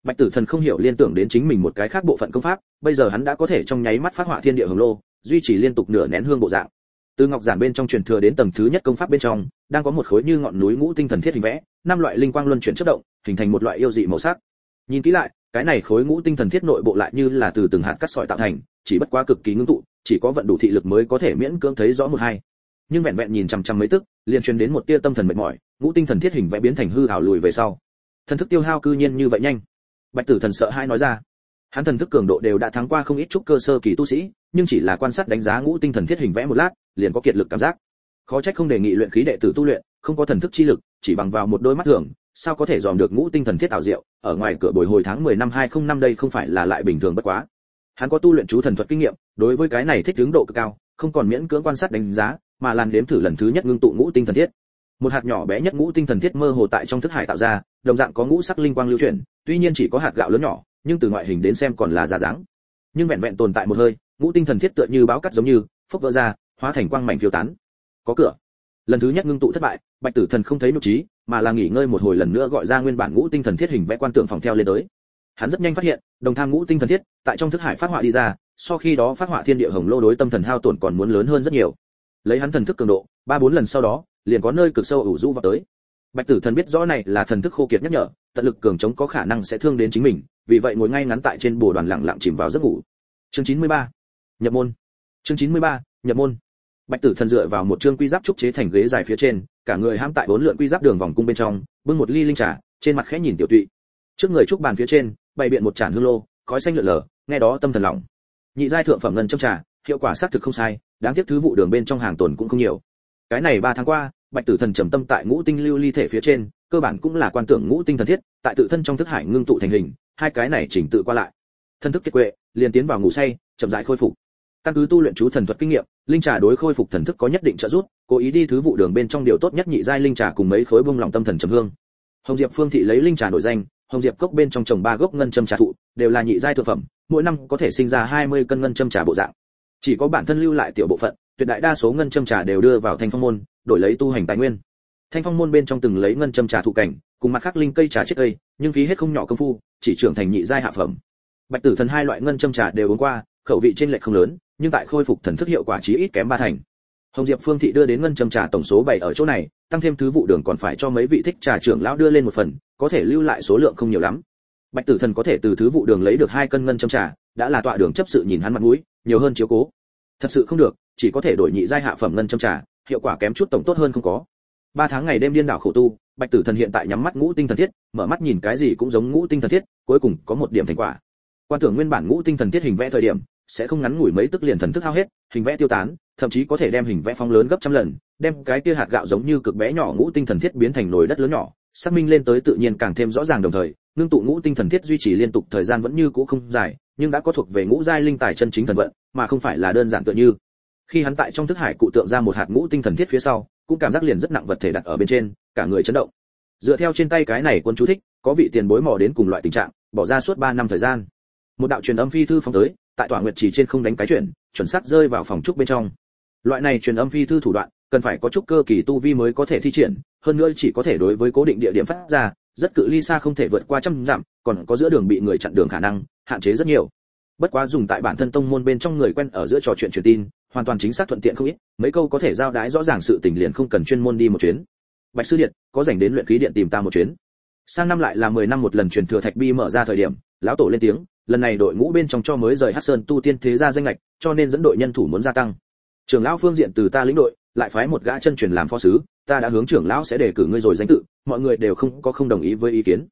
Bạch tử thần không hiểu liên tưởng đến chính mình một cái khác bộ phận công pháp, bây giờ hắn đã có thể trong nháy mắt phát họa thiên địa hồng lô, duy trì liên tục nửa nén hương bộ dạng. Từ ngọc giản bên trong truyền thừa đến tầng thứ nhất công pháp bên trong, đang có một khối như ngọn núi ngũ tinh thần thiết hình vẽ, năm loại linh quang luân chuyển chớp động, hình thành một loại yêu dị màu sắc. Nhìn kỹ lại cái này khối ngũ tinh thần thiết nội bộ lại như là từ từng hạt cắt sỏi tạo thành, chỉ bất quá cực kỳ ngưng tụ, chỉ có vận đủ thị lực mới có thể miễn cưỡng thấy rõ một hai. Nhưng vẹn vẹn nhìn chằm chằm mấy tức, liền truyền đến một tia tâm thần mệt mỏi, ngũ tinh thần thiết hình vẽ biến thành hư ảo lùi về sau. Thần thức tiêu hao cư nhiên như vậy nhanh. Bạch tử thần sợ hai nói ra. Hắn thần thức cường độ đều đã thắng qua không ít chút cơ sơ kỳ tu sĩ, nhưng chỉ là quan sát đánh giá ngũ tinh thần thiết hình vẽ một lát, liền có kiệt lực cảm giác. Khó trách không đề nghị luyện khí đệ tử tu luyện, không có thần thức chi lực, chỉ bằng vào một đôi mắt thường sao có thể dòm được ngũ tinh thần thiết ảo diệu? Ở ngoài cửa bồi hồi tháng 10 năm 2005 đây không phải là lại bình thường bất quá. Hắn có tu luyện chú thần thuật kinh nghiệm, đối với cái này thích ứng độ cực cao, không còn miễn cưỡng quan sát đánh giá, mà làn đếm thử lần thứ nhất ngưng tụ ngũ tinh thần thiết. Một hạt nhỏ bé nhất ngũ tinh thần thiết mơ hồ tại trong thức hải tạo ra, đồng dạng có ngũ sắc linh quang lưu chuyển, tuy nhiên chỉ có hạt gạo lớn nhỏ, nhưng từ ngoại hình đến xem còn là giả dáng. Nhưng vẹn vẹn tồn tại một hơi, ngũ tinh thần thiết tựa như báo cắt giống như, phốc vỡ ra, hóa thành quang mảnh phiêu tán. Có cửa. Lần thứ nhất ngưng tụ thất bại, bạch tử thần không thấy nụ trí mà là nghỉ ngơi một hồi lần nữa gọi ra nguyên bản ngũ tinh thần thiết hình vẽ quan tượng phòng theo lên tới hắn rất nhanh phát hiện, đồng tham ngũ tinh thần thiết tại trong thức hải phát họa đi ra sau khi đó phát họa thiên địa hồng lô đối tâm thần hao tổn còn muốn lớn hơn rất nhiều lấy hắn thần thức cường độ, ba bốn lần sau đó, liền có nơi cực sâu ủ rũ vào tới bạch tử thần biết rõ này là thần thức khô kiệt nhắc nhở, tận lực cường chống có khả năng sẽ thương đến chính mình, vì vậy ngồi ngay ngắn tại trên bồ đoàn lặng lặng chìm vào giấc ngủ chương 93. nhập môn chương 93. nhập môn bạch tử thần dựa vào một chương quy giáp trúc chế thành ghế dài phía trên cả người ham tại bốn lượn quy giáp đường vòng cung bên trong, bưng một ly linh trà, trên mặt khẽ nhìn tiểu tụy. Trước người trúc bàn phía trên, bày biện một chản hương lô, khói xanh lượn lờ, nghe đó tâm thần lòng nhị giai thượng phẩm ngân trong trà, hiệu quả xác thực không sai, đáng tiếc thứ vụ đường bên trong hàng tồn cũng không nhiều. Cái này ba tháng qua, bạch tử thần trầm tâm tại ngũ tinh lưu ly thể phía trên, cơ bản cũng là quan tưởng ngũ tinh thần thiết, tại tự thân trong thức hải ngưng tụ thành hình, hai cái này chỉnh tự qua lại. Thân thức kết quệ, liền tiến vào ngủ say, chậm rãi khôi phục căn cứ tu luyện chú thần thuật kinh nghiệm, linh trà đối khôi phục thần thức có nhất định trợ giúp, cố ý đi thứ vụ đường bên trong điều tốt nhất nhị giai linh trà cùng mấy khối bông lòng tâm thần trầm hương. Hồng diệp phương thị lấy linh trà nổi danh, hồng diệp cốc bên trong trồng ba gốc ngân châm trà thụ, đều là nhị giai thực phẩm, mỗi năm có thể sinh ra 20 cân ngân châm trà bộ dạng. Chỉ có bản thân lưu lại tiểu bộ phận, tuyệt đại đa số ngân châm trà đều đưa vào thanh phong môn, đổi lấy tu hành tài nguyên. Thanh phong môn bên trong từng lấy ngân châm trà thụ cảnh, cùng mặt khác linh cây trà chết cây, nhưng phí hết không nhỏ công phu, chỉ trưởng thành nhị giai hạ phẩm. Bạch tử thần hai loại ngân châm trà đều uống qua, khẩu vị trên lệch không lớn nhưng tại khôi phục thần thức hiệu quả chí ít kém ba thành. Hồng diệp phương thị đưa đến ngân châm trà tổng số bảy ở chỗ này, tăng thêm thứ vụ đường còn phải cho mấy vị thích trà trưởng lão đưa lên một phần, có thể lưu lại số lượng không nhiều lắm. Bạch tử thần có thể từ thứ vụ đường lấy được hai cân ngân châm trà, đã là tọa đường chấp sự nhìn hắn mặt mũi, nhiều hơn chiếu cố. Thật sự không được, chỉ có thể đổi nhị giai hạ phẩm ngân châm trà, hiệu quả kém chút tổng tốt hơn không có. Ba tháng ngày đêm điên đảo khổ tu, bạch tử thần hiện tại nhắm mắt ngũ tinh thần thiết, mở mắt nhìn cái gì cũng giống ngũ tinh thần thiết, cuối cùng có một điểm thành quả. Quan tưởng nguyên bản ngũ tinh thần thiết hình vẽ thời điểm sẽ không ngắn ngủi mấy tức liền thần thức hao hết, hình vẽ tiêu tán, thậm chí có thể đem hình vẽ phóng lớn gấp trăm lần, đem cái kia hạt gạo giống như cực bé nhỏ ngũ tinh thần thiết biến thành nồi đất lớn nhỏ, xác minh lên tới tự nhiên càng thêm rõ ràng đồng thời, ngưng tụ ngũ tinh thần thiết duy trì liên tục thời gian vẫn như cũ không dài, nhưng đã có thuộc về ngũ giai linh tài chân chính thần vận, mà không phải là đơn giản tựa như. Khi hắn tại trong thức hải cụ tượng ra một hạt ngũ tinh thần thiết phía sau, cũng cảm giác liền rất nặng vật thể đặt ở bên trên, cả người chấn động. Dựa theo trên tay cái này quân chú thích, có vị tiền bối mò đến cùng loại tình trạng, bỏ ra suốt 3 năm thời gian. Một đạo truyền âm phi thư phóng tới tại tòa nguyệt chỉ trên không đánh cái chuyển chuẩn xác rơi vào phòng trúc bên trong. Loại này truyền âm phi thư thủ đoạn, cần phải có chút cơ kỳ tu vi mới có thể thi triển, hơn nữa chỉ có thể đối với cố định địa điểm phát ra, rất cự ly xa không thể vượt qua trăm dặm, còn có giữa đường bị người chặn đường khả năng, hạn chế rất nhiều. Bất quá dùng tại bản thân tông môn bên trong người quen ở giữa trò chuyện truyền tin, hoàn toàn chính xác thuận tiện không ít, mấy câu có thể giao đái rõ ràng sự tình liền không cần chuyên môn đi một chuyến. Bạch sư điện, có dành đến luyện khí điện tìm ta một chuyến. Sang năm lại là 10 năm một lần truyền thừa thạch bi mở ra thời điểm, lão tổ lên tiếng lần này đội ngũ bên trong cho mới rời hắc sơn tu tiên thế gia danh lệch cho nên dẫn đội nhân thủ muốn gia tăng. Trưởng lão phương diện từ ta lĩnh đội, lại phái một gã chân truyền làm phó sứ, ta đã hướng trưởng lão sẽ đề cử ngươi rồi danh tự, mọi người đều không có không đồng ý với ý kiến.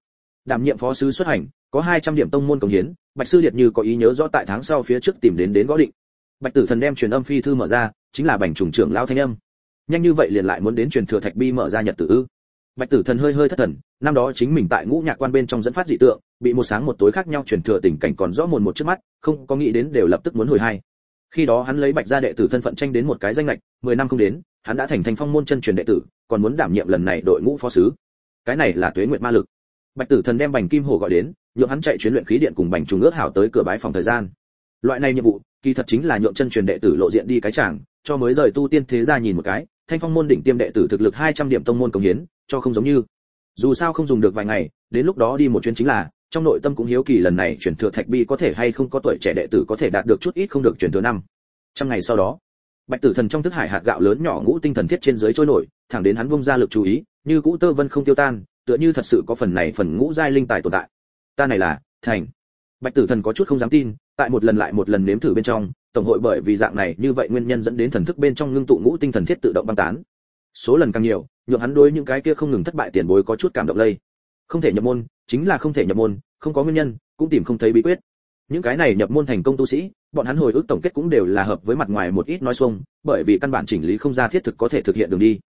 Đảm nhiệm phó sứ xuất hành, có 200 điểm tông môn công hiến, bạch sư liệt như có ý nhớ rõ tại tháng sau phía trước tìm đến đến gõ định. Bạch tử thần đem truyền âm phi thư mở ra, chính là bành trùng trưởng lão thanh âm. Nhanh như vậy liền lại muốn đến truyền thừa thạch bi mở ra nhật tử ư? Bạch tử thần hơi hơi thất thần, năm đó chính mình tại ngũ nhạc quan bên trong dẫn phát dị tượng, bị một sáng một tối khác nhau truyền thừa tình cảnh còn rõ mồn một trước mắt, không có nghĩ đến đều lập tức muốn hồi hai. Khi đó hắn lấy bạch gia đệ tử thân phận tranh đến một cái danh lệch, mười năm không đến, hắn đã thành thành phong môn chân truyền đệ tử, còn muốn đảm nhiệm lần này đội ngũ phó sứ. Cái này là tuế nguyệt ma lực. Bạch tử thần đem bành kim hồ gọi đến, nhượng hắn chạy chuyến luyện khí điện cùng bành trùng ước hảo tới cửa bái phòng thời gian. Loại này nhiệm vụ, kỳ thật chính là nhượng chân truyền đệ tử lộ diện đi cái chàng, cho mới rời tu tiên thế gia nhìn một cái thanh phong môn đỉnh tiêm đệ tử thực lực 200 điểm tông môn công hiến, cho không giống như. Dù sao không dùng được vài ngày, đến lúc đó đi một chuyến chính là, trong nội tâm cũng hiếu kỳ lần này chuyển thừa thạch bi có thể hay không có tuổi trẻ đệ tử có thể đạt được chút ít không được chuyển thừa năm. Trăm ngày sau đó, bạch tử thần trong thức hải hạt gạo lớn nhỏ ngũ tinh thần thiết trên dưới trôi nổi, thẳng đến hắn vung ra lực chú ý, như cũ tơ vân không tiêu tan, tựa như thật sự có phần này phần ngũ giai linh tài tồn tại. Ta này là, thành. Bạch tử thần có chút không dám tin, tại một lần lại một lần nếm thử bên trong tổng hội bởi vì dạng này như vậy nguyên nhân dẫn đến thần thức bên trong ngưng tụ ngũ tinh thần thiết tự động băng tán. Số lần càng nhiều, nhượng hắn đối những cái kia không ngừng thất bại tiền bối có chút cảm động lây. Không thể nhập môn, chính là không thể nhập môn, không có nguyên nhân, cũng tìm không thấy bí quyết. Những cái này nhập môn thành công tu sĩ, bọn hắn hồi ức tổng kết cũng đều là hợp với mặt ngoài một ít nói xuông, bởi vì căn bản chỉnh lý không ra thiết thực có thể thực hiện đường đi.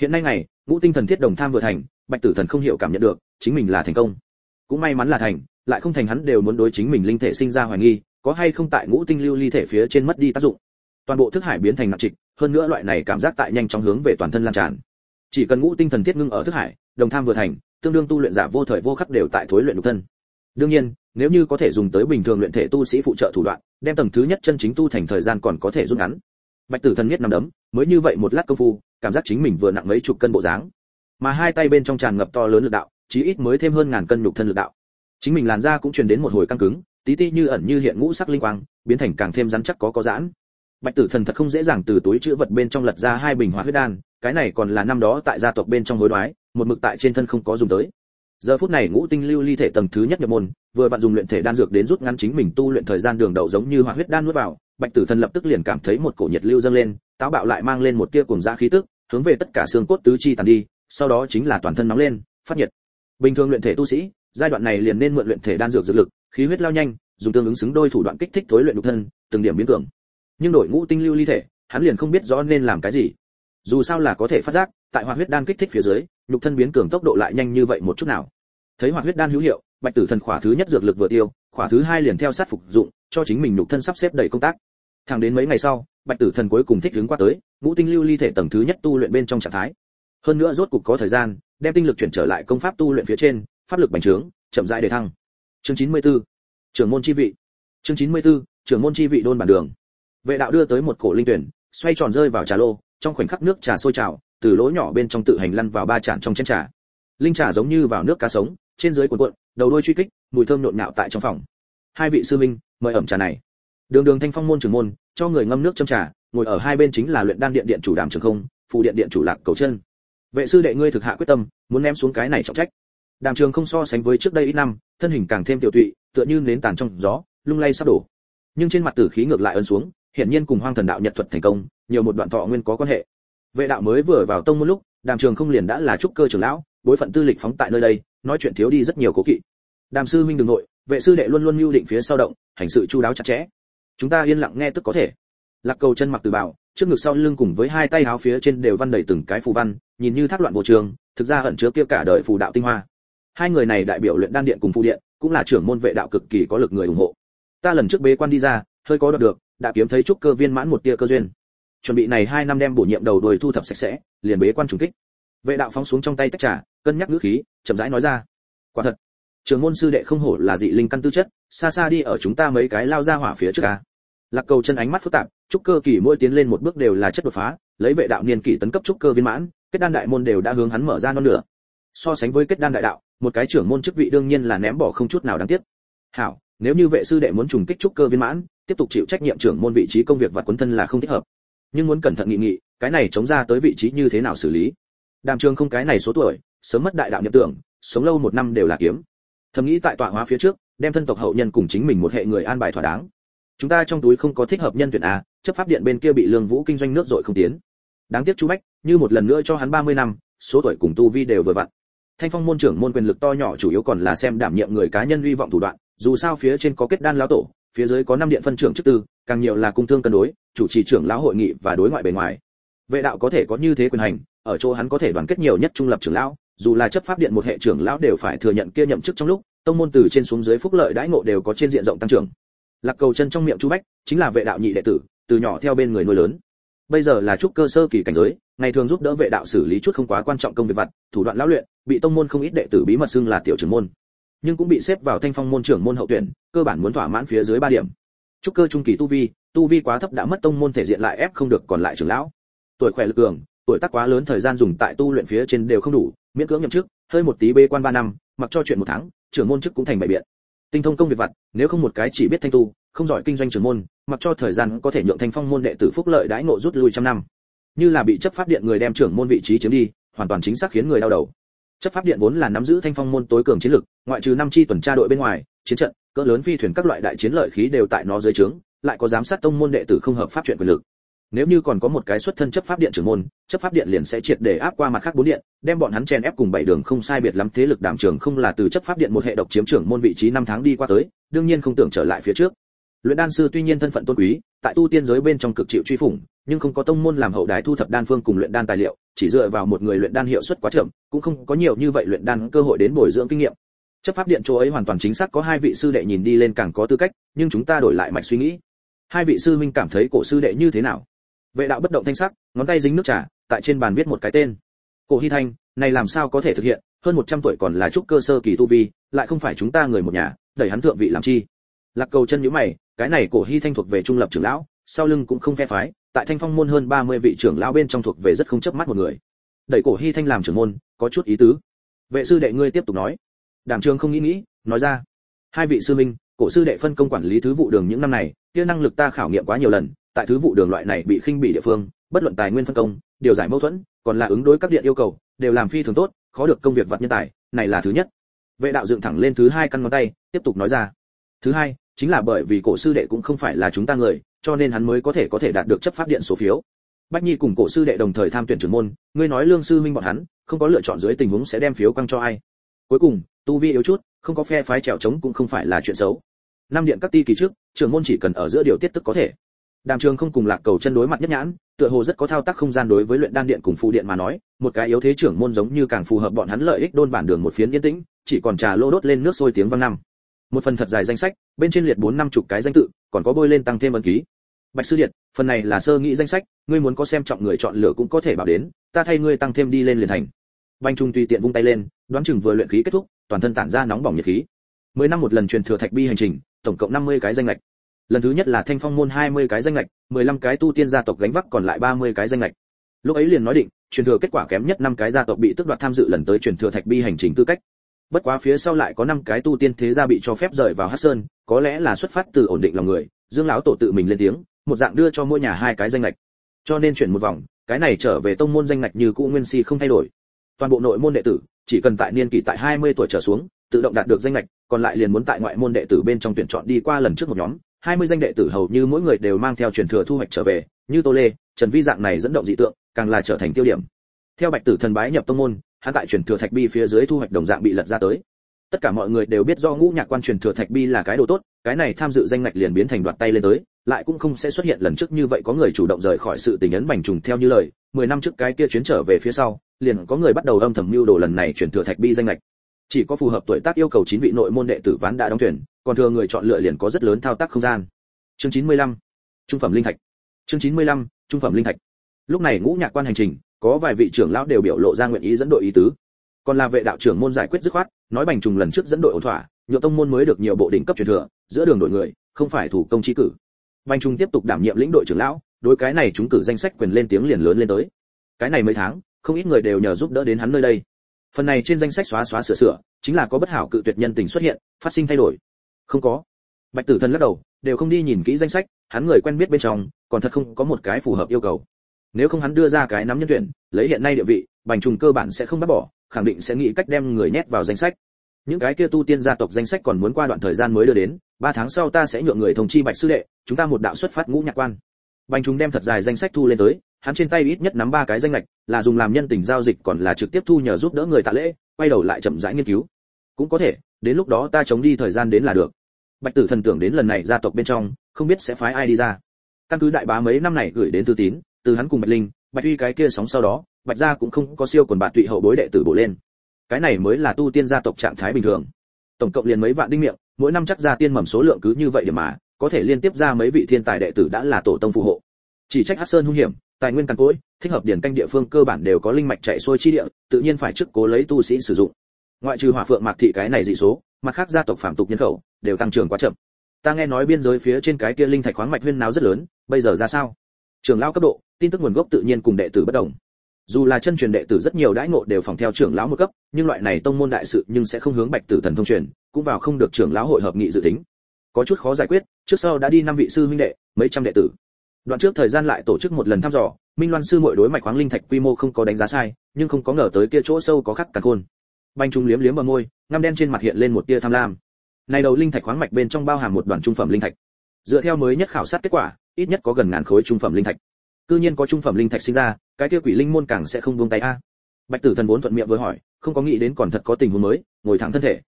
Hiện nay ngày, ngũ tinh thần thiết đồng tham vừa thành, bạch tử thần không hiểu cảm nhận được, chính mình là thành công. Cũng may mắn là thành, lại không thành hắn đều muốn đối chính mình linh thể sinh ra hoài nghi có hay không tại ngũ tinh lưu ly thể phía trên mất đi tác dụng. Toàn bộ thức hải biến thành nặng trịch, hơn nữa loại này cảm giác tại nhanh chóng hướng về toàn thân lan tràn. Chỉ cần ngũ tinh thần thiết ngưng ở thức hải, đồng tham vừa thành, tương đương tu luyện giả vô thời vô khắc đều tại thối luyện nhục thân. Đương nhiên, nếu như có thể dùng tới bình thường luyện thể tu sĩ phụ trợ thủ đoạn, đem tầng thứ nhất chân chính tu thành thời gian còn có thể rút ngắn. Bạch tử thần nhất nằm đấm, mới như vậy một lát công phu, cảm giác chính mình vừa nặng mấy chục cân bộ dáng. Mà hai tay bên trong tràn ngập to lớn lực đạo, chí ít mới thêm hơn ngàn cân nhục thân lực đạo. Chính mình làn da cũng truyền đến một hồi căng cứng tí ti như ẩn như hiện ngũ sắc linh quang, biến thành càng thêm rắn chắc có có giãn. Bạch tử thần thật không dễ dàng từ túi chứa vật bên trong lật ra hai bình hóa huyết đan, cái này còn là năm đó tại gia tộc bên trong hối đoái, một mực tại trên thân không có dùng tới. Giờ phút này ngũ tinh lưu ly thể tầng thứ nhất nhập môn, vừa vặn dùng luyện thể đan dược đến rút ngắn chính mình tu luyện thời gian đường đầu giống như hóa huyết đan nuốt vào, bạch tử thần lập tức liền cảm thấy một cổ nhiệt lưu dâng lên, táo bạo lại mang lên một tia cuồng dã khí tức, hướng về tất cả xương cốt tứ chi tàn đi, sau đó chính là toàn thân nóng lên, phát nhiệt. Bình thường luyện thể tu sĩ giai đoạn này liền nên mượn luyện thể đan dược dược lực, khí huyết lao nhanh, dùng tương ứng xứng đôi thủ đoạn kích thích thối luyện nhục thân, từng điểm biến cường. Nhưng đổi ngũ tinh lưu ly thể, hắn liền không biết rõ nên làm cái gì. Dù sao là có thể phát giác, tại hoạt huyết đan kích thích phía dưới, nhục thân biến cường tốc độ lại nhanh như vậy một chút nào. Thấy hoạt huyết đan hữu hiệu, bạch tử thần khỏa thứ nhất dược lực vừa tiêu, khỏa thứ hai liền theo sát phục dụng, cho chính mình nhục thân sắp xếp đầy công tác. Thẳng đến mấy ngày sau, bạch tử thần cuối cùng thích ứng qua tới, ngũ tinh lưu ly thể tầng thứ nhất tu luyện bên trong trạng thái. Hơn nữa rốt cục có thời gian, đem tinh lực chuyển trở lại công pháp tu luyện phía trên pháp lực bành trướng, chậm rãi để thăng. Chương 94. trưởng môn chi vị. Chương 94. trưởng môn chi vị đôn bản đường. Vệ đạo đưa tới một cổ linh tuyển, xoay tròn rơi vào trà lô, trong khoảnh khắc nước trà sôi trào, từ lỗ nhỏ bên trong tự hành lăn vào ba chản trong chén trà. Linh trà giống như vào nước cá sống, trên dưới cuộn cuộn, đầu đuôi truy kích, mùi thơm nộn nhạo tại trong phòng. Hai vị sư minh, mời ẩm trà này. Đường đường thanh phong môn trưởng môn, cho người ngâm nước châm trà, ngồi ở hai bên chính là luyện đan điện điện chủ đàm trường không phụ điện điện chủ lạc cầu chân. Vệ sư đệ ngươi thực hạ quyết tâm, muốn ném xuống cái này trọng trách đàm trường không so sánh với trước đây ít năm, thân hình càng thêm tiểu tụy, tựa như nến tàn trong gió, lung lay sắp đổ. Nhưng trên mặt tử khí ngược lại ấn xuống, hiển nhiên cùng hoang thần đạo nhật thuật thành công, nhiều một đoạn thọ nguyên có quan hệ. Vệ đạo mới vừa vào tông một lúc, đàm trường không liền đã là trúc cơ trưởng lão, bối phận tư lịch phóng tại nơi đây, nói chuyện thiếu đi rất nhiều cố kỵ. Đàm sư minh đừng nội, vệ sư đệ luôn luôn mưu định phía sau động, hành sự chu đáo chặt chẽ. Chúng ta yên lặng nghe tức có thể. Lạc cầu chân mặc từ bảo trước ngực sau lưng cùng với hai tay áo phía trên đều văn đầy từng cái phù văn, nhìn như thác loạn vô trường, thực ra ẩn chứa kia cả đời phù đạo tinh hoa hai người này đại biểu luyện đan điện cùng phù điện, cũng là trưởng môn vệ đạo cực kỳ có lực người ủng hộ. Ta lần trước bế quan đi ra, hơi có đoạt được, đã kiếm thấy trúc cơ viên mãn một tia cơ duyên. Chuẩn bị này hai năm đem bổ nhiệm đầu đuôi thu thập sạch sẽ, liền bế quan trùng kích. Vệ đạo phóng xuống trong tay tách trà, cân nhắc ngữ khí, chậm rãi nói ra. Quả thật trường môn sư đệ không hổ là dị linh căn tư chất, xa xa đi ở chúng ta mấy cái lao ra hỏa phía trước ca lạc cầu chân ánh mắt phức tạp, trúc cơ kỳ mỗi tiến lên một bước đều là chất đột phá, lấy vệ đạo niên kỷ tấn cấp trúc cơ viên mãn, kết đan đại môn đều đã hướng hắn mở ra non nửa. So sánh với kết đan đại đạo một cái trưởng môn chức vị đương nhiên là ném bỏ không chút nào đáng tiếc. Hảo, nếu như vệ sư đệ muốn trùng kích trúc cơ viên mãn, tiếp tục chịu trách nhiệm trưởng môn vị trí công việc vật quấn thân là không thích hợp. Nhưng muốn cẩn thận nghị nghị, cái này chống ra tới vị trí như thế nào xử lý? Đàm trường không cái này số tuổi, sớm mất đại đạo nhập tưởng, sống lâu một năm đều là kiếm. Thầm nghĩ tại tọa hóa phía trước, đem thân tộc hậu nhân cùng chính mình một hệ người an bài thỏa đáng. Chúng ta trong túi không có thích hợp nhân tuyển a, chấp pháp điện bên kia bị lương vũ kinh doanh nước dội không tiến. Đáng tiếc chú bách, như một lần nữa cho hắn 30 năm, số tuổi cùng tu vi đều vừa vặn thanh phong môn trưởng môn quyền lực to nhỏ chủ yếu còn là xem đảm nhiệm người cá nhân hy vọng thủ đoạn, dù sao phía trên có kết đan lão tổ, phía dưới có năm điện phân trưởng chức tư, càng nhiều là cung thương cân đối, chủ trì trưởng lão hội nghị và đối ngoại bề ngoài. Vệ đạo có thể có như thế quyền hành, ở chỗ hắn có thể đoàn kết nhiều nhất trung lập trưởng lão, dù là chấp pháp điện một hệ trưởng lão đều phải thừa nhận kia nhậm chức trong lúc, tông môn từ trên xuống dưới phúc lợi đãi ngộ đều có trên diện rộng tăng trưởng. Lạc cầu chân trong miệng chu bách, chính là vệ đạo nhị đệ tử, từ nhỏ theo bên người nuôi lớn. Bây giờ là trúc cơ sơ kỳ cảnh giới ngày thường giúp đỡ vệ đạo xử lý chút không quá quan trọng công việc vặt, thủ đoạn lão luyện, bị tông môn không ít đệ tử bí mật xưng là tiểu trưởng môn. Nhưng cũng bị xếp vào thanh phong môn trưởng môn hậu tuyển, cơ bản muốn thỏa mãn phía dưới ba điểm. Trúc cơ trung kỳ tu vi tu vi quá thấp đã mất tông môn thể diện lại ép không được còn lại trưởng lão. Tuổi khỏe lực cường, tuổi tác quá lớn thời gian dùng tại tu luyện phía trên đều không đủ, miễn cưỡng nhậm chức, hơi một tí bê quan ba năm, mặc cho chuyện một tháng, trưởng môn chức cũng thành bảy biện. Tinh thông công việc vặt, nếu không một cái chỉ biết thanh tu, không giỏi kinh doanh trưởng môn, mặc cho thời gian có thể nhượng thanh phong môn đệ tử phúc lợi đãi ngộ rút lui trăm năm như là bị chấp pháp điện người đem trưởng môn vị trí chiếm đi, hoàn toàn chính xác khiến người đau đầu. Chấp pháp điện vốn là nắm giữ thanh phong môn tối cường chiến lực, ngoại trừ năm chi tuần tra đội bên ngoài, chiến trận, cỡ lớn phi thuyền các loại đại chiến lợi khí đều tại nó dưới trướng, lại có giám sát tông môn đệ tử không hợp pháp chuyện quyền lực. Nếu như còn có một cái xuất thân chấp pháp điện trưởng môn, chấp pháp điện liền sẽ triệt để áp qua mặt khác bốn điện, đem bọn hắn chen ép cùng bảy đường không sai biệt lắm thế lực đảm trường không là từ chấp pháp điện một hệ độc chiếm trưởng môn vị trí năm tháng đi qua tới, đương nhiên không tưởng trở lại phía trước. Luyện đan sư tuy nhiên thân phận tôn quý, tại tu tiên giới bên trong cực chịu truy phủng nhưng không có tông môn làm hậu đái thu thập đan phương cùng luyện đan tài liệu, chỉ dựa vào một người luyện đan hiệu suất quá chậm, cũng không có nhiều như vậy luyện đan cơ hội đến bồi dưỡng kinh nghiệm. Chấp pháp điện chỗ ấy hoàn toàn chính xác có hai vị sư đệ nhìn đi lên càng có tư cách, nhưng chúng ta đổi lại mạch suy nghĩ. Hai vị sư minh cảm thấy cổ sư đệ như thế nào? Vệ đạo bất động thanh sắc, ngón tay dính nước trà, tại trên bàn viết một cái tên. Cổ hy thanh, này làm sao có thể thực hiện? Hơn 100 tuổi còn là trúc cơ sơ kỳ tu vi, lại không phải chúng ta người một nhà, đẩy hắn thượng vị làm chi? Lạc cầu chân nhíu mày, cái này cổ hy thanh thuộc về trung lập trưởng lão, sau lưng cũng không phe phái tại thanh phong môn hơn 30 vị trưởng lão bên trong thuộc về rất không chấp mắt một người. Đẩy cổ hy thanh làm trưởng môn, có chút ý tứ. Vệ sư đệ ngươi tiếp tục nói. Đảm trường không nghĩ nghĩ, nói ra. Hai vị sư minh, cổ sư đệ phân công quản lý thứ vụ đường những năm này, kia năng lực ta khảo nghiệm quá nhiều lần, tại thứ vụ đường loại này bị khinh bị địa phương, bất luận tài nguyên phân công, điều giải mâu thuẫn, còn là ứng đối các điện yêu cầu, đều làm phi thường tốt, khó được công việc vặt nhân tài, này là thứ nhất. Vệ đạo dựng thẳng lên thứ hai căn ngón tay, tiếp tục nói ra. Thứ hai, chính là bởi vì cổ sư đệ cũng không phải là chúng ta người cho nên hắn mới có thể có thể đạt được chấp pháp điện số phiếu. Bách nhi cùng cổ sư đệ đồng thời tham tuyển trưởng môn, ngươi nói lương sư minh bọn hắn, không có lựa chọn dưới tình huống sẽ đem phiếu quăng cho ai. Cuối cùng, tu vi yếu chút, không có phe phái trèo trống cũng không phải là chuyện xấu. Năm điện các ti kỳ trước, trưởng môn chỉ cần ở giữa điều tiết tức có thể. Đàm trường không cùng lạc cầu chân đối mặt nhất nhãn, tựa hồ rất có thao tác không gian đối với luyện đan điện cùng phụ điện mà nói, một cái yếu thế trưởng môn giống như càng phù hợp bọn hắn lợi ích đôn bản đường một phiến yên tĩnh, chỉ còn trà lô đốt lên nước sôi tiếng vang năm một phần thật dài danh sách, bên trên liệt bốn năm chục cái danh tự, còn có bôi lên tăng thêm ấn ký. Bạch sư điện phần này là sơ nghĩ danh sách, ngươi muốn có xem trọng người chọn lựa cũng có thể bảo đến, ta thay ngươi tăng thêm đi lên liền thành. Banh trung tùy tiện vung tay lên, đoán chừng vừa luyện khí kết thúc, toàn thân tản ra nóng bỏng nhiệt khí. Mười năm một lần truyền thừa thạch bi hành trình, tổng cộng 50 cái danh lệch lần thứ nhất là thanh phong môn 20 cái danh lệch 15 cái tu tiên gia tộc gánh vác còn lại 30 cái danh lệch lúc ấy liền nói định, truyền thừa kết quả kém nhất năm cái gia tộc bị tước đoạt tham dự lần tới truyền thừa thạch bi hành trình tư cách bất quá phía sau lại có năm cái tu tiên thế gia bị cho phép rời vào hắc sơn, có lẽ là xuất phát từ ổn định lòng người, dương lão tổ tự mình lên tiếng, một dạng đưa cho mỗi nhà hai cái danh lệch cho nên chuyển một vòng, cái này trở về tông môn danh lệch như cũ nguyên si không thay đổi. Toàn bộ nội môn đệ tử, chỉ cần tại niên kỳ tại 20 tuổi trở xuống, tự động đạt được danh lệch còn lại liền muốn tại ngoại môn đệ tử bên trong tuyển chọn đi qua lần trước một nhóm. 20 danh đệ tử hầu như mỗi người đều mang theo truyền thừa thu hoạch trở về, như tô lê, trần vi dạng này dẫn động dị tượng, càng là trở thành tiêu điểm. Theo bạch tử thần bái nhập tông môn hắn tại truyền thừa thạch bi phía dưới thu hoạch đồng dạng bị lật ra tới. Tất cả mọi người đều biết do ngũ nhạc quan truyền thừa thạch bi là cái đồ tốt cái này tham dự danh ngạch liền biến thành đoạt tay lên tới lại cũng không sẽ xuất hiện lần trước như vậy có người chủ động rời khỏi sự tình ấn bành trùng theo như lời mười năm trước cái kia chuyến trở về phía sau liền có người bắt đầu âm thầm mưu đồ lần này truyền thừa thạch bi danh ngạch. Chỉ có phù hợp tuổi tác yêu cầu chín vị nội môn đệ tử ván đã đóng tuyển còn thừa người chọn lựa liền có rất lớn thao tác không gian. Chương 95. trung phẩm linh thạch. Chương 95, trung phẩm linh thạch. Lúc này ngũ nhạc quan hành trình có vài vị trưởng lão đều biểu lộ ra nguyện ý dẫn đội ý tứ. Còn là vệ đạo trưởng môn giải quyết dứt khoát, nói bành trùng lần trước dẫn đội ổn thỏa nhựa tông môn mới được nhiều bộ đỉnh cấp truyền thừa, giữa đường đội người, không phải thủ công chi cử. Bành trùng tiếp tục đảm nhiệm lĩnh đội trưởng lão, đối cái này chúng cử danh sách quyền lên tiếng liền lớn lên tới. Cái này mấy tháng, không ít người đều nhờ giúp đỡ đến hắn nơi đây. Phần này trên danh sách xóa xóa sửa sửa, chính là có bất hảo cự tuyệt nhân tình xuất hiện, phát sinh thay đổi. Không có. Bạch tử thần lắc đầu, đều không đi nhìn kỹ danh sách, hắn người quen biết bên trong, còn thật không có một cái phù hợp yêu cầu nếu không hắn đưa ra cái nắm nhân tuyển, lấy hiện nay địa vị, bành trùng cơ bản sẽ không bắt bỏ, khẳng định sẽ nghĩ cách đem người nhét vào danh sách. Những cái kia tu tiên gia tộc danh sách còn muốn qua đoạn thời gian mới đưa đến, ba tháng sau ta sẽ nhượng người thông chi bạch sư đệ, chúng ta một đạo xuất phát ngũ nhạc quan. Bành trùng đem thật dài danh sách thu lên tới, hắn trên tay ít nhất nắm ba cái danh lệch, là dùng làm nhân tình giao dịch còn là trực tiếp thu nhờ giúp đỡ người tạ lễ, quay đầu lại chậm rãi nghiên cứu. Cũng có thể, đến lúc đó ta chống đi thời gian đến là được. Bạch tử thần tưởng đến lần này gia tộc bên trong, không biết sẽ phái ai đi ra. Căn cứ đại bá mấy năm này gửi đến tư tín từ hắn cùng bạch linh, bạch uy cái kia sóng sau đó, bạch gia cũng không có siêu quần bạn tụy hậu bối đệ tử bổ lên. Cái này mới là tu tiên gia tộc trạng thái bình thường. Tổng cộng liền mấy vạn đinh miệng, mỗi năm chắc ra tiên mầm số lượng cứ như vậy để mà, có thể liên tiếp ra mấy vị thiên tài đệ tử đã là tổ tông phù hộ. Chỉ trách hát sơn hung hiểm, tài nguyên cằn cỗi, thích hợp điển canh địa phương cơ bản đều có linh mạch chạy xuôi chi địa, tự nhiên phải trước cố lấy tu sĩ sử dụng. Ngoại trừ hỏa phượng mạc thị cái này dị số, mặt khác gia tộc phạm tục nhân khẩu, đều tăng trưởng quá chậm. Ta nghe nói biên giới phía trên cái kia linh thạch khoáng mạch huyên náo rất lớn, bây giờ ra sao? Trường lão cấp độ tin tức nguồn gốc tự nhiên cùng đệ tử bất đồng. Dù là chân truyền đệ tử rất nhiều đãi ngộ đều phòng theo trưởng lão một cấp, nhưng loại này tông môn đại sự nhưng sẽ không hướng bạch tử thần thông truyền, cũng vào không được trưởng lão hội hợp nghị dự tính. Có chút khó giải quyết, trước sau đã đi năm vị sư huynh đệ, mấy trăm đệ tử. Đoạn trước thời gian lại tổ chức một lần thăm dò, minh loan sư muội đối mạch khoáng linh thạch quy mô không có đánh giá sai, nhưng không có ngờ tới kia chỗ sâu có khắc cả khôn. Banh trung liếm liếm bờ môi, ngăm đen trên mặt hiện lên một tia tham lam. Này đầu linh thạch khoáng mạch bên trong bao hàm một đoàn trung phẩm linh thạch. Dựa theo mới nhất khảo sát kết quả, ít nhất có gần ngàn khối trung phẩm linh thạch cư nhiên có trung phẩm linh thạch sinh ra, cái kia quỷ linh môn càng sẽ không buông tay a. Bạch tử thần vốn thuận miệng với hỏi, không có nghĩ đến còn thật có tình huống mới, ngồi thẳng thân thể.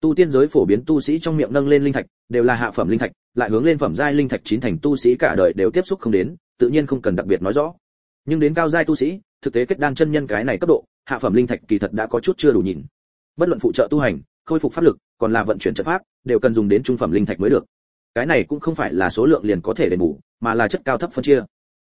Tu tiên giới phổ biến tu sĩ trong miệng nâng lên linh thạch, đều là hạ phẩm linh thạch, lại hướng lên phẩm giai linh thạch chín thành tu sĩ cả đời đều tiếp xúc không đến, tự nhiên không cần đặc biệt nói rõ. Nhưng đến cao giai tu sĩ, thực tế kết đan chân nhân cái này cấp độ, hạ phẩm linh thạch kỳ thật đã có chút chưa đủ nhìn. Bất luận phụ trợ tu hành, khôi phục pháp lực, còn là vận chuyển trận pháp, đều cần dùng đến trung phẩm linh thạch mới được. Cái này cũng không phải là số lượng liền có thể đền bù, mà là chất cao thấp phân chia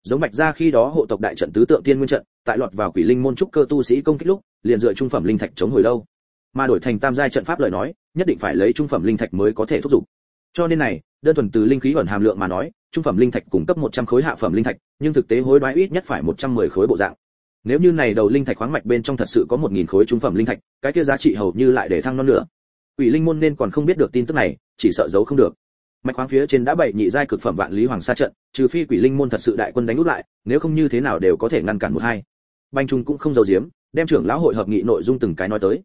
giống bạch ra khi đó hộ tộc đại trận tứ tượng tiên nguyên trận, tại lọt vào quỷ linh môn trúc cơ tu sĩ công kích lúc, liền dựa trung phẩm linh thạch chống hồi lâu. Mà đổi thành tam giai trận pháp lời nói, nhất định phải lấy trung phẩm linh thạch mới có thể thúc giục. Cho nên này, đơn thuần từ linh khí ẩn hàm lượng mà nói, trung phẩm linh thạch cung cấp 100 khối hạ phẩm linh thạch, nhưng thực tế hối đoái ít nhất phải 110 khối bộ dạng. Nếu như này đầu linh thạch khoáng mạch bên trong thật sự có 1000 khối trung phẩm linh thạch, cái kia giá trị hầu như lại để thăng non nữa quỷ linh môn nên còn không biết được tin tức này, chỉ sợ giấu không được mạch khoáng phía trên đã bảy nhị giai cực phẩm vạn lý hoàng sa trận, trừ phi quỷ linh môn thật sự đại quân đánh út lại, nếu không như thế nào đều có thể ngăn cản một hai. Banh trung cũng không giấu giếm, đem trưởng lão hội hợp nghị nội dung từng cái nói tới.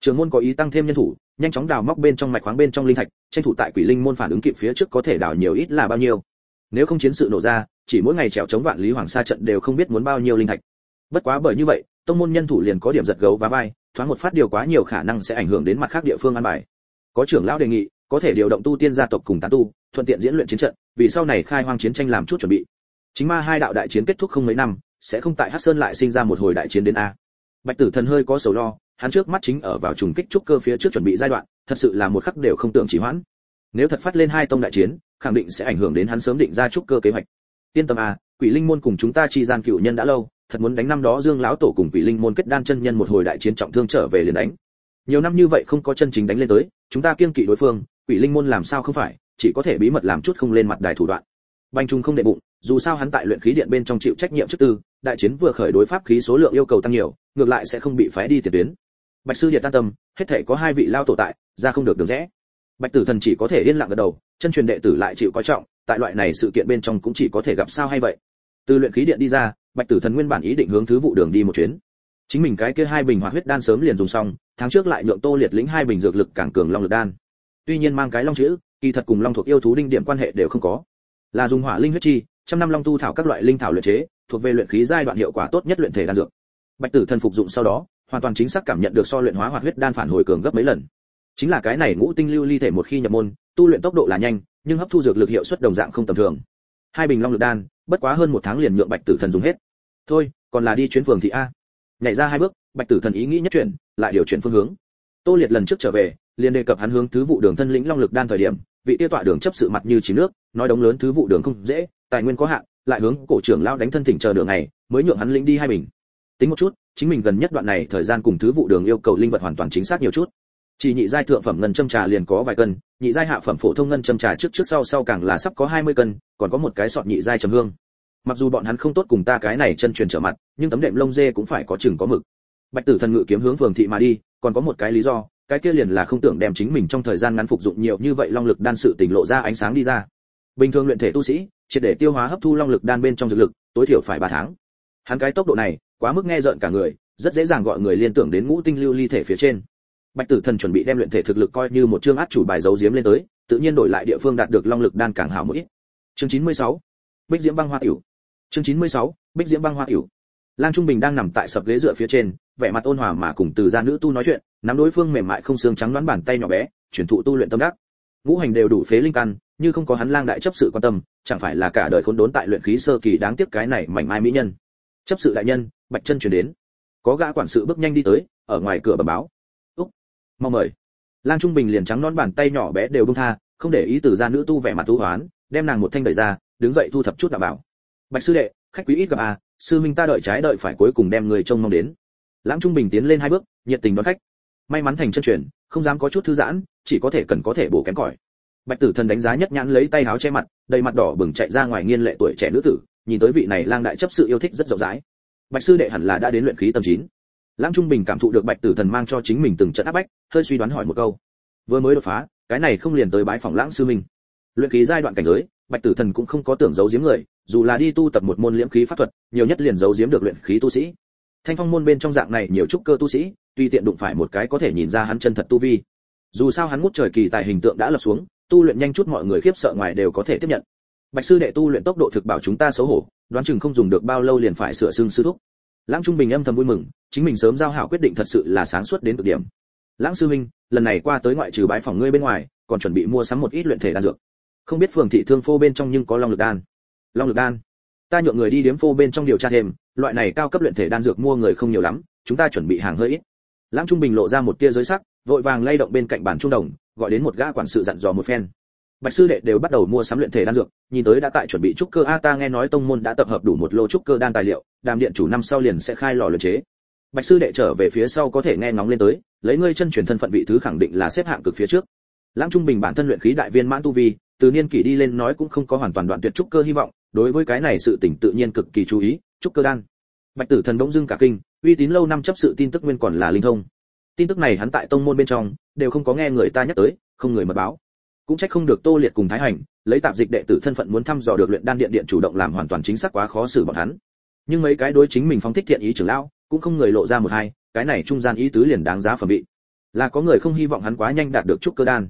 Trưởng môn có ý tăng thêm nhân thủ, nhanh chóng đào móc bên trong mạch khoáng bên trong linh thạch, tranh thủ tại quỷ linh môn phản ứng kịp phía trước có thể đào nhiều ít là bao nhiêu. Nếu không chiến sự nổ ra, chỉ mỗi ngày trèo chống vạn lý hoàng sa trận đều không biết muốn bao nhiêu linh thạch. Bất quá bởi như vậy, tông môn nhân thủ liền có điểm giật gấu và vai, thoáng một phát điều quá nhiều khả năng sẽ ảnh hưởng đến mặt khác địa phương an bài. Có trưởng lão đề nghị có thể điều động tu tiên gia tộc cùng tán tu, thuận tiện diễn luyện chiến trận, vì sau này khai hoang chiến tranh làm chút chuẩn bị. Chính ma hai đạo đại chiến kết thúc không mấy năm, sẽ không tại hắc sơn lại sinh ra một hồi đại chiến đến a. Bạch tử thần hơi có sầu lo, hắn trước mắt chính ở vào trùng kích trúc cơ phía trước chuẩn bị giai đoạn, thật sự là một khắc đều không tưởng chỉ hoãn. Nếu thật phát lên hai tông đại chiến, khẳng định sẽ ảnh hưởng đến hắn sớm định ra trúc cơ kế hoạch. Tiên tâm a, quỷ linh môn cùng chúng ta chi gian cựu nhân đã lâu, thật muốn đánh năm đó dương lão tổ cùng quỷ linh môn kết đan chân nhân một hồi đại chiến trọng thương trở về liền đánh. Nhiều năm như vậy không có chân chính đánh lên tới, chúng ta kiêng kỵ đối phương quỷ linh môn làm sao không phải, chỉ có thể bí mật làm chút không lên mặt đài thủ đoạn. Banh trung không đệ bụng, dù sao hắn tại luyện khí điện bên trong chịu trách nhiệm trước tư, đại chiến vừa khởi đối pháp khí số lượng yêu cầu tăng nhiều, ngược lại sẽ không bị phái đi tiền tuyến. Bạch sư điện an tâm, hết thể có hai vị lao tổ tại, ra không được đường rẽ. Bạch tử thần chỉ có thể yên lặng gật đầu, chân truyền đệ tử lại chịu coi trọng, tại loại này sự kiện bên trong cũng chỉ có thể gặp sao hay vậy. Từ luyện khí điện đi ra, bạch tử thần nguyên bản ý định hướng thứ vụ đường đi một chuyến. Chính mình cái kia hai bình hoạt huyết đan sớm liền dùng xong, tháng trước lại nhượng tô liệt lĩnh hai bình dược lực càng cường long lực đan tuy nhiên mang cái long chữ, kỳ thật cùng long thuộc yêu thú đinh điểm quan hệ đều không có. Là dùng hỏa linh huyết chi, trăm năm long tu thảo các loại linh thảo luyện chế, thuộc về luyện khí giai đoạn hiệu quả tốt nhất luyện thể đan dược. Bạch tử thần phục dụng sau đó, hoàn toàn chính xác cảm nhận được so luyện hóa hoạt huyết đan phản hồi cường gấp mấy lần. Chính là cái này ngũ tinh lưu ly thể một khi nhập môn, tu luyện tốc độ là nhanh, nhưng hấp thu dược lực hiệu suất đồng dạng không tầm thường. Hai bình long lực đan, bất quá hơn một tháng liền nhượng bạch tử thần dùng hết. Thôi, còn là đi chuyến phường thị a. Nhảy ra hai bước, bạch tử thần ý nghĩ nhất chuyển, lại điều chuyển phương hướng. Tô liệt lần trước trở về liền đề cập hắn hướng thứ vụ đường thân lĩnh long lực đan thời điểm, vị tiêu tọa đường chấp sự mặt như chỉ nước, nói đống lớn thứ vụ đường không dễ, tài nguyên có hạn, lại hướng cổ trưởng lão đánh thân thỉnh chờ đường này mới nhượng hắn lĩnh đi hai bình. Tính một chút, chính mình gần nhất đoạn này thời gian cùng thứ vụ đường yêu cầu linh vật hoàn toàn chính xác nhiều chút. Chỉ nhị giai thượng phẩm ngân châm trà liền có vài cân, nhị giai hạ phẩm phổ thông ngân châm trà trước trước sau sau càng là sắp có 20 cân, còn có một cái sọt nhị giai trầm hương. Mặc dù bọn hắn không tốt cùng ta cái này chân truyền trở mặt, nhưng tấm đệm lông dê cũng phải có chừng có mực. Bạch tử thần ngự kiếm hướng phường thị mà đi, còn có một cái lý do cái kia liền là không tưởng đem chính mình trong thời gian ngắn phục dụng nhiều như vậy long lực đan sự tình lộ ra ánh sáng đi ra bình thường luyện thể tu sĩ, triệt để tiêu hóa hấp thu long lực đan bên trong dược lực, tối thiểu phải 3 tháng hắn cái tốc độ này, quá mức nghe rợn cả người, rất dễ dàng gọi người liên tưởng đến ngũ tinh lưu ly thể phía trên bạch tử thần chuẩn bị đem luyện thể thực lực coi như một chương át chủ bài dấu diếm lên tới, tự nhiên đổi lại địa phương đạt được long lực đan càng hảo một ít chương 96. bích diễm băng hoa tiểu chương 96. bích diễm băng hoa tiểu lang trung bình đang nằm tại sập ghế dựa phía trên vẻ mặt ôn hòa mà cùng từ gia nữ tu nói chuyện, nắm đối phương mềm mại không xương trắng đoán bàn tay nhỏ bé chuyển thụ tu luyện tâm đắc. Ngũ hành đều đủ phế linh căn, như không có hắn lang đại chấp sự quan tâm, chẳng phải là cả đời khốn đốn tại luyện khí sơ kỳ đáng tiếc cái này mảnh mai mỹ nhân. Chấp sự đại nhân, bạch chân chuyển đến. Có gã quản sự bước nhanh đi tới, ở ngoài cửa bẩm báo. Úc mong mời. Lang trung bình liền trắng nón bàn tay nhỏ bé đều bông tha, không để ý từ gia nữ tu vẻ mặt tu hoán, đem nàng một thanh đẩy ra, đứng dậy thu thập chút đảm bảo. Bạch sư đệ, khách quý ít gặp à sư minh ta đợi trái đợi phải cuối cùng đem người trông mong đến lãng trung bình tiến lên hai bước, nhiệt tình đón khách. May mắn thành chân truyền, không dám có chút thư giãn, chỉ có thể cần có thể bổ kém cỏi. Bạch tử thần đánh giá nhất nhãn lấy tay áo che mặt, đầy mặt đỏ bừng chạy ra ngoài nghiên lệ tuổi trẻ nữ tử, nhìn tới vị này lang đại chấp sự yêu thích rất rộng rãi. Bạch sư đệ hẳn là đã đến luyện khí tầm chín. Lãng trung bình cảm thụ được bạch tử thần mang cho chính mình từng trận áp bách, hơi suy đoán hỏi một câu. Vừa mới đột phá, cái này không liền tới bái phòng lãng sư minh. Luyện khí giai đoạn cảnh giới, bạch tử thần cũng không có tưởng giấu giếm người, dù là đi tu tập một môn liễm khí pháp thuật, nhiều nhất liền giấu giếm được luyện khí tu sĩ thanh phong môn bên trong dạng này nhiều trúc cơ tu sĩ, tuy tiện đụng phải một cái có thể nhìn ra hắn chân thật tu vi. Dù sao hắn ngút trời kỳ tại hình tượng đã lập xuống, tu luyện nhanh chút mọi người khiếp sợ ngoài đều có thể tiếp nhận. Bạch sư đệ tu luyện tốc độ thực bảo chúng ta xấu hổ, đoán chừng không dùng được bao lâu liền phải sửa xương sư thúc. Lãng trung bình âm thầm vui mừng, chính mình sớm giao hảo quyết định thật sự là sáng suốt đến cực điểm. Lãng sư minh lần này qua tới ngoại trừ bãi phòng ngươi bên ngoài, còn chuẩn bị mua sắm một ít luyện thể đan dược. Không biết phường thị thương phô bên trong nhưng có long lực đan. Long lực đan, ta nhượng người đi điếm phô bên trong điều tra thêm loại này cao cấp luyện thể đan dược mua người không nhiều lắm, chúng ta chuẩn bị hàng hơi ít. Lãng trung bình lộ ra một tia giới sắc, vội vàng lay động bên cạnh bàn trung đồng, gọi đến một gã quản sự dặn dò một phen. Bạch sư đệ đều bắt đầu mua sắm luyện thể đan dược, nhìn tới đã tại chuẩn bị trúc cơ, a, ta nghe nói tông môn đã tập hợp đủ một lô trúc cơ đan tài liệu, đàm điện chủ năm sau liền sẽ khai lò luyện chế. Bạch sư đệ trở về phía sau có thể nghe ngóng lên tới, lấy ngươi chân truyền thân phận vị thứ khẳng định là xếp hạng cực phía trước. Lãng trung bình bản thân luyện khí đại viên mãn tu vi, từ niên kỷ đi lên nói cũng không có hoàn toàn đoạn tuyệt trúc cơ hy vọng, đối với cái này sự tỉnh tự nhiên cực kỳ chú ý trúc cơ đan. Bạch tử thần bỗng dưng cả kinh, uy tín lâu năm chấp sự tin tức nguyên còn là linh thông. Tin tức này hắn tại tông môn bên trong, đều không có nghe người ta nhắc tới, không người mật báo. Cũng trách không được tô liệt cùng thái hành, lấy tạp dịch đệ tử thân phận muốn thăm dò được luyện đan điện điện chủ động làm hoàn toàn chính xác quá khó xử bọn hắn. Nhưng mấy cái đối chính mình phóng thích thiện ý trưởng lão, cũng không người lộ ra một hai, cái này trung gian ý tứ liền đáng giá phẩm vị. Là có người không hy vọng hắn quá nhanh đạt được trúc cơ đan.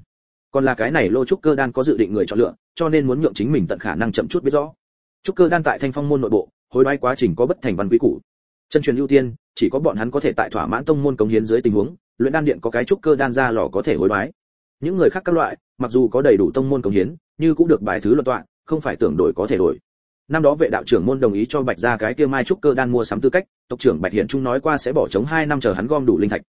Còn là cái này lô trúc cơ đan có dự định người chọn lựa, cho nên muốn nhượng chính mình tận khả năng chậm chút biết rõ. Trúc cơ đan tại thanh phong môn nội bộ hối đoái quá trình có bất thành văn quý cũ chân truyền ưu tiên, chỉ có bọn hắn có thể tại thỏa mãn tông môn cống hiến dưới tình huống, luyện đan điện có cái trúc cơ đan ra lò có thể hối đoái. Những người khác các loại, mặc dù có đầy đủ tông môn cống hiến, như cũng được bài thứ luận tọa, không phải tưởng đổi có thể đổi. Năm đó vệ đạo trưởng môn đồng ý cho bạch gia cái kia mai trúc cơ đan mua sắm tư cách, tộc trưởng bạch hiện trung nói qua sẽ bỏ trống hai năm chờ hắn gom đủ linh thạch.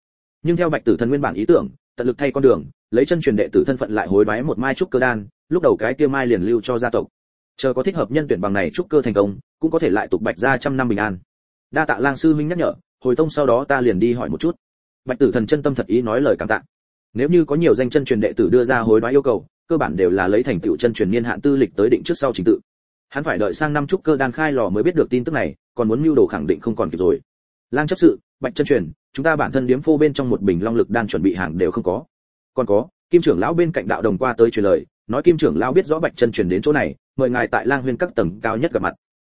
Nhưng theo bạch tử thần nguyên bản ý tưởng, tận lực thay con đường, lấy chân truyền đệ tử thân phận lại hối đoái một mai trúc cơ đan, lúc đầu cái kia mai liền lưu cho gia tộc chờ có thích hợp nhân tuyển bằng này trúc cơ thành công, cũng có thể lại tục bạch gia trăm năm bình an. Đa tạ lang sư minh nhắc nhở, hồi tông sau đó ta liền đi hỏi một chút. Bạch tử thần chân tâm thật ý nói lời cảm tạ. Nếu như có nhiều danh chân truyền đệ tử đưa ra hối đoái yêu cầu, cơ bản đều là lấy thành tựu chân truyền niên hạn tư lịch tới định trước sau trình tự. Hắn phải đợi sang năm trúc cơ đan khai lò mới biết được tin tức này, còn muốn mưu đồ khẳng định không còn kịp rồi. Lang chấp sự, bạch chân truyền, chúng ta bản thân điếm phô bên trong một bình long lực đan chuẩn bị hàng đều không có. Còn có, kim trưởng lão bên cạnh đạo đồng qua tới truyền lời nói kim trưởng lão biết rõ bạch chân truyền đến chỗ này, mời ngài tại lang huyên các tầng cao nhất gặp mặt.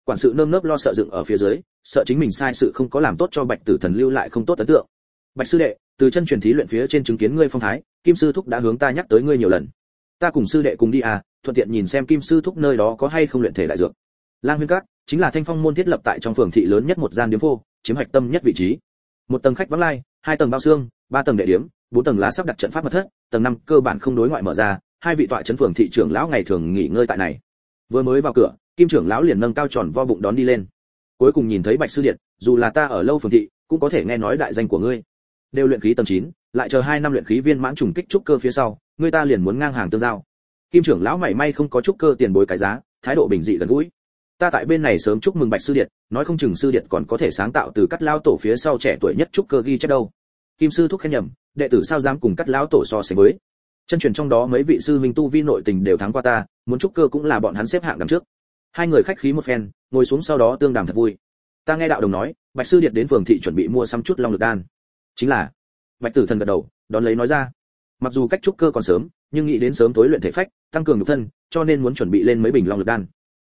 Quản sự nơm nớp lo sợ dựng ở phía dưới, sợ chính mình sai sự không có làm tốt cho bạch tử thần lưu lại không tốt ấn tượng. Bạch sư đệ, từ chân truyền thí luyện phía trên chứng kiến ngươi phong thái, kim sư thúc đã hướng ta nhắc tới ngươi nhiều lần. Ta cùng sư đệ cùng đi à thuận tiện nhìn xem kim sư thúc nơi đó có hay không luyện thể đại dược. Lang huyên các, chính là thanh phong môn thiết lập tại trong phường thị lớn nhất một gian điếm phô, chiếm hạch tâm nhất vị trí. Một tầng khách vắng lai, hai tầng bao xương, ba tầng đệ điếm, bốn tầng lá sắp đặt trận pháp mật thất, tầng năm cơ bản không đối ngoại mở ra hai vị tọa trấn phường thị trưởng lão ngày thường nghỉ ngơi tại này. Vừa mới vào cửa kim trưởng lão liền nâng cao tròn vo bụng đón đi lên. Cuối cùng nhìn thấy bạch sư điện dù là ta ở lâu phường thị cũng có thể nghe nói đại danh của ngươi. Đều luyện khí tầng 9, lại chờ 2 năm luyện khí viên mãn trùng kích trúc cơ phía sau, người ta liền muốn ngang hàng tương giao. Kim trưởng lão mảy may không có trúc cơ tiền bối cái giá, thái độ bình dị gần gũi. ta tại bên này sớm chúc mừng bạch sư điện nói không chừng sư điện còn có thể sáng tạo từ cắt lao tổ phía sau trẻ tuổi nhất trúc cơ ghi chép đâu. Kim sư thúc khen nhầm đệ tử sao dám cùng cắt lão tổ so sánh với? Chân truyền trong đó mấy vị sư minh tu vi nội tình đều thắng qua ta, muốn trúc cơ cũng là bọn hắn xếp hạng đằng trước. Hai người khách khí một phen, ngồi xuống sau đó tương đàm thật vui. Ta nghe đạo đồng nói, bạch sư điện đến phường thị chuẩn bị mua xăm chút long lực đan. Chính là, bạch tử thần gật đầu, đón lấy nói ra. Mặc dù cách trúc cơ còn sớm, nhưng nghĩ đến sớm tối luyện thể phách, tăng cường nhục thân, cho nên muốn chuẩn bị lên mấy bình long lực đan.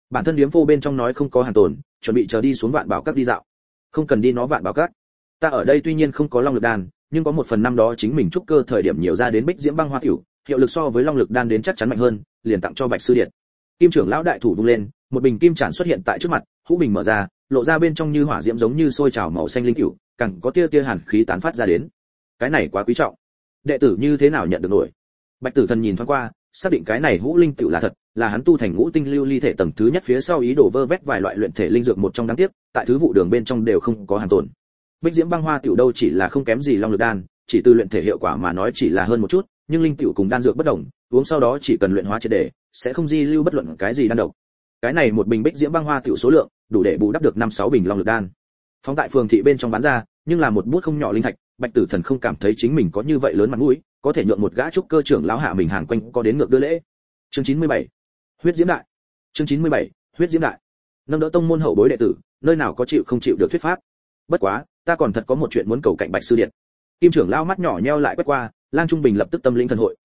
Bản thân điếm phô bên trong nói không có hàng tồn, chuẩn bị chờ đi xuống vạn bảo các đi dạo. Không cần đi nó vạn bảo các. Ta ở đây tuy nhiên không có long lực đan, nhưng có một phần năm đó chính mình trúc cơ thời điểm nhiều ra đến bích diễm băng hoa tiểu hiệu lực so với long lực đan đến chắc chắn mạnh hơn, liền tặng cho bạch sư điện. Kim trưởng lão đại thủ vung lên, một bình kim tràn xuất hiện tại trước mặt, hũ bình mở ra, lộ ra bên trong như hỏa diễm giống như sôi trào màu xanh linh cửu càng có tia tia hàn khí tán phát ra đến. Cái này quá quý trọng. Đệ tử như thế nào nhận được nổi? Bạch tử thần nhìn thoáng qua, xác định cái này hũ linh tiểu là thật, là hắn tu thành ngũ tinh lưu ly thể tầng thứ nhất phía sau ý đồ vơ vét vài loại luyện thể linh dược một trong đáng tiếc, tại thứ vụ đường bên trong đều không có hàn tồn. Bích diễm băng hoa tiểu đâu chỉ là không kém gì long lực đan, chỉ từ luyện thể hiệu quả mà nói chỉ là hơn một chút nhưng linh tiểu cùng đan dược bất đồng, uống sau đó chỉ cần luyện hóa triệt để, sẽ không di lưu bất luận cái gì đan độc. Cái này một bình bích diễm băng hoa tiểu số lượng, đủ để bù đắp được năm sáu bình long lực đan. Phóng tại phường thị bên trong bán ra, nhưng là một bút không nhỏ linh thạch, bạch tử thần không cảm thấy chính mình có như vậy lớn mặt mũi, có thể nhượng một gã trúc cơ trưởng lão hạ mình hàng quanh có đến ngược đưa lễ. Chương 97. huyết diễm đại. Chương 97. huyết diễm đại. Nâng đỡ tông môn hậu bối đệ tử, nơi nào có chịu không chịu được thuyết pháp. Bất quá, ta còn thật có một chuyện muốn cầu cạnh bạch sư điện. Kim trưởng lão mắt nhỏ nheo lại quét qua lang trung bình lập tức tâm linh thần hội.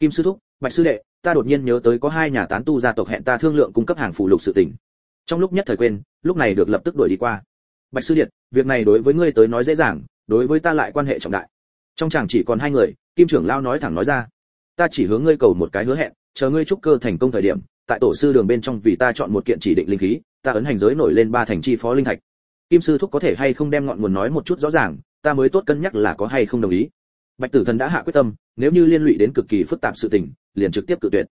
Kim sư thúc, bạch sư đệ, ta đột nhiên nhớ tới có hai nhà tán tu gia tộc hẹn ta thương lượng cung cấp hàng phụ lục sự tình. Trong lúc nhất thời quên, lúc này được lập tức đuổi đi qua. Bạch sư điện, việc này đối với ngươi tới nói dễ dàng, đối với ta lại quan hệ trọng đại. Trong chàng chỉ còn hai người, kim trưởng lao nói thẳng nói ra. Ta chỉ hướng ngươi cầu một cái hứa hẹn, chờ ngươi trúc cơ thành công thời điểm, tại tổ sư đường bên trong vì ta chọn một kiện chỉ định linh khí, ta ấn hành giới nổi lên ba thành chi phó linh thạch. Kim sư thúc có thể hay không đem ngọn nguồn nói một chút rõ ràng, ta mới tốt cân nhắc là có hay không đồng ý bạch tử thần đã hạ quyết tâm, nếu như liên lụy đến cực kỳ phức tạp sự tình, liền trực tiếp cự tuyệt.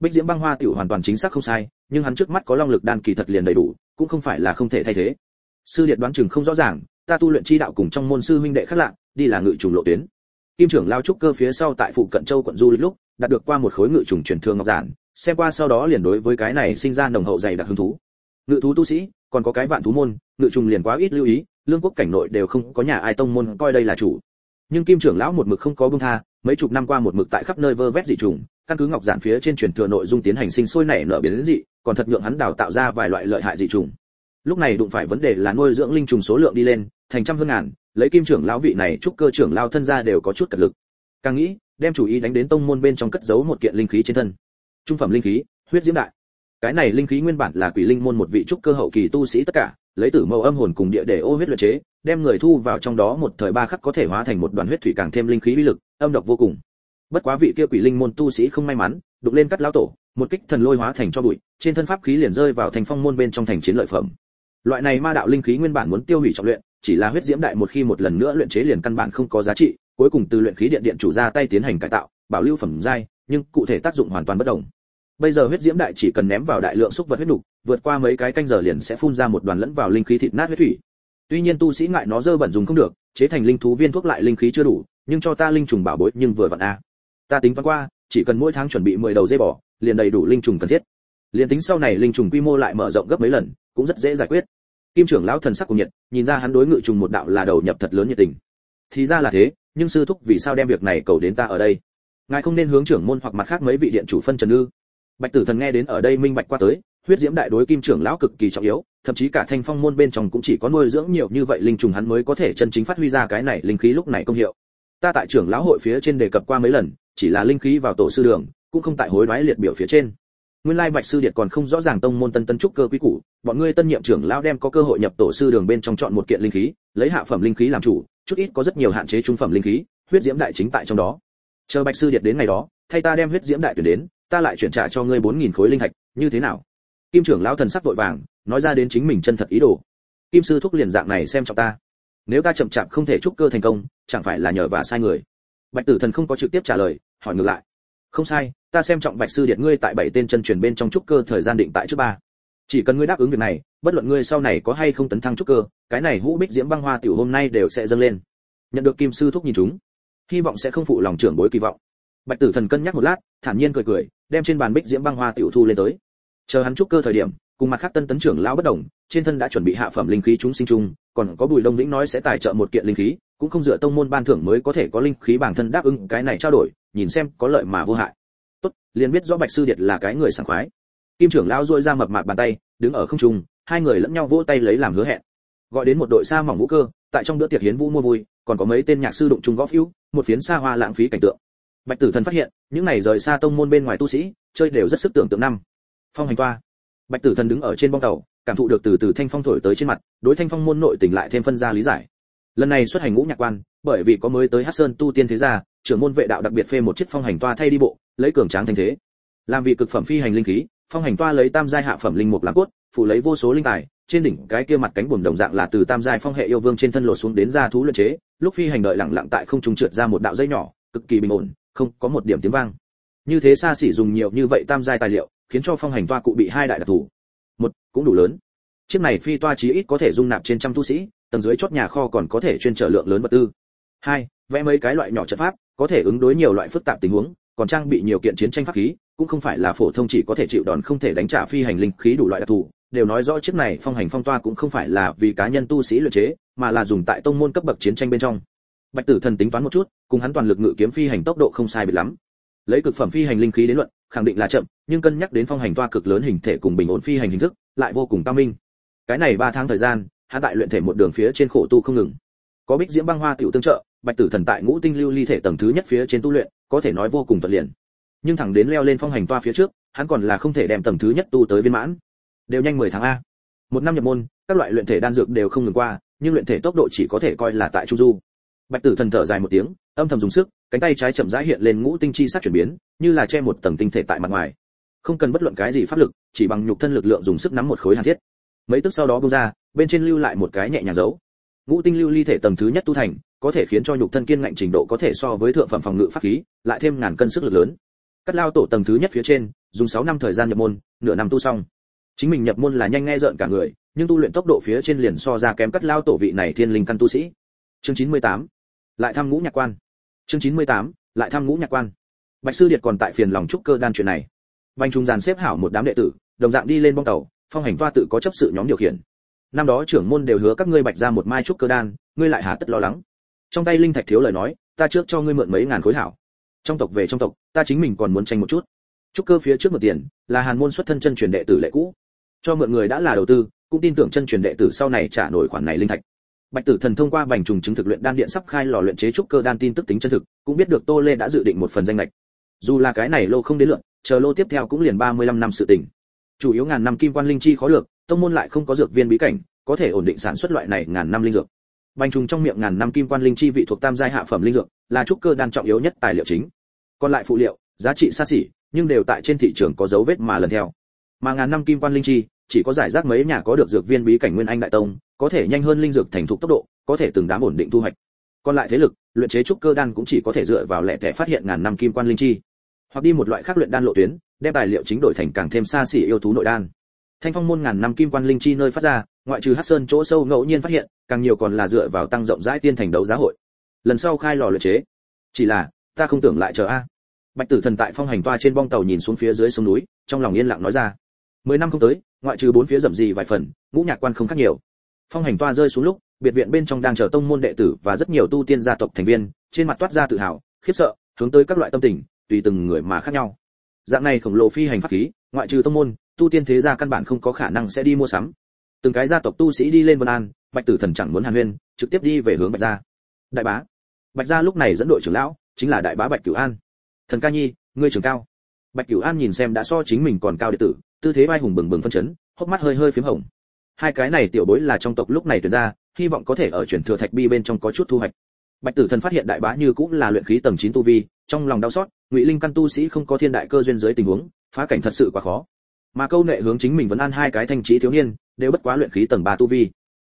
Bích diễm băng hoa tiểu hoàn toàn chính xác không sai, nhưng hắn trước mắt có long lực đan kỳ thật liền đầy đủ, cũng không phải là không thể thay thế. Sư điện đoán chừng không rõ ràng, ta tu luyện chi đạo cùng trong môn sư huynh đệ khác lạ, đi là ngự trùng lộ tuyến. Kim trưởng lao trúc cơ phía sau tại phụ cận châu quận du lịch lúc, đạt được qua một khối ngự trùng truyền thương ngọc giản, xem qua sau đó liền đối với cái này sinh ra nồng hậu dày đặc hứng thú. Ngự thú tu sĩ, còn có cái vạn thú môn, ngự trùng liền quá ít lưu ý, lương quốc cảnh nội đều không có nhà ai tông môn coi đây là chủ nhưng kim trưởng lão một mực không có buông tha, mấy chục năm qua một mực tại khắp nơi vơ vét dị trùng, căn cứ ngọc giản phía trên truyền thừa nội dung tiến hành sinh sôi nảy nở biến đến dị, còn thật nhượng hắn đào tạo ra vài loại lợi hại dị trùng. Lúc này đụng phải vấn đề là nuôi dưỡng linh trùng số lượng đi lên, thành trăm hơn ngàn, lấy kim trưởng lão vị này trúc cơ trưởng lao thân ra đều có chút cật lực. Càng nghĩ, đem chủ ý đánh đến tông môn bên trong cất giấu một kiện linh khí trên thân. Trung phẩm linh khí, huyết diễm đại. Cái này linh khí nguyên bản là quỷ linh môn một vị trúc cơ hậu kỳ tu sĩ tất cả lấy tử mâu âm hồn cùng địa để ô huyết luyện chế, đem người thu vào trong đó một thời ba khắc có thể hóa thành một đoàn huyết thủy càng thêm linh khí uy lực, âm độc vô cùng. Bất quá vị kia quỷ linh môn tu sĩ không may mắn, đụng lên cắt lão tổ, một kích thần lôi hóa thành cho bụi, trên thân pháp khí liền rơi vào thành phong môn bên trong thành chiến lợi phẩm. Loại này ma đạo linh khí nguyên bản muốn tiêu hủy trọng luyện, chỉ là huyết diễm đại một khi một lần nữa luyện chế liền căn bản không có giá trị, cuối cùng từ luyện khí điện điện chủ ra tay tiến hành cải tạo, bảo lưu phẩm giai, nhưng cụ thể tác dụng hoàn toàn bất đồng. Bây giờ huyết diễm đại chỉ cần ném vào đại lượng xúc vật huyết nục vượt qua mấy cái canh giờ liền sẽ phun ra một đoàn lẫn vào linh khí thịt nát huyết thủy. Tuy nhiên tu sĩ ngại nó dơ bẩn dùng không được, chế thành linh thú viên thuốc lại linh khí chưa đủ, nhưng cho ta linh trùng bảo bối nhưng vừa vặn a. Ta tính toán qua, chỉ cần mỗi tháng chuẩn bị 10 đầu dây bò, liền đầy đủ linh trùng cần thiết. Liền tính sau này linh trùng quy mô lại mở rộng gấp mấy lần, cũng rất dễ giải quyết. Kim trưởng lão thần sắc của nhiệt, nhìn ra hắn đối ngự trùng một đạo là đầu nhập thật lớn nhiệt tình. Thì ra là thế, nhưng sư thúc vì sao đem việc này cầu đến ta ở đây? Ngài không nên hướng trưởng môn hoặc mặt khác mấy vị điện chủ phân trần ư? Bạch tử thần nghe đến ở đây minh bạch qua tới huyết diễm đại đối kim trưởng lão cực kỳ trọng yếu, thậm chí cả thanh phong môn bên trong cũng chỉ có nuôi dưỡng nhiều như vậy linh trùng hắn mới có thể chân chính phát huy ra cái này linh khí lúc này công hiệu. Ta tại trưởng lão hội phía trên đề cập qua mấy lần, chỉ là linh khí vào tổ sư đường, cũng không tại hối đoái liệt biểu phía trên. Nguyên lai bạch sư điện còn không rõ ràng tông môn tân tân trúc cơ quý củ, bọn ngươi tân nhiệm trưởng lão đem có cơ hội nhập tổ sư đường bên trong chọn một kiện linh khí, lấy hạ phẩm linh khí làm chủ, chút ít có rất nhiều hạn chế trung phẩm linh khí, huyết diễm đại chính tại trong đó. Chờ bạch sư điện đến ngày đó, thay ta đem huyết diễm đại tuyển đến, ta lại chuyển trả cho ngươi bốn nghìn khối linh thạch, như thế nào? Kim trưởng lão thần sắc vội vàng, nói ra đến chính mình chân thật ý đồ. Kim sư thúc liền dạng này xem trọng ta. Nếu ta chậm chạp không thể trúc cơ thành công, chẳng phải là nhờ và sai người? Bạch tử thần không có trực tiếp trả lời, hỏi ngược lại. Không sai, ta xem trọng bạch sư điện ngươi tại bảy tên chân truyền bên trong trúc cơ thời gian định tại trước ba. Chỉ cần ngươi đáp ứng việc này, bất luận ngươi sau này có hay không tấn thăng trúc cơ, cái này hũ bích diễm băng hoa tiểu hôm nay đều sẽ dâng lên. Nhận được kim sư thúc nhìn chúng, hy vọng sẽ không phụ lòng trưởng bối kỳ vọng. Bạch tử thần cân nhắc một lát, thản nhiên cười cười, đem trên bàn bích diễm băng hoa tiểu thu lên tới chờ hắn trúc cơ thời điểm, cùng mặt khác tân tấn trưởng lão bất đồng, trên thân đã chuẩn bị hạ phẩm linh khí chúng sinh chung, còn có bùi đông lĩnh nói sẽ tài trợ một kiện linh khí, cũng không dựa tông môn ban thưởng mới có thể có linh khí bản thân đáp ứng cái này trao đổi, nhìn xem có lợi mà vô hại. Tốt, liền biết rõ bạch sư điệt là cái người sảng khoái. Kim trưởng lão duỗi ra mập mạp bàn tay, đứng ở không trung, hai người lẫn nhau vỗ tay lấy làm hứa hẹn. Gọi đến một đội xa mỏng vũ cơ, tại trong bữa tiệc hiến vũ mua vui, còn có mấy tên nhạc sư đụng chung góp phiếu, một phiến xa hoa lãng phí cảnh tượng. Bạch tử thần phát hiện, những này rời xa tông môn bên ngoài tu sĩ, chơi đều rất sức tưởng tượng năm phong hành toa. Bạch tử thần đứng ở trên bong tàu, cảm thụ được từ từ thanh phong thổi tới trên mặt, đối thanh phong môn nội tỉnh lại thêm phân ra lý giải. Lần này xuất hành ngũ nhạc quan, bởi vì có mới tới hát sơn tu tiên thế gia, trưởng môn vệ đạo đặc biệt phê một chiếc phong hành toa thay đi bộ, lấy cường tráng thành thế. Làm vị cực phẩm phi hành linh khí, phong hành toa lấy tam giai hạ phẩm linh mục làm cốt, phụ lấy vô số linh tài, trên đỉnh cái kia mặt cánh buồm đồng dạng là từ tam giai phong hệ yêu vương trên thân lột xuống đến ra thú luyện chế, lúc phi hành đợi lặng lặng tại không trung trượt ra một đạo dây nhỏ, cực kỳ bình ổn, không có một điểm tiếng vang. Như thế xa xỉ dùng nhiều như vậy tam giai tài liệu khiến cho phong hành toa cụ bị hai đại đặc thù. Một, cũng đủ lớn. Chiếc này phi toa chí ít có thể dung nạp trên trăm tu sĩ, tầng dưới chót nhà kho còn có thể chuyên trở lượng lớn vật tư. Hai, vẽ mấy cái loại nhỏ trận pháp, có thể ứng đối nhiều loại phức tạp tình huống, còn trang bị nhiều kiện chiến tranh pháp khí, cũng không phải là phổ thông chỉ có thể chịu đòn không thể đánh trả phi hành linh khí đủ loại đặc thù. Đều nói rõ chiếc này phong hành phong toa cũng không phải là vì cá nhân tu sĩ luyện chế, mà là dùng tại tông môn cấp bậc chiến tranh bên trong. Bạch tử thần tính toán một chút, cùng hắn toàn lực ngự kiếm phi hành tốc độ không sai biệt lắm. Lấy cực phẩm phi hành linh khí đến luận khẳng định là chậm, nhưng cân nhắc đến phong hành toa cực lớn hình thể cùng bình ổn phi hành hình thức, lại vô cùng cao minh. Cái này ba tháng thời gian, hắn tại luyện thể một đường phía trên khổ tu không ngừng. Có bích diễm băng hoa tiểu tương trợ, bạch tử thần tại ngũ tinh lưu ly thể tầng thứ nhất phía trên tu luyện, có thể nói vô cùng thuận liền. Nhưng thẳng đến leo lên phong hành toa phía trước, hắn còn là không thể đem tầng thứ nhất tu tới viên mãn. Đều nhanh 10 tháng a. Một năm nhập môn, các loại luyện thể đan dược đều không ngừng qua, nhưng luyện thể tốc độ chỉ có thể coi là tại chu du bạch tử thần thở dài một tiếng, âm thầm dùng sức, cánh tay trái chậm rãi hiện lên ngũ tinh chi sắc chuyển biến, như là che một tầng tinh thể tại mặt ngoài. Không cần bất luận cái gì pháp lực, chỉ bằng nhục thân lực lượng dùng sức nắm một khối hàn thiết. Mấy tức sau đó bung ra, bên trên lưu lại một cái nhẹ nhàng dấu. Ngũ tinh lưu ly thể tầng thứ nhất tu thành, có thể khiến cho nhục thân kiên ngạnh trình độ có thể so với thượng phẩm phòng ngự pháp khí, lại thêm ngàn cân sức lực lớn. Cắt lao tổ tầng thứ nhất phía trên, dùng 6 năm thời gian nhập môn, nửa năm tu xong. Chính mình nhập môn là nhanh nghe rợn cả người, nhưng tu luyện tốc độ phía trên liền so ra kém cắt lao tổ vị này thiên linh căn tu sĩ. Chương 98 lại thăm ngũ nhạc quan. Chương 98. lại thăm ngũ nhạc quan. Bạch sư điệt còn tại phiền lòng trúc cơ đan chuyện này. Bành trung giàn xếp hảo một đám đệ tử, đồng dạng đi lên bong tàu, phong hành toa tự có chấp sự nhóm điều khiển. Năm đó trưởng môn đều hứa các ngươi bạch ra một mai trúc cơ đan, ngươi lại hà tất lo lắng. Trong tay linh thạch thiếu lời nói, ta trước cho ngươi mượn mấy ngàn khối hảo. Trong tộc về trong tộc, ta chính mình còn muốn tranh một chút. Trúc cơ phía trước một tiền, là hàn môn xuất thân chân truyền đệ tử lệ cũ. Cho mượn người đã là đầu tư, cũng tin tưởng chân truyền đệ tử sau này trả nổi khoản này linh thạch bạch tử thần thông qua bành trùng chứng thực luyện đan điện sắp khai lò luyện chế trúc cơ đan tin tức tính chân thực, cũng biết được tô lê đã dự định một phần danh nghịch. dù là cái này lô không đến lượng chờ lô tiếp theo cũng liền 35 năm sự tình. Chủ yếu ngàn năm kim quan linh chi khó được tông môn lại không có dược viên bí cảnh, có thể ổn định sản xuất loại này ngàn năm linh dược. Bành trùng trong miệng ngàn năm kim quan linh chi vị thuộc tam giai hạ phẩm linh dược, là trúc cơ đan trọng yếu nhất tài liệu chính. Còn lại phụ liệu, giá trị xa xỉ, nhưng đều tại trên thị trường có dấu vết mà lần theo. Mà ngàn năm kim quan linh chi, chỉ có giải rác mấy nhà có được dược viên bí cảnh nguyên anh đại tông có thể nhanh hơn linh dược thành thục tốc độ, có thể từng đám ổn định thu hoạch. Còn lại thế lực, luyện chế trúc cơ đan cũng chỉ có thể dựa vào lẻ tẻ phát hiện ngàn năm kim quan linh chi. Hoặc đi một loại khác luyện đan lộ tuyến, đem tài liệu chính đổi thành càng thêm xa xỉ yêu thú nội đan. Thanh phong môn ngàn năm kim quan linh chi nơi phát ra, ngoại trừ hắc sơn chỗ sâu ngẫu nhiên phát hiện, càng nhiều còn là dựa vào tăng rộng rãi tiên thành đấu giá hội. Lần sau khai lò luyện chế. Chỉ là, ta không tưởng lại chờ a. Bạch tử thần tại phong hành toa trên bong tàu nhìn xuống phía dưới sông núi, trong lòng yên lặng nói ra. Mười năm không tới, ngoại trừ bốn phía rậm rì vài phần, ngũ nhạc quan không khác nhiều phong hành toa rơi xuống lúc, biệt viện bên trong đang chờ tông môn đệ tử và rất nhiều tu tiên gia tộc thành viên, trên mặt toát ra tự hào, khiếp sợ, hướng tới các loại tâm tình, tùy từng người mà khác nhau. Dạng này khổng lồ phi hành pháp khí, ngoại trừ tông môn, tu tiên thế gia căn bản không có khả năng sẽ đi mua sắm. Từng cái gia tộc tu sĩ đi lên vân an, bạch tử thần chẳng muốn hàn huyên, trực tiếp đi về hướng bạch gia. Đại bá. Bạch gia lúc này dẫn đội trưởng lão, chính là đại bá bạch cửu an. Thần ca nhi, ngươi trưởng cao. Bạch cửu an nhìn xem đã so chính mình còn cao đệ tử, tư thế vai hùng bừng bừng phân chấn, hốc mắt hơi hơi phím hồng hai cái này tiểu bối là trong tộc lúc này tuyệt ra, hy vọng có thể ở chuyển thừa thạch bi bên trong có chút thu hoạch. Bạch tử thần phát hiện đại bá như cũng là luyện khí tầng 9 tu vi, trong lòng đau xót, ngụy linh căn tu sĩ không có thiên đại cơ duyên dưới tình huống, phá cảnh thật sự quá khó. Mà câu nệ hướng chính mình vẫn an hai cái thanh trí thiếu niên, đều bất quá luyện khí tầng 3 tu vi.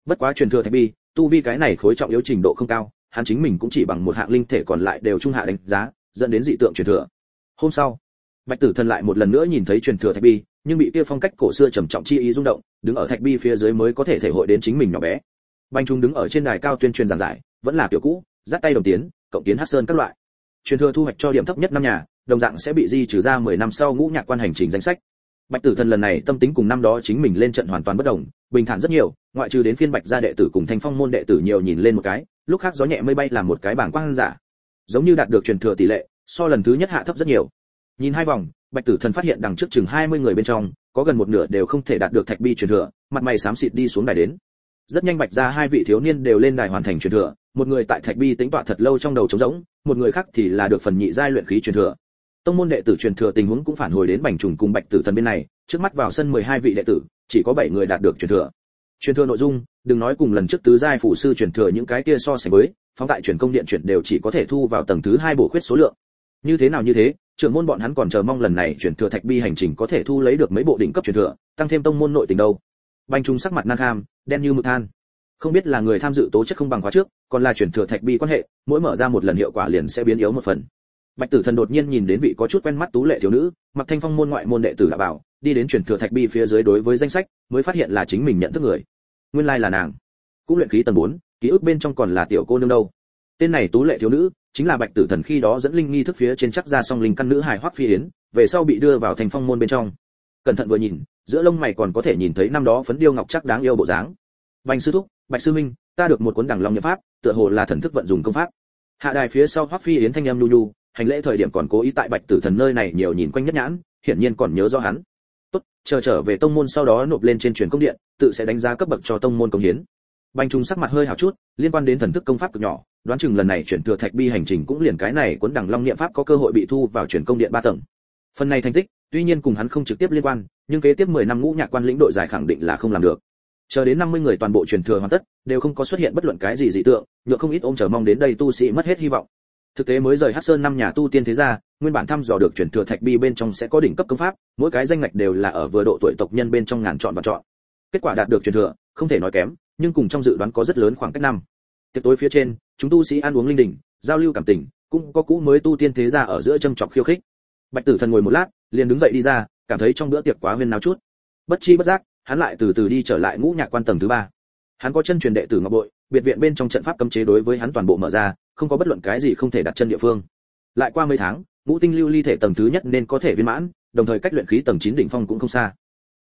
Bất quá truyền thừa thạch bi, tu vi cái này khối trọng yếu trình độ không cao, hắn chính mình cũng chỉ bằng một hạng linh thể còn lại đều trung hạ đánh giá, dẫn đến dị tượng truyền thừa. Hôm sau, bạch tử thần lại một lần nữa nhìn thấy truyền thừa thạch bi nhưng bị kia phong cách cổ xưa trầm trọng chi ý rung động đứng ở thạch bi phía dưới mới có thể thể hội đến chính mình nhỏ bé. Banh trung đứng ở trên đài cao tuyên truyền giảng giải vẫn là kiểu cũ giắt tay đồng tiến cộng tiến hát sơn các loại. Truyền thừa thu hoạch cho điểm thấp nhất năm nhà đồng dạng sẽ bị di trừ ra 10 năm sau ngũ nhạc quan hành trình danh sách. Bạch tử thần lần này tâm tính cùng năm đó chính mình lên trận hoàn toàn bất động, bình thản rất nhiều ngoại trừ đến phiên bạch gia đệ tử cùng thanh phong môn đệ tử nhiều nhìn lên một cái lúc khác gió nhẹ mây bay làm một cái bảng quang giả. Giống như đạt được truyền thừa tỷ lệ so lần thứ nhất hạ thấp rất nhiều. Nhìn hai vòng bạch tử thần phát hiện đằng trước chừng 20 người bên trong, có gần một nửa đều không thể đạt được thạch bi truyền thừa, mặt mày xám xịt đi xuống đài đến. Rất nhanh bạch ra hai vị thiếu niên đều lên đài hoàn thành truyền thừa, một người tại thạch bi tính tọa thật lâu trong đầu trống rỗng, một người khác thì là được phần nhị giai luyện khí truyền thừa. Tông môn đệ tử truyền thừa tình huống cũng phản hồi đến bành trùng cùng bạch tử thần bên này, trước mắt vào sân 12 vị đệ tử, chỉ có 7 người đạt được truyền thừa. Truyền thừa nội dung, đừng nói cùng lần trước tứ giai phụ sư truyền thừa những cái kia so sánh với, phóng tại truyền công điện chuyển đều chỉ có thể thu vào tầng thứ hai bổ khuyết số lượng. Như thế nào như thế trưởng môn bọn hắn còn chờ mong lần này truyền thừa thạch bi hành trình có thể thu lấy được mấy bộ đỉnh cấp truyền thừa tăng thêm tông môn nội tình đâu. Banh trung sắc mặt nan kham đen như mực than. Không biết là người tham dự tố chất không bằng khóa trước còn là truyền thừa thạch bi quan hệ mỗi mở ra một lần hiệu quả liền sẽ biến yếu một phần. Bạch tử thần đột nhiên nhìn đến vị có chút quen mắt tú lệ thiếu nữ mặc thanh phong môn ngoại môn đệ tử đã bảo đi đến truyền thừa thạch bi phía dưới đối với danh sách mới phát hiện là chính mình nhận thức người. Nguyên lai là nàng. Cũng luyện khí tầng 4, ký ức bên trong còn là tiểu cô nương đâu. Tên này tú lệ thiếu nữ chính là bạch tử thần khi đó dẫn linh nghi thức phía trên chắc ra song linh căn nữ hài hoắc phi yến, về sau bị đưa vào thành phong môn bên trong. Cẩn thận vừa nhìn, giữa lông mày còn có thể nhìn thấy năm đó phấn điêu ngọc chắc đáng yêu bộ dáng. Bạch sư thúc, bạch sư minh, ta được một cuốn đẳng long nhập pháp, tựa hồ là thần thức vận dụng công pháp. Hạ đài phía sau hoắc phi yến thanh em nu nu hành lễ thời điểm còn cố ý tại bạch tử thần nơi này nhiều nhìn quanh nhất nhãn, hiển nhiên còn nhớ rõ hắn. Tốt, chờ trở về tông môn sau đó nộp lên trên truyền công điện, tự sẽ đánh giá cấp bậc cho tông môn công hiến. Bành trung sắc mặt hơi hào chút, liên quan đến thần thức công pháp cực nhỏ đoán chừng lần này chuyển thừa thạch bi hành trình cũng liền cái này cuốn đẳng long niệm pháp có cơ hội bị thu vào chuyển công điện ba tầng. Phần này thành tích, tuy nhiên cùng hắn không trực tiếp liên quan, nhưng kế tiếp 10 năm ngũ nhạc quan lĩnh đội giải khẳng định là không làm được. Chờ đến 50 người toàn bộ truyền thừa hoàn tất, đều không có xuất hiện bất luận cái gì dị tượng nhựa không ít ôm chờ mong đến đây tu sĩ mất hết hy vọng. Thực tế mới rời hắc sơn năm nhà tu tiên thế gia, nguyên bản thăm dò được truyền thừa thạch bi bên trong sẽ có đỉnh cấp công pháp, mỗi cái danh ngạch đều là ở vừa độ tuổi tộc nhân bên trong ngàn chọn và chọn. Kết quả đạt được truyền thừa, không thể nói kém, nhưng cùng trong dự đoán có rất lớn khoảng cách năm tiệc tối phía trên, chúng tu sĩ ăn uống linh đình, giao lưu cảm tình, cũng có cũ mới tu tiên thế gia ở giữa châm chọc khiêu khích. Bạch tử thần ngồi một lát, liền đứng dậy đi ra, cảm thấy trong bữa tiệc quá huyên náo chút. Bất chi bất giác, hắn lại từ từ đi trở lại ngũ nhạc quan tầng thứ ba. Hắn có chân truyền đệ tử ngọc bội, biệt viện bên trong trận pháp cấm chế đối với hắn toàn bộ mở ra, không có bất luận cái gì không thể đặt chân địa phương. Lại qua mấy tháng, ngũ tinh lưu ly thể tầng thứ nhất nên có thể viên mãn, đồng thời cách luyện khí tầng 9 đỉnh phong cũng không xa.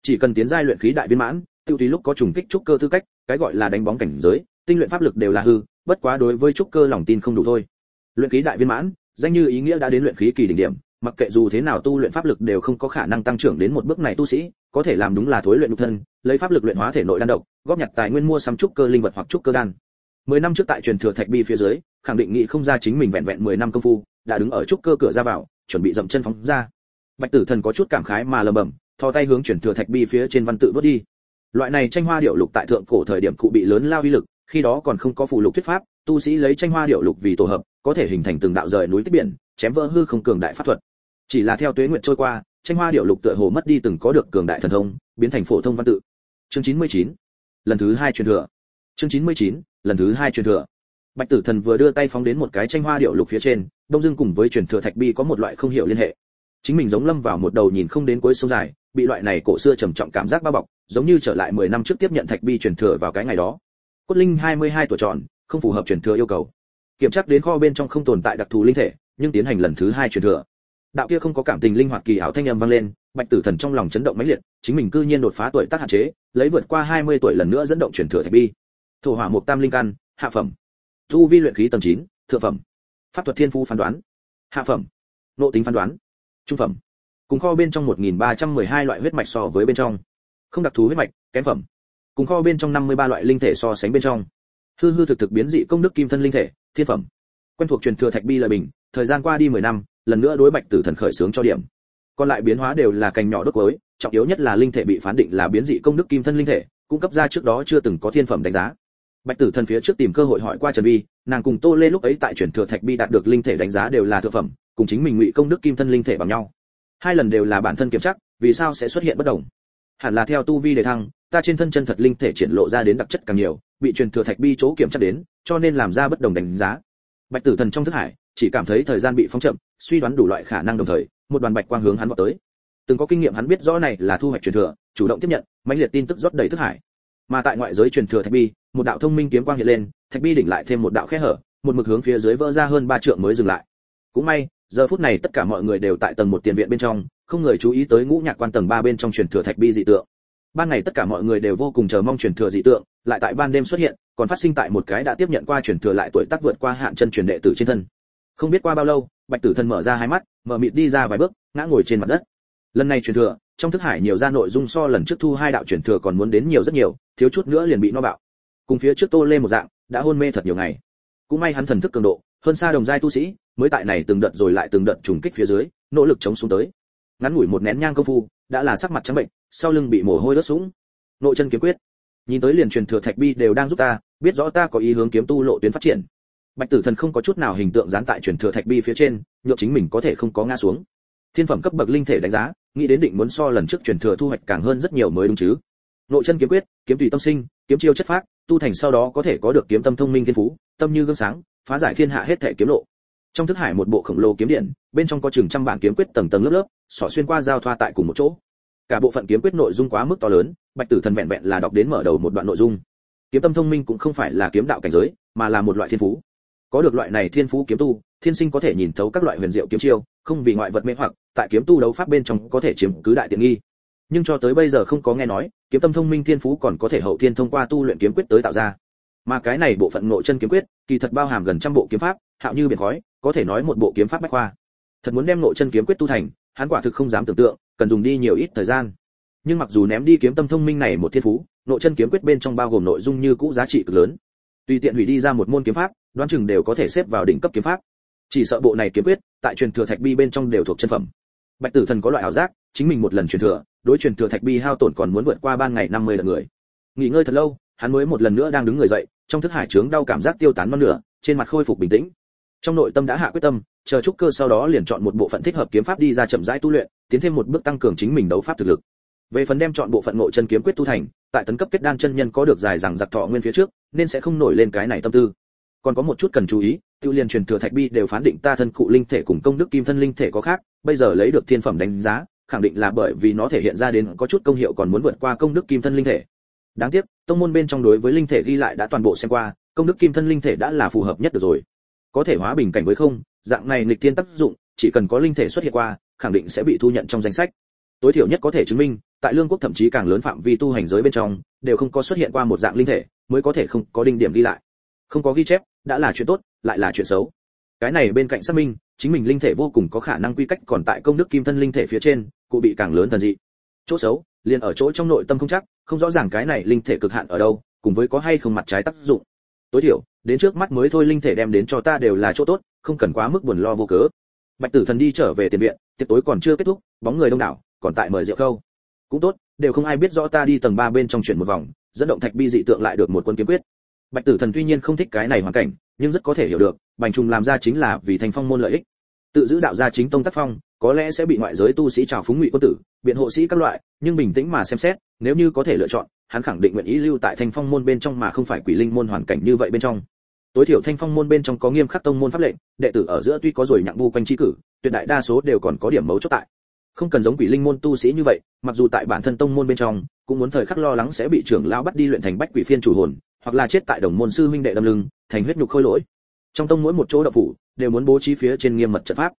Chỉ cần tiến giai luyện khí đại viên mãn, tiêu tùy lúc có trùng kích trúc cơ tư cách, cái gọi là đánh bóng cảnh giới tinh luyện pháp lực đều là hư bất quá đối với trúc cơ lòng tin không đủ thôi. Luyện khí đại viên mãn danh như ý nghĩa đã đến luyện khí kỳ đỉnh điểm mặc kệ dù thế nào tu luyện pháp lực đều không có khả năng tăng trưởng đến một bước này tu sĩ có thể làm đúng là thối luyện nhục thân lấy pháp lực luyện hóa thể nội đan độc góp nhặt tài nguyên mua sắm trúc cơ linh vật hoặc trúc cơ đan. Mười năm trước tại truyền thừa thạch bi phía dưới khẳng định nghị không ra chính mình vẹn vẹn mười năm công phu đã đứng ở trúc cơ cửa ra vào chuẩn bị dậm chân phóng ra. Bạch tử thần có chút cảm khái mà lẩm bẩm, thò tay hướng truyền thừa thạch bi phía trên văn tự vớt đi. Loại này tranh hoa điệu lục tại thượng cổ thời điểm cụ bị lớn lao uy lực khi đó còn không có phụ lục thuyết pháp, tu sĩ lấy tranh hoa điệu lục vì tổ hợp, có thể hình thành từng đạo rời núi tích biển, chém vỡ hư không cường đại pháp thuật chỉ là theo tuế nguyện trôi qua, tranh hoa điệu lục tựa hồ mất đi từng có được cường đại thần thông, biến thành phổ thông văn tự chương 99. lần thứ hai truyền thừa chương 99. lần thứ hai truyền thừa bạch tử thần vừa đưa tay phóng đến một cái tranh hoa điệu lục phía trên, đông dương cùng với truyền thừa thạch bi có một loại không hiểu liên hệ chính mình giống lâm vào một đầu nhìn không đến cuối sông dài, bị loại này cổ xưa trầm trọng cảm giác bao bọc, giống như trở lại 10 năm trước tiếp nhận thạch bi truyền thừa vào cái ngày đó cốt linh 22 tuổi tròn không phù hợp truyền thừa yêu cầu. Kiểm tra đến kho bên trong không tồn tại đặc thù linh thể nhưng tiến hành lần thứ hai truyền thừa. Đạo kia không có cảm tình linh hoạt kỳ ảo thanh âm vang lên bạch tử thần trong lòng chấn động mãnh liệt chính mình cư nhiên đột phá tuổi tác hạn chế lấy vượt qua 20 tuổi lần nữa dẫn động truyền thừa thạch bi. Thổ hỏa một tam linh căn hạ phẩm. Tu vi luyện khí tầng 9, thượng phẩm. Pháp thuật thiên phú phán đoán. Hạ phẩm. Nội tính phán đoán. Trung phẩm. Cùng kho bên trong 1312 loại huyết mạch so với bên trong. Không đặc thù huyết mạch kém phẩm cùng kho bên trong 53 loại linh thể so sánh bên trong. Hư hư thực thực biến dị công đức kim thân linh thể thiên phẩm. Quen thuộc truyền thừa thạch bi lợi bình thời gian qua đi 10 năm lần nữa đối bạch tử thần khởi sướng cho điểm. Còn lại biến hóa đều là cành nhỏ đốt cuối trọng yếu nhất là linh thể bị phán định là biến dị công đức kim thân linh thể cung cấp ra trước đó chưa từng có thiên phẩm đánh giá. Bạch tử thần phía trước tìm cơ hội hỏi qua trần vi, nàng cùng tô lê lúc ấy tại truyền thừa thạch bi đạt được linh thể đánh giá đều là thượng phẩm cùng chính mình ngụy công đức kim thân linh thể bằng nhau. Hai lần đều là bản thân kiểm chắc vì sao sẽ xuất hiện bất đồng? Hẳn là theo tu vi đề thăng ta trên thân chân thật linh thể triển lộ ra đến đặc chất càng nhiều, bị truyền thừa thạch bi chỗ kiểm tra đến, cho nên làm ra bất đồng đánh giá. Bạch tử thần trong thức hải, chỉ cảm thấy thời gian bị phóng chậm, suy đoán đủ loại khả năng đồng thời, một đoàn bạch quang hướng hắn vọt tới. Từng có kinh nghiệm hắn biết rõ này là thu hoạch truyền thừa, chủ động tiếp nhận, mãnh liệt tin tức rót đầy thức hải. Mà tại ngoại giới truyền thừa thạch bi, một đạo thông minh kiếm quang hiện lên, thạch bi đỉnh lại thêm một đạo khe hở, một mực hướng phía dưới vỡ ra hơn ba trượng mới dừng lại. Cũng may, giờ phút này tất cả mọi người đều tại tầng một tiền viện bên trong, không người chú ý tới ngũ nhạc quan tầng ba bên trong truyền thừa thạch bi dị tượng ban ngày tất cả mọi người đều vô cùng chờ mong truyền thừa dị tượng, lại tại ban đêm xuất hiện, còn phát sinh tại một cái đã tiếp nhận qua truyền thừa lại tuổi tác vượt qua hạn chân truyền đệ tử trên thân. Không biết qua bao lâu, bạch tử thần mở ra hai mắt, mở mịt đi ra vài bước, ngã ngồi trên mặt đất. Lần này truyền thừa, trong thức hải nhiều ra nội dung so lần trước thu hai đạo truyền thừa còn muốn đến nhiều rất nhiều, thiếu chút nữa liền bị no bạo. Cùng phía trước tô lên một dạng, đã hôn mê thật nhiều ngày. Cũng may hắn thần thức cường độ, hơn xa đồng giai tu sĩ, mới tại này từng đợt rồi lại từng đợt trùng kích phía dưới, nỗ lực chống xuống tới ngắn ngủi một nén nhang công phu, đã là sắc mặt trắng bệnh, sau lưng bị mồ hôi đốt sũng. Nội chân kiếm quyết. Nhìn tới liền truyền thừa thạch bi đều đang giúp ta, biết rõ ta có ý hướng kiếm tu lộ tuyến phát triển. Bạch tử thần không có chút nào hình tượng dán tại truyền thừa thạch bi phía trên, nhượng chính mình có thể không có ngã xuống. Thiên phẩm cấp bậc linh thể đánh giá, nghĩ đến định muốn so lần trước truyền thừa thu hoạch càng hơn rất nhiều mới đúng chứ. Nội chân kiếm quyết, kiếm tùy tâm sinh, kiếm chiêu chất phát tu thành sau đó có thể có được kiếm tâm thông minh thiên phú, tâm như gương sáng, phá giải thiên hạ hết thể kiếm lộ trong thức hải một bộ khổng lồ kiếm điện, bên trong có chừng trăm bản kiếm quyết tầng tầng lớp lớp, xỏ xuyên qua giao thoa tại cùng một chỗ. Cả bộ phận kiếm quyết nội dung quá mức to lớn, bạch tử thần vẹn vẹn là đọc đến mở đầu một đoạn nội dung. Kiếm tâm thông minh cũng không phải là kiếm đạo cảnh giới, mà là một loại thiên phú. Có được loại này thiên phú kiếm tu, thiên sinh có thể nhìn thấu các loại huyền diệu kiếm chiêu, không vì ngoại vật mê hoặc, tại kiếm tu đấu pháp bên trong có thể chiếm cứ đại tiện nghi. Nhưng cho tới bây giờ không có nghe nói, kiếm tâm thông minh thiên phú còn có thể hậu thiên thông qua tu luyện kiếm quyết tới tạo ra. Mà cái này bộ phận nội chân kiếm quyết, kỳ thật bao hàm gần trăm bộ kiếm pháp, hạo như biển khói có thể nói một bộ kiếm pháp bách khoa. Thật muốn đem nội chân kiếm quyết tu thành, hắn quả thực không dám tưởng tượng, cần dùng đi nhiều ít thời gian. Nhưng mặc dù ném đi kiếm tâm thông minh này một thiên phú, nội chân kiếm quyết bên trong bao gồm nội dung như cũ giá trị cực lớn. Tùy tiện hủy đi ra một môn kiếm pháp, đoán chừng đều có thể xếp vào đỉnh cấp kiếm pháp. Chỉ sợ bộ này kiếm quyết, tại truyền thừa thạch bi bên trong đều thuộc chân phẩm. Bạch tử thần có loại ảo giác, chính mình một lần truyền thừa, đối truyền thừa thạch bi hao tổn còn muốn vượt qua ban ngày 50 lần người. Nghỉ ngơi thật lâu, hắn mới một lần nữa đang đứng người dậy, trong thức hải trướng đau cảm giác tiêu tán non nửa, trên mặt khôi phục bình tĩnh trong nội tâm đã hạ quyết tâm, chờ trúc cơ sau đó liền chọn một bộ phận thích hợp kiếm pháp đi ra chậm rãi tu luyện, tiến thêm một bước tăng cường chính mình đấu pháp thực lực. Về phần đem chọn bộ phận ngộ chân kiếm quyết tu thành, tại tấn cấp kết đan chân nhân có được dài rằng giặc thọ nguyên phía trước, nên sẽ không nổi lên cái này tâm tư. Còn có một chút cần chú ý, tiêu liên truyền thừa thạch bi đều phán định ta thân cụ linh thể cùng công đức kim thân linh thể có khác, bây giờ lấy được thiên phẩm đánh giá, khẳng định là bởi vì nó thể hiện ra đến có chút công hiệu còn muốn vượt qua công đức kim thân linh thể. Đáng tiếc, tông môn bên trong đối với linh thể ghi lại đã toàn bộ xem qua, công đức kim thân linh thể đã là phù hợp nhất được rồi có thể hóa bình cảnh với không, dạng này nghịch tiên tác dụng, chỉ cần có linh thể xuất hiện qua, khẳng định sẽ bị thu nhận trong danh sách. Tối thiểu nhất có thể chứng minh, tại lương quốc thậm chí càng lớn phạm vi tu hành giới bên trong, đều không có xuất hiện qua một dạng linh thể, mới có thể không có đinh điểm ghi lại. Không có ghi chép, đã là chuyện tốt, lại là chuyện xấu. Cái này bên cạnh xác minh, chính mình linh thể vô cùng có khả năng quy cách còn tại công đức kim thân linh thể phía trên, cụ bị càng lớn thần dị. Chỗ xấu, liền ở chỗ trong nội tâm không chắc, không rõ ràng cái này linh thể cực hạn ở đâu, cùng với có hay không mặt trái tác dụng tối thiểu, đến trước mắt mới thôi linh thể đem đến cho ta đều là chỗ tốt, không cần quá mức buồn lo vô cớ. Bạch tử thần đi trở về tiền viện, tiệc tối còn chưa kết thúc, bóng người đông đảo, còn tại mời rượu khâu. Cũng tốt, đều không ai biết rõ ta đi tầng ba bên trong chuyển một vòng, dẫn động thạch bi dị tượng lại được một quân kiếm quyết. Bạch tử thần tuy nhiên không thích cái này hoàn cảnh, nhưng rất có thể hiểu được, bành trùng làm ra chính là vì thành phong môn lợi ích. Tự giữ đạo gia chính tông tác phong có lẽ sẽ bị ngoại giới tu sĩ trào phúng ngụy quân tử, biện hộ sĩ các loại, nhưng bình tĩnh mà xem xét, nếu như có thể lựa chọn, hắn khẳng định nguyện ý lưu tại thanh phong môn bên trong mà không phải quỷ linh môn hoàn cảnh như vậy bên trong. Tối thiểu thanh phong môn bên trong có nghiêm khắc tông môn pháp lệnh, đệ tử ở giữa tuy có rồi nhặng bu quanh chi cử, tuyệt đại đa số đều còn có điểm mấu chốt tại. Không cần giống quỷ linh môn tu sĩ như vậy, mặc dù tại bản thân tông môn bên trong, cũng muốn thời khắc lo lắng sẽ bị trưởng lão bắt đi luyện thành bách quỷ phiên chủ hồn, hoặc là chết tại đồng môn sư huynh đệ đâm lưng, thành huyết nhục khôi lỗi. Trong tông mỗi một chỗ đạo phủ, đều muốn bố trí phía trên nghiêm mật trận pháp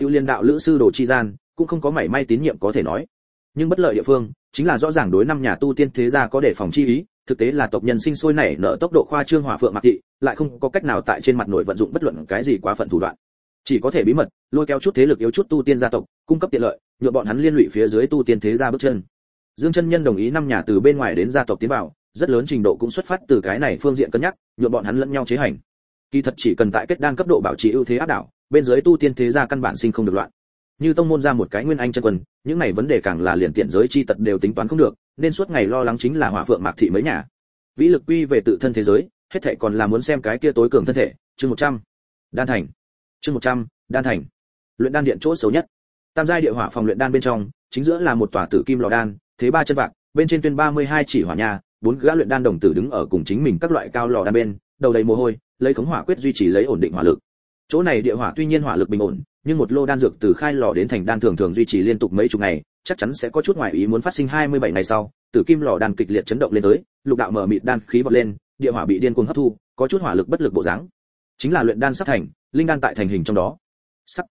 tiêu liên đạo lữ sư đồ chi gian, cũng không có mảy may tín nhiệm có thể nói. Nhưng bất lợi địa phương, chính là rõ ràng đối năm nhà tu tiên thế gia có đề phòng chi ý, thực tế là tộc nhân sinh sôi nảy nở tốc độ khoa trương hòa phượng mạc thị, lại không có cách nào tại trên mặt nội vận dụng bất luận cái gì quá phận thủ đoạn. Chỉ có thể bí mật, lôi kéo chút thế lực yếu chút tu tiên gia tộc, cung cấp tiện lợi nhựa bọn hắn liên lụy phía dưới tu tiên thế gia bước chân. Dương chân nhân đồng ý năm nhà từ bên ngoài đến gia tộc tiến vào, rất lớn trình độ cũng xuất phát từ cái này phương diện cân nhắc nhựa bọn hắn lẫn nhau chế hành. Kỳ thật chỉ cần tại kết đan cấp độ bảo trì ưu thế áp đảo bên dưới tu tiên thế gia căn bản sinh không được loạn. Như tông môn ra một cái nguyên anh chân quân những này vấn đề càng là liền tiện giới chi tật đều tính toán không được nên suốt ngày lo lắng chính là hỏa phượng mạc thị mấy nhà. Vĩ lực quy về tự thân thế giới hết thệ còn là muốn xem cái kia tối cường thân thể. Chương 100. đan thành. Chương 100, đan thành. Luyện đan điện chỗ xấu nhất. Tam giai địa hỏa phòng luyện đan bên trong chính giữa là một tòa tử kim lò đan thế ba chân vạc bên trên tuyên 32 chỉ hỏa nhà bốn gã luyện đan đồng tử đứng ở cùng chính mình các loại cao lò đan bên đầu đầy mồ hôi lấy khống hỏa quyết duy trì lấy ổn định hỏa lực chỗ này địa hỏa tuy nhiên hỏa lực bình ổn, nhưng một lô đan dược từ khai lò đến thành đan thường thường duy trì liên tục mấy chục ngày, chắc chắn sẽ có chút ngoại ý muốn phát sinh 27 ngày sau tử kim lò đan kịch liệt chấn động lên tới, lục đạo mở mịt đan khí vọt lên, địa hỏa bị điên cuồng hấp thu, có chút hỏa lực bất lực bộ dáng. Chính là luyện đan sắp thành, linh đan tại thành hình trong đó. Sắc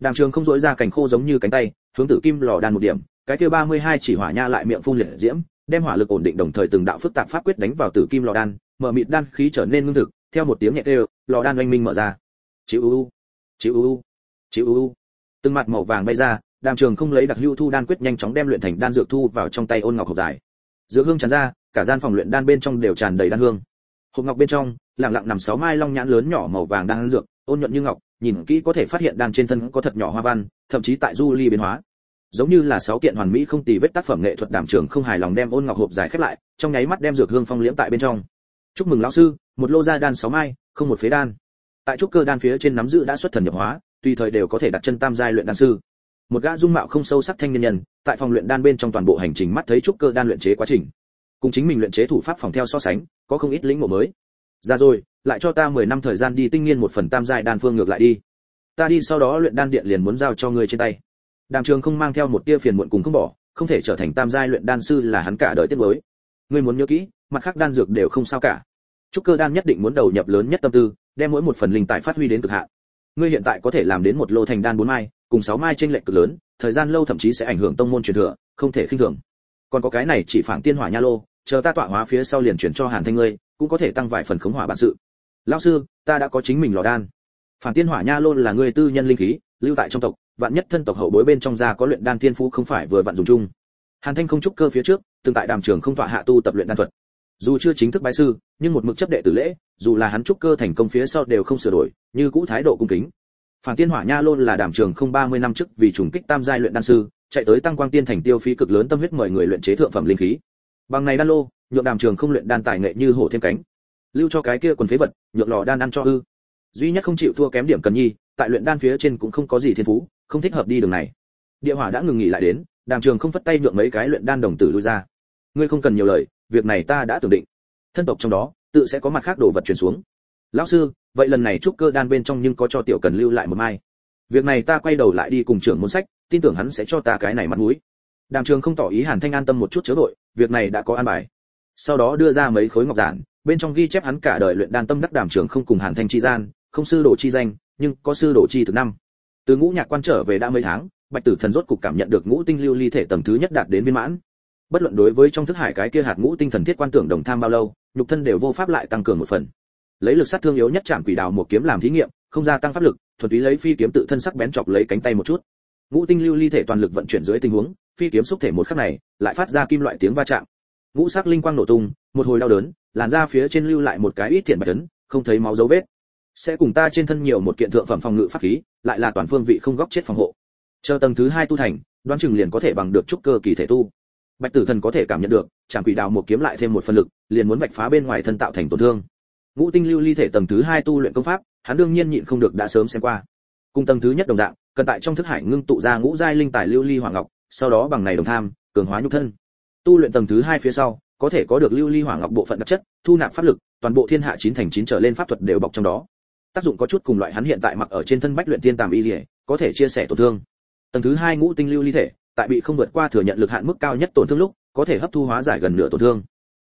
đàng trường không dỗi ra cành khô giống như cánh tay, hướng tử kim lò đan một điểm, cái kia 32 chỉ hỏa nha lại miệng phun liệt diễm, đem hỏa lực ổn định đồng thời từng đạo phức tạp pháp quyết đánh vào tử kim lò đan, mở mịt đan khí trở nên ngưng thực, theo một tiếng nhẹ đều lò đan oanh minh mở ra chịu u chịu u chịu u từng mặt màu vàng bay ra, đàm trường không lấy đặc hưu thu đan quyết nhanh chóng đem luyện thành đan dược thu vào trong tay ôn ngọc hộp dài dược hương tràn ra, cả gian phòng luyện đan bên trong đều tràn đầy đan hương. Hộp ngọc bên trong, lặng lặng nằm sáu mai long nhãn lớn nhỏ màu vàng đan dược, ôn nhuận như ngọc, nhìn kỹ có thể phát hiện đan trên thân có thật nhỏ hoa văn, thậm chí tại du ly biến hóa. Giống như là sáu kiện hoàn mỹ không tì vết tác phẩm nghệ thuật đảm trường không hài lòng đem ôn ngọc hộp dài khép lại, trong nháy mắt đem dược hương phong liễm tại bên trong. Chúc mừng lão sư, một lô gia đan sáu mai, không một phế đan tại trúc cơ đan phía trên nắm giữ đã xuất thần nhập hóa, tùy thời đều có thể đặt chân tam giai luyện đan sư. Một gã dung mạo không sâu sắc thanh niên nhân, tại phòng luyện đan bên trong toàn bộ hành trình mắt thấy trúc cơ đan luyện chế quá trình. Cùng chính mình luyện chế thủ pháp phòng theo so sánh, có không ít lĩnh ngộ mới. Ra rồi, lại cho ta 10 năm thời gian đi tinh nghiên một phần tam giai đan phương ngược lại đi. Ta đi sau đó luyện đan điện liền muốn giao cho ngươi trên tay. Đàm trường không mang theo một tia phiền muộn cùng không bỏ, không thể trở thành tam giai luyện đan sư là hắn cả đời tiết mới ngươi muốn nhớ kỹ, mặt khác đan dược đều không sao cả. Trúc cơ đan nhất định muốn đầu nhập lớn nhất tâm tư đem mỗi một phần linh tài phát huy đến cực hạn. Ngươi hiện tại có thể làm đến một lô thành đan bốn mai, cùng sáu mai trên lệch cực lớn, thời gian lâu thậm chí sẽ ảnh hưởng tông môn truyền thừa, không thể khinh thường. Còn có cái này chỉ phản tiên hỏa nha lô, chờ ta tọa hóa phía sau liền chuyển cho hàn thanh ngươi, cũng có thể tăng vài phần khống hỏa bản sự. Lão sư, ta đã có chính mình lò đan. Phản tiên hỏa nha lô là ngươi tư nhân linh khí, lưu tại trong tộc, vạn nhất thân tộc hậu bối bên trong gia có luyện đan thiên phú không phải vừa vặn dùng chung. Hàn thanh không chúc cơ phía trước, từng tại đàm trường không tọa hạ tu tập luyện đan thuật dù chưa chính thức bái sư, nhưng một mực chấp đệ tử lễ, dù là hắn trúc cơ thành công phía sau đều không sửa đổi, như cũ thái độ cung kính. Phản tiên hỏa nha lôn là đàm trường không 30 năm trước vì trùng kích tam giai luyện đan sư, chạy tới tăng quang tiên thành tiêu phí cực lớn tâm huyết mời người luyện chế thượng phẩm linh khí. Bằng này đan lô, nhượng đàm trường không luyện đan tài nghệ như hổ thêm cánh. Lưu cho cái kia quần phế vật, nhượng lò đan ăn cho hư. duy nhất không chịu thua kém điểm cần nhi, tại luyện đan phía trên cũng không có gì thiên phú, không thích hợp đi đường này. Địa hỏa đã ngừng nghỉ lại đến, đàm trường không phất tay nhượng mấy cái luyện đan đồng tử lui ra. Ngươi không cần nhiều lời việc này ta đã tưởng định. Thân tộc trong đó, tự sẽ có mặt khác đồ vật truyền xuống. Lão sư, vậy lần này trúc cơ đan bên trong nhưng có cho tiểu cần lưu lại một mai. Việc này ta quay đầu lại đi cùng trưởng môn sách, tin tưởng hắn sẽ cho ta cái này mặt mũi. Đàm trường không tỏ ý hàn thanh an tâm một chút chớ vội, việc này đã có an bài. Sau đó đưa ra mấy khối ngọc giản, bên trong ghi chép hắn cả đời luyện đan tâm đắc đàm trường không cùng hàn thanh chi gian, không sư đồ chi danh, nhưng có sư đồ chi thực năm. Từ ngũ nhạc quan trở về đã mấy tháng, bạch tử thần rốt cục cảm nhận được ngũ tinh lưu ly thể tầng thứ nhất đạt đến viên mãn bất luận đối với trong thức hải cái kia hạt ngũ tinh thần thiết quan tưởng đồng tham bao lâu, nhục thân đều vô pháp lại tăng cường một phần. Lấy lực sát thương yếu nhất chạm quỷ đào một kiếm làm thí nghiệm, không gia tăng pháp lực thuật ý lấy phi kiếm tự thân sắc bén chọc lấy cánh tay một chút. Ngũ tinh lưu ly thể toàn lực vận chuyển dưới tình huống, phi kiếm xúc thể một khắc này, lại phát ra kim loại tiếng va chạm. Ngũ sắc linh quang nổ tung, một hồi đau đớn, làn da phía trên lưu lại một cái ít thiện bạch tấn không thấy máu dấu vết. Sẽ cùng ta trên thân nhiều một kiện thượng phẩm phòng ngự pháp khí, lại là toàn phương vị không góc chết phòng hộ. Chờ tầng thứ hai tu thành, đoán chừng liền có thể bằng được trúc cơ kỳ thể tu bạch tử thần có thể cảm nhận được Tràng quỷ đào một kiếm lại thêm một phần lực, liền muốn vạch phá bên ngoài thân tạo thành tổn thương. Ngũ tinh lưu ly thể tầng thứ hai tu luyện công pháp, hắn đương nhiên nhịn không được đã sớm xem qua. Cùng tầng thứ nhất đồng dạng, cần tại trong thức hải ngưng tụ ra ngũ giai linh tài lưu ly hoàng ngọc, sau đó bằng này đồng tham, cường hóa nhục thân. Tu luyện tầng thứ hai phía sau, có thể có được lưu ly hoàng ngọc bộ phận đặc chất, thu nạp pháp lực, toàn bộ thiên hạ chín thành chín trở lên pháp thuật đều bọc trong đó. Tác dụng có chút cùng loại hắn hiện tại mặc ở trên thân bách luyện tiên tàm y liễu có thể chia sẻ tổn thương. Tầng thứ hai ngũ tinh lưu ly thể tại bị không vượt qua thừa nhận lực hạn mức cao nhất tổn thương lúc, có thể hấp thu hóa giải gần nửa tổn thương.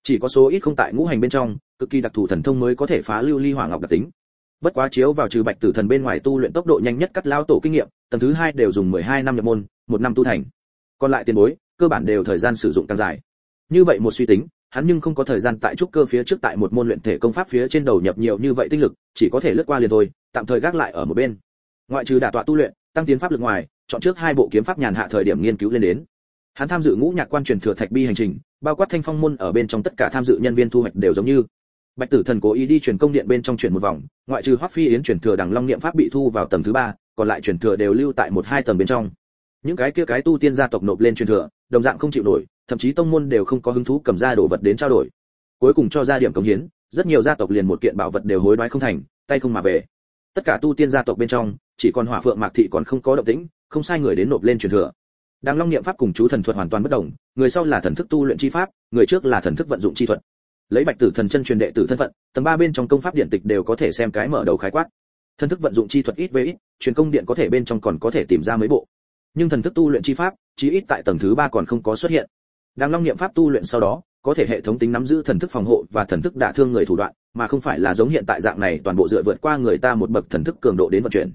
Chỉ có số ít không tại ngũ hành bên trong, cực kỳ đặc thù thần thông mới có thể phá lưu ly hỏa ngọc đặc tính. Bất quá chiếu vào trừ bạch tử thần bên ngoài tu luyện tốc độ nhanh nhất cắt lao tổ kinh nghiệm, tầng thứ hai đều dùng 12 năm nhập môn, một năm tu thành. Còn lại tiền bối, cơ bản đều thời gian sử dụng càng dài. Như vậy một suy tính, hắn nhưng không có thời gian tại trúc cơ phía trước tại một môn luyện thể công pháp phía trên đầu nhập nhiều như vậy tinh lực, chỉ có thể lướt qua liền thôi, tạm thời gác lại ở một bên. Ngoại trừ đả tọa tu luyện, tăng tiến pháp lực ngoài chọn trước hai bộ kiếm pháp nhàn hạ thời điểm nghiên cứu lên đến. Hắn tham dự ngũ nhạc quan truyền thừa thạch bi hành trình, bao quát thanh phong môn ở bên trong tất cả tham dự nhân viên thu hoạch đều giống như. Bạch tử thần cố ý đi truyền công điện bên trong chuyển một vòng, ngoại trừ hoắc phi yến truyền thừa đằng long niệm pháp bị thu vào tầng thứ ba, còn lại truyền thừa đều lưu tại một hai tầng bên trong. Những cái kia cái tu tiên gia tộc nộp lên truyền thừa, đồng dạng không chịu nổi, thậm chí tông môn đều không có hứng thú cầm ra đồ vật đến trao đổi. Cuối cùng cho ra điểm cống hiến, rất nhiều gia tộc liền một kiện bảo vật đều hối đoái không thành, tay không mà về. Tất cả tu tiên gia tộc bên trong, chỉ còn hỏa phượng mạc thị còn không có động tĩnh không sai người đến nộp lên truyền thừa Đàng Long niệm pháp cùng chú thần thuật hoàn toàn bất đồng, người sau là thần thức tu luyện chi pháp, người trước là thần thức vận dụng chi thuật. Lấy Bạch Tử Thần chân truyền đệ tử thân phận, tầng ba bên trong công pháp điện tịch đều có thể xem cái mở đầu khái quát. Thần thức vận dụng chi thuật ít về ít, truyền công điện có thể bên trong còn có thể tìm ra mấy bộ. Nhưng thần thức tu luyện chi pháp, chí ít tại tầng thứ ba còn không có xuất hiện. Đàng Long niệm pháp tu luyện sau đó, có thể hệ thống tính nắm giữ thần thức phòng hộ và thần thức đả thương người thủ đoạn, mà không phải là giống hiện tại dạng này toàn bộ dựa vượt qua người ta một bậc thần thức cường độ đến vận chuyển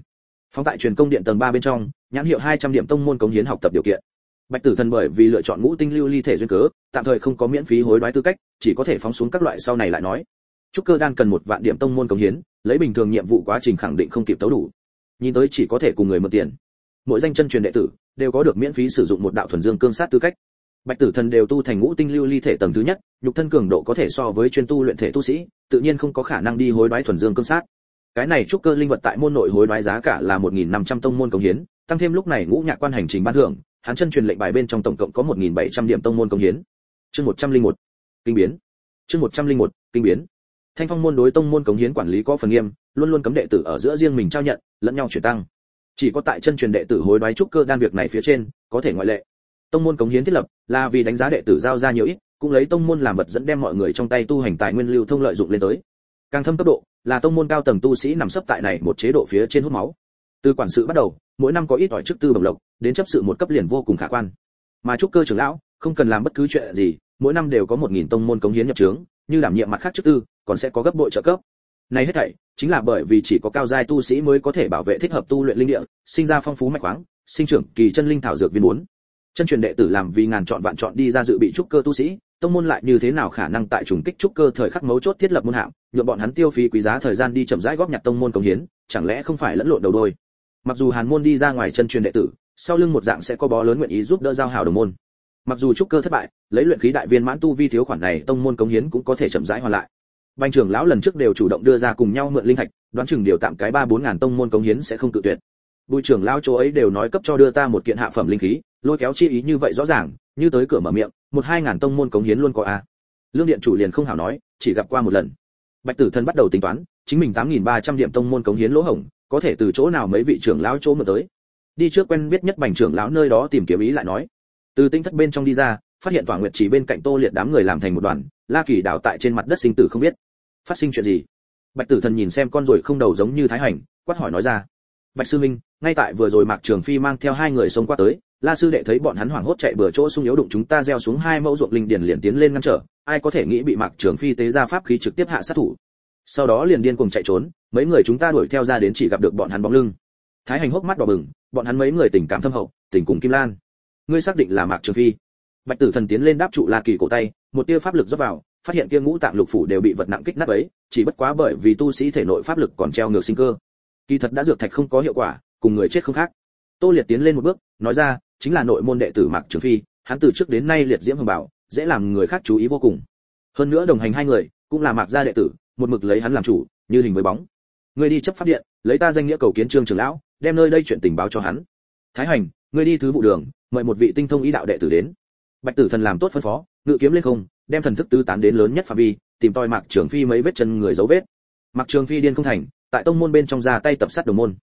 phóng tại truyền công điện tầng 3 bên trong, nhãn hiệu 200 điểm tông môn cống hiến học tập điều kiện. Bạch tử thần bởi vì lựa chọn ngũ tinh lưu ly thể duyên cớ, tạm thời không có miễn phí hối đoái tư cách, chỉ có thể phóng xuống các loại sau này lại nói. Trúc cơ đan cần một vạn điểm tông môn cống hiến, lấy bình thường nhiệm vụ quá trình khẳng định không kịp tấu đủ. Nhìn tới chỉ có thể cùng người mượn tiền. Mỗi danh chân truyền đệ tử đều có được miễn phí sử dụng một đạo thuần dương cương sát tư cách. Bạch tử thần đều tu thành ngũ tinh lưu ly thể tầng thứ nhất, nhục thân cường độ có thể so với chuyên tu luyện thể tu sĩ, tự nhiên không có khả năng đi hối đoái thuần dương cương sát cái này trúc cơ linh vật tại môn nội hối đoái giá cả là một nghìn năm trăm tông môn công hiến, tăng thêm lúc này ngũ nhạc quan hành trình ban thưởng, hắn chân truyền lệnh bài bên trong tổng cộng có một nghìn bảy trăm điểm tông môn công hiến. Chương một trăm linh một, kinh biến. Chương một trăm linh một, kinh biến. Thanh phong môn đối tông môn cống hiến quản lý có phần nghiêm, luôn luôn cấm đệ tử ở giữa riêng mình trao nhận, lẫn nhau chuyển tăng. Chỉ có tại chân truyền đệ tử hối đoái trúc cơ đan việc này phía trên, có thể ngoại lệ. Tông môn cống hiến thiết lập là vì đánh giá đệ tử giao ra nhiều ít, cũng lấy tông môn làm vật dẫn đem mọi người trong tay tu hành tài nguyên lưu thông lợi dụng lên tới. Càng thâm cấp độ là tông môn cao tầng tu sĩ nằm sấp tại này một chế độ phía trên hút máu. Từ quản sự bắt đầu, mỗi năm có ít ỏi chức tư bổng lộc, đến chấp sự một cấp liền vô cùng khả quan. Mà trúc cơ trưởng lão, không cần làm bất cứ chuyện gì, mỗi năm đều có một nghìn tông môn cống hiến nhập trướng, như đảm nhiệm mặt khác chức tư, còn sẽ có gấp bội trợ cấp. Này hết thảy, chính là bởi vì chỉ có cao giai tu sĩ mới có thể bảo vệ thích hợp tu luyện linh địa, sinh ra phong phú mạch khoáng, sinh trưởng kỳ chân linh thảo dược viên muốn chân truyền đệ tử làm vì ngàn chọn vạn chọn đi ra dự bị trúc cơ tu sĩ tông môn lại như thế nào khả năng tại trùng kích trúc cơ thời khắc mấu chốt thiết lập môn hạng nhượng bọn hắn tiêu phí quý giá thời gian đi chậm rãi góp nhặt tông môn công hiến, chẳng lẽ không phải lẫn lộn đầu đôi? Mặc dù hàn môn đi ra ngoài chân truyền đệ tử, sau lưng một dạng sẽ có bó lớn nguyện ý giúp đỡ giao hảo đồng môn. Mặc dù trúc cơ thất bại, lấy luyện khí đại viên mãn tu vi thiếu khoản này, tông môn công hiến cũng có thể chậm rãi hoàn lại. Banh trưởng lão lần trước đều chủ động đưa ra cùng nhau mượn linh thạch, đoán chừng điều tạm cái ba bốn ngàn tông môn công hiến sẽ không tự tuyệt. Bùi trưởng lão chỗ ấy đều nói cấp cho đưa ta một kiện hạ phẩm linh khí, lôi kéo chi ý như vậy rõ ràng như tới cửa mở miệng, một hai ngàn tông môn cống hiến luôn có a. Lương điện chủ liền không hảo nói, chỉ gặp qua một lần. Bạch tử thần bắt đầu tính toán, chính mình tám nghìn ba trăm điểm tông môn cống hiến lỗ hổng, có thể từ chỗ nào mấy vị trưởng lão chỗ mà tới. Đi trước quen biết nhất bành trưởng lão nơi đó tìm kiếm ý lại nói. Từ tinh thất bên trong đi ra, phát hiện tỏa nguyệt chỉ bên cạnh tô liệt đám người làm thành một đoàn, la kỳ đảo tại trên mặt đất sinh tử không biết. Phát sinh chuyện gì? Bạch tử thần nhìn xem con rồi không đầu giống như thái hành, quát hỏi nói ra. Bạch sư minh, ngay tại vừa rồi mạc trường phi mang theo hai người xông qua tới la sư đệ thấy bọn hắn hoảng hốt chạy bừa chỗ sung yếu đụng chúng ta gieo xuống hai mẫu ruộng linh điền liền tiến lên ngăn trở, ai có thể nghĩ bị mạc trường phi tế ra pháp khí trực tiếp hạ sát thủ. Sau đó liền điên cùng chạy trốn, mấy người chúng ta đuổi theo ra đến chỉ gặp được bọn hắn bóng lưng. Thái hành hốc mắt đỏ bừng, bọn hắn mấy người tình cảm thâm hậu, tình cùng kim lan. Ngươi xác định là mạc trường phi. Bạch tử thần tiến lên đáp trụ la kỳ cổ tay, một tia pháp lực rót vào, phát hiện kia ngũ tạng lục phủ đều bị vật nặng kích nát ấy, chỉ bất quá bởi vì tu sĩ thể nội pháp lực còn treo ngược sinh cơ. Kỳ thật đã dược thạch không có hiệu quả, cùng người chết không khác. Tô liệt tiến lên một bước, nói ra chính là nội môn đệ tử mạc trường phi, hắn từ trước đến nay liệt diễm hồng bảo, dễ làm người khác chú ý vô cùng. Hơn nữa đồng hành hai người, cũng là mạc gia đệ tử, một mực lấy hắn làm chủ, như hình với bóng. Ngươi đi chấp pháp điện, lấy ta danh nghĩa cầu kiến trương trưởng lão, đem nơi đây chuyện tình báo cho hắn. Thái hành ngươi đi thứ vụ đường, mời một vị tinh thông ý đạo đệ tử đến. Bạch tử thần làm tốt phân phó, ngự kiếm lên không, đem thần thức tứ tán đến lớn nhất phạm vi, tìm tòi mạc trường phi mấy vết chân người dấu vết. Mạc trường phi điên không thành, tại tông môn bên trong ra tay tập sát đồng môn.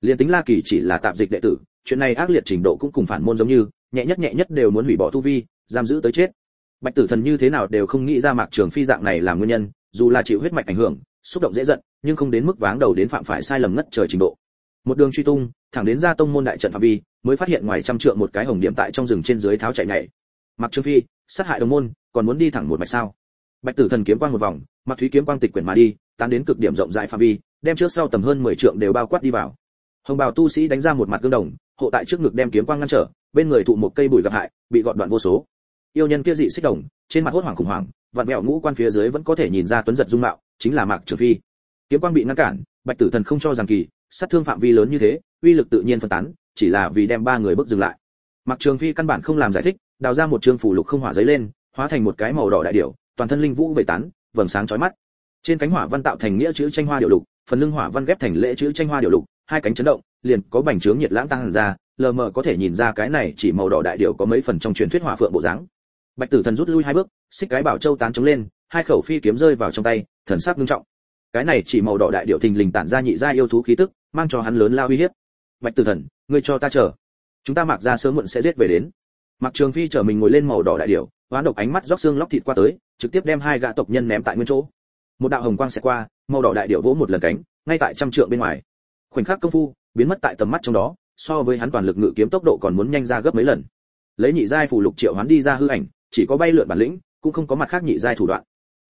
Liền tính la kỳ chỉ là tạm dịch đệ tử chuyện này ác liệt trình độ cũng cùng phản môn giống như, nhẹ nhất nhẹ nhất đều muốn hủy bỏ tu vi, giam giữ tới chết. Bạch tử thần như thế nào đều không nghĩ ra mạc trường phi dạng này làm nguyên nhân, dù là chịu huyết mạch ảnh hưởng, xúc động dễ giận, nhưng không đến mức váng đầu đến phạm phải sai lầm ngất trời trình độ. Một đường truy tung, thẳng đến ra tông môn đại trận phạm vi, mới phát hiện ngoài trăm trượng một cái hồng điểm tại trong rừng trên dưới tháo chạy nhảy. Mạc trường phi, sát hại đồng môn, còn muốn đi thẳng một mạch sao? Bạch tử thần kiếm quang một vòng mặc thúy kiếm quang tịch quyển mà đi, tán đến cực điểm rộng rãi phạm vi, đem trước sau tầm hơn 10 trượng đều bao quát đi vào. Hồng bào tu sĩ đánh ra một mặt gương đồng hộ tại trước ngực đem kiếm quang ngăn trở, bên người thụ một cây bụi gặp hại, bị gọt đoạn vô số. Yêu nhân kia dị xích đồng, trên mặt hốt hoảng khủng hoảng vạn mẹo ngũ quan phía dưới vẫn có thể nhìn ra tuấn giật dung mạo, chính là mạc trường phi. Kiếm quang bị ngăn cản, bạch tử thần không cho rằng kỳ, sát thương phạm vi lớn như thế, uy lực tự nhiên phân tán, chỉ là vì đem ba người bước dừng lại. Mạc trường phi căn bản không làm giải thích, đào ra một trương phủ lục không hỏa giấy lên, hóa thành một cái màu đỏ đại điểu, toàn thân linh vũ vẩy tán, vầng sáng chói mắt. Trên cánh hỏa văn tạo thành nghĩa chữ tranh hoa điệu lục, phần lưng hỏa văn ghép thành lễ chữ tranh hoa điệu lục hai cánh chấn động, liền có bành trướng nhiệt lãng tăng ra, lờ mờ có thể nhìn ra cái này chỉ màu đỏ đại điệu có mấy phần trong truyền thuyết hỏa phượng bộ dáng. Bạch tử thần rút lui hai bước, xích cái bảo châu tán chống lên, hai khẩu phi kiếm rơi vào trong tay, thần sắc nghiêm trọng. Cái này chỉ màu đỏ đại điệu thình lình tản ra nhị gia yêu thú khí tức, mang cho hắn lớn lao uy hiếp. Bạch tử thần, ngươi cho ta chờ. Chúng ta mặc ra sớm muộn sẽ giết về đến. Mặc trường phi chở mình ngồi lên màu đỏ đại điệu hoán độc ánh mắt róc xương lóc thịt qua tới, trực tiếp đem hai gã tộc nhân ném tại nguyên chỗ. Một đạo hồng quang sẽ qua, màu đỏ đại điệu vỗ một lần cánh, ngay tại trăm trượng bên ngoài khoảnh khắc công phu, biến mất tại tầm mắt trong đó, so với hắn toàn lực ngự kiếm tốc độ còn muốn nhanh ra gấp mấy lần. Lấy nhị giai phủ lục triệu hắn đi ra hư ảnh, chỉ có bay lượn bản lĩnh, cũng không có mặt khác nhị giai thủ đoạn.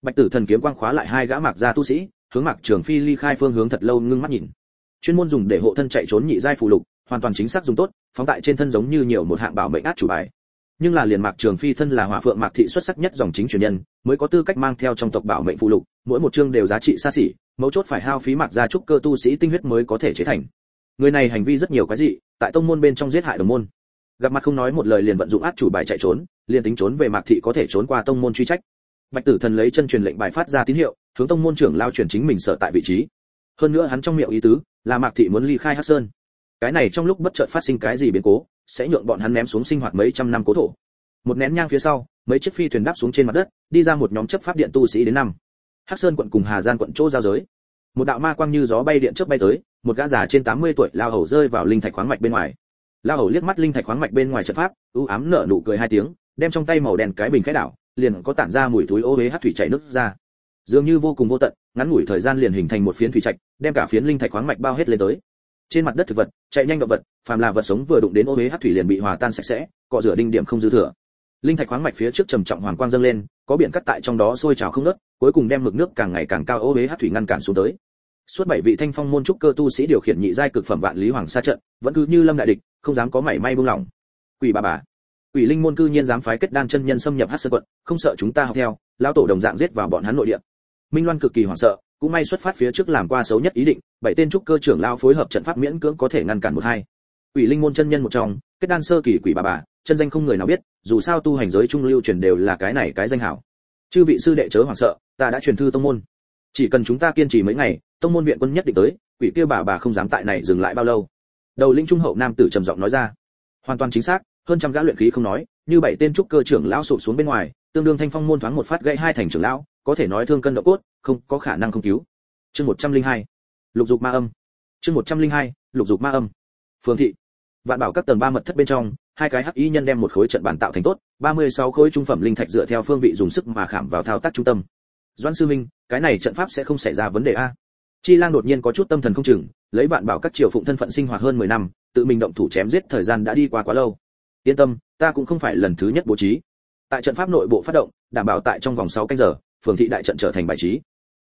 Bạch tử thần kiếm quang khóa lại hai gã mạc gia tu sĩ, hướng mạc trường phi ly khai phương hướng thật lâu ngưng mắt nhìn. Chuyên môn dùng để hộ thân chạy trốn nhị giai phù lục, hoàn toàn chính xác dùng tốt, phóng tại trên thân giống như nhiều một hạng bảo mệnh át chủ bài. Nhưng là liền mạc trường phi thân là hỏa phượng mạc thị xuất sắc nhất dòng chính truyền nhân, mới có tư cách mang theo trong tộc bảo mệnh phù lục, mỗi một chương đều giá trị xa xỉ mấu chốt phải hao phí mạc gia trúc cơ tu sĩ tinh huyết mới có thể chế thành. Người này hành vi rất nhiều cái gì tại tông môn bên trong giết hại đồng môn. Gặp mặt không nói một lời liền vận dụng át chủ bài chạy trốn, liền tính trốn về mạc thị có thể trốn qua tông môn truy trách. Bạch tử thần lấy chân truyền lệnh bài phát ra tín hiệu, hướng tông môn trưởng lao chuyển chính mình sở tại vị trí. Hơn nữa hắn trong miệng ý tứ, là mạc thị muốn ly khai hắc sơn. Cái này trong lúc bất chợt phát sinh cái gì biến cố, sẽ nhượng bọn hắn ném xuống sinh hoạt mấy trăm năm cố thổ. Một nén nhang phía sau, mấy chiếc phi thuyền đáp xuống trên mặt đất, đi ra một nhóm chấp pháp điện tu sĩ đến năm hắc sơn quận cùng hà giang quận chỗ giao giới. Một đạo ma quang như gió bay điện trước bay tới, một gã già trên 80 tuổi lao hầu rơi vào linh thạch khoáng mạch bên ngoài. Lao hầu liếc mắt linh thạch khoáng mạch bên ngoài trận pháp, u ám nở nụ cười hai tiếng, đem trong tay màu đen cái bình khẽ đảo, liền có tản ra mùi thối ô uế hắc thủy chảy nước ra. Dường như vô cùng vô tận, ngắn ngủi thời gian liền hình thành một phiến thủy trạch, đem cả phiến linh thạch khoáng mạch bao hết lên tới. Trên mặt đất thực vật, chạy nhanh động vật, phàm là vật sống vừa đụng đến ô huế hát thủy liền bị hòa tan sạch sẽ, cọ rửa đinh điểm không dư thừa linh thạch khoáng mạch phía trước trầm trọng hoàng quang dâng lên, có biển cắt tại trong đó sôi trào không nớt cuối cùng đem mực nước càng ngày càng cao ô huế hát thủy ngăn cản xuống tới. Suốt bảy vị thanh phong môn trúc cơ tu sĩ điều khiển nhị giai cực phẩm vạn lý hoàng sa trận, vẫn cứ như lâm đại địch, không dám có mảy may buông lỏng. Quỷ bà bà. Quỷ linh môn cư nhiên dám phái kết đan chân nhân xâm nhập hát sơn quận, không sợ chúng ta học theo, lão tổ đồng dạng giết vào bọn hắn nội địa. Minh loan cực kỳ hoảng sợ, cũng may xuất phát phía trước làm qua xấu nhất ý định, bảy tên trúc cơ trưởng lao phối hợp trận pháp miễn cưỡng có thể ngăn cản một hai quỷ linh môn chân nhân một trong, kết đan sơ kỳ quỷ bà bà, chân danh không người nào biết, dù sao tu hành giới trung lưu truyền đều là cái này cái danh hảo. Chư vị sư đệ chớ hoảng sợ, ta đã truyền thư tông môn. Chỉ cần chúng ta kiên trì mấy ngày, tông môn viện quân nhất định tới, quỷ kia bà bà không dám tại này dừng lại bao lâu. Đầu linh trung hậu nam tử trầm giọng nói ra. Hoàn toàn chính xác, hơn trăm gã luyện khí không nói, như bảy tên trúc cơ trưởng lão sụp xuống bên ngoài, tương đương thanh phong môn thoáng một phát gãy hai thành trưởng lão, có thể nói thương cân độ cốt, không có khả năng không cứu. Chương một trăm linh hai. Lục dục ma âm. Chương một trăm linh hai, lục dục ma âm. Phương thị vạn bảo các tầng ba mật thất bên trong, hai cái hắc y nhân đem một khối trận bản tạo thành tốt, ba mươi sáu khối trung phẩm linh thạch dựa theo phương vị dùng sức mà khảm vào thao tác trung tâm. Doãn sư minh, cái này trận pháp sẽ không xảy ra vấn đề a. Chi lang đột nhiên có chút tâm thần không chừng, lấy vạn bảo các triều phụng thân phận sinh hoạt hơn mười năm, tự mình động thủ chém giết thời gian đã đi qua quá lâu. Yên tâm, ta cũng không phải lần thứ nhất bố trí. Tại trận pháp nội bộ phát động, đảm bảo tại trong vòng 6 canh giờ, phường thị đại trận trở thành bài trí.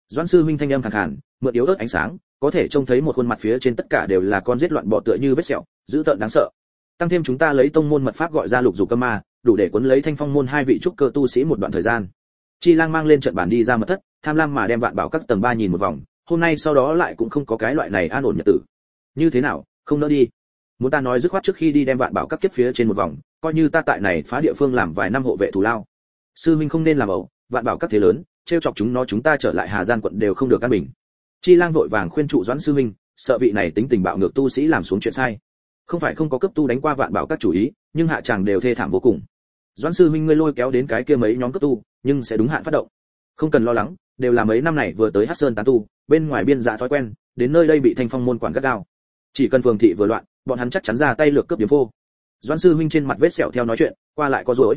Doãn sư huynh thanh âm khàn khàn, mượn yếu ớt ánh sáng có thể trông thấy một khuôn mặt phía trên tất cả đều là con giết loạn bọ tựa như vết sẹo, dữ tợn đáng sợ. Tăng thêm chúng ta lấy tông môn mật pháp gọi ra lục dục cơm ma, đủ để cuốn lấy thanh phong môn hai vị trúc cơ tu sĩ một đoạn thời gian. Chi lang mang lên trận bản đi ra mật thất, tham lam mà đem vạn bảo các tầng ba nhìn một vòng, hôm nay sau đó lại cũng không có cái loại này an ổn nhật tử. Như thế nào, không nỡ đi. Muốn ta nói dứt khoát trước khi đi đem vạn bảo các kiếp phía trên một vòng, coi như ta tại này phá địa phương làm vài năm hộ vệ thù lao. Sư minh không nên làm ẩu, vạn bảo các thế lớn, trêu chọc chúng nó chúng ta trở lại hà giang quận đều không được căn bình chi lang vội vàng khuyên trụ doãn sư minh, sợ vị này tính tình bạo ngược tu sĩ làm xuống chuyện sai. Không phải không có cấp tu đánh qua vạn bảo các chủ ý, nhưng hạ chàng đều thê thảm vô cùng. Doãn sư minh ngươi lôi kéo đến cái kia mấy nhóm cấp tu, nhưng sẽ đúng hạn phát động. Không cần lo lắng, đều là mấy năm này vừa tới hát sơn tán tu, bên ngoài biên dạ thói quen, đến nơi đây bị thanh phong môn quản gắt gao. Chỉ cần phường thị vừa loạn, bọn hắn chắc chắn ra tay lược cướp điểm vô doãn sư huynh trên mặt vết sẹo theo nói chuyện, qua lại có rối.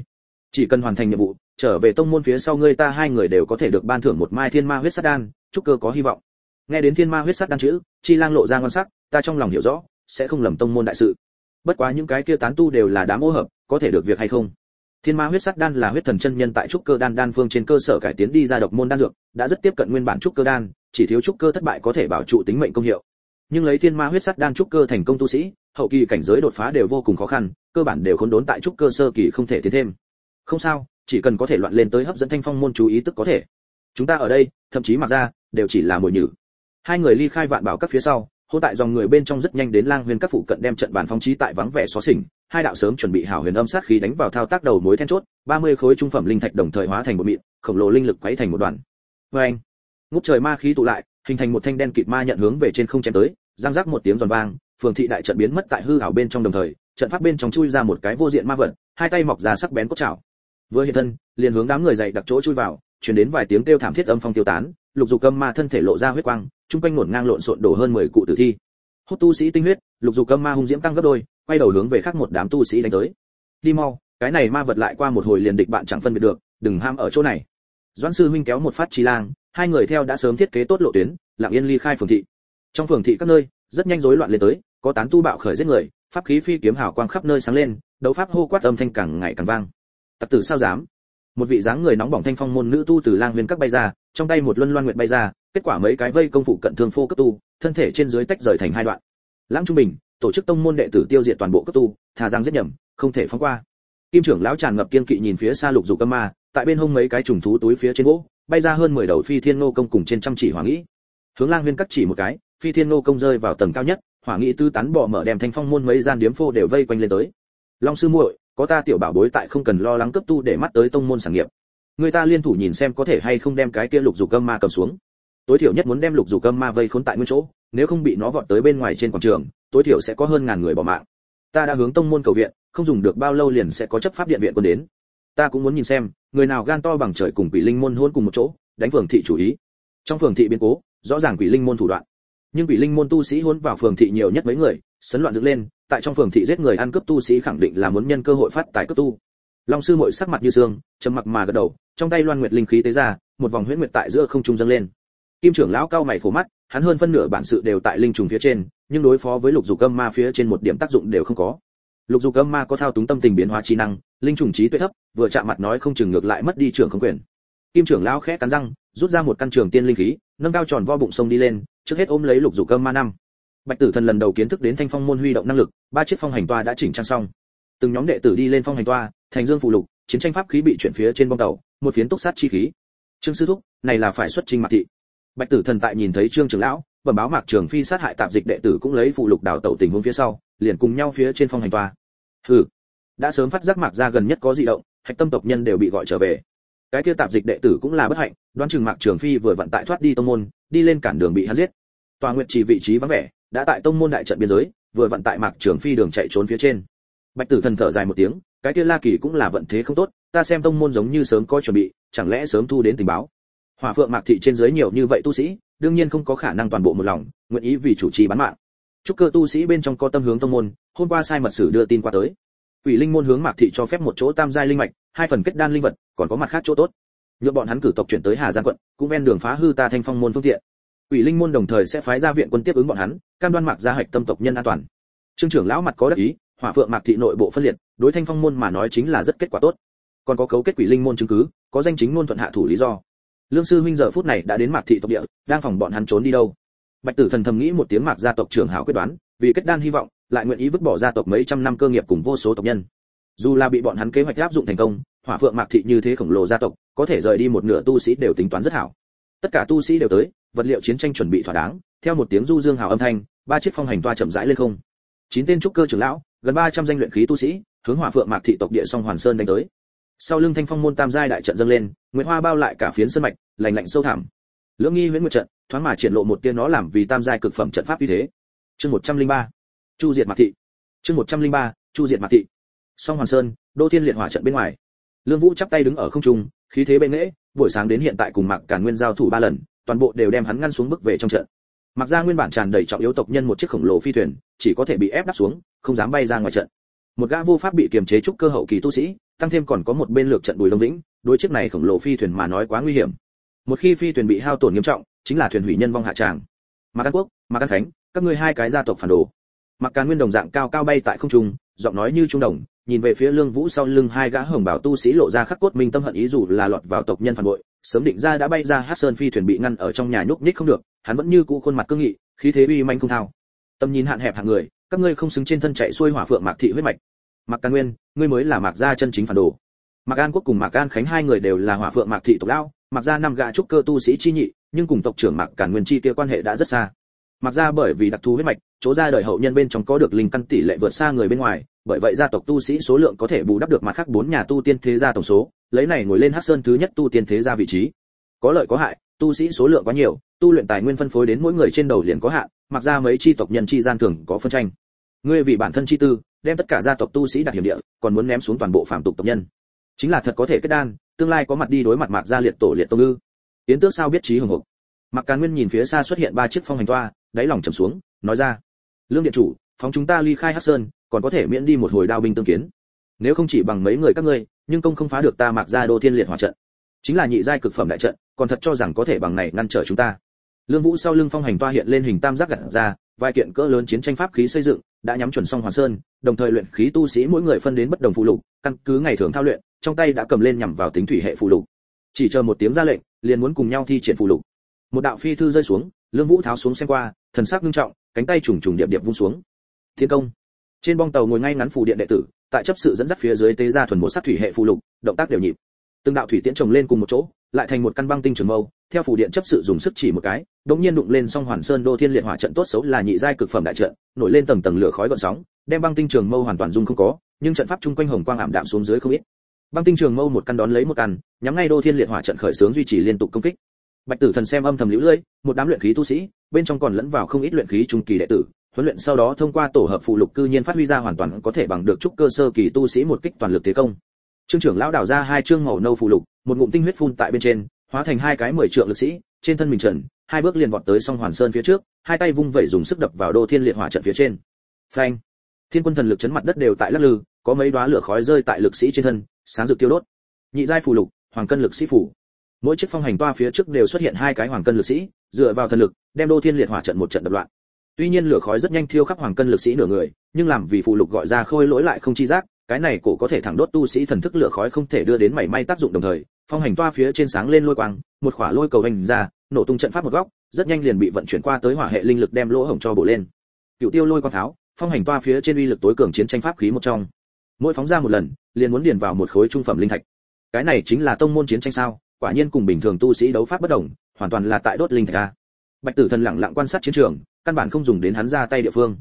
Chỉ cần hoàn thành nhiệm vụ, trở về tông môn phía sau ngươi ta hai người đều có thể được ban thưởng một mai thiên ma huyết sát đan, chúc cơ có hy vọng nghe đến thiên ma huyết Sắt đan chữ, chi lang lộ ra ngon sắc, ta trong lòng hiểu rõ, sẽ không lầm tông môn đại sự. Bất quá những cái kia tán tu đều là đám ô hợp, có thể được việc hay không? Thiên ma huyết Sắt đan là huyết thần chân nhân tại trúc cơ đan đan phương trên cơ sở cải tiến đi ra độc môn đan dược, đã rất tiếp cận nguyên bản trúc cơ đan, chỉ thiếu trúc cơ thất bại có thể bảo trụ tính mệnh công hiệu. Nhưng lấy thiên ma huyết Sắt đan trúc cơ thành công tu sĩ, hậu kỳ cảnh giới đột phá đều vô cùng khó khăn, cơ bản đều khốn đốn tại trúc cơ sơ kỳ không thể tiến thêm. Không sao, chỉ cần có thể loạn lên tới hấp dẫn thanh phong môn chú ý tức có thể. Chúng ta ở đây, thậm chí mặc ra, đều chỉ là mồi nhử hai người ly khai vạn bảo các phía sau hô tại dòng người bên trong rất nhanh đến lang huyền các phụ cận đem trận bàn phong trí tại vắng vẻ xóa xỉnh, hai đạo sớm chuẩn bị hảo huyền âm sát khí đánh vào thao tác đầu mối then chốt 30 khối trung phẩm linh thạch đồng thời hóa thành một mịn, khổng lồ linh lực quấy thành một đoàn. Vê anh, ngút trời ma khí tụ lại, hình thành một thanh đen kịt ma nhận hướng về trên không chém tới giang giác một tiếng giòn vang, phường thị đại trận biến mất tại hư ảo bên trong đồng thời, trận pháp bên trong chui ra một cái vô diện ma vật, hai tay mọc ra sắc bén cốt chảo vừa hiện thân, liền hướng đám người dậy đặt chỗ chui vào, truyền đến vài tiếng kêu thảm thiết âm phong tiêu tán, lục dục âm ma thân thể lộ ra huyết quang chung quanh ngổn ngang lộn xộn đổ hơn 10 cụ tử thi. Hút tu sĩ tinh huyết, lục dục cơ ma hung diễm tăng gấp đôi, quay đầu hướng về khác một đám tu sĩ đánh tới. Đi mau, cái này ma vật lại qua một hồi liền địch bạn chẳng phân biệt được, đừng ham ở chỗ này. Doãn sư huynh kéo một phát chi lang, hai người theo đã sớm thiết kế tốt lộ tuyến, lặng yên ly khai phường thị. Trong phường thị các nơi, rất nhanh rối loạn lên tới, có tán tu bạo khởi giết người, pháp khí phi kiếm hào quang khắp nơi sáng lên, đấu pháp hô quát âm thanh càng ngày càng vang. Tặc tử sao dám? Một vị dáng người nóng bỏng thanh phong môn nữ tu từ lang huyền các bay ra, trong tay một luân loan nguyệt bay ra kết quả mấy cái vây công phụ cận thương phô cấp tu, thân thể trên dưới tách rời thành hai đoạn. Lãng trung bình, tổ chức tông môn đệ tử tiêu diệt toàn bộ cấp tu, thà rằng giết nhầm, không thể phóng qua. Kim trưởng lão tràn ngập kiên kỵ nhìn phía xa lục dục âm ma, tại bên hông mấy cái trùng thú túi phía trên gỗ, bay ra hơn 10 đầu phi thiên nô công cùng trên trăm chỉ hỏa nghĩ. Hướng lang huyên cắt chỉ một cái, phi thiên nô công rơi vào tầng cao nhất, hỏa nghĩ tư tán bỏ mở đem thanh phong môn mấy gian điếm phô đều vây quanh lên tới. Long sư muội, có ta tiểu bảo bối tại không cần lo lắng cấp tu để mắt tới tông môn sản nghiệp. Người ta liên thủ nhìn xem có thể hay không đem cái kia lục dục âm ma cầm xuống tối thiểu nhất muốn đem lục dục âm ma vây khốn tại nguyên chỗ, nếu không bị nó vọt tới bên ngoài trên quảng trường, tối thiểu sẽ có hơn ngàn người bỏ mạng. Ta đã hướng tông môn cầu viện, không dùng được bao lâu liền sẽ có chấp pháp điện viện quân đến. Ta cũng muốn nhìn xem, người nào gan to bằng trời cùng quỷ linh môn hôn cùng một chỗ, đánh phường thị chủ ý. Trong phường thị biến cố, rõ ràng quỷ linh môn thủ đoạn. Nhưng quỷ linh môn tu sĩ hôn vào phường thị nhiều nhất mấy người, sấn loạn dựng lên, tại trong phường thị giết người ăn cướp tu sĩ khẳng định là muốn nhân cơ hội phát tài cướp tu. Long sư muội sắc mặt như xương, trầm mặc mà gật đầu, trong tay loan nguyệt linh khí tế ra, một vòng huyễn nguyệt tại giữa không trung dâng lên kim trưởng lão cao mày khổ mắt, hắn hơn phân nửa bản sự đều tại linh trùng phía trên, nhưng đối phó với lục dục âm ma phía trên một điểm tác dụng đều không có. Lục dục âm ma có thao túng tâm tình biến hóa trí năng, linh trùng trí tuệ thấp, vừa chạm mặt nói không chừng ngược lại mất đi trưởng không quyền. Kim trưởng lão khẽ cắn răng, rút ra một căn trường tiên linh khí, nâng cao tròn vo bụng sông đi lên, trước hết ôm lấy lục dục âm ma năm. Bạch tử thần lần đầu kiến thức đến thanh phong môn huy động năng lực, ba chiếc phong hành toa đã chỉnh trang xong. Từng nhóm đệ tử đi lên phong hành toa, thành dương phụ lục, chiến tranh pháp khí bị chuyển phía trên bong tàu, một phiến túc sát chi khí. Trương sư thúc, này là phải xuất trình mạc thị bạch tử thần tại nhìn thấy trương trưởng lão, bẩm báo mạc trường phi sát hại tạp dịch đệ tử cũng lấy phụ lục đào tẩu tình huống phía sau, liền cùng nhau phía trên phong hành toa. Hừ, đã sớm phát giác mạc ra gần nhất có dị động, hạch tâm tộc nhân đều bị gọi trở về. Cái kia tạp dịch đệ tử cũng là bất hạnh, đoán chừng mạc trường phi vừa vận tại thoát đi tông môn, đi lên cản đường bị hắn giết. Tòa nguyện trì vị trí vắng vẻ, đã tại tông môn đại trận biên giới, vừa vận tại mạc trường phi đường chạy trốn phía trên. Bạch tử thần thở dài một tiếng, cái kia la kỳ cũng là vận thế không tốt, ta xem tông môn giống như sớm có chuẩn bị, chẳng lẽ sớm thu đến tình báo? Hỏa phượng mạc thị trên dưới nhiều như vậy tu sĩ, đương nhiên không có khả năng toàn bộ một lòng, nguyện ý vì chủ trì bán mạng. Chúc cơ tu sĩ bên trong có tâm hướng tông môn, hôm qua sai mật sử đưa tin qua tới. Quỷ linh môn hướng mạc thị cho phép một chỗ tam giai linh mạch, hai phần kết đan linh vật, còn có mặt khác chỗ tốt. Nhượng bọn hắn cử tộc chuyển tới hà giang quận, cũng ven đường phá hư ta thanh phong môn phương tiện. Quỷ linh môn đồng thời sẽ phái ra viện quân tiếp ứng bọn hắn, cam đoan mạc gia hạch tâm tộc nhân an toàn. Trương trưởng lão mặt có đắc ý, hỏa phượng mạc thị nội bộ phân liệt, đối thanh phong môn mà nói chính là rất kết quả tốt. Còn có cấu kết quỷ linh môn chứng cứ, có danh chính ngôn thuận hạ thủ lý do lương sư huynh giờ phút này đã đến mạc thị tộc địa, đang phòng bọn hắn trốn đi đâu? Bạch tử thần thầm nghĩ một tiếng mạc gia tộc trưởng hảo quyết đoán, vì kết đan hy vọng, lại nguyện ý vứt bỏ gia tộc mấy trăm năm cơ nghiệp cùng vô số tộc nhân. Dù là bị bọn hắn kế hoạch áp dụng thành công, hỏa phượng mạc thị như thế khổng lồ gia tộc, có thể rời đi một nửa tu sĩ đều tính toán rất hảo. Tất cả tu sĩ đều tới, vật liệu chiến tranh chuẩn bị thỏa đáng, theo một tiếng du dương hào âm thanh, ba chiếc phong hành toa chậm rãi lên không. Chín tên trúc cơ trưởng lão, gần 300 danh luyện khí tu sĩ, hướng hỏa phượng mạc thị tộc địa song hoàn sơn đánh tới sau lưng thanh phong môn tam giai đại trận dâng lên, nguyệt hoa bao lại cả phiến sân mạch lành lạnh sâu thẳm. Lưỡng nghi huyễn nguyệt trận, thoáng mà triển lộ một tiên nó làm vì tam giai cực phẩm trận pháp như thế. Chương 103 chu diệt mạc thị. Chương 103 chu diệt mạc thị. Song hoàn sơn, đô thiên liệt hỏa trận bên ngoài. Lương vũ chắp tay đứng ở không trung, khí thế bệ nghễ, buổi sáng đến hiện tại cùng mạc càn nguyên giao thủ ba lần, toàn bộ đều đem hắn ngăn xuống bước về trong trận. Mặc ra nguyên bản tràn đầy trọng yếu tộc nhân một chiếc khổng lồ phi thuyền, chỉ có thể bị ép đắp xuống, không dám bay ra ngoài trận một gã vô pháp bị kiềm chế trúc cơ hậu kỳ tu sĩ, tăng thêm còn có một bên lược trận bùi đông vĩnh, đối chiếc này khổng lồ phi thuyền mà nói quá nguy hiểm. Một khi phi thuyền bị hao tổn nghiêm trọng, chính là thuyền hủy nhân vong hạ tràng. Mạc an quốc, mạc an khánh, các ngươi hai cái gia tộc phản đồ. Mạc càn nguyên đồng dạng cao cao bay tại không trung, giọng nói như trung đồng, nhìn về phía lương vũ sau lưng hai gã hồng bảo tu sĩ lộ ra khắc cốt minh tâm hận ý dù là lọt vào tộc nhân phản bội, sớm định ra đã bay ra hát sơn phi thuyền bị ngăn ở trong nhà nhúc nhích không được, hắn vẫn như cũ khuôn mặt cương nghị, khí thế uy manh không thao. Tầm nhìn hạn hẹp hạng người các ngươi không xứng trên thân chạy xuôi hỏa phượng mạc thị huyết mạch. Mạc càn nguyên, ngươi mới là mạc gia chân chính phản đồ. Mạc an quốc cùng mạc an khánh hai người đều là hỏa phượng mạc thị tộc lão, mạc gia năm gã trúc cơ tu sĩ chi nhị, nhưng cùng tộc trưởng mạc càn nguyên chi kia quan hệ đã rất xa. Mạc gia bởi vì đặc thù huyết mạch, chỗ ra đời hậu nhân bên trong có được linh căn tỷ lệ vượt xa người bên ngoài, bởi vậy gia tộc tu sĩ số lượng có thể bù đắp được mặt khác bốn nhà tu tiên thế gia tổng số, lấy này ngồi lên hắc sơn thứ nhất tu tiên thế gia vị trí. Có lợi có hại, tu sĩ số lượng quá nhiều, tu luyện tài nguyên phân phối đến mỗi người trên đầu liền có hạn mặc ra mấy chi tộc nhân chi gian thường có phân tranh ngươi vì bản thân chi tư, đem tất cả gia tộc tu sĩ đặt hiểm địa, còn muốn ném xuống toàn bộ phạm tục tộc nhân. Chính là thật có thể kết đan, tương lai có mặt đi đối mặt mạc gia liệt tổ liệt tông ư. Tiến tước sao biết trí hùng hục? Mạc càn nguyên nhìn phía xa xuất hiện ba chiếc phong hành toa, đáy lòng trầm xuống, nói ra, lương điện chủ, phóng chúng ta ly khai hắc sơn, còn có thể miễn đi một hồi đao binh tương kiến. Nếu không chỉ bằng mấy người các ngươi, nhưng công không phá được ta mạc gia đô thiên liệt hỏa trận. Chính là nhị giai cực phẩm đại trận, còn thật cho rằng có thể bằng này ngăn trở chúng ta. Lương vũ sau lưng phong hành toa hiện lên hình tam giác gặt ra, vài kiện cỡ lớn chiến tranh pháp khí xây dựng đã nhắm chuẩn xong hoàn sơn, đồng thời luyện khí tu sĩ mỗi người phân đến bất đồng phụ lục, căn cứ ngày thường thao luyện, trong tay đã cầm lên nhằm vào tính thủy hệ phụ lục. Chỉ chờ một tiếng ra lệnh, liền muốn cùng nhau thi triển phụ lục. Một đạo phi thư rơi xuống, lương vũ tháo xuống xem qua, thần sắc nghiêm trọng, cánh tay trùng trùng điệp điệp vung xuống. Thiên công. Trên bong tàu ngồi ngay ngắn phù điện đệ tử, tại chấp sự dẫn dắt phía dưới tế ra thuần một sát thủy hệ phù lục, động tác đều nhịp từng đạo thủy tiễn chồng lên cùng một chỗ, lại thành một căn băng tinh trường mâu, theo phủ điện chấp sự dùng sức chỉ một cái đống nhiên đụng lên song hoàn sơn đô thiên liệt hỏa trận tốt xấu là nhị giai cực phẩm đại trận, nổi lên tầng tầng lửa khói gợn sóng, đem băng tinh trường mâu hoàn toàn dung không có, nhưng trận pháp chung quanh hồng quang ảm đạm xuống dưới không ít. Băng tinh trường mâu một căn đón lấy một căn, nhắm ngay đô thiên liệt hỏa trận khởi sướng duy trì liên tục công kích. Bạch tử thần xem âm thầm liễu lưỡi, một đám luyện khí tu sĩ, bên trong còn lẫn vào không ít luyện khí trung kỳ đệ tử, huấn luyện sau đó thông qua tổ hợp phụ lục cư nhiên phát huy ra hoàn toàn có thể bằng được trúc cơ sơ kỳ tu sĩ một kích toàn lực thế công trương trưởng lão đào ra hai trương màu nâu phù lục, một ngụm tinh huyết phun tại bên trên, hóa thành hai cái mười trượng lực sĩ, trên thân mình trần, hai bước liền vọt tới song hoàn sơn phía trước, hai tay vung vẩy dùng sức đập vào đô thiên liệt hỏa trận phía trên. Phanh! Thiên quân thần lực chấn mặt đất đều tại lắc lư, có mấy đóa lửa khói rơi tại lực sĩ trên thân, sáng rực tiêu đốt. Nhị giai phù lục, hoàng cân lực sĩ phủ. Mỗi chiếc phong hành toa phía trước đều xuất hiện hai cái hoàng cân lực sĩ, dựa vào thần lực, đem đô thiên liệt hỏa trận một trận đập loạn. Tuy nhiên lửa khói rất nhanh thiêu khắp hoàng cân lực sĩ nửa người, nhưng làm vì phù lục gọi ra khôi lỗi lại không chi giác cái này cổ có thể thẳng đốt tu sĩ thần thức lửa khói không thể đưa đến mảy may tác dụng đồng thời, phong hành toa phía trên sáng lên lôi quang, một khỏa lôi cầu hành ra, nổ tung trận pháp một góc, rất nhanh liền bị vận chuyển qua tới hỏa hệ linh lực đem lỗ hổng cho bổ lên. Cựu tiêu lôi quang tháo, phong hành toa phía trên uy lực tối cường chiến tranh pháp khí một trong. Mỗi phóng ra một lần, liền muốn điền vào một khối trung phẩm linh thạch. Cái này chính là tông môn chiến tranh sao? Quả nhiên cùng bình thường tu sĩ đấu pháp bất đồng, hoàn toàn là tại đốt linh thạch a. Bạch tử thần lặng lặng quan sát chiến trường, căn bản không dùng đến hắn ra tay địa phương.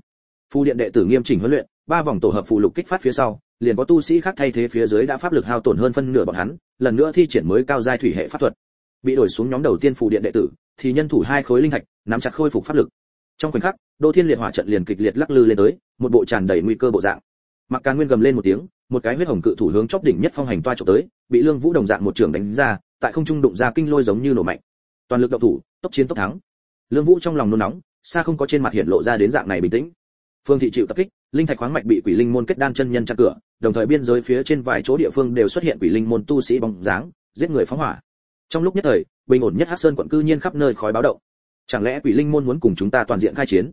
Phu điện đệ tử nghiêm chỉnh huấn luyện ba vòng tổ hợp phụ lục kích phát phía sau, liền có tu sĩ khác thay thế phía dưới đã pháp lực hao tổn hơn phân nửa bọn hắn, lần nữa thi triển mới cao giai thủy hệ pháp thuật. Bị đổi xuống nhóm đầu tiên phù điện đệ tử, thì nhân thủ hai khối linh thạch, nắm chặt khôi phục pháp lực. Trong khoảnh khắc, đô thiên liệt hỏa trận liền kịch liệt lắc lư lên tới, một bộ tràn đầy nguy cơ bộ dạng. Mặc càn nguyên gầm lên một tiếng, một cái huyết hồng cự thủ hướng chóp đỉnh nhất phong hành toa trộm tới, bị lương vũ đồng dạng một trường đánh ra, tại không trung đụng ra kinh lôi giống như nổ mạnh. Toàn lực động thủ, tốc chiến tốc thắng. Lương vũ trong lòng nôn nóng, xa không có trên mặt hiện lộ ra đến dạng này bình tĩnh. Phương thị chịu tập kích linh thạch khoáng mạch bị quỷ linh môn kết đan chân nhân chặn cửa, đồng thời biên giới phía trên vài chỗ địa phương đều xuất hiện quỷ linh môn tu sĩ bóng dáng, giết người phóng hỏa. Trong lúc nhất thời, bình ổn nhất hắc sơn quận cư nhiên khắp nơi khói báo động. Chẳng lẽ quỷ linh môn muốn cùng chúng ta toàn diện khai chiến?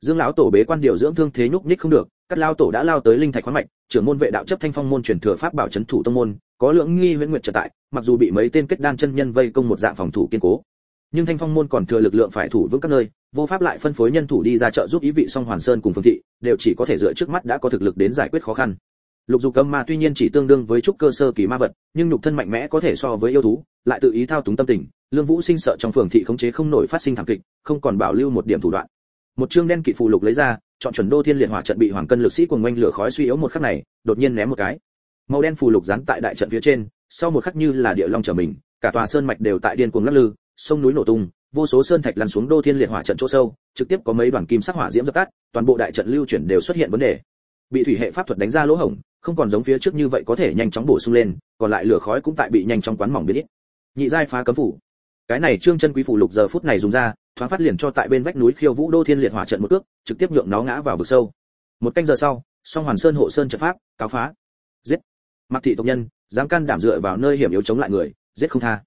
Dương lão tổ bế quan điều dưỡng thương thế nhúc nhích không được, các lao tổ đã lao tới linh thạch khoáng mạch, trưởng môn vệ đạo chấp thanh phong môn truyền thừa pháp bảo chấn thủ tông môn, có lượng nghi huyễn nguyệt trở tại, mặc dù bị mấy tên kết đan chân nhân vây công một dạng phòng thủ kiên cố nhưng thanh phong môn còn thừa lực lượng phải thủ vững các nơi, vô pháp lại phân phối nhân thủ đi ra chợ giúp ý vị song hoàn sơn cùng phương thị, đều chỉ có thể dựa trước mắt đã có thực lực đến giải quyết khó khăn. Lục dục cấm ma tuy nhiên chỉ tương đương với trúc cơ sơ kỳ ma vật, nhưng nhục thân mạnh mẽ có thể so với yêu thú, lại tự ý thao túng tâm tình, lương vũ sinh sợ trong phường thị khống chế không nổi phát sinh thảm kịch, không còn bảo lưu một điểm thủ đoạn. Một chương đen kỵ phù lục lấy ra, chọn chuẩn đô thiên liệt hỏa trận bị hoàng cân lực sĩ cuồng quanh lửa khói suy yếu một khắc này, đột nhiên ném một cái. Màu đen phù lục dán tại đại trận phía trên, sau một khắc như là địa long trở mình, cả tòa sơn mạch đều tại điên cuồng lắc lư sông núi nổ tung, vô số sơn thạch lăn xuống đô thiên liệt hỏa trận chỗ sâu, trực tiếp có mấy đoàn kim sắc hỏa diễm dập tắt, toàn bộ đại trận lưu chuyển đều xuất hiện vấn đề. Bị thủy hệ pháp thuật đánh ra lỗ hổng, không còn giống phía trước như vậy có thể nhanh chóng bổ sung lên, còn lại lửa khói cũng tại bị nhanh chóng quán mỏng biến ít. Nhị giai phá cấm phủ. Cái này trương chân quý phủ lục giờ phút này dùng ra, thoáng phát liền cho tại bên vách núi khiêu vũ đô thiên liệt hỏa trận một cước, trực tiếp nhượng nó ngã vào vực sâu. Một canh giờ sau, song hoàn sơn hộ sơn trận pháp, cáo phá. Giết. Mặc thị tộc nhân, dám can đảm dựa vào nơi hiểm yếu chống lại người, giết không tha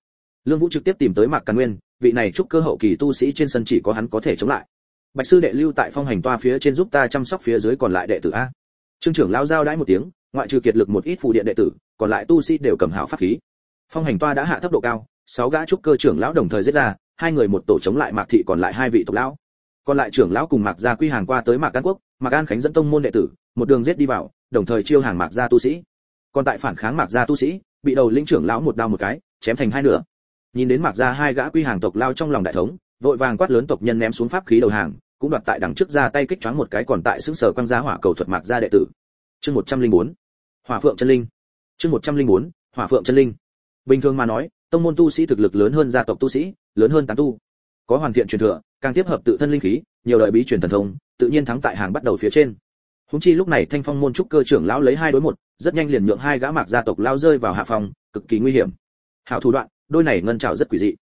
lương vũ trực tiếp tìm tới mạc càn nguyên, vị này trúc cơ hậu kỳ tu sĩ trên sân chỉ có hắn có thể chống lại. Bạch sư đệ lưu tại phong hành toa phía trên giúp ta chăm sóc phía dưới còn lại đệ tử a. Trương trưởng lao giao đãi một tiếng, ngoại trừ kiệt lực một ít phù điện đệ tử, còn lại tu sĩ đều cầm hảo pháp khí. Phong hành toa đã hạ thấp độ cao, sáu gã trúc cơ trưởng lão đồng thời giết ra, hai người một tổ chống lại mạc thị còn lại hai vị tộc lão. Còn lại trưởng lão cùng mạc gia quy hàng qua tới mạc an quốc, mạc an khánh dẫn tông môn đệ tử, một đường giết đi vào, đồng thời chiêu hàng mạc gia tu sĩ. Còn tại phản kháng mạc gia tu sĩ, bị đầu linh trưởng lão một đao một cái, chém thành hai nửa nhìn đến mạc ra hai gã quy hàng tộc lao trong lòng đại thống, vội vàng quát lớn tộc nhân ném xuống pháp khí đầu hàng, cũng đoạt tại đằng trước ra tay kích choáng một cái còn tại xứng sở quan gia hỏa cầu thuật mạc ra đệ tử chương 104. hỏa phượng chân linh chương 104. hỏa phượng chân linh bình thường mà nói, tông môn tu sĩ thực lực lớn hơn gia tộc tu sĩ, lớn hơn tán tu có hoàn thiện truyền thừa, càng tiếp hợp tự thân linh khí, nhiều đời bí truyền thần thông, tự nhiên thắng tại hàng bắt đầu phía trên húng chi lúc này thanh phong môn trúc cơ trưởng lão lấy hai đối một, rất nhanh liền nhượng hai gã mạc gia tộc lao rơi vào hạ phòng, cực kỳ nguy hiểm hảo thủ đoạn đôi này ngân trảo rất quỷ dị.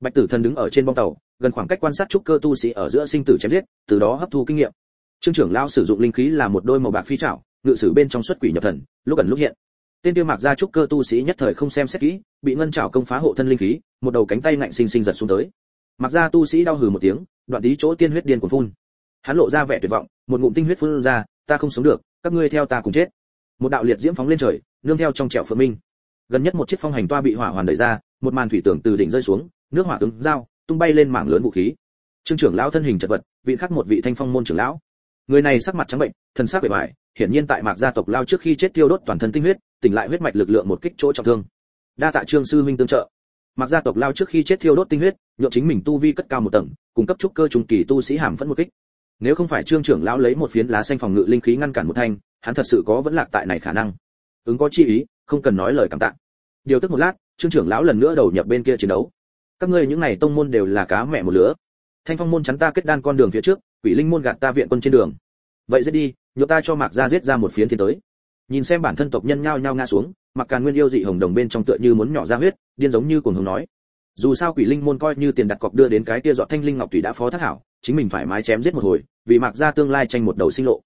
Bạch tử thần đứng ở trên bong tàu, gần khoảng cách quan sát trúc cơ tu sĩ ở giữa sinh tử chém giết, từ đó hấp thu kinh nghiệm. Trương trưởng lão sử dụng linh khí là một đôi màu bạc phi trảo ngự sử bên trong xuất quỷ nhập thần, lúc ẩn lúc hiện. Tên tiêu mạc gia trúc cơ tu sĩ nhất thời không xem xét kỹ, bị ngân trảo công phá hộ thân linh khí, một đầu cánh tay ngạnh sinh sinh giật xuống tới. Mặc gia tu sĩ đau hừ một tiếng, đoạn tí chỗ tiên huyết điên cuồng phun. Hắn lộ ra vẻ tuyệt vọng, một ngụm tinh huyết phun ra, ta không sống được, các ngươi theo ta cùng chết. Một đạo liệt diễm phóng lên trời, nương theo trong trẻo phượng minh gần nhất một chiếc phong hành toa bị hỏa hoàn đẩy ra, một màn thủy tưởng từ đỉnh rơi xuống, nước hỏa cứng dao tung bay lên mảng lớn vũ khí. Trương trưởng lão thân hình chật vật vị khắc một vị thanh phong môn trưởng lão. Người này sắc mặt trắng bệnh thân xác bề bại, hiển nhiên tại mạc gia tộc lao trước khi chết tiêu đốt toàn thân tinh huyết, tỉnh lại huyết mạch lực lượng một kích chỗ trọng thương. Đa tạ trương sư huynh tương trợ. Mạc gia tộc lao trước khi chết tiêu đốt tinh huyết nhộn chính mình tu vi cất cao một tầng, cung cấp trúc cơ trung kỳ tu sĩ hàm vẫn một kích. Nếu không phải trương trưởng lão lấy một phiến lá xanh phòng ngự linh khí ngăn cản một thanh, hắn thật sự có vẫn lạc tại này khả năng. Ứng có chi ý không cần nói lời cảm tạ. Điều tức một lát, trương trưởng lão lần nữa đầu nhập bên kia chiến đấu. Các ngươi những này tông môn đều là cá mẹ một lứa. Thanh phong môn chắn ta kết đan con đường phía trước, quỷ linh môn gạt ta viện quân trên đường. Vậy giết đi nhựa ta cho mạc gia giết ra một phiến thiên tới. Nhìn xem bản thân tộc nhân nhao nhao ngã xuống mặc càn nguyên yêu dị hồng đồng bên trong tựa như muốn nhỏ ra huyết, điên giống như cuồng hùng nói. Dù sao quỷ linh môn coi như tiền đặt cọc đưa đến cái kia dọn thanh linh ngọc thủy đã phó thác hảo, chính mình phải mái chém giết một hồi, vì mạc gia tương lai tranh một đầu sinh lộ.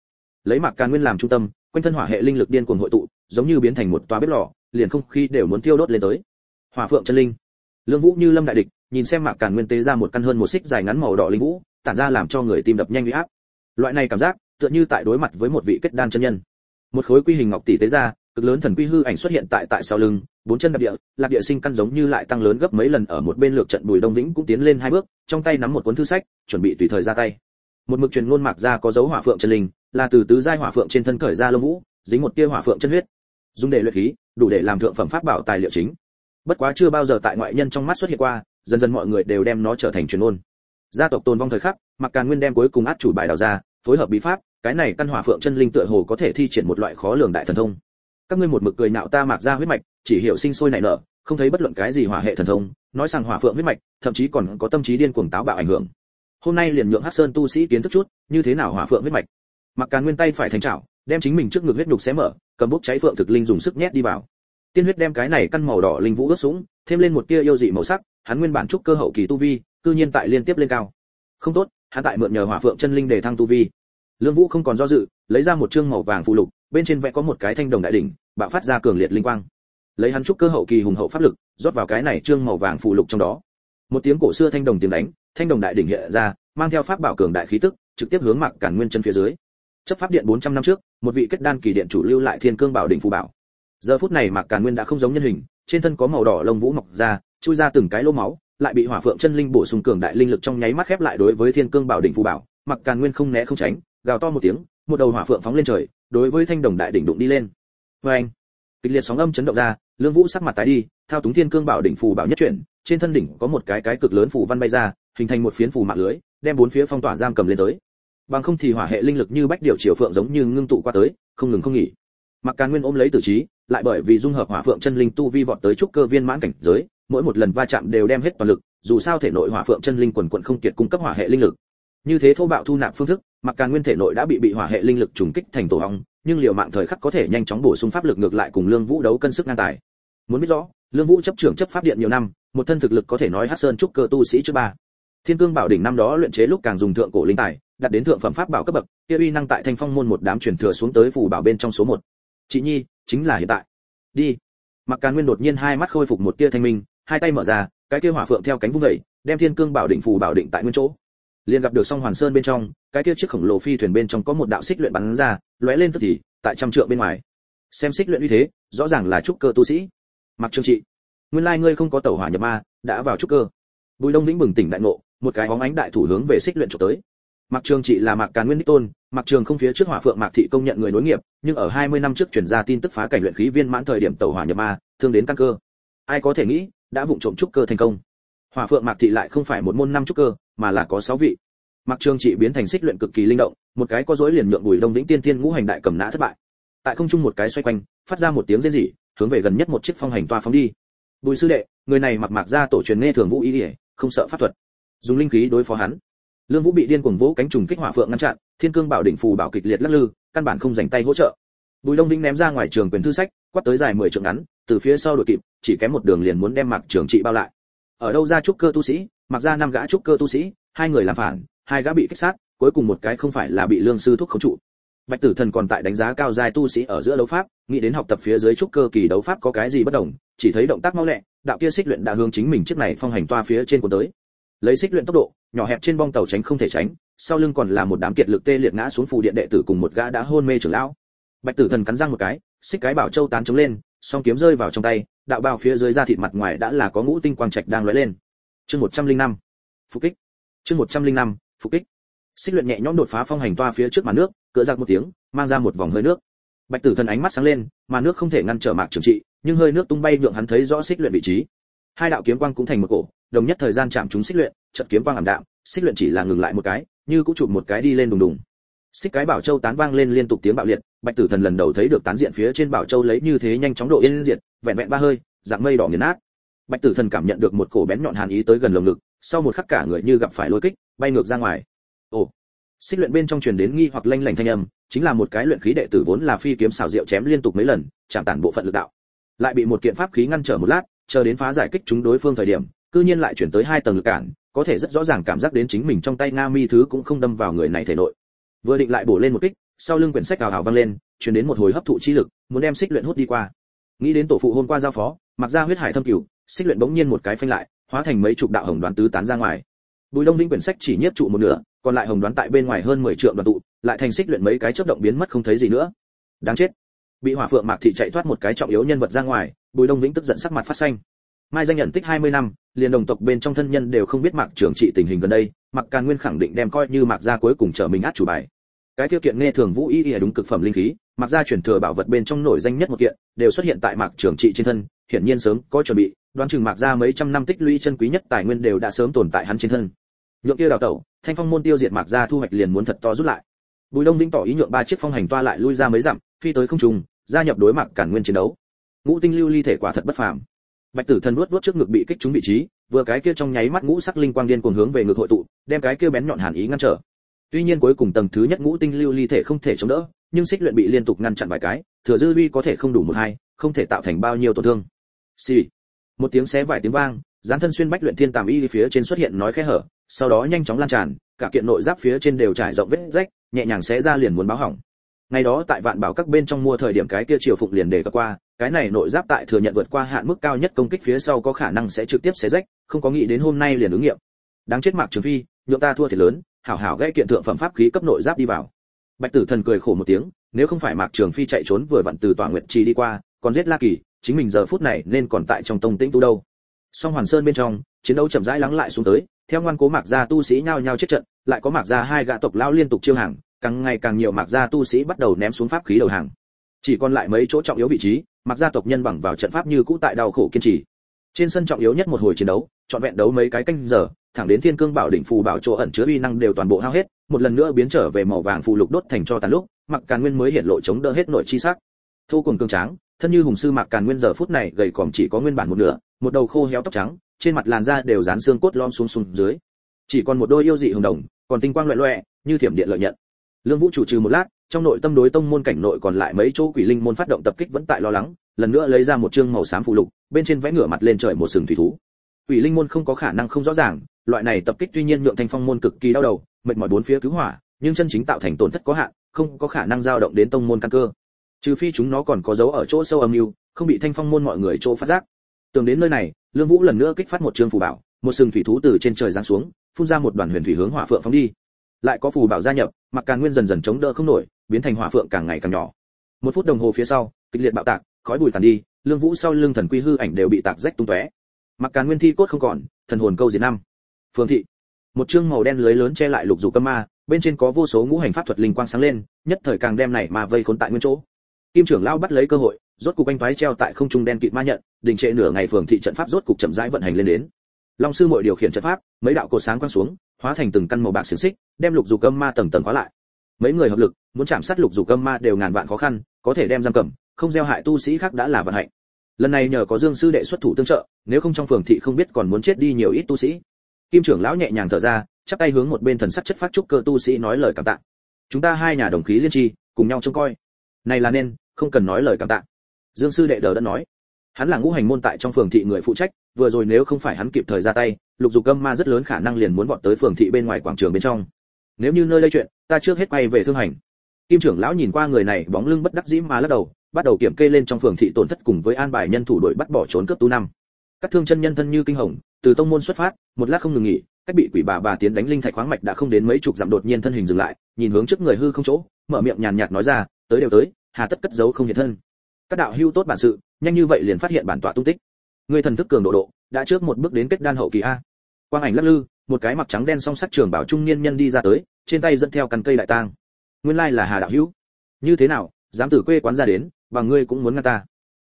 Lấy mạc càn nguyên làm trung tâm, quanh thân hỏa hệ linh lực điên cuồng hội tụ giống như biến thành một toa bếp lò, liền không khí đều muốn tiêu đốt lên tới. Hỏa phượng chân linh. Lương vũ như lâm đại địch, nhìn xem mạc càn nguyên tế ra một căn hơn một xích dài ngắn màu đỏ linh vũ, tản ra làm cho người tim đập nhanh uy áp. Loại này cảm giác, tựa như tại đối mặt với một vị kết đan chân nhân. Một khối quy hình ngọc tỷ tế ra, cực lớn thần quy hư ảnh xuất hiện tại tại sau lưng, bốn chân đạp địa, lạc địa sinh căn giống như lại tăng lớn gấp mấy lần ở một bên lược trận bùi đông vĩnh cũng tiến lên hai bước, trong tay nắm một cuốn thư sách, chuẩn bị tùy thời ra tay. Một mực truyền ngôn mạc ra có dấu hỏa phượng chân linh, là từ tứ giai hỏa phượng trên thân cởi ra lông vũ, dính một tia hỏa phượng chân huyết dùng để luyện khí, đủ để làm thượng phẩm pháp bảo tài liệu chính. Bất quá chưa bao giờ tại ngoại nhân trong mắt xuất hiện qua, dần dần mọi người đều đem nó trở thành truyền ngôn gia tộc tồn vong thời khắc mặc càn nguyên đem cuối cùng át chủ bài đào ra, phối hợp bí pháp, cái này căn hỏa phượng chân linh tựa hồ có thể thi triển một loại khó lường đại thần thông. Các ngươi một mực cười nạo ta mạc ra huyết mạch, chỉ hiểu sinh sôi nảy nở, không thấy bất luận cái gì hỏa hệ thần thông, nói rằng hỏa phượng huyết mạch, thậm chí còn có tâm trí điên cuồng táo bạo ảnh hưởng. Hôm nay liền nhượng hắc sơn tu sĩ kiến thức chút, như thế nào hỏa phượng huyết mạch? Mặc càn nguyên tay phải thành trảo đem chính mình trước ngực huyết nhục xé mở, cầm bút cháy phượng thực linh dùng sức nhét đi vào. Tiên huyết đem cái này căn màu đỏ linh vũ ướt sũng, thêm lên một tia yêu dị màu sắc, hắn nguyên bản trúc cơ hậu kỳ tu vi, cư nhiên tại liên tiếp lên cao. Không tốt, hắn tại mượn nhờ hỏa phượng chân linh để thăng tu vi. Lương vũ không còn do dự, lấy ra một chương màu vàng phù lục, bên trên vẽ có một cái thanh đồng đại đỉnh, bạo phát ra cường liệt linh quang. Lấy hắn trúc cơ hậu kỳ hùng hậu pháp lực, rót vào cái này chương màu vàng phù lục trong đó. Một tiếng cổ xưa thanh đồng tiếng đánh, thanh đồng đại đỉnh hiện ra, mang theo pháp bảo cường đại khí tức, trực tiếp hướng mặc cản nguyên chân phía dưới. Chấp pháp điện 400 năm trước một vị kết đan kỳ điện chủ lưu lại thiên cương bảo đỉnh phù bảo. Giờ phút này mặc càn nguyên đã không giống nhân hình, trên thân có màu đỏ lông vũ mọc ra, chui ra từng cái lỗ máu, lại bị hỏa phượng chân linh bổ sung cường đại linh lực trong nháy mắt khép lại đối với thiên cương bảo đỉnh phù bảo. Mặc càn nguyên không né không tránh, gào to một tiếng, một đầu hỏa phượng phóng lên trời, đối với thanh đồng đại đỉnh đụng đi lên. Vê anh kịch liệt sóng âm chấn động ra, lương vũ sắc mặt tái đi, thao túng thiên cương bảo đỉnh phù bảo nhất chuyển, trên thân đỉnh có một cái cái cực lớn phù văn bay ra, hình thành một phiến phù mạng lưới, đem bốn phía phong tỏa giam cầm lên tới bằng không thì hỏa hệ linh lực như bách điều chiều phượng giống như ngưng tụ qua tới, không ngừng không nghỉ. Mặc càn nguyên ôm lấy tử trí, lại bởi vì dung hợp hỏa phượng chân linh tu vi vọt tới trúc cơ viên mãn cảnh giới, mỗi một lần va chạm đều đem hết toàn lực, dù sao thể nội hỏa phượng chân linh quần quần không kiệt cung cấp hỏa hệ linh lực. Như thế thô bạo thu nạp phương thức mặc càn nguyên thể nội đã bị bị hỏa hệ linh lực trùng kích thành tổ hong, nhưng liều mạng thời khắc có thể nhanh chóng bổ sung pháp lực ngược lại cùng lương vũ đấu cân sức ngang tài. Muốn biết rõ, lương vũ chấp trưởng chấp pháp điện nhiều năm, một thân thực lực có thể nói hát sơn trúc cơ tu sĩ chứ ba. Thiên cương bảo đỉnh năm đó luyện chế lúc càng dùng thượng cổ linh tài đặt đến thượng phẩm pháp bảo cấp bậc, kia uy năng tại thanh phong môn một đám truyền thừa xuống tới phù bảo bên trong số một. Chị nhi, chính là hiện tại. Đi. Mặc càn nguyên đột nhiên hai mắt khôi phục một tia thanh minh, hai tay mở ra, cái kia hỏa phượng theo cánh vung dậy, đem thiên cương bảo định phù bảo định tại nguyên chỗ. Liền gặp được song hoàn sơn bên trong, cái kia chiếc khổng lồ phi thuyền bên trong có một đạo xích luyện bắn ra, lóe lên tức thì, tại trăm trượng bên ngoài. Xem xích luyện uy thế, rõ ràng là trúc cơ tu sĩ. Mặc trương trị, nguyên lai ngươi không có tẩu hỏa nhập ma, đã vào trúc cơ. Bùi đông vĩnh bừng tỉnh đại ngộ, một cái bóng ánh đại thủ hướng về xích luyện chụp tới. Mạc trường trị là mạc càn nguyên đích tôn Mạc trường không phía trước hỏa phượng mạc thị công nhận người nối nghiệp nhưng ở 20 năm trước chuyển ra tin tức phá cảnh luyện khí viên mãn thời điểm tẩu hỏa nhập ma thương đến căn cơ. Ai có thể nghĩ đã vụng trộm trúc cơ thành công. Hỏa phượng mạc thị lại không phải một môn năm trúc cơ mà là có sáu vị. Mạc trường trị biến thành xích luyện cực kỳ linh động một cái có dối liền nhượng bùi đông vĩnh tiên tiên ngũ hành đại cầm nã thất bại. Tại không trung một cái xoay quanh phát ra một tiếng rên rỉ hướng về gần nhất một chiếc phong hành toa phóng đi. Bùi sư đệ người này mặc mạc ra tổ truyền nghe thường vũ ý đi, không sợ pháp thuật. Dùng linh khí đối phó hắn lương vũ bị điên cuồng vỗ cánh trùng kích hỏa phượng ngăn chặn, thiên cương bảo định phù bảo kịch liệt lắc lư, căn bản không dành tay hỗ trợ. Bùi đông vĩnh ném ra ngoài trường quyền thư sách, quát tới dài mười trượng ngắn, từ phía sau đuổi kịp, chỉ kém một đường liền muốn đem mạc trường trị bao lại. Ở đâu ra trúc cơ tu sĩ mặc ra năm gã trúc cơ tu sĩ, hai người làm phản, hai gã bị kích sát, cuối cùng một cái không phải là bị lương sư thúc khống trụ. Bạch tử thần còn tại đánh giá cao giai tu sĩ ở giữa đấu pháp, nghĩ đến học tập phía dưới trúc cơ kỳ đấu pháp có cái gì bất đồng, chỉ thấy động tác mau lẹ, đạo kia xích luyện đã hướng chính mình chiếc này phong hành toa phía trên cuốn tới. Lấy xích luyện tốc độ nhỏ hẹp trên bong tàu tránh không thể tránh sau lưng còn là một đám kiệt lực tê liệt ngã xuống phù điện đệ tử cùng một gã đã hôn mê trưởng lão. Bạch tử thần cắn răng một cái xích cái bảo châu tán chống lên song kiếm rơi vào trong tay đạo bao phía dưới da thịt mặt ngoài đã là có ngũ tinh quang trạch đang lóe lên. Chương 105 phục kích. Chương 105, phục kích. Xích luyện nhẹ nhõm đột phá phong hành toa phía trước màn nước cựa giặc một tiếng mang ra một vòng hơi nước. Bạch tử thần ánh mắt sáng lên mà nước không thể ngăn trở mạc trường trị nhưng hơi nước tung bay nhượng hắn thấy rõ xích luyện vị trí hai đạo kiếm quang cũng thành một cổ, đồng nhất thời gian chạm chúng xích luyện trận kiếm quang ảm đạm, xích luyện chỉ là ngừng lại một cái, như cũng chụp một cái đi lên đùng đùng. Xích cái bảo châu tán vang lên liên tục tiếng bạo liệt, bạch tử thần lần đầu thấy được tán diện phía trên bảo châu lấy như thế nhanh chóng độ yên diệt, vẹn vẹn ba hơi, dạng mây đỏ nghiền nát. Bạch tử thần cảm nhận được một cổ bén nhọn hàn ý tới gần lồng ngực, sau một khắc cả người như gặp phải lôi kích, bay ngược ra ngoài. Ồ! Xích luyện bên trong truyền đến nghi hoặc lanh lảnh thanh âm, chính là một cái luyện khí đệ tử vốn là phi kiếm xảo diệu chém liên tục mấy lần, chạm tản bộ phận lực đạo. Lại bị một kiện pháp khí ngăn trở một lát chờ đến phá giải kích chúng đối phương thời điểm, cư nhiên lại chuyển tới hai tầng lực cản, có thể rất rõ ràng cảm giác đến chính mình trong tay nga mi thứ cũng không đâm vào người này thể nội. Vừa định lại bổ lên một kích, sau lưng quyển sách ào ào vang lên, chuyển đến một hồi hấp thụ chi lực, muốn đem xích luyện hút đi qua. Nghĩ đến tổ phụ hôm qua giao phó, mặc ra huyết hải thâm cửu, xích luyện bỗng nhiên một cái phanh lại, hóa thành mấy chục đạo hồng đoán tứ tán ra ngoài. Bùi đông vĩnh quyển sách chỉ nhất trụ một nửa, còn lại hồng đoán tại bên ngoài hơn 10 trượng đoàn tụ, lại thành xích luyện mấy cái chớp động biến mất không thấy gì nữa. Đáng chết bị hỏa phượng mạc thị chạy thoát một cái trọng yếu nhân vật ra ngoài, bùi đông vĩnh tức giận sắc mặt phát xanh. Mai danh nhận tích 20 năm, liền đồng tộc bên trong thân nhân đều không biết mạc trưởng trị tình hình gần đây, mạc càn nguyên khẳng định đem coi như mạc gia cuối cùng trở mình át chủ bài. Cái tiêu kiện nghe thường vũ y y đúng cực phẩm linh khí, mạc gia truyền thừa bảo vật bên trong nổi danh nhất một kiện, đều xuất hiện tại mạc trưởng trị trên thân, hiển nhiên sớm có chuẩn bị, đoán chừng mạc gia mấy trăm năm tích lũy chân quý nhất tài nguyên đều đã sớm tồn tại hắn trên thân. Nhượng kia đào tẩu, thanh phong môn tiêu diệt mạc gia thu hoạch liền muốn thật to rút lại. Bùi đông vĩnh tỏ ý nhượng ba chiếc phong hành toa lại lui ra mấy dặm phi tới không trùng gia nhập đối mặt cản nguyên chiến đấu. Ngũ tinh lưu ly thể quả thật bất phàm. Bạch tử thần nuốt nuốt trước ngực bị kích trúng vị trí, vừa cái kia trong nháy mắt ngũ sắc linh quang điên cuồng hướng về ngực hội tụ, đem cái kia bén nhọn hàn ý ngăn trở. Tuy nhiên cuối cùng tầng thứ nhất ngũ tinh lưu ly thể không thể chống đỡ, nhưng xích luyện bị liên tục ngăn chặn vài cái, thừa dư uy có thể không đủ một hai, không thể tạo thành bao nhiêu tổn thương. Xì. Một tiếng xé vài tiếng vang dán thân xuyên bách luyện thiên tàm y phía trên xuất hiện nói khẽ hở, sau đó nhanh chóng lan tràn, cả kiện nội giáp phía trên đều trải rộng vết rách, nhẹ nhàng xé ra liền muốn báo hỏng ngày đó tại vạn bảo các bên trong mua thời điểm cái kia triều phục liền đề cập qua, cái này nội giáp tại thừa nhận vượt qua hạn mức cao nhất công kích phía sau có khả năng sẽ trực tiếp xé rách, không có nghĩ đến hôm nay liền ứng nghiệm. Đáng chết mạc trường phi, nhượng ta thua thì lớn, hảo hảo gây kiện thượng phẩm pháp khí cấp nội giáp đi vào. Bạch tử thần cười khổ một tiếng, nếu không phải mạc trường phi chạy trốn vừa vặn từ tòa nguyệt trì đi qua, còn giết la kỳ, chính mình giờ phút này nên còn tại trong tông tĩnh tu đâu. Song hoàn sơn bên trong, chiến đấu chậm rãi lắng lại xuống tới, theo ngoan cố mạc gia tu sĩ nhao nhao chết trận, lại có mạc gia hai gã tộc lao liên tục chiêu hàng càng ngày càng nhiều mạc gia tu sĩ bắt đầu ném xuống pháp khí đầu hàng. Chỉ còn lại mấy chỗ trọng yếu vị trí, mạc gia tộc nhân bằng vào trận pháp như cũ tại đau khổ kiên trì. Trên sân trọng yếu nhất một hồi chiến đấu chọn vẹn đấu mấy cái canh giờ, thẳng đến thiên cương bảo đỉnh phù bảo chỗ ẩn chứa uy năng đều toàn bộ hao hết, một lần nữa biến trở về màu vàng phù lục đốt thành cho tàn lúc mặc càn nguyên mới hiện lộ chống đỡ hết nội chi sắc. Thu cùng cương tráng, thân như hùng sư mạc càn nguyên giờ phút này gầy còm chỉ có nguyên bản một nửa, một đầu khô héo tóc trắng, trên mặt làn da đều dán xương cốt lom xuống xuống dưới. Chỉ còn một đôi yêu dị hồng đồng, còn tinh quang loẹ loẹ như thiểm điện lợi nhận lương vũ chủ trừ một lát, trong nội tâm đối tông môn cảnh nội còn lại mấy chỗ quỷ linh môn phát động tập kích vẫn tại lo lắng, lần nữa lấy ra một chương màu xám phụ lục, bên trên vẽ ngửa mặt lên trời một sừng thủy thú. Quỷ linh môn không có khả năng không rõ ràng, loại này tập kích tuy nhiên nhượng thanh phong môn cực kỳ đau đầu, mệt mỏi bốn phía cứu hỏa, nhưng chân chính tạo thành tổn thất có hạn, không có khả năng dao động đến tông môn căn cơ. Trừ phi chúng nó còn có dấu ở chỗ sâu âm mưu, không bị thanh phong môn mọi người chỗ phát giác. Tưởng đến nơi này, lương vũ lần nữa kích phát một chương phù bảo, một sừng thủy thú từ trên trời giáng xuống, phun ra một đoàn huyền thủy hướng hỏa phượng phóng đi lại có phù bảo gia nhập, mặc càn nguyên dần dần chống đỡ không nổi, biến thành hỏa phượng càng ngày càng nhỏ. Một phút đồng hồ phía sau, kịch liệt bạo tạc, khói bụi tàn đi, lương vũ sau lưng thần quy hư ảnh đều bị tạc rách tung tóe. Mặc càn nguyên thi cốt không còn, thần hồn câu diệt năm. Phương thị. Một chương màu đen lưới lớn che lại lục dù cấm ma, bên trên có vô số ngũ hành pháp thuật linh quang sáng lên, nhất thời càng đem này mà vây khốn tại nguyên chỗ. Kim trưởng lao bắt lấy cơ hội, rốt cục anh toái treo tại không trung đen kịt ma nhận, đình trệ nửa ngày phường thị trận pháp rốt cục chậm rãi vận hành lên đến. Long sư muội điều khiển trận pháp, mấy đạo cột sáng quang xuống, hóa thành từng căn màu bạc xiềng xích đem lục dục âm ma tầng tầng khóa lại. Mấy người hợp lực, muốn chạm sát lục dục âm ma đều ngàn vạn khó khăn, có thể đem giam cầm, không gieo hại tu sĩ khác đã là vận hạnh. Lần này nhờ có dương sư đệ xuất thủ tương trợ, nếu không trong phường thị không biết còn muốn chết đi nhiều ít tu sĩ. Kim trưởng lão nhẹ nhàng thở ra, chắp tay hướng một bên thần sắc chất phát trúc cơ tu sĩ nói lời cảm tạ. Chúng ta hai nhà đồng khí liên tri, cùng nhau trông coi. Này là nên, không cần nói lời cảm tạ. Dương sư đệ đờ đã nói. Hắn là ngũ hành môn tại trong phường thị người phụ trách, vừa rồi nếu không phải hắn kịp thời ra tay, lục dục âm ma rất lớn khả năng liền muốn vọt tới phường thị bên ngoài quảng trường bên trong nếu như nơi đây chuyện, ta trước hết quay về thương hành. Kim trưởng lão nhìn qua người này bóng lưng bất đắc dĩ mà lắc đầu, bắt đầu kiểm kê lên trong phường thị tổn thất cùng với an bài nhân thủ đội bắt bỏ trốn cướp tu năm. Các thương chân nhân thân như kinh hồng, từ tông môn xuất phát, một lát không ngừng nghỉ, cách bị quỷ bà bà tiến đánh linh thạch khoáng mạch đã không đến mấy chục dặm đột nhiên thân hình dừng lại, nhìn hướng trước người hư không chỗ, mở miệng nhàn nhạt nói ra, tới đều tới, hà tất cất giấu không hiện thân. Các đạo hưu tốt bản sự, nhanh như vậy liền phát hiện bản tọa tung tích. Người thần thức cường độ độ, đã trước một bước đến kết đan hậu kỳ a. Quang ảnh lắc lư một cái mặc trắng đen song sắc trường bảo trung niên nhân đi ra tới, trên tay dẫn theo cằn cây đại tang. Nguyên lai là hà đạo hữu. Như thế nào, dám từ quê quán ra đến, và ngươi cũng muốn ngăn ta?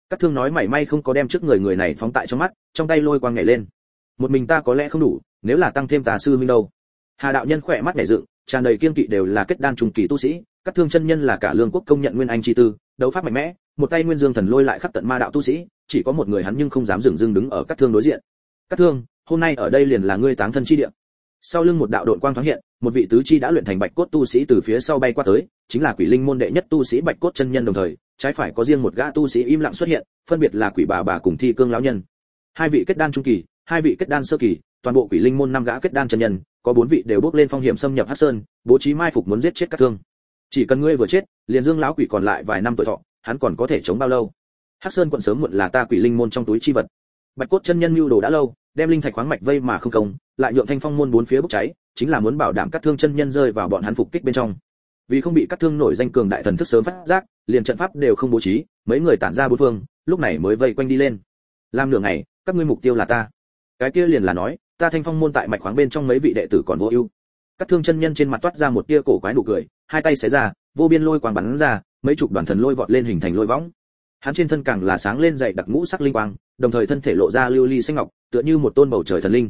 Các thương nói mảy may không có đem trước người người này phóng tại trong mắt, trong tay lôi quang nhảy lên. Một mình ta có lẽ không đủ, nếu là tăng thêm tà sư minh đâu. Hà đạo nhân khỏe mắt nhảy dựng, tràn đầy kiên kỵ đều là kết đan trùng kỳ tu sĩ, các thương chân nhân là cả lương quốc công nhận nguyên anh chi tư, đấu pháp mạnh mẽ, một tay nguyên dương thần lôi lại khắc tận ma đạo tu sĩ, chỉ có một người hắn nhưng không dám dừng dưng đứng ở các thương đối diện. Các thương hôm nay ở đây liền là ngươi táng thân chi địa. Sau lưng một đạo độn quang thoáng hiện, một vị tứ chi đã luyện thành bạch cốt tu sĩ từ phía sau bay qua tới, chính là quỷ linh môn đệ nhất tu sĩ bạch cốt chân nhân đồng thời, trái phải có riêng một gã tu sĩ im lặng xuất hiện, phân biệt là quỷ bà bà cùng thi cương lão nhân. Hai vị kết đan trung kỳ, hai vị kết đan sơ kỳ, toàn bộ quỷ linh môn năm gã kết đan chân nhân, có bốn vị đều bước lên phong hiểm xâm nhập hắc sơn, bố trí mai phục muốn giết chết các thương. Chỉ cần ngươi vừa chết, liền dương lão quỷ còn lại vài năm tuổi thọ, hắn còn có thể chống bao lâu? Hắc sơn quận sớm muộn là ta quỷ linh môn trong túi chi vật. Bạch cốt chân nhân mưu đồ đã lâu đem linh thạch khoáng mạch vây mà không công, lại nhượng thanh phong môn bốn phía bốc cháy, chính là muốn bảo đảm các thương chân nhân rơi vào bọn hắn phục kích bên trong. Vì không bị các thương nổi danh cường đại thần thức sớm phát giác, liền trận pháp đều không bố trí, mấy người tản ra bốn phương, lúc này mới vây quanh đi lên. Làm nửa ngày, các ngươi mục tiêu là ta. Cái kia liền là nói, ta thanh phong môn tại mạch khoáng bên trong mấy vị đệ tử còn vô ưu. Các thương chân nhân trên mặt toát ra một tia cổ quái nụ cười, hai tay xé ra, vô biên lôi quang bắn ra, mấy chục đoàn thần lôi vọt lên hình thành lôi võng hắn trên thân càng là sáng lên dậy đặc ngũ sắc linh quang, đồng thời thân thể lộ ra lưu ly xanh ngọc, tựa như một tôn bầu trời thần linh.